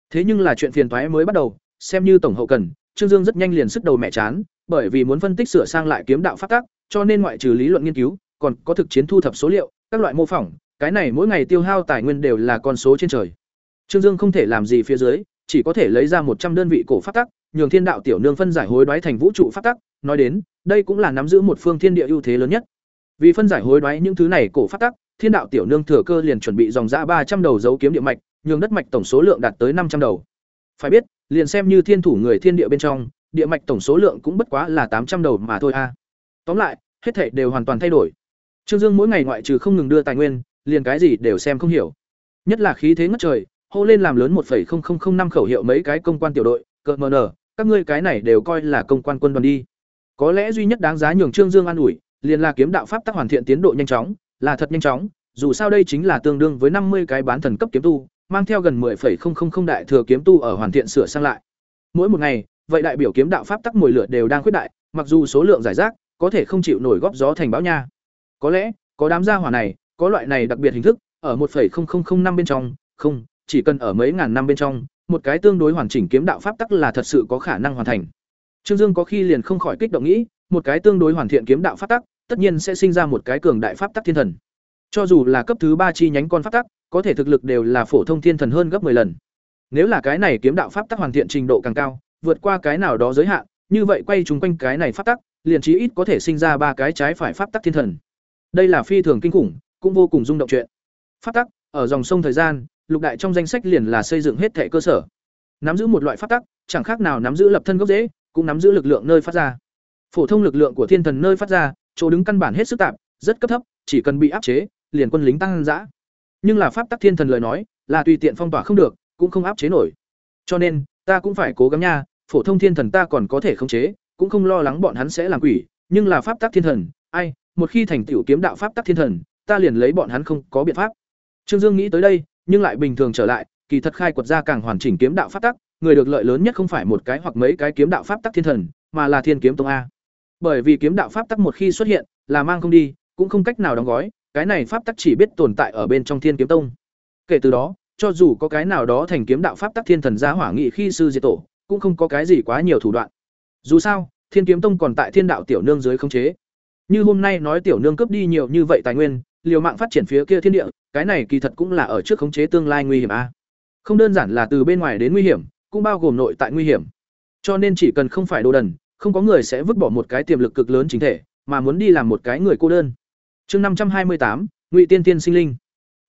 Thế nhưng là chuyện phiền toái mới bắt đầu, xem như tổng hậu cần, Trương Dương rất nhanh liền sức đầu mẹ chán, bởi vì muốn phân tích sửa sang lại kiếm đạo pháp tắc, cho nên ngoại trừ lý luận nghiên cứu, còn có thực chiến thu thập số liệu, các loại mô phỏng, cái này mỗi ngày tiêu hao tài nguyên đều là con số trên trời. Trương Dương không thể làm gì phía dưới, chỉ có thể lấy ra một trăm đơn vị cổ pháp tắc, nhường Thiên đạo tiểu nương phân giải hối đoái thành vũ trụ pháp tắc, nói đến, đây cũng là nắm giữ một phương thiên địa ưu thế lớn nhất. Vì phân giải hối đoái những thứ này cổ pháp tắc, Thiên đạo tiểu nương thừa cơ liền chuẩn bị dòng dã ba trăm đầu dấu kiếm địa mạch, nhường đất mạch tổng số lượng đạt tới năm trăm đầu. Phải biết, liền xem như thiên thủ người thiên địa bên trong, địa mạch tổng số lượng cũng bất quá là tám trăm đầu mà thôi a. Tóm lại, hết thảy đều hoàn toàn thay đổi. Trương Dương mỗi ngày ngoại trừ không ngừng đưa tài nguyên, liền cái gì đều xem không hiểu. Nhất là khí thế ngất trời, hô lên làm lớn 1.0005 khẩu hiệu mấy cái công quan tiểu đội, cợt mờ các ngươi cái này đều coi là công quan quân đoàn đi. Có lẽ duy nhất đáng giá nhường Trương Dương an ủi, liền là kiếm đạo pháp tắc hoàn thiện tiến độ nhanh chóng, là thật nhanh chóng, dù sao đây chính là tương đương với 50 cái bán thần cấp kiếm tu, mang theo gần 10.000 đại thừa kiếm tu ở hoàn thiện sửa sang lại. Mỗi một ngày, vậy đại biểu kiếm đạo pháp tắc mùi lửa đều đang khuyết đại, mặc dù số lượng giải rác, có thể không chịu nổi góp gió thành bão nha. Có lẽ, có đám gia hỏa này, có loại này đặc biệt hình thức, ở 1.0005 bên trong, không, chỉ cần ở mấy ngàn năm bên trong, một cái tương đối hoàn chỉnh kiếm đạo pháp tắc là thật sự có khả năng hoàn thành. Trương Dương có khi liền không khỏi kích động nghĩ, một cái tương đối hoàn thiện kiếm đạo pháp tắc, tất nhiên sẽ sinh ra một cái cường đại pháp tắc thiên thần. Cho dù là cấp thứ ba chi nhánh con pháp tắc, có thể thực lực đều là phổ thông thiên thần hơn gấp 10 lần. Nếu là cái này kiếm đạo pháp tắc hoàn thiện trình độ càng cao, vượt qua cái nào đó giới hạn, như vậy quay chúng quanh cái này pháp tắc, liền chí ít có thể sinh ra ba cái trái phải pháp tắc thiên thần. Đây là phi thường kinh khủng, cũng vô cùng rung động chuyện. Pháp tắc, ở dòng sông thời gian, lục đại trong danh sách liền là xây dựng hết thể cơ sở. Nắm giữ một loại pháp tắc, chẳng khác nào nắm giữ lập thân gốc rễ, cũng nắm giữ lực lượng nơi phát ra. Phổ thông lực lượng của thiên thần nơi phát ra, chỗ đứng căn bản hết sức tạp, rất cấp thấp, chỉ cần bị áp chế, liền quân lính tăng dã. Nhưng là pháp tắc thiên thần lời nói, là tùy tiện phong tỏa không được, cũng không áp chế nổi. Cho nên, ta cũng phải cố gắng nha, phổ thông thiên thần ta còn có thể khống chế, cũng không lo lắng bọn hắn sẽ làm quỷ, nhưng là pháp tắc thiên thần, ai, một khi thành tiểu kiếm đạo pháp tắc thiên thần, ta liền lấy bọn hắn không có biện pháp. Trương Dương nghĩ tới đây, nhưng lại bình thường trở lại, kỳ thật khai quật ra càng hoàn chỉnh kiếm đạo pháp tắc, người được lợi lớn nhất không phải một cái hoặc mấy cái kiếm đạo pháp tắc thiên thần, mà là thiên kiếm tông a. Bởi vì kiếm đạo pháp tắc một khi xuất hiện, là mang không đi, cũng không cách nào đóng gói, cái này pháp tắc chỉ biết tồn tại ở bên trong thiên kiếm tông. Kể từ đó, cho dù có cái nào đó thành kiếm đạo pháp tắc thiên thần gia hỏa nghị khi sư diệt tổ, cũng không có cái gì quá nhiều thủ đoạn. Dù sao, Thiên Kiếm Tông còn tại Thiên Đạo tiểu nương dưới khống chế. Như hôm nay nói tiểu nương cướp đi nhiều như vậy tài nguyên, liều mạng phát triển phía kia thiên địa, cái này kỳ thật cũng là ở trước khống chế tương lai nguy hiểm a. Không đơn giản là từ bên ngoài đến nguy hiểm, cũng bao gồm nội tại nguy hiểm. Cho nên chỉ cần không phải đồ đần, không có người sẽ vứt bỏ một cái tiềm lực cực lớn chính thể, mà muốn đi làm một cái người cô đơn. Chương năm trăm hai mươi tám, Ngụy Tiên Tiên sinh linh.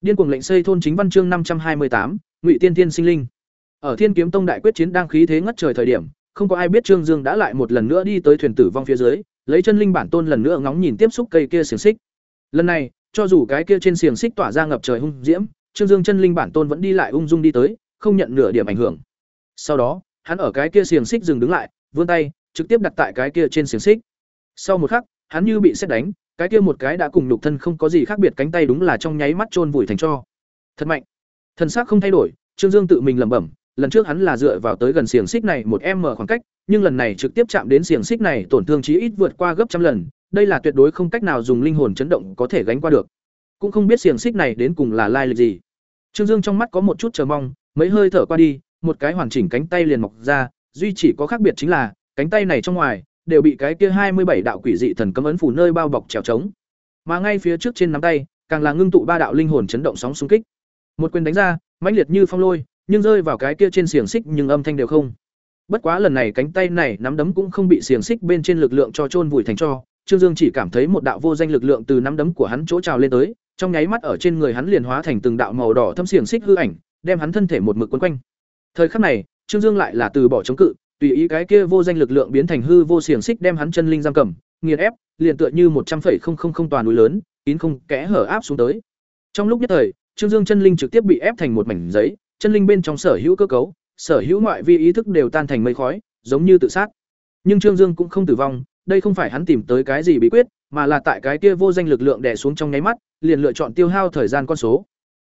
Điên cuồng lệnh xây thôn chính văn chương năm trăm hai mươi tám, Ngụy Tiên Tiên sinh linh. Ở Thiên Kiếm Tông đại quyết chiến đang khí thế ngất trời thời điểm, không có ai biết Trương Dương đã lại một lần nữa đi tới thuyền tử vong phía dưới, lấy chân linh bản tôn lần nữa ngóng nhìn tiếp xúc cây kia xiềng xích. Lần này, cho dù cái kia trên xiềng xích tỏa ra ngập trời hung diễm, Trương Dương chân linh bản tôn vẫn đi lại ung dung đi tới, không nhận nửa điểm ảnh hưởng. Sau đó, hắn ở cái kia xiềng xích dừng đứng lại, vươn tay, trực tiếp đặt tại cái kia trên xiềng xích. Sau một khắc, hắn như bị sét đánh, cái kia một cái đã cùng nhục thân không có gì khác biệt cánh tay đúng là trong nháy mắt chôn vùi thành cho. Thật mạnh. Thần sắc không thay đổi, Trương Dương tự mình lẩm bẩm, lần trước hắn là dựa vào tới gần xiềng xích này một m khoảng cách, nhưng lần này trực tiếp chạm đến xiềng xích này tổn thương chí ít vượt qua gấp trăm lần, đây là tuyệt đối không cách nào dùng linh hồn chấn động có thể gánh qua được. Cũng không biết xiềng xích này đến cùng là lai lịch gì. Trương Dương trong mắt có một chút chờ mong, mấy hơi thở qua đi, một cái hoàn chỉnh cánh tay liền mọc ra, duy chỉ có khác biệt chính là, cánh tay này trong ngoài đều bị cái kia hai mươi bảy đạo quỷ dị thần cấm ấn phủ nơi bao bọc trèo trống. Mà ngay phía trước trên nắm tay, càng là ngưng tụ ba đạo linh hồn chấn động sóng xung kích. Một quyền đánh ra, mãnh liệt như phong lôi, nhưng rơi vào cái kia trên xiềng xích nhưng âm thanh đều không. Bất quá lần này cánh tay này nắm đấm cũng không bị xiềng xích bên trên lực lượng cho chôn vùi thành cho, Trương Dương chỉ cảm thấy một đạo vô danh lực lượng từ nắm đấm của hắn chỗ trào lên tới, trong nháy mắt ở trên người hắn liền hóa thành từng đạo màu đỏ thâm xiềng xích hư ảnh, đem hắn thân thể một mực quấn quanh. Thời khắc này, Trương Dương lại là từ bỏ chống cự, tùy ý cái kia vô danh lực lượng biến thành hư vô xiềng xích đem hắn chân linh giam cầm, nghiền ép, liền tựa như một trăm linh không không không toàn núi lớn, kín không kẽ hở áp xuống tới. Trong lúc nhất thời, Trương Dương chân linh trực tiếp bị ép thành một mảnh giấy, chân linh bên trong sở hữu cơ cấu, sở hữu ngoại vi ý thức đều tan thành mây khói, giống như tự sát. Nhưng Trương Dương cũng không tử vong, đây không phải hắn tìm tới cái gì bí quyết, mà là tại cái kia vô danh lực lượng đè xuống trong nháy mắt, liền lựa chọn tiêu hao thời gian con số.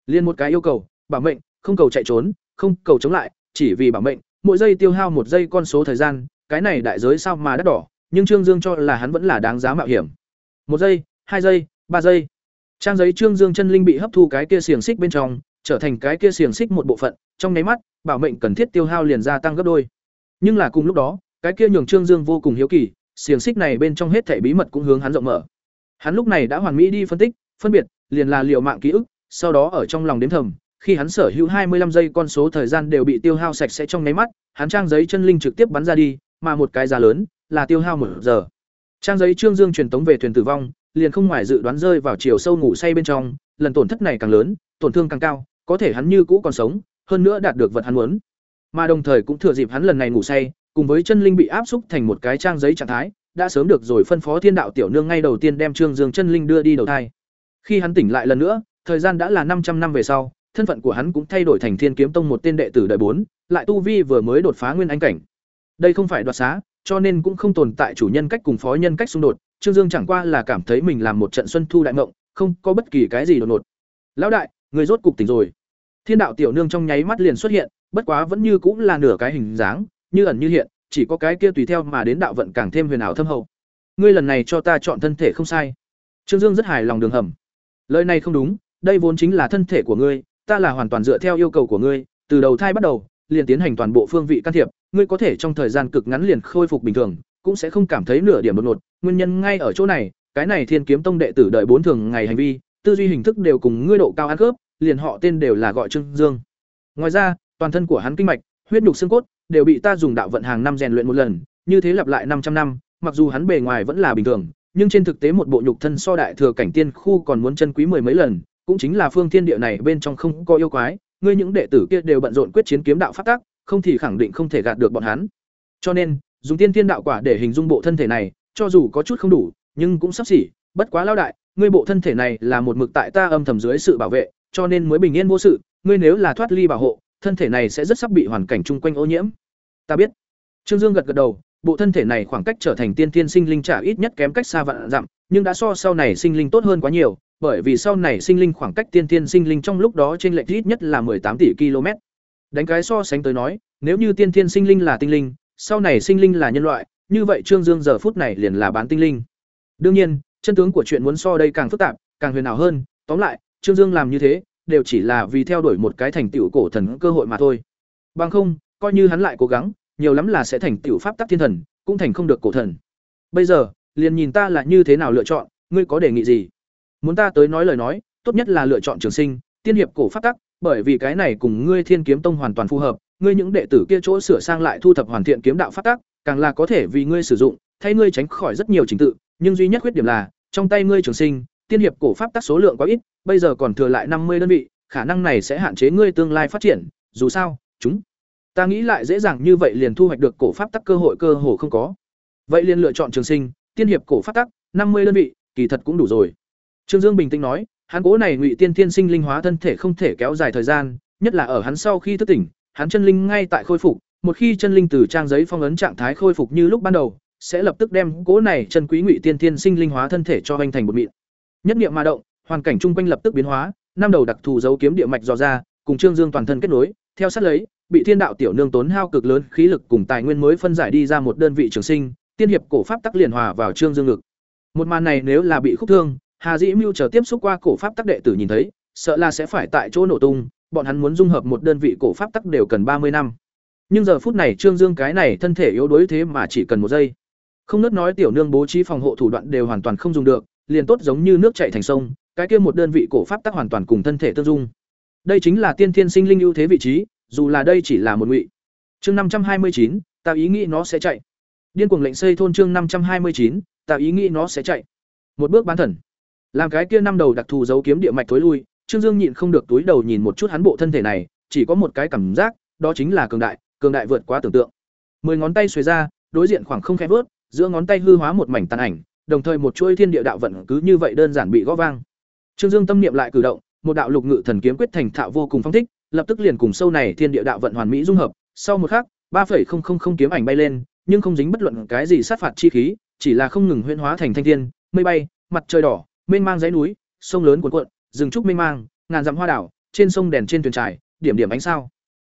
liền một cái yêu cầu, bảo mệnh, không cầu chạy trốn, không cầu chống lại, chỉ vì bảo mệnh, mỗi giây tiêu hao một giây con số thời gian, cái này đại giới sao mà đắt đỏ, nhưng Trương Dương cho là hắn vẫn là đáng giá mạo hiểm. Một giây, hai giây, ba giây. Trang giấy Trương Dương chân linh bị hấp thu cái kia xiềng xích bên trong, trở thành cái kia xiềng xích một bộ phận, trong nháy mắt, bảo mệnh cần thiết tiêu hao liền gia tăng gấp đôi. Nhưng là cùng lúc đó, cái kia nhường Trương Dương vô cùng hiếu kỳ, xiềng xích này bên trong hết thảy bí mật cũng hướng hắn rộng mở. Hắn lúc này đã hoàn mỹ đi phân tích, phân biệt, liền là liệu mạng ký ức, sau đó ở trong lòng đếm thầm, khi hắn sở hữu hai mươi 25 giây con số thời gian đều bị tiêu hao sạch sẽ trong nháy mắt, hắn trang giấy chân linh trực tiếp bắn ra đi, mà một cái giá lớn là tiêu hao một giờ. Trang giấy Trương Dương truyền tống về thuyền tử vong, liền không ngoài dự đoán rơi vào chiều sâu ngủ say bên trong, lần tổn thất này càng lớn, tổn thương càng cao, có thể hắn như cũ còn sống, hơn nữa đạt được vật hắn muốn. Mà đồng thời cũng thừa dịp hắn lần này ngủ say, cùng với chân linh bị áp xúc thành một cái trang giấy trạng thái, đã sớm được rồi phân phó Thiên đạo tiểu nương ngay đầu tiên đem Trương Dương chân linh đưa đi đầu thai. Khi hắn tỉnh lại lần nữa, thời gian đã là 500 năm về sau, thân phận của hắn cũng thay đổi thành Thiên Kiếm Tông một tên đệ tử đời bốn, lại tu vi vừa mới đột phá nguyên anh cảnh. Đây không phải đoạt xá, cho nên cũng không tồn tại chủ nhân cách cùng phó nhân cách xung đột, Trương Dương chẳng qua là cảm thấy mình làm một trận xuân thu đại mộng, không có bất kỳ cái gì đột ngột. "Lão đại, người rốt cục tỉnh rồi." Thiên đạo tiểu nương trong nháy mắt liền xuất hiện, bất quá vẫn như cũng là nửa cái hình dáng, như ẩn như hiện, chỉ có cái kia tùy theo mà đến đạo vận càng thêm huyền ảo thâm hậu. Ngươi lần này cho ta chọn thân thể không sai. Trương Dương rất hài lòng đường hầm. Lời này không đúng, đây vốn chính là thân thể của ngươi, ta là hoàn toàn dựa theo yêu cầu của ngươi, từ đầu thai bắt đầu, liền tiến hành toàn bộ phương vị can thiệp, ngươi có thể trong thời gian cực ngắn liền khôi phục bình thường, cũng sẽ không cảm thấy nửa điểm đột ngột, nguyên nhân ngay ở chỗ này, cái này Thiên Kiếm Tông đệ tử đợi bốn thường ngày hành vi, tư duy hình thức đều cùng ngươi độ cao ăn khớp, liền họ tên đều là gọi Trương Dương. Ngoài ra, toàn thân của hắn kinh mạch, huyết nhục xương cốt đều bị ta dùng đạo vận hàng năm rèn luyện một lần, như thế lặp lại 500 năm, mặc dù hắn bề ngoài vẫn là bình thường, nhưng trên thực tế một bộ nhục thân so đại thừa cảnh tiên khu còn muốn chân quý mười mấy lần, cũng chính là phương thiên địa này bên trong không có yêu quái, ngươi những đệ tử kia đều bận rộn quyết chiến kiếm đạo pháp tắc, không thì khẳng định không thể gạt được bọn hắn. Cho nên, dùng tiên thiên đạo quả để hình dung bộ thân thể này, cho dù có chút không đủ, nhưng cũng sắp xỉ, bất quá lao đại, ngươi bộ thân thể này là một mực tại ta âm thầm dưới sự bảo vệ, cho nên mới bình yên vô sự, ngươi nếu là thoát ly bảo hộ, thân thể này sẽ rất sắp bị hoàn cảnh chung quanh ô nhiễm. Ta biết. Trương Dương gật gật đầu, bộ thân thể này khoảng cách trở thành tiên tiên sinh linh trả ít nhất kém cách xa vạn dặm, nhưng đã so sau này sinh linh tốt hơn quá nhiều, bởi vì sau này sinh linh khoảng cách tiên tiên sinh linh trong lúc đó trên lệch ít nhất là 18 tỷ km. Đánh cái so sánh tới nói, nếu như tiên tiên sinh linh là tinh linh, sau này sinh linh là nhân loại, như vậy Trương Dương giờ phút này liền là bán tinh linh. Đương nhiên, chân tướng của chuyện muốn so đây càng phức tạp, càng huyền ảo hơn, tóm lại, Trương Dương làm như thế, đều chỉ là vì theo đuổi một cái thành tựu cổ thần cơ hội mà thôi. Bằng không, coi như hắn lại cố gắng, nhiều lắm là sẽ thành tựu pháp tắc thiên thần, cũng thành không được cổ thần. Bây giờ, liền nhìn ta là như thế nào lựa chọn, ngươi có đề nghị gì? Muốn ta tới nói lời nói, tốt nhất là lựa chọn trường sinh, tiên hiệp cổ pháp tắc, bởi vì cái này cùng ngươi Thiên Kiếm Tông hoàn toàn phù hợp, ngươi những đệ tử kia chỗ sửa sang lại thu thập hoàn thiện kiếm đạo pháp tắc, càng là có thể vì ngươi sử dụng, thay ngươi tránh khỏi rất nhiều trình tự, nhưng duy nhất khuyết điểm là, trong tay ngươi trường sinh, tiên hiệp cổ pháp tắc số lượng quá ít, bây giờ còn thừa lại năm mươi đơn vị, khả năng này sẽ hạn chế ngươi tương lai phát triển, dù sao, chúng ta nghĩ lại dễ dàng như vậy liền thu hoạch được cổ pháp tắc cơ hội cơ hồ không có. Vậy liền lựa chọn trường sinh, tiên hiệp cổ pháp tắc, năm mươi đơn vị, kỳ thật cũng đủ rồi. Trương Dương bình tĩnh nói, hắn cố này ngụy tiên tiên sinh linh hóa thân thể không thể kéo dài thời gian, nhất là ở hắn sau khi thức tỉnh, hắn chân linh ngay tại khôi phục, một khi chân linh từ trang giấy phong ấn trạng thái khôi phục như lúc ban đầu, sẽ lập tức đem cố này chân quý ngụy tiên tiên sinh linh hóa thân thể cho hoành thành một mịn. Nhất niệm mà động, hoàn cảnh chung quanh lập tức biến hóa, năm đầu đặc thù dấu kiếm địa mạch dò ra, cùng Trương Dương toàn thân kết nối, theo sát lấy, bị Thiên đạo tiểu nương tốn hao cực lớn khí lực cùng tài nguyên mới phân giải đi ra một đơn vị trường sinh, tiên hiệp cổ pháp tắc liền hòa vào Trương Dương ngực. Một màn này nếu là bị khúc thương, Hà Dĩ Mưu chờ tiếp xúc qua cổ pháp tắc đệ tử nhìn thấy, sợ là sẽ phải tại chỗ nổ tung, bọn hắn muốn dung hợp một đơn vị cổ pháp tắc đều cần ba mươi năm. Nhưng giờ phút này Trương Dương cái này thân thể yếu đuối thế mà chỉ cần một giây. Không nớt nói tiểu nương bố trí phòng hộ thủ đoạn đều hoàn toàn không dùng được, liền tốt giống như nước chảy thành sông, cái kia một đơn vị cổ pháp tắc hoàn toàn cùng thân thể tương dung. Đây chính là tiên thiên sinh linh ưu thế vị trí, dù là đây chỉ là một ngụy. Chương năm trăm hai mươi chín, ta ý nghĩ nó sẽ chạy. Điên cuồng lệnh xây thôn chương năm trăm hai mươi chín, ta ý nghĩ nó sẽ chạy. Một bước bán thần. Làm cái kia năm đầu đặc thù giấu kiếm địa mạch tối lui, Trương Dương nhịn không được túi đầu nhìn một chút hắn bộ thân thể này, chỉ có một cái cảm giác, đó chính là cường đại, cường đại vượt quá tưởng tượng. Mười ngón tay xuề ra, đối diện khoảng không khẽ vớt, giữa ngón tay hư hóa một mảnh tàn ảnh, đồng thời một chuỗi thiên địa đạo vận cứ như vậy đơn giản bị gõ vang. Trương Dương tâm niệm lại cử động, một đạo lục ngự thần kiếm quyết thành thạo vô cùng phong thích, lập tức liền cùng sâu này thiên địa đạo vận hoàn mỹ dung hợp, sau một khắc, 3.000 kiếm ảnh bay lên, nhưng không dính bất luận cái gì sát phạt chi khí, chỉ là không ngừng huyễn hóa thành thanh thiên, mây bay, mặt trời đỏ, mênh mang dãy núi, sông lớn cuộn cuộn, rừng trúc mênh mang, ngàn dặm hoa đảo, trên sông đèn trên thuyền trải, điểm điểm ánh sao.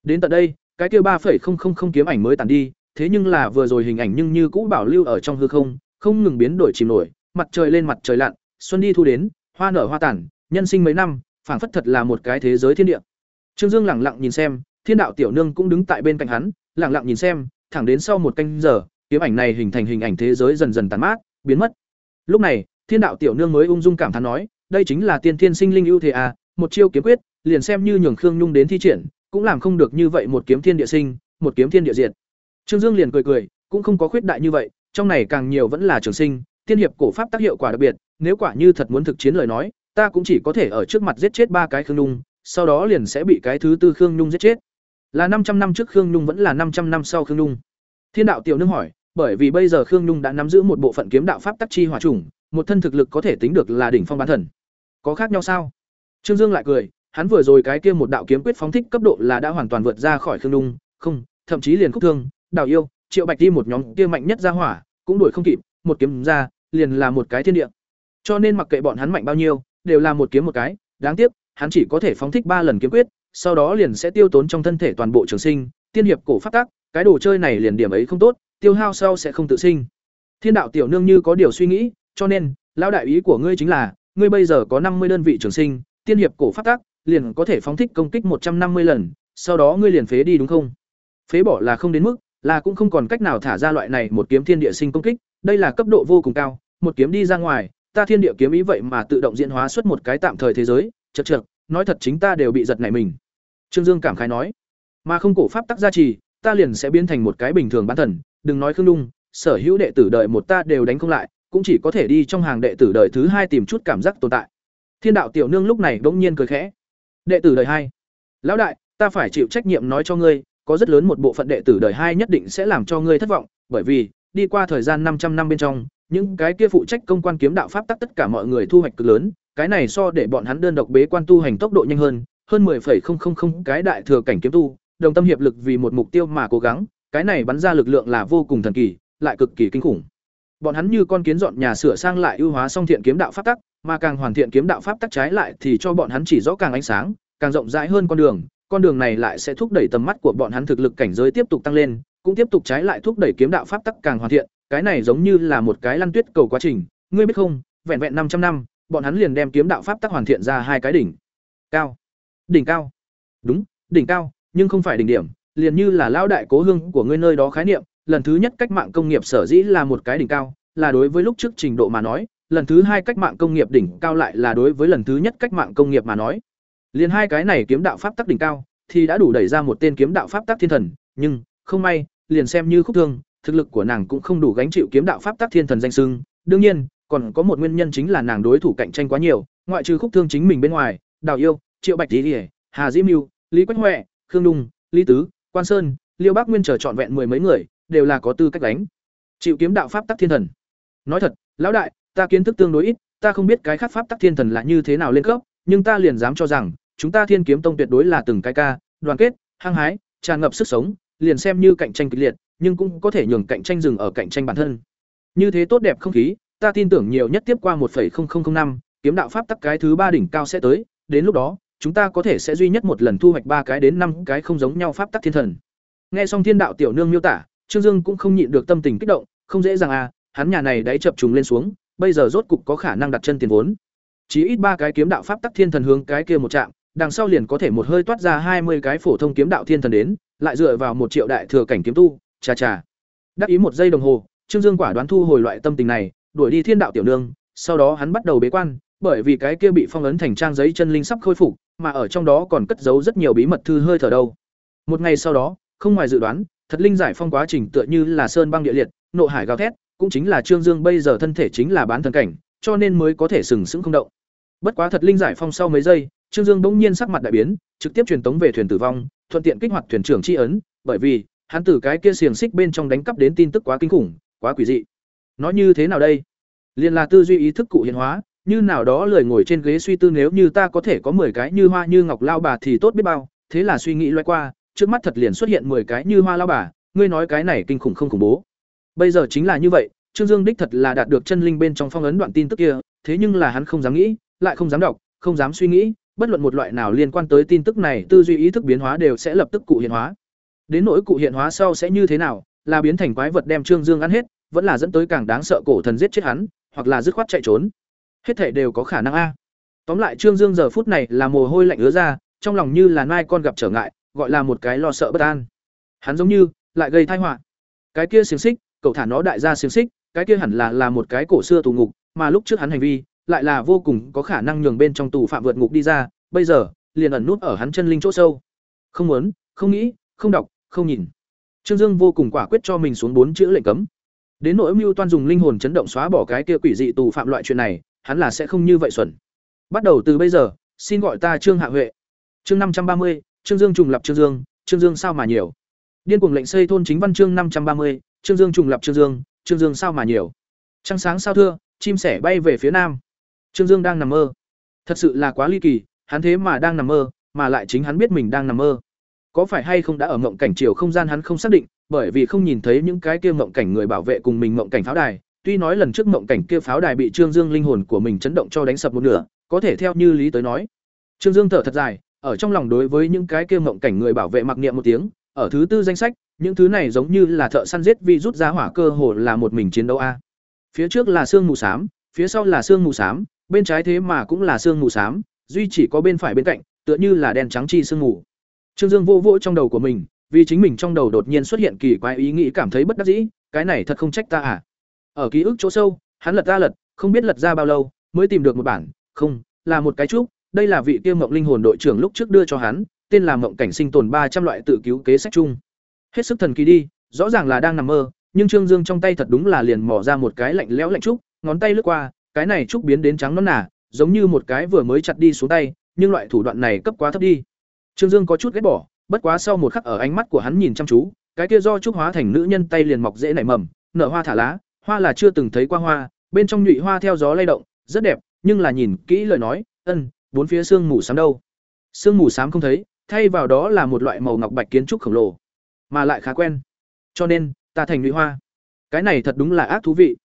Đến tận đây, cái kia 3.000 kiếm ảnh mới tàn đi, thế nhưng là vừa rồi hình ảnh nhưng như cũ bảo lưu ở trong hư không, không ngừng biến đổi chìm nổi, mặt trời lên mặt trời lặn, xuân đi thu đến, hoa nở hoa tàn, nhân sinh mấy năm, phảng phất thật là một cái thế giới thiên địa. Trương Dương lẳng lặng nhìn xem, Thiên đạo tiểu nương cũng đứng tại bên cạnh hắn, lẳng lặng nhìn xem, thẳng đến sau một canh giờ, kiếm ảnh này hình thành hình ảnh thế giới dần dần tàn mát, biến mất. Lúc này, Thiên đạo tiểu nương mới ung dung cảm thán nói, đây chính là tiên thiên sinh linh ưu thế à, một chiêu kiếm quyết, liền xem như nhường Khương Nhung đến thi triển, cũng làm không được như vậy một kiếm thiên địa sinh, một kiếm thiên địa diệt. Trương Dương liền cười cười, cũng không có khuyết đại như vậy, trong này càng nhiều vẫn là trường sinh, tiên hiệp cổ pháp tác hiệu quả đặc biệt, nếu quả như thật muốn thực chiến lời nói, ta cũng chỉ có thể ở trước mặt giết chết ba cái Khương Nhung, sau đó liền sẽ bị cái thứ tư Khương Nhung giết chết. Là 500 năm trước Khương Nhung vẫn là 500 năm sau Khương Nhung. Thiên đạo tiểu nương hỏi, bởi vì bây giờ Khương Nhung đã nắm giữ một bộ phận kiếm đạo pháp tắc chi hỏa chủng, một thân thực lực có thể tính được là đỉnh phong bán thần. Có khác nhau sao? Trương Dương lại cười, hắn vừa rồi cái kia một đạo kiếm quyết phóng thích cấp độ là đã hoàn toàn vượt ra khỏi Khương Dung, không, thậm chí liền khúc thương, đào yêu, Triệu Bạch đi một nhóm kia mạnh nhất ra hỏa, cũng đuổi không kịp, một kiếm ra, liền là một cái thiên địa. Cho nên mặc kệ bọn hắn mạnh bao nhiêu, đều là một kiếm một cái, đáng tiếc, hắn chỉ có thể phóng thích ba lần kiếm quyết, sau đó liền sẽ tiêu tốn trong thân thể toàn bộ trường sinh, tiên hiệp cổ phát tác, cái đồ chơi này liền điểm ấy không tốt, tiêu hao sau sẽ không tự sinh. Thiên đạo tiểu nương như có điều suy nghĩ, cho nên, lão đại ý của ngươi chính là, ngươi bây giờ có năm mươi đơn vị trường sinh, tiên hiệp cổ phát tác, liền có thể phóng thích công kích một trăm năm mươi lần, sau đó ngươi liền phế đi đúng không? Phế bỏ là không đến mức, là cũng không còn cách nào thả ra loại này một kiếm thiên địa sinh công kích, đây là cấp độ vô cùng cao, một kiếm đi ra ngoài, ta thiên địa kiếm ý vậy mà tự động diễn hóa xuất một cái tạm thời thế giới, chậc chậc, nói thật chính ta đều bị giật nảy mình. Trương Dương cảm khái nói, mà không cổ pháp tắc gia trì, ta liền sẽ biến thành một cái bình thường bán thần, đừng nói Khương Dung, sở hữu đệ tử đợi một ta đều đánh không lại, cũng chỉ có thể đi trong hàng đệ tử đời thứ hai tìm chút cảm giác tồn tại. Thiên đạo tiểu nương lúc này bỗng nhiên cười khẽ. Đệ tử đời hai, lão đại, ta phải chịu trách nhiệm nói cho ngươi, có rất lớn một bộ phận đệ tử đời hai nhất định sẽ làm cho ngươi thất vọng, bởi vì đi qua thời gian 500 năm bên trong, những cái kia phụ trách công quan kiếm đạo pháp tắc tất cả mọi người thu hoạch cực lớn, cái này so để bọn hắn đơn độc bế quan tu hành tốc độ nhanh hơn, hơn 10,000 cái đại thừa cảnh kiếm tu, đồng tâm hiệp lực vì một mục tiêu mà cố gắng, cái này bắn ra lực lượng là vô cùng thần kỳ, lại cực kỳ kinh khủng. Bọn hắn như con kiến dọn nhà sửa sang lại ưu hóa song thiện kiếm đạo pháp tắc, mà càng hoàn thiện kiếm đạo pháp tắc trái lại thì cho bọn hắn chỉ rõ càng ánh sáng, càng rộng rãi hơn con đường, con đường này lại sẽ thúc đẩy tầm mắt của bọn hắn thực lực cảnh giới tiếp tục tăng lên, cũng tiếp tục trái lại thúc đẩy kiếm đạo pháp tắc càng hoàn thiện, cái này giống như là một cái lăn tuyết cầu quá trình, ngươi biết không, vẹn vẹn 500 năm, bọn hắn liền đem kiếm đạo pháp tắc hoàn thiện ra hai cái đỉnh. Cao. Đỉnh cao. Đúng, đỉnh cao, nhưng không phải đỉnh điểm, liền như là lão đại cố hương của ngươi nơi đó khái niệm, lần thứ nhất cách mạng công nghiệp sở dĩ là một cái đỉnh cao, là đối với lúc trước trình độ mà nói, lần thứ hai cách mạng công nghiệp đỉnh cao lại là đối với lần thứ nhất cách mạng công nghiệp mà nói. Liền hai cái này kiếm đạo pháp tắc đỉnh cao, thì đã đủ đẩy ra một tên kiếm đạo pháp tắc thiên thần, nhưng không may, liền xem như khúc thương, thực lực của nàng cũng không đủ gánh chịu kiếm đạo pháp tắc thiên thần danh xưng. Đương nhiên, còn có một nguyên nhân chính là nàng đối thủ cạnh tranh quá nhiều, ngoại trừ khúc thương chính mình bên ngoài, Đào Yêu, Triệu Bạch Tỷ, Hà Diễm Mưu, Lý Quách Hoè, Khương Dung, Lý Tứ, Quan Sơn, Liêu bác Nguyên trở trọn vẹn mười mấy người, đều là có tư cách đánh. Chịu kiếm đạo pháp tắc thiên thần. Nói thật, lão đại, ta kiến thức tương đối ít, ta không biết cái khác pháp tắc thiên thần là như thế nào lên cấp, nhưng ta liền dám cho rằng, chúng ta Thiên Kiếm Tông tuyệt đối là từng cái ca, đoàn kết, hăng hái, tràn ngập sức sống, liền xem như cạnh tranh kịch liệt, nhưng cũng có thể nhường cạnh tranh dừng ở cạnh tranh bản thân. Như thế tốt đẹp không khí, ta tin tưởng nhiều nhất tiếp qua 1.0005, kiếm đạo pháp tắc cái thứ ba đỉnh cao sẽ tới, đến lúc đó, chúng ta có thể sẽ duy nhất một lần thu hoạch ba cái đến năm cái không giống nhau pháp tắc thiên thần. Nghe xong Thiên đạo tiểu nương miêu tả, Trương Dương cũng không nhịn được tâm tình kích động, không dễ dàng à, hắn nhà này đáy chập trùng lên xuống, bây giờ rốt cục có khả năng đặt chân tiền vốn. Chỉ ít ba cái kiếm đạo pháp tắc thiên thần hướng cái kia một chạm, đằng sau liền có thể một hơi toát ra hai mươi cái phổ thông kiếm đạo thiên thần đến, lại dựa vào một triệu đại thừa cảnh kiếm tu, chà chà. Đắc ý một giây đồng hồ, Trương Dương quả đoán thu hồi loại tâm tình này, đuổi đi Thiên đạo tiểu nương, sau đó hắn bắt đầu bế quan, bởi vì cái kia bị phong ấn thành trang giấy chân linh sắp khôi phục, mà ở trong đó còn cất giấu rất nhiều bí mật thư hơi thở đâu. Một ngày sau đó, không ngoài dự đoán, thật linh giải phong quá trình tựa như là sơn băng địa liệt, nộ hải gào thét, cũng chính là Trương Dương bây giờ thân thể chính là bán thần cảnh, cho nên mới có thể sừng sững không động. Bất quá thật linh giải phong sau mấy giây, Trương Dương bỗng nhiên sắc mặt đại biến, trực tiếp truyền tống về thuyền tử vong, thuận tiện kích hoạt thuyền trưởng chi ấn, bởi vì hắn từ cái kia xiềng xích bên trong đánh cắp đến tin tức quá kinh khủng, quá quỷ dị. Nói như thế nào đây? Liên là tư duy ý thức cụ hiện hóa, như nào đó lười ngồi trên ghế suy tư nếu như ta có thể có 10 cái như hoa như ngọc lao bà thì tốt biết bao, thế là suy nghĩ loay qua, trước mắt thật liền xuất hiện 10 cái như hoa lao bà, ngươi nói cái này kinh khủng không khủng bố. Bây giờ chính là như vậy, Trương Dương đích thật là đạt được chân linh bên trong phong ấn đoạn tin tức kia, thế nhưng là hắn không dám nghĩ, lại không dám đọc, không dám suy nghĩ, bất luận một loại nào liên quan tới tin tức này, tư duy ý thức biến hóa đều sẽ lập tức cụ hiện hóa. Đến nỗi cụ hiện hóa sau sẽ như thế nào, là biến thành quái vật đem Trương Dương ăn hết, vẫn là dẫn tới càng đáng sợ cổ thần giết chết hắn, hoặc là dứt khoát chạy trốn. Hết thảy đều có khả năng a. Tóm lại Trương Dương giờ phút này là mồ hôi lạnh ứa ra, trong lòng như là nai con gặp trở ngại, gọi là một cái lo sợ bất an. Hắn giống như lại gây tai họa. Cái kia xiềng xích, cậu thả nó đại ra xiềng xích, cái kia hẳn là là một cái cổ xưa tù ngục, mà lúc trước hắn hành vi lại là vô cùng có khả năng nhường bên trong tù phạm vượt ngục đi ra, bây giờ liền ẩn nút ở hắn chân linh chỗ sâu. Không muốn, không nghĩ, không đọc, không nhìn. Trương Dương vô cùng quả quyết cho mình xuống bốn chữ lệnh cấm. Đến nỗi Mưu Toan dùng linh hồn chấn động xóa bỏ cái kia quỷ dị tù phạm loại chuyện này, hắn là sẽ không như vậy xuẩn. Bắt đầu từ bây giờ, xin gọi ta Trương Hạ Huệ. Chương năm trăm ba mươi, Trương Dương trùng lập Trương Dương, Trương Dương sao mà nhiều. Điên cuồng lệnh xây thôn chính văn chương năm trăm ba mươi, Trương Dương trùng lập Trương Dương, Trương Dương sao mà nhiều. Trăng sáng sao thưa, chim sẻ bay về phía nam. Trương Dương đang nằm mơ. Thật sự là quá ly kỳ, hắn thế mà đang nằm mơ, mà lại chính hắn biết mình đang nằm mơ. Có phải hay không đã ở mộng cảnh chiều không gian hắn không xác định, bởi vì không nhìn thấy những cái kia mộng cảnh người bảo vệ cùng mình mộng cảnh pháo đài, tuy nói lần trước mộng cảnh kia pháo đài bị Trương Dương linh hồn của mình chấn động cho đánh sập một nửa, có thể theo như lý tới nói. Trương Dương thở thật dài, ở trong lòng đối với những cái kia mộng cảnh người bảo vệ mặc niệm một tiếng, ở thứ tư danh sách, những thứ này giống như là thợ săn giết vì rút ra hỏa cơ hồ là một mình chiến đấu a. Phía trước là xương mù xám, phía sau là xương mù xám, bên trái thế mà cũng là xương mù xám, duy chỉ có bên phải bên cạnh, tựa như là đen trắng chi xương mù. Trương Dương vô vỗ trong đầu của mình, vì chính mình trong đầu đột nhiên xuất hiện kỳ quái ý nghĩ cảm thấy bất đắc dĩ, cái này thật không trách ta à? Ở ký ức chỗ sâu, hắn lật ra lật, không biết lật ra bao lâu, mới tìm được một bản, không, là một cái trúc, đây là vị kia Mộng Linh hồn đội trưởng lúc trước đưa cho hắn, tên là Mộng cảnh sinh tồn ba trăm loại tự cứu kế sách chung. Hết sức thần kỳ đi, rõ ràng là đang nằm mơ, nhưng Trương Dương trong tay thật đúng là liền mò ra một cái lạnh lẽo lạnh trúc, ngón tay lướt qua, cái này trúc biến đến trắng nõn nà, giống như một cái vừa mới chặt đi xuống tay, nhưng loại thủ đoạn này cấp quá thấp đi. Trương Dương có chút ghét bỏ, bất quá sau một khắc ở ánh mắt của hắn nhìn chăm chú, cái kia do trúc hóa thành nữ nhân tay liền mọc dễ nảy mầm, nở hoa thả lá, hoa là chưa từng thấy qua hoa, bên trong nhụy hoa theo gió lay động, rất đẹp, nhưng là nhìn kỹ lời nói, ân, bốn phía xương mù xám đâu? Xương mù xám không thấy, thay vào đó là một loại màu ngọc bạch kiến trúc khổng lồ, mà lại khá quen. Cho nên, ta thành nhụy hoa. Cái này thật đúng là ác thú vị.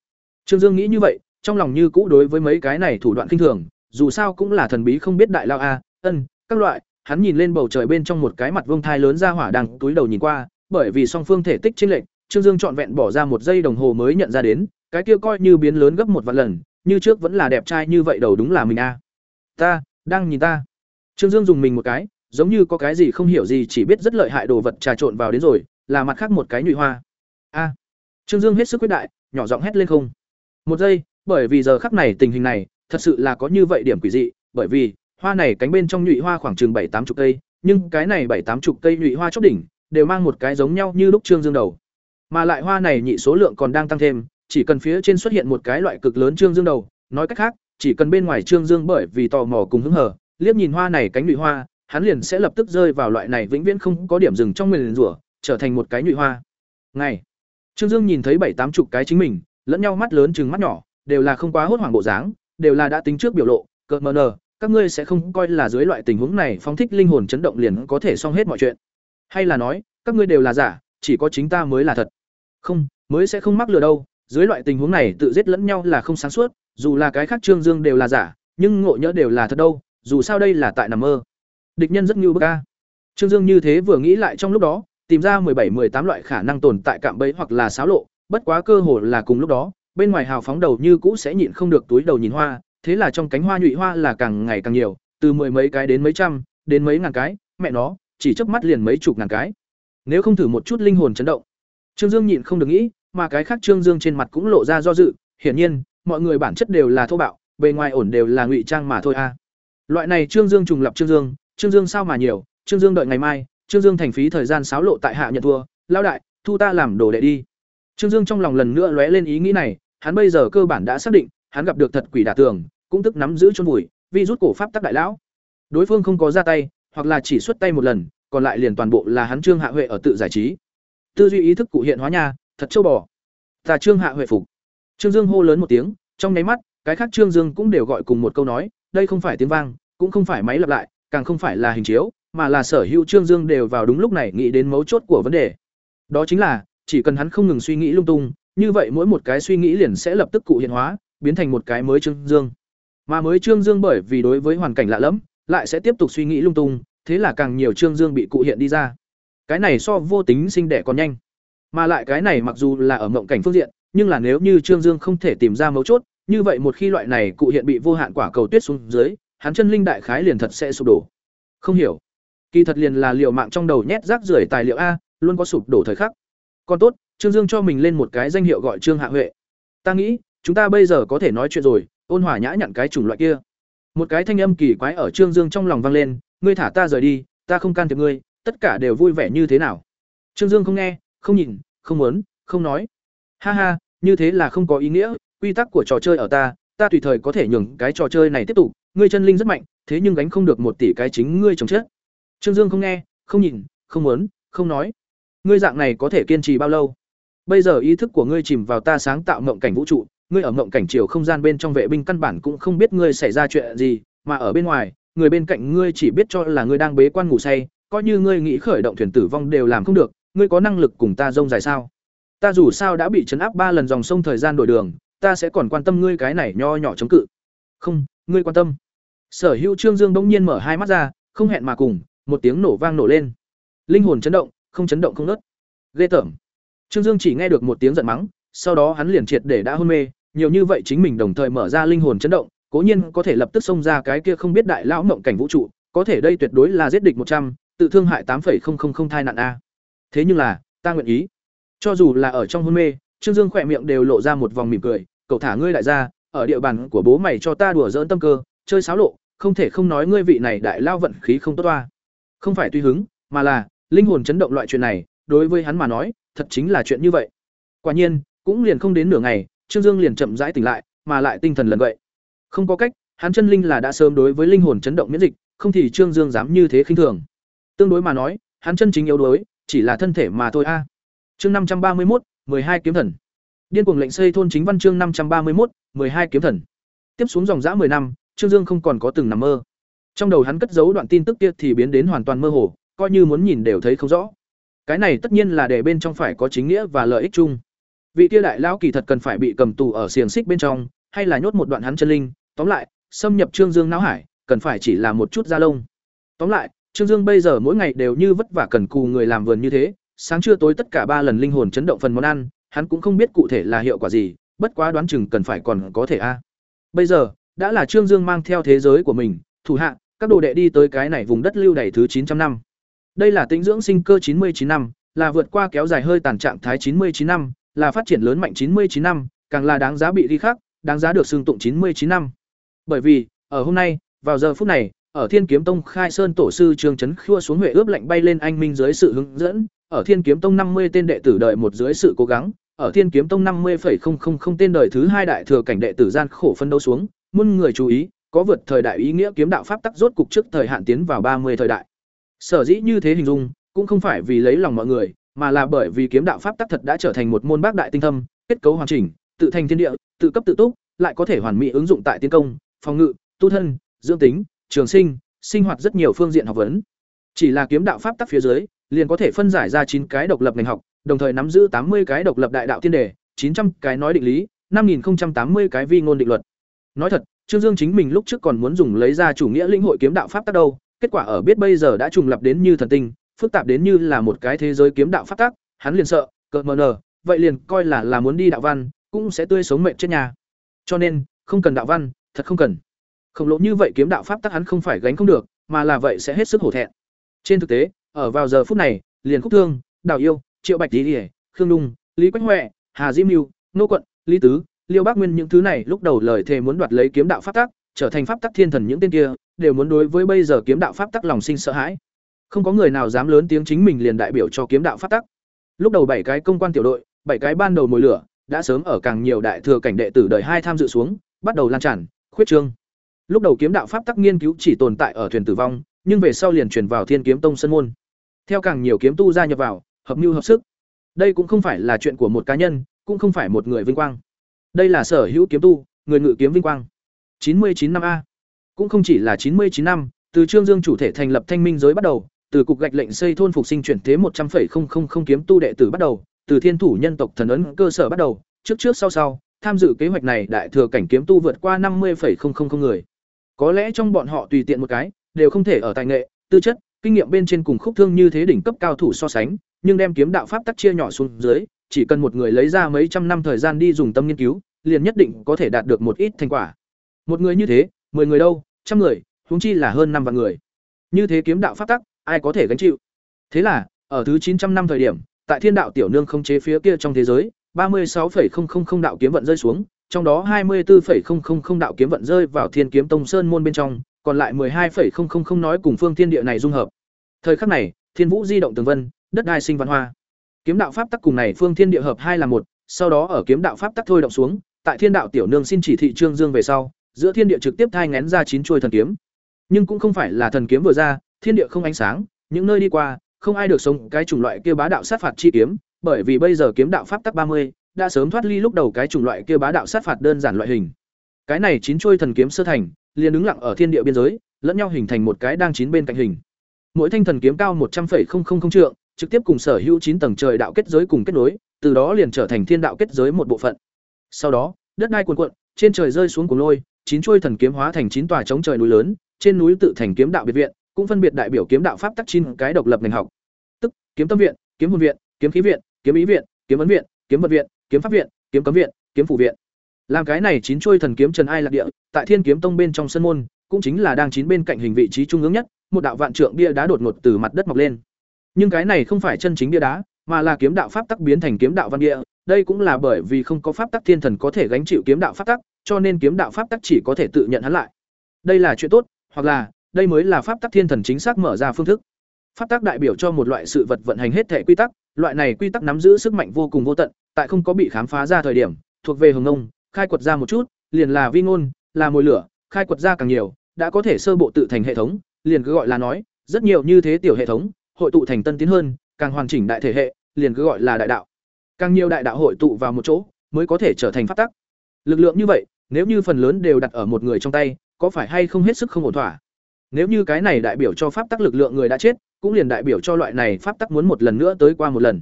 Trương Dương nghĩ như vậy, trong lòng như cũ đối với mấy cái này thủ đoạn kinh thường, dù sao cũng là thần bí không biết đại lao a, ân, các loại, hắn nhìn lên bầu trời bên trong một cái mặt vương thai lớn ra hỏa đằng túi đầu nhìn qua, bởi vì song phương thể tích chênh lệch, Trương Dương trọn vẹn bỏ ra một giây đồng hồ mới nhận ra đến, cái kia coi như biến lớn gấp một vạn lần, như trước vẫn là đẹp trai như vậy đầu đúng là mình a. Ta, đang nhìn ta. Trương Dương dùng mình một cái, giống như có cái gì không hiểu gì chỉ biết rất lợi hại đồ vật trà trộn vào đến rồi, là mặt khác một cái nhụy hoa. A. Trương Dương hết sức quyết đại, nhỏ giọng hét lên không. Một giây, bởi vì giờ khắc này tình hình này, thật sự là có như vậy điểm quỷ dị, bởi vì hoa này cánh bên trong nhụy hoa khoảng chừng bảy tám chục cây, nhưng cái này bảy tám chục cây nhụy hoa chót đỉnh đều mang một cái giống nhau như lúc Trương Dương đầu. Mà lại hoa này nhị số lượng còn đang tăng thêm, chỉ cần phía trên xuất hiện một cái loại cực lớn Trương Dương đầu, nói cách khác, chỉ cần bên ngoài Trương Dương bởi vì tò mò cùng hứng hở, liếc nhìn hoa này cánh nhụy hoa, hắn liền sẽ lập tức rơi vào loại này vĩnh viễn không có điểm dừng trong nguyên rủa, trở thành một cái nhụy hoa. Ngày, Trương Dương nhìn thấy bảy tám chục cái chính mình, lẫn nhau mắt lớn chừng mắt nhỏ, đều là không quá hốt hoảng bộ dáng, đều là đã tính trước biểu lộ, cợt mờ nờ, các ngươi sẽ không coi là dưới loại tình huống này phóng thích linh hồn chấn động liền có thể xong hết mọi chuyện. Hay là nói, các ngươi đều là giả, chỉ có chính ta mới là thật. Không, mới sẽ không mắc lừa đâu, dưới loại tình huống này tự giết lẫn nhau là không sáng suốt, dù là cái khác Trương Dương đều là giả, nhưng ngộ nhỡ đều là thật đâu, dù sao đây là tại nằm mơ. Địch nhân rất nhu bức a. Trương Dương như thế vừa nghĩ lại trong lúc đó, tìm ra bảy 18 loại khả năng tồn tại cạm bẫy hoặc là xáo lộ, bất quá cơ hồ là cùng lúc đó, bên ngoài hào phóng đầu như cũ sẽ nhịn không được túi đầu nhìn hoa, thế là trong cánh hoa nhụy hoa là càng ngày càng nhiều, từ mười mấy cái đến mấy trăm, đến mấy ngàn cái, mẹ nó, chỉ chớp mắt liền mấy chục ngàn cái. Nếu không thử một chút linh hồn chấn động. Trương Dương nhịn không được nghĩ, mà cái khác Trương Dương trên mặt cũng lộ ra do dự, hiển nhiên, mọi người bản chất đều là thô bạo, bề ngoài ổn đều là ngụy trang mà thôi a. Loại này Trương Dương trùng lập Trương Dương, Trương Dương sao mà nhiều, Trương Dương đợi ngày mai, Trương Dương thành phí thời gian xáo lộ tại hạ nhận thua, lao đại, thu ta làm đồ đệ đi. Trương Dương trong lòng lần nữa lóe lên ý nghĩ này, hắn bây giờ cơ bản đã xác định, hắn gặp được thật quỷ đả tường, cũng tức nắm giữ chôn vùi, vi rút cổ pháp tắc đại lão. Đối phương không có ra tay, hoặc là chỉ xuất tay một lần, còn lại liền toàn bộ là hắn Trương Hạ Huệ ở tự giải trí. Tư duy ý thức cụ hiện hóa nha, thật châu bò. Ta Trương Hạ Huệ phục. Trương Dương hô lớn một tiếng, trong nháy mắt, cái khác Trương Dương cũng đều gọi cùng một câu nói, đây không phải tiếng vang, cũng không phải máy lặp lại, càng không phải là hình chiếu, mà là sở hữu Trương Dương đều vào đúng lúc này nghĩ đến mấu chốt của vấn đề. Đó chính là, chỉ cần hắn không ngừng suy nghĩ lung tung, như vậy mỗi một cái suy nghĩ liền sẽ lập tức cụ hiện hóa, biến thành một cái mới Trương Dương. Mà mới Trương Dương bởi vì đối với hoàn cảnh lạ lẫm, lại sẽ tiếp tục suy nghĩ lung tung, thế là càng nhiều Trương Dương bị cụ hiện đi ra. Cái này so vô tính sinh đẻ còn nhanh. Mà lại cái này mặc dù là ở mộng cảnh phương diện, nhưng là nếu như Trương Dương không thể tìm ra mấu chốt, như vậy một khi loại này cụ hiện bị vô hạn quả cầu tuyết xuống dưới, hắn chân linh đại khái liền thật sẽ sụp đổ. Không hiểu. Kỳ thật liền là liệu mạng trong đầu nhét rác rưởi tài liệu a, luôn có sụp đổ thời khắc. Còn tốt, Trương Dương cho mình lên một cái danh hiệu gọi Trương Hạ Huệ. Ta nghĩ, chúng ta bây giờ có thể nói chuyện rồi, ôn hòa nhã nhặn cái chủng loại kia. Một cái thanh âm kỳ quái ở Trương Dương trong lòng vang lên, ngươi thả ta rời đi, ta không can thiệp ngươi, tất cả đều vui vẻ như thế nào. Trương Dương không nghe, không nhìn, không muốn, không nói. Ha ha, như thế là không có ý nghĩa, quy tắc của trò chơi ở ta, ta tùy thời có thể nhường cái trò chơi này tiếp tục, ngươi chân linh rất mạnh, thế nhưng gánh không được một tỷ cái chính ngươi chống chết. Trương Dương không nghe, không nhìn, không muốn, không nói. Ngươi dạng này có thể kiên trì bao lâu? Bây giờ ý thức của ngươi chìm vào ta sáng tạo mộng cảnh vũ trụ, ngươi ở mộng cảnh chiều không gian bên trong vệ binh căn bản cũng không biết ngươi xảy ra chuyện gì, mà ở bên ngoài, người bên cạnh ngươi chỉ biết cho là ngươi đang bế quan ngủ say, coi như ngươi nghĩ khởi động thuyền tử vong đều làm không được, ngươi có năng lực cùng ta rông dài sao? Ta dù sao đã bị chấn áp ba lần dòng sông thời gian đổi đường, ta sẽ còn quan tâm ngươi cái này nho nhỏ chống cự. Không, ngươi quan tâm. Sở Hữu Trương Dương bỗng nhiên mở hai mắt ra, không hẹn mà cùng, một tiếng nổ vang nổ lên. Linh hồn chấn động, không chấn động không nớt. Ghê tởm. Trương Dương chỉ nghe được một tiếng giận mắng, sau đó hắn liền triệt để đã hôn mê, nhiều như vậy chính mình đồng thời mở ra linh hồn chấn động, cố nhiên có thể lập tức xông ra cái kia không biết đại lão mộng cảnh vũ trụ, có thể đây tuyệt đối là giết địch một trăm, tự thương hại 8.000 thai nạn a. Thế nhưng là, ta nguyện ý. Cho dù là ở trong hôn mê, Trương Dương khỏe miệng đều lộ ra một vòng mỉm cười, cậu thả ngươi lại ra, ở địa bàn của bố mày cho ta đùa dỡn tâm cơ, chơi xáo lộ, không thể không nói ngươi vị này đại lao vận khí không tốt toa. Không phải tùy hứng, mà là linh hồn chấn động loại chuyện này, đối với hắn mà nói, thật chính là chuyện như vậy. Quả nhiên, cũng liền không đến nửa ngày, Trương Dương liền chậm rãi tỉnh lại, mà lại tinh thần lần vậy. Không có cách, hắn chân linh là đã sớm đối với linh hồn chấn động miễn dịch, không thì Trương Dương dám như thế khinh thường. Tương đối mà nói, hắn chân chính yếu đuối, chỉ là thân thể mà thôi a. Chương năm trăm ba mươi một, hai kiếm thần. Điên cuồng lệnh xây thôn chính văn chương năm trăm ba mươi một, hai kiếm thần. Tiếp xuống dòng dã 10 năm, Trương Dương không còn có từng nằm mơ. Trong đầu hắn cất giấu đoạn tin tức kia thì biến đến hoàn toàn mơ hồ, coi như muốn nhìn đều thấy không rõ. Cái này tất nhiên là để bên trong phải có chính nghĩa và lợi ích chung. Vị kia đại lão kỳ thật cần phải bị cầm tù ở xiềng xích bên trong, hay là nhốt một đoạn hắn chân linh, tóm lại, xâm nhập Trương Dương não hải, cần phải chỉ là một chút da lông. Tóm lại, Trương Dương bây giờ mỗi ngày đều như vất vả cần cù người làm vườn như thế, sáng trưa tối tất cả ba lần linh hồn chấn động phần món ăn, hắn cũng không biết cụ thể là hiệu quả gì, bất quá đoán chừng cần phải còn có thể a. Bây giờ, đã là Trương Dương mang theo thế giới của mình, thủ hạ, các đồ đệ đi tới cái này vùng đất lưu đầy thứ chín trăm năm. Đây là tính dưỡng sinh cơ chín mươi chín năm, là vượt qua kéo dài hơi tàn trạng thái chín mươi chín năm, là phát triển lớn mạnh chín mươi chín năm, càng là đáng giá bị đi khác, đáng giá được xưng tụng chín mươi chín năm. Bởi vì, ở hôm nay, vào giờ phút này, ở Thiên Kiếm Tông Khai Sơn tổ sư Trương Chấn khua xuống huệ ướp lạnh bay lên anh minh dưới sự hướng dẫn, ở Thiên Kiếm Tông năm mươi tên đệ tử đợi một dưới sự cố gắng, ở Thiên Kiếm Tông năm 50,000 tên đời thứ hai đại thừa cảnh đệ tử gian khổ phân đấu xuống, muôn người chú ý, có vượt thời đại ý nghĩa kiếm đạo pháp tắc rốt cục trước thời hạn tiến vào ba mươi thời đại. Sở dĩ như thế hình dung, cũng không phải vì lấy lòng mọi người, mà là bởi vì kiếm đạo pháp tắc thật đã trở thành một môn bác đại tinh thâm, kết cấu hoàn chỉnh, tự thành thiên địa, tự cấp tự túc, lại có thể hoàn mỹ ứng dụng tại tiến công, phòng ngự, tu thân, dưỡng tính, trường sinh, sinh hoạt rất nhiều phương diện học vấn. Chỉ là kiếm đạo pháp tắc phía dưới, liền có thể phân giải ra chín cái độc lập ngành học, đồng thời nắm giữ tám mươi cái độc lập đại đạo tiên đề, chín trăm cái nói định lý, năm tám mươi cái vi ngôn định luật. Nói thật, Trương Dương chính mình lúc trước còn muốn dùng lấy ra chủ nghĩa linh hội kiếm đạo pháp tắc đâu, kết quả ở biết bây giờ đã trùng lập đến như thần tinh, phức tạp đến như là một cái thế giới kiếm đạo pháp tắc, hắn liền sợ, cợt mờ nở, vậy liền coi là là muốn đi đạo văn, cũng sẽ tươi sống mệnh chết nhà. Cho nên, không cần đạo văn, thật không cần. Khổng lồ như vậy kiếm đạo pháp tắc hắn không phải gánh không được, mà là vậy sẽ hết sức hổ thẹn. Trên thực tế, ở vào giờ phút này, liền khúc thương, đào yêu, triệu bạch lý ỉa khương đung, lý quách huệ, hà diễm mưu, nô quận, lý tứ, liêu bác nguyên những thứ này lúc đầu lời thề muốn đoạt lấy kiếm đạo pháp tắc, trở thành pháp tắc thiên thần những tên kia, đều muốn đối với bây giờ kiếm đạo pháp tắc lòng sinh sợ hãi. Không có người nào dám lớn tiếng chính mình liền đại biểu cho kiếm đạo pháp tắc. Lúc đầu bảy cái công quan tiểu đội, bảy cái ban đầu mồi lửa, đã sớm ở càng nhiều đại thừa cảnh đệ tử đời hai tham dự xuống, bắt đầu lan tràn, khuyết trương. Lúc đầu kiếm đạo pháp tắc nghiên cứu chỉ tồn tại ở thuyền tử vong, nhưng về sau liền truyền vào Thiên Kiếm Tông sân môn. Theo càng nhiều kiếm tu gia nhập vào, hợp mưu hợp sức. Đây cũng không phải là chuyện của một cá nhân, cũng không phải một người vinh quang. Đây là sở hữu kiếm tu, người ngự kiếm vinh quang. chín mươi chín năm a. Cũng không chỉ là chín mươi chín năm, từ Trương Dương chủ thể thành lập Thanh Minh giới bắt đầu, từ cục gạch lệnh xây thôn phục sinh chuyển thế một trăm 100,000 kiếm tu đệ tử bắt đầu, từ thiên thủ nhân tộc thần ấn cơ sở bắt đầu, trước trước sau sau, tham dự kế hoạch này đại thừa cảnh kiếm tu vượt qua năm 50,000 người. Có lẽ trong bọn họ tùy tiện một cái, đều không thể ở tài nghệ, tư chất, kinh nghiệm bên trên cùng khúc thương như thế đỉnh cấp cao thủ so sánh, nhưng đem kiếm đạo pháp tắc chia nhỏ xuống dưới, chỉ cần một người lấy ra mấy trăm năm thời gian đi dùng tâm nghiên cứu, liền nhất định có thể đạt được một ít thành quả. Một người như thế, mười người đâu, trăm người, huống chi là hơn năm vạn người. Như thế kiếm đạo pháp tắc, ai có thể gánh chịu? Thế là, ở thứ chín trăm năm thời điểm, tại Thiên đạo tiểu nương không chế phía kia trong thế giới, ba mươi 36,000 đạo kiếm vận rơi xuống, trong đó hai mươi 24,000 đạo kiếm vận rơi vào Thiên Kiếm Tông Sơn môn bên trong, còn lại 12,000 nói cùng phương thiên địa này dung hợp. Thời khắc này, Thiên Vũ di động tường vân, đất đai sinh văn hoa. Kiếm đạo pháp tắc cùng này phương thiên địa hợp hai là một, sau đó ở kiếm đạo pháp tắc thôi động xuống, tại Thiên đạo tiểu nương xin chỉ thị Trương Dương về sau, giữa thiên địa trực tiếp thai ngén ra chín chuôi thần kiếm. Nhưng cũng không phải là thần kiếm vừa ra, thiên địa không ánh sáng, những nơi đi qua, không ai được sống cái chủng loại kia bá đạo sát phạt chi kiếm, bởi vì bây giờ kiếm đạo pháp tắc ba mươi đã sớm thoát ly lúc đầu cái chủng loại kia bá đạo sát phạt đơn giản loại hình. Cái này chín chuôi thần kiếm sơ thành, liền đứng lặng ở thiên địa biên giới, lẫn nhau hình thành một cái đang chín bên cạnh hình. Mỗi thanh thần kiếm cao một trăm 100,000 trượng, trực tiếp cùng sở hữu chín tầng trời đạo kết giới cùng kết nối, từ đó liền trở thành thiên đạo kết giới một bộ phận. Sau đó, đất đai cuồn cuộn, trên trời rơi xuống cuồng lôi, chín chuôi thần kiếm hóa thành chín tòa chống trời núi lớn, trên núi tự thành kiếm đạo biệt viện, cũng phân biệt đại biểu kiếm đạo pháp tắc chín cái độc lập ngành học. Tức, kiếm tâm viện, kiếm hồn viện, kiếm khí viện, kiếm ý viện, kiếm ấn viện, kiếm vật viện, kiếm pháp viện, kiếm cấm viện, kiếm phủ viện. Làm cái này chín chuôi thần kiếm trần ai lạc địa, tại Thiên Kiếm Tông bên trong sân môn, cũng chính là đang chín bên cạnh hình vị trí trung ương nhất, một đạo vạn trượng bia đá đột ngột từ mặt đất mọc lên. Nhưng cái này không phải chân chính bia đá, mà là kiếm đạo pháp tắc biến thành kiếm đạo văn địa, đây cũng là bởi vì không có pháp tắc thiên thần có thể gánh chịu kiếm đạo pháp tắc, cho nên kiếm đạo pháp tắc chỉ có thể tự nhận hắn lại. Đây là chuyện tốt, hoặc là đây mới là pháp tắc thiên thần chính xác mở ra phương thức. Pháp tắc đại biểu cho một loại sự vật vận hành hết thể quy tắc, loại này quy tắc nắm giữ sức mạnh vô cùng vô tận, tại không có bị khám phá ra thời điểm, thuộc về hồng ngông, khai quật ra một chút, liền là vi ngôn, là mồi lửa, khai quật ra càng nhiều, đã có thể sơ bộ tự thành hệ thống, liền cứ gọi là nói, rất nhiều như thế tiểu hệ thống, hội tụ thành tân tiến hơn, càng hoàn chỉnh đại thể hệ, liền cứ gọi là đại đạo. Càng nhiều đại đạo hội tụ vào một chỗ, mới có thể trở thành pháp tắc. Lực lượng như vậy, nếu như phần lớn đều đặt ở một người trong tay, có phải hay không hết sức không ổn thỏa? Nếu như cái này đại biểu cho pháp tắc lực lượng người đã chết, cũng liền đại biểu cho loại này pháp tắc muốn một lần nữa tới qua một lần.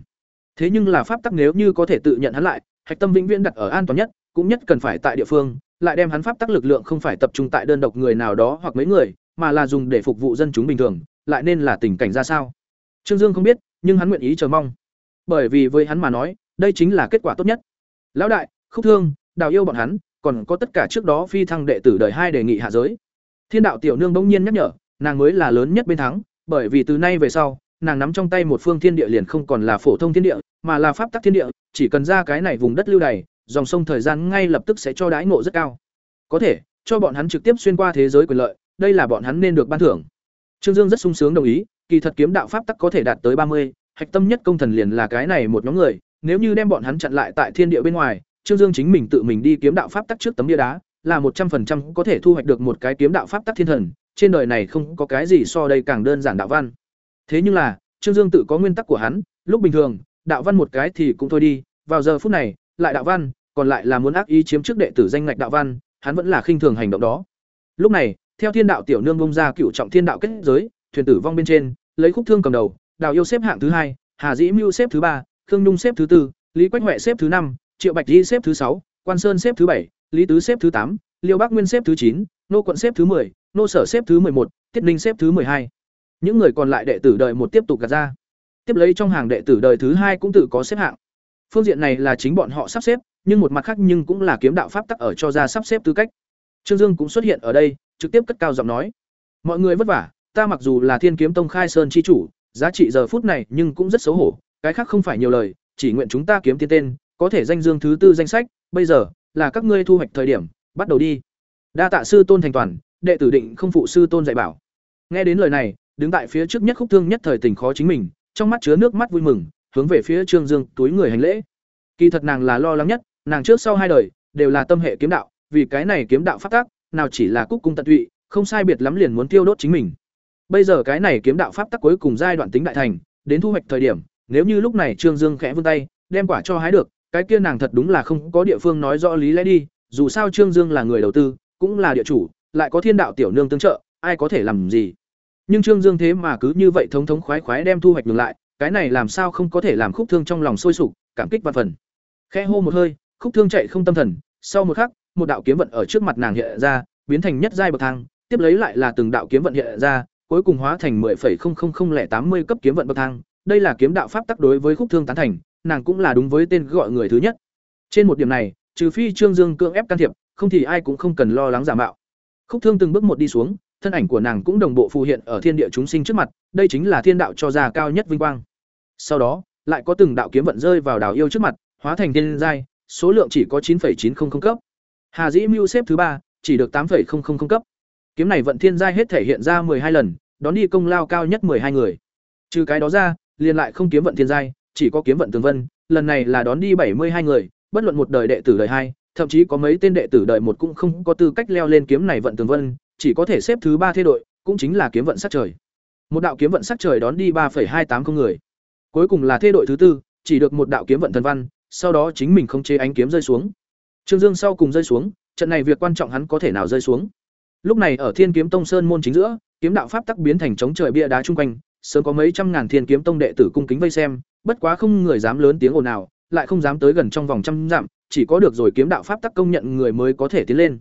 Thế nhưng là pháp tắc nếu như có thể tự nhận hắn lại, hạch tâm vĩnh viễn đặt ở an toàn nhất, cũng nhất cần phải tại địa phương, lại đem hắn pháp tắc lực lượng không phải tập trung tại đơn độc người nào đó hoặc mấy người, mà là dùng để phục vụ dân chúng bình thường, lại nên là tình cảnh ra sao? Trương Dương không biết, nhưng hắn nguyện ý chờ mong. Bởi vì với hắn mà nói, đây chính là kết quả tốt nhất. Lão đại, Khúc Thương, Đào yêu bọn hắn, còn có tất cả trước đó phi thăng đệ tử đời hai đề nghị hạ giới. Thiên đạo tiểu nương bỗng nhiên nhắc nhở, nàng mới là lớn nhất bên thắng, bởi vì từ nay về sau, nàng nắm trong tay một phương thiên địa liền không còn là phổ thông thiên địa, mà là pháp tắc thiên địa, chỉ cần ra cái này vùng đất lưu đày, dòng sông thời gian ngay lập tức sẽ cho đãi ngộ rất cao. Có thể cho bọn hắn trực tiếp xuyên qua thế giới quyền lợi, đây là bọn hắn nên được ban thưởng. Trương Dương rất sung sướng đồng ý, kỳ thật kiếm đạo pháp tắc có thể đạt tới ba mươi, hạch tâm nhất công thần liền là cái này một nhóm người, nếu như đem bọn hắn chặn lại tại thiên địa bên ngoài, Trương Dương chính mình tự mình đi kiếm đạo pháp tắc trước tấm bia đá, là một trăm phần trăm có thể thu hoạch được một cái kiếm đạo pháp tắc thiên thần, trên đời này không có cái gì so đây càng đơn giản đạo văn. Thế nhưng là, Trương Dương tự có nguyên tắc của hắn, lúc bình thường, đạo văn một cái thì cũng thôi đi, vào giờ phút này, lại đạo văn, còn lại là muốn ác ý chiếm trước đệ tử danh ngạch đạo văn, hắn vẫn là khinh thường hành động đó. Lúc này, theo Thiên đạo tiểu nương bung ra cựu trọng Thiên đạo kết giới, thuyền tử vong bên trên, lấy khúc thương cầm đầu, Đào Yêu xếp hạng thứ hai, Hà Dĩ Mưu xếp thứ ba, Khương Nhung xếp thứ tư, Lý Quách Huệ xếp thứ năm, Triệu Bạch Di xếp thứ sáu, Quan Sơn xếp thứ bảy, Lý Tứ xếp thứ tám, Liêu Bắc Nguyên xếp thứ chín, Nô Quận xếp thứ 10, Nô Sở xếp thứ một, Tiết Ninh xếp thứ hai. Những người còn lại đệ tử đời một tiếp tục gạt ra. Tiếp lấy trong hàng đệ tử đời thứ hai cũng tự có xếp hạng. Phương diện này là chính bọn họ sắp xếp, nhưng một mặt khác nhưng cũng là kiếm đạo pháp tắc ở cho ra sắp xếp tư cách. Trương Dương cũng xuất hiện ở đây, trực tiếp cất cao giọng nói: "Mọi người vất vả, ta mặc dù là Thiên Kiếm Tông khai sơn chi chủ, giá trị giờ phút này nhưng cũng rất xấu hổ, cái khác không phải nhiều lời, chỉ nguyện chúng ta kiếm tiên tên, có thể danh dương thứ tư danh sách, bây giờ là các ngươi thu hoạch thời điểm, bắt đầu đi." Đa tạ sư tôn thành toàn, đệ tử định không phụ sư tôn dạy bảo. Nghe đến lời này, đứng tại phía trước nhất khúc thương nhất thời tình khó chính mình, trong mắt chứa nước mắt vui mừng, hướng về phía Trương Dương túi người hành lễ. Kỳ thật nàng là lo lắng nhất, nàng trước sau hai đời đều là tâm hệ kiếm đạo, vì cái này kiếm đạo pháp tắc, nào chỉ là cúc cung tận tụy, không sai biệt lắm liền muốn tiêu đốt chính mình. Bây giờ cái này kiếm đạo pháp tắc cuối cùng giai đoạn tính đại thành, đến thu hoạch thời điểm, nếu như lúc này Trương Dương khẽ vươn tay, đem quả cho hái được, cái kia nàng thật đúng là không có địa phương nói rõ lý lẽ đi, dù sao Trương Dương là người đầu tư, cũng là địa chủ, lại có Thiên Đạo tiểu nương tương trợ, ai có thể làm gì. Nhưng Trương Dương thế mà cứ như vậy thống thống khoái khoái đem thu hoạch ngừng lại, cái này làm sao không có thể làm Khúc Thương trong lòng sôi sục, cảm kích và phần. Khẽ hô một hơi, Khúc Thương chạy không tâm thần, sau một khắc, một đạo kiếm vận ở trước mặt nàng hiện ra, biến thành nhất giai bậc thang, tiếp lấy lại là từng đạo kiếm vận hiện ra, cuối cùng hóa thành 10.00080 cấp kiếm vận bậc thang. Đây là kiếm đạo pháp tắc đối với Khúc Thương tán thành, nàng cũng là đúng với tên gọi người thứ nhất. Trên một điểm này, trừ phi Trương Dương cưỡng ép can thiệp, không thì ai cũng không cần lo lắng giả mạo. Khúc Thương từng bước một đi xuống, thân ảnh của nàng cũng đồng bộ phù hiện ở thiên địa chúng sinh trước mặt, đây chính là thiên đạo cho ra cao nhất vinh quang. Sau đó, lại có từng đạo kiếm vận rơi vào đào yêu trước mặt, hóa thành thiên giai, số lượng chỉ có 9.900 cấp. Hà Dĩ Mưu xếp thứ ba, chỉ được 8.000 cấp. Kiếm này vận thiên giai hết thể hiện ra hai lần, đón đi công lao cao nhất hai người. Trừ cái đó ra, liền lại không kiếm vận thiên giai, chỉ có kiếm vận tường vân, lần này là đón đi bảy mươi hai người, bất luận một đời đệ tử đời hai, thậm chí có mấy tên đệ tử đời một cũng không có tư cách leo lên kiếm này vận tường vân, chỉ có thể xếp thứ ba thế đội, cũng chính là kiếm vận sắc trời. Một đạo kiếm vận sắc trời đón đi ba hai tám không người. Cuối cùng là thế đội thứ tư, chỉ được một đạo kiếm vận thần văn, sau đó chính mình không chế ánh kiếm rơi xuống. Trương Dương sau cùng rơi xuống, trận này việc quan trọng hắn có thể nào rơi xuống. Lúc này ở Thiên Kiếm Tông Sơn môn chính giữa, kiếm đạo pháp tắc biến thành chống trời bia đá trung quanh, sớm có mấy trăm ngàn Thiên Kiếm Tông đệ tử cung kính vây xem, bất quá không người dám lớn tiếng ồn nào, lại không dám tới gần trong vòng trăm dặm, chỉ có được rồi kiếm đạo pháp tắc công nhận người mới có thể tiến lên.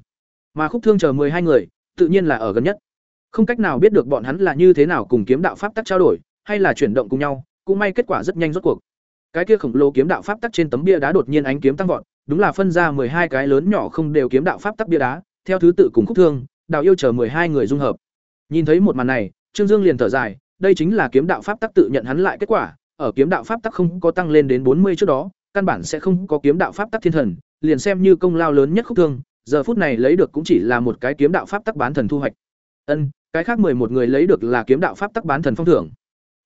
Mà Khúc Thương chờ hai người, tự nhiên là ở gần nhất. Không cách nào biết được bọn hắn là như thế nào cùng kiếm đạo pháp tắc trao đổi, hay là chuyển động cùng nhau, cũng may kết quả rất nhanh rốt cuộc. Cái kia khổng lồ kiếm đạo pháp tắc trên tấm bia đá đột nhiên ánh kiếm tăng vọt, đúng là phân ra hai cái lớn nhỏ không đều kiếm đạo pháp tắc bia đá, theo thứ tự cùng Khúc Thương, Đào Yêu chờ hai người dung hợp. Nhìn thấy một màn này, Trương Dương liền thở dài, đây chính là kiếm đạo pháp tắc tự nhận hắn lại kết quả, ở kiếm đạo pháp tắc không có tăng lên đến bốn mươi trước đó, căn bản sẽ không có kiếm đạo pháp tắc thiên thần, liền xem như công lao lớn nhất khúc thương, giờ phút này lấy được cũng chỉ là một cái kiếm đạo pháp tắc bán thần thu hoạch. Ân, cái khác một người lấy được là kiếm đạo pháp tắc bán thần phong thưởng.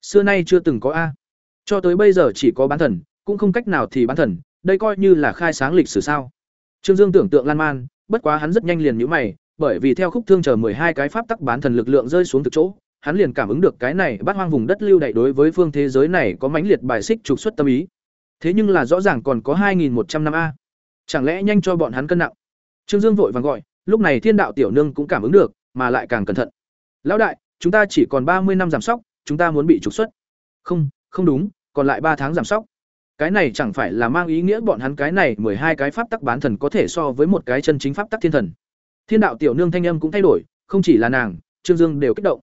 Xưa nay chưa từng có a. Cho tới bây giờ chỉ có bán thần, cũng không cách nào thì bán thần, đây coi như là khai sáng lịch sử sao? Trương Dương tưởng tượng lan man, bất quá hắn rất nhanh liền nhíu mày, bởi vì theo khúc thương chờ hai cái pháp tắc bán thần lực lượng rơi xuống từ chỗ, hắn liền cảm ứng được cái này bắt hoang vùng đất lưu đày đối với phương thế giới này có mãnh liệt bài xích trục xuất tâm ý. Thế nhưng là rõ ràng còn có 2100 năm a. Chẳng lẽ nhanh cho bọn hắn cân nặng? Trương Dương vội vàng gọi, lúc này Thiên đạo tiểu nương cũng cảm ứng được, mà lại càng cẩn thận. Lão đại, chúng ta chỉ còn 30 năm giảm sóc, chúng ta muốn bị trục xuất. Không, không đúng, còn lại 3 tháng giảm sóc. Cái này chẳng phải là mang ý nghĩa bọn hắn cái này hai cái pháp tắc bán thần có thể so với một cái chân chính pháp tắc thiên thần. Thiên đạo tiểu nương thanh âm cũng thay đổi, không chỉ là nàng, Trương Dương đều kích động.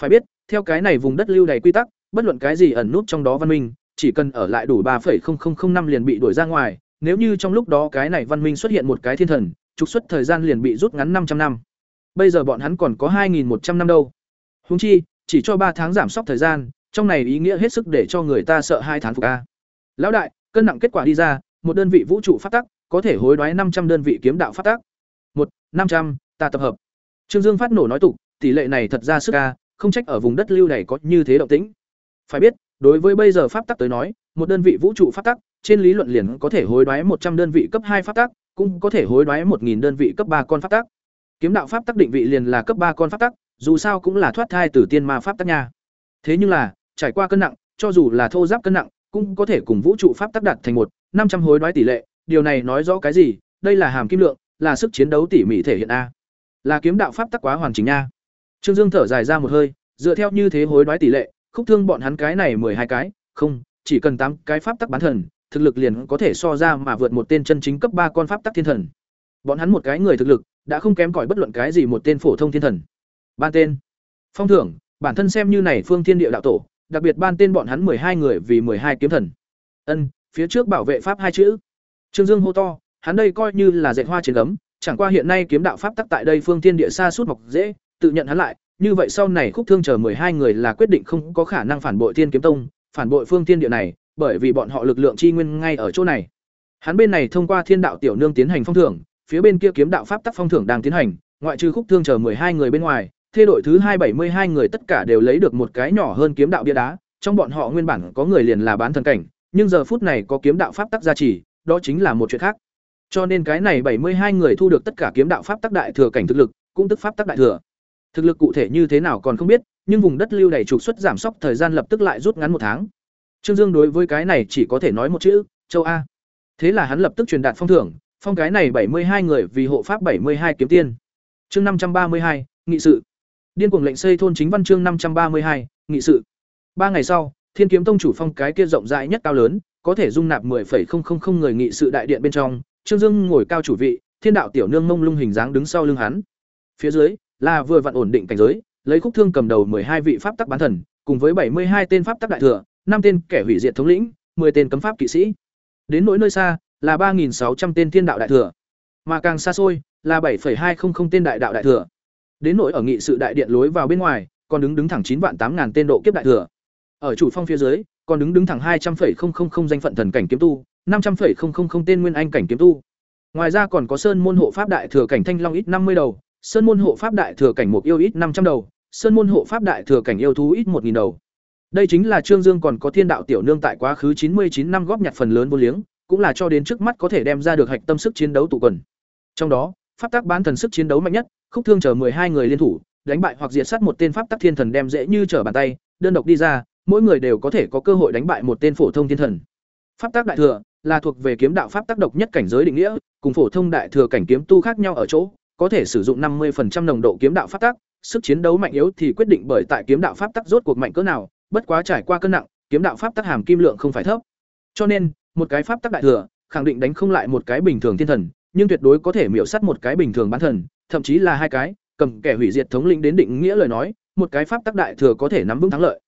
Phải biết, theo cái này vùng đất lưu đầy quy tắc, bất luận cái gì ẩn nút trong đó văn minh, chỉ cần ở lại đủ 3.0005 liền bị đuổi ra ngoài, nếu như trong lúc đó cái này văn minh xuất hiện một cái thiên thần, trục xuất thời gian liền bị rút ngắn 500 năm. Bây giờ bọn hắn còn có 2100 năm đâu. Huống chi, chỉ cho 3 tháng giảm sốc thời gian, trong này ý nghĩa hết sức để cho người ta sợ hai tháng phục a. Lão đại, cân nặng kết quả đi ra, một đơn vị vũ trụ phát tắc, có thể hối đoái 500 đơn vị kiếm đạo phát tắc. một 500, ta tập hợp. Trương Dương phát nổ nói tục, tỷ lệ này thật ra sức a, không trách ở vùng đất lưu này có như thế động tĩnh. Phải biết, đối với bây giờ pháp tắc tới nói, một đơn vị vũ trụ pháp tắc, trên lý luận liền có thể hối đoái một trăm đơn vị cấp hai pháp tắc, cũng có thể hối đoái một nghìn đơn vị cấp ba con pháp tắc. Kiếm đạo pháp tắc định vị liền là cấp ba con pháp tắc, dù sao cũng là thoát thai từ tiên ma pháp tắc nha. Thế nhưng là, trải qua cân nặng, cho dù là thô giáp cân nặng, cũng có thể cùng vũ trụ pháp tắc đạt thành một năm trăm hối đoái tỷ lệ, điều này nói rõ cái gì? Đây là hàm kim lượng, là sức chiến đấu tỉ mỉ thể hiện a. Là kiếm đạo pháp tắc quá hoàn chỉnh nha. Trương Dương thở dài ra một hơi, dựa theo như thế hối đoái tỷ lệ, khúc thương bọn hắn cái này hai cái, không, chỉ cần tám cái pháp tắc bán thần, thực lực liền có thể so ra mà vượt một tên chân chính cấp ba con pháp tắc thiên thần. Bọn hắn một cái người thực lực, đã không kém cỏi bất luận cái gì một tên phổ thông thiên thần. Ban tên, phong thưởng, bản thân xem như này phương thiên địa đạo tổ, đặc biệt ban tên bọn hắn hai người vì hai kiếm thần. Ân, phía trước bảo vệ pháp hai chữ. Trương Dương hô to, hắn đây coi như là dệt hoa trên gấm, chẳng qua hiện nay kiếm đạo pháp tắc tại đây phương thiên địa xa suốt mọc dễ, tự nhận hắn lại, như vậy sau này khúc thương chờ hai người là quyết định không có khả năng phản bội Thiên Kiếm Tông, phản bội phương thiên địa này, bởi vì bọn họ lực lượng chi nguyên ngay ở chỗ này. Hắn bên này thông qua Thiên Đạo tiểu nương tiến hành phong thưởng, phía bên kia kiếm đạo pháp tắc phong thưởng đang tiến hành, ngoại trừ khúc thương chờ hai người bên ngoài, thê đội thứ hai bảy mươi hai người tất cả đều lấy được một cái nhỏ hơn kiếm đạo bia đá, trong bọn họ nguyên bản có người liền là bán thần cảnh, nhưng giờ phút này có kiếm đạo pháp tắc gia trì, đó chính là một chuyện khác. Cho nên cái này bảy mươi hai người thu được tất cả kiếm đạo pháp tắc đại thừa cảnh thực lực, cũng tức pháp tắc đại thừa. Thực lực cụ thể như thế nào còn không biết, nhưng vùng đất lưu đầy trục xuất giảm sốc thời gian lập tức lại rút ngắn một tháng. Trương Dương đối với cái này chỉ có thể nói một chữ, châu A. Thế là hắn lập tức truyền đạt phong thưởng, Phong cái này bảy mươi hai người vì hộ pháp bảy mươi hai kiếm tiên. Chương năm trăm ba mươi hai nghị sự. Điên cuồng lệnh xây thôn chính văn chương năm trăm ba mươi hai nghị sự. Ba ngày sau, Thiên Kiếm Tông chủ phong cái kia rộng rãi nhất cao lớn, có thể dung nạp 10,000 người nghị sự đại điện bên trong, Trương Dương ngồi cao chủ vị, Thiên đạo tiểu nương mông lung hình dáng đứng sau lưng hắn. Phía dưới là vừa vặn ổn định cảnh giới, lấy khúc thương cầm đầu hai vị pháp tắc bán thần, cùng với bảy mươi hai tên pháp tắc đại thừa, năm tên kẻ hủy diệt thống lĩnh, 10 tên cấm pháp kỵ sĩ. Đến nỗi nơi xa là 3600 tên thiên đạo đại thừa, mà càng xa xôi là 7,200 tên đại đạo đại thừa. Đến nỗi ở nghị sự đại điện lối vào bên ngoài, còn đứng đứng thẳng 9 vạn 8000 tên độ kiếp đại thừa. Ở chủ phong phía dưới, còn đứng đứng thẳng 200,000 danh phận thần cảnh kiếm tu, 500,000 tên nguyên anh cảnh kiếm tu. Ngoài ra còn có Sơn môn hộ pháp đại thừa cảnh Thanh Long ít 50 đầu, Sơn môn hộ pháp đại thừa cảnh Mục yêu ít 500 đầu, Sơn môn hộ pháp đại thừa cảnh yêu thú ít 1000 đầu. Đây chính là Trương Dương còn có Thiên đạo tiểu nương tại quá khứ 99 năm góp nhặt phần lớn vô liếng, cũng là cho đến trước mắt có thể đem ra được hạch tâm sức chiến đấu tụ quần. Trong đó, pháp tắc bán thần sức chiến đấu mạnh nhất, khúc thương chờ hai người liên thủ, đánh bại hoặc diệt sát một tên pháp tắc thiên thần đem dễ như trở bàn tay, đơn độc đi ra, mỗi người đều có thể có cơ hội đánh bại một tên phổ thông thiên thần. Pháp tắc đại thừa là thuộc về kiếm đạo pháp tác độc nhất cảnh giới định nghĩa, cùng phổ thông đại thừa cảnh kiếm tu khác nhau ở chỗ, có thể sử dụng 50% nồng độ kiếm đạo pháp tắc, sức chiến đấu mạnh yếu thì quyết định bởi tại kiếm đạo pháp tắc rốt cuộc mạnh cỡ nào, bất quá trải qua cân nặng, kiếm đạo pháp tắc hàm kim lượng không phải thấp. Cho nên, một cái pháp tắc đại thừa, khẳng định đánh không lại một cái bình thường thiên thần, nhưng tuyệt đối có thể miểu sát một cái bình thường bán thần, thậm chí là hai cái, cầm kẻ hủy diệt thống lĩnh đến định nghĩa lời nói, một cái pháp tắc đại thừa có thể nắm vững thắng lợi.